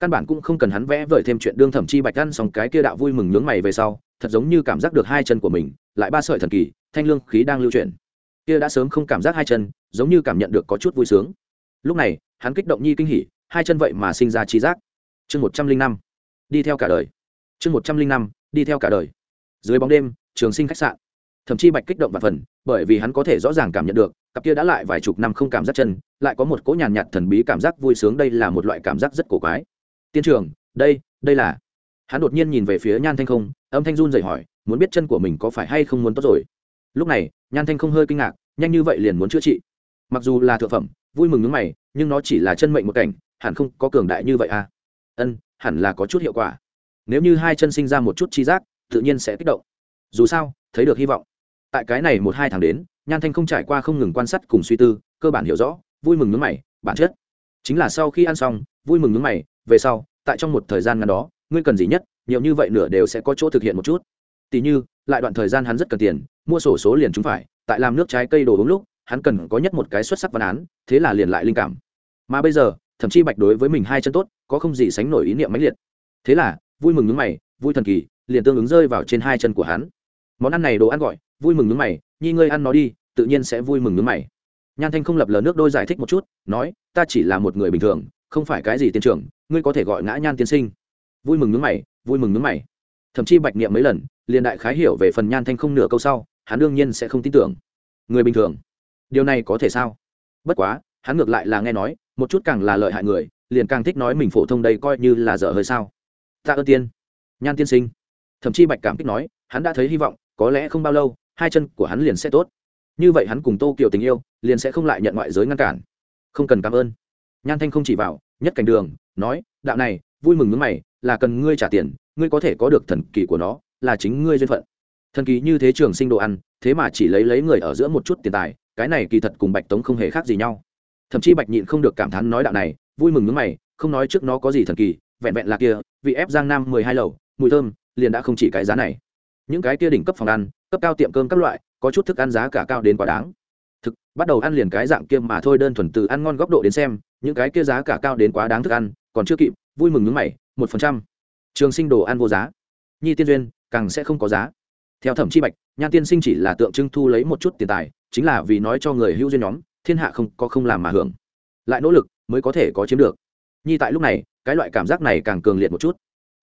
Căn bản cũng không cần hắn vẽ vời thêm chuyện đương thẩm chi bạch ăn xong cái kia đạo vui mừng nhướng mày về sau, thật giống như cảm giác được hai chân của mình, lại ba sợi thần kỳ, thanh lương khí đang lưu chuyển kia đã sớm không cảm giác hai chân giống như cảm nhận được có chút vui sướng. Lúc này hắn kích động nhi kinh hỉ hai chân vậy mà sinh ra trí giác. Chương một trăm linh năm đi theo cả đời. Chương một trăm linh năm đi theo cả đời. Dưới bóng đêm trường sinh khách sạn. Thậm chí bạch kích động và phần bởi vì hắn có thể rõ ràng cảm nhận được cặp kia đã lại vài chục năm không cảm giác chân lại có một cỗ nhàn nhạt, nhạt thần bí cảm giác vui sướng đây là một loại cảm giác rất cổ quái. Tiên trường đây đây là. Hắn đột nhiên nhìn về phía nhan thanh không âm thanh run dậy hỏi muốn biết chân của mình có phải hay không muốn tốt rồi? Lúc này, nhan thanh không hơi kinh ngạc, nhanh như vậy liền muốn chữa trị. Mặc dù là thượng phẩm, vui mừng nước mày, nhưng nó chỉ là chân mệnh một cảnh, hẳn không có cường đại như vậy à? Ân, hẳn là có chút hiệu quả. Nếu như hai chân sinh ra một chút chi giác, tự nhiên sẽ kích động. Dù sao, thấy được hy vọng. Tại cái này một hai tháng đến, nhan thanh không trải qua không ngừng quan sát cùng suy tư, cơ bản hiểu rõ, vui mừng nước mày, bản chất. Chính là sau khi ăn xong, vui mừng nước mày, về sau, tại trong một thời gian ngắn đó, ngươi cần gì nhất, nhiều như vậy nửa đều sẽ có chỗ thực hiện một chút. Tỷ như, lại đoạn thời gian hắn rất cần tiền mua sổ số liền chúng phải, tại làm nước trái cây đồ uống lúc, hắn cần có nhất một cái xuất sắc văn án, thế là liền lại linh cảm. Mà bây giờ, thậm chí bạch đối với mình hai chân tốt, có không gì sánh nổi ý niệm mãnh liệt. Thế là, vui mừng nước mày, vui thần kỳ, liền tương ứng rơi vào trên hai chân của hắn. Món ăn này đồ ăn gọi, vui mừng nước mày, nhi ngươi ăn nó đi, tự nhiên sẽ vui mừng nước mày. Nhan thanh không lập lờ nước đôi giải thích một chút, nói, ta chỉ là một người bình thường, không phải cái gì tiên trưởng, ngươi có thể gọi ngã nhan tiên sinh. Vui mừng nước mày, vui mừng nước mày. Thậm chí bạch niệm mấy lần, liền đại khái hiểu về phần nhan thanh không nửa câu sau hắn đương nhiên sẽ không tin tưởng. Người bình thường. Điều này có thể sao? Bất quá, hắn ngược lại là nghe nói, một chút càng là lợi hại người, liền càng thích nói mình phổ thông đây coi như là dở hơi sao. Ta ơn tiên. Nhan tiên sinh. Thậm chí bạch cảm kích nói, hắn đã thấy hy vọng, có lẽ không bao lâu, hai chân của hắn liền sẽ tốt. Như vậy hắn cùng tô kiều tình yêu, liền sẽ không lại nhận ngoại giới ngăn cản. Không cần cảm ơn. Nhan thanh không chỉ vào, nhất cảnh đường, nói, đạo này, vui mừng nước mày, là cần ngươi trả tiền, ngươi có thể có được thần kỳ của nó, là chính ngươi duyên phận thần kỳ như thế trường sinh đồ ăn, thế mà chỉ lấy lấy người ở giữa một chút tiền tài, cái này kỳ thật cùng bạch tống không hề khác gì nhau. Thậm chí bạch nhịn không được cảm thán nói đạo này, vui mừng nước mày, không nói trước nó có gì thần kỳ, vẹn vẹn là kia vị ép giang nam mười hai lầu, mùi thơm, liền đã không chỉ cái giá này. Những cái kia đỉnh cấp phòng ăn, cấp cao tiệm cơm các loại, có chút thức ăn giá cả cao đến quá đáng. Thực, bắt đầu ăn liền cái dạng kia mà thôi, đơn thuần từ ăn ngon góc độ đến xem, những cái kia giá cả cao đến quá đáng thức ăn, còn chưa kịp, vui mừng nước mày, một phần trăm. Trường sinh đồ ăn vô giá. Nhi tiên duyên, càng sẽ không có giá theo thẩm chi bạch, nhan tiên sinh chỉ là tượng trưng thu lấy một chút tiền tài, chính là vì nói cho người hữu duyên nhóm, thiên hạ không có không làm mà hưởng. Lại nỗ lực mới có thể có chiếm được. Nhi tại lúc này, cái loại cảm giác này càng cường liệt một chút.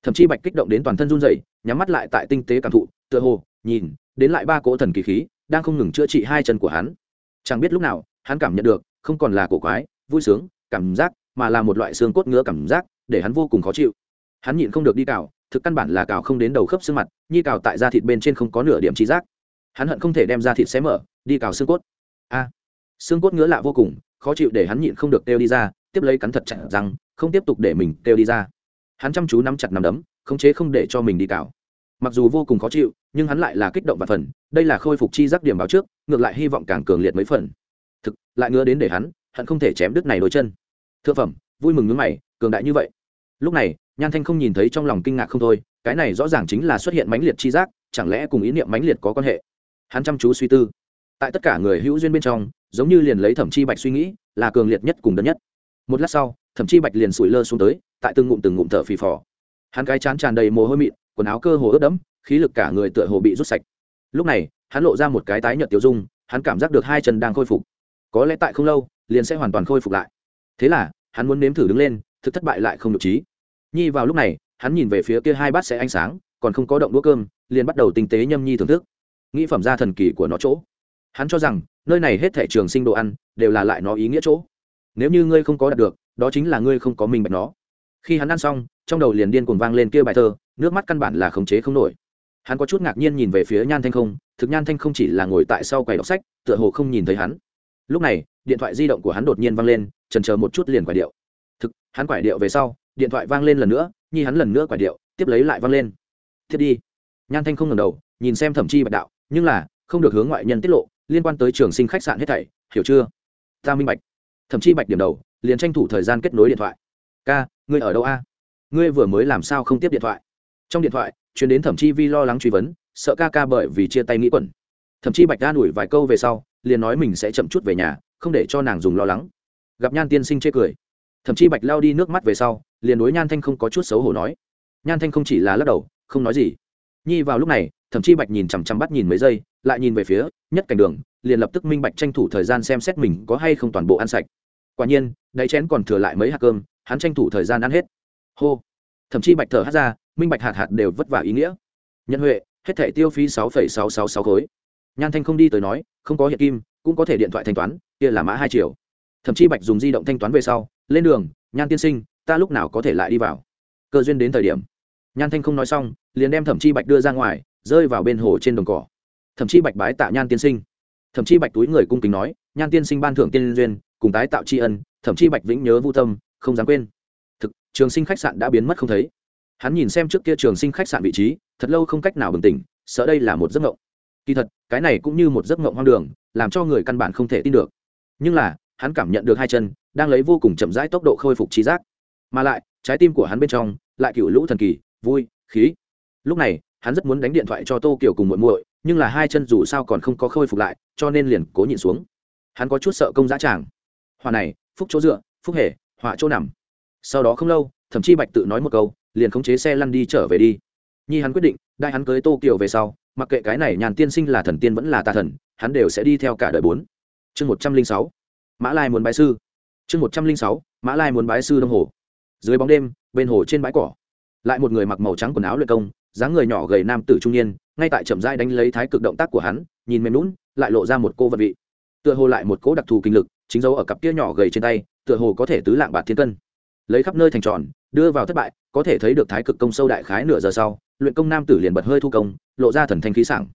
Thậm chí bạch kích động đến toàn thân run rẩy, nhắm mắt lại tại tinh tế cảm thụ, tựa hồ, nhìn, đến lại ba cỗ thần kỳ khí, đang không ngừng chữa trị hai chân của hắn. Chẳng biết lúc nào, hắn cảm nhận được, không còn là cổ quái, vui sướng, cảm giác, mà là một loại xương cốt ngứa cảm giác, để hắn vô cùng khó chịu. Hắn nhịn không được đi cào thực căn bản là cào không đến đầu khớp xương mặt, nhi cào tại da thịt bên trên không có nửa điểm trí giác. Hắn hận không thể đem da thịt xé mở, đi cào xương cốt. A, xương cốt ngứa lạ vô cùng, khó chịu để hắn nhịn không được kêu đi ra, tiếp lấy cắn thật chặt rằng không tiếp tục để mình kêu đi ra. Hắn chăm chú nắm chặt nắm đấm, khống chế không để cho mình đi cào. Mặc dù vô cùng khó chịu, nhưng hắn lại là kích động và phần, đây là khôi phục chi giác điểm báo trước, ngược lại hy vọng càng cường liệt mấy phần. Thực, lại ngứa đến để hắn hắn không thể chém đứt này đôi chân. Thượng phẩm, vui mừng ngứa mày, cường đại như vậy. Lúc này nhan thanh không nhìn thấy trong lòng kinh ngạc không thôi, cái này rõ ràng chính là xuất hiện mãnh liệt chi giác, chẳng lẽ cùng ý niệm mãnh liệt có quan hệ? Hắn chăm chú suy tư. Tại tất cả người hữu duyên bên trong, giống như liền lấy thẩm chi bạch suy nghĩ, là cường liệt nhất cùng đơn nhất. Một lát sau, thẩm chi bạch liền sủi lơ xuống tới, tại từng ngụm từng ngụm thở phì phò. Hắn cái chán tràn đầy mồ hôi mịn, quần áo cơ hồ ướt đẫm, khí lực cả người tựa hồ bị rút sạch. Lúc này, hắn lộ ra một cái tái nhợt tiêu dung, hắn cảm giác được hai chân đang khôi phục. Có lẽ tại không lâu, liền sẽ hoàn toàn khôi phục lại. Thế là, hắn muốn nếm thử đứng lên, thực thất bại lại không được trí nhi vào lúc này, hắn nhìn về phía kia hai bát sẽ ánh sáng, còn không có động đũa cơm, liền bắt đầu tinh tế nhâm nhi thưởng thức. Nghĩ phẩm ra thần kỳ của nó chỗ. Hắn cho rằng, nơi này hết thể trường sinh đồ ăn, đều là lại nó ý nghĩa chỗ. Nếu như ngươi không có đạt được, đó chính là ngươi không có minh bạch nó. Khi hắn ăn xong, trong đầu liền điên cuồng vang lên kia bài thơ, nước mắt căn bản là khống chế không nổi. Hắn có chút ngạc nhiên nhìn về phía nhan thanh không, thực nhan thanh không chỉ là ngồi tại sau quầy đọc sách, tựa hồ không nhìn thấy hắn. Lúc này, điện thoại di động của hắn đột nhiên vang lên trần chờ một chút liền quải điệu. Thực, hắn quải điệu về sau điện thoại vang lên lần nữa, nhi hắn lần nữa quải điệu, tiếp lấy lại vang lên. Thiết đi. Nhan thanh không ngầm đầu, nhìn xem thẩm chi bạch đạo, nhưng là, không được hướng ngoại nhân tiết lộ, liên quan tới trường sinh khách sạn hết thảy, hiểu chưa? Ta minh bạch. Thẩm Chi bạch điểm đầu, liền tranh thủ thời gian kết nối điện thoại. Ca, ngươi ở đâu a? Ngươi vừa mới làm sao không tiếp điện thoại? Trong điện thoại chuyến đến thẩm chi vi lo lắng truy vấn, sợ ca ca bởi vì chia tay nghĩ quẩn. Thậm chí bạch ga đuổi vài câu về sau, liền nói mình sẽ chậm chút về nhà, không để cho nàng dùng lo lắng. Gặp nhan tiên sinh chê cười thậm chí bạch lao đi nước mắt về sau, liền đối nhan thanh không có chút xấu hổ nói. Nhan thanh không chỉ là lắc đầu, không nói gì. Nhi vào lúc này, thậm chí bạch nhìn chằm chằm bắt nhìn mấy giây, lại nhìn về phía, nhất cảnh đường, liền lập tức minh bạch tranh thủ thời gian xem xét mình có hay không toàn bộ ăn sạch. Quả nhiên, đáy chén còn thừa lại mấy hạt cơm, hắn tranh thủ thời gian ăn hết. Hô. Thậm chí bạch thở hát ra, minh bạch hạt hạt đều vất vả ý nghĩa. Nhân huệ, hết thể tiêu phí sáu phẩy sáu sáu sáu khối. Nhan thanh không đi tới nói, không có hiện kim, cũng có thể điện thoại thanh toán, kia là mã hai triệu thậm chí bạch dùng di động thanh toán về sau, lên đường, nhan tiên sinh, ta lúc nào có thể lại đi vào? Cơ duyên đến thời điểm, nhan thanh không nói xong, liền đem thẩm chi bạch đưa ra ngoài, rơi vào bên hồ trên đồng cỏ. Thậm chí bạch bái tạ nhan tiên sinh. Thậm chí bạch túi người cung kính nói, nhan tiên sinh ban thưởng tiên duyên, cùng tái tạo tri ân thậm chí bạch vĩnh nhớ vô tâm, không dám quên. Thực, trường sinh khách sạn đã biến mất không thấy. Hắn nhìn xem trước kia trường sinh khách sạn vị trí, thật lâu không cách nào bừng tỉnh, sợ đây là một giấc mộng. Kỳ thật, cái này cũng như một giấc mộng hoang đường, làm cho người căn bản không thể tin được. Nhưng là hắn cảm nhận được hai chân đang lấy vô cùng chậm rãi tốc độ khôi phục trí giác. Mà lại, trái tim của hắn bên trong lại cựu lũ thần kỳ, vui, khí. Lúc này, hắn rất muốn đánh điện thoại cho tô kiều cùng muội muội, nhưng là hai chân dù sao còn không có khôi phục lại, cho nên liền cố nhịn xuống. Hắn có chút sợ công giá tràng. Hòa này, phúc chỗ dựa, phúc hề, họa chỗ nằm. Sau đó không lâu, thậm chí bạch tự nói một câu, liền khống chế xe lăn đi trở về đi. Nhi hắn quyết định, đại hắn cưới tô kiều về sau, mặc kệ cái này nhàn tiên sinh là thần tiên vẫn là tà thần, hắn đều sẽ đi theo cả đời bốn. Chương một trăm linh sáu mã lai muốn bái sư. Chương một trăm linh sáu, mã lai muốn bái sư đông hồ. Dưới bóng đêm, bên hồ trên bãi cỏ, lại một người mặc màu trắng quần áo luyện công, dáng người nhỏ gầy nam tử trung niên, ngay tại trầm dai đánh lấy thái cực động tác của hắn, nhìn mềm lún lại lộ ra một cô vật vị. Tựa hồ lại một cỗ đặc thù kinh lực, chính dấu ở cặp kia nhỏ gầy trên tay, tựa hồ có thể tứ lạng bạt thiên cân. Lấy khắp nơi thành tròn, đưa vào thất bại, có thể thấy được thái cực công sâu đại khái nửa giờ sau, luyện công nam tử liền bật hơi thu công, lộ ra thần thanh khí sảng.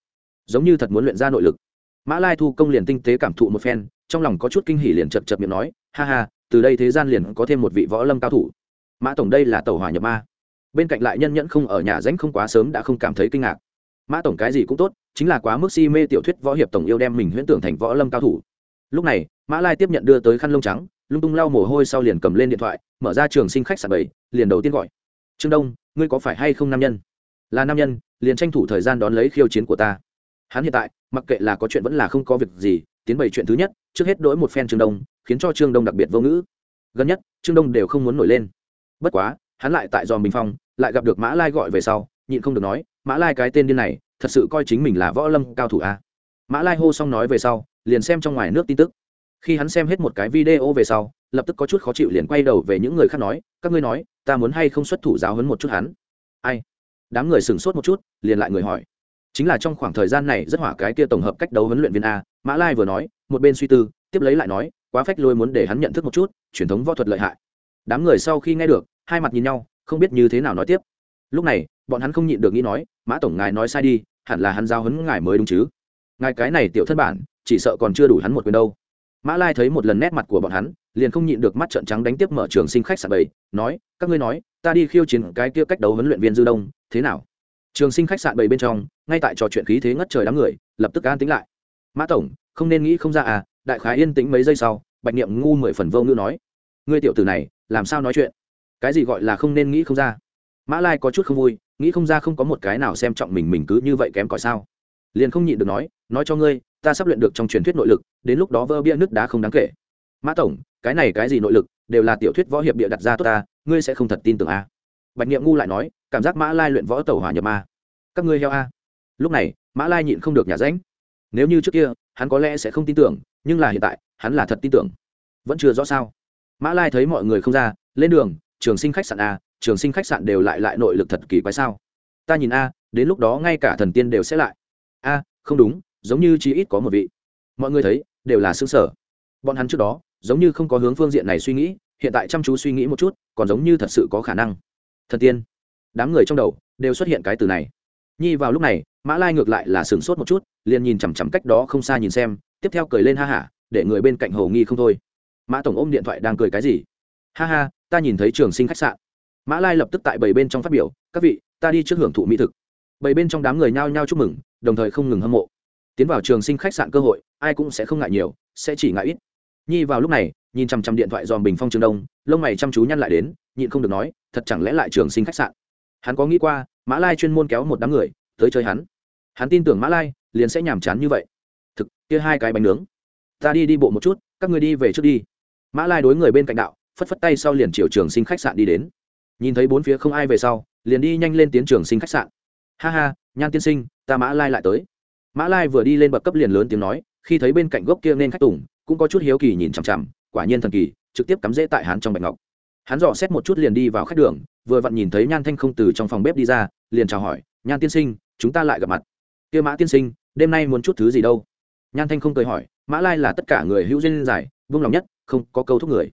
Giống như thật muốn luyện ra nội lực. Mã lai thu công liền tinh tế cảm thụ một phen trong lòng có chút kinh hỉ liền chập chập miệng nói, ha ha, từ đây thế gian liền có thêm một vị võ lâm cao thủ. Mã tổng đây là tàu hỏa nhập ma. Bên cạnh lại nhân nhẫn không ở nhà ránh không quá sớm đã không cảm thấy kinh ngạc. Mã tổng cái gì cũng tốt, chính là quá mức si mê tiểu thuyết võ hiệp tổng yêu đem mình huyễn tưởng thành võ lâm cao thủ. Lúc này, mã lai tiếp nhận đưa tới khăn lông trắng, lung tung lau mồ hôi sau liền cầm lên điện thoại, mở ra trường sinh khách sạn bảy, liền đầu tiên gọi. Trương đông, ngươi có phải hay không nam nhân? Là nam nhân, liền tranh thủ thời gian đón lấy khiêu chiến của ta. Hắn hiện tại, mặc kệ là có chuyện vẫn là không có việc gì tiến bày chuyện thứ nhất, trước hết đổi một phen trương đông, khiến cho trương đông đặc biệt vô ngữ. Gần nhất, trương đông đều không muốn nổi lên. Bất quá, hắn lại tại dòm bình phong, lại gặp được mã lai gọi về sau, nhịn không được nói, mã lai cái tên điên này, thật sự coi chính mình là võ lâm cao thủ a. À? mã lai hô xong nói về sau, liền xem trong ngoài nước tin tức. Khi hắn xem hết một cái video về sau, lập tức có chút khó chịu liền quay đầu về những người khác nói, các ngươi nói, ta muốn hay không xuất thủ giáo hấn một chút hắn? Ai? Đám người sửng sốt một chút, liền lại người hỏi. Chính là trong khoảng thời gian này rất hỏa cái kia tổng hợp cách đấu huấn luyện viên a mã lai vừa nói, một bên suy tư, tiếp lấy lại nói, quá phách lôi muốn để hắn nhận thức một chút, truyền thống võ thuật lợi hại. Đám người sau khi nghe được, hai mặt nhìn nhau, không biết như thế nào nói tiếp. Lúc này, bọn hắn không nhịn được nghĩ nói, mã tổng ngài nói sai đi, hẳn là hắn giao hấn ngài mới đúng chứ. Ngài cái này tiểu thân bản, chỉ sợ còn chưa đủ hắn một quyền đâu. Mã lai thấy một lần nét mặt của bọn hắn, liền không nhịn được mắt trợn trắng đánh tiếp mở trường sinh khách sạn bảy nói, các ngươi nói, ta đi khiêu chiến cái kia cách đấu huấn luyện viên dư đông, thế nào? Trường sinh khách sạn bảy bên trong, ngay tại trò chuyện khí thế ngất trời đám người, lập tức an tính lại mã tổng, không nên nghĩ không ra à đại khái yên tĩnh mấy giây sau, bạch niệm ngu mười phần vô ngữ nói, ngươi tiểu tử này, làm sao nói chuyện? Cái gì gọi là không nên nghĩ không ra? Mã lai có chút không vui, nghĩ không ra không có một cái nào xem trọng mình mình cứ như vậy kém cỏi sao? Liền không nhịn được nói nói cho ngươi, ta sắp luyện được trong truyền thuyết nội lực, đến lúc đó vỡ bia nước đá không đáng kể. Mã tổng, cái này cái gì nội lực, đều là tiểu thuyết võ hiệp bịa đặt ra tốt ta, ngươi sẽ không thật tin tưởng a bạch niệm ngu lại nói, cảm giác mã lai luyện võ tàu hỏa nhập ma. Các ngươi heo a. Lúc này, mã lai nhịn không được nhà ránh nếu như trước kia, hắn có lẽ sẽ không tin tưởng, nhưng là hiện tại, hắn là thật tin tưởng. Vẫn chưa rõ sao. Mã lai thấy mọi người không ra, lên đường, trường sinh khách sạn a, trường sinh khách sạn đều lại lại nội lực thật kỳ quái sao. Ta nhìn a, đến lúc đó ngay cả thần tiên đều sẽ lại. A, không đúng, giống như chỉ ít có một vị. Mọi người thấy, đều là xương sở bọn hắn trước đó, giống như không có hướng phương diện này suy nghĩ, hiện tại chăm chú suy nghĩ một chút, còn giống như thật sự có khả năng. Thần tiên. Đám người trong đầu, đều xuất hiện cái từ này nhi vào lúc này, mã lai ngược lại là sửng sốt một chút, liền nhìn chằm chằm cách đó không xa nhìn xem, tiếp theo cười lên ha hả, để người bên cạnh hầu nghi không thôi. Mã tổng ôm điện thoại đang cười cái gì? Ha ha, ta nhìn thấy trường sinh khách sạn. Mã lai lập tức tại bảy bên trong phát biểu, các vị, ta đi trước hưởng thụ mỹ thực. Bảy bên trong đám người nhao nhao chúc mừng, đồng thời không ngừng hâm mộ. Tiến vào trường sinh khách sạn cơ hội, ai cũng sẽ không ngại nhiều, sẽ chỉ ngại ít. Nhi vào lúc này, nhìn chằm chằm điện thoại dòm bình phong trường đông, lông mày chăm chú nhăn lại đến, nhịn không được nói, thật chẳng lẽ lại trường sinh khách sạn? Hắn có nghĩ qua mã lai chuyên môn kéo một đám người tới chơi hắn. Hắn tin tưởng mã lai liền sẽ nhàm chán như vậy. Thực, kia hai cái bánh nướng. Ta đi đi bộ một chút, các người đi về trước đi. Mã lai đối người bên cạnh đạo, phất phất tay sau liền chiều trường sinh khách sạn đi đến. Nhìn thấy bốn phía không ai về sau, liền đi nhanh lên tiến trường sinh khách sạn. Ha ha, nhan tiên sinh, ta mã lai lại tới. Mã lai vừa đi lên bậc cấp liền lớn tiếng nói, khi thấy bên cạnh gốc kia nên khách tùng, cũng có chút hiếu kỳ nhìn chằm chằm, quả nhiên thần kỳ, trực tiếp cắm rễ tại hắn trong bạch ngọc hắn dò xét một chút liền đi vào khách đường, vừa vặn nhìn thấy nhan thanh không từ trong phòng bếp đi ra, liền chào hỏi, nhan tiên sinh, chúng ta lại gặp mặt. Kia mã tiên sinh, đêm nay muốn chút thứ gì đâu? Nhan thanh không cười hỏi, mã lai là tất cả người hữu duyên giải, vung lòng nhất, không có câu thúc người.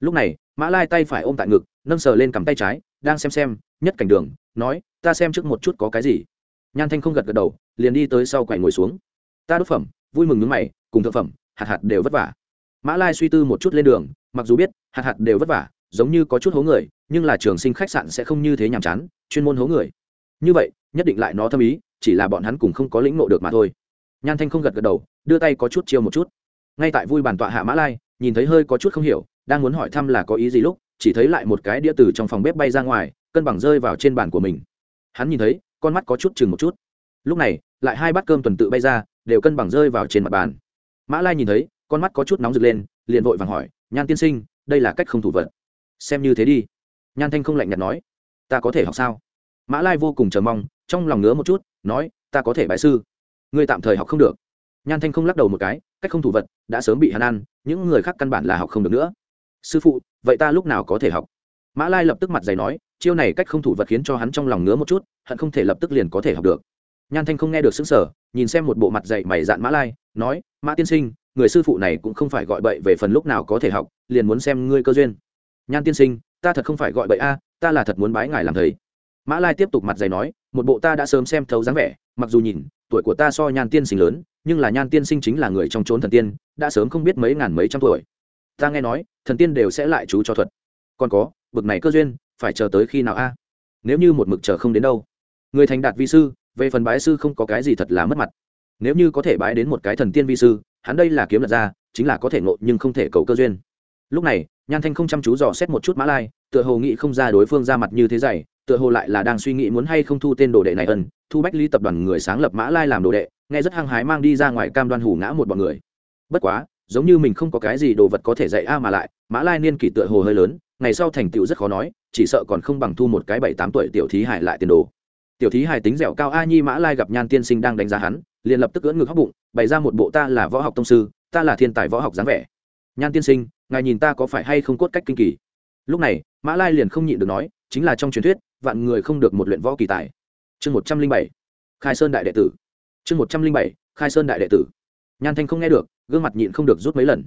Lúc này, mã lai tay phải ôm tại ngực, nâng sờ lên cầm tay trái, đang xem xem, nhất cảnh đường, nói, ta xem trước một chút có cái gì. Nhan thanh không gật gật đầu, liền đi tới sau quầy ngồi xuống. Ta đốt phẩm, vui mừng nước mày, cùng thực phẩm, hạt hạt đều vất vả. Mã lai suy tư một chút lên đường, mặc dù biết, hạt hạt đều vất vả giống như có chút hố người, nhưng là trường sinh khách sạn sẽ không như thế nhàm chán, chuyên môn hố người. Như vậy, nhất định lại nó thâm ý, chỉ là bọn hắn cùng không có lĩnh nộ được mà thôi. Nhan thanh không gật gật đầu, đưa tay có chút chiêu một chút. Ngay tại vui bàn tọa hạ mã lai, nhìn thấy hơi có chút không hiểu, đang muốn hỏi thăm là có ý gì lúc, chỉ thấy lại một cái đĩa từ trong phòng bếp bay ra ngoài, cân bằng rơi vào trên bàn của mình. Hắn nhìn thấy, con mắt có chút chừng một chút. Lúc này, lại hai bát cơm tuần tự bay ra, đều cân bằng rơi vào trên mặt bàn. Mã lai nhìn thấy, con mắt có chút nóng rực lên, liền vội vàng hỏi, nhan tiên sinh, đây là cách không thủ vật xem như thế đi. Nhan thanh không lạnh nhạt nói, ta có thể học sao? Mã lai vô cùng chờ mong, trong lòng ngứa một chút, nói, ta có thể bại sư. Ngươi tạm thời học không được. Nhan thanh không lắc đầu một cái, cách không thủ vật, đã sớm bị hắn ăn, những người khác căn bản là học không được nữa. Sư phụ, vậy ta lúc nào có thể học? Mã lai lập tức mặt dày nói, chiêu này cách không thủ vật khiến cho hắn trong lòng ngứa một chút, hận không thể lập tức liền có thể học được. Nhan thanh không nghe được xứng sở nhìn xem một bộ mặt dày mày dạn mã lai, nói, mã tiên sinh, người sư phụ này cũng không phải gọi bậy về phần lúc nào có thể học, liền muốn xem ngươi cơ duyên nhan tiên sinh, ta thật không phải gọi bậy a, ta là thật muốn bái ngài làm thầy. Mã lai tiếp tục mặt dày nói, một bộ ta đã sớm xem thấu dáng vẻ, mặc dù nhìn, tuổi của ta so nhan tiên sinh lớn, nhưng là nhan tiên sinh chính là người trong trốn thần tiên, đã sớm không biết mấy ngàn mấy trăm tuổi. Ta nghe nói, thần tiên đều sẽ lại chú cho thuật. Còn có, bực này cơ duyên, phải chờ tới khi nào a? Nếu như một mực chờ không đến đâu. Người thành đạt vi sư, về phần bái sư không có cái gì thật là mất mặt. Nếu như có thể bái đến một cái thần tiên vi sư, hắn đây là kiếm lật ra, chính là có thể ngộ nhưng không thể cầu cơ duyên. Lúc này nhan thanh không chăm chú dò xét một chút mã lai, tựa hồ nghĩ không ra đối phương ra mặt như thế dày, tựa hồ lại là đang suy nghĩ muốn hay không thu tên đồ đệ này ân, thu bách ly tập đoàn người sáng lập mã lai làm đồ đệ, nghe rất hăng hái mang đi ra ngoài cam đoan hủ ngã một bọn người. Bất quá, giống như mình không có cái gì đồ vật có thể dạy a mà lại, mã lai niên kỷ tựa hồ hơi lớn, ngày sau thành tựu rất khó nói, chỉ sợ còn không bằng thu một cái bảy tám tuổi tiểu thí hải lại tiền đồ. Tiểu thí hải tính dẻo cao a nhi mã lai gặp nhan tiên sinh đang đánh giá hắn, liền lập tức ưỡn ngực hóc bụng, bày ra một bộ ta là võ học tông sư, ta là thiên tài võ học dáng vẻ. Nhan tiên sinh ngài nhìn ta có phải hay không cốt cách kinh kỳ? Lúc này, mã lai liền không nhịn được nói, chính là trong truyền thuyết, vạn người không được một luyện võ kỳ tài. Chương một trăm linh bảy, khai sơn đại đệ tử. Chương một trăm linh bảy, khai sơn đại đệ tử. Nhan thanh không nghe được, gương mặt nhịn không được rút mấy lần.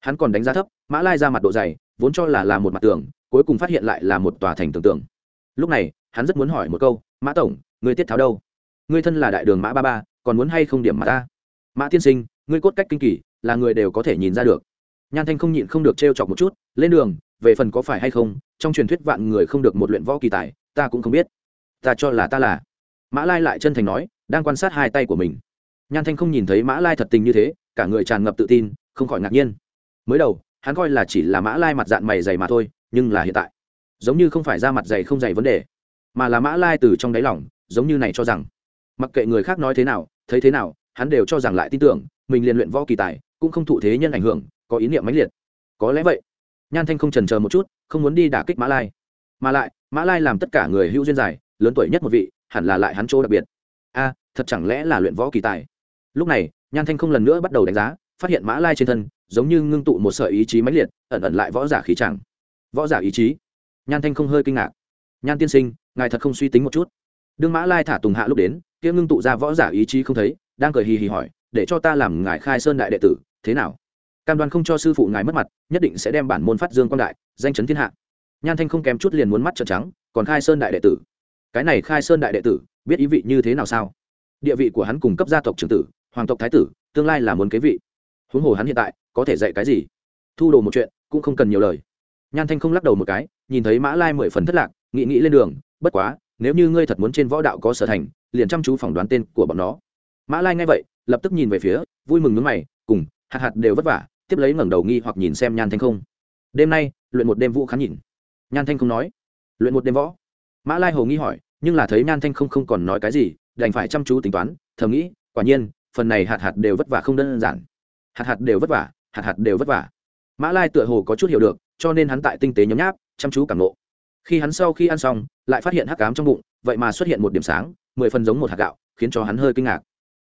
Hắn còn đánh giá thấp, mã lai ra mặt độ dày, vốn cho là là một mặt tường, cuối cùng phát hiện lại là một tòa thành tưởng tượng lúc này, hắn rất muốn hỏi một câu, mã tổng, người tiết tháo đâu? Người thân là đại đường mã ba ba, còn muốn hay không điểm mà ta? Mã tiên sinh ngươi cốt cách kinh kỳ, là người đều có thể nhìn ra được nhan thanh không nhịn không được t chọc một chút lên đường về phần có phải hay không? Trong truyền thuyết vạn người không được một luyện võ kỳ tài ta cũng không biết. Ta cho là ta là. Mã lai lại chân thành nói đang quan sát hai tay của mình. Nhan thanh không nhìn thấy mã lai thật tình như thế cả người tràn ngập tự tin không khỏi ngạc nhiên. Mới đầu hắn coi là chỉ là mã lai mặt dạng mày dày mà thôi nhưng là hiện tại giống như không phải ra mặt dày không dày vấn đề mà là mã lai từ trong đáy lỏng, giống như này cho rằng mặc kệ người khác nói thế nào thấy thế nào hắn đều cho rằng lại tin tưởng mình liền luyện võ kỳ tài cũng không thụ thế nhân ảnh hưởng có ý niệm mãnh liệt. Có lẽ vậy. Nhan thanh không trần chờ một chút, không muốn đi đả kích mã lai. Mà lại, mã lai làm tất cả người hữu duyên dài lớn tuổi nhất một vị, hẳn là lại hắn chỗ đặc biệt. A, thật chẳng lẽ là luyện võ kỳ tài? Lúc này, nhan thanh không lần nữa bắt đầu đánh giá, phát hiện mã lai trên thân giống như ngưng tụ một sợi ý chí mãnh liệt, ẩn ẩn lại võ giả khí chẳng. Võ giả ý chí? Nhan thanh không hơi kinh ngạc. Nhan tiên sinh, ngài thật không suy tính một chút. Đương mã lai thả tùng hạ lúc đến, kia ngưng tụ ra võ giả ý chí không thấy, đang cười hì hì hỏi, để cho ta làm ngài khai sơn đại đệ tử, thế nào? Cam đoan không cho sư phụ ngài mất mặt, nhất định sẽ đem bản môn phát dương quan đại, danh chấn thiên hạ. Nhan thanh không kém chút liền muốn mắt trợn trắng, còn khai sơn đại đệ tử. Cái này khai sơn đại đệ tử, biết ý vị như thế nào sao? Địa vị của hắn cùng cấp gia tộc trưởng tử, hoàng tộc thái tử, tương lai là muốn kế vị. Huống hồ hắn hiện tại, có thể dạy cái gì? Thu đồ một chuyện, cũng không cần nhiều lời. Nhan thanh không lắc đầu một cái, nhìn thấy mã lai mười phần thất lạc nghị nghĩ lên đường, bất quá, nếu như ngươi thật muốn trên võ đạo có sở thành, liền chăm chú phỏng đoán tên của bọn nó. Mã lai nghe vậy, lập tức nhìn về phía, vui mừng nước mày, cùng, hạt hạt đều vất vả tiếp lấy ngẩng đầu nghi hoặc nhìn xem nhan thanh không. Đêm nay, luyện một đêm vũ khán nhìn. Nhan thanh không nói, luyện một đêm võ. Mã lai hồ nghi hỏi, nhưng là thấy nhan thanh không không còn nói cái gì, đành phải chăm chú tính toán, thầm nghĩ, quả nhiên, phần này hạt hạt đều vất vả không đơn giản. Hạt hạt đều vất vả, hạt hạt đều vất vả. Mã lai tựa hồ có chút hiểu được, cho nên hắn tại tinh tế nhấm nháp, chăm chú cảm nộ khi hắn sau khi ăn xong, lại phát hiện hắc cám trong bụng, vậy mà xuất hiện một điểm sáng, mười phần giống một hạt gạo, khiến cho hắn hơi kinh ngạc.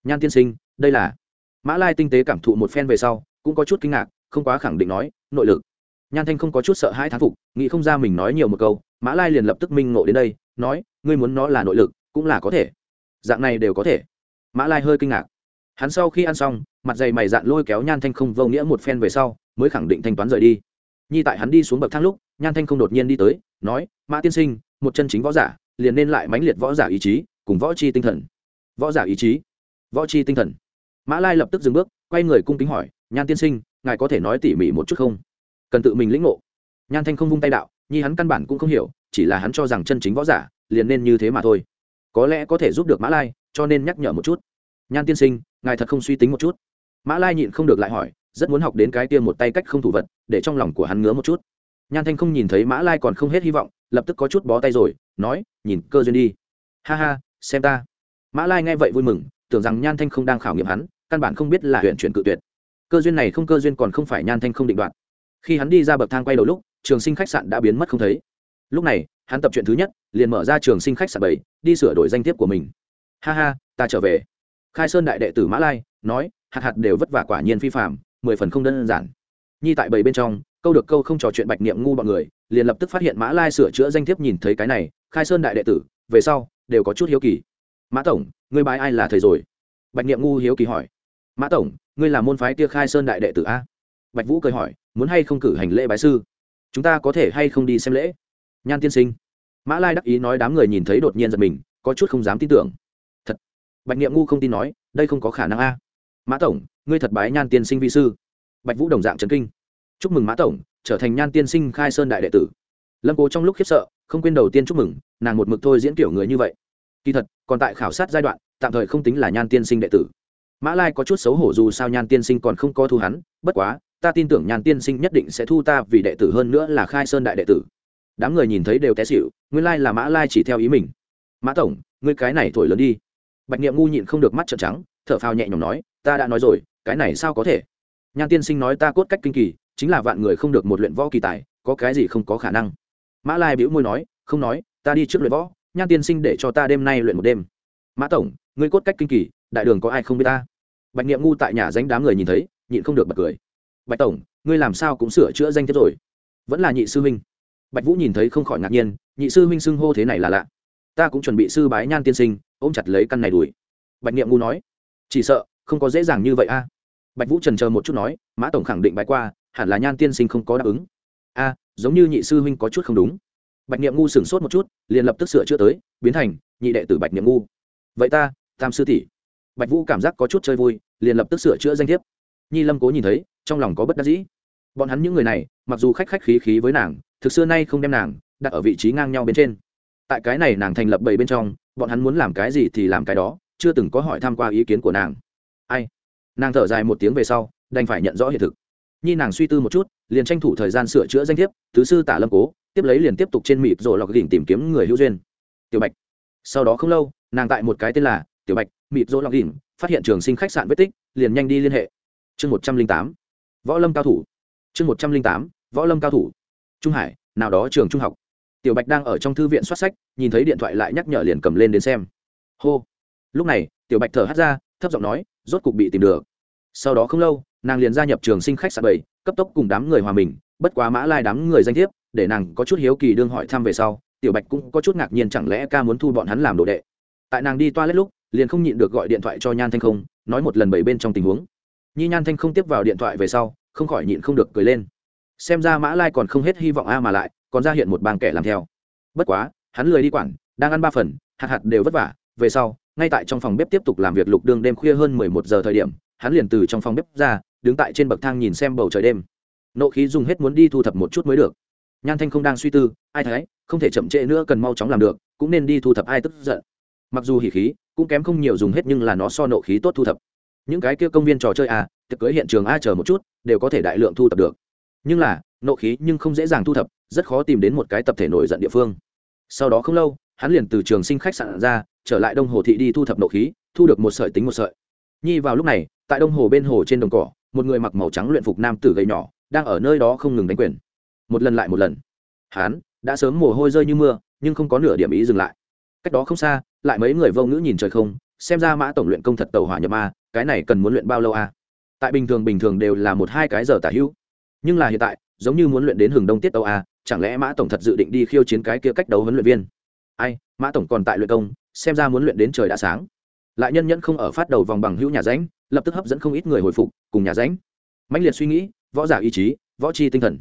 Nhan tiên sinh, đây là. Mã lai tinh tế cảm thụ một phen về sau cũng có chút kinh ngạc, không quá khẳng định nói, nội lực. Nhan thanh không có chút sợ hãi thán phục, nghĩ không ra mình nói nhiều một câu, mã lai liền lập tức minh ngộ đến đây, nói, ngươi muốn nó là nội lực, cũng là có thể. Dạng này đều có thể. Mã lai hơi kinh ngạc. Hắn sau khi ăn xong, mặt dày mày dạn lôi kéo nhan thanh không vô nghĩa một phen về sau, mới khẳng định thanh toán rời đi. Nhi tại hắn đi xuống bậc thang lúc, nhan thanh không đột nhiên đi tới, nói, mã tiên sinh, một chân chính võ giả, liền nên lại mãnh liệt võ giả ý chí, cùng võ chi tinh thần. Võ giả ý chí? Võ chi tinh thần. Mã lai lập tức dừng bước, quay người cung kính hỏi nhan tiên sinh, ngài có thể nói tỉ mỉ một chút không? Cần tự mình lĩnh ngộ. Nhan thanh không vung tay đạo, nhi hắn căn bản cũng không hiểu, chỉ là hắn cho rằng chân chính võ giả, liền nên như thế mà thôi. Có lẽ có thể giúp được mã lai, cho nên nhắc nhở một chút. Nhan tiên sinh, ngài thật không suy tính một chút. Mã lai nhịn không được lại hỏi, rất muốn học đến cái tiêm một tay cách không thủ vật, để trong lòng của hắn ngứa một chút. Nhan thanh không nhìn thấy mã lai còn không hết hy vọng, lập tức có chút bó tay rồi, nói, nhìn cơ duyên đi. Ha ha, xem ta. Mã lai nghe vậy vui mừng, tưởng rằng nhan thanh không đang khảo nghiệm hắn, căn bản không biết là huyện chuyển cự tuyệt cơ duyên này không cơ duyên còn không phải nhan thanh không định đoạt. Khi hắn đi ra bậc thang quay đầu lúc, trường sinh khách sạn đã biến mất không thấy. Lúc này, hắn tập chuyện thứ nhất, liền mở ra trường sinh khách sạn bảy, đi sửa đổi danh thiếp của mình. Ha ha, ta trở về. Khai sơn đại đệ tử mã lai nói, hạt hạt đều vất vả quả nhiên phi phạm mười phần không đơn giản. Nhi tại bảy bên trong, câu được câu không trò chuyện bạch niệm ngu bọn người, liền lập tức phát hiện mã lai sửa chữa danh thiếp nhìn thấy cái này, khai sơn đại đệ tử, về sau, đều có chút hiếu kỳ. Mã tổng, ngươi bái ai là thầy rồi? Bạch niệm ngu hiếu kỳ hỏi mã tổng, ngươi là môn phái kia khai sơn đại đệ tử a? Bạch vũ cười hỏi, muốn hay không cử hành lễ bái sư? Chúng ta có thể hay không đi xem lễ? Nhan tiên sinh. Mã lai đắc ý nói đám người nhìn thấy đột nhiên giật mình, có chút không dám tin tưởng. Thật? Bạch Niệm ngu không tin nói, đây không có khả năng a. Mã tổng, ngươi thật bái nhan tiên sinh vi sư. Bạch vũ đồng dạng trấn kinh. Chúc mừng mã tổng, trở thành nhan tiên sinh khai sơn đại đệ tử. Lâm cố trong lúc khiếp sợ, không quên đầu tiên chúc mừng, nàng một mực thôi diễn kiểu người như vậy. Kỳ thật, còn tại khảo sát giai đoạn, tạm thời không tính là nhan tiên sinh đệ tử mã lai có chút xấu hổ dù sao nhan tiên sinh còn không có thu hắn, bất quá, ta tin tưởng nhan tiên sinh nhất định sẽ thu ta vì đệ tử hơn nữa là khai sơn đại đệ tử. Đám người nhìn thấy đều té xịu nguyên lai là mã lai chỉ theo ý mình. Mã tổng, ngươi cái này thổi lớn đi. Bạch nghiệm ngu nhịn không được mắt trợn trắng, thở phào nhẹ nhõm nói, ta đã nói rồi, cái này sao có thể? Nhan tiên sinh nói ta cốt cách kinh kỳ, chính là vạn người không được một luyện võ kỳ tài, có cái gì không có khả năng? Mã lai bĩu môi nói, không nói, ta đi trước luyện võ, nhan tiên sinh để cho ta đêm nay luyện một đêm. Mã tổng, ngươi cốt cách kinh kỳ đại đường có ai không biết ta? Bạch nghiệm ngu tại nhà danh đám người nhìn thấy, nhịn không được bật cười. Bạch tổng, ngươi làm sao cũng sửa chữa danh thiếp rồi? Vẫn là nhị sư huynh. Bạch vũ nhìn thấy không khỏi ngạc nhiên, nhị sư huynh xưng hô thế này là lạ. Ta cũng chuẩn bị sư bái nhan tiên sinh, ôm chặt lấy căn này đùi bạch Niệm ngu nói, chỉ sợ, không có dễ dàng như vậy a. Bạch vũ trần chờ một chút nói, mã tổng khẳng định bái qua, hẳn là nhan tiên sinh không có đáp ứng. A, giống như nhị sư huynh có chút không đúng. Bạch Niệm ngu sửng sốt một chút, liền lập tức sửa chữa tới, biến thành nhị đệ tử bạch Niệm ngu. Vậy ta, tam sư tỷ bạch vũ cảm giác có chút chơi vui, liền lập tức sửa chữa danh thiếp. Nhi lâm cố nhìn thấy, trong lòng có bất đắc dĩ. Bọn hắn những người này, mặc dù khách khách khí khí với nàng, thực xưa nay không đem nàng đặt ở vị trí ngang nhau bên trên. Tại cái này nàng thành lập bảy bên trong, bọn hắn muốn làm cái gì thì làm cái đó, chưa từng có hỏi tham q u a ý kiến của nàng. Ai? Nàng thở dài một tiếng về sau, đành phải nhận rõ hiện thực. Nhi nàng suy tư một chút, liền tranh thủ thời gian sửa chữa danh thiếp, Thứ sư tả lâm cố, tiếp lấy liền tiếp tục trên mịt rồi lọc đỉnh tìm kiếm người hữu duyên. Tiểu bạch. Sau đó không lâu, nàng tại một cái tên là tiểu bạch mịt rỗ lọc đỉnh, phát hiện trường sinh khách sạn vết tích, liền nhanh đi liên hệ. Chương một trăm linh tám, võ lâm cao thủ. Chương một trăm linh tám, võ lâm cao thủ. Trung hải, nào đó trường trung học. Tiểu bạch đang ở trong thư viện soát sách, nhìn thấy điện thoại lại nhắc nhở liền cầm lên đến xem. Hô. Lúc này, tiểu bạch thở hắt ra, thấp giọng nói, rốt cục bị tìm được. Sau đó không lâu, nàng liền gia nhập trường sinh khách sạn bảy, cấp tốc cùng đám người hòa mình, bất quá mã lai đám người danh thiếp, để nàng có chút hiếu kỳ đương hỏi thăm về sau, tiểu bạch cũng có chút ngạc nhiên chẳng lẽ ca muốn thu bọn hắn làm đồ đệ. Tại nàng đi toa lết lúc liền không nhịn được gọi điện thoại cho nhan thanh không, nói một lần bảy bên trong tình huống. Nhi nhan thanh không tiếp vào điện thoại về sau, không khỏi nhịn không được cười lên. Xem ra mã lai còn không hết hy vọng a mà lại, còn ra hiện một bang kẻ làm theo. Bất quá, hắn lười đi quản, đang ăn ba phần, hạt hạt đều vất vả. Về sau, ngay tại trong phòng bếp tiếp tục làm việc lục đường đêm khuya hơn mười một giờ thời điểm, hắn liền từ trong phòng bếp ra, đứng tại trên bậc thang nhìn xem bầu trời đêm. Nộ khí dùng hết muốn đi thu thập một chút mới được. Nhan thanh không đang suy tư, ai thấy, không thể chậm trễ nữa cần mau chóng làm được, cũng nên đi thu thập ai tức giận mặc dù hỉ khí, cũng kém không nhiều dùng hết nhưng là nó so nộ khí tốt thu thập. Những cái kia công viên trò chơi à tiệc cưới hiện trường a chờ một chút, đều có thể đại lượng thu thập được. Nhưng là, nộ khí nhưng không dễ dàng thu thập, rất khó tìm đến một cái tập thể nổi giận địa phương. Sau đó không lâu, hắn liền từ trường sinh khách sạn ra, trở lại đông hồ thị đi thu thập nộ khí, thu được một sợi tính một sợi. Nhi vào lúc này, tại đông hồ bên hồ trên đồng cỏ, một người mặc màu trắng luyện phục nam tử gầy nhỏ, đang ở nơi đó không ngừng đánh quyền. Một lần lại một lần. Hắn, đã sớm mồ hôi rơi như mưa, nhưng không có nửa điểm ý dừng lại cách đó không xa, lại mấy người vô ngữ nhìn trời không, xem ra mã tổng luyện công thật tàu hỏa nhập a cái này cần muốn luyện bao lâu a tại bình thường bình thường đều là một hai cái giờ tả hữu. Nhưng là hiện tại, giống như muốn luyện đến hừng đông tiết tàu a chẳng lẽ mã tổng thật dự định đi khiêu chiến cái kia cách đấu huấn luyện viên? Ai, mã tổng còn tại luyện công, xem ra muốn luyện đến trời đã sáng. Lại nhân nhẫn không ở phát đầu vòng bằng hữu nhà ránh, lập tức hấp dẫn không ít người hồi phục, cùng nhà ránh. Mãnh liệt suy nghĩ, võ giả ý chí, võ chi tinh thần.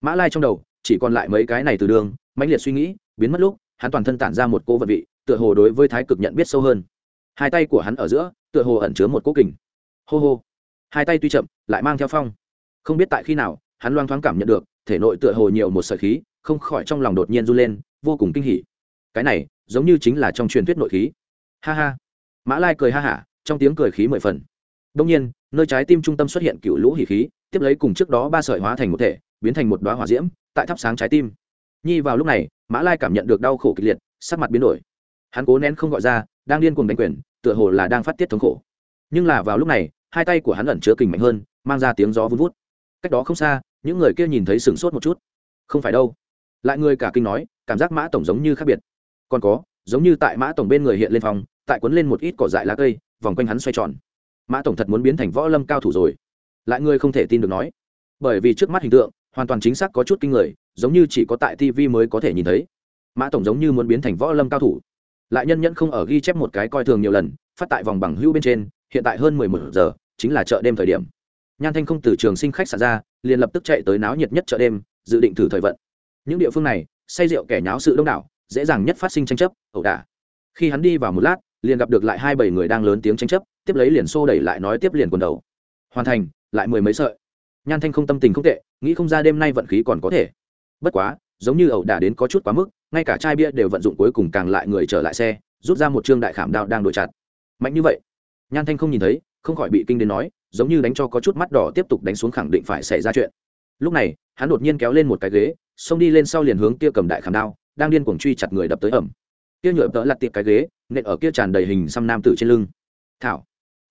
Mã lai trong đầu, chỉ còn lại mấy cái này từ đường, mãnh liệt suy nghĩ, biến mất lúc hắn toàn thân tản ra một cô vật vị, tựa hồ đối với thái cực nhận biết sâu hơn. Hai tay của hắn ở giữa, tựa hồ ẩn chứa một cố kình. Hô hô. Hai tay tuy chậm, lại mang theo phong. Không biết tại khi nào, hắn loang thoáng cảm nhận được, thể nội tựa hồ nhiều một sợi khí, không khỏi trong lòng đột nhiên run lên, vô cùng kinh hỉ. Cái này, giống như chính là trong truyền thuyết nội khí. Ha ha. Mã lai cười ha hả, trong tiếng cười khí mười phần. Đông nhiên, nơi trái tim trung tâm xuất hiện cựu lũ hỉ khí, tiếp lấy cùng trước đó ba sợi hóa thành một thể, biến thành một đoá hỏa diễm, tại thắp sáng trái tim nhi vào lúc này, mã lai cảm nhận được đau khổ kịch liệt, sắc mặt biến đổi. Hắn cố nén không gọi ra, đang điên cuồng đánh quyền, tựa hồ là đang phát tiết thống khổ. Nhưng là vào lúc này, hai tay của hắn ẩn chứa kình mạnh hơn, mang ra tiếng gió vun vút. Cách đó không xa, những người kia nhìn thấy sửng sốt một chút. Không phải đâu. Lại người cả kinh nói, cảm giác mã tổng giống như khác biệt. Còn có, giống như tại mã tổng bên người hiện lên phòng, tại quấn lên một ít cỏ dại lá cây, vòng quanh hắn xoay tròn. Mã tổng thật muốn biến thành võ lâm cao thủ rồi. Lại người không thể tin được nói. Bởi vì trước mắt hình tượng hoàn toàn chính xác có chút kinh người, giống như chỉ có tại tv mới có thể nhìn thấy. Mã tổng giống như muốn biến thành võ lâm cao thủ. Lại nhân nhẫn không ở ghi chép một cái coi thường nhiều lần, phát tại vòng bằng hữu bên trên, hiện tại hơn mười một giờ, chính là chợ đêm thời điểm. Nhan thanh không từ trường sinh khách sạn ra, liền lập tức chạy tới náo nhiệt nhất chợ đêm, dự định thử thời vận. Những địa phương này, say rượu kẻ nháo sự đông đảo, dễ dàng nhất phát sinh tranh chấp, ẩu đả. Khi hắn đi vào một lát, liền gặp được lại hai bảy người đang lớn tiếng tranh chấp, tiếp lấy liền xô đẩy lại nói tiếp liền quần đầu. Hoàn thành, lại mười mấy sợi nhan thanh không tâm tình không tệ, nghĩ không ra đêm nay vận khí còn có thể. Bất quá, giống như ẩu đả đến có chút quá mức, ngay cả chai bia đều vận dụng cuối cùng càng lại người trở lại xe, rút ra một trương đại khảm đao đang đổi chặt. Mạnh như vậy, nhan thanh không nhìn thấy, không khỏi bị kinh đến nói, giống như đánh cho có chút mắt đỏ tiếp tục đánh xuống khẳng định phải xảy ra chuyện. Lúc này, hắn đột nhiên kéo lên một cái ghế, xông đi lên sau liền hướng kia cầm đại khảm đao, đang điên cuồng truy chặt người đập tới ẩm. Kia nhựa tớ lặt tiệp cái ghế, nện ở kia tràn đầy hình xăm nam tử trên lưng. Thảo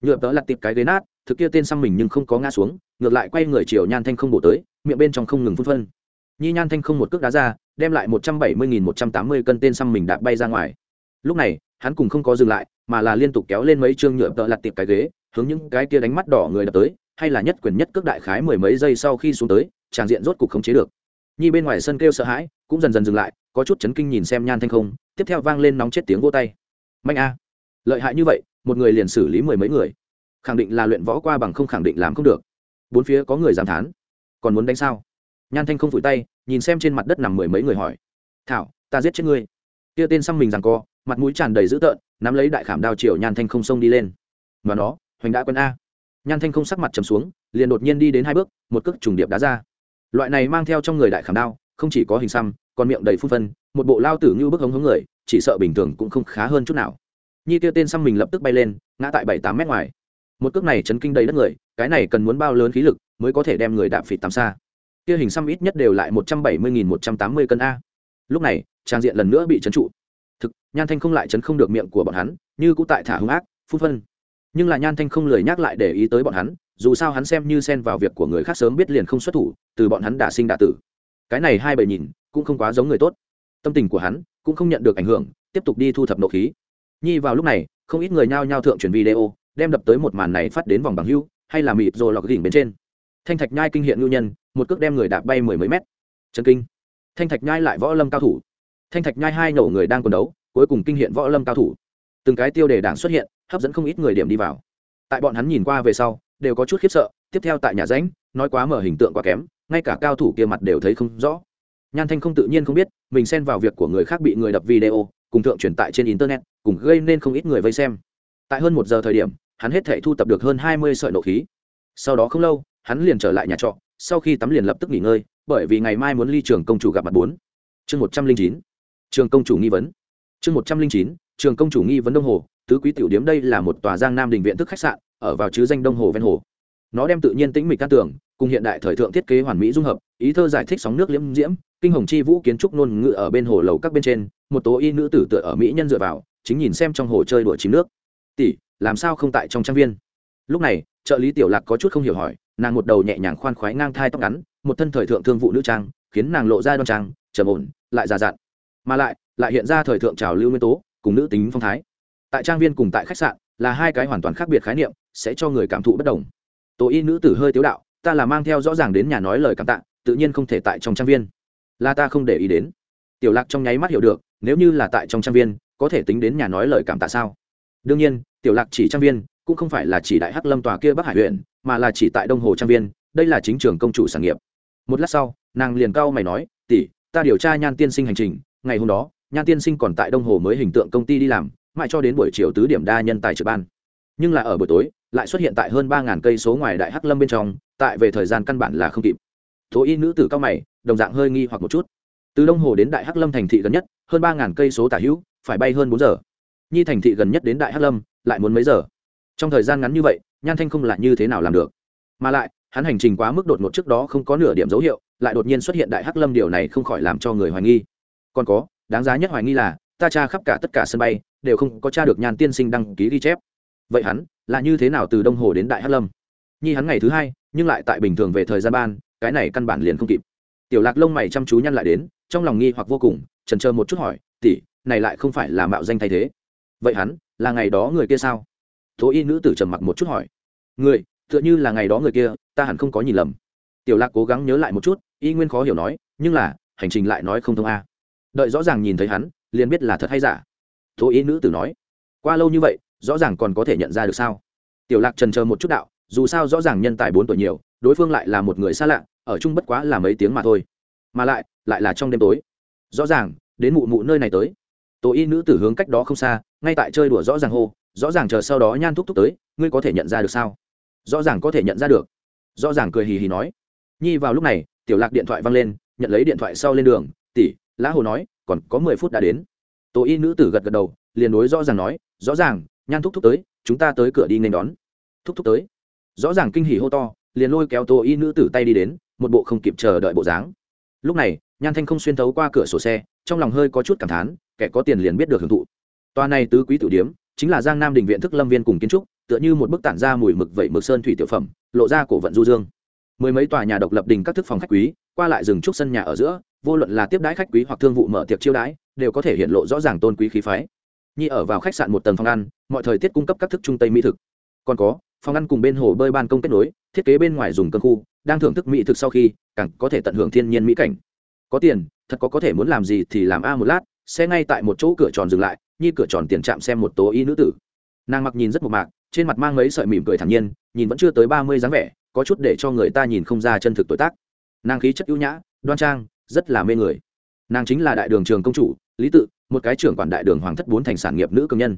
nhựa tớ lặt tiệp cái ghế nát, thực kia tên xăm mình nhưng không có ngã xuống, ngược lại quay người chiều nhan thanh không bổ tới, miệng bên trong không ngừng phun phân nhi nhan thanh không một cước đá ra, đem lại một trăm bảy mươi nghìn một trăm tám mươi cân tên xăm mình đạp bay ra ngoài. Lúc này, hắn cùng không có dừng lại, mà là liên tục kéo lên mấy chương nhựa tợ lặt tiệp cái ghế, hướng những cái kia đánh mắt đỏ người đập tới, hay là nhất quyền nhất cước đại khái mười mấy giây sau khi xuống tới tràng diện rốt cục khống chế được. Nhi bên ngoài sân kêu sợ hãi, cũng dần dần dừng lại, có chút chấn kinh nhìn xem nhan thanh không, tiếp theo vang lên nóng chết tiếng vô tay. Mạnh a. Lợi hại như vậy một người liền xử lý mười mấy người. Khẳng định là luyện võ qua bằng không khẳng định làm không được. Bốn phía có người giảm thán. Còn muốn đánh sao? Nhan thanh không phủi tay, nhìn xem trên mặt đất nằm mười mấy người hỏi. Thảo, ta giết chết ngươi. Kia tên xăm mình rằng co, mặt mũi tràn đầy dữ tợn, nắm lấy đại khảm đao chiều nhan thanh không xông đi lên. Mà nó, hoành đã quân a. Nhan thanh không sắc mặt trầm xuống, liền đột nhiên đi đến hai bước, một cước trùng điệp đá ra. Loại này mang theo trong người đại khảm đao, không chỉ có hình xăm, còn miệng đầy phun phân, một bộ lao tử như bức hống hống người, chỉ sợ bình thường cũng không khá hơn chút nào nhi kia tên xăm mình lập tức bay lên, ngã tại bảy tám mét ngoài. Một cước này chấn kinh đầy đất người, cái này cần muốn bao lớn khí lực mới có thể đem người đạp phịt tắm xa. Kia hình xăm ít nhất đều lại một trăm bảy mươi nghìn một trăm tám mươi cân a. Lúc này, trang diện lần nữa bị chấn trụ. Thực, nhan thanh không lại chấn không được miệng của bọn hắn, như cũng tại thả hung ác phun phân. Nhưng là nhan thanh không lời nhắc lại để ý tới bọn hắn, dù sao hắn xem như xen vào việc của người khác sớm biết liền không xuất thủ, từ bọn hắn đả sinh đả tử. Cái này hai bầy nhìn, cũng không quá giống người tốt. Tâm tình của hắn cũng không nhận được ảnh hưởng, tiếp tục đi thu thập nộ khí nhi vào lúc này, không ít người nhao nhao thượng truyền video, đem đập tới một màn này phát đến vòng bằng hưu, hay là mịt rồi lọc đỉnh bên trên. Thanh thạch nhai kinh hiện ngưu nhân, một cước đem người đạp bay mười mấy mét. Chân kinh. Thanh thạch nhai lại võ lâm cao thủ. Thanh thạch nhai hai nổ người đang quần đấu, cuối cùng kinh hiện võ lâm cao thủ. Từng cái tiêu đề đảng xuất hiện, hấp dẫn không ít người điểm đi vào. Tại bọn hắn nhìn qua về sau, đều có chút khiếp sợ, tiếp theo tại nhà ránh, nói quá mở hình tượng quá kém, ngay cả cao thủ kia mặt đều thấy không rõ. Nhan thanh không tự nhiên không biết, mình xen vào việc của người khác bị người đập video cùng thượng truyền tại trên internet, cùng gây nên không ít người vây xem. Tại hơn một giờ thời điểm, hắn hết thể thu tập được hơn hai mươi sợi nộ khí. Sau đó không lâu, hắn liền trở lại nhà trọ, sau khi tắm liền lập tức nghỉ ngơi, bởi vì ngày mai muốn ly trường công chủ gặp mặt bốn. Chương một trăm linh chín, trường công chủ nghi vấn. Chương một trăm linh chín, trường công chủ nghi vấn đông hồ, tứ quý tiểu điếm đây là một tòa giang nam đình viện thức khách sạn, ở vào chứ danh đông hồ ven hồ. Nó đem tự nhiên tĩnh mịch căn tường, cùng hiện đại thời thượng thiết kế hoàn mỹ dung hợp, ý thơ giải thích sóng nước liễm diễm, kinh hồng chi vũ kiến trúc nôn ngự ở bên hồ lầu các bên trên một tố y nữ tử tựa ở mỹ nhân dựa vào, chính nhìn xem trong hồ chơi đùa chìm nước. Tỷ, làm sao không tại trong trang viên? Lúc này, trợ lý tiểu lạc có chút không hiểu hỏi, nàng một đầu nhẹ nhàng khoan khoái ngang thai tóc ngắn, một thân thời thượng thương vụ nữ trang, khiến nàng lộ ra đoan trang, trầm ổn, lại già dặn. Mà lại lại hiện ra thời thượng trào lưu nguyên tố, cùng nữ tính phong thái. Tại trang viên cùng tại khách sạn là hai cái hoàn toàn khác biệt khái niệm, sẽ cho người cảm thụ bất đồng. Tổ y nữ tử hơi tiếu đạo, ta là mang theo rõ ràng đến nhà nói lời cảm tạ, tự nhiên không thể tại trong trang viên. Là ta không để ý đến tiểu lạc trong nháy mắt hiểu được, nếu như là tại trong trang viên, có thể tính đến nhà nói lời cảm tạ sao? Đương nhiên, tiểu lạc chỉ trang viên, cũng không phải là chỉ đại hắc lâm tòa kia bắc hải huyện, mà là chỉ tại đông hồ trang viên, đây là chính trường công chủ sản nghiệp. Một lát sau, nàng liền cao mày nói, tỷ, ta điều tra nhan tiên sinh hành trình, ngày hôm đó, nhan tiên sinh còn tại đông hồ mới hình tượng công ty đi làm, mãi cho đến buổi chiều tứ điểm đa nhân tài trực ban. Nhưng là ở buổi tối, lại xuất hiện tại hơn ba ngàn cây số ngoài đại hắc lâm bên trong, tại về thời gian căn bản là không kịp. Tố y nữ tử cao mày, đồng dạng hơi nghi hoặc một chút từ đông hồ đến đại hắc lâm thành thị gần nhất, hơn ba ngàn cây số tả hữu, phải bay hơn bốn giờ. Nhi thành thị gần nhất đến đại hắc lâm, lại muốn mấy giờ? Trong thời gian ngắn như vậy, nhan thanh không lại như thế nào làm được. Mà lại, hắn hành trình quá mức đột ngột trước đó không có nửa điểm dấu hiệu, lại đột nhiên xuất hiện đại hắc lâm điều này không khỏi làm cho người hoài nghi. Còn có, đáng giá nhất hoài nghi là, ta tra khắp cả tất cả sân bay, đều không có tra được nhan tiên sinh đăng ký ghi chép. Vậy hắn, là như thế nào từ đông hồ đến đại hắc lâm? Nhi hắn ngày thứ hai, nhưng lại tại bình thường về thời gian ban, cái này căn bản liền không kịp tiểu lạc lông mày chăm chú nhăn lại đến, trong lòng nghi hoặc vô cùng trần chờ một chút hỏi, tỷ, này lại không phải là mạo danh thay thế. Vậy hắn, là ngày đó người kia sao? Tố y nữ tử trầm mặc một chút hỏi. Người, tựa như là ngày đó người kia, ta hẳn không có nhìn lầm. Tiểu lạc cố gắng nhớ lại một chút, y nguyên khó hiểu nói, nhưng là, hành trình lại nói không thông a. Đợi rõ ràng nhìn thấy hắn, liền biết là thật hay giả. Tố y nữ tử nói, qua lâu như vậy, rõ ràng còn có thể nhận ra được sao? Tiểu lạc trần chờ một chút đạo, dù sao rõ ràng nhân tài bốn tuổi nhiều, đối phương lại là một người xa lạ ở chung bất quá là mấy tiếng mà thôi. Mà lại lại là trong đêm tối. Rõ ràng, đến mụ mụ nơi này tới. Tổ y nữ tử hướng cách đó không xa, ngay tại chơi đùa rõ ràng hô, rõ ràng chờ sau đó nhan thúc thúc tới, ngươi có thể nhận ra được sao? Rõ ràng có thể nhận ra được. Rõ ràng cười hì hì nói. Nhi vào lúc này, tiểu lạc điện thoại văng lên, nhận lấy điện thoại sau lên đường, tỷ, lã hồ nói, còn có mười phút đã đến. Tổ y nữ tử gật gật đầu, liền đối rõ ràng nói, rõ ràng, nhan thúc thúc tới, chúng ta tới cửa đi nên đón. Thúc thúc tới. Rõ ràng kinh hỉ hô to, liền lôi kéo tổ y nữ tử tay đi đến một bộ không kịp chờ đợi bộ dáng. Lúc này, nhan thanh không xuyên thấu qua cửa sổ xe, trong lòng hơi có chút cảm thán, kẻ có tiền liền biết được hưởng thụ. Toa này tứ quý tử điếm, chính là giang nam đình viện thức lâm viên cùng kiến trúc, tựa như một bức tản ra mùi mực vẩy mực sơn thủy tiểu phẩm, lộ ra cổ vận du dương. Mười mấy tòa nhà độc lập đình các thức phòng khách quý, qua lại rừng trúc sân nhà ở giữa, vô luận là tiếp đái khách quý hoặc thương vụ mở tiệc chiêu đãi, đều có thể hiện lộ rõ ràng tôn quý khí phái. Nhi ở vào khách sạn một tầng phòng ăn, mọi thời tiết cung cấp các thức trung tây mỹ thực. Còn có phòng ăn cùng bên hồ bơi ban công kết nối, thiết kế bên ngoài dùng cơm khu, đang thưởng thức mỹ thực sau khi, càng có thể tận hưởng thiên nhiên mỹ cảnh. Có tiền, thật có có thể muốn làm gì thì làm a một lát, xe ngay tại một chỗ cửa tròn dừng lại, như cửa tròn tiền chạm xem một tố y nữ tử. Nàng mặc nhìn rất mộc mạc, trên mặt mang mấy sợi mỉm cười thản nhiên, nhìn vẫn chưa tới ba mươi dáng vẻ, có chút để cho người ta nhìn không ra chân thực tuổi tác. Nàng khí chất ưu nhã, đoan trang, rất là mê người. Nàng chính là đại đường trường công chủ, lý tự, một cái trưởng quản đại đường hoàng thất bốn thành sản nghiệp nữ công nhân.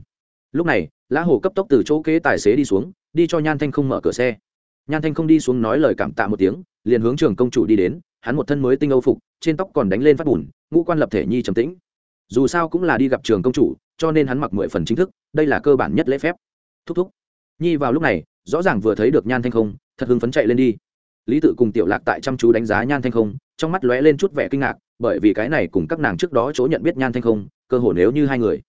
Lúc này lã hồ cấp tốc từ chỗ kế tài xế đi xuống đi cho nhan thanh không mở cửa xe. Nhan thanh không đi xuống nói lời cảm tạ một tiếng, liền hướng trường công chủ đi đến, hắn một thân mới tinh âu phục, trên tóc còn đánh lên phát bùn, ngũ quan lập thể nhi trầm tĩnh. Dù sao cũng là đi gặp trường công chủ, cho nên hắn mặc mười phần chính thức, đây là cơ bản nhất lễ phép. Thúc thúc. Nhi vào lúc này, rõ ràng vừa thấy được nhan thanh không, thật hưng phấn chạy lên đi. Lý tự cùng tiểu lạc tại chăm chú đánh giá nhan thanh không, trong mắt lóe lên chút vẻ kinh ngạc, bởi vì cái này cùng các nàng trước đó chỗ nhận biết nhan thanh không, cơ hồ nếu như hai người.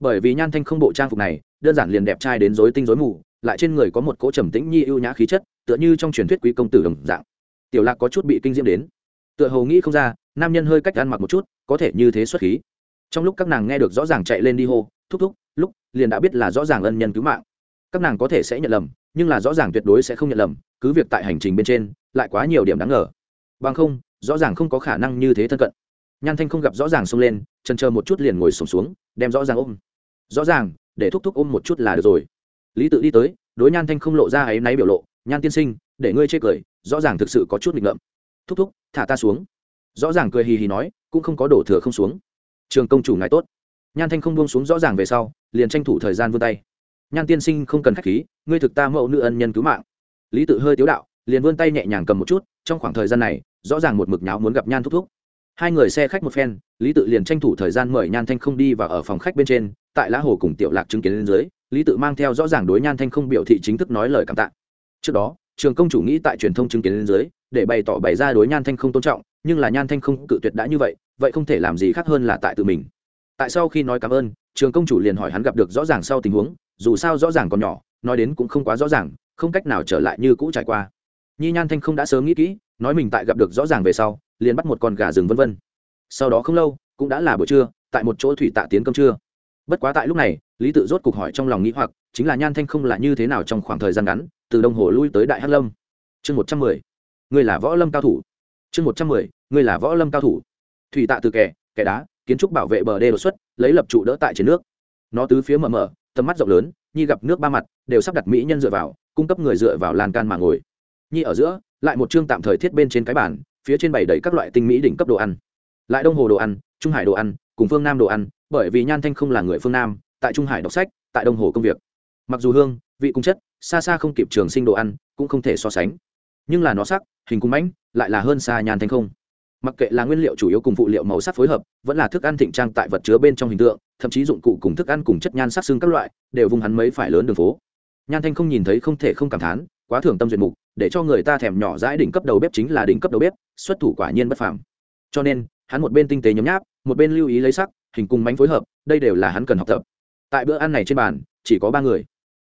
Bởi vì nhan thanh không bộ trang phục này, đơn giản liền đẹp trai đến rối tinh rối mù lại trên người có một cỗ trầm tĩnh nhi ưu nhã khí chất tựa như trong truyền thuyết quý công tử đồng dạng. Tiểu lạc có chút bị kinh diễm đến. Tựa hồ nghĩ không ra nam nhân hơi cách ăn mặc một chút có thể như thế xuất khí. Trong lúc các nàng nghe được rõ ràng chạy lên đi hô thúc thúc lúc liền đã biết là rõ ràng ân nhân cứu mạng. Các nàng có thể sẽ nhận lầm nhưng là rõ ràng tuyệt đối sẽ không nhận lầm cứ việc tại hành trình bên trên lại quá nhiều điểm đáng ngờ. Bằng không rõ ràng không có khả năng như thế thân cận. Nhan thanh không gặp rõ ràng xông lên chân chờ một chút liền ngồi sùng xuống, xuống đem rõ ràng ôm. Rõ ràng để thúc thúc ôm một chút là được rồi lý tự đi tới, đối nhan thanh không lộ ra áy náy biểu lộ, nhan tiên sinh, để ngươi chê cười, rõ ràng thực sự có chút nghịch ngợm. Thúc thúc, thả ta xuống. Rõ ràng cười hì hì nói, cũng không có đổ thừa không xuống. Trường công chủ ngài tốt. Nhan thanh không buông xuống rõ ràng về sau, liền tranh thủ thời gian vươn tay. Nhan tiên sinh không cần k h á c h khí, ngươi thực ta mẫu nữ ân nhân cứu mạng. Lý tự hơi tiếu đạo, liền vươn tay nhẹ nhàng cầm một chút, trong khoảng thời gian này, rõ ràng một mực nháo muốn gặp nhan thúc thúc. Hai người xe khách một phen, lý tự liền tranh thủ thời gian mời nhan thanh không đi và ở phòng khách bên trên, tại lá hồ cùng tiểu lạc chứng kiến lên dưới lý tự mang theo rõ ràng đối nhan thanh không biểu thị chính thức nói lời cảm tạ. Trước đó, trường công chủ nghĩ tại truyền thông chứng kiến lên dưới, để bày tỏ bày ra đối nhan thanh không tôn trọng, nhưng là nhan thanh không cự tuyệt đã như vậy vậy không thể làm gì khác hơn là tại tự mình. Tại sau khi nói cảm ơn, trường công chủ liền hỏi hắn gặp được rõ ràng sau tình huống, dù sao rõ ràng còn nhỏ, nói đến cũng không quá rõ ràng, không cách nào trở lại như cũ trải qua. Nhi nhan thanh không đã sớm nghĩ kỹ, nói mình tại gặp được rõ ràng về sau, liền bắt một con gà rừng vân vân. Sau đó không lâu, cũng đã là buổi trưa, tại một chỗ thủy tạ tiến công trưa bất quá tại lúc này, lý tự rốt cục hỏi trong lòng nghĩ hoặc, chính là nhan thanh không là như thế nào trong khoảng thời gian ngắn, từ đông hồ lui tới đại hắc lâm. Chương một trăm mười. Người là võ lâm cao thủ. Chương một trăm mười người là võ lâm cao thủ. Thủy tạ từ kẻ kẻ đá, kiến trúc bảo vệ bờ đê đột xuất, lấy lập trụ đỡ tại trên nước. Nó tứ phía mở mở tầm mắt rộng lớn, nhi gặp nước ba mặt, đều sắp đặt mỹ nhân dựa vào, cung cấp người dựa vào lan can mà ngồi. Nhi ở giữa, lại một chương tạm thời thiết bên trên cái bàn, phía trên bày đầy các loại tinh mỹ đỉnh cấp đồ ăn. Lại đông hồ đồ ăn, trung hải đồ ăn, cùng phương nam đồ ăn bởi vì nhan thanh không là người phương nam, tại trung hải đọc sách, tại đông hồ công việc. Mặc dù hương, vị cung chất, xa xa không kịp trường sinh đồ ăn, cũng không thể so sánh. Nhưng là nó sắc, hình cung mãnh, lại là hơn xa nhan thanh không. Mặc kệ là nguyên liệu chủ yếu cùng phụ liệu màu sắc phối hợp, vẫn là thức ăn thịnh trang tại vật chứa bên trong hình tượng, thậm chí dụng cụ cùng thức ăn cùng chất nhan sắc xương các loại, đều vùng hắn mấy phải lớn đường phố. Nhan thanh không nhìn thấy không thể không cảm thán, quá thưởng tâm duyệt mục, để cho người ta thèm nhỏ dãi đỉnh cấp đầu bếp chính là đỉnh cấp đầu bếp, xuất thủ quả nhiên bất phàm. Cho nên, hắn một bên tinh tế nhấm nháp, một bên lưu ý lấy sắc hình cùng mánh phối hợp, đây đều là hắn cần học tập. Tại bữa ăn này trên bàn, chỉ có ba người.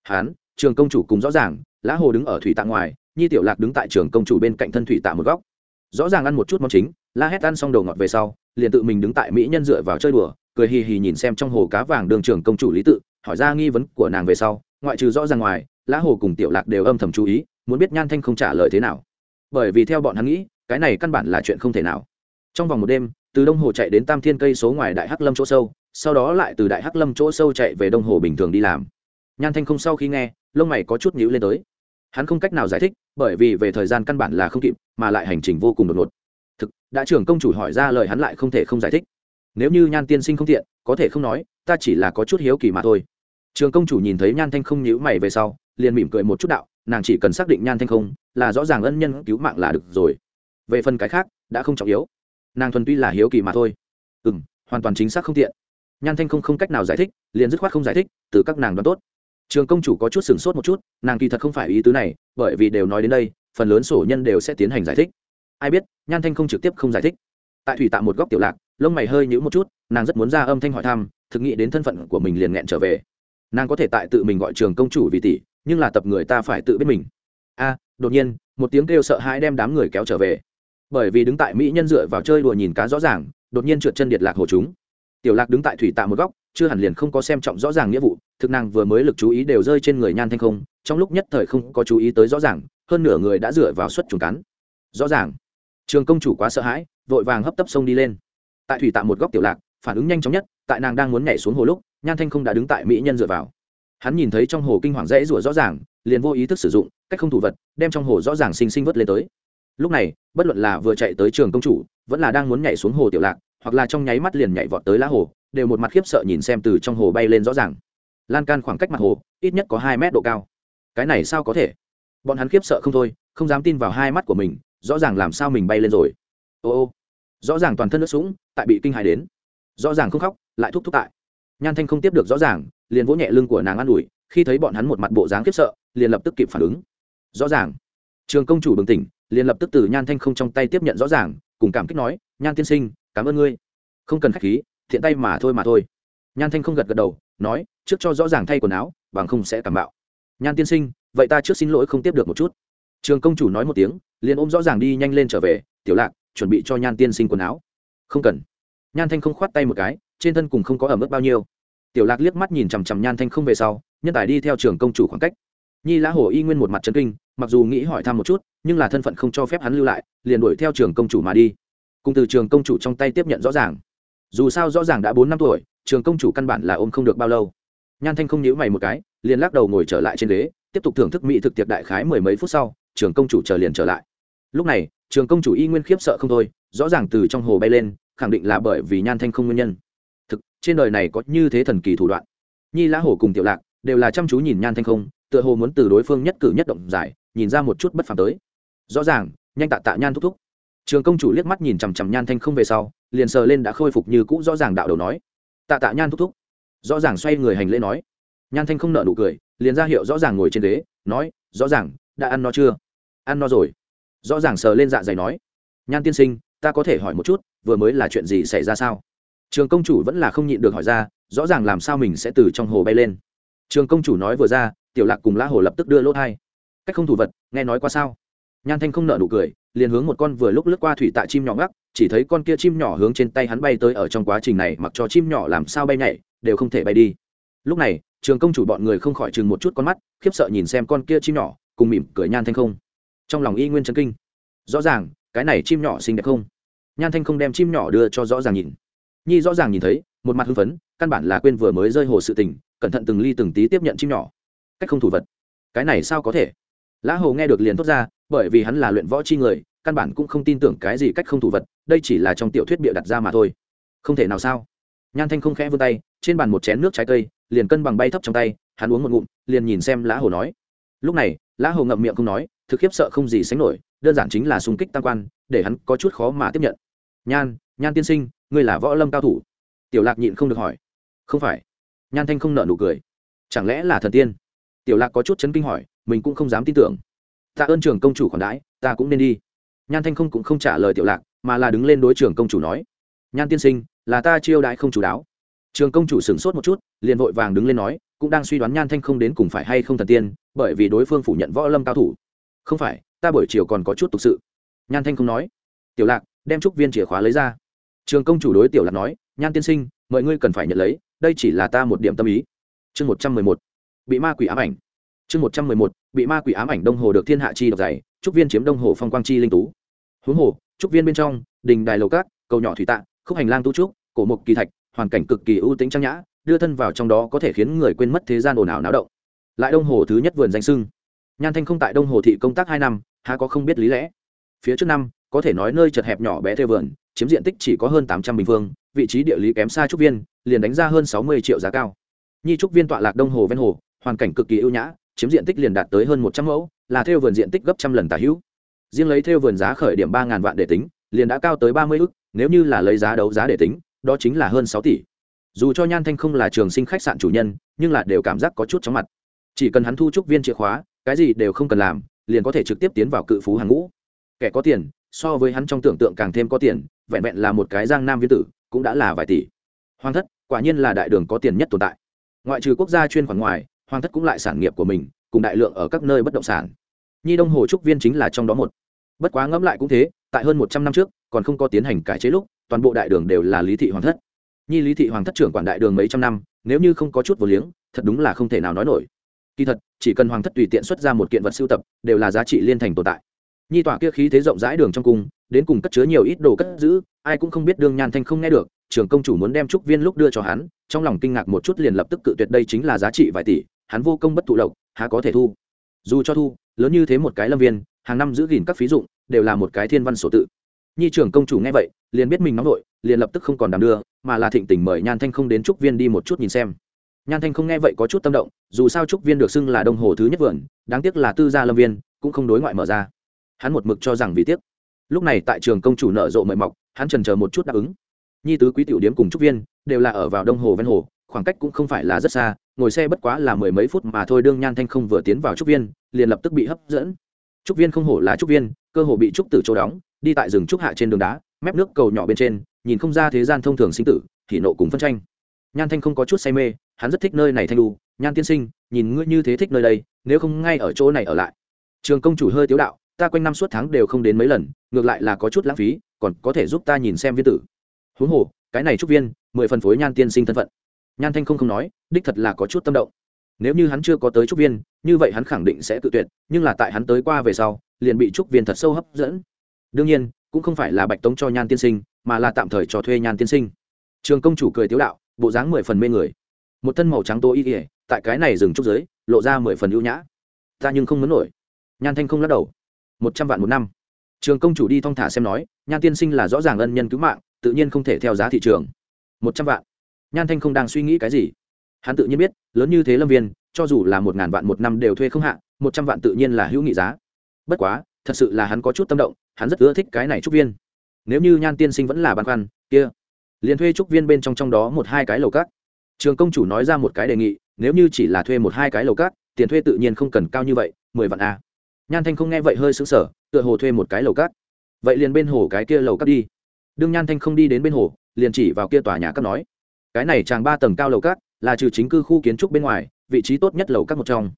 Hắn, trường công chủ cùng rõ ràng, lã hồ đứng ở thủy tạ ngoài, nhi tiểu lạc đứng tại trường công chủ bên cạnh thân thủy tạ một góc. Rõ ràng ăn một chút món chính la hét ăn xong đầu ngọt về sau, liền tự mình đứng tại mỹ nhân dựa vào chơi đùa, cười hì hì nhìn xem trong hồ cá vàng đường trường công chủ lý tự, hỏi ra nghi vấn của nàng về sau, ngoại trừ rõ ràng ngoài, lã hồ cùng tiểu lạc đều âm thầm chú ý, muốn biết nhan thanh không trả lời thế nào. Bởi vì theo bọn hắn nghĩ, cái này căn bản là chuyện không thể nào. Trong vòng một đêm từ đông hồ chạy đến tam thiên cây số ngoài đại hắc lâm chỗ sâu, sau đó lại từ đại hắc lâm chỗ sâu chạy về đông hồ bình thường đi làm. Nhan thanh không sau khi nghe, lông mày có chút nhíu lên tới. Hắn không cách nào giải thích, bởi vì về thời gian căn bản là không kịp, mà lại hành trình vô cùng đột ngột. Thực, đã trưởng công chủ hỏi ra lời hắn lại không thể không giải thích. Nếu như nhan tiên sinh không tiện, có thể không nói, ta chỉ là có chút hiếu kỳ mà thôi. Trường công chủ nhìn thấy nhan thanh không nhíu mày về sau, liền mỉm cười một chút đạo, nàng chỉ cần xác định nhan thanh không, là rõ ràng ân nhân cứu mạng là được rồi. Về phần cái khác, đã không trọng yếu nàng thuần tuy là hiếu kỳ mà thôi. Ừ m hoàn toàn chính xác không tiện. Nhan thanh không không cách nào giải thích, liền dứt khoát không giải thích, từ các nàng đoán tốt. Trường công chủ có chút sửng sốt một chút, nàng kỳ thật không phải ý tứ này, bởi vì đều nói đến đây, phần lớn sổ nhân đều sẽ tiến hành giải thích. Ai biết, nhan thanh không trực tiếp không giải thích. Tại thủy tạ một góc tiểu lạc, lông mày hơi nhữ một chút, nàng rất muốn ra âm thanh hỏi thăm, thực nghĩ đến thân phận của mình liền nghẹn trở về. Nàng có thể tại tự mình gọi trường công chủ vì tỷ, nhưng là tập người ta phải tự biết mình. A, đột nhiên, một tiếng kêu sợ hãi đem đám người kéo trở về bởi vì đứng tại mỹ nhân dựa vào chơi đùa nhìn cá rõ ràng, đột nhiên trượt chân điệt lạc hồ chúng. Tiểu lạc đứng tại thủy tạ một góc, chưa hẳn liền không có xem trọng rõ ràng nghĩa vụ, thực năng vừa mới lực chú ý đều rơi trên người nhan thanh không, trong lúc nhất thời không có chú ý tới rõ ràng, hơn nửa người đã dựa vào suất trùng cắn. Rõ ràng. Trường công chủ quá sợ hãi, vội vàng hấp tấp sông đi lên. Tại thủy tạ một góc tiểu lạc, phản ứng nhanh chóng nhất, tại nàng đang muốn nhảy xuống hồ lúc, nhan thanh không đã đứng tại mỹ nhân dựa vào. Hắn nhìn thấy trong hồ kinh hoàng rẽ rủa rõ ràng, liền vô ý thức sử dụng, cách không thủ vật, đem trong hồ rõ ràng sinh sinh vớt lên tới lúc này, bất luận là vừa chạy tới trường công chủ, vẫn là đang muốn nhảy xuống hồ tiểu lạc, hoặc là trong nháy mắt liền nhảy vọt tới lá hồ, đều một mặt khiếp sợ nhìn xem từ trong hồ bay lên rõ ràng. Lan can khoảng cách mặt hồ, ít nhất có hai mét độ cao. Cái này sao có thể? Bọn hắn khiếp sợ không thôi, không dám tin vào hai mắt của mình, rõ ràng làm sao mình bay lên rồi. Ô ô, rõ ràng toàn thân nước sũng, tại bị kinh hài đến. Rõ ràng không khóc, lại thúc thúc tại. Nhan thanh không tiếp được rõ ràng, liền vỗ nhẹ lưng của nàng an ủi, khi thấy bọn hắn một mặt bộ dáng khiếp sợ, liền lập tức kịp phản ứng. Rõ ràng. Trường công chủ bừng tỉnh liền lập tức từ nhan thanh không trong tay tiếp nhận rõ ràng, cùng cảm kích nói, nhan tiên sinh, cảm ơn ngươi. Không cần k h á c h khí, thiện tay mà thôi mà thôi. Nhan thanh không gật gật đầu, nói, trước cho rõ ràng thay quần áo, bằng không sẽ cảm bạo. Nhan tiên sinh, vậy ta trước xin lỗi không tiếp được một chút. Trường công chủ nói một tiếng, liền ôm rõ ràng đi nhanh lên trở về, tiểu lạc, chuẩn bị cho nhan tiên sinh quần áo. Không cần. Nhan thanh không khoát tay một cái, trên thân cùng không có ẩm ướt bao nhiêu. Tiểu lạc liếc mắt nhìn chằm chằm nhan thanh không về sau, nhân tài đi theo trường công chủ khoảng cách. Nhi lã hổ y nguyên một mặt trấn kinh mặc dù nghĩ hỏi thăm một chút, nhưng là thân phận không cho phép hắn lưu lại, liền đuổi theo trường công chủ mà đi. Cùng từ trường công chủ trong tay tiếp nhận rõ ràng. Dù sao rõ ràng đã bốn năm tuổi, trường công chủ căn bản là ôm không được bao lâu. Nhan thanh không nhíu mày một cái, liền lắc đầu ngồi trở lại trên ghế, tiếp tục thưởng thức mỹ thực tiệc đại khái mười mấy phút sau, trường công chủ chờ liền trở lại. Lúc này, trường công chủ y nguyên khiếp sợ không thôi, rõ ràng từ trong hồ bay lên, khẳng định là bởi vì nhan thanh không nguyên nhân. Thực, trên đời này có như thế thần kỳ thủ đoạn. Nhi lã hổ cùng tiểu lạc đều là chăm chú nhìn nhan thanh không, tựa hồ muốn từ đối phương nhất cử nhất động giải nhìn ra một chút bất phàm tới. Rõ ràng, nhanh tạ tạ nhan thúc thúc. Trường công chủ liếc mắt nhìn chằm chằm nhan thanh không về sau, liền sờ lên đã khôi phục như cũ rõ ràng đạo đầu nói. Tạ tạ nhan thúc thúc. Rõ ràng xoay người hành lễ nói. Nhan thanh không nợ nụ cười, liền ra hiệu rõ ràng ngồi trên ghế, nói, rõ ràng, đã ăn no chưa? Ăn no rồi. Rõ ràng sờ lên dạ dày nói. Nhan tiên sinh, ta có thể hỏi một chút, vừa mới là chuyện gì xảy ra sao? Trường công chủ vẫn là không nhịn được hỏi ra, rõ ràng làm sao mình sẽ từ trong hồ bay lên? Trường công chủ nói vừa ra, tiểu lạc cùng lã hồ lập tức đưa lỗ hai cách không thủ vật, nghe nói qua sao? Nhan thanh không nợ nụ cười, liền hướng một con vừa lúc lướt qua thủy tạ chim nhỏ ngắc, chỉ thấy con kia chim nhỏ hướng trên tay hắn bay tới ở trong quá trình này, mặc cho chim nhỏ làm sao bay nhảy, đều không thể bay đi. Lúc này, trường công chủ bọn người không khỏi chừng một chút con mắt, khiếp sợ nhìn xem con kia chim nhỏ, cùng mỉm cười nhan thanh không. Trong lòng y nguyên chân kinh. Rõ ràng, cái này chim nhỏ xinh đẹp không? Nhan thanh không đem chim nhỏ đưa cho rõ ràng nhìn. Nhi rõ ràng nhìn thấy, một mặt hưng phấn, căn bản là quên vừa mới rơi hồ sự tình, cẩn thận từng ly từng tí tiếp nhận chim nhỏ. Cách không thủ vật. Cái này sao có thể? Lã hầu nghe được liền thốt ra, bởi vì hắn là luyện võ chi người, căn bản cũng không tin tưởng cái gì cách không thủ vật, đây chỉ là trong tiểu thuyết bịa đặt ra mà thôi. Không thể nào sao? Nhan thanh không khẽ vươn tay, trên bàn một chén nước trái cây, liền cân bằng bay thấp trong tay, hắn uống một ngụm, liền nhìn xem lã hồ nói. Lúc này lã hồ ngậm miệng không nói, thực khiếp sợ không gì sánh nổi, đơn giản chính là xung kích tam quan, để hắn có chút khó mà tiếp nhận. Nhan nhan tiên sinh, ngươi là võ lâm cao thủ? Tiểu lạc nhịn không được hỏi. Không phải. Nhan thanh không nợ nụ cười. Chẳng lẽ là thần tiên? Tiểu lạc có chút chấn kinh hỏi mình cũng không dám tin tưởng. Tạ ơn trường công chủ khoản đãi, ta cũng nên đi. Nhan thanh không cũng không trả lời tiểu lạc, mà là đứng lên đối trường công chủ nói. Nhan tiên sinh, là ta chiêu đãi không chủ đáo. Trường công chủ sửng sốt một chút, liền vội vàng đứng lên nói, cũng đang suy đoán nhan thanh không đến cùng phải hay không thần tiên, bởi vì đối phương phủ nhận võ lâm cao thủ. Không phải, ta buổi chiều còn có chút thực sự. Nhan thanh không nói. Tiểu lạc, đem trúc viên chìa khóa lấy ra. Trường công chủ đối tiểu lạc nói, nhan tiên sinh, mọi ngươi cần phải nhận lấy, đây chỉ là ta một điểm tâm ý. Chương một trăm mười một. Bị ma quỷ ám ảnh chương một trăm mười một, bị ma quỷ ám ảnh đông hồ được thiên hạ chi độc dày, trúc viên chiếm đông hồ phong quang chi linh tú. Huống hồ, trúc viên bên trong, đình đài lầu cát cầu nhỏ thủy tạ, khúc hành lang tu trúc, cổ mục kỳ thạch, hoàn cảnh cực kỳ ưu tĩnh trang nhã, đưa thân vào trong đó có thể khiến người quên mất thế gian ồn ào náo động. Lại đông hồ thứ nhất vườn danh sưng. Nhan thanh không tại đông hồ thị công tác hai năm, há có không biết lý lẽ. Phía trước năm, có thể nói nơi chật hẹp nhỏ bé theo vườn, chiếm diện tích chỉ có hơn tám trăm bình phương, vị trí địa lý kém xa trúc viên, liền đánh ra hơn sáu mươi triệu giá cao. Nhi trúc viên tọa lạc đông hồ ven hồ, hoàn cảnh cực kỳ ưu nhã chiếm diện tích liền đạt tới hơn một trăm mẫu, là theo vườn diện tích gấp trăm lần tả hữu. Riêng lấy theo vườn giá khởi điểm ba ngàn vạn để tính, liền đã cao tới ba mươi ức, nếu như là lấy giá đấu giá để tính, đó chính là hơn sáu tỷ. Dù cho nhan thanh không là trường sinh khách sạn chủ nhân, nhưng là đều cảm giác có chút chóng mặt. Chỉ cần hắn thu trúc viên chìa khóa, cái gì đều không cần làm, liền có thể trực tiếp tiến vào cự phú hàng ngũ. Kẻ có tiền, so với hắn trong tưởng tượng càng thêm có tiền, vẹn vẹn là một cái giang nam viên tử, cũng đã là vài tỷ. Hoàng thất, quả nhiên là đại đường có tiền nhất tồn tại. Ngoại trừ quốc gia chuyên khoản ngoài hoàng thất cũng lại sản nghiệp của mình, cùng đại lượng ở các nơi bất động sản. Nhi đông hồ trúc viên chính là trong đó một. Bất quá ngẫm lại cũng thế, tại hơn một trăm năm trước, còn không có tiến hành cải chế lúc, toàn bộ đại đường đều là lý thị hoàng thất. Nhi lý thị hoàng thất trưởng quản đại đường mấy trăm năm, nếu như không có chút vô liếng, thật đúng là không thể nào nói nổi. Kỳ thật, chỉ cần hoàng thất tùy tiện xuất ra một kiện vật sưu tập, đều là giá trị liên thành tồn tại. Nhi tỏa kia khí thế rộng rãi đường trong cung, đến cùng cất chứa nhiều ít đồ cất giữ, ai cũng không biết đương nhan thanh không nghe được trường công chủ muốn đem trúc viên lúc đưa cho hắn, trong lòng kinh ngạc một chút liền lập tức cự tuyệt đây chính là giá trị vài tỷ hắn vô công bất thụ lộc, há có thể thu? Dù cho thu, lớn như thế một cái lâm viên, hàng năm giữ gìn các phí dụng, đều là một cái thiên văn sổ tự. Nhi trưởng công chủ nghe vậy, liền biết mình nóng vội, liền lập tức không còn đàm đưa, mà là thịnh tình mời nhan thanh không đến trúc viên đi một chút nhìn xem. Nhan thanh không nghe vậy có chút tâm động, dù sao trúc viên được xưng là đông hồ thứ nhất vườn, đáng tiếc là tư gia lâm viên, cũng không đối ngoại mở ra. Hắn một mực cho rằng vì tiếc. Lúc này tại trường công chủ nợ rộ mời mọc, hắn trần chờ một chút đáp ứng. Nhi tứ quý tiểu điếm cùng trúc viên, đều là ở vào đông hồ ven hồ khoảng cách cũng không phải là rất xa, ngồi xe bất quá là mười mấy phút mà thôi, đương nhan thanh không vừa tiến vào trúc viên, liền lập tức bị hấp dẫn. Trúc viên không hổ là trúc viên, cơ hồ bị trúc tử chỗ đóng, đi tại rừng trúc hạ trên đường đá, mép nước cầu nhỏ bên trên, nhìn không ra thế gian thông thường sinh tử, thì nộ cùng phân tranh. Nhan thanh không có chút say mê, hắn rất thích nơi này thanh lu nhan tiên sinh, nhìn ngươi như thế thích nơi đây, nếu không ngay ở chỗ này ở lại. Trường công chủ hơi tiếu đạo, ta quanh năm suốt tháng đều không đến mấy lần, ngược lại là có chút lãng phí, còn có thể giúp ta nhìn xem viên tử. Huống hồ, cái này trúc viên, mười phần phối nhan tiên sinh thân phận nhan thanh không không nói, đích thật là có chút tâm động. Nếu như hắn chưa có tới trúc viên, như vậy hắn khẳng định sẽ tự tuyệt, nhưng là tại hắn tới qua về sau, liền bị trúc viên thật sâu hấp dẫn. Đương nhiên, cũng không phải là bạch tống cho nhan tiên sinh, mà là tạm thời cho thuê nhan tiên sinh. Trường công chủ cười tiếu đạo, bộ dáng mười phần mê người. Một thân màu trắng tô y ỉa tại cái này dừng trúc giới lộ ra mười phần ưu nhã. Ta nhưng không muốn nổi. Nhan thanh không lắc đầu. Một trăm vạn một năm. Trường công chủ đi thong thả xem nói, nhan tiên sinh là rõ ràng ân nhân cứu mạng, tự nhiên không thể theo giá thị trường. Một trăm vạn nhan thanh không đang suy nghĩ cái gì. Hắn tự nhiên biết, lớn như thế lâm viên, cho dù là một ngàn vạn một năm đều thuê không hạ, một trăm vạn tự nhiên là hữu nghị giá. Bất quá, thật sự là hắn có chút tâm động, hắn rất ưa thích cái này trúc viên. Nếu như nhan tiên sinh vẫn là băn khoăn, kia, liền thuê trúc viên bên trong trong đó một hai cái lầu cát. Trường công chủ nói ra một cái đề nghị, nếu như chỉ là thuê một hai cái lầu cát, tiền thuê tự nhiên không cần cao như vậy, mười vạn a. Nhan thanh không nghe vậy hơi xứng sở tựa hồ thuê một cái lầu cát. Vậy liền bên hồ cái kia lầu cát đi. Đương nhan thanh không đi đến bên hồ, liền chỉ vào kia tòa nhà cát nói cái này chàng ba tầng cao lầu các là trừ chính cư khu kiến trúc bên ngoài, vị trí tốt nhất lầu các một trong.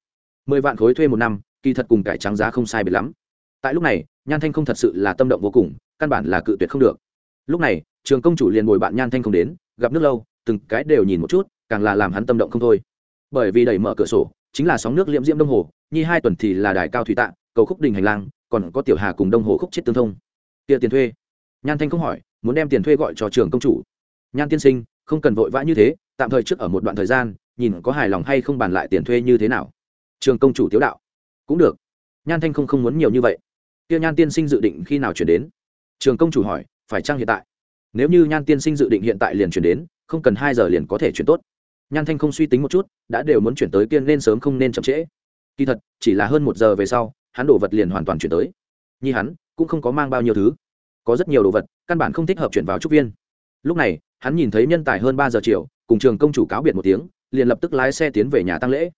Mười vạn khối thuê một năm, kỳ thật cùng cải trắng giá không sai biệt lắm. Tại lúc này, nhan thanh không thật sự là tâm động vô cùng, căn bản là cự tuyệt không được. Lúc này, trường công chủ liền bồi bạn nhan thanh không đến, gặp nước lâu, từng cái đều nhìn một chút, càng là làm hắn tâm động không thôi. Bởi vì đẩy mở cửa sổ, chính là sóng nước liễm diễm đông hồ, nhi hai tuần thì là đài cao thủy tạ cầu khúc đình hành lang, còn có tiểu hà cùng đông hồ khúc chết tương thông. Kia tiền thuê. Nhan thanh không hỏi, muốn đem tiền thuê gọi cho trường công chủ. Nhan tiên sinh không cần vội vã như thế, tạm thời trước ở một đoạn thời gian, nhìn có hài lòng hay không bàn lại tiền thuê như thế nào. Trường công chủ tiếu đạo. Cũng được. Nhan thanh không không muốn nhiều như vậy. Kia nhan tiên sinh dự định khi nào chuyển đến? Trường công chủ hỏi, phải chăng hiện tại? Nếu như nhan tiên sinh dự định hiện tại liền chuyển đến, không cần hai giờ liền có thể chuyển tốt. Nhan thanh không suy tính một chút, đã đều muốn chuyển tới kiên nên sớm không nên chậm trễ. Kỳ thật, chỉ là hơn một giờ về sau, hắn đổ vật liền hoàn toàn chuyển tới. Nhi hắn, cũng không có mang bao nhiêu thứ. Có rất nhiều đồ vật, căn bản không thích hợp chuyển vào trúc viên lúc này, hắn nhìn thấy nhân tài hơn ba giờ chiều, cùng trường công chủ cáo biệt một tiếng, liền lập tức lái xe tiến về nhà tăng lễ.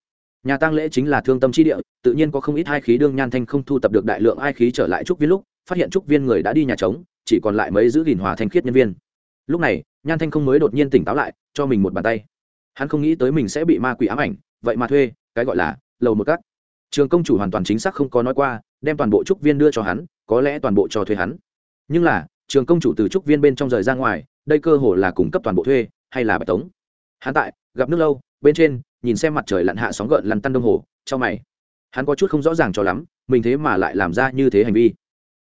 Nhà tăng lễ chính là thương tâm chi địa, tự nhiên có không ít hai khí đương nhan thanh không thu tập được đại lượng ai khí trở lại trúc viên lúc, phát hiện trúc viên người đã đi nhà trống, chỉ còn lại mấy giữ gìn hòa thanh khiết nhân viên. Lúc này, nhan thanh không mới đột nhiên tỉnh táo lại, cho mình một bàn tay. Hắn không nghĩ tới mình sẽ bị ma quỷ ám ảnh, vậy mà thuê, cái gọi là, lầu một cắt trường công chủ hoàn toàn chính xác không có nói qua, đem toàn bộ trúc viên đưa cho hắn, có lẽ toàn bộ cho thuê hắn. Nhưng là, trường công chủ từ trúc viên bên trong rời ra ngoài đây cơ hồ là cung cấp toàn bộ thuê hay là bài tống? Hắn tại, gặp nước lâu, bên trên, nhìn xem mặt trời lặn hạ sóng gợn lăn tăn đông hồ, cho mày. Hắn có chút không rõ ràng cho lắm, mình thế mà lại làm ra như thế hành vi.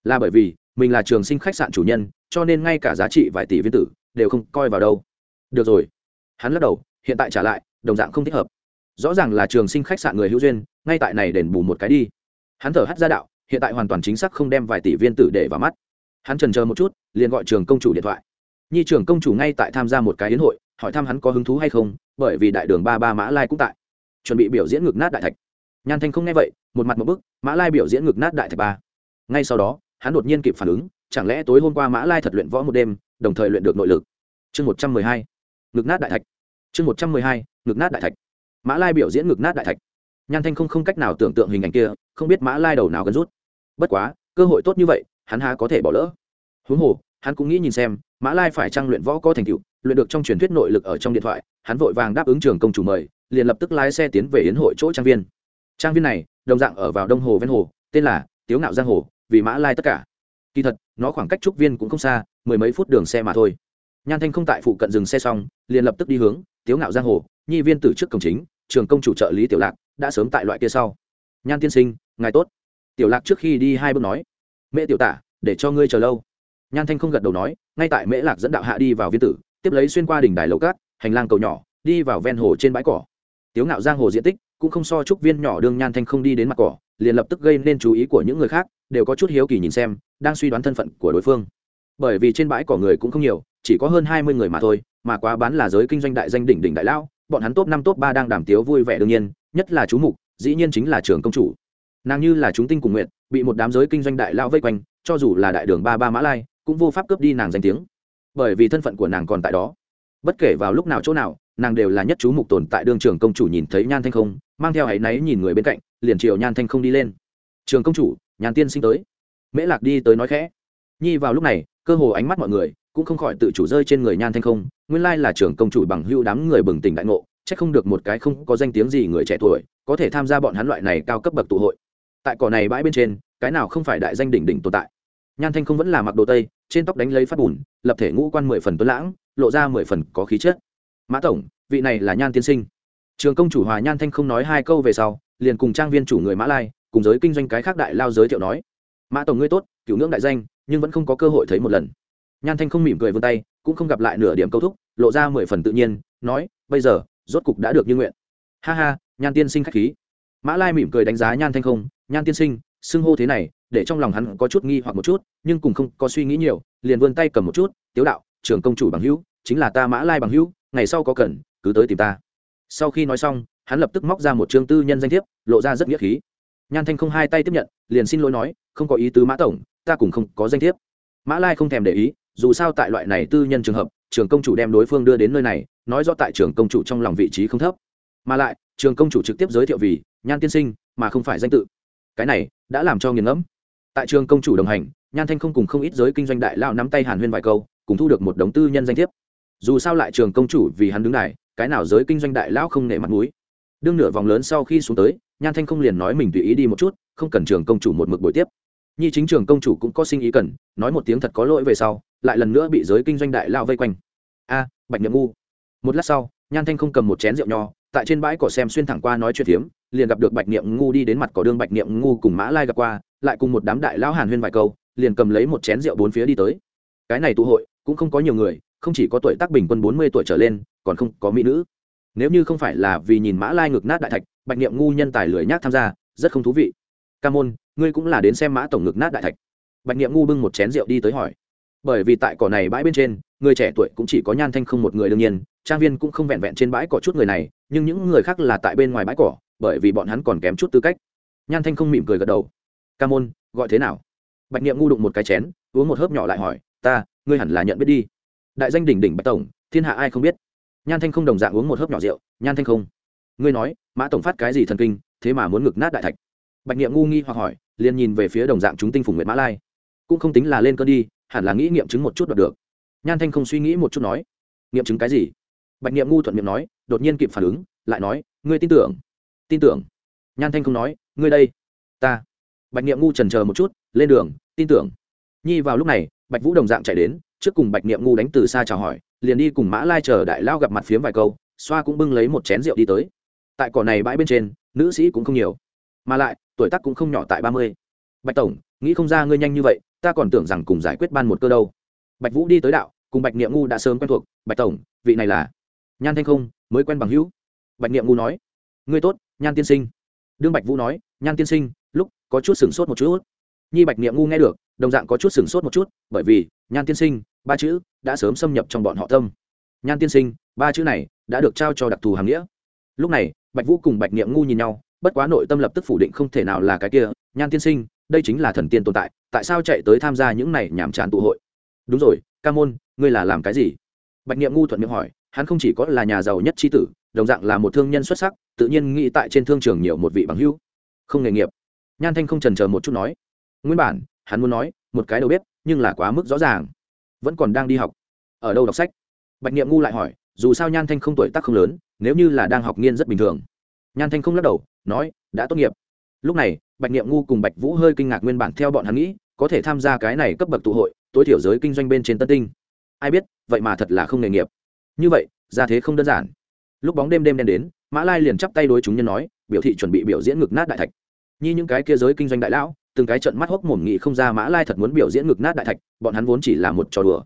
Là bởi vì, mình là trường sinh khách sạn chủ nhân, cho nên ngay cả giá trị vài tỷ viên tử, đều không coi vào đâu. Được rồi. Hắn lắc đầu, hiện tại trả lại, đồng dạng không thích hợp. Rõ ràng là trường sinh khách sạn người hữu duyên, ngay tại này đền bù một cái đi. Hắn thở hắt ra đạo, hiện tại hoàn toàn chính xác không đem vài tỷ viên tử để vào mắt. Hắn trần chờ một chút, liền gọi trường công chủ điện thoại nhi trưởng công chủ ngay tại tham gia một cái yến hội, hỏi thăm hắn có hứng thú hay không, bởi vì đại đường ba ba mã lai cũng tại. Chuẩn bị biểu diễn ngược nát đại thạch. Nhan thanh không nghe vậy, một mặt một bức, mã lai biểu diễn ngược nát đại thạch ba. Ngay sau đó, hắn đột nhiên kịp phản ứng, chẳng lẽ tối hôm qua mã lai thật luyện võ một đêm, đồng thời luyện được nội lực? Chương một trăm mười hai ngực nát đại thạch. Chương một trăm mười hai ngực nát đại thạch. Mã lai biểu diễn ngực nát đại thạch. Nhan thanh không không cách nào tưởng tượng hình ảnh kia, không biết mã lai đầu nào gần rút. Bất quá, cơ hội tốt như vậy, hắn há có thể bỏ lỡ. Huống hồ, hắn cũng nghĩ nhìn xem mã lai phải trang luyện võ có thành tựu, luyện được trong truyền thuyết nội lực ở trong điện thoại, hắn vội vàng đáp ứng trường công chủ mời, liền lập tức lái xe tiến về yến hội chỗ trang viên. Trang viên này, đồng dạng ở vào đông hồ ven hồ, tên là tiếu ngạo giang hồ, vì mã lai tất cả. Kỳ thật, nó khoảng cách trúc viên cũng không xa, mười mấy phút đường xe mà thôi. Nhan thanh không tại phụ cận dừng xe xong, liền lập tức đi hướng tiếu ngạo giang hồ, nhi viên từ trước cổng chính, trường công chủ trợ lý tiểu lạc đã sớm tại loại kia sau. Nhan tiên sinh, ngài tốt. Tiểu lạc trước khi đi hai bước nói, mẹ tiểu tả, để cho ngươi chờ lâu. Nhan thanh không gật đầu nói ngay tại mễ lạc dẫn đạo hạ đi vào viên tử, tiếp lấy xuyên qua đỉnh đài lầu cát, hành lang cầu nhỏ, đi vào ven hồ trên bãi cỏ. Tiếu ngạo giang hồ diện tích cũng không so chúc viên nhỏ đương nhan thanh không đi đến mặt cỏ, liền lập tức gây nên chú ý của những người khác, đều có chút hiếu kỳ nhìn xem, đang suy đoán thân phận của đối phương. Bởi vì trên bãi cỏ người cũng không nhiều, chỉ có hơn hai mươi người mà thôi, mà quá bán là giới kinh doanh đại danh đỉnh đỉnh đại lao bọn hắn top năm, top ba đang đàm tiếu vui vẻ đương nhiên, nhất là chú mục, dĩ nhiên chính là trường công chủ. Nàng như là chúng tinh cùng nguyện, bị một đám giới kinh doanh đại lao vây quanh, cho dù là đại đường ba ba mã lai cũng vô pháp cướp đi nàng danh tiếng. Bởi vì thân phận của nàng còn tại đó. Bất kể vào lúc nào chỗ nào, nàng đều là nhất chú mục tồn tại đương trường công chủ nhìn thấy nhan thanh không, mang theo áy náy nhìn người bên cạnh, liền chiều nhan thanh không đi lên. Trường công chủ nhàn tiên sinh tới. Mễ lạc đi tới nói khẽ. Nhi vào lúc này, cơ hồ ánh mắt mọi người cũng không khỏi tự chủ rơi trên người nhan thanh không, nguyên lai là trưởng công chủ bằng hưu đám người bừng tỉnh đại ngộ c h ắ c không được một cái không có danh tiếng gì người trẻ tuổi có thể tham gia bọn hắn loại này cao cấp bậc tụ hội. Tại cỏ này bãi bên trên, cái nào không phải đại danh đỉnh đỉnh tồn tại? Nhan thanh không vẫn là mặc đồ tây, trên tóc đánh lấy phát bùn, lập thể ngũ quan mười phần tuấn lãng, lộ ra mười phần có khí chất. Mã tổng, vị này là nhan tiên sinh. Trường công chủ hòa nhan thanh không nói hai câu về sau, liền cùng trang viên chủ người mã lai, cùng giới kinh doanh cái khác đại lao giới thiệu nói. Mã tổng ngươi tốt cựu ngưỡng đại danh, nhưng vẫn không có cơ hội thấy một lần. Nhan thanh không mỉm cười vươn tay, cũng không gặp lại nửa điểm câu thúc, lộ ra mười phần tự nhiên, nói, bây giờ, rốt cục đã được như nguyện. Ha ha, nhan tiên sinh k h á c h khí. Mã lai mỉm cười đánh giá nhan thanh không, nhan tiên sinh xưng hô thế này, để trong lòng hắn có chút nghi hoặc một chút, nhưng cùng không có suy nghĩ nhiều, liền vươn tay cầm một chút, tiếu đạo, trưởng công chủ bằng hữu, chính là ta mã lai bằng hữu, ngày sau có cần, cứ tới tìm ta. Sau khi nói xong, hắn lập tức móc ra một chương tư nhân danh thiếp, lộ ra rất nghĩa khí. Nhan thanh không hai tay tiếp nhận, liền xin lỗi nói, không có ý tứ mã tổng, ta cùng không có danh thiếp. Mã lai không thèm để ý, dù sao tại loại này tư nhân trường hợp trường công chủ đem đối phương đưa đến nơi này, nói rõ tại trường công chủ trong lòng vị trí không thấp. Mà lại trường công chủ trực tiếp giới thiệu vì nhan tiên sinh, mà không phải danh tự cái này đã làm cho nghiền ngẫm. Tại trường công chủ đồng hành, nhan thanh không cùng không ít giới kinh doanh đại lao nắm tay hàn huyên vài câu, cùng thu được một đống tư nhân danh thiếp. Dù sao lại trường công chủ vì hắn đứng này cái nào giới kinh doanh đại lão không nể mặt mũi. Đương nửa vòng lớn sau khi xuống tới, nhan thanh không liền nói mình tùy ý đi một chút, không cần trường công chủ một mực buổi tiếp. Nhi chính trường công chủ cũng có sinh ý cần, nói một tiếng thật có lỗi về sau, lại lần nữa bị giới kinh doanh đại lao vây quanh. A, bạch nhậm ngu. Một lát sau, nhan thanh không cầm một chén rượu nho, tại trên bãi cỏ xem xuyên thẳng qua nói chuyện phiếm liền gặp được bạch niệm ngu đi đến mặt cỏ đương bạch niệm ngu cùng mã lai gặp qua, lại cùng một đám đại lão hàn huyên vài câu, liền cầm lấy một chén rượu bốn phía đi tới. Cái này tụ hội, cũng không có nhiều người, không chỉ có tuổi tác bình quân bốn mươi tuổi trở lên, còn không có mỹ nữ. Nếu như không phải là vì nhìn mã lai ngực nát đại thạch, bạch niệm ngu nhân tài lười nhác tham gia, rất không thú vị. Ca môn, ngươi cũng là đến xem mã tổng ngực nát đại thạch. Bạch niệm ngu bưng một chén rượu đi tới hỏi. Bởi vì tại cỏ này bãi bên trên, người trẻ tuổi cũng chỉ có nhan thanh không một người đương nhiên, trang viên cũng không vẹn vẹn trên bãi cỏ chút người này, nhưng những người khác là tại bên ngoài bãi cỏ bởi vì bọn hắn còn kém chút tư cách. Nhan thanh không mỉm cười gật đầu. Ca môn, gọi thế nào? Bạch niệm ngu đụng một cái chén, uống một hớp nhỏ lại hỏi, ta, ngươi hẳn là nhận biết đi. Đại danh đỉnh đỉnh bạch tổng, thiên hạ ai không biết? Nhan thanh không đồng dạng uống một hớp nhỏ rượu, nhan thanh không. Ngươi nói, mã tổng phát cái gì thần kinh, thế mà muốn ngực nát đại thạch? Bạch niệm ngu nghi hoặc hỏi, liền nhìn về phía đồng dạng chúng tinh phùng nguyệt mã lai. Cũng không tính là lên cơn đi, hẳn là nghĩ nghiệm chứng một chút đoạt được. Nhan thanh không suy nghĩ một chút nói, nghiệm chứng cái gì? Bạch niệm ngu thuận miệng nói, đột nhiên kịp phản ứng, lại nói, ngươi tin tưởng? Tin tưởng. Nhan thanh không nói, ngươi đây, ta. Bạch niệm ngu trần chờ một chút, lên đường, tin tưởng. Nhi vào lúc này, bạch vũ đồng dạng chạy đến, trước cùng bạch niệm ngu đánh từ xa chào hỏi, liền đi cùng mã lai chờ đại lao gặp mặt phiếm vài câu, xoa cũng bưng lấy một chén rượu đi tới. Tại cỏ này bãi bên trên, nữ sĩ cũng không nhiều, mà lại, tuổi tác cũng không nhỏ tại ba mươi. Bạch tổng, nghĩ không ra ngươi nhanh như vậy, ta còn tưởng rằng cùng giải quyết ban một cơ đâu. Bạch vũ đi tới đạo, cùng bạch niệm ngu đã sớm quen thuộc, bạch tổng, vị này là? Nhan thanh không, mới quen bằng hữu. Bạch niệm ngu nói, ngươi tốt nhan tiên sinh. Đương bạch vũ nói, nhan tiên sinh, lúc có chút sửng sốt một chút. Nhi bạch niệm ngu nghe được, đồng dạng có chút sửng sốt một chút, bởi vì, nhan tiên sinh, ba chữ đã sớm xâm nhập trong bọn họ tâm. Nhan tiên sinh, ba chữ này đã được trao cho đặc thù hàm nghĩa. Lúc này, bạch vũ cùng bạch niệm ngu nhìn nhau, bất quá nội tâm lập tức phủ định không thể nào là cái kia, nhan tiên sinh, đây chính là thần tiên tồn tại tại sao chạy tới tham gia những này nhàm chán tụ hội? Đúng rồi, ca môn, ngươi là làm cái gì? Bạch niệm ngu thuận miệng hỏi, hắn không chỉ có là nhà giàu nhất tri tử đồng dạng là một thương nhân xuất sắc, tự nhiên nghĩ tại trên thương trường nhiều một vị bằng hữu. Không nghề nghiệp. Nhan thanh không trần chờ một chút nói. Nguyên bản, hắn muốn nói, một cái đầu bếp, nhưng là quá mức rõ ràng. Vẫn còn đang đi học. Ở đâu đọc sách? Bạch niệm ngu lại hỏi, dù sao nhan thanh không tuổi tác không lớn, nếu như là đang học nghiên rất bình thường. Nhan thanh không lắc đầu, nói, đã tốt nghiệp. Lúc này, bạch niệm ngu cùng bạch vũ hơi kinh ngạc nguyên bản theo bọn hắn nghĩ, có thể tham gia cái này cấp bậc tụ hội, tối thiểu giới kinh doanh bên trên tân tinh. Ai biết, vậy mà thật là không nghề nghiệp. Như vậy, ra thế không đơn giản lúc bóng đêm đêm đen đến, mã lai liền chắp tay đối chúng nhân nói, biểu thị chuẩn bị biểu diễn ngực nát đại thạch. Như những cái kia giới kinh doanh đại lão, từng cái trận mắt hốc mồm nghị không ra mã lai thật muốn biểu diễn ngực nát đại thạch, bọn hắn vốn chỉ là một trò đùa.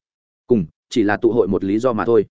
Cùng, chỉ là tụ hội một lý do mà thôi.